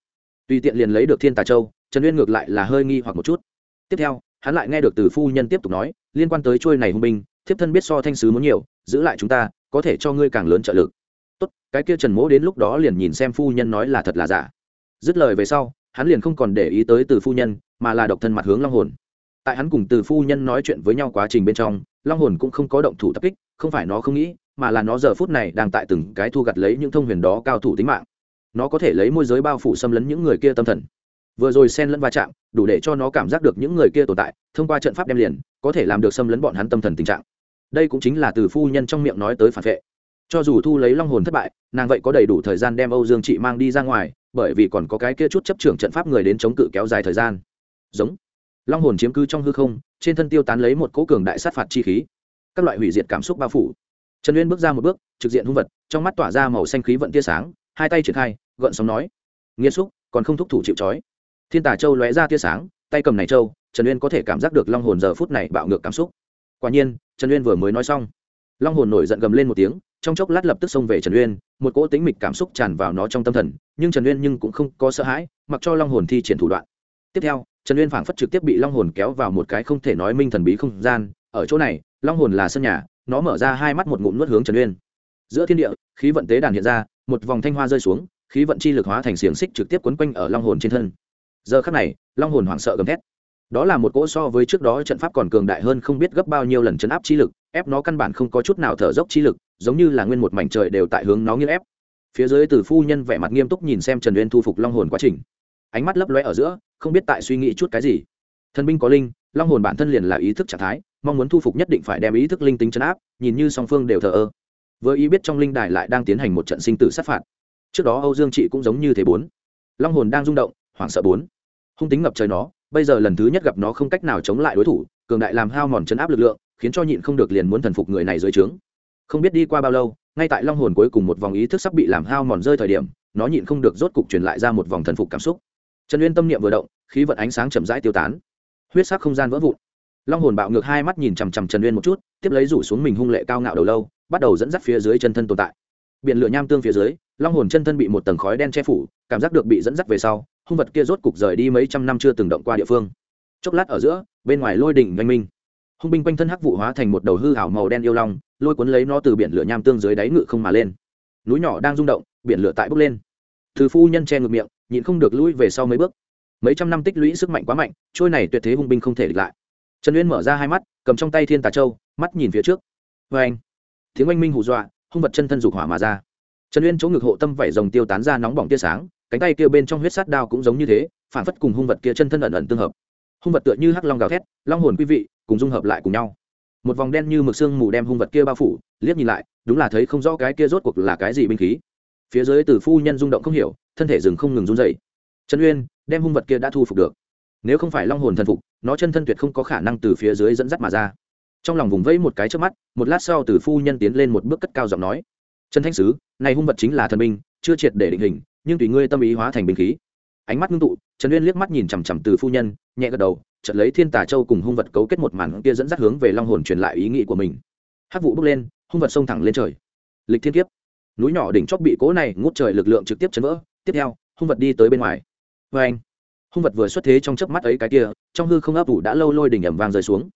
Tùy tiện liền lấy được thiên tà châu, trần uyên ngược lại là hơi nghi hoặc một chút. Tiếp theo, hắn lại nghe được từ phu nhân tiếp tục nói, liên quan tới trôi này hung binh, thiếp thân biết so thanh sứ muốn nhiều, giữ lại chúng ta có thể cho ngươi càng lớn trợ lực. Tốt, cái kia trần mỗ đến lúc đó liền nhìn xem phu nhân nói là thật là giả. Dứt lời về sau, hắn liền không còn để ý tới từ phu nhân, mà là độc thân mặt hướng long hồn. Tại hắn cùng từ phu nhân nói chuyện với nhau quá trình bên trong, long hồn cũng không có động thủ tập kích, không phải nó không nghĩ, mà là nó giờ phút này đang tại từng cái thu gặt lấy những thông huyền đó cao thủ tính mạng. Nó có thể lấy môi giới bao phủ xâm lấn những người kia tâm thần. Vừa rồi xen lẫn va chạm, đủ để cho nó cảm giác được những người kia tồn tại, thông qua trận pháp đem liền, có thể làm được xâm lấn bọn hắn tâm thần tình trạng đây cũng chính là từ phu nhân trong miệng nói tới phản vệ. Cho dù thu lấy long hồn thất bại, nàng vậy có đầy đủ thời gian đem âu dương chị mang đi ra ngoài, bởi vì còn có cái kia chút chấp trưởng trận pháp người đến chống cự kéo dài thời gian. Giống. Long hồn chiếm cứ trong hư không, trên thân tiêu tán lấy một cỗ cường đại sát phạt chi khí. Các loại hủy diệt cảm xúc bao phủ. Trần uyên bước ra một bước, trực diện hung vật, trong mắt tỏa ra màu xanh khí vận tia sáng, hai tay triển khai, gợn sóng nói. Nghiêm xúc, còn không thúc thủ chịu trói. Thiên tà châu lóe ra tia sáng, tay cầm này châu, trần uyên có thể cảm giác được long hồn giờ phút này bạo ngược cảm xúc quả nhiên, trần uyên vừa mới nói xong. Long hồn nổi giận gầm lên một tiếng, trong chốc lát lập tức xông về trần uyên, một cỗ tính mịch cảm xúc tràn vào nó trong tâm thần, nhưng trần uyên nhưng cũng không có sợ hãi, mặc cho long hồn thi triển thủ đoạn. Tiếp theo, trần uyên phảng phất trực tiếp bị long hồn kéo vào một cái không thể nói minh thần bí không gian, ở chỗ này, long hồn là sân nhà, nó mở ra hai mắt một ngụm nuốt hướng trần uyên. Giữa thiên địa, khí vận tế đàn hiện ra, một vòng thanh hoa rơi xuống, khí vận chi lực hóa thành xiềng xích trực tiếp quấn quanh ở long hồn trên thân. Giờ khắc này, long hồn hoảng sợ gầm thét đó là một cỗ so với trước đó trận pháp còn cường đại hơn không biết gấp bao nhiêu lần chấn áp chi lực, ép nó căn bản không có chút nào thở dốc chi lực, giống như là nguyên một mảnh trời đều tại hướng nó nghiêng ép. Phía dưới từ phu nhân vẻ mặt nghiêm túc nhìn xem trần uyên thu phục long hồn quá trình. Ánh mắt lấp lóe ở giữa, không biết tại suy nghĩ chút cái gì. Thần binh có linh, long hồn bản thân liền là ý thức trạng thái, mong muốn thu phục nhất định phải đem ý thức linh tính chấn áp, nhìn như song phương đều thờ ơ. Với ý biết trong linh đài lại đang tiến hành một trận sinh tử sát phạt. Trước đó âu dương trị cũng giống như thế bốn. Long hồn đang rung động, hoảng sợ bốn. Hung tính ngập trời nó bây giờ lần thứ nhất gặp nó không cách nào chống lại đối thủ, cường đại làm hao mòn chấn áp lực lượng, khiến cho nhịn không được liền muốn thần phục người này dưới trướng. Không biết đi qua bao lâu, ngay tại long hồn cuối cùng một vòng ý thức sắp bị làm hao mòn rơi thời điểm, nó nhịn không được rốt cục truyền lại ra một vòng thần phục cảm xúc. Trần uyên tâm niệm vừa động, khí vận ánh sáng chậm rãi tiêu tán. Huyết sắc không gian vỡ vụn. Long hồn bạo ngược hai mắt nhìn chằm chằm trần uyên một chút, tiếp lấy rủ xuống mình hung lệ cao ngạo đầu lâu, bắt đầu dẫn dắt phía dưới chân thân tồn tại. Biển lửa nham tương phía dưới, long hồn chân thân bị một tầng khói đen che phủ, cảm giác được bị dẫn dắt về sau hung vật kia rốt cục rời đi mấy trăm năm chưa từng động qua địa phương. Chốc lát ở giữa, bên ngoài lôi đỉnh oanh minh. Hung binh quanh thân hắc vụ hóa thành một đầu hư hảo màu đen yêu long, lôi cuốn lấy nó từ biển lửa nham tương dưới đáy ngự không mà lên. Núi nhỏ đang rung động, biển lửa tại bốc lên. Từ phu nhân che ngược miệng, nhịn không được lui về sau mấy bước. Mấy trăm năm tích lũy sức mạnh quá mạnh, trôi này tuyệt thế hung binh không thể địch lại. Trần uyên mở ra hai mắt, cầm trong tay thiên tà châu, mắt nhìn phía trước. Vê anh, tiếng oanh minh hù dọa, hung vật chân thân dục hỏa mà ra. Trần uyên chỗ ngực hộ tâm vẩy rồng tiêu tán ra nóng bỏng tia sáng cánh tay kia bên trong huyết sát đao cũng giống như thế, phản phất cùng hung vật kia chân thân ẩn ẩn tương hợp. Hung vật tựa như hắc long gào thét, long hồn quý vị, cùng dung hợp lại cùng nhau. Một vòng đen như mực xương mù đem hung vật kia bao phủ, liếc nhìn lại, đúng là thấy không rõ cái kia rốt cuộc là cái gì binh khí. Phía dưới từ phu nhân rung động không hiểu, thân thể rừng không ngừng run dậy trần uyên, đem hung vật kia đã thu phục được. Nếu không phải long hồn thần phục, nó chân thân tuyệt không có khả năng từ phía dưới dẫn dắt mà ra. Trong lòng vùng vẫy một cái trước mắt, một lát sau từ phu nhân tiến lên một bước cất cao giọng nói. Trần thanh sứ, này hung vật chính là thần binh, chưa triệt để định hình nhưng tùy ngươi tâm ý hóa thành binh khí. Ánh mắt ngưng tụ, trần uyên liếc mắt nhìn chằm chằm từ phu nhân, nhẹ gật đầu, chợt lấy thiên tà châu cùng hung vật cấu kết một màn kia dẫn dắt hướng về long hồn truyền lại ý nghĩ của mình. Hắc vụ bước lên, hung vật xông thẳng lên trời. Lịch thiên kiếp. Núi nhỏ đỉnh chóp bị cố này ngút trời lực lượng trực tiếp chấn vỡ. Tiếp theo, hung vật đi tới bên ngoài. Vê anh, hung vật vừa xuất thế trong chớp mắt ấy cái kia, trong hư không ấp ủ đã lâu lôi đỉnh ẩm vàng rơi xuống.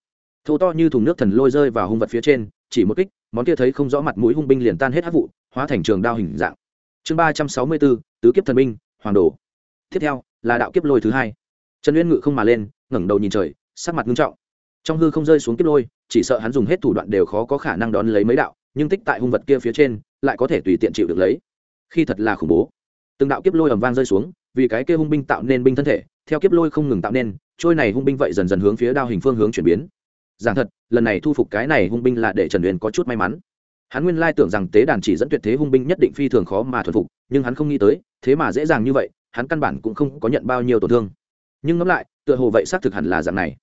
Thô to như thùng nước thần lôi rơi vào hung vật phía trên, chỉ một kích, món kia thấy không rõ mặt mũi hung binh liền tan hết hắc vụ, hóa thành trường đao hình dạng chương ba trăm sáu mươi bốn tứ kiếp thần binh hoàng đồ. Tiếp theo, là đạo kiếp lôi thứ hai. Trần uyên ngự không mà lên, ngẩng đầu nhìn trời, sắc mặt nghiêm trọng. Trong hư không rơi xuống kiếp lôi, chỉ sợ hắn dùng hết thủ đoạn đều khó có khả năng đón lấy mấy đạo, nhưng tích tại hung vật kia phía trên, lại có thể tùy tiện chịu được lấy. Khi thật là khủng bố. Từng đạo kiếp lôi ầm vang rơi xuống, vì cái kia hung binh tạo nên binh thân thể, theo kiếp lôi không ngừng tạo nên, trôi này hung binh vậy dần dần hướng phía đao hình phương hướng chuyển biến. Giảng thật, lần này thu phục cái này hung binh là để trần uyên có chút may mắn hắn nguyên lai tưởng rằng tế đàn chỉ dẫn tuyệt thế hung binh nhất định phi thường khó mà thuần phục, nhưng hắn không nghĩ tới, thế mà dễ dàng như vậy, hắn căn bản cũng không có nhận bao nhiêu tổn thương. Nhưng ngẫm lại, tựa hồ vậy xác thực hẳn là dạng này.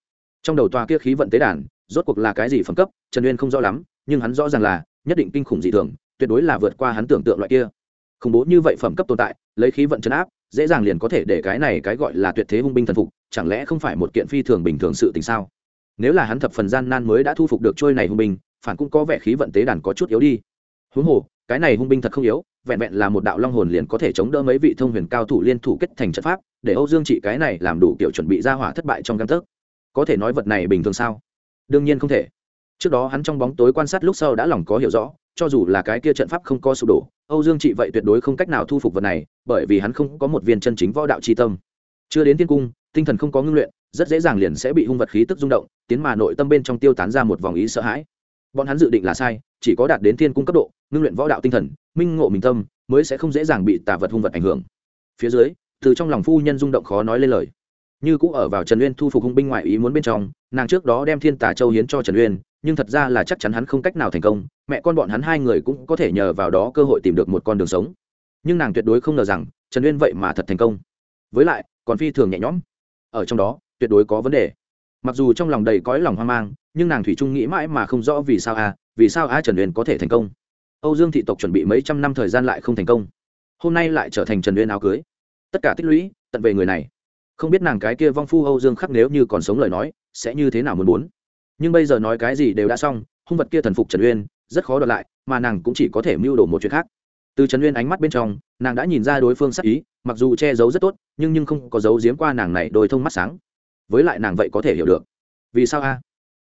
Trong đầu tòa kia khí vận tế đàn, rốt cuộc là cái gì phẩm cấp, trần uyên không rõ lắm, nhưng hắn rõ ràng là, nhất định kinh khủng dị thường, tuyệt đối là vượt qua hắn tưởng tượng loại kia. Khủng bố như vậy phẩm cấp tồn tại, lấy khí vận chấn áp, dễ dàng liền có thể để cái này cái gọi là tuyệt thế hung binh thần phục, chẳng lẽ không phải một kiện phi thường bình thường sự tình sao? Nếu là hắn thập phần gian nan mới đã thu phục được trôi này hung binh phản cũng có vẻ khí vận tế đàn có chút yếu đi. Huống hồ, cái này hung binh thật không yếu, vẹn vẹn là một đạo long hồn liền có thể chống đỡ mấy vị thông huyền cao thủ liên thủ kết thành trận pháp, để âu dương trị cái này làm đủ kiểu chuẩn bị ra hỏa thất bại trong căn thức có thể nói vật này bình thường sao? Đương nhiên không thể. Trước đó hắn trong bóng tối quan sát lúc sau đã lòng có hiểu rõ, cho dù là cái kia trận pháp không có sụp đổ, âu dương trị vậy tuyệt đối không cách nào thu phục vật này, bởi vì hắn không có một viên chân chính võ đạo tri tâm. Chưa đến tiên cung, tinh thần không có ngưng luyện, rất dễ dàng liền sẽ bị hung vật khí tức rung động, tiến mà nội tâm bên trong tiêu tán ra một vòng ý sợ hãi bọn hắn dự định là sai, chỉ có đạt đến thiên cung cấp độ, ngưng luyện võ đạo tinh thần, minh ngộ mình tâm, mới sẽ không dễ dàng bị tà vật hung vật ảnh hưởng. Phía dưới, từ trong lòng phu nhân rung động khó nói lên lời. Như cũng ở vào trần uyên thu phục hung binh ngoại ý muốn bên trong, nàng trước đó đem thiên tà châu hiến cho trần uyên, nhưng thật ra là chắc chắn hắn không cách nào thành công, mẹ con bọn hắn hai người cũng có thể nhờ vào đó cơ hội tìm được một con đường sống. Nhưng nàng tuyệt đối không ngờ rằng, trần uyên vậy mà thật thành công. Với lại, còn phi thường nhẹ nhõm. Ở trong đó, tuyệt đối có vấn đề mặc dù trong lòng đầy cõi lòng hoang mang, nhưng nàng thủy trung nghĩ mãi mà không rõ vì sao a, vì sao a trần uyên có thể thành công. Âu dương thị tộc chuẩn bị mấy trăm năm thời gian lại không thành công. Hôm nay lại trở thành trần uyên áo cưới. Tất cả tích lũy, tận về người này. Không biết nàng cái kia vong phu âu dương khắc nếu như còn sống lời nói, sẽ như thế nào muốn muốn. Nhưng bây giờ nói cái gì đều đã xong, hung vật kia thần phục trần uyên, rất khó đoạt lại, mà nàng cũng chỉ có thể mưu đồ một chuyện khác. Từ trần uyên ánh mắt bên trong, nàng đã nhìn ra đối phương sắc ý, mặc dù che giấu rất tốt, nhưng nhưng không có giấu giếm qua nàng này đôi thông mắt sáng với lại nàng vậy có thể hiểu được. Vì sao a?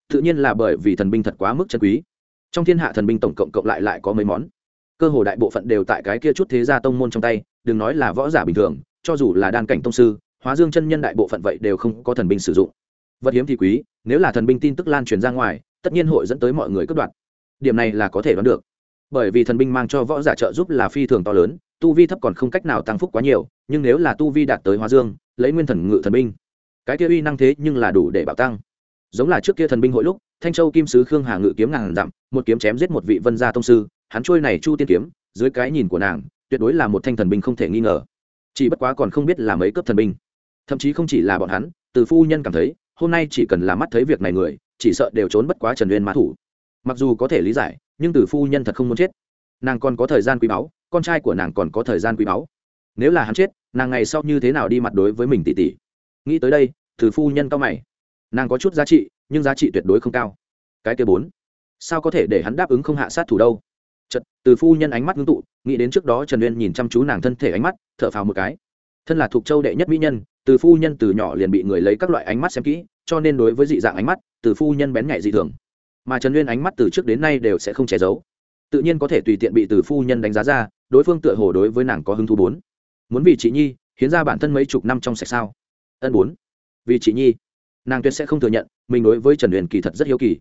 Tự nhiên là bởi vì thần binh thật quá mức chân quý. Trong thiên hạ thần binh tổng cộng cộng lại lại có mấy món. Cơ hồ đại bộ phận đều tại cái kia chút thế gia tông môn trong tay, đừng nói là võ giả bình thường, cho dù là đan cảnh tông sư, hóa dương chân nhân đại bộ phận vậy đều không có thần binh sử dụng. Vật hiếm thì quý, nếu là thần binh tin tức lan truyền ra ngoài, tất nhiên hội dẫn tới mọi người cất đoạt. Điểm này là có thể đoán được. Bởi vì thần binh mang cho võ giả trợ giúp là phi thường to lớn, tu vi thấp còn không cách nào tăng phúc quá nhiều, nhưng nếu là tu vi đạt tới hóa dương, lấy nguyên thần ngự thần binh cái kia uy năng thế nhưng là đủ để bảo tăng. Giống là trước kia thần binh hội lúc, thanh châu kim sứ khương hà ngự kiếm ngàn dặm, một kiếm chém giết một vị vân gia tông sư, hắn trôi này chu tiên kiếm, dưới cái nhìn của nàng, tuyệt đối là một thanh thần binh không thể nghi ngờ. Chỉ bất quá còn không biết là mấy cấp thần binh. Thậm chí không chỉ là bọn hắn, từ phu nhân cảm thấy, hôm nay chỉ cần là mắt thấy việc này người, chỉ sợ đều trốn bất quá trần uyên mã thủ. Mặc dù có thể lý giải, nhưng từ phu nhân thật không muốn chết. Nàng còn có thời gian quý báu, con trai của nàng còn có thời gian quý báu. Nếu là hắn chết, nàng ngày sau như thế nào đi mặt đối với mình tỷ tỷ nghĩ tới đây, từ phu nhân cao mày. Nàng có chút giá trị, nhưng giá trị tuyệt đối không cao. Cái kia bốn, sao có thể để hắn đáp ứng không hạ sát thủ đâu? Chật từ phu nhân ánh mắt ngưng tụ, nghĩ đến trước đó trần uyên nhìn chăm chú nàng thân thể ánh mắt, thở phào một cái. Thân là thuộc châu đệ nhất mỹ nhân, từ phu nhân từ nhỏ liền bị người lấy các loại ánh mắt xem kỹ, cho nên đối với dị dạng ánh mắt, từ phu nhân bén nhạy dị thường. Mà trần uyên ánh mắt từ trước đến nay đều sẽ không che giấu. Tự nhiên có thể tùy tiện bị từ phu nhân đánh giá ra, đối phương tựa hồ đối với nàng có hứng thú bốn. Muốn vì chị nhi, hiến ra bản thân mấy chục năm trong sạch sao? Ân bốn. Vì chị nhi, nàng tuyệt sẽ không thừa nhận, mình đối với trần huyền kỳ thật rất hiếu kỳ.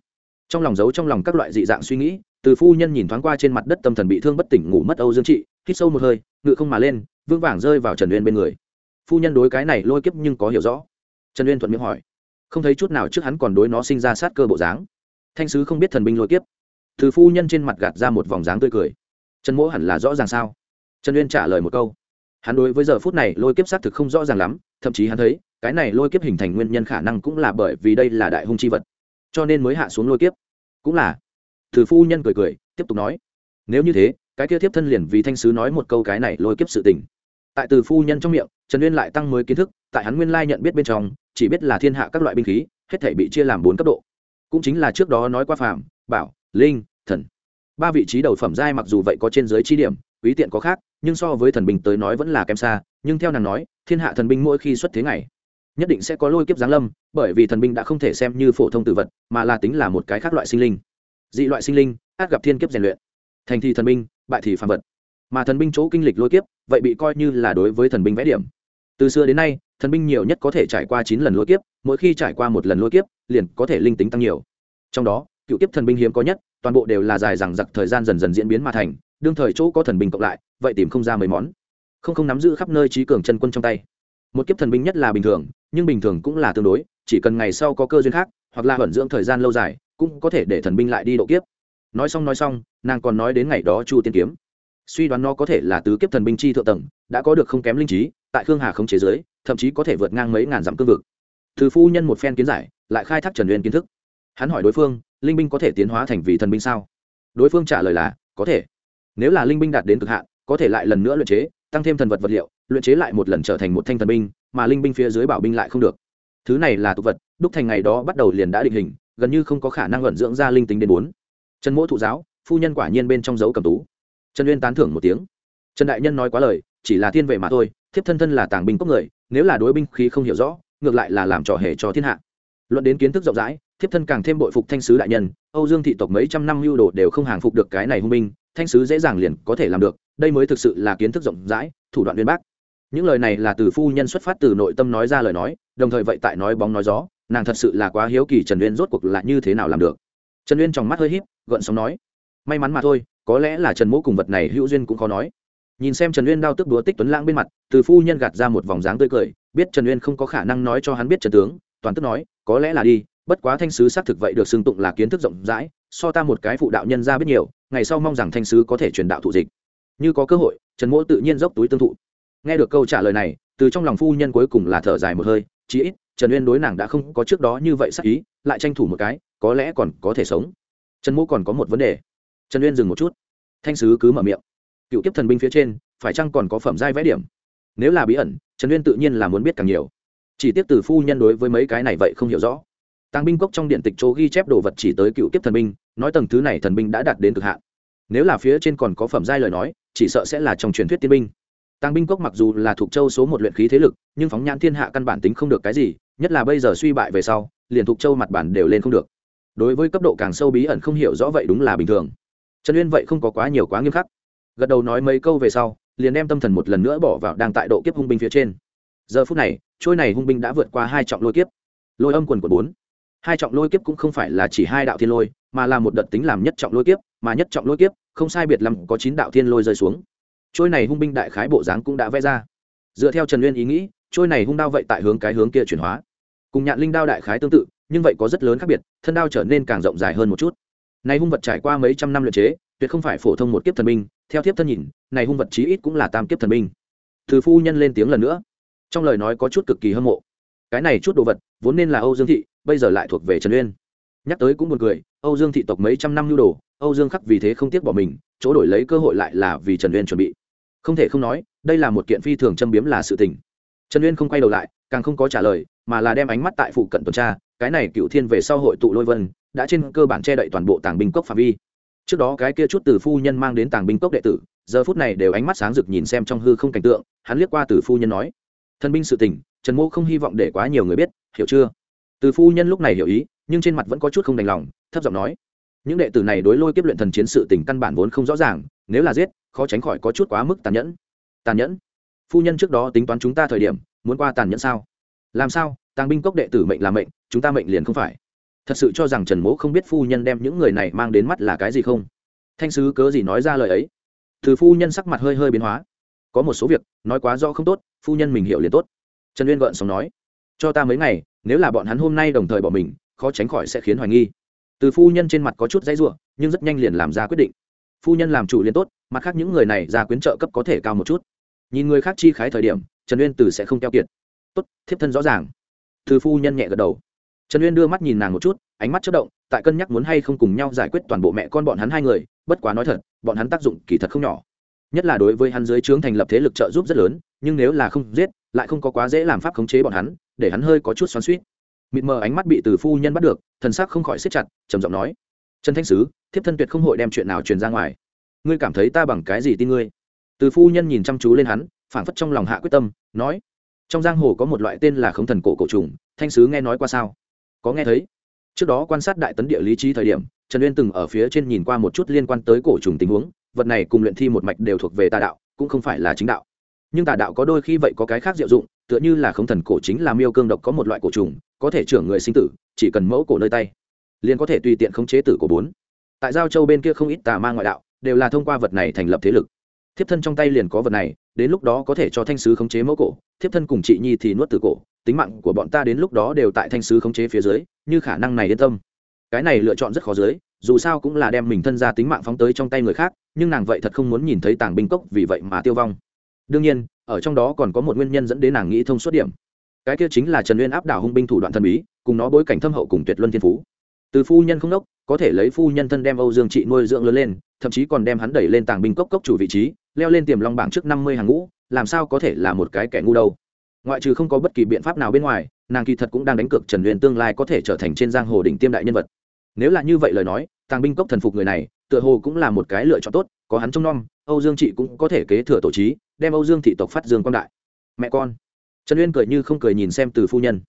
Trong lòng giấu trong lòng các loại dị dạng suy nghĩ, từ phu nhân nhìn thoáng qua trên mặt đất tâm thần bị thương bất tỉnh ngủ mất âu dương trị, hít sâu một hơi, ngự không mà lên vương vàng rơi vào trần uyên bên người. Phu nhân đối cái này lôi kiếp nhưng có hiểu rõ. Trần uyên thuận miệng hỏi, không thấy chút nào trước hắn còn đối nó sinh ra sát cơ bộ dáng. Thanh sứ không biết thần binh lôi kiếp. Từ phu nhân trên mặt gạt ra một vòng dáng tươi cười. Trần mỗ hẳn là rõ ràng sao? Trần uyên trả lời một câu, hắn đối với giờ phút này lôi kiếp xác thực không rõ ràng lắm, thậm chí hắn thấy cái này lôi kiếp hình thành nguyên nhân khả năng cũng là bởi vì đây là đại hung chi vật cho nên mới hạ xuống lôi kiếp. Cũng là. Từ phu nhân cười cười tiếp tục nói nếu như thế cái kia tiếp thân liền vì thanh sứ nói một câu cái này lôi kiếp sự tình. Tại từ phu nhân trong miệng trần uyên lại tăng mới kiến thức tại hắn nguyên lai nhận biết bên trong chỉ biết là thiên hạ các loại binh khí hết thể bị chia làm bốn cấp độ. Cũng chính là trước đó nói qua phàm, bảo linh thần. Ba vị trí đầu phẩm giai mặc dù vậy có trên dưới chi điểm quý tiện có khác nhưng so với thần binh tới nói vẫn là kém xa nhưng theo nàng nói thiên hạ thần binh mỗi khi xuất thế ngày nhất định sẽ có lôi kiếp giáng lâm, bởi vì thần binh đã không thể xem như phổ thông tự vật, mà là tính là một cái khác loại sinh linh. Dị loại sinh linh, át gặp thiên kiếp rèn luyện. Thành thì thần binh, bại thì phàm vật. Mà thần binh chỗ kinh lịch lôi kiếp, vậy bị coi như là đối với thần binh vẽ điểm. Từ xưa đến nay, thần binh nhiều nhất có thể trải qua chín lần lôi kiếp, mỗi khi trải qua một lần lôi kiếp, liền có thể linh tính tăng nhiều. Trong đó, cựu kiếp thần binh hiếm có nhất, toàn bộ đều là dài rằng giặc thời gian dần dần diễn biến mà thành, đương thời chỗ có thần binh cộng lại, vậy tìm không ra mấy món. Không không nắm giữ khắp nơi trí cường chân quân trong tay một kiếp thần binh nhất là bình thường, nhưng bình thường cũng là tương đối, chỉ cần ngày sau có cơ duyên khác, hoặc là vận dưỡng thời gian lâu dài, cũng có thể để thần binh lại đi độ kiếp. Nói xong nói xong, nàng còn nói đến ngày đó chu tiên kiếm. Suy đoán nó có thể là tứ kiếp thần binh chi thượng tầng, đã có được không kém linh trí, tại khương hà không chế giới thậm chí có thể vượt ngang mấy ngàn dặm cương vực. Từ phu nhân một phen kiến giải, lại khai thác trần uyên kiến thức. Hắn hỏi đối phương, linh binh có thể tiến hóa thành vị thần binh sao? Đối phương trả lời là, có thể. Nếu là linh binh đạt đến cực hạn, có thể lại lần nữa luyện chế, tăng thêm thần vật vật liệu luyện chế lại một lần trở thành một thanh thần binh, mà linh binh phía dưới bảo binh lại không được. Thứ này là tục vật, đúc thành ngày đó bắt đầu liền đã định hình, gần như không có khả năng luận dưỡng ra linh tính đến bốn. Trần mỗ thụ giáo, phu nhân quả nhiên bên trong dấu cầm tú. Trần uyên tán thưởng một tiếng. Trần đại nhân nói quá lời, chỉ là thiên vệ mà thôi, thiếp thân thân là tàng binh cốc người, nếu là đối binh khí không hiểu rõ, ngược lại là làm trò hề cho thiên hạ. Luận đến kiến thức rộng rãi, thiếp thân càng thêm bội phục thanh sứ đại nhân, âu dương thị tộc mấy trăm năm lưu đồ đều không hàng phục được cái này hung binh, thanh sứ dễ dàng liền có thể làm được, đây mới thực sự là kiến thức rộng rãi, thủ đoạn uyên bác những lời này là từ phu nhân xuất phát từ nội tâm nói ra lời nói, đồng thời vậy tại nói bóng nói gió, nàng thật sự là quá hiếu kỳ trần uyên rốt cuộc là như thế nào làm được. Trần uyên trong mắt hơi h í p gợn sóng nói, may mắn mà thôi, có lẽ là trần mỗ cùng vật này hữu duyên cũng khó nói. Nhìn xem trần uyên đao tức đúa tích tuấn lãng bên mặt, từ phu nhân gạt ra một vòng dáng tươi cười, biết trần uyên không có khả năng nói cho hắn biết trần tướng, toàn tức nói, có lẽ là đi, bất quá thanh sứ xác thực vậy được xưng tụng là kiến thức rộng rãi, so ta một cái phụ đạo nhân ra biết nhiều, ngày sau mong rằng thanh sứ có thể truyền đạo thụ dịch. Như có cơ hội, trần mỗ tự nhiên dốc túi tương thụ nghe được câu trả lời này, từ trong lòng phu nhân cuối cùng là thở dài một hơi, chí ít, trần uyên đối nàng đã không có trước đó như vậy sắc ý, lại tranh thủ một cái, có lẽ còn có thể sống. Trần mỗ còn có một vấn đề. Trần uyên dừng một chút. Thanh sứ cứ mở miệng. Cựu tiếp thần binh phía trên, phải chăng còn có phẩm giai vẽ điểm? Nếu là bí ẩn, trần uyên tự nhiên là muốn biết càng nhiều. Chỉ tiếp từ phu nhân đối với mấy cái này vậy không hiểu rõ. Tàng binh cốc trong điện tịch chỗ ghi chép đồ vật chỉ tới cựu tiếp thần binh, nói tầng thứ này thần binh đã đạt đến cực hạn. Nếu là phía trên còn có phẩm giai lời nói, chỉ sợ sẽ là trong truyền thuyết tiên binh tàng binh cốc mặc dù là thuộc châu số một luyện khí thế lực, nhưng phóng nhãn thiên hạ căn bản tính không được cái gì, nhất là bây giờ suy bại về sau, liền thuộc châu mặt bản đều lên không được. Đối với cấp độ càng sâu bí ẩn không hiểu rõ vậy đúng là bình thường. Trần uyên vậy không có quá nhiều quá nghiêm khắc. Gật đầu nói mấy câu về sau, liền đem tâm thần một lần nữa bỏ vào đang tại độ kiếp hung binh phía trên. Giờ phút này, trôi này hung binh đã vượt qua hai trọng lôi kiếp. Lôi âm quần của bốn. Hai trọng lôi kiếp cũng không phải là chỉ hai đạo thiên lôi, mà là một đợt tính làm nhất trọng lôi kiếp, mà nhất trọng lôi kiếp, không sai biệt lắm có chín đạo thiên lôi rơi xuống trôi này hung binh đại khái bộ dáng cũng đã vẽ ra. Dựa theo trần uyên ý nghĩ, trôi này hung đao vậy tại hướng cái hướng kia chuyển hóa. Cùng nhạn linh đao đại khái tương tự, nhưng vậy có rất lớn khác biệt, thân đao trở nên càng rộng dài hơn một chút. Này hung vật trải qua mấy trăm năm luyện chế, tuyệt không phải phổ thông một kiếp thần binh, theo thiếp thân nhìn, này hung vật chí ít cũng là tam kiếp thần binh. Thư phu nhân lên tiếng lần nữa. Trong lời nói có chút cực kỳ hâm mộ. Cái này chút đồ vật, vốn nên là âu dương thị, bây giờ lại thuộc về trần uyên nhắc tới cũng buồn cười, âu dương thị tộc mấy trăm năm nhu đồ, âu dương khắc vì thế không tiếc bỏ mình, chỗ đổi lấy cơ hội lại là vì trần uyên chuẩn bị không thể không nói, đây là một kiện phi thường châm biếm là sự tình. Trần uyên không quay đầu lại, càng không có trả lời, mà là đem ánh mắt tại phụ cận tuần tra, cái này cựu thiên về sau hội tụ lôi vân, đã trên cơ bản che đậy toàn bộ tàng binh cốc phạm vi. Trước đó cái kia chút từ phu nhân mang đến tàng binh cốc đệ tử, giờ phút này đều ánh mắt sáng rực nhìn xem trong hư không cảnh tượng, hắn liếc qua từ phu nhân nói, thân binh sự tình, trần mô không hy vọng để quá nhiều người biết, hiểu chưa? Từ phu nhân lúc này hiểu ý, nhưng trên mặt vẫn có chút không đành lòng, thấp giọng nói, những đệ tử này đối lôi kiếp luyện thần chiến sự tình căn bản vốn không rõ ràng nếu là giết, khó tránh khỏi có chút quá mức tàn nhẫn. Tàn nhẫn? Phu nhân trước đó tính toán chúng ta thời điểm, muốn qua tàn nhẫn sao? Làm sao? Tàng binh cốc đệ tử mệnh là mệnh, chúng ta mệnh liền không phải. Thật sự cho rằng trần mỗ không biết phu nhân đem những người này mang đến mắt là cái gì không? Thanh sứ cớ gì nói ra lời ấy? Từ phu nhân sắc mặt hơi hơi biến hóa. Có một số việc, nói quá do không tốt, phu nhân mình hiểu liền tốt. Trần uyên gợn sống nói. Cho ta mấy ngày, nếu là bọn hắn hôm nay đồng thời bỏ mình, khó tránh khỏi sẽ khiến hoài nghi. Từ phu nhân trên mặt có chút dãy ruộng nhưng rất nhanh liền làm ra quyết định phu nhân làm chủ liền tốt, mặt khác những người này ra quyến trợ cấp có thể cao một chút. Nhìn người khác chi khái thời điểm, trần uyên từ sẽ không keo kiệt. Tốt, thiếp thân rõ ràng. Từ phu nhân nhẹ gật đầu. Trần uyên đưa mắt nhìn nàng một chút, ánh mắt chất động, tại cân nhắc muốn hay không cùng nhau giải quyết toàn bộ mẹ con bọn hắn hai người, bất quá nói thật, bọn hắn tác dụng kỳ thật không nhỏ. Nhất là đối với hắn dưới trướng thành lập thế lực trợ giúp rất lớn, nhưng nếu là không giết, lại không có quá dễ làm pháp khống chế bọn hắn, để hắn hơi có chút xoắn suýt mịt mờ ánh mắt bị từ phu nhân bắt được, thần sắc không khỏi siết chặt, trầm giọng nói trần thanh sứ, thiếp thân tuyệt không hội đem chuyện nào truyền ra ngoài. Ngươi cảm thấy ta bằng cái gì tin ngươi? Từ phu nhân nhìn chăm chú lên hắn, phảng phất trong lòng hạ quyết tâm, nói, trong giang hồ có một loại tên là khống thần cổ cổ trùng, thanh sứ nghe nói qua sao? Có nghe thấy? Trước đó quan sát đại tấn địa lý trí thời điểm, trần uyên từng ở phía trên nhìn qua một chút liên quan tới cổ trùng tình huống, vật này cùng luyện thi một mạch đều thuộc về tà đạo, cũng không phải là chính đạo. Nhưng tà đạo có đôi khi vậy có cái khác diệu dụng, tựa như là khống thần cổ chính là miêu cương độc có một loại cổ trùng, có thể trưởng người sinh tử, chỉ cần mẫu cổ nơi tay liền có thể tùy tiện khống chế tử của bốn. Tại giao châu bên kia không ít tà ma ngoại đạo đều là thông qua vật này thành lập thế lực. Thiếp thân trong tay liền có vật này, đến lúc đó có thể cho thanh sứ khống chế mẫu cổ, thiếp thân cùng chị nhi thì nuốt từ cổ, tính mạng của bọn ta đến lúc đó đều tại thanh sứ khống chế phía dưới, như khả năng này yên tâm. Cái này lựa chọn rất khó dưới, dù sao cũng là đem mình thân ra tính mạng phóng tới trong tay người khác, nhưng nàng vậy thật không muốn nhìn thấy tàng binh cốc vì vậy mà tiêu vong. Đương nhiên, ở trong đó còn có một nguyên nhân dẫn đến nàng nghĩ thông suốt điểm. Cái kia chính là trần uyên áp đảo hung binh thủ đoạn thần bí, cùng nó bối cảnh thâm hậu cùng tuyệt luân thiên phú từ phu nhân không đốc, có thể lấy phu nhân thân đem âu dương trị nuôi dưỡng lớn lên, thậm chí còn đem hắn đẩy lên tàng binh cốc cốc chủ vị trí, leo lên tiềm long bảng trước năm mươi hàng ngũ, làm sao có thể là một cái kẻ ngu đâu. Ngoại trừ không có bất kỳ biện pháp nào bên ngoài, nàng kỳ thật cũng đang đánh cược trần huyền tương lai có thể trở thành trên giang hồ đỉnh tiêm đại nhân vật. Nếu là như vậy lời nói, tàng binh cốc thần phục người này, tựa hồ cũng là một cái lựa chọn tốt, có hắn trông nom, âu dương trị cũng có thể kế thừa tổ trí, đem âu dương thị tộc phát dương quang đại. Mẹ con. Trần uyên cười như không cười nhìn xem từ phu nhân.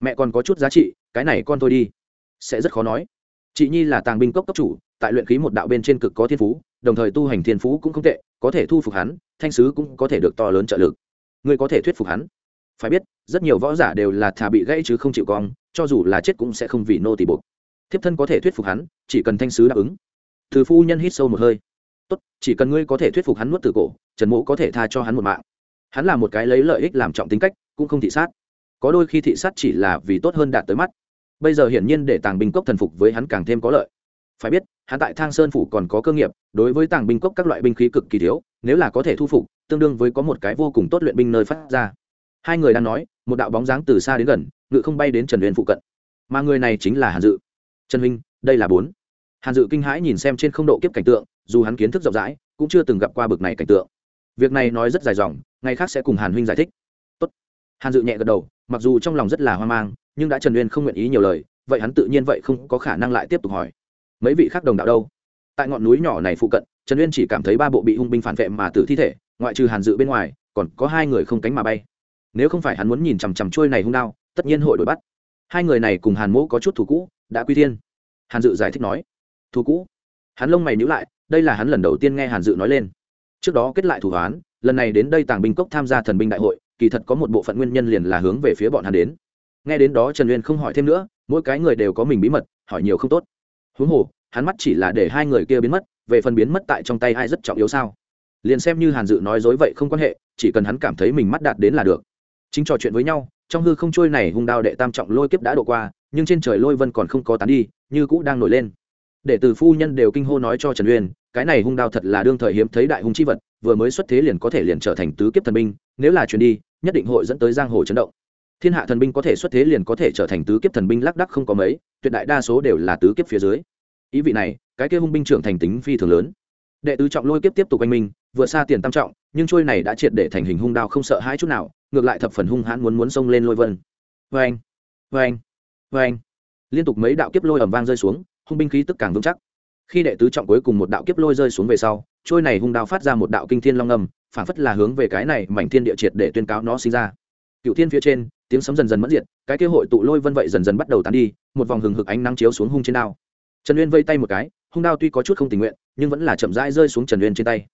Mẹ con có chút giá trị, cái này con thôi đi sẽ rất khó nói. Chị nhi là tàng binh cốc cấp chủ, tại luyện khí một đạo bên trên cực có thiên phú, đồng thời tu hành thiên phú cũng không tệ, có thể thu phục hắn, thanh sứ cũng có thể được to lớn trợ lực. Ngươi có thể thuyết phục hắn. Phải biết, rất nhiều võ giả đều là thà bị gãy chứ không chịu cong, cho dù là chết cũng sẽ không vì nô tỳ buộc. Thiếp thân có thể thuyết phục hắn, chỉ cần thanh sứ đáp ứng. Từ phu nhân hít sâu một hơi. Tốt, chỉ cần ngươi có thể thuyết phục hắn nuốt từ cổ, trần mộ có thể tha cho hắn một mạng. Hắn là một cái lấy lợi ích làm trọng tính cách, cũng không thị sát. Có đôi khi thị sát chỉ là vì tốt hơn đạt tới mắt bây giờ hiển nhiên để tàng binh cốc thần phục với hắn càng thêm có lợi. Phải biết, hắn tại thang sơn phủ còn có cơ nghiệp, đối với tàng binh cốc các loại binh khí cực kỳ thiếu, nếu là có thể thu phục, tương đương với có một cái vô cùng tốt luyện binh nơi phát ra. Hai người đang nói, một đạo bóng dáng từ xa đến gần, ngự không bay đến trần huyền phụ cận. Mà người này chính là hàn dự. Trần huynh, đây là bốn. Hàn dự kinh hãi nhìn xem trên không độ kiếp cảnh tượng, dù hắn kiến thức rộng rãi, cũng chưa từng gặp qua bực này cảnh tượng. Việc này nói rất dài dòng, ngày khác sẽ cùng hàn huynh giải thích. Tốt. hàn dự nhẹ gật đầu, mặc dù trong lòng rất là hoang mang nhưng đã trần uyên không nguyện ý nhiều lời, vậy hắn tự nhiên vậy không có khả năng lại tiếp tục hỏi. Mấy vị khác đồng đạo đâu? Tại ngọn núi nhỏ này phụ cận, trần uyên chỉ cảm thấy ba bộ bị hung binh phản vệ mà tử thi thể, ngoại trừ hàn dự bên ngoài, còn có hai người không cánh mà bay. Nếu không phải hắn muốn nhìn chằm chằm trôi này hung đao, tất nhiên hội đuổi bắt. Hai người này cùng hàn mỗ có chút thủ cũ, đã quy thiên. Hàn dự giải thích nói thủ cũ? Hắn lông mày nhữ lại, đây là hắn lần đầu tiên nghe hàn dự nói lên. Trước đó kết lại thủ hoán, lần này đến đây tàng binh cốc tham gia thần binh đại hội, kỳ thật có một bộ phận nguyên nhân liền là hướng về phía bọn hắn đến nghe đến đó trần uyên không hỏi thêm nữa, mỗi cái người đều có mình bí mật, hỏi nhiều không tốt. Huống hồ, hắn mắt chỉ là để hai người kia biến mất, về phần biến mất tại trong tay ai rất trọng yếu sao? Liền xem như hàn dự nói dối vậy không quan hệ, chỉ cần hắn cảm thấy mình mắt đạt đến là được. Chính trò chuyện với nhau, trong hư không trôi này hung đao đệ tam trọng lôi kiếp đã độ qua, nhưng trên trời lôi vân còn không có tán đi, như cũ đang nổi lên. Để từ phu nhân đều kinh hô nói cho trần uyên, cái này hung đao thật là đương thời hiếm thấy đại hung chi vật, vừa mới xuất thế liền có thể liền trở thành tứ kiếp thần binh, nếu là chuyển đi, nhất định hội dẫn tới giang hồ chấn động thiên hạ thần binh có thể xuất thế liền có thể trở thành tứ kiếp thần binh lác đắc không có mấy tuyệt đại đa số đều là tứ kiếp phía dưới. Ý vị này cái kia hung binh trưởng thành tính phi thường lớn. Đệ tứ trọng lôi kiếp tiếp tục anh minh vừa xa tiền tam trọng nhưng trôi này đã triệt để thành hình hung đao không sợ hãi chút nào ngược lại thập phần hung hãn muốn muốn xông lên lôi vân. Vê anh vê anh vê anh liên tục mấy đạo kiếp lôi ẩm vang rơi xuống hung binh khí tức càng vững chắc. Khi đệ tứ trọng cuối cùng một đạo kiếp lôi rơi xuống về sau trôi này hung đao phát ra một đạo kinh thiên long âm, phản phất là hướng về cái này mảnh thiên địa triệt để tuyên cáo nó sinh ra cựu thiên phía trên, tiếng sấm dần dần mất diệt cái kế hội tụ lôi vân vậy dần dần bắt đầu tán đi, một vòng hừng hực ánh nắng chiếu xuống hung trên đao. Trần uyên vây tay một cái, hung đao tuy có chút không tình nguyện, nhưng vẫn là chậm rãi rơi xuống trần uyên trên tay.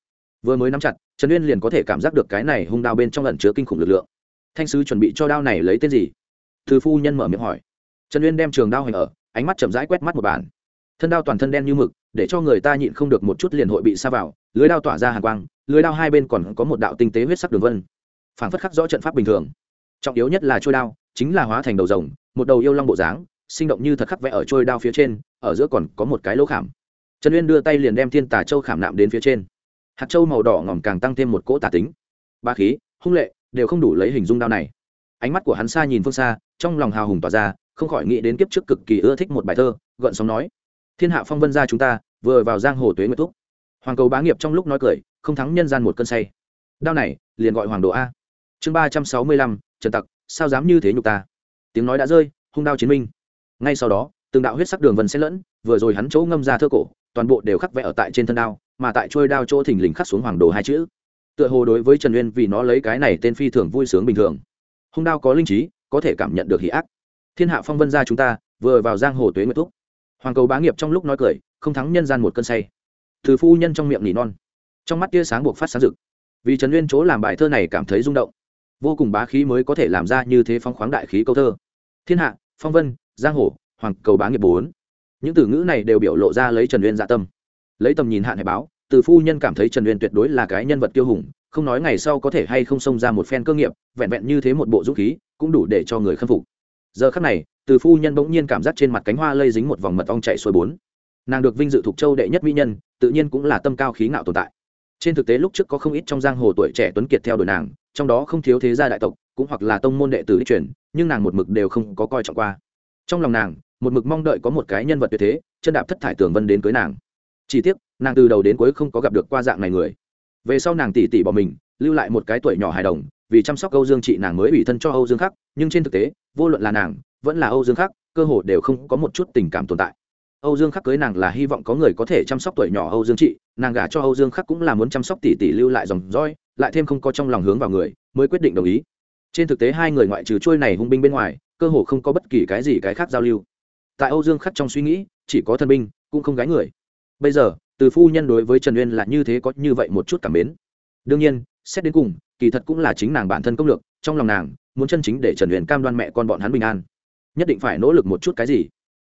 Vừa mới nắm chặt, trần uyên liền có thể cảm giác được cái này hung đao bên trong lẩn chứa kinh khủng lực lượng. Thanh sứ chuẩn bị cho đao này lấy tên gì? Thư phu nhân mở miệng hỏi. Trần uyên đem trường đao hành ở, ánh mắt chậm rãi quét mắt một bản. Thân đao toàn thân đen như mực, để cho người ta nhịn không được một chút liền hội bị xa vào, lưới đao tỏa ra hàng quang, lưới đao hai bên còn có một đạo tinh tế huyết sắc đường vân. Phảng phất khắc rõ trận pháp bình thường trọng yếu nhất là trôi đao, chính là hóa thành đầu rồng, một đầu yêu long bộ dáng, sinh động như thật khắc vẽ ở trôi đao phía trên, ở giữa còn có một cái lỗ khảm. Trần uyên đưa tay liền đem thiên tà châu khảm nạm đến phía trên. Hạt châu màu đỏ ngòm càng tăng thêm một cỗ tà tính. Ba khí, hung lệ, đều không đủ lấy hình dung đao này. Ánh mắt của hắn xa nhìn phương xa, trong lòng hào hùng tỏa ra, không khỏi nghĩ đến kiếp trước cực kỳ ưa thích một bài thơ, gợn sóng nói, thiên hạ phong vân ra chúng ta, vừa vào giang hồ tuế nguyệt thúc. Hoàng cầu bá nghiệp trong lúc nói cười, không thắng nhân gian một cơn say. Đao này, liền gọi hoàng đồ a. Chương ba trăm sáu mươi lăm trần tặc, sao dám như thế nhục ta? Tiếng nói đã rơi, hung đao chiến minh. Ngay sau đó, từng đạo huyết sắc đường vân xen lẫn, vừa rồi hắn chỗ ngâm ra thơ cổ, toàn bộ đều khắc vẽ ở tại trên thân đao, mà tại trôi đao chỗ thình lình khắc xuống hoàng đồ hai chữ. Tựa hồ đối với trần uyên vì nó lấy cái này tên phi thường vui sướng bình thường. Hung đao có linh trí, có thể cảm nhận được hỷ ác. Thiên hạ phong vân ra chúng ta, vừa vào giang hồ tuế nguyệt thúc. Hoàng cầu bá nghiệp trong lúc nói cười, không thắng nhân gian một cơn say. Từ phu nhân trong miệng nỉ non. Trong mắt tia sáng buộc phát sáng rực. Vì trần uyên chỗ làm bài thơ này cảm thấy rung động vô cùng bá khí mới có thể làm ra như thế phong khoáng đại khí câu thơ. Thiên hạ, phong vân, giang hồ, hoàng cầu bá nghiệp bốn. Những từ ngữ này đều biểu lộ ra lấy trần uyên dạ tâm. Lấy tầm nhìn hạn hải báo, từ phu nhân cảm thấy trần uyên tuyệt đối là cái nhân vật tiêu hùng, không nói ngày sau có thể hay không xông ra một phen cơ nghiệp, vẹn vẹn như thế một bộ dũng khí, cũng đủ để cho người khâm phục. Giờ khắc này, từ phu nhân bỗng nhiên cảm giác trên mặt cánh hoa lây dính một vòng mật ong chạy xuôi bốn. Nàng được vinh dự thuộc châu đệ nhất mỹ nhân, tự nhiên cũng là tâm cao khí ngạo tồn tại. Trên thực tế lúc trước có không ít trong giang hồ tuổi trẻ tuấn kiệt theo đuổi nàng trong đó không thiếu thế gia đại tộc, cũng hoặc là tông môn đệ tử đi truyền, nhưng nàng một mực đều không có coi trọng qua. Trong lòng nàng, một mực mong đợi có một cái nhân vật tuyệt thế, chân đạp thất thải tường vân đến cưới nàng. Chỉ tiếc, nàng từ đầu đến cuối không có gặp được qua dạng này người. Về sau nàng tỉ tỉ bỏ mình, lưu lại một cái tuổi nhỏ hài đồng, vì chăm sóc âu dương chị nàng mới ủy thân cho âu dương khắc, nhưng trên thực tế, vô luận là nàng, vẫn là âu dương khắc, cơ hồ đều không có một chút tình cảm tồn tại. Âu dương khắc cưới nàng là hy vọng có người có thể chăm sóc tuổi nhỏ âu dương chị nàng gả cho âu dương khắc cũng là muốn chăm sóc tỷ tỷ lưu lại dòng roi lại thêm không có trong lòng hướng vào người, mới quyết định đồng ý. Trên thực tế hai người ngoại trừ trôi này hung binh bên ngoài, cơ hồ không có bất kỳ cái gì cái khác giao lưu. Tại âu dương khắc trong suy nghĩ, chỉ có thân binh, cũng không gái người. Bây giờ, từ phu nhân đối với trần uyên là như thế có như vậy một chút cảm mến. Đương nhiên, xét đến cùng, kỳ thật cũng là chính nàng bản thân công lược, trong lòng nàng, muốn chân chính để trần uyên cam đoan mẹ con bọn hắn bình an. Nhất định phải nỗ lực một chút cái gì.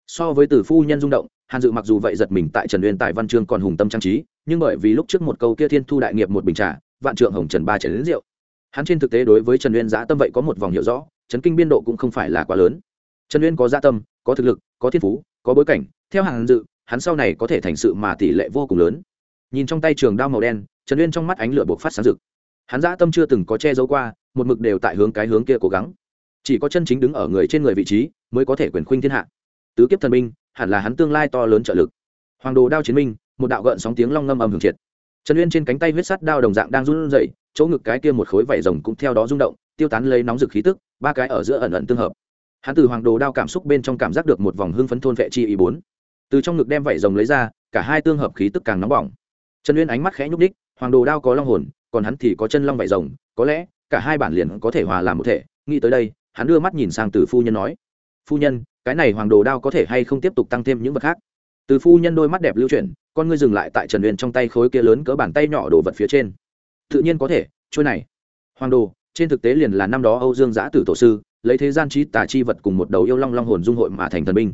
So với từ phu nhân rung động, hàn dự mặc dù vậy giật mình tại trần uyên tại văn chương còn hùng tâm trang trí, nhưng bởi vì lúc trước một câu kia thiên thu đại nghiệp một bình trà vạn trượng hồng trần ba chảy đến rượu. Hắn trên thực tế đối với trần uyên giã tâm vậy có một vòng hiểu rõ trấn kinh biên độ cũng không phải là quá lớn. Trần uyên có gia tâm, có thực lực, có thiên phú, có bối cảnh, theo hàng dự, hắn sau này có thể thành sự mà tỷ lệ vô cùng lớn. Nhìn trong tay trường đao màu đen, trần uyên trong mắt ánh lửa buộc phát sáng rực. Hắn dã tâm chưa từng có che giấu qua, một mực đều tại hướng cái hướng kia cố gắng. Chỉ có chân chính đứng ở người trên người vị trí, mới có thể quyền khuynh thiên hạ. Tứ kiếp thần minh hẳn là hắn tương lai to lớn trợ lực. Hoàng đồ đao chiến minh một đạo gợn sóng tiếng long ngâm ầm hưởng triệt trần uyên trên cánh tay huyết sắt đao đồng dạng đang run rẩy, chỗ ngực cái kia một khối vảy rồng cũng theo đó rung động, tiêu tán lấy nóng rực khí tức, ba cái ở giữa ẩn ẩn tương hợp. Hắn từ hoàng đồ đao cảm xúc bên trong cảm giác được một vòng hưng phấn thôn vệ chi ý bốn. Từ trong ngực đem vảy rồng lấy ra, cả hai tương hợp khí tức càng nóng bỏng. Trần uyên ánh mắt khẽ nhúc ních hoàng đồ đao có long hồn, còn hắn thì có chân long vảy rồng, có lẽ cả hai bản liền có thể hòa làm một thể. Nghĩ tới đây, hắn đưa mắt nhìn sang từ phu nhân nói, phu nhân, cái này hoàng đồ đao có thể hay không tiếp tục tăng thêm những vật khác? Từ phu nhân đôi mắt đẹp lưu chuyển, con ngươi dừng lại tại trần uyên trong tay khối kia lớn cỡ bàn tay nhỏ đồ vật phía trên. Tự nhiên có thể, trôi này. Hoàng đồ, trên thực tế liền là năm đó âu dương giã tử tổ sư, lấy thế gian trí tà chi vật cùng một đầu yêu long long hồn dung hội mà thành thần binh.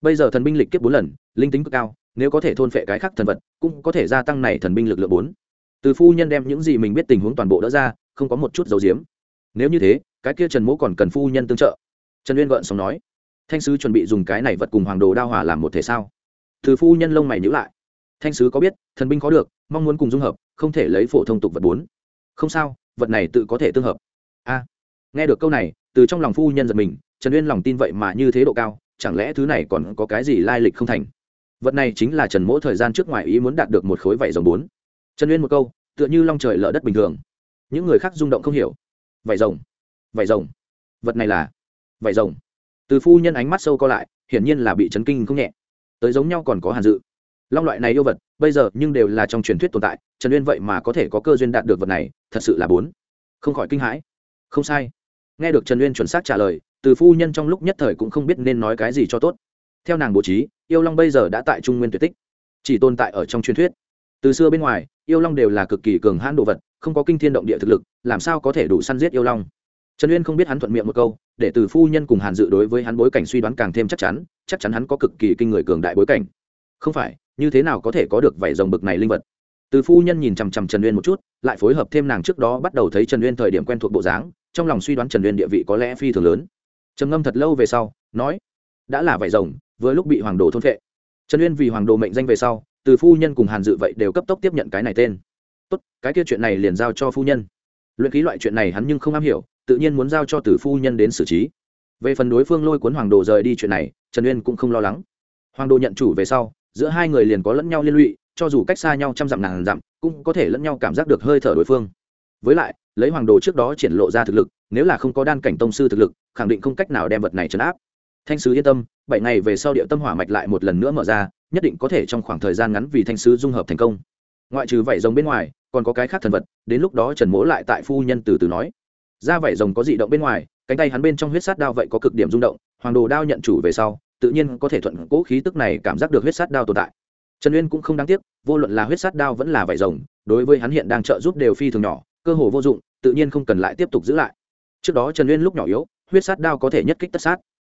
Bây giờ thần binh lịch kiếp bốn lần, linh tính cực cao, nếu có thể thôn phệ cái khác thần vật, cũng có thể gia tăng này thần binh lực lượng bốn. Từ phu nhân đem những gì mình biết tình huống toàn bộ đỡ ra, không có một chút dấu diếm nếu như thế, cái kia trần mỗ còn cần phu nhân tương trợ. Trần uyên gợn sống nói, thanh sứ chuẩn bị dùng cái này vật cùng hoàng đồ đao hỏa làm một thể sao? Từ phu nhân lông mày nhữ lại. Thanh sứ có biết, thần binh có được, mong muốn cùng dung hợp, không thể lấy phổ thông tục vật bốn. Không sao, vật này tự có thể tương hợp. A. Nghe được câu này, từ trong lòng phu nhân giật mình, trần uyên lòng tin vậy mà như thế độ cao, chẳng lẽ thứ này còn có cái gì lai lịch không thành? Vật này chính là trần mỗ thời gian trước ngoài ý muốn đạt được một khối vảy rồng bốn. Trần uyên một câu, tựa như long trời lở đất bình thường. Những người khác rung động không hiểu. Vảy rồng vảy rồng. Vật này là vảy rồng. Từ phu nhân ánh mắt sâu co lại, hiển nhiên là bị chấn kinh không nhẹ tới giống nhau còn có hàn dự. Long loại này yêu vật, bây giờ nhưng đều là trong truyền thuyết tồn tại, trần uyên vậy mà có thể có cơ duyên đạt được vật này, thật sự là bốn. Không khỏi kinh hãi. Không sai. Nghe được trần uyên chuẩn xác trả lời, từ phu nhân trong lúc nhất thời cũng không biết nên nói cái gì cho tốt. Theo nàng bố trí, yêu long bây giờ đã tại trung nguyên tuyệt tích, chỉ tồn tại ở trong truyền thuyết. Từ xưa bên ngoài, yêu long đều là cực kỳ cường hãn đồ vật, không có kinh thiên động địa thực lực, làm sao có thể đủ săn giết yêu long? Trần uyên không biết hắn thuận miệng một câu để từ phu nhân cùng hàn dự đối với hắn bối cảnh suy đoán càng thêm chắc chắn chắc chắn hắn có cực kỳ kinh người cường đại bối cảnh. Không phải, như thế nào có thể có được vảy rồng bực này linh vật? Từ phu nhân nhìn chằm chằm trần uyên một chút, lại phối hợp thêm nàng trước đó bắt đầu thấy trần uyên thời điểm quen thuộc bộ dáng, trong lòng suy đoán trần uyên địa vị có lẽ phi thường lớn. Trầm ngâm thật lâu về sau, nói, đã là vảy rồng, vừa lúc bị hoàng đồ thôn vệ trần uyên vì hoàng đồ mệnh danh về sau, từ phu nhân cùng hàn dự vậy đều cấp tốc tiếp nhận cái này tên. Tốt, cái kia chuyện này liền giao cho phu nhân. Luyện ký loại chuyện này hắn nhưng không am hiểu tự nhiên muốn giao cho tử phu nhân đến xử trí. Về phần đối phương lôi cuốn hoàng đồ rời đi chuyện này, trần uyên cũng không lo lắng. Hoàng đồ nhận chủ về sau, giữa hai người liền có lẫn nhau liên lụy, cho dù cách xa nhau trăm dặm ngàn dặm, cũng có thể lẫn nhau cảm giác được hơi thở đối phương. Với lại, lấy hoàng đồ trước đó triển lộ ra thực lực, nếu là không có đan cảnh tông sư thực lực, khẳng định không cách nào đem vật này trấn áp. Thanh sứ yên tâm, bảy ngày về sau địa tâm hỏa mạch lại một lần nữa mở ra, nhất định có thể trong khoảng thời gian ngắn vì thanh sứ dung hợp thành công. Ngoại trừ vảy rồng bên ngoài, còn có cái khác thần vật, đến lúc đó trần mỗ lại tại phu nhân từ từ nói da vảy rồng có dị động bên ngoài, cánh tay hắn bên trong huyết sát đao vậy có cực điểm rung động, hoàng đồ đao nhận chủ về sau, tự nhiên có thể thuận cố khí tức này cảm giác được huyết sát đao tồn tại. Trần uyên cũng không đáng tiếc, vô luận là huyết sát đao vẫn là vảy rồng, đối với hắn hiện đang trợ giúp đều phi thường nhỏ, cơ hồ vô dụng, tự nhiên không cần lại tiếp tục giữ lại. Trước đó trần uyên lúc nhỏ yếu, huyết sát đao có thể nhất kích tất sát.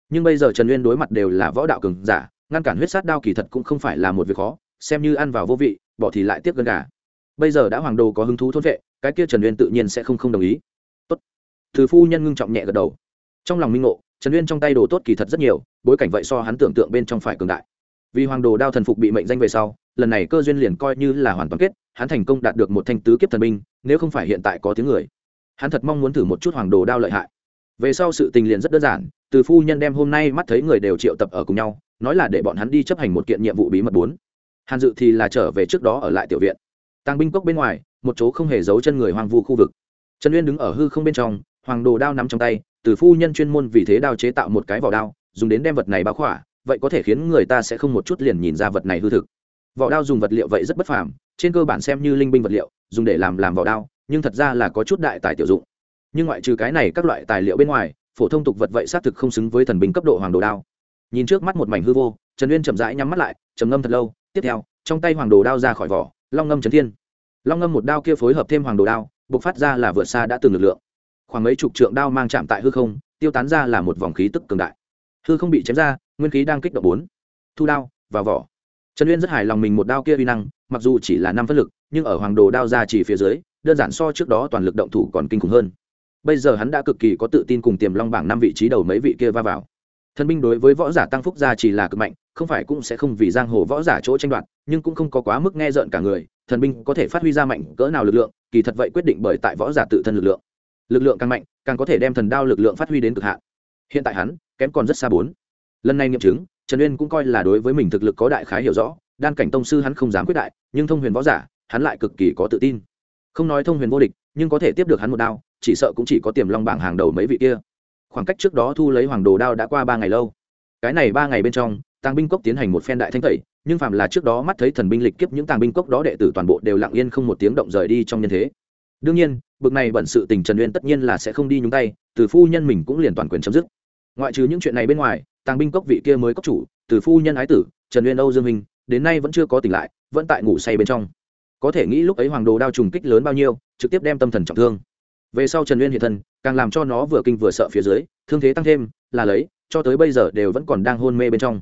Nhưng bây giờ trần uyên đối mặt đều là võ đạo cường giả, ngăn cản huyết sát đao kỳ thật cũng không phải là một việc khó, xem như ăn vào vô vị, bỏ thì lại tiếp gần cả. bây giờ đã hoàng đồ có hứng thú thốt vệ, cái kia trần uyên tự nhiên sẽ không không đồng ý từ phu nhân ngưng trọng nhẹ gật đầu. Trong lòng minh ngộ, trần uyên trong tay đồ tốt kỳ thật rất nhiều, bối cảnh vậy so hắn tưởng tượng bên trong phải cường đại. Vì hoàng đồ đao thần phục bị mệnh danh về sau, lần này cơ duyên liền coi như là hoàn toàn kết, hắn thành công đạt được một thanh tứ kiếp thần binh, nếu không phải hiện tại có tiếng người. Hắn thật mong muốn thử một chút hoàng đồ đao lợi hại. Về sau sự tình liền rất đơn giản, từ phu nhân đem hôm nay mắt thấy người đều triệu tập ở cùng nhau, nói là để bọn hắn đi chấp hành một kiện nhiệm vụ bí mật bốn. Hàn dự thì là trở về trước đó ở lại tiểu viện. Tăng binh cốc bên ngoài, một chỗ không hề giấu chân người hoang vu khu vực. Trần uyên đứng ở hư không bên trong hoàng đồ đao nắm trong tay, từ phu nhân chuyên môn vì thế đao chế tạo một cái vỏ đao, dùng đến đem vật này báo khỏa, vậy có thể khiến người ta sẽ không một chút liền nhìn ra vật này hư thực. Vỏ đao dùng vật liệu vậy rất bất phàm, trên cơ bản xem như linh binh vật liệu, dùng để làm làm vỏ đao, nhưng thật ra là có chút đại tài tiểu dụng. Nhưng ngoại trừ cái này các loại tài liệu bên ngoài, phổ thông tục vật vậy xác thực không xứng với thần binh cấp độ hoàng đồ đao. Nhìn trước mắt một mảnh hư vô, trần uyên chậm rãi nhắm mắt lại, trầm ngâm thật lâu, tiếp theo, trong tay hoàng đồ đao ra khỏi vỏ, long ngâm trấn thiên. Long ngâm một đao kia phối hợp thêm hoàng đồ đao buộc phát ra là vượt xa đã từng lực lượng khoảng mấy chục trượng đao mang chạm tại hư không, tiêu tán ra là một vòng khí tức cường đại. Hư không bị chém ra, nguyên khí đang kích động bốn. Thu đao vào vỏ. Trần uyên rất hài lòng mình một đao kia uy năng, mặc dù chỉ là năm phân lực, nhưng ở hoàng đồ đao ra chỉ phía dưới, đơn giản so trước đó toàn lực động thủ còn kinh khủng hơn. Bây giờ hắn đã cực kỳ có tự tin cùng tiềm long bảng năm vị trí đầu mấy vị kia va vào. Thần binh đối với võ giả tăng phúc gia chỉ là cực mạnh, không phải cũng sẽ không vì giang hồ võ giả chỗ tranh đoạt, nhưng cũng không có quá mức nghe rợn cả người, thần binh có thể phát huy ra mạnh cỡ nào lực lượng, kỳ thật vậy quyết định bởi tại võ giả tự thân lực lượng lực lượng càng mạnh, càng có thể đem thần đao lực lượng phát huy đến cực hạn. Hiện tại hắn, kém còn rất xa bốn. Lần này nghiệm chứng, trần uyên cũng coi là đối với mình thực lực có đại khái hiểu rõ, đan cảnh tông sư hắn không dám quyết đại, nhưng thông huyền võ giả, hắn lại cực kỳ có tự tin. Không nói thông huyền vô địch, nhưng có thể tiếp được hắn một đao, chỉ sợ cũng chỉ có tiềm long bảng hàng đầu mấy vị kia. Khoảng cách trước đó thu lấy hoàng đồ đao đã qua ba ngày lâu. Cái này ba ngày bên trong, tàng binh cốc tiến hành một phen đại thanh tẩy, nhưng phạm là trước đó mắt thấy thần binh lịch kiếp những tàng binh cốc đó đệ tử toàn bộ đều lặng yên không một tiếng động rời đi trong nhân thế đương nhiên, bực này bận sự tình trần uyên tất nhiên là sẽ không đi nhúng tay, từ phu nhân mình cũng liền toàn quyền chấm dứt. Ngoại trừ những chuyện này bên ngoài, tàng binh cốc vị kia mới cốc chủ, từ phu nhân ái tử, trần uyên âu dương minh, đến nay vẫn chưa có tỉnh lại, vẫn tại ngủ say bên trong. Có thể nghĩ lúc ấy hoàng đồ đao trùng kích lớn bao nhiêu, trực tiếp đem tâm thần trọng thương. Về sau trần uyên hiện thân, càng làm cho nó vừa kinh vừa sợ phía dưới, thương thế tăng thêm, là lấy, cho tới bây giờ đều vẫn còn đang hôn mê bên trong.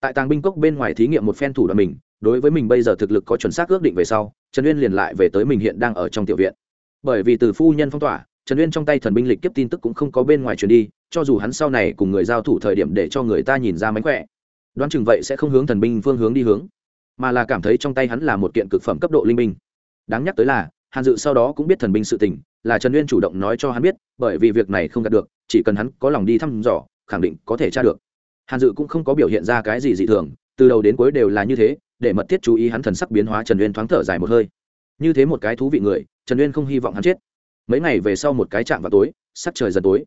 Tại tàng binh cốc bên ngoài thí nghiệm một phen thủ đoạn mình, đối với mình bây giờ thực lực có chuẩn xác ước định về sau, trần uyên liền lại về tới mình hiện đang ở trong tiểu viện bởi vì từ phu nhân phong tỏa, trần uyên trong tay thần binh lịch kiếp tin tức cũng không có bên ngoài truyền đi, cho dù hắn sau này cùng người giao thủ thời điểm để cho người ta nhìn ra mánh khỏe, đoán chừng vậy sẽ không hướng thần binh phương hướng đi hướng, mà là cảm thấy trong tay hắn là một kiện cực phẩm cấp độ linh binh. Đáng nhắc tới là, hàn dự sau đó cũng biết thần binh sự tình, là trần uyên chủ động nói cho hắn biết, bởi vì việc này không đạt được, chỉ cần hắn có lòng đi thăm dò, khẳng định có thể tra được. Hàn dự cũng không có biểu hiện ra cái gì dị thường, từ đầu đến cuối đều là như thế, để mật thiết chú ý hắn thần sắc biến hóa trần uyên thoáng thở dài một hơi như thế một cái thú vị người, trần uyên không hy vọng hắn chết. Mấy ngày về sau một cái chạm vào tối, sắc trời dần tối.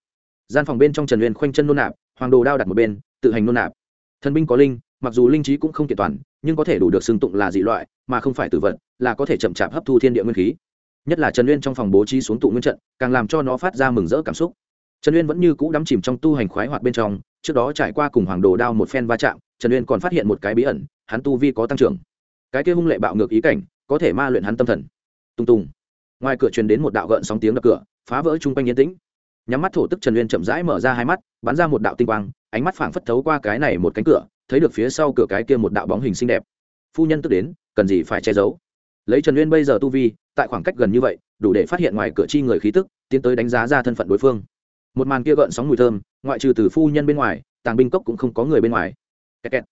Gian phòng bên trong trần uyên khoanh chân nôn nạp, hoàng đồ đao đặt một bên, tự hành nôn nạp. Thần binh có linh, mặc dù linh trí cũng không kiện toàn, nhưng có thể đủ được xưng tụng là dị loại, mà không phải tử vật, là có thể chậm chạp hấp thu thiên địa nguyên khí. Nhất là trần uyên trong phòng bố trí xuống tụ nguyên trận, càng làm cho nó phát ra mừng rỡ cảm xúc. Trần uyên vẫn như cũ đắm chìm trong tu hành khoái hoạt bên trong, trước đó trải qua cùng hoàng đồ đao một phen va chạm, trần uyên còn phát hiện một cái bí ẩn, hắn tu vi có tăng trưởng. Cái kia hung lệ bạo ngược ý cảnh có thể ma luyện hắn tâm thần. Tung tung. Ngoài cửa truyền đến một đạo gợn sóng tiếng đập cửa, phá vỡ chung quanh yên tĩnh. Nhắm mắt thổ tức trần uyên chậm rãi mở ra hai mắt, bắn ra một đạo tinh quang, ánh mắt phảng phất thấu qua cái này một cánh cửa, thấy được phía sau cửa cái kia một đạo bóng hình xinh đẹp. Phu nhân tức đến, cần gì phải che giấu? Lấy trần uyên bây giờ tu vi, tại khoảng cách gần như vậy, đủ để phát hiện ngoài cửa chi người khí tức, tiến tới đánh giá ra thân phận đối phương. Một màn kia gợn sóng mùi thơm, ngoại trừ từ phu nhân bên ngoài, tàng binh cốc cũng không có người bên ngoài. Kẹt kẹt.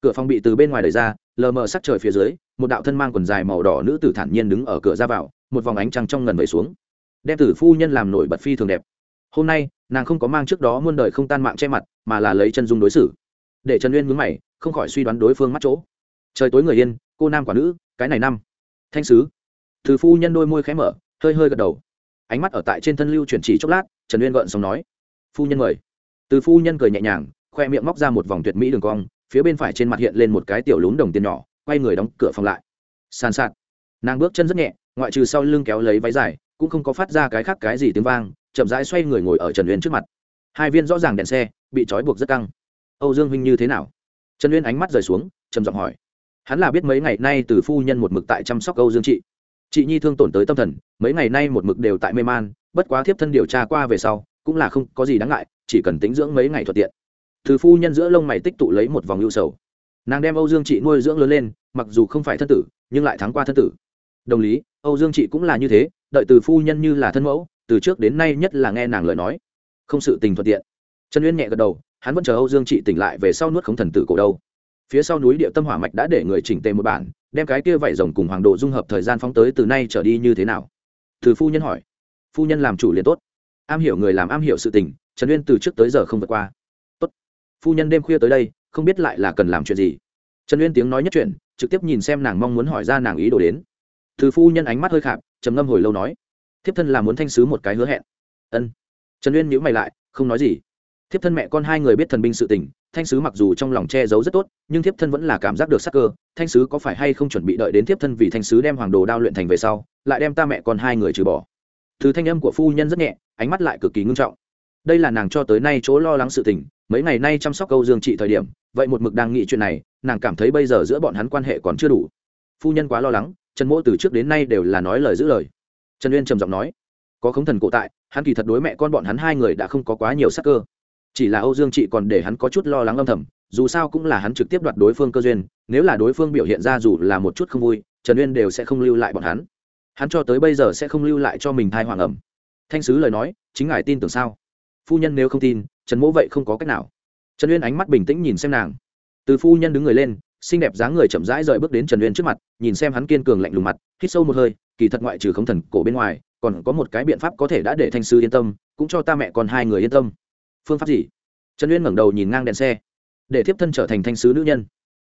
cửa phòng bị từ bên ngoài đẩy ra lờ mờ sắc trời phía dưới, một đạo thân mang quần dài màu đỏ nữ tử thản nhiên đứng ở cửa ra vào, một vòng ánh trăng trong ngần vẩy xuống. Đem tử phu nhân làm nổi bật phi thường đẹp. Hôm nay, nàng không có mang trước đó muôn đời không tan mạng che mặt, mà là lấy chân dung đối xử. Để trần uyên mướn mày, không khỏi suy đoán đối phương mắt chỗ. Trời tối người yên, cô nam quả nữ, cái này năm. Thanh sứ. Từ phu nhân đôi môi khẽ mở, hơi hơi gật đầu. Ánh mắt ở tại trên thân lưu chuyển chỉ chốc lát, trần uyên gợn xong nói. Phu nhân mời. Từ phu nhân cười nhẹ nhàng, khoe miệng móc ra một vòng tuyệt mỹ đường cong phía bên phải trên mặt hiện lên một cái tiểu lún đồng tiền nhỏ, quay người đóng cửa phòng lại. Sàn sạt. Nàng bước chân rất nhẹ, ngoại trừ sau lưng kéo lấy váy dài, cũng không có phát ra cái khác cái gì tiếng vang, chậm rãi xoay người ngồi ở trần uyên trước mặt. Hai viên rõ ràng đèn xe, bị trói buộc rất căng. Âu dương huynh như thế nào? Trần uyên ánh mắt rời xuống, trầm giọng hỏi. Hắn là biết mấy ngày nay từ phu nhân một mực tại chăm sóc âu dương chị. Chị nhi thương tổn tới tâm thần, mấy ngày nay một mực đều tại mê man, bất quá thiếp thân điều tra qua về sau, cũng là không có gì đáng ngại, chỉ cần tính dưỡng mấy ngày thuận tiện từ phu nhân giữa lông mày tích tụ lấy một vòng ưu sầu. Nàng đem âu dương chị nuôi dưỡng lớn lên, mặc dù không phải thân tử, nhưng lại thắng qua thân tử. Đồng lý, âu dương chị cũng là như thế, đợi từ phu nhân như là thân mẫu, từ trước đến nay nhất là nghe nàng lời nói. Không sự tình thuận tiện. Trần uyên nhẹ gật đầu, hắn vẫn chờ âu dương chị tỉnh lại về sau nuốt không thần tử cổ đâu. Phía sau núi địa tâm hỏa mạch đã để người chỉnh tề một bản, đem cái kia vảy rồng cùng hoàng độ dung hợp thời gian phóng tới từ nay trở đi như thế nào? Từ phu nhân hỏi. Phu nhân làm chủ liền tốt. Am hiểu người làm am hiểu sự tình, trần uyên từ trước tới giờ không vượt qua phu nhân đêm khuya tới đây, không biết lại là cần làm chuyện gì. Trần uyên tiếng nói nhất chuyện trực tiếp nhìn xem nàng mong muốn hỏi ra nàng ý đồ đến. Từ phu nhân ánh mắt hơi khạp, trầm ngâm hồi lâu nói, thiếp thân là muốn thanh sứ một cái hứa hẹn. Ân. Trần uyên nhữ mày lại, không nói gì. Thiếp thân mẹ con hai người biết thần binh sự tình, thanh sứ mặc dù trong lòng che giấu rất tốt, nhưng thiếp thân vẫn là cảm giác được sắc cơ, thanh sứ có phải hay không chuẩn bị đợi đến thiếp thân vì thanh sứ đem hoàng đồ đao luyện thành về sau, lại đem ta mẹ con hai người trừ bỏ? Từ thanh âm của phu nhân rất nhẹ, ánh mắt lại cực kỳ ngưng trọng. Đây là nàng cho tới nay chỗ lo lắng sự tình mấy ngày nay chăm sóc câu dương trị thời điểm, vậy một mực đang nghĩ chuyện này, nàng cảm thấy bây giờ giữa bọn hắn quan hệ còn chưa đủ. Phu nhân quá lo lắng, trần mỗ từ trước đến nay đều là nói lời giữ lời. Trần uyên trầm giọng nói, có khống thần cổ tại, hắn kỳ thật đối mẹ con bọn hắn hai người đã không có quá nhiều sắc cơ. Chỉ là âu dương chị còn để hắn có chút lo lắng âm thầm, dù sao cũng là hắn trực tiếp đoạt đối phương cơ duyên, nếu là đối phương biểu hiện ra dù là một chút không vui, trần uyên đều sẽ không lưu lại bọn hắn. Hắn cho tới bây giờ sẽ không lưu lại cho mình thai hoàng ẩm. Thanh sứ lời nói, chính ngài tin tưởng sao? Phu nhân nếu không tin, trần mỗ vậy không có cách nào. Trần uyên ánh mắt bình tĩnh nhìn xem nàng. Từ phu nhân đứng người lên, xinh đẹp dáng người chậm rãi rời bước đến trần uyên trước mặt, nhìn xem hắn kiên cường lạnh lùng mặt, hít sâu một hơi, kỳ thật ngoại trừ không thần cổ bên ngoài, còn có một cái biện pháp có thể đã để thanh sư yên tâm, cũng cho ta mẹ còn hai người yên tâm. Phương pháp gì? Trần uyên ngẩng đầu nhìn ngang đèn xe. Để thiếp thân trở thành thanh sứ nữ nhân.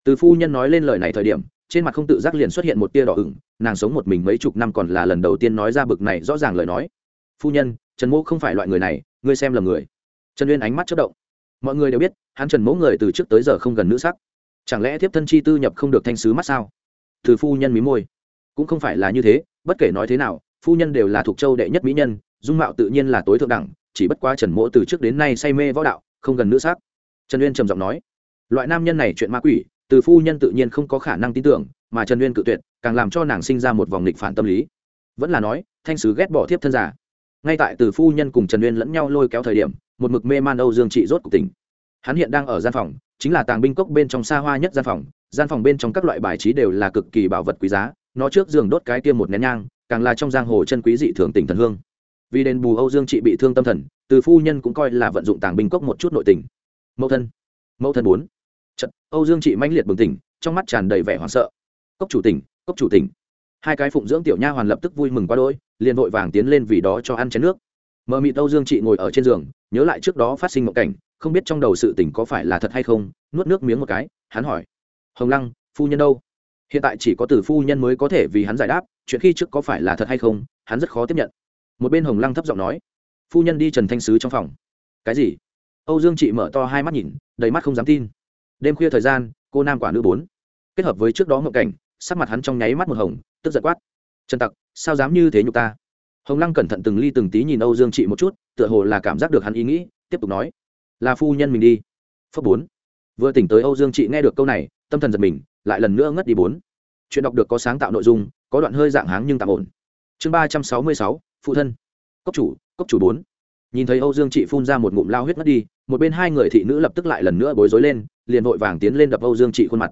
Từ phu nhân nói lên lời này thời điểm, trên mặt không tự giác liền xuất hiện một tia đỏ ửng, nàng sống một mình mấy chục năm còn là lần đầu tiên nói ra bực này rõ ràng lời nói. Phu nhân trần mỗ không phải loại người này, ngươi xem lầm người. Trần uyên ánh mắt chất động. Mọi người đều biết, hắn trần mỗ người từ trước tới giờ không gần nữ sắc. Chẳng lẽ thiếp thân chi tư nhập không được thanh sứ mắt sao? Từ phu nhân mí môi. Cũng không phải là như thế, bất kể nói thế nào, phu nhân đều là thuộc châu đệ nhất mỹ nhân, dung mạo tự nhiên là tối thượng đẳng, chỉ bất quá trần mỗ từ trước đến nay say mê võ đạo, không gần nữ sắc. Trần uyên trầm giọng nói, loại nam nhân này chuyện ma quỷ, từ phu nhân tự nhiên không có khả năng tin tưởng, mà trần uyên cự tuyệt, càng làm cho nàng sinh ra một vòng nghịch phản tâm lý. Vẫn là nói, thanh sứ ghét bỏ thiếp thân giả ngay tại từ phu nhân cùng trần uyên lẫn nhau lôi kéo thời điểm, một mực mê man âu dương trị rốt cuộc tỉnh. Hắn hiện đang ở gian phòng, chính là tàng binh cốc bên trong xa hoa nhất gian phòng gian phòng bên trong các loại bài trí đều là cực kỳ bảo vật quý giá, nó trước giường đốt cái tiêm một nén nhang, càng là trong giang hồ chân quý dị thường tỉnh thần hương. Vì đền bù âu dương trị bị thương tâm thần, từ phu nhân cũng coi là vận dụng tàng binh cốc một chút nội tình. Mẫu thân mẫu thân bốn. Trận âu dương trị mãnh liệt bừng tỉnh, trong mắt tràn đầy vẻ hoảng sợ. Cốc chủ tỉnh, cốc chủ tỉnh. Hai cái phụng dưỡng tiểu nha hoàn lập tức vui mừng quá đôi liền vội vàng tiến lên vì đó cho ăn chén nước. Mờ mị âu dương Chị ngồi ở trên giường, nhớ lại trước đó phát sinh một cảnh, không biết trong đầu sự tỉnh có phải là thật hay không, nuốt nước miếng một cái, hắn hỏi. Hồng lăng, phu nhân đâu? Hiện tại chỉ có từ phu nhân mới có thể vì hắn giải đáp, chuyện khi trước có phải là thật hay không, hắn rất khó tiếp nhận. Một bên hồng lăng thấp giọng nói. Phu nhân đi trần thanh sứ trong phòng. Cái gì? Âu dương chị mở to hai mắt nhìn, đầy mắt không dám tin. Đêm khuya thời gian, cô nam quả nữ bốn. Kết hợp với trước đó ngộ cảnh, sắc mặt hắn trong nháy mắt một hồng, tức giật quát. Trần tặc sao dám như thế nhục ta? Hồng lăng cẩn thận từng ly từng tí nhìn âu dương chị một chút, tựa hồ là cảm giác được hắn ý nghĩ, tiếp tục nói. Là phu nhân mình đi. Phớt bốn. Vừa tỉnh tới âu dương chị nghe được câu này, tâm thần giật mình, lại lần nữa ngất đi bốn. Chuyện đọc được có sáng tạo nội dung, có đoạn hơi dạng háng nhưng tạm ổn. Chương ba trăm sáu mươi sáu, phụ thân. Cốc chủ cốc chủ bốn. Nhìn thấy âu dương chị phun ra một ngụm lao huyết mất đi, một bên hai người thị nữ lập tức lại lần nữa bối rối lên, liền vội vàng tiến lên đập âu dương chị khuôn mặt.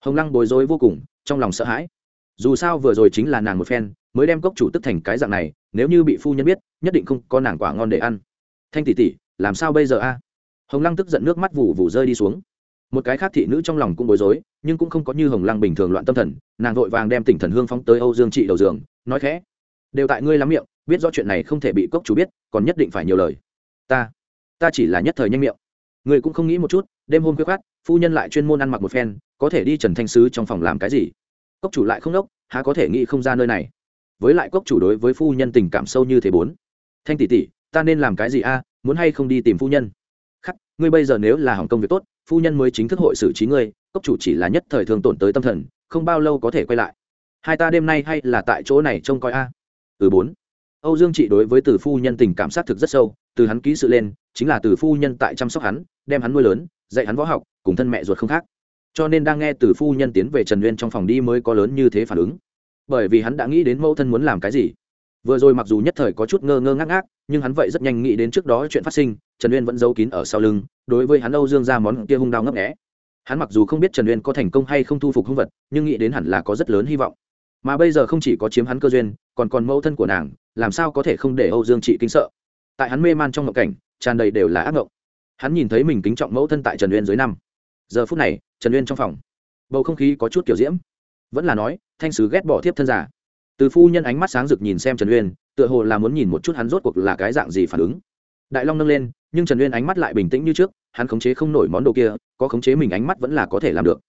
Hồng lăng bối rối vô cùng, trong lòng sợ hãi. Dù sao vừa rồi chính là nàng một phen mới đem cốc chủ tức thành cái dạng này, nếu như bị phu nhân biết, nhất định không có nàng quả ngon để ăn. Thanh tỷ tỷ, làm sao bây giờ a? Hồng lăng tức giận nước mắt vụ vụ rơi đi xuống. Một cái khác thị nữ trong lòng cũng bối rối, nhưng cũng không có như hồng lăng bình thường loạn tâm thần, nàng vội vàng đem tỉnh thần hương phóng tới âu dương trị đầu giường, nói khẽ, đều tại ngươi lắm miệng, biết rõ chuyện này không thể bị cốc chủ biết, còn nhất định phải nhiều lời. Ta ta chỉ là nhất thời nhanh miệng. Ngươi cũng không nghĩ một chút, đêm hôm khuya khoát phu nhân lại chuyên môn ăn mặc một phen, có thể đi trần thanh sứ trong phòng làm cái gì? Cốc chủ lại không đốc, há có thể nghĩ không ra nơi này? Với lại cốc chủ đối với phu nhân tình cảm sâu như thế bốn. Thanh tỷ tỷ, ta nên làm cái gì a? Muốn hay không đi tìm phu nhân? Khắc, ngươi bây giờ nếu là hỏng công việc tốt, phu nhân mới chính thức hội xử trí ngươi, cốc chủ chỉ là nhất thời thường tổn tới tâm thần, không bao lâu có thể quay lại. Hai ta đêm nay hay là tại chỗ này trông coi a? Ừ bốn. Âu dương trị đối với từ phu nhân tình cảm sát thực rất sâu, từ hắn ký sự lên, chính là từ phu nhân tại chăm sóc hắn, đem hắn nuôi lớn, dạy hắn võ học, cùng thân mẹ ruột không khác. Cho nên đang nghe từ phu nhân tiến về trần uyên trong phòng đi mới có lớn như thế phản ứng bởi vì hắn đã nghĩ đến mẫu thân muốn làm cái gì. Vừa rồi mặc dù nhất thời có chút ngơ ngơ ngác ngác, nhưng hắn vậy rất nhanh nghĩ đến trước đó chuyện phát sinh, trần uyên vẫn giấu kín ở sau lưng, đối với hắn âu dương ra món kia hung đau ngấp nghẽ hắn mặc dù không biết trần uyên có thành công hay không thu phục hung vật, nhưng nghĩ đến hẳn là có rất lớn hy vọng. Mà bây giờ không chỉ có chiếm hắn cơ duyên, còn còn mẫu thân của nàng, làm sao có thể không để âu dương trị kinh sợ? Tại hắn mê man trong ngộ cảnh, tràn đầy đều là ác ngộng. Hắn nhìn thấy mình kính trọng mẫu thân tại trần uyên dưới năm. Giờ phút này, trần uyên trong phòng, bầu không khí có chút kiểu diễm vẫn là nói, thanh sứ ghét bỏ thiếp thân giả. Từ phu nhân ánh mắt sáng rực nhìn xem trần uyên, tựa hồ là muốn nhìn một chút hắn rốt cuộc là cái dạng gì phản ứng. Đại long nâng lên, nhưng trần uyên ánh mắt lại bình tĩnh như trước, hắn khống chế không nổi món đồ kia, có khống chế mình ánh mắt vẫn là có thể làm được.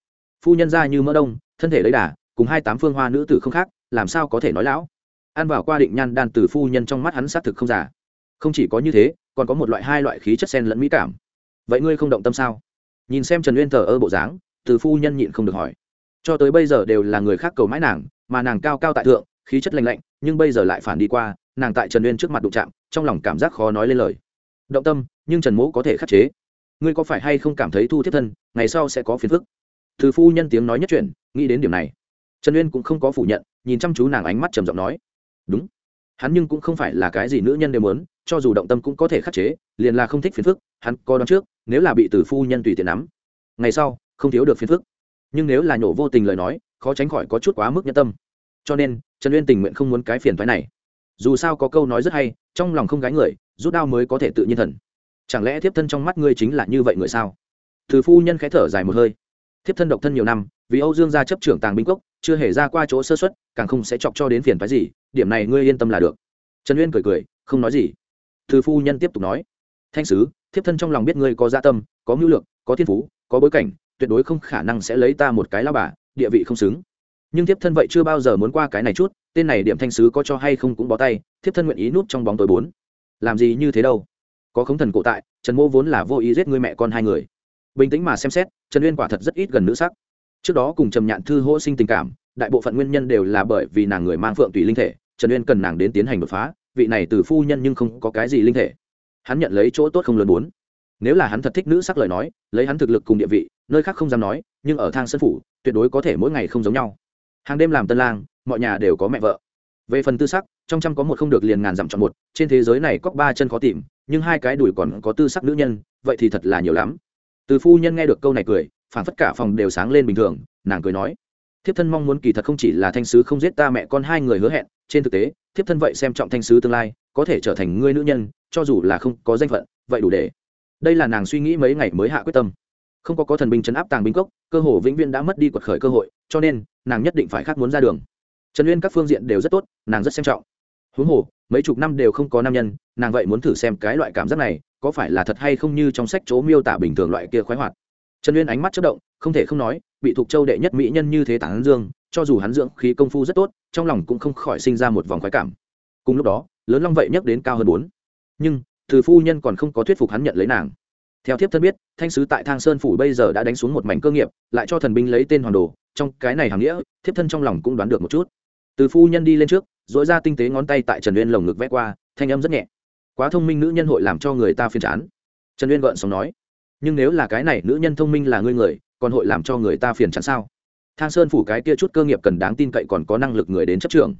Phu nhân ra như mỡ đông, thân thể lấy đà, cùng hai tám phương hoa nữ tử không khác, làm sao có thể nói lão ăn vào qua định nhan đan từ phu nhân trong mắt hắn xác thực không giả. Không chỉ có như thế, còn có một loại hai loại khí chất sen lẫn mỹ cảm. Vậy ngươi không động tâm sao? Nhìn xem trần uyên thờ ơ bộ dáng, từ phu nhân nhịn không được hỏi cho tới bây giờ đều là người khác cầu mãi nàng, mà nàng cao cao tại thượng, khí chất lành lạnh, nhưng bây giờ lại phản đi qua, nàng tại trần uyên trước mặt đụng chạm, trong lòng cảm giác khó nói lên lời. Động tâm, nhưng trần mỗ có thể khắc chế. Ngươi có phải hay không cảm thấy thu thiết thân, ngày sau sẽ có phiền phức? Từ phu nhân tiếng nói nhất chuyển nghĩ đến điểm này. Trần uyên cũng không có phủ nhận, nhìn chăm chú nàng ánh mắt trầm giọng nói. Đúng. Hắn nhưng cũng không phải là cái gì nữ nhân đều muốn, cho dù động tâm cũng có thể khắc chế, liền là không thích phiền phức, hắn có đón trước, nếu là bị từ phu nhân tùy tiện nắm, ngày sau không thiếu được phiền phức nhưng nếu là nhổ vô tình lời nói, khó tránh khỏi có chút quá mức nhân tâm. Cho nên, trần uyên tình nguyện không muốn cái phiền thoái này. Dù sao có câu nói rất hay, trong lòng không gái người, rút đao mới có thể tự nhiên thần. Chẳng lẽ thiếp thân trong mắt ngươi chính là như vậy người sao? Thử phu nhân khẽ thở dài một hơi. Thiếp thân độc thân nhiều năm, vì âu dương gia chấp trưởng tàng binh cốc, chưa hề ra qua chỗ sơ xuất càng không sẽ chọc cho đến phiền phái gì, điểm này ngươi yên tâm là được. Trần uyên cười cười, không nói gì. Thư phu nhân tiếp tục nói. Thanh sứ, thiếp thân trong lòng biết ngươi có gia dạ tâm, có mưu lược, có thiên phú, có bối cảnh tuyệt đối không khả năng sẽ lấy ta một cái lao bà, địa vị không xứng. Nhưng thiếp thân vậy chưa bao giờ muốn qua cái này chút, tên này điểm thanh sứ có cho hay không cũng bó tay, thiếp thân nguyện ý núp trong bóng tối bốn. Làm gì như thế đâu? Có khống thần cổ tại, trần mô vốn là vô ý giết người mẹ con hai người. Bình tĩnh mà xem xét, trần uyên quả thật rất ít gần nữ sắc. Trước đó cùng trầm nhạn thư hỗ sinh tình cảm, đại bộ phận nguyên nhân đều là bởi vì nàng người mang phượng tùy linh thể, trần uyên cần nàng đến tiến hành đột phá, vị này từ phu nhân nhưng không có cái gì linh thể. Hắn nhận lấy chỗ tốt không lớn bốn. Nếu là hắn thật thích nữ sắc lời nói, lấy hắn thực lực cùng địa vị nơi khác không dám nói, nhưng ở thang sân phủ, tuyệt đối có thể mỗi ngày không giống nhau. Hàng đêm làm tân lang, mọi nhà đều có mẹ vợ. Về phần tư sắc, trong trăm có một không được liền ngàn dặm chọn một, trên thế giới này có ba chân khó tìm, nhưng hai cái đùi còn có tư sắc nữ nhân, vậy thì thật là nhiều lắm. Từ phu nhân nghe được câu này cười, phản phất cả phòng đều sáng lên bình thường, nàng cười nói, thiếp thân mong muốn kỳ thật không chỉ là thanh sứ không giết ta mẹ con hai người hứa hẹn, trên thực tế, thiếp thân vậy xem trọng thanh sứ tương lai, có thể trở thành ngươi nữ nhân, cho dù là không có danh phận, vậy đủ để. Đây là nàng suy nghĩ mấy ngày mới hạ quyết tâm không có có thần binh chấn áp tàng binh cốc, cơ hồ vĩnh viễn đã mất đi quật khởi cơ hội, cho nên, nàng nhất định phải khác muốn ra đường. Trần uyên các phương diện đều rất tốt, nàng rất xem trọng. Huống hồ, mấy chục năm đều không có nam nhân, nàng vậy muốn thử xem cái loại cảm giác này, có phải là thật hay không như trong sách chỗ miêu tả bình thường loại kia khoái hoạt. Trần uyên ánh mắt chất động, không thể không nói, bị thuộc châu đệ nhất mỹ nhân như thế tán dương, cho dù hắn dưỡng khí công phu rất tốt, trong lòng cũng không khỏi sinh ra một vòng khoái cảm. Cùng lúc đó, lớn long vậy nhắc đến cao hơn bốn. Nhưng, từ phu nhân còn không có thuyết phục hắn nhận lấy nàng theo thiếp thân biết, thanh sứ tại thang sơn phủ bây giờ đã đánh xuống một mảnh cơ nghiệp, lại cho thần binh lấy tên hoàng đồ. Trong cái này hàng nghĩa, thiếp thân trong lòng cũng đoán được một chút. Từ phu nhân đi lên trước dỗi ra tinh tế ngón tay tại trần uyên lồng ngực vẽ qua, thanh âm rất nhẹ. Quá thông minh nữ nhân hội làm cho người ta phiền chán. Trần uyên gợn sống nói, nhưng nếu là cái này nữ nhân thông minh là ngươi người, còn hội làm cho người ta phiền chán sao? Thang sơn phủ cái kia chút cơ nghiệp cần đáng tin cậy còn có năng lực người đến chấp trường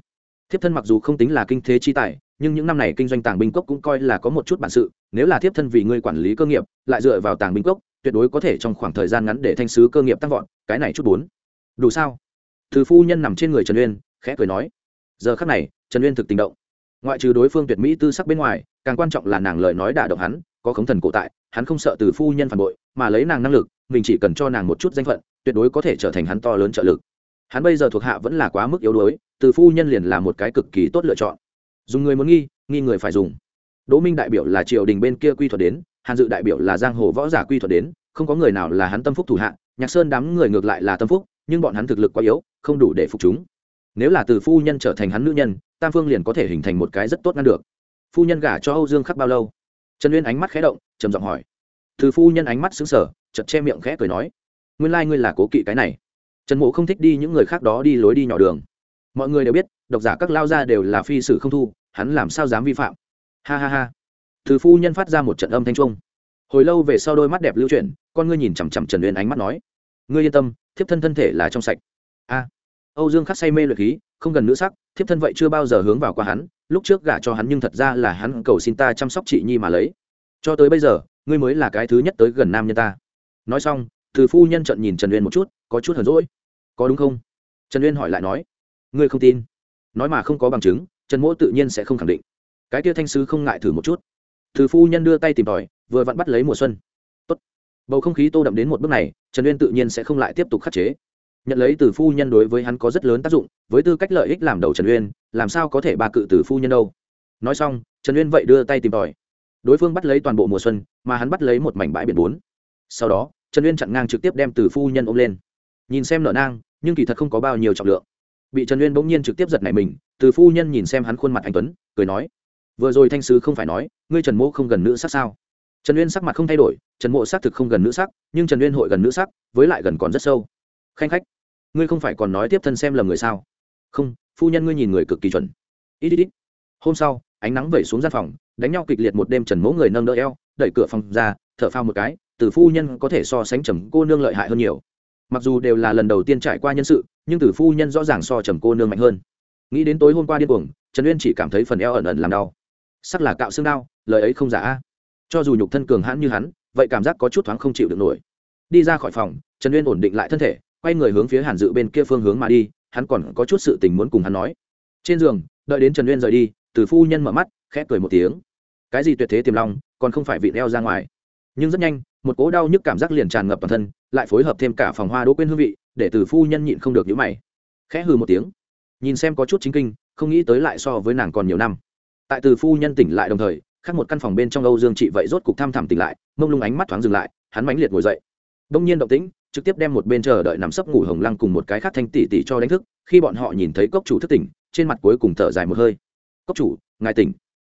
thiếp thân mặc dù không tính là kinh thế chi tài nhưng những năm này kinh doanh tàng binh cốc cũng coi là có một chút bản sự, nếu là thiếp thân vì ngươi quản lý cơ nghiệp, lại dựa vào tàng binh cốc, tuyệt đối có thể trong khoảng thời gian ngắn để thanh sứ cơ nghiệp tăng vọt, cái này chút bốn. Đủ sao? Từ phu nhân nằm trên người trần uyên, khẽ cười nói. Giờ khắc này, trần uyên thực tình động. Ngoại trừ đối phương tuyệt mỹ tư sắc bên ngoài, càng quan trọng là nàng lời nói đả động hắn, có khống thần cổ tại, hắn không sợ từ phu nhân phản bội, mà lấy nàng năng lực, mình chỉ cần cho nàng một chút danh phận, tuyệt đối có thể trở thành hắn to lớn trợ lực. Hắn bây giờ thuộc hạ vẫn là quá mức yếu đuối, từ phu nhân liền là một cái cực kỳ tốt lựa chọn dùng người muốn nghi nghi người phải dùng. Đỗ minh đại biểu là triều đình bên kia quy thuật đến, hàn dự đại biểu là giang hồ võ giả quy thuật đến, không có người nào là hắn tâm phúc thủ hạ nhạc sơn đám người ngược lại là tâm phúc, nhưng bọn hắn thực lực quá yếu, không đủ để phục chúng. Nếu là từ phu nhân trở thành hắn nữ nhân, tam phương liền có thể hình thành một cái rất tốt ngăn được. Phu nhân gả cho âu dương khắc bao lâu? Trần uyên ánh mắt khẽ động, trầm giọng hỏi. Từ phu nhân ánh mắt xứng sở chật che miệng khẽ cười nói. Nguyên lai、like、ngươi là cố kỵ cái này. Trần mộ không thích đi những người khác đó đi lối đi nhỏ đường. Mọi người đều biết, độc giả các lao gia đều là phi sử không thu hắn làm sao dám vi phạm? Ha ha ha. Từ phu nhân phát ra một trận âm thanh trung hồi lâu về sau đôi mắt đẹp lưu chuyển, con ngươi nhìn chằm chằm trần uyên ánh mắt nói, ngươi yên tâm, thiếp thân thân thể là trong sạch. A. Âu dương khắc say mê luyện khí, không gần nữ sắc, thiếp thân vậy chưa bao giờ hướng vào qua hắn, lúc trước gả cho hắn nhưng thật ra là hắn cầu xin ta chăm sóc chị nhi mà lấy. Cho tới bây giờ, ngươi mới là cái thứ nhất tới gần nam nhân ta. Nói xong, từ phu nhân trận nhìn trần uyên một chút, có chút hờn rỗi có đúng không? Trần uyên hỏi lại nói, ngươi không tin? Nói mà không có bằng chứng trần mỗ tự nhiên sẽ không khẳng định. Cái kia thanh sứ không ngại thử một chút. Thử phu nhân đưa tay tìm tòi, vừa vặn bắt lấy mùa xuân. Tốt. bầu không khí tô đậm đến một bước này, trần uyên tự nhiên sẽ không lại tiếp tục khắc chế. Nhận lấy từ phu nhân đối với hắn có rất lớn tác dụng, với tư cách lợi ích làm đầu trần uyên, làm sao có thể bà cự từ phu nhân đâu? Nói xong, trần uyên vậy đưa tay tìm tòi. Đối phương bắt lấy toàn bộ mùa xuân, mà hắn bắt lấy một mảnh bãi biển bốn. Sau đó, trần uyên chặn ngang trực tiếp đem từ phu nhân ôm lên. Nhìn xem nở nang, nhưng kỳ thật không có bao nhiêu trọng lượng. Bị trần uyên bỗng nhiên trực tiếp giật nảy mình từ phu nhân nhìn xem hắn khuôn mặt anh tuấn, cười nói, vừa rồi thanh sứ không phải nói, ngươi trần mỗ không gần nữ sắc sao? Trần uyên sắc mặt không thay đổi, trần mộ xác thực không gần nữ sắc, nhưng trần uyên hội gần nữ sắc, với lại gần còn rất sâu. Khanh khách, ngươi không phải còn nói tiếp thân xem lầm người sao? Không, phu nhân ngươi nhìn người cực kỳ chuẩn. Ít ít ít. Hôm sau, ánh nắng vẩy xuống gian phòng, đánh nhau kịch liệt một đêm trần mỗ người nâng đỡ eo, đẩy cửa phòng ra, thở phao một cái, từ phu nhân có thể so sánh trầm cô nương lợi hại hơn nhiều. Mặc dù đều là lần đầu tiên trải qua nhân sự, nhưng từ phu nhân rõ ràng so trầm cô nương mạnh hơn nghĩ đến tối hôm qua điên cuồng, trần uyên chỉ cảm thấy phần eo ẩn ẩn làm đau. Sắc là cạo xương đau, lời ấy không giả. Cho dù nhục thân cường hãn như hắn, vậy cảm giác có chút thoáng không chịu được nổi. Đi ra khỏi phòng, trần uyên ổn định lại thân thể, quay người hướng phía hàn dự bên kia phương hướng mà đi, hắn còn có chút sự tình muốn cùng hắn nói. Trên giường, đợi đến trần uyên rời đi, từ phu nhân mở mắt, khẽ cười một tiếng. Cái gì tuyệt thế tiềm long, còn không phải vị đeo ra ngoài. Nhưng rất nhanh, một cỗ đau nhức cảm giác liền tràn ngập toàn thân, lại phối hợp thêm cả phòng hoa đỗ quên hương vị, để từ phu nhân nhịn không được nhíu mày. Khẽ hừ một tiếng nhìn xem có chút chính kinh, không nghĩ tới lại so với nàng còn nhiều năm. Tại từ phu nhân tỉnh lại đồng thời, khác một căn phòng bên trong âu dương chị vậy rốt cục thăm thẳm tỉnh lại, mông lung ánh mắt thoáng dừng lại, hắn mãnh liệt ngồi dậy. Đông nhiên động tĩnh, trực tiếp đem một bên chờ đợi nằm sấp ngủ hồng lăng cùng một cái khác thanh tỷ tỷ cho đánh thức, khi bọn họ nhìn thấy cốc chủ thức tỉnh, trên mặt cuối cùng thở dài một hơi. Cốc chủ, ngài tỉnh.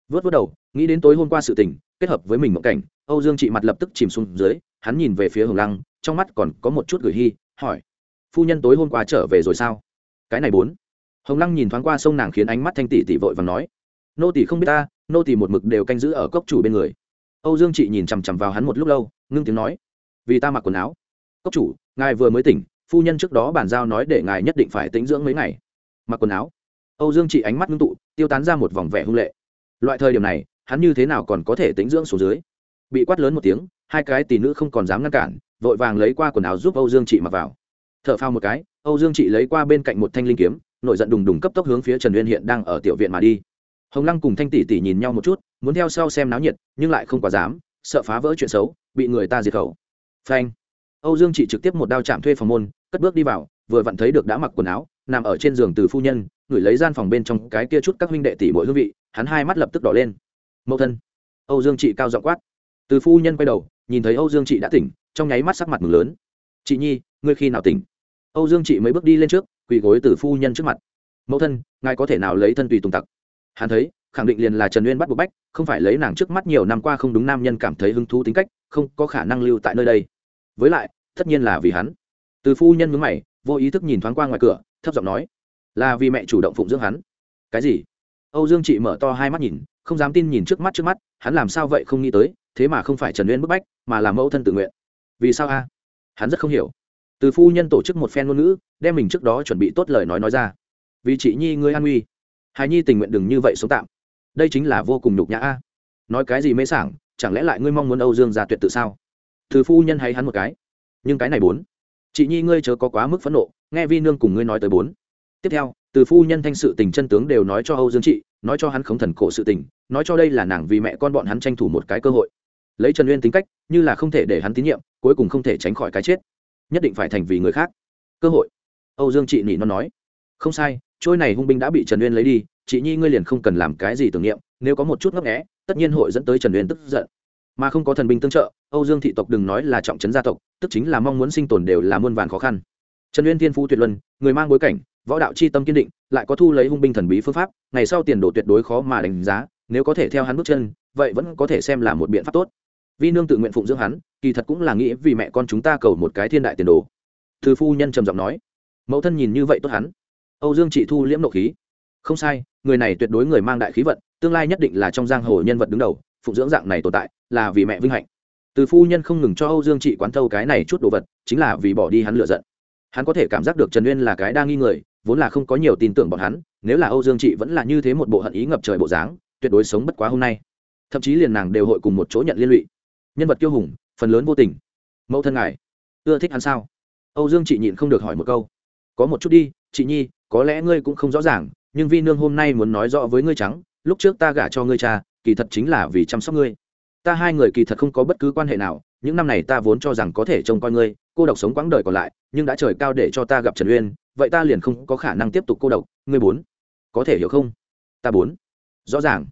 Vớt vớt đầu, nghĩ đến tối hôm qua sự tỉnh kết hợp với mình một cảnh, âu dương chị mặt lập tức chìm xuống dưới, hắn nhìn về phía hồng lăng, trong mắt còn có một chút gửi hy hỏi, phu nhân tối hôm qua trở về rồi sao? Cái này bốn hồng lăng nhìn thoáng qua sông nàng khiến ánh mắt thanh tỷ tỷ vội và nói, nô tỷ không biết ta, nô tỷ một mực đều canh giữ ở cốc chủ bên người. Âu dương chị nhìn chằm chằm vào hắn một lúc lâu, ngưng tiếng nói, vì ta mặc quần áo. Cốc chủ, ngài vừa mới tỉnh, phu nhân trước đó bàn giao nói để ngài nhất định phải tĩnh dưỡng mấy ngày. Mặc quần áo? Âu dương chị ánh mắt ngưng tụ, tiêu tán ra một vòng vẻ hung lệ. Loại thời điểm này, hắn như thế nào còn có thể tĩnh dưỡng xuống dưới? Bị quát lớn một tiếng, hai cái tỷ nữ không còn dám ngăn cản, vội vàng lấy qua quần áo giúp âu dương chị mặc vào. T h ở phao một cái, âu dương chị lấy qua bên cạnh một thanh linh kiếm nổi giận đùng đùng cấp tốc hướng phía trần uyên hiện đang ở tiểu viện mà đi. Hồng lăng cùng thanh tỷ tỷ nhìn nhau một chút, muốn theo sau xem náo nhiệt, nhưng lại không quá dám, sợ phá vỡ chuyện xấu, bị người ta diệt khẩu. Phanh. Âu dương Chỉ trực tiếp một đao chạm thuê phòng môn, cất bước đi vào, vừa vặn thấy được đã mặc quần áo, nằm ở trên giường từ phu nhân, ngửi lấy gian phòng bên trong cái kia chút các huynh đệ tỷ mỗi hương vị, hắn hai mắt lập tức đỏ lên. Mẫu thân. Âu dương chị cao giọng quát. Từ phu nhân quay đầu, nhìn thấy âu dương chị đã tỉnh, trong nháy mắt sắc mặt mừng lớn. Chị nhi, ngươi khi nào tỉnh? Âu dương chị mới bước đi lên trước quỳ gối từ phu nhân trước mặt. Mẫu thân, ngài có thể nào lấy thân tùy tùng tặc? Hắn thấy, khẳng định liền là trần uyên bắt buộc bách, không phải lấy nàng trước mắt nhiều năm qua không đúng nam nhân cảm thấy hứng thú tính cách, không có khả năng lưu tại nơi đây. Với lại, tất nhiên là vì hắn. Từ phu nhân mướn mày, vô ý thức nhìn thoáng qua ngoài cửa, thấp giọng nói, là vì mẹ chủ động phụng dưỡng hắn. Cái gì? Âu dương chị mở to hai mắt nhìn, không dám tin nhìn trước mắt trước mắt, hắn làm sao vậy không nghĩ tới, thế mà không phải trần uyên bức bách, mà là mẫu thân tự nguyện. Vì sao a? Hắn rất không hiểu từ phu nhân tổ chức một phen ngôn ngữ, đem mình trước đó chuẩn bị tốt lời nói nói ra. Vì chị nhi ngươi an nguy hài nhi tình nguyện đừng như vậy sống tạm. Đây chính là vô cùng nhục nhã a. Nói cái gì mê sảng, chẳng lẽ lại ngươi mong muốn âu dương gia tuyệt tự sao? Từ phu nhân hay hắn một cái. Nhưng cái này bốn. Chị nhi ngươi chớ có quá mức phẫn nộ, nghe vi nương cùng ngươi nói tới bốn. Tiếp theo, từ phu nhân thanh sự tình chân tướng đều nói cho âu dương chị, nói cho hắn khống thần cổ sự tình, nói cho đây là nàng vì mẹ con bọn hắn tranh thủ một cái cơ hội. Lấy trần uyên tính cách, như là không thể để hắn tín nhiệm, cuối cùng không thể tránh khỏi cái chết nhất định phải thành vì người khác. Cơ hội. Âu dương chị nỉ nó nói. Không sai, trôi này hung binh đã bị trần uyên lấy đi, chị nhi ngươi liền không cần làm cái gì tưởng niệm, nếu có một chút ngấp nghẽ tất nhiên hội dẫn tới trần uyên tức giận. Mà không có thần binh tương trợ, âu dương thị tộc đừng nói là trọng trấn gia tộc, tức chính là mong muốn sinh tồn đều là muôn vàn khó khăn. Trần uyên thiên phú tuyệt luân, người mang bối cảnh, võ đạo c h i tâm kiên định, lại có thu lấy hung binh thần bí phương pháp, ngày sau tiền đồ tuyệt đối khó mà đánh giá, nếu có thể theo hắn bước chân, vậy vẫn có thể xem là một biện pháp tốt vi nương tự nguyện phụng dưỡng hắn, kỳ thật cũng là nghĩ vì mẹ con chúng ta cầu một cái thiên đại tiền đồ. Thư phu nhân trầm giọng nói, mẫu thân nhìn như vậy tốt hắn. Âu dương chị thu liễm nộ khí. Không sai, người này tuyệt đối người mang đại khí vận, tương lai nhất định là trong giang hồ nhân vật đứng đầu, phụng dưỡng dạng này tồn tại là vì mẹ vinh hạnh. Từ phu nhân không ngừng cho âu dương chị quán thâu cái này chút đồ vật, chính là vì bỏ đi hắn lựa giận. Hắn có thể cảm giác được trần uyên là cái đa nghi người, vốn là không có nhiều tin tưởng bọn hắn, nếu là âu dương chị vẫn là như thế một bộ hận ý ngập trời bộ dáng, tuyệt đối sống bất quá hôm nay. Thậm chí liền nàng đều hội cùng một chỗ nhận liên lụy nhân vật kiêu hùng, phần lớn vô tình. Mẫu thân ngài, ưa thích hắn sao? Âu dương chị nhịn không được hỏi một câu. Có một chút đi chị nhi, có lẽ ngươi cũng không rõ ràng, nhưng vi nương hôm nay muốn nói rõ với ngươi trắng, lúc trước ta gả cho ngươi cha, kỳ thật chính là vì chăm sóc ngươi. Ta hai người kỳ thật không có bất cứ quan hệ nào, những năm này ta vốn cho rằng có thể trông coi ngươi, cô độc sống quãng đời còn lại, nhưng đã trời cao để cho ta gặp trần uyên, vậy ta liền không có khả năng tiếp tục cô độc. Ngươi bốn, có thể hiểu không? Ta bốn, rõ ràng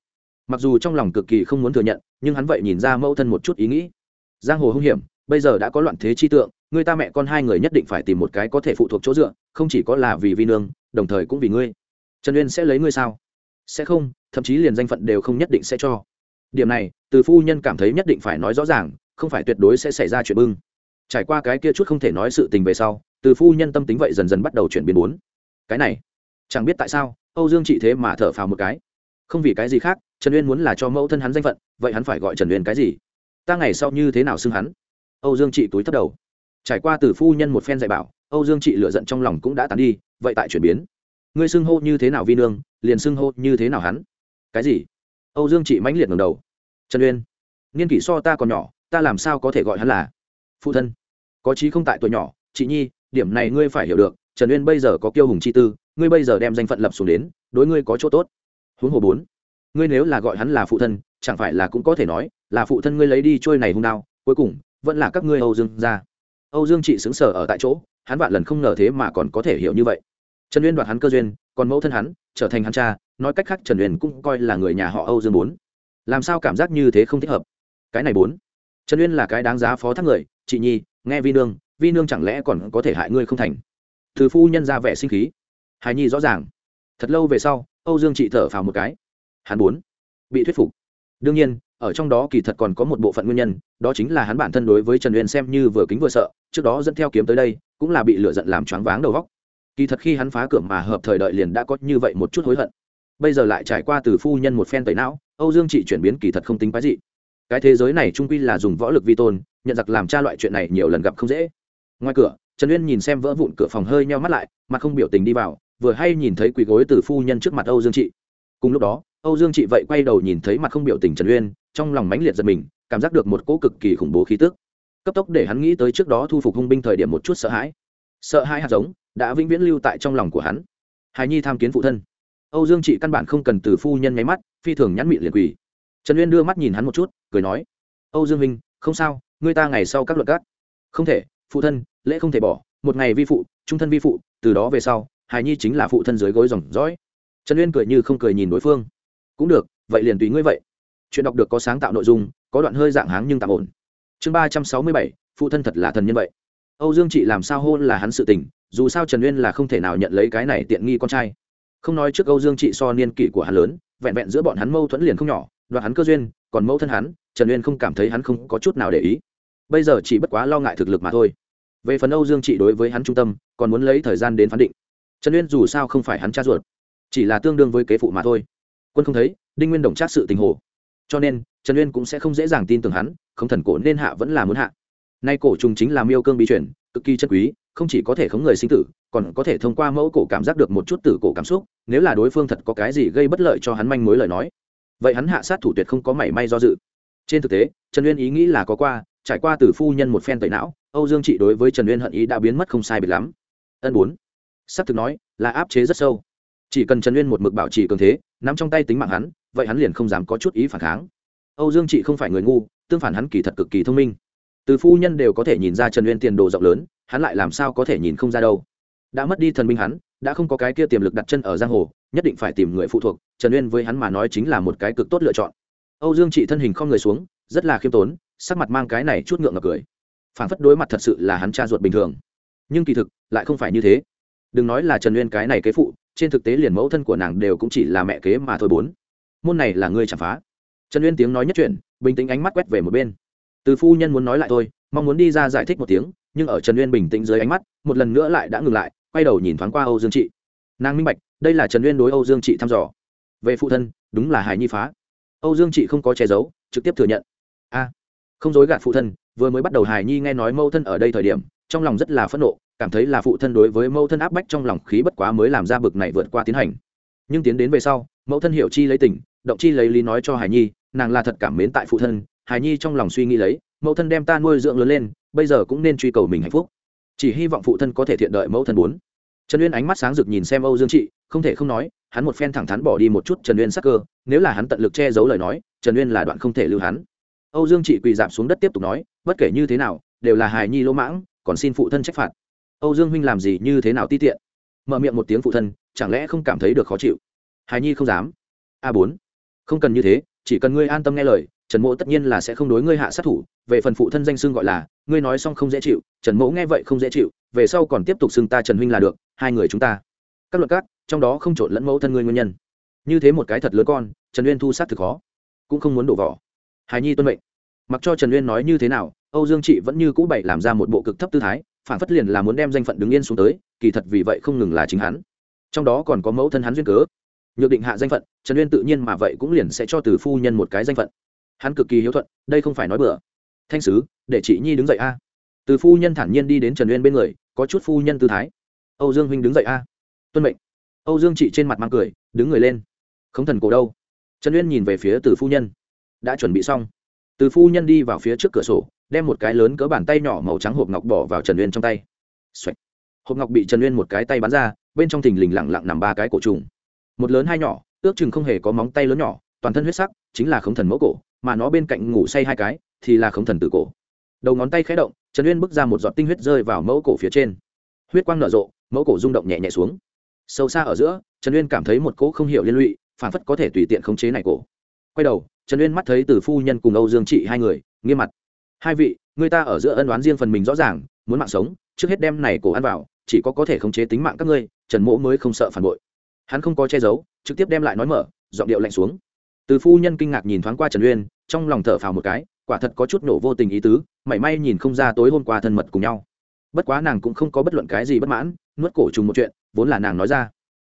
mặc dù trong lòng cực kỳ không muốn thừa nhận, nhưng hắn vậy nhìn ra mẫu thân một chút ý nghĩ. Giang hồ hung hiểm, bây giờ đã có loạn thế chi tượng, người ta mẹ con hai người nhất định phải tìm một cái có thể phụ thuộc chỗ dựa, không chỉ có là vì vi nương, đồng thời cũng vì ngươi. Trần uyên sẽ lấy ngươi sao? Sẽ không, thậm chí liền danh phận đều không nhất định sẽ cho. Điểm này, từ phu nhân cảm thấy nhất định phải nói rõ ràng, không phải tuyệt đối sẽ xảy ra chuyện bưng. Trải qua cái kia chút không thể nói sự tình về sau, từ phu nhân tâm tính vậy dần dần bắt đầu chuyển biến bốn. Cái này, chẳng biết tại sao, âu dương chị thế mà thở phào một cái không vì cái gì khác, trần uyên muốn là cho mẫu thân hắn danh phận, vậy hắn phải gọi trần uyên cái gì? Ta ngày sau như thế nào xưng hắn? Âu dương chị túi thất đầu. Trải qua từ phu nhân một phen dạy bảo, âu dương chị lựa giận trong lòng cũng đã tàn đi, vậy tại chuyển biến. Ngươi xưng hô như thế nào vi nương, liền xưng hô như thế nào hắn? Cái gì? Âu dương chị mãnh liệt ngầm đầu. Trần uyên, niên kỷ so ta còn nhỏ, ta làm sao có thể gọi hắn là? Phụ thân, có chí không tại tuổi nhỏ chị nhi, điểm này ngươi phải hiểu được, trần uyên bây giờ có kiêu hùng chi tư, ngươi bây giờ đem danh phận lập xuống đến, đối ngươi có chỗ tốt huống hồ bốn. Ngươi nếu là gọi hắn là phụ thân, chẳng phải là cũng có thể nói, là phụ thân ngươi lấy đi trôi này hung đao, cuối cùng, vẫn là các ngươi âu dương ra âu dương chị xứng sở ở tại chỗ, hắn vạn lần không ngờ thế mà còn có thể hiểu như vậy. Trần uyên đoạt hắn cơ duyên, còn mẫu thân hắn, trở thành hắn cha, nói cách khác trần uyên cũng coi là người nhà họ âu dương bốn. Làm sao cảm giác như thế không thích hợp? Cái này bốn. Trần uyên là cái đáng giá phó thác người, chị nhi, nghe vi nương vi nương chẳng lẽ còn có thể hại ngươi không thành? Từ phu nhân ra vẻ sinh khí. Hài nhi rõ ràng. Thật lâu về sau âu dương chị thở phào một cái. Hắn bốn bị thuyết phục. Đương nhiên, ở trong đó kỳ thật còn có một bộ phận nguyên nhân, đó chính là hắn bản thân đối với trần uyên xem như vừa kính vừa sợ, trước đó dẫn theo kiếm tới đây, cũng là bị lửa giận làm choáng váng đầu góc. Kỳ thật khi hắn phá cửa mà hợp thời đợi liền đã có như vậy một chút hối hận. Bây giờ lại trải qua từ phu nhân một phen tẩy não, âu dương chị chuyển biến kỳ thật không tính quái dị. Cái thế giới này trung quy là dùng võ lực vi tôn, nhận giặc làm cha loại chuyện này nhiều lần gặp không dễ. Ngoài cửa, trần uyên nhìn xem vỡ vụn cửa phòng hơi nheo mắt lại mà không biểu tình đi vào vừa hay nhìn thấy quỳ gối từ phu nhân trước mặt âu dương Trị. cùng lúc đó, âu dương Trị vậy quay đầu nhìn thấy mặt không biểu tình trần uyên, trong lòng mãnh liệt giật mình, cảm giác được một cỗ cực kỳ khủng bố khí tức. Cấp tốc để hắn nghĩ tới trước đó thu phục hung binh thời điểm một chút sợ hãi. Sợ hãi hạt giống đã vĩnh viễn lưu tại trong lòng của hắn. Hài nhi tham kiến phụ thân. Âu dương Trị căn bản không cần từ phu nhân nháy mắt, phi thường nhắn miệng liền quỳ. Trần uyên đưa mắt nhìn hắn một chút, cười nói, âu dương minh không sao, ngươi ta ngày sau các luật cát không thể, phụ thân, lễ không thể bỏ, một ngày vi phụ, trung thân vi phụ, từ đó về sau hài nhi chính là phụ thân dưới gối dòng dõi. Trần uyên cười như không cười nhìn đối phương. Cũng được, vậy liền tùy ngươi vậy. Chuyện đọc được có sáng tạo nội dung, có đoạn hơi dạng háng nhưng tạm ổn. Chương ba trăm sáu mươi bảy, phụ thân thật là thần nhân vậy. Âu dương chị làm sao hôn là hắn sự tình, dù sao trần uyên là không thể nào nhận lấy cái này tiện nghi con trai. Không nói trước âu dương chị so niên kỷ của hắn lớn, vẹn vẹn giữa bọn hắn mâu thuẫn liền không nhỏ, đoạt hắn cơ duyên, còn mẫu thân hắn, trần uyên không cảm thấy hắn không có chút nào để ý. Bây giờ chỉ bất quá lo ngại thực lực mà thôi. Về phần âu dương chị đối với hắn trung tâm, còn muốn lấy thời gian đến phán định trần uyên dù sao không phải hắn cha ruột chỉ là tương đương với kế phụ mà thôi quân không thấy đinh nguyên đồng trác sự tình hồ cho nên trần uyên cũng sẽ không dễ dàng tin tưởng hắn không thần cổ nên hạ vẫn là muốn hạ nay cổ trùng chính là miêu cương bí chuyển cực kỳ chất quý không chỉ có thể khống người sinh tử còn có thể thông qua mẫu cổ cảm giác được một chút tử cổ cảm xúc nếu là đối phương thật có cái gì gây bất lợi cho hắn manh mối lời nói vậy hắn hạ sát thủ tuyệt không có mảy may do dự trên thực tế trần uyên ý nghĩ là có qua trải qua từ phu nhân một phen tẩy não âu dương trị đối với trần uyên hận ý đã biến mất không sai biệt lắm ân bốn sắp thực nói, là áp chế rất sâu. Chỉ cần trần uyên một mực bảo trì cường thế n ắ m trong tay tính mạng hắn, vậy hắn liền không dám có chút ý phản kháng. Âu dương chị không phải người ngu, tương phản hắn kỳ thật cực kỳ thông minh. Từ phu nhân đều có thể nhìn ra trần uyên tiền đồ rộng lớn, hắn lại làm sao có thể nhìn không ra đâu. Đã mất đi thần minh hắn, đã không có cái kia tiềm lực đặt chân ở giang hồ, nhất định phải tìm người phụ thuộc, trần uyên với hắn mà nói chính là một cái cực tốt lựa chọn. Âu dương chị thân hình không người xuống, rất là khiêm tốn, sắc mặt mang cái này chút ngượng ngập cười. Phản phất đối mặt thật sự là hắn cha ruột bình thường. Nhưng kỳ thực, lại không phải như thế đừng nói là trần uyên cái này kế phụ, trên thực tế liền mẫu thân của nàng đều cũng chỉ là mẹ kế mà thôi bốn. Môn này là ngươi chạm phá. Trần uyên tiếng nói nhất chuyện bình tĩnh ánh mắt quét về một bên. Từ phu nhân muốn nói lại thôi, mong muốn đi ra giải thích một tiếng, nhưng ở trần uyên bình tĩnh dưới ánh mắt, một lần nữa lại đã ngừng lại, quay đầu nhìn thoáng qua âu dương trị. Nàng minh bạch, đây là trần uyên đối âu dương trị thăm dò. Về phụ thân, đúng là hải nhi phá. Âu dương trị không có che giấu, trực tiếp thừa nhận. A, không dối gạt phụ thân, vừa mới bắt đầu hải nhi nghe nói mâu thân ở đây thời điểm trong lòng rất là phẫn nộ, cảm thấy là phụ thân đối với mẫu thân áp bách trong lòng khí bất quá mới làm ra bực này vượt qua tiến hành. Nhưng tiến đến về sau, mẫu thân hiểu chi lấy tình, động chi lấy lý nói cho hải nhi, nàng là thật cảm mến tại phụ thân, hải nhi trong lòng suy nghĩ lấy, mẫu thân đem ta nuôi dưỡng lớn lên, bây giờ cũng nên truy cầu mình hạnh phúc. Chỉ hy vọng phụ thân có thể thiện đợi mẫu thân bốn trần uyên ánh mắt sáng rực nhìn xem âu dương trị, không thể không nói, hắn một phen thẳng thắn bỏ đi một chút trần uyên sắc cơ, nếu là hắn tận lực che giấu lời nói, trần uyên là đoạn không thể lưu hắn. Âu dương trị quỳ dạp xuống đất tiếp tục nói, bất kể như thế nào, đều là hài nhi lỗ mãng còn xin phụ thân trách phạt. Âu dương huynh làm gì như thế nào ti tiện? Mở miệng một tiếng phụ thân, chẳng lẽ không cảm thấy được khó chịu? Hài nhi không dám. A bốn. Không cần như thế, chỉ cần ngươi an tâm nghe lời, trần mỗ tất nhiên là sẽ không đối ngươi hạ sát thủ. Về phần phụ thân danh xưng gọi là, ngươi nói xong không dễ chịu, trần mỗ nghe vậy không dễ chịu, về sau còn tiếp tục xưng ta trần huynh là được, hai người chúng ta. Các luật các, trong đó không trộn lẫn mẫu thân ngươi nguyên nhân. Như thế một cái thật lớn con, trần uyên thu sát thực khó, cũng không muốn đổ vỏ. Hài nhi tuân mệnh. Mặc cho trần uyên nói như thế nào âu dương trị vẫn như cũ bày làm ra một bộ cực thấp tư thái, phản phất liền là muốn đem danh phận đứng yên xuống tới, kỳ thật vì vậy không ngừng là chính hắn. Trong đó còn có mẫu thân hắn duyên cớ. Nhược định hạ danh phận, trần uyên tự nhiên mà vậy cũng liền sẽ cho từ phu nhân một cái danh phận. Hắn cực kỳ hiếu thuận, đây không phải nói bừa. Thanh sứ, để chị nhi đứng dậy a. Từ phu nhân thản nhiên đi đến trần uyên bên người, có chút phu nhân tư thái. Âu dương huynh đứng dậy a. Tuân mệnh. Âu dương chị trên mặt mang cười, đứng người lên. Không thần cổ đâu? Trần uyên nhìn về phía từ phu nhân. Đã chuẩn bị xong từ phu nhân đi vào phía trước cửa sổ, đem một cái lớn cỡ bàn tay nhỏ màu trắng hộp ngọc bỏ vào trần uyên trong tay、Xoạch. hộp ngọc bị trần uyên một cái tay bắn ra, bên trong thình lình lặng lặng nằm ba cái cổ trùng. Một lớn hai nhỏ, ước chừng không hề có móng tay lớn nhỏ, toàn thân huyết sắc, chính là khống thần mẫu cổ, mà nó bên cạnh ngủ say hai cái, thì là khống thần tử cổ. Đầu ngón tay khé động, trần uyên bước ra một giọt tinh huyết rơi vào mẫu cổ phía trên. Huyết quang nở rộ, mẫu cổ rung động nhẹ nhẹ xuống. Sâu xa ở giữa, trần uyên cảm thấy một cỗ không hiểu liên lụy, phản phất có thể tùy tiện khống chế này cổ. Quay đầu trần uyên mắt thấy từ phu nhân cùng âu dương trị hai người, nghiêm mặt. Hai vị, người ta ở giữa ân đoán riêng phần mình rõ ràng, muốn mạng sống, trước hết đem này cổ ăn vào, chỉ có có thể khống chế tính mạng các ngươi, trần mỗ mới không sợ phản bội. Hắn không có che giấu, trực tiếp đem lại nói mở, giọng điệu lạnh xuống. Từ phu nhân kinh ngạc nhìn thoáng qua trần uyên, trong lòng thở phào một cái, quả thật có chút nổ vô tình ý tứ, mảy may nhìn không ra tối hôm qua thân mật cùng nhau. Bất quá nàng cũng không có bất luận cái gì bất mãn, nuốt cổ trùng một chuyện, vốn là nàng nói ra.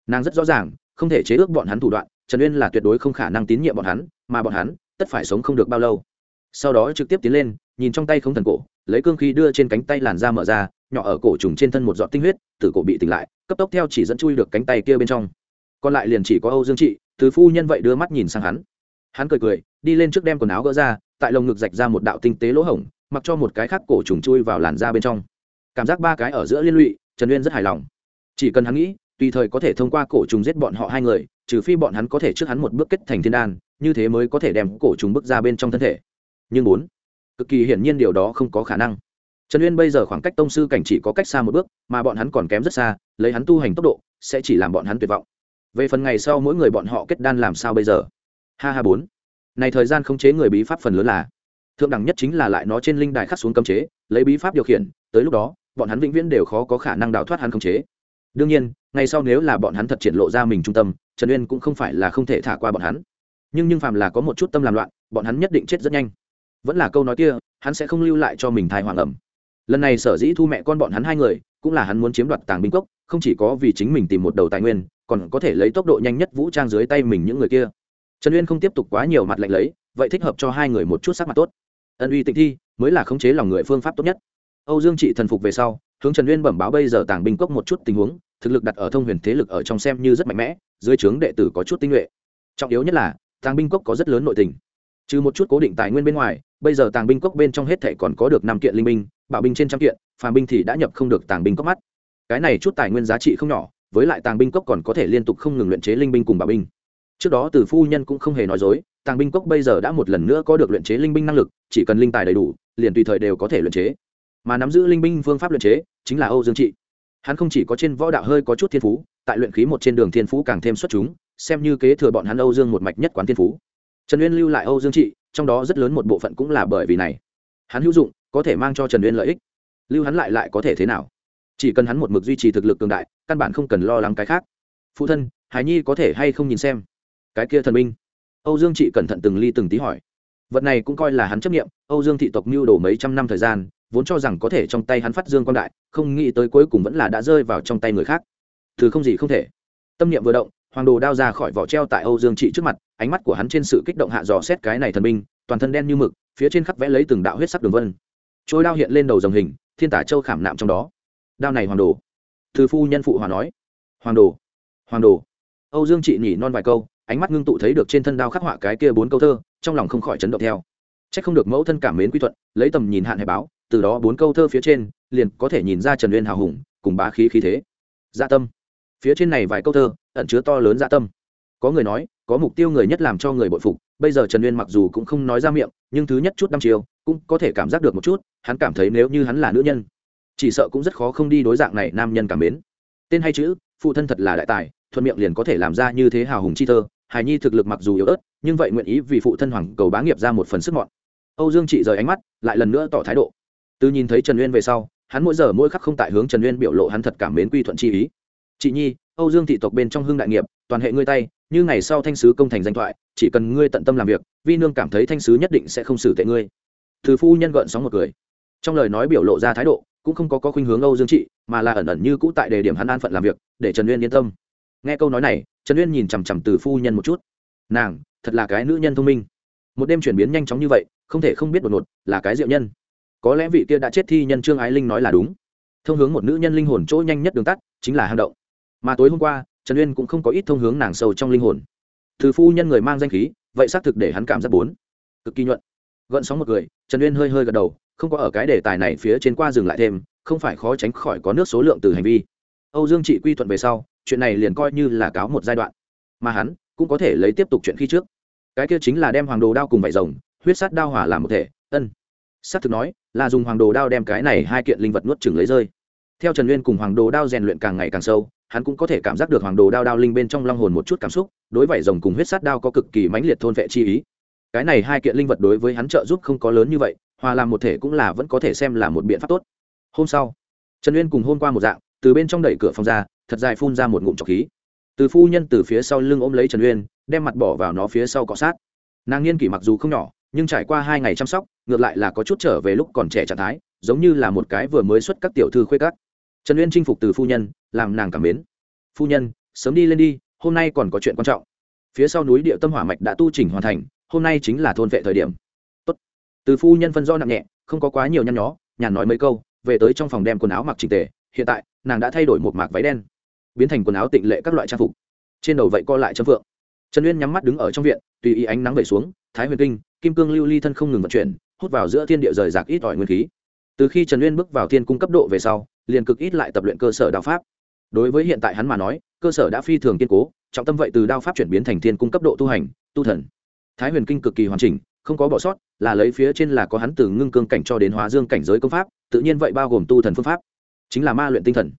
Nàng rất rõ ràng, không thể chế ước bọn hắn thủ đoạn trần uyên là tuyệt đối không khả năng tín nhiệm bọn hắn, mà bọn hắn tất phải sống không được bao lâu. Sau đó trực tiếp tiến lên, nhìn trong tay không thần cổ, lấy cương khí đưa trên cánh tay làn da mở ra, nhỏ ở cổ trùng trên thân một giọt tinh huyết, từ cổ bị tỉnh lại, cấp tốc theo chỉ dẫn chui được cánh tay kia bên trong. Còn lại liền chỉ có âu dương trị, từ phu nhân vậy đưa mắt nhìn sang hắn. Hắn cười cười, đi lên trước đem quần áo gỡ ra, tại lồng ngực rạch ra một đạo tinh tế lỗ hổng, mặc cho một cái khác cổ trùng chui vào làn da bên trong. Cảm giác ba cái ở giữa liên lụy, trần uyên rất hài lòng. Chỉ cần hắn nghĩ, tùy thời có thể thông qua cổ trùng giết bọn họ hai người trừ phi bọn hắn có thể trước hắn một bước kết thành thiên đan, như thế mới có thể đem cổ trùng bước ra bên trong thân thể. Nhưng bốn, cực kỳ hiển nhiên điều đó không có khả năng. Trần uyên bây giờ khoảng cách tông sư cảnh chỉ có cách xa một bước, mà bọn hắn còn kém rất xa, lấy hắn tu hành tốc độ, sẽ chỉ làm bọn hắn tuyệt vọng. Về phần ngày sau mỗi người bọn họ kết đan làm sao bây giờ? Ha ha bốn. Này thời gian khống chế người bí pháp phần lớn là, thượng đẳng nhất chính là lại nó trên linh đài khắc xuống cấm chế, lấy bí pháp điều khiển, tới lúc đó, bọn hắn vĩnh viễn đều khó có khả năng đào thoát hắn khống chế. Đương nhiên, ngày sau nếu là bọn hắn thật triển lộ ra mình trung tâm trần uyên cũng không phải là không thể thả qua bọn hắn. Nhưng nhưng phàm là có một chút tâm làm loạn, bọn hắn nhất định chết rất nhanh. Vẫn là câu nói kia, hắn sẽ không lưu lại cho mình thai hoàng ẩm. Lần này sở dĩ thu mẹ con bọn hắn hai người, cũng là hắn muốn chiếm đoạt tàng binh cốc, không chỉ có vì chính mình tìm một đầu tài nguyên, còn có thể lấy tốc độ nhanh nhất vũ trang dưới tay mình những người kia. Trần uyên không tiếp tục quá nhiều mặt lạnh lấy, vậy thích hợp cho hai người một chút sắc mặt tốt. Ân uy tịnh thi, mới là khống chế lòng người phương pháp tốt nhất. Âu dương trị thần phục về sau, hướng trần uyên bẩm báo bây giờ tàng binh cốc một chút tình huống thực lực đặt ở thông huyền thế lực ở trong xem như rất mạnh mẽ, dưới trướng đệ tử có chút tinh nhuệ. Trọng yếu nhất là, tàng binh cốc có rất lớn nội tình. Trừ một chút cố định tài nguyên bên ngoài, bây giờ tàng binh cốc bên trong hết thể còn có được năm kiện linh binh bảo binh trên trăm kiện, phàm binh thì đã nhập không được tàng binh cốc mắt. Cái này chút tài nguyên giá trị không nhỏ, với lại tàng binh cốc còn có thể liên tục không ngừng luyện chế linh binh cùng bảo binh. Trước đó từ phu nhân cũng không hề nói dối, tàng binh cốc bây giờ đã một lần nữa có được luyện chế linh binh năng lực, chỉ cần linh tài đầy đủ, liền tùy thời đều có thể luyện chế. Mà nắm giữ linh binh phương pháp luyện chế, chính là âu dương trị hắn không chỉ có trên võ đạo hơi có chút thiên phú, tại luyện khí một trên đường thiên phú càng thêm xuất chúng, xem như kế thừa bọn hắn âu dương một mạch nhất quán thiên phú. Trần uyên lưu lại âu dương trị, trong đó rất lớn một bộ phận cũng là bởi vì này. Hắn hữu dụng, có thể mang cho trần uyên lợi ích. Lưu hắn lại lại có thể thế nào? Chỉ cần hắn một mực duy trì thực lực cường đại, căn bản không cần lo lắng cái khác. Phụ thân, hải nhi có thể hay không nhìn xem? Cái kia thần minh. âu dương trị cẩn thận từng ly từng tí hỏi. Vật này cũng coi là hắn chấp nghiệm âu dương thị tộc mưu đồ mấy trăm năm thời gian vốn cho rằng có thể trong tay hắn phát dương quan đại không nghĩ tới cuối cùng vẫn là đã rơi vào trong tay người khác. Thứ không gì không thể. Tâm niệm vừa động hoàng đồ đao ra khỏi vỏ treo tại âu dương trị trước mặt ánh mắt của hắn trên sự kích động hạ dò xét cái này thần minh, toàn thân đen như mực phía trên khắc vẽ lấy từng đạo huyết sắc đường vân. Trôi đao hiện lên đầu dòng hình thiên tả châu khảm nạm trong đó. Đao này hoàng đồ. Thư phu nhân phụ hòa nói. Hoàng đồ. Hoàng đồ. Âu dương trị nhỉ non vài câu ánh mắt ngưng tụ thấy được trên thân đao khắc họa cái kia bốn câu thơ trong lòng không khỏi chấn động theo. C h ắ c không được mẫu thân cảm mến quy thuận lấy tầm nhìn hạn hệ báo từ đó bốn câu thơ phía trên, liền có thể nhìn ra trần uyên hào hùng, cùng bá khí khí thế. Dạ tâm. Phía trên này vài câu thơ, ẩn chứa to lớn dạ tâm. Có người nói, có mục tiêu người nhất làm cho người bội phục, bây giờ trần uyên mặc dù cũng không nói ra miệng, nhưng thứ nhất chút năm chiều cũng có thể cảm giác được một chút, hắn cảm thấy nếu như hắn là nữ nhân, chỉ sợ cũng rất khó không đi đối dạng này nam nhân cảm mến. Tên hay chữ, phụ thân thật là đại tài, thuận miệng liền có thể làm ra như thế hào hùng chi thơ, hài nhi thực lực mặc dù yếu ớt, nhưng vậy nguyện ý vì phụ thân hoàng cầu bá nghiệp ra một phần sức mọn. Âu dương chị rời ánh mắt, lại lần nữa tỏ thái độ từ nhìn thấy trần uyên về sau, hắn mỗi giờ mỗi khắc không tại hướng trần uyên biểu lộ hắn thật cảm mến quy thuận chi ý. Chị nhi, âu dương thị tộc bên trong hưng đại nghiệp, toàn hệ ngươi tay, như ngày sau thanh sứ công thành danh thoại, chỉ cần ngươi tận tâm làm việc, vi nương cảm thấy thanh sứ nhất định sẽ không xử tệ ngươi. Từ phu nhân gợn sóng một cười. Trong lời nói biểu lộ ra thái độ, cũng không có có khuynh hướng âu dương trị mà là ẩn ẩn như cũ tại đề điểm hắn an phận làm việc, để trần uyên yên tâm. Nghe câu nói này, trần uyên nhìn chằm chằm từ phu nhân một chút. Nàng, thật là cái nữ nhân thông minh. Một đêm chuyển biến nhanh chóng như vậy, không thể không biết đột ngột là cái diệu nhân có lẽ vị kia đã chết thi nhân trương ái linh nói là đúng. Thông hướng một nữ nhân linh hồn chỗ nhanh nhất đường tắt, chính là hang động. Mà tối hôm qua, trần uyên cũng không có ít thông hướng nàng sâu trong linh hồn. Từ phu nhân người mang danh khí, vậy xác thực để hắn cảm giác bốn. Cực kỳ nhuận. Gợn sóng một người, trần uyên hơi hơi gật đầu, không có ở cái đề tài này phía trên qua dừng lại thêm, không phải khó tránh khỏi có nước số lượng từ hành vi. Âu dương trị quy thuận về sau, chuyện này liền coi như là cáo một giai đoạn. Mà hắn, cũng có thể lấy tiếp tục chuyện khi trước. Cái kia chính là đem hoàng đồ đao cùng vải rồng, huyết sát đao hỏa làm một thể, ân. Sát thực nói, là dùng hoàng đồ đao đem cái này hai kiện linh vật nuốt chừng lấy rơi. Theo trần uyên cùng hoàng đồ đao rèn luyện càng ngày càng sâu, hắn cũng có thể cảm giác được hoàng đồ đao đao linh bên trong long hồn một chút cảm xúc, đối vải rồng cùng huyết sát đao có cực kỳ mãnh liệt thôn vệ chi ý. Cái này hai kiện linh vật đối với hắn trợ giúp không có lớn như vậy, hòa làm một thể cũng là vẫn có thể xem là một biện pháp tốt. Hôm sau, trần uyên cùng hôm qua một dạng, từ bên trong đẩy cửa phòng ra, thật dài phun ra một ngụm trọc khí. Từ phu nhân từ phía sau lưng ôm lấy trần uyên đem mặt bỏ vào nó phía sau cọ sát. Nàng niên kỷ mặc dù không nhỏ, nhưng trải qua hai ngày chăm sóc ngược lại là có chút trở về lúc còn trẻ trạng thái, giống như là một cái vừa mới xuất các tiểu thư khuê cắt trần uyên chinh phục từ phu nhân, làm nàng cảm mến. Phu nhân, sớm đi lên đi, hôm nay còn có chuyện quan trọng. Phía sau núi địa tâm hỏa mạch đã tu trình hoàn thành, hôm nay chính là thôn vệ thời điểm. Tốt. từ phu nhân phân do nặng nhẹ, không có quá nhiều nhăn nhó, nhàn nói mấy câu, về tới trong phòng đem quần áo mặc trình tề, hiện tại, nàng đã thay đổi một mạc váy đen, biến thành quần áo tịnh lệ các loại trang phục. Trên đầu vậy co lại chấm phượng. Trần uyên nhắm mắt đứng ở trong viện, tùy ý ánh nắng về xuống, thái huyền kinh, kim cương lưu ly thân không ngừng vận chuyển hút vào giữa thiên địa rời rạc ít ỏi nguyên khí. Từ khi trần uyên bước vào thiên cung cấp độ về sau, liền cực ít lại tập luyện cơ sở đạo pháp. Đối với hiện tại hắn mà nói, cơ sở đã phi thường kiên cố, trọng tâm vậy từ đao pháp chuyển biến thành thiên cung cấp độ tu hành, tu thần. Thái huyền kinh cực kỳ hoàn chỉnh, không có bỏ sót, là lấy phía trên là có hắn từ ngưng cương cảnh cho đến hóa dương cảnh giới công pháp, tự nhiên vậy bao gồm tu thần phương pháp. Chính là ma luyện tinh thần.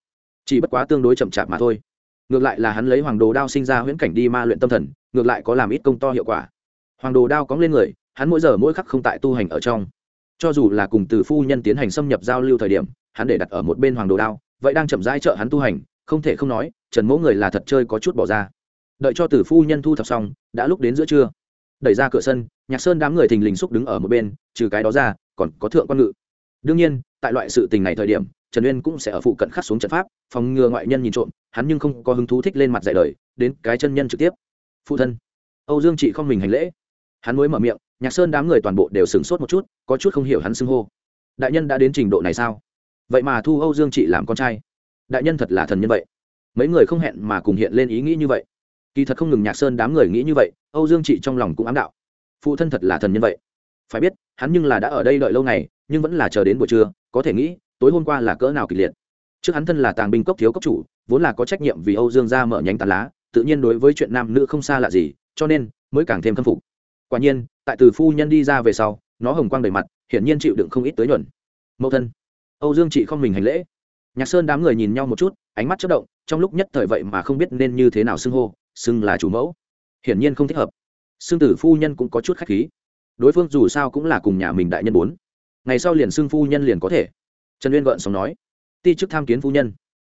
Chỉ bất quá tương đối chậm chạp mà thôi. Ngược lại là hắn lấy hoàng đồ đao sinh ra huyễn cảnh đi ma luyện tâm thần, ngược lại có làm ít công to hiệu quả. Hoàng đồ đao cóng lên người hắn mỗi giờ mỗi khắc không tại tu hành ở trong. Cho dù là cùng từ phu nhân tiến hành xâm nhập giao lưu thời điểm, hắn để đặt ở một bên hoàng đồ đao, vậy đang chậm rãi trợ hắn tu hành, không thể không nói, trần mỗ người là thật chơi có chút bỏ ra. Đợi cho từ phu nhân thu thập xong, đã lúc đến giữa trưa. Đẩy ra cửa sân, nhạc sơn đám người thình lình xúc đứng ở một bên, trừ cái đó ra, còn có thượng quan ngự. Đương nhiên, tại loại sự tình này thời điểm, trần uyên cũng sẽ ở phụ cận khắc xuống trận pháp, phòng ngừa ngoại nhân nhìn trộm, hắn nhưng không có hứng thú thích lên mặt dạy đời, đến cái chân nhân trực tiếp. Phụ thân, âu dương chị không mình hành lễ. Hắn mới mở miệng nhạc sơn đám người toàn bộ đều sửng sốt một chút, có chút không hiểu hắn xưng hô. Đại nhân đã đến trình độ này sao? Vậy mà thu âu dương chị làm con trai. Đại nhân thật là thần nhân vậy. Mấy người không hẹn mà cùng hiện lên ý nghĩ như vậy. Kỳ thật không ngừng nhạc sơn đám người nghĩ như vậy, âu dương chị trong lòng cũng ám đạo. Phụ thân thật là thần nhân vậy. Phải biết, hắn nhưng là đã ở đây đợi lâu ngày, nhưng vẫn là chờ đến buổi trưa, có thể nghĩ, tối hôm qua là cỡ nào kịch liệt. Trước hắn thân là tàng binh cốc thiếu cốc chủ, vốn là có trách nhiệm vì âu dương ra mở nhánh tàn lá, tự nhiên đối với chuyện nam nữ không xa lạ gì, cho nên mới càng thêm khâm phục. Quả nhiên tại từ phu nhân đi ra về sau, nó hồng quang đầy mặt, hiển nhiên chịu đựng không ít tới nhuận. Mẫu thân, âu dương chị không mình hành lễ. Nhạc sơn đám người nhìn nhau một chút, ánh mắt chất động, trong lúc nhất thời vậy mà không biết nên như thế nào xưng hô, xưng là chủ mẫu. Hiển nhiên không thích hợp. Xưng tử phu nhân cũng có chút khách khí. Đối phương dù sao cũng là cùng nhà mình đại nhân bốn. Ngày sau liền xưng phu nhân liền có thể. Trần uyên gợn sống nói. Ti chức tham kiến phu nhân.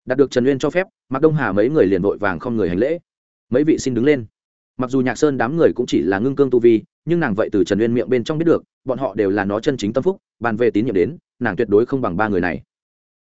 Đạt được trần uyên cho phép mặc đông hà mấy người liền vội vàng không người hành lễ. Mấy vị xin đứng lên. Mặc dù nhạc sơn đám người cũng chỉ là ngưng cương tu vi nhưng nàng vậy từ trần uyên miệng bên trong biết được, bọn họ đều là nó chân chính tâm phúc, bàn về tín nhiệm đến, nàng tuyệt đối không bằng ba người này.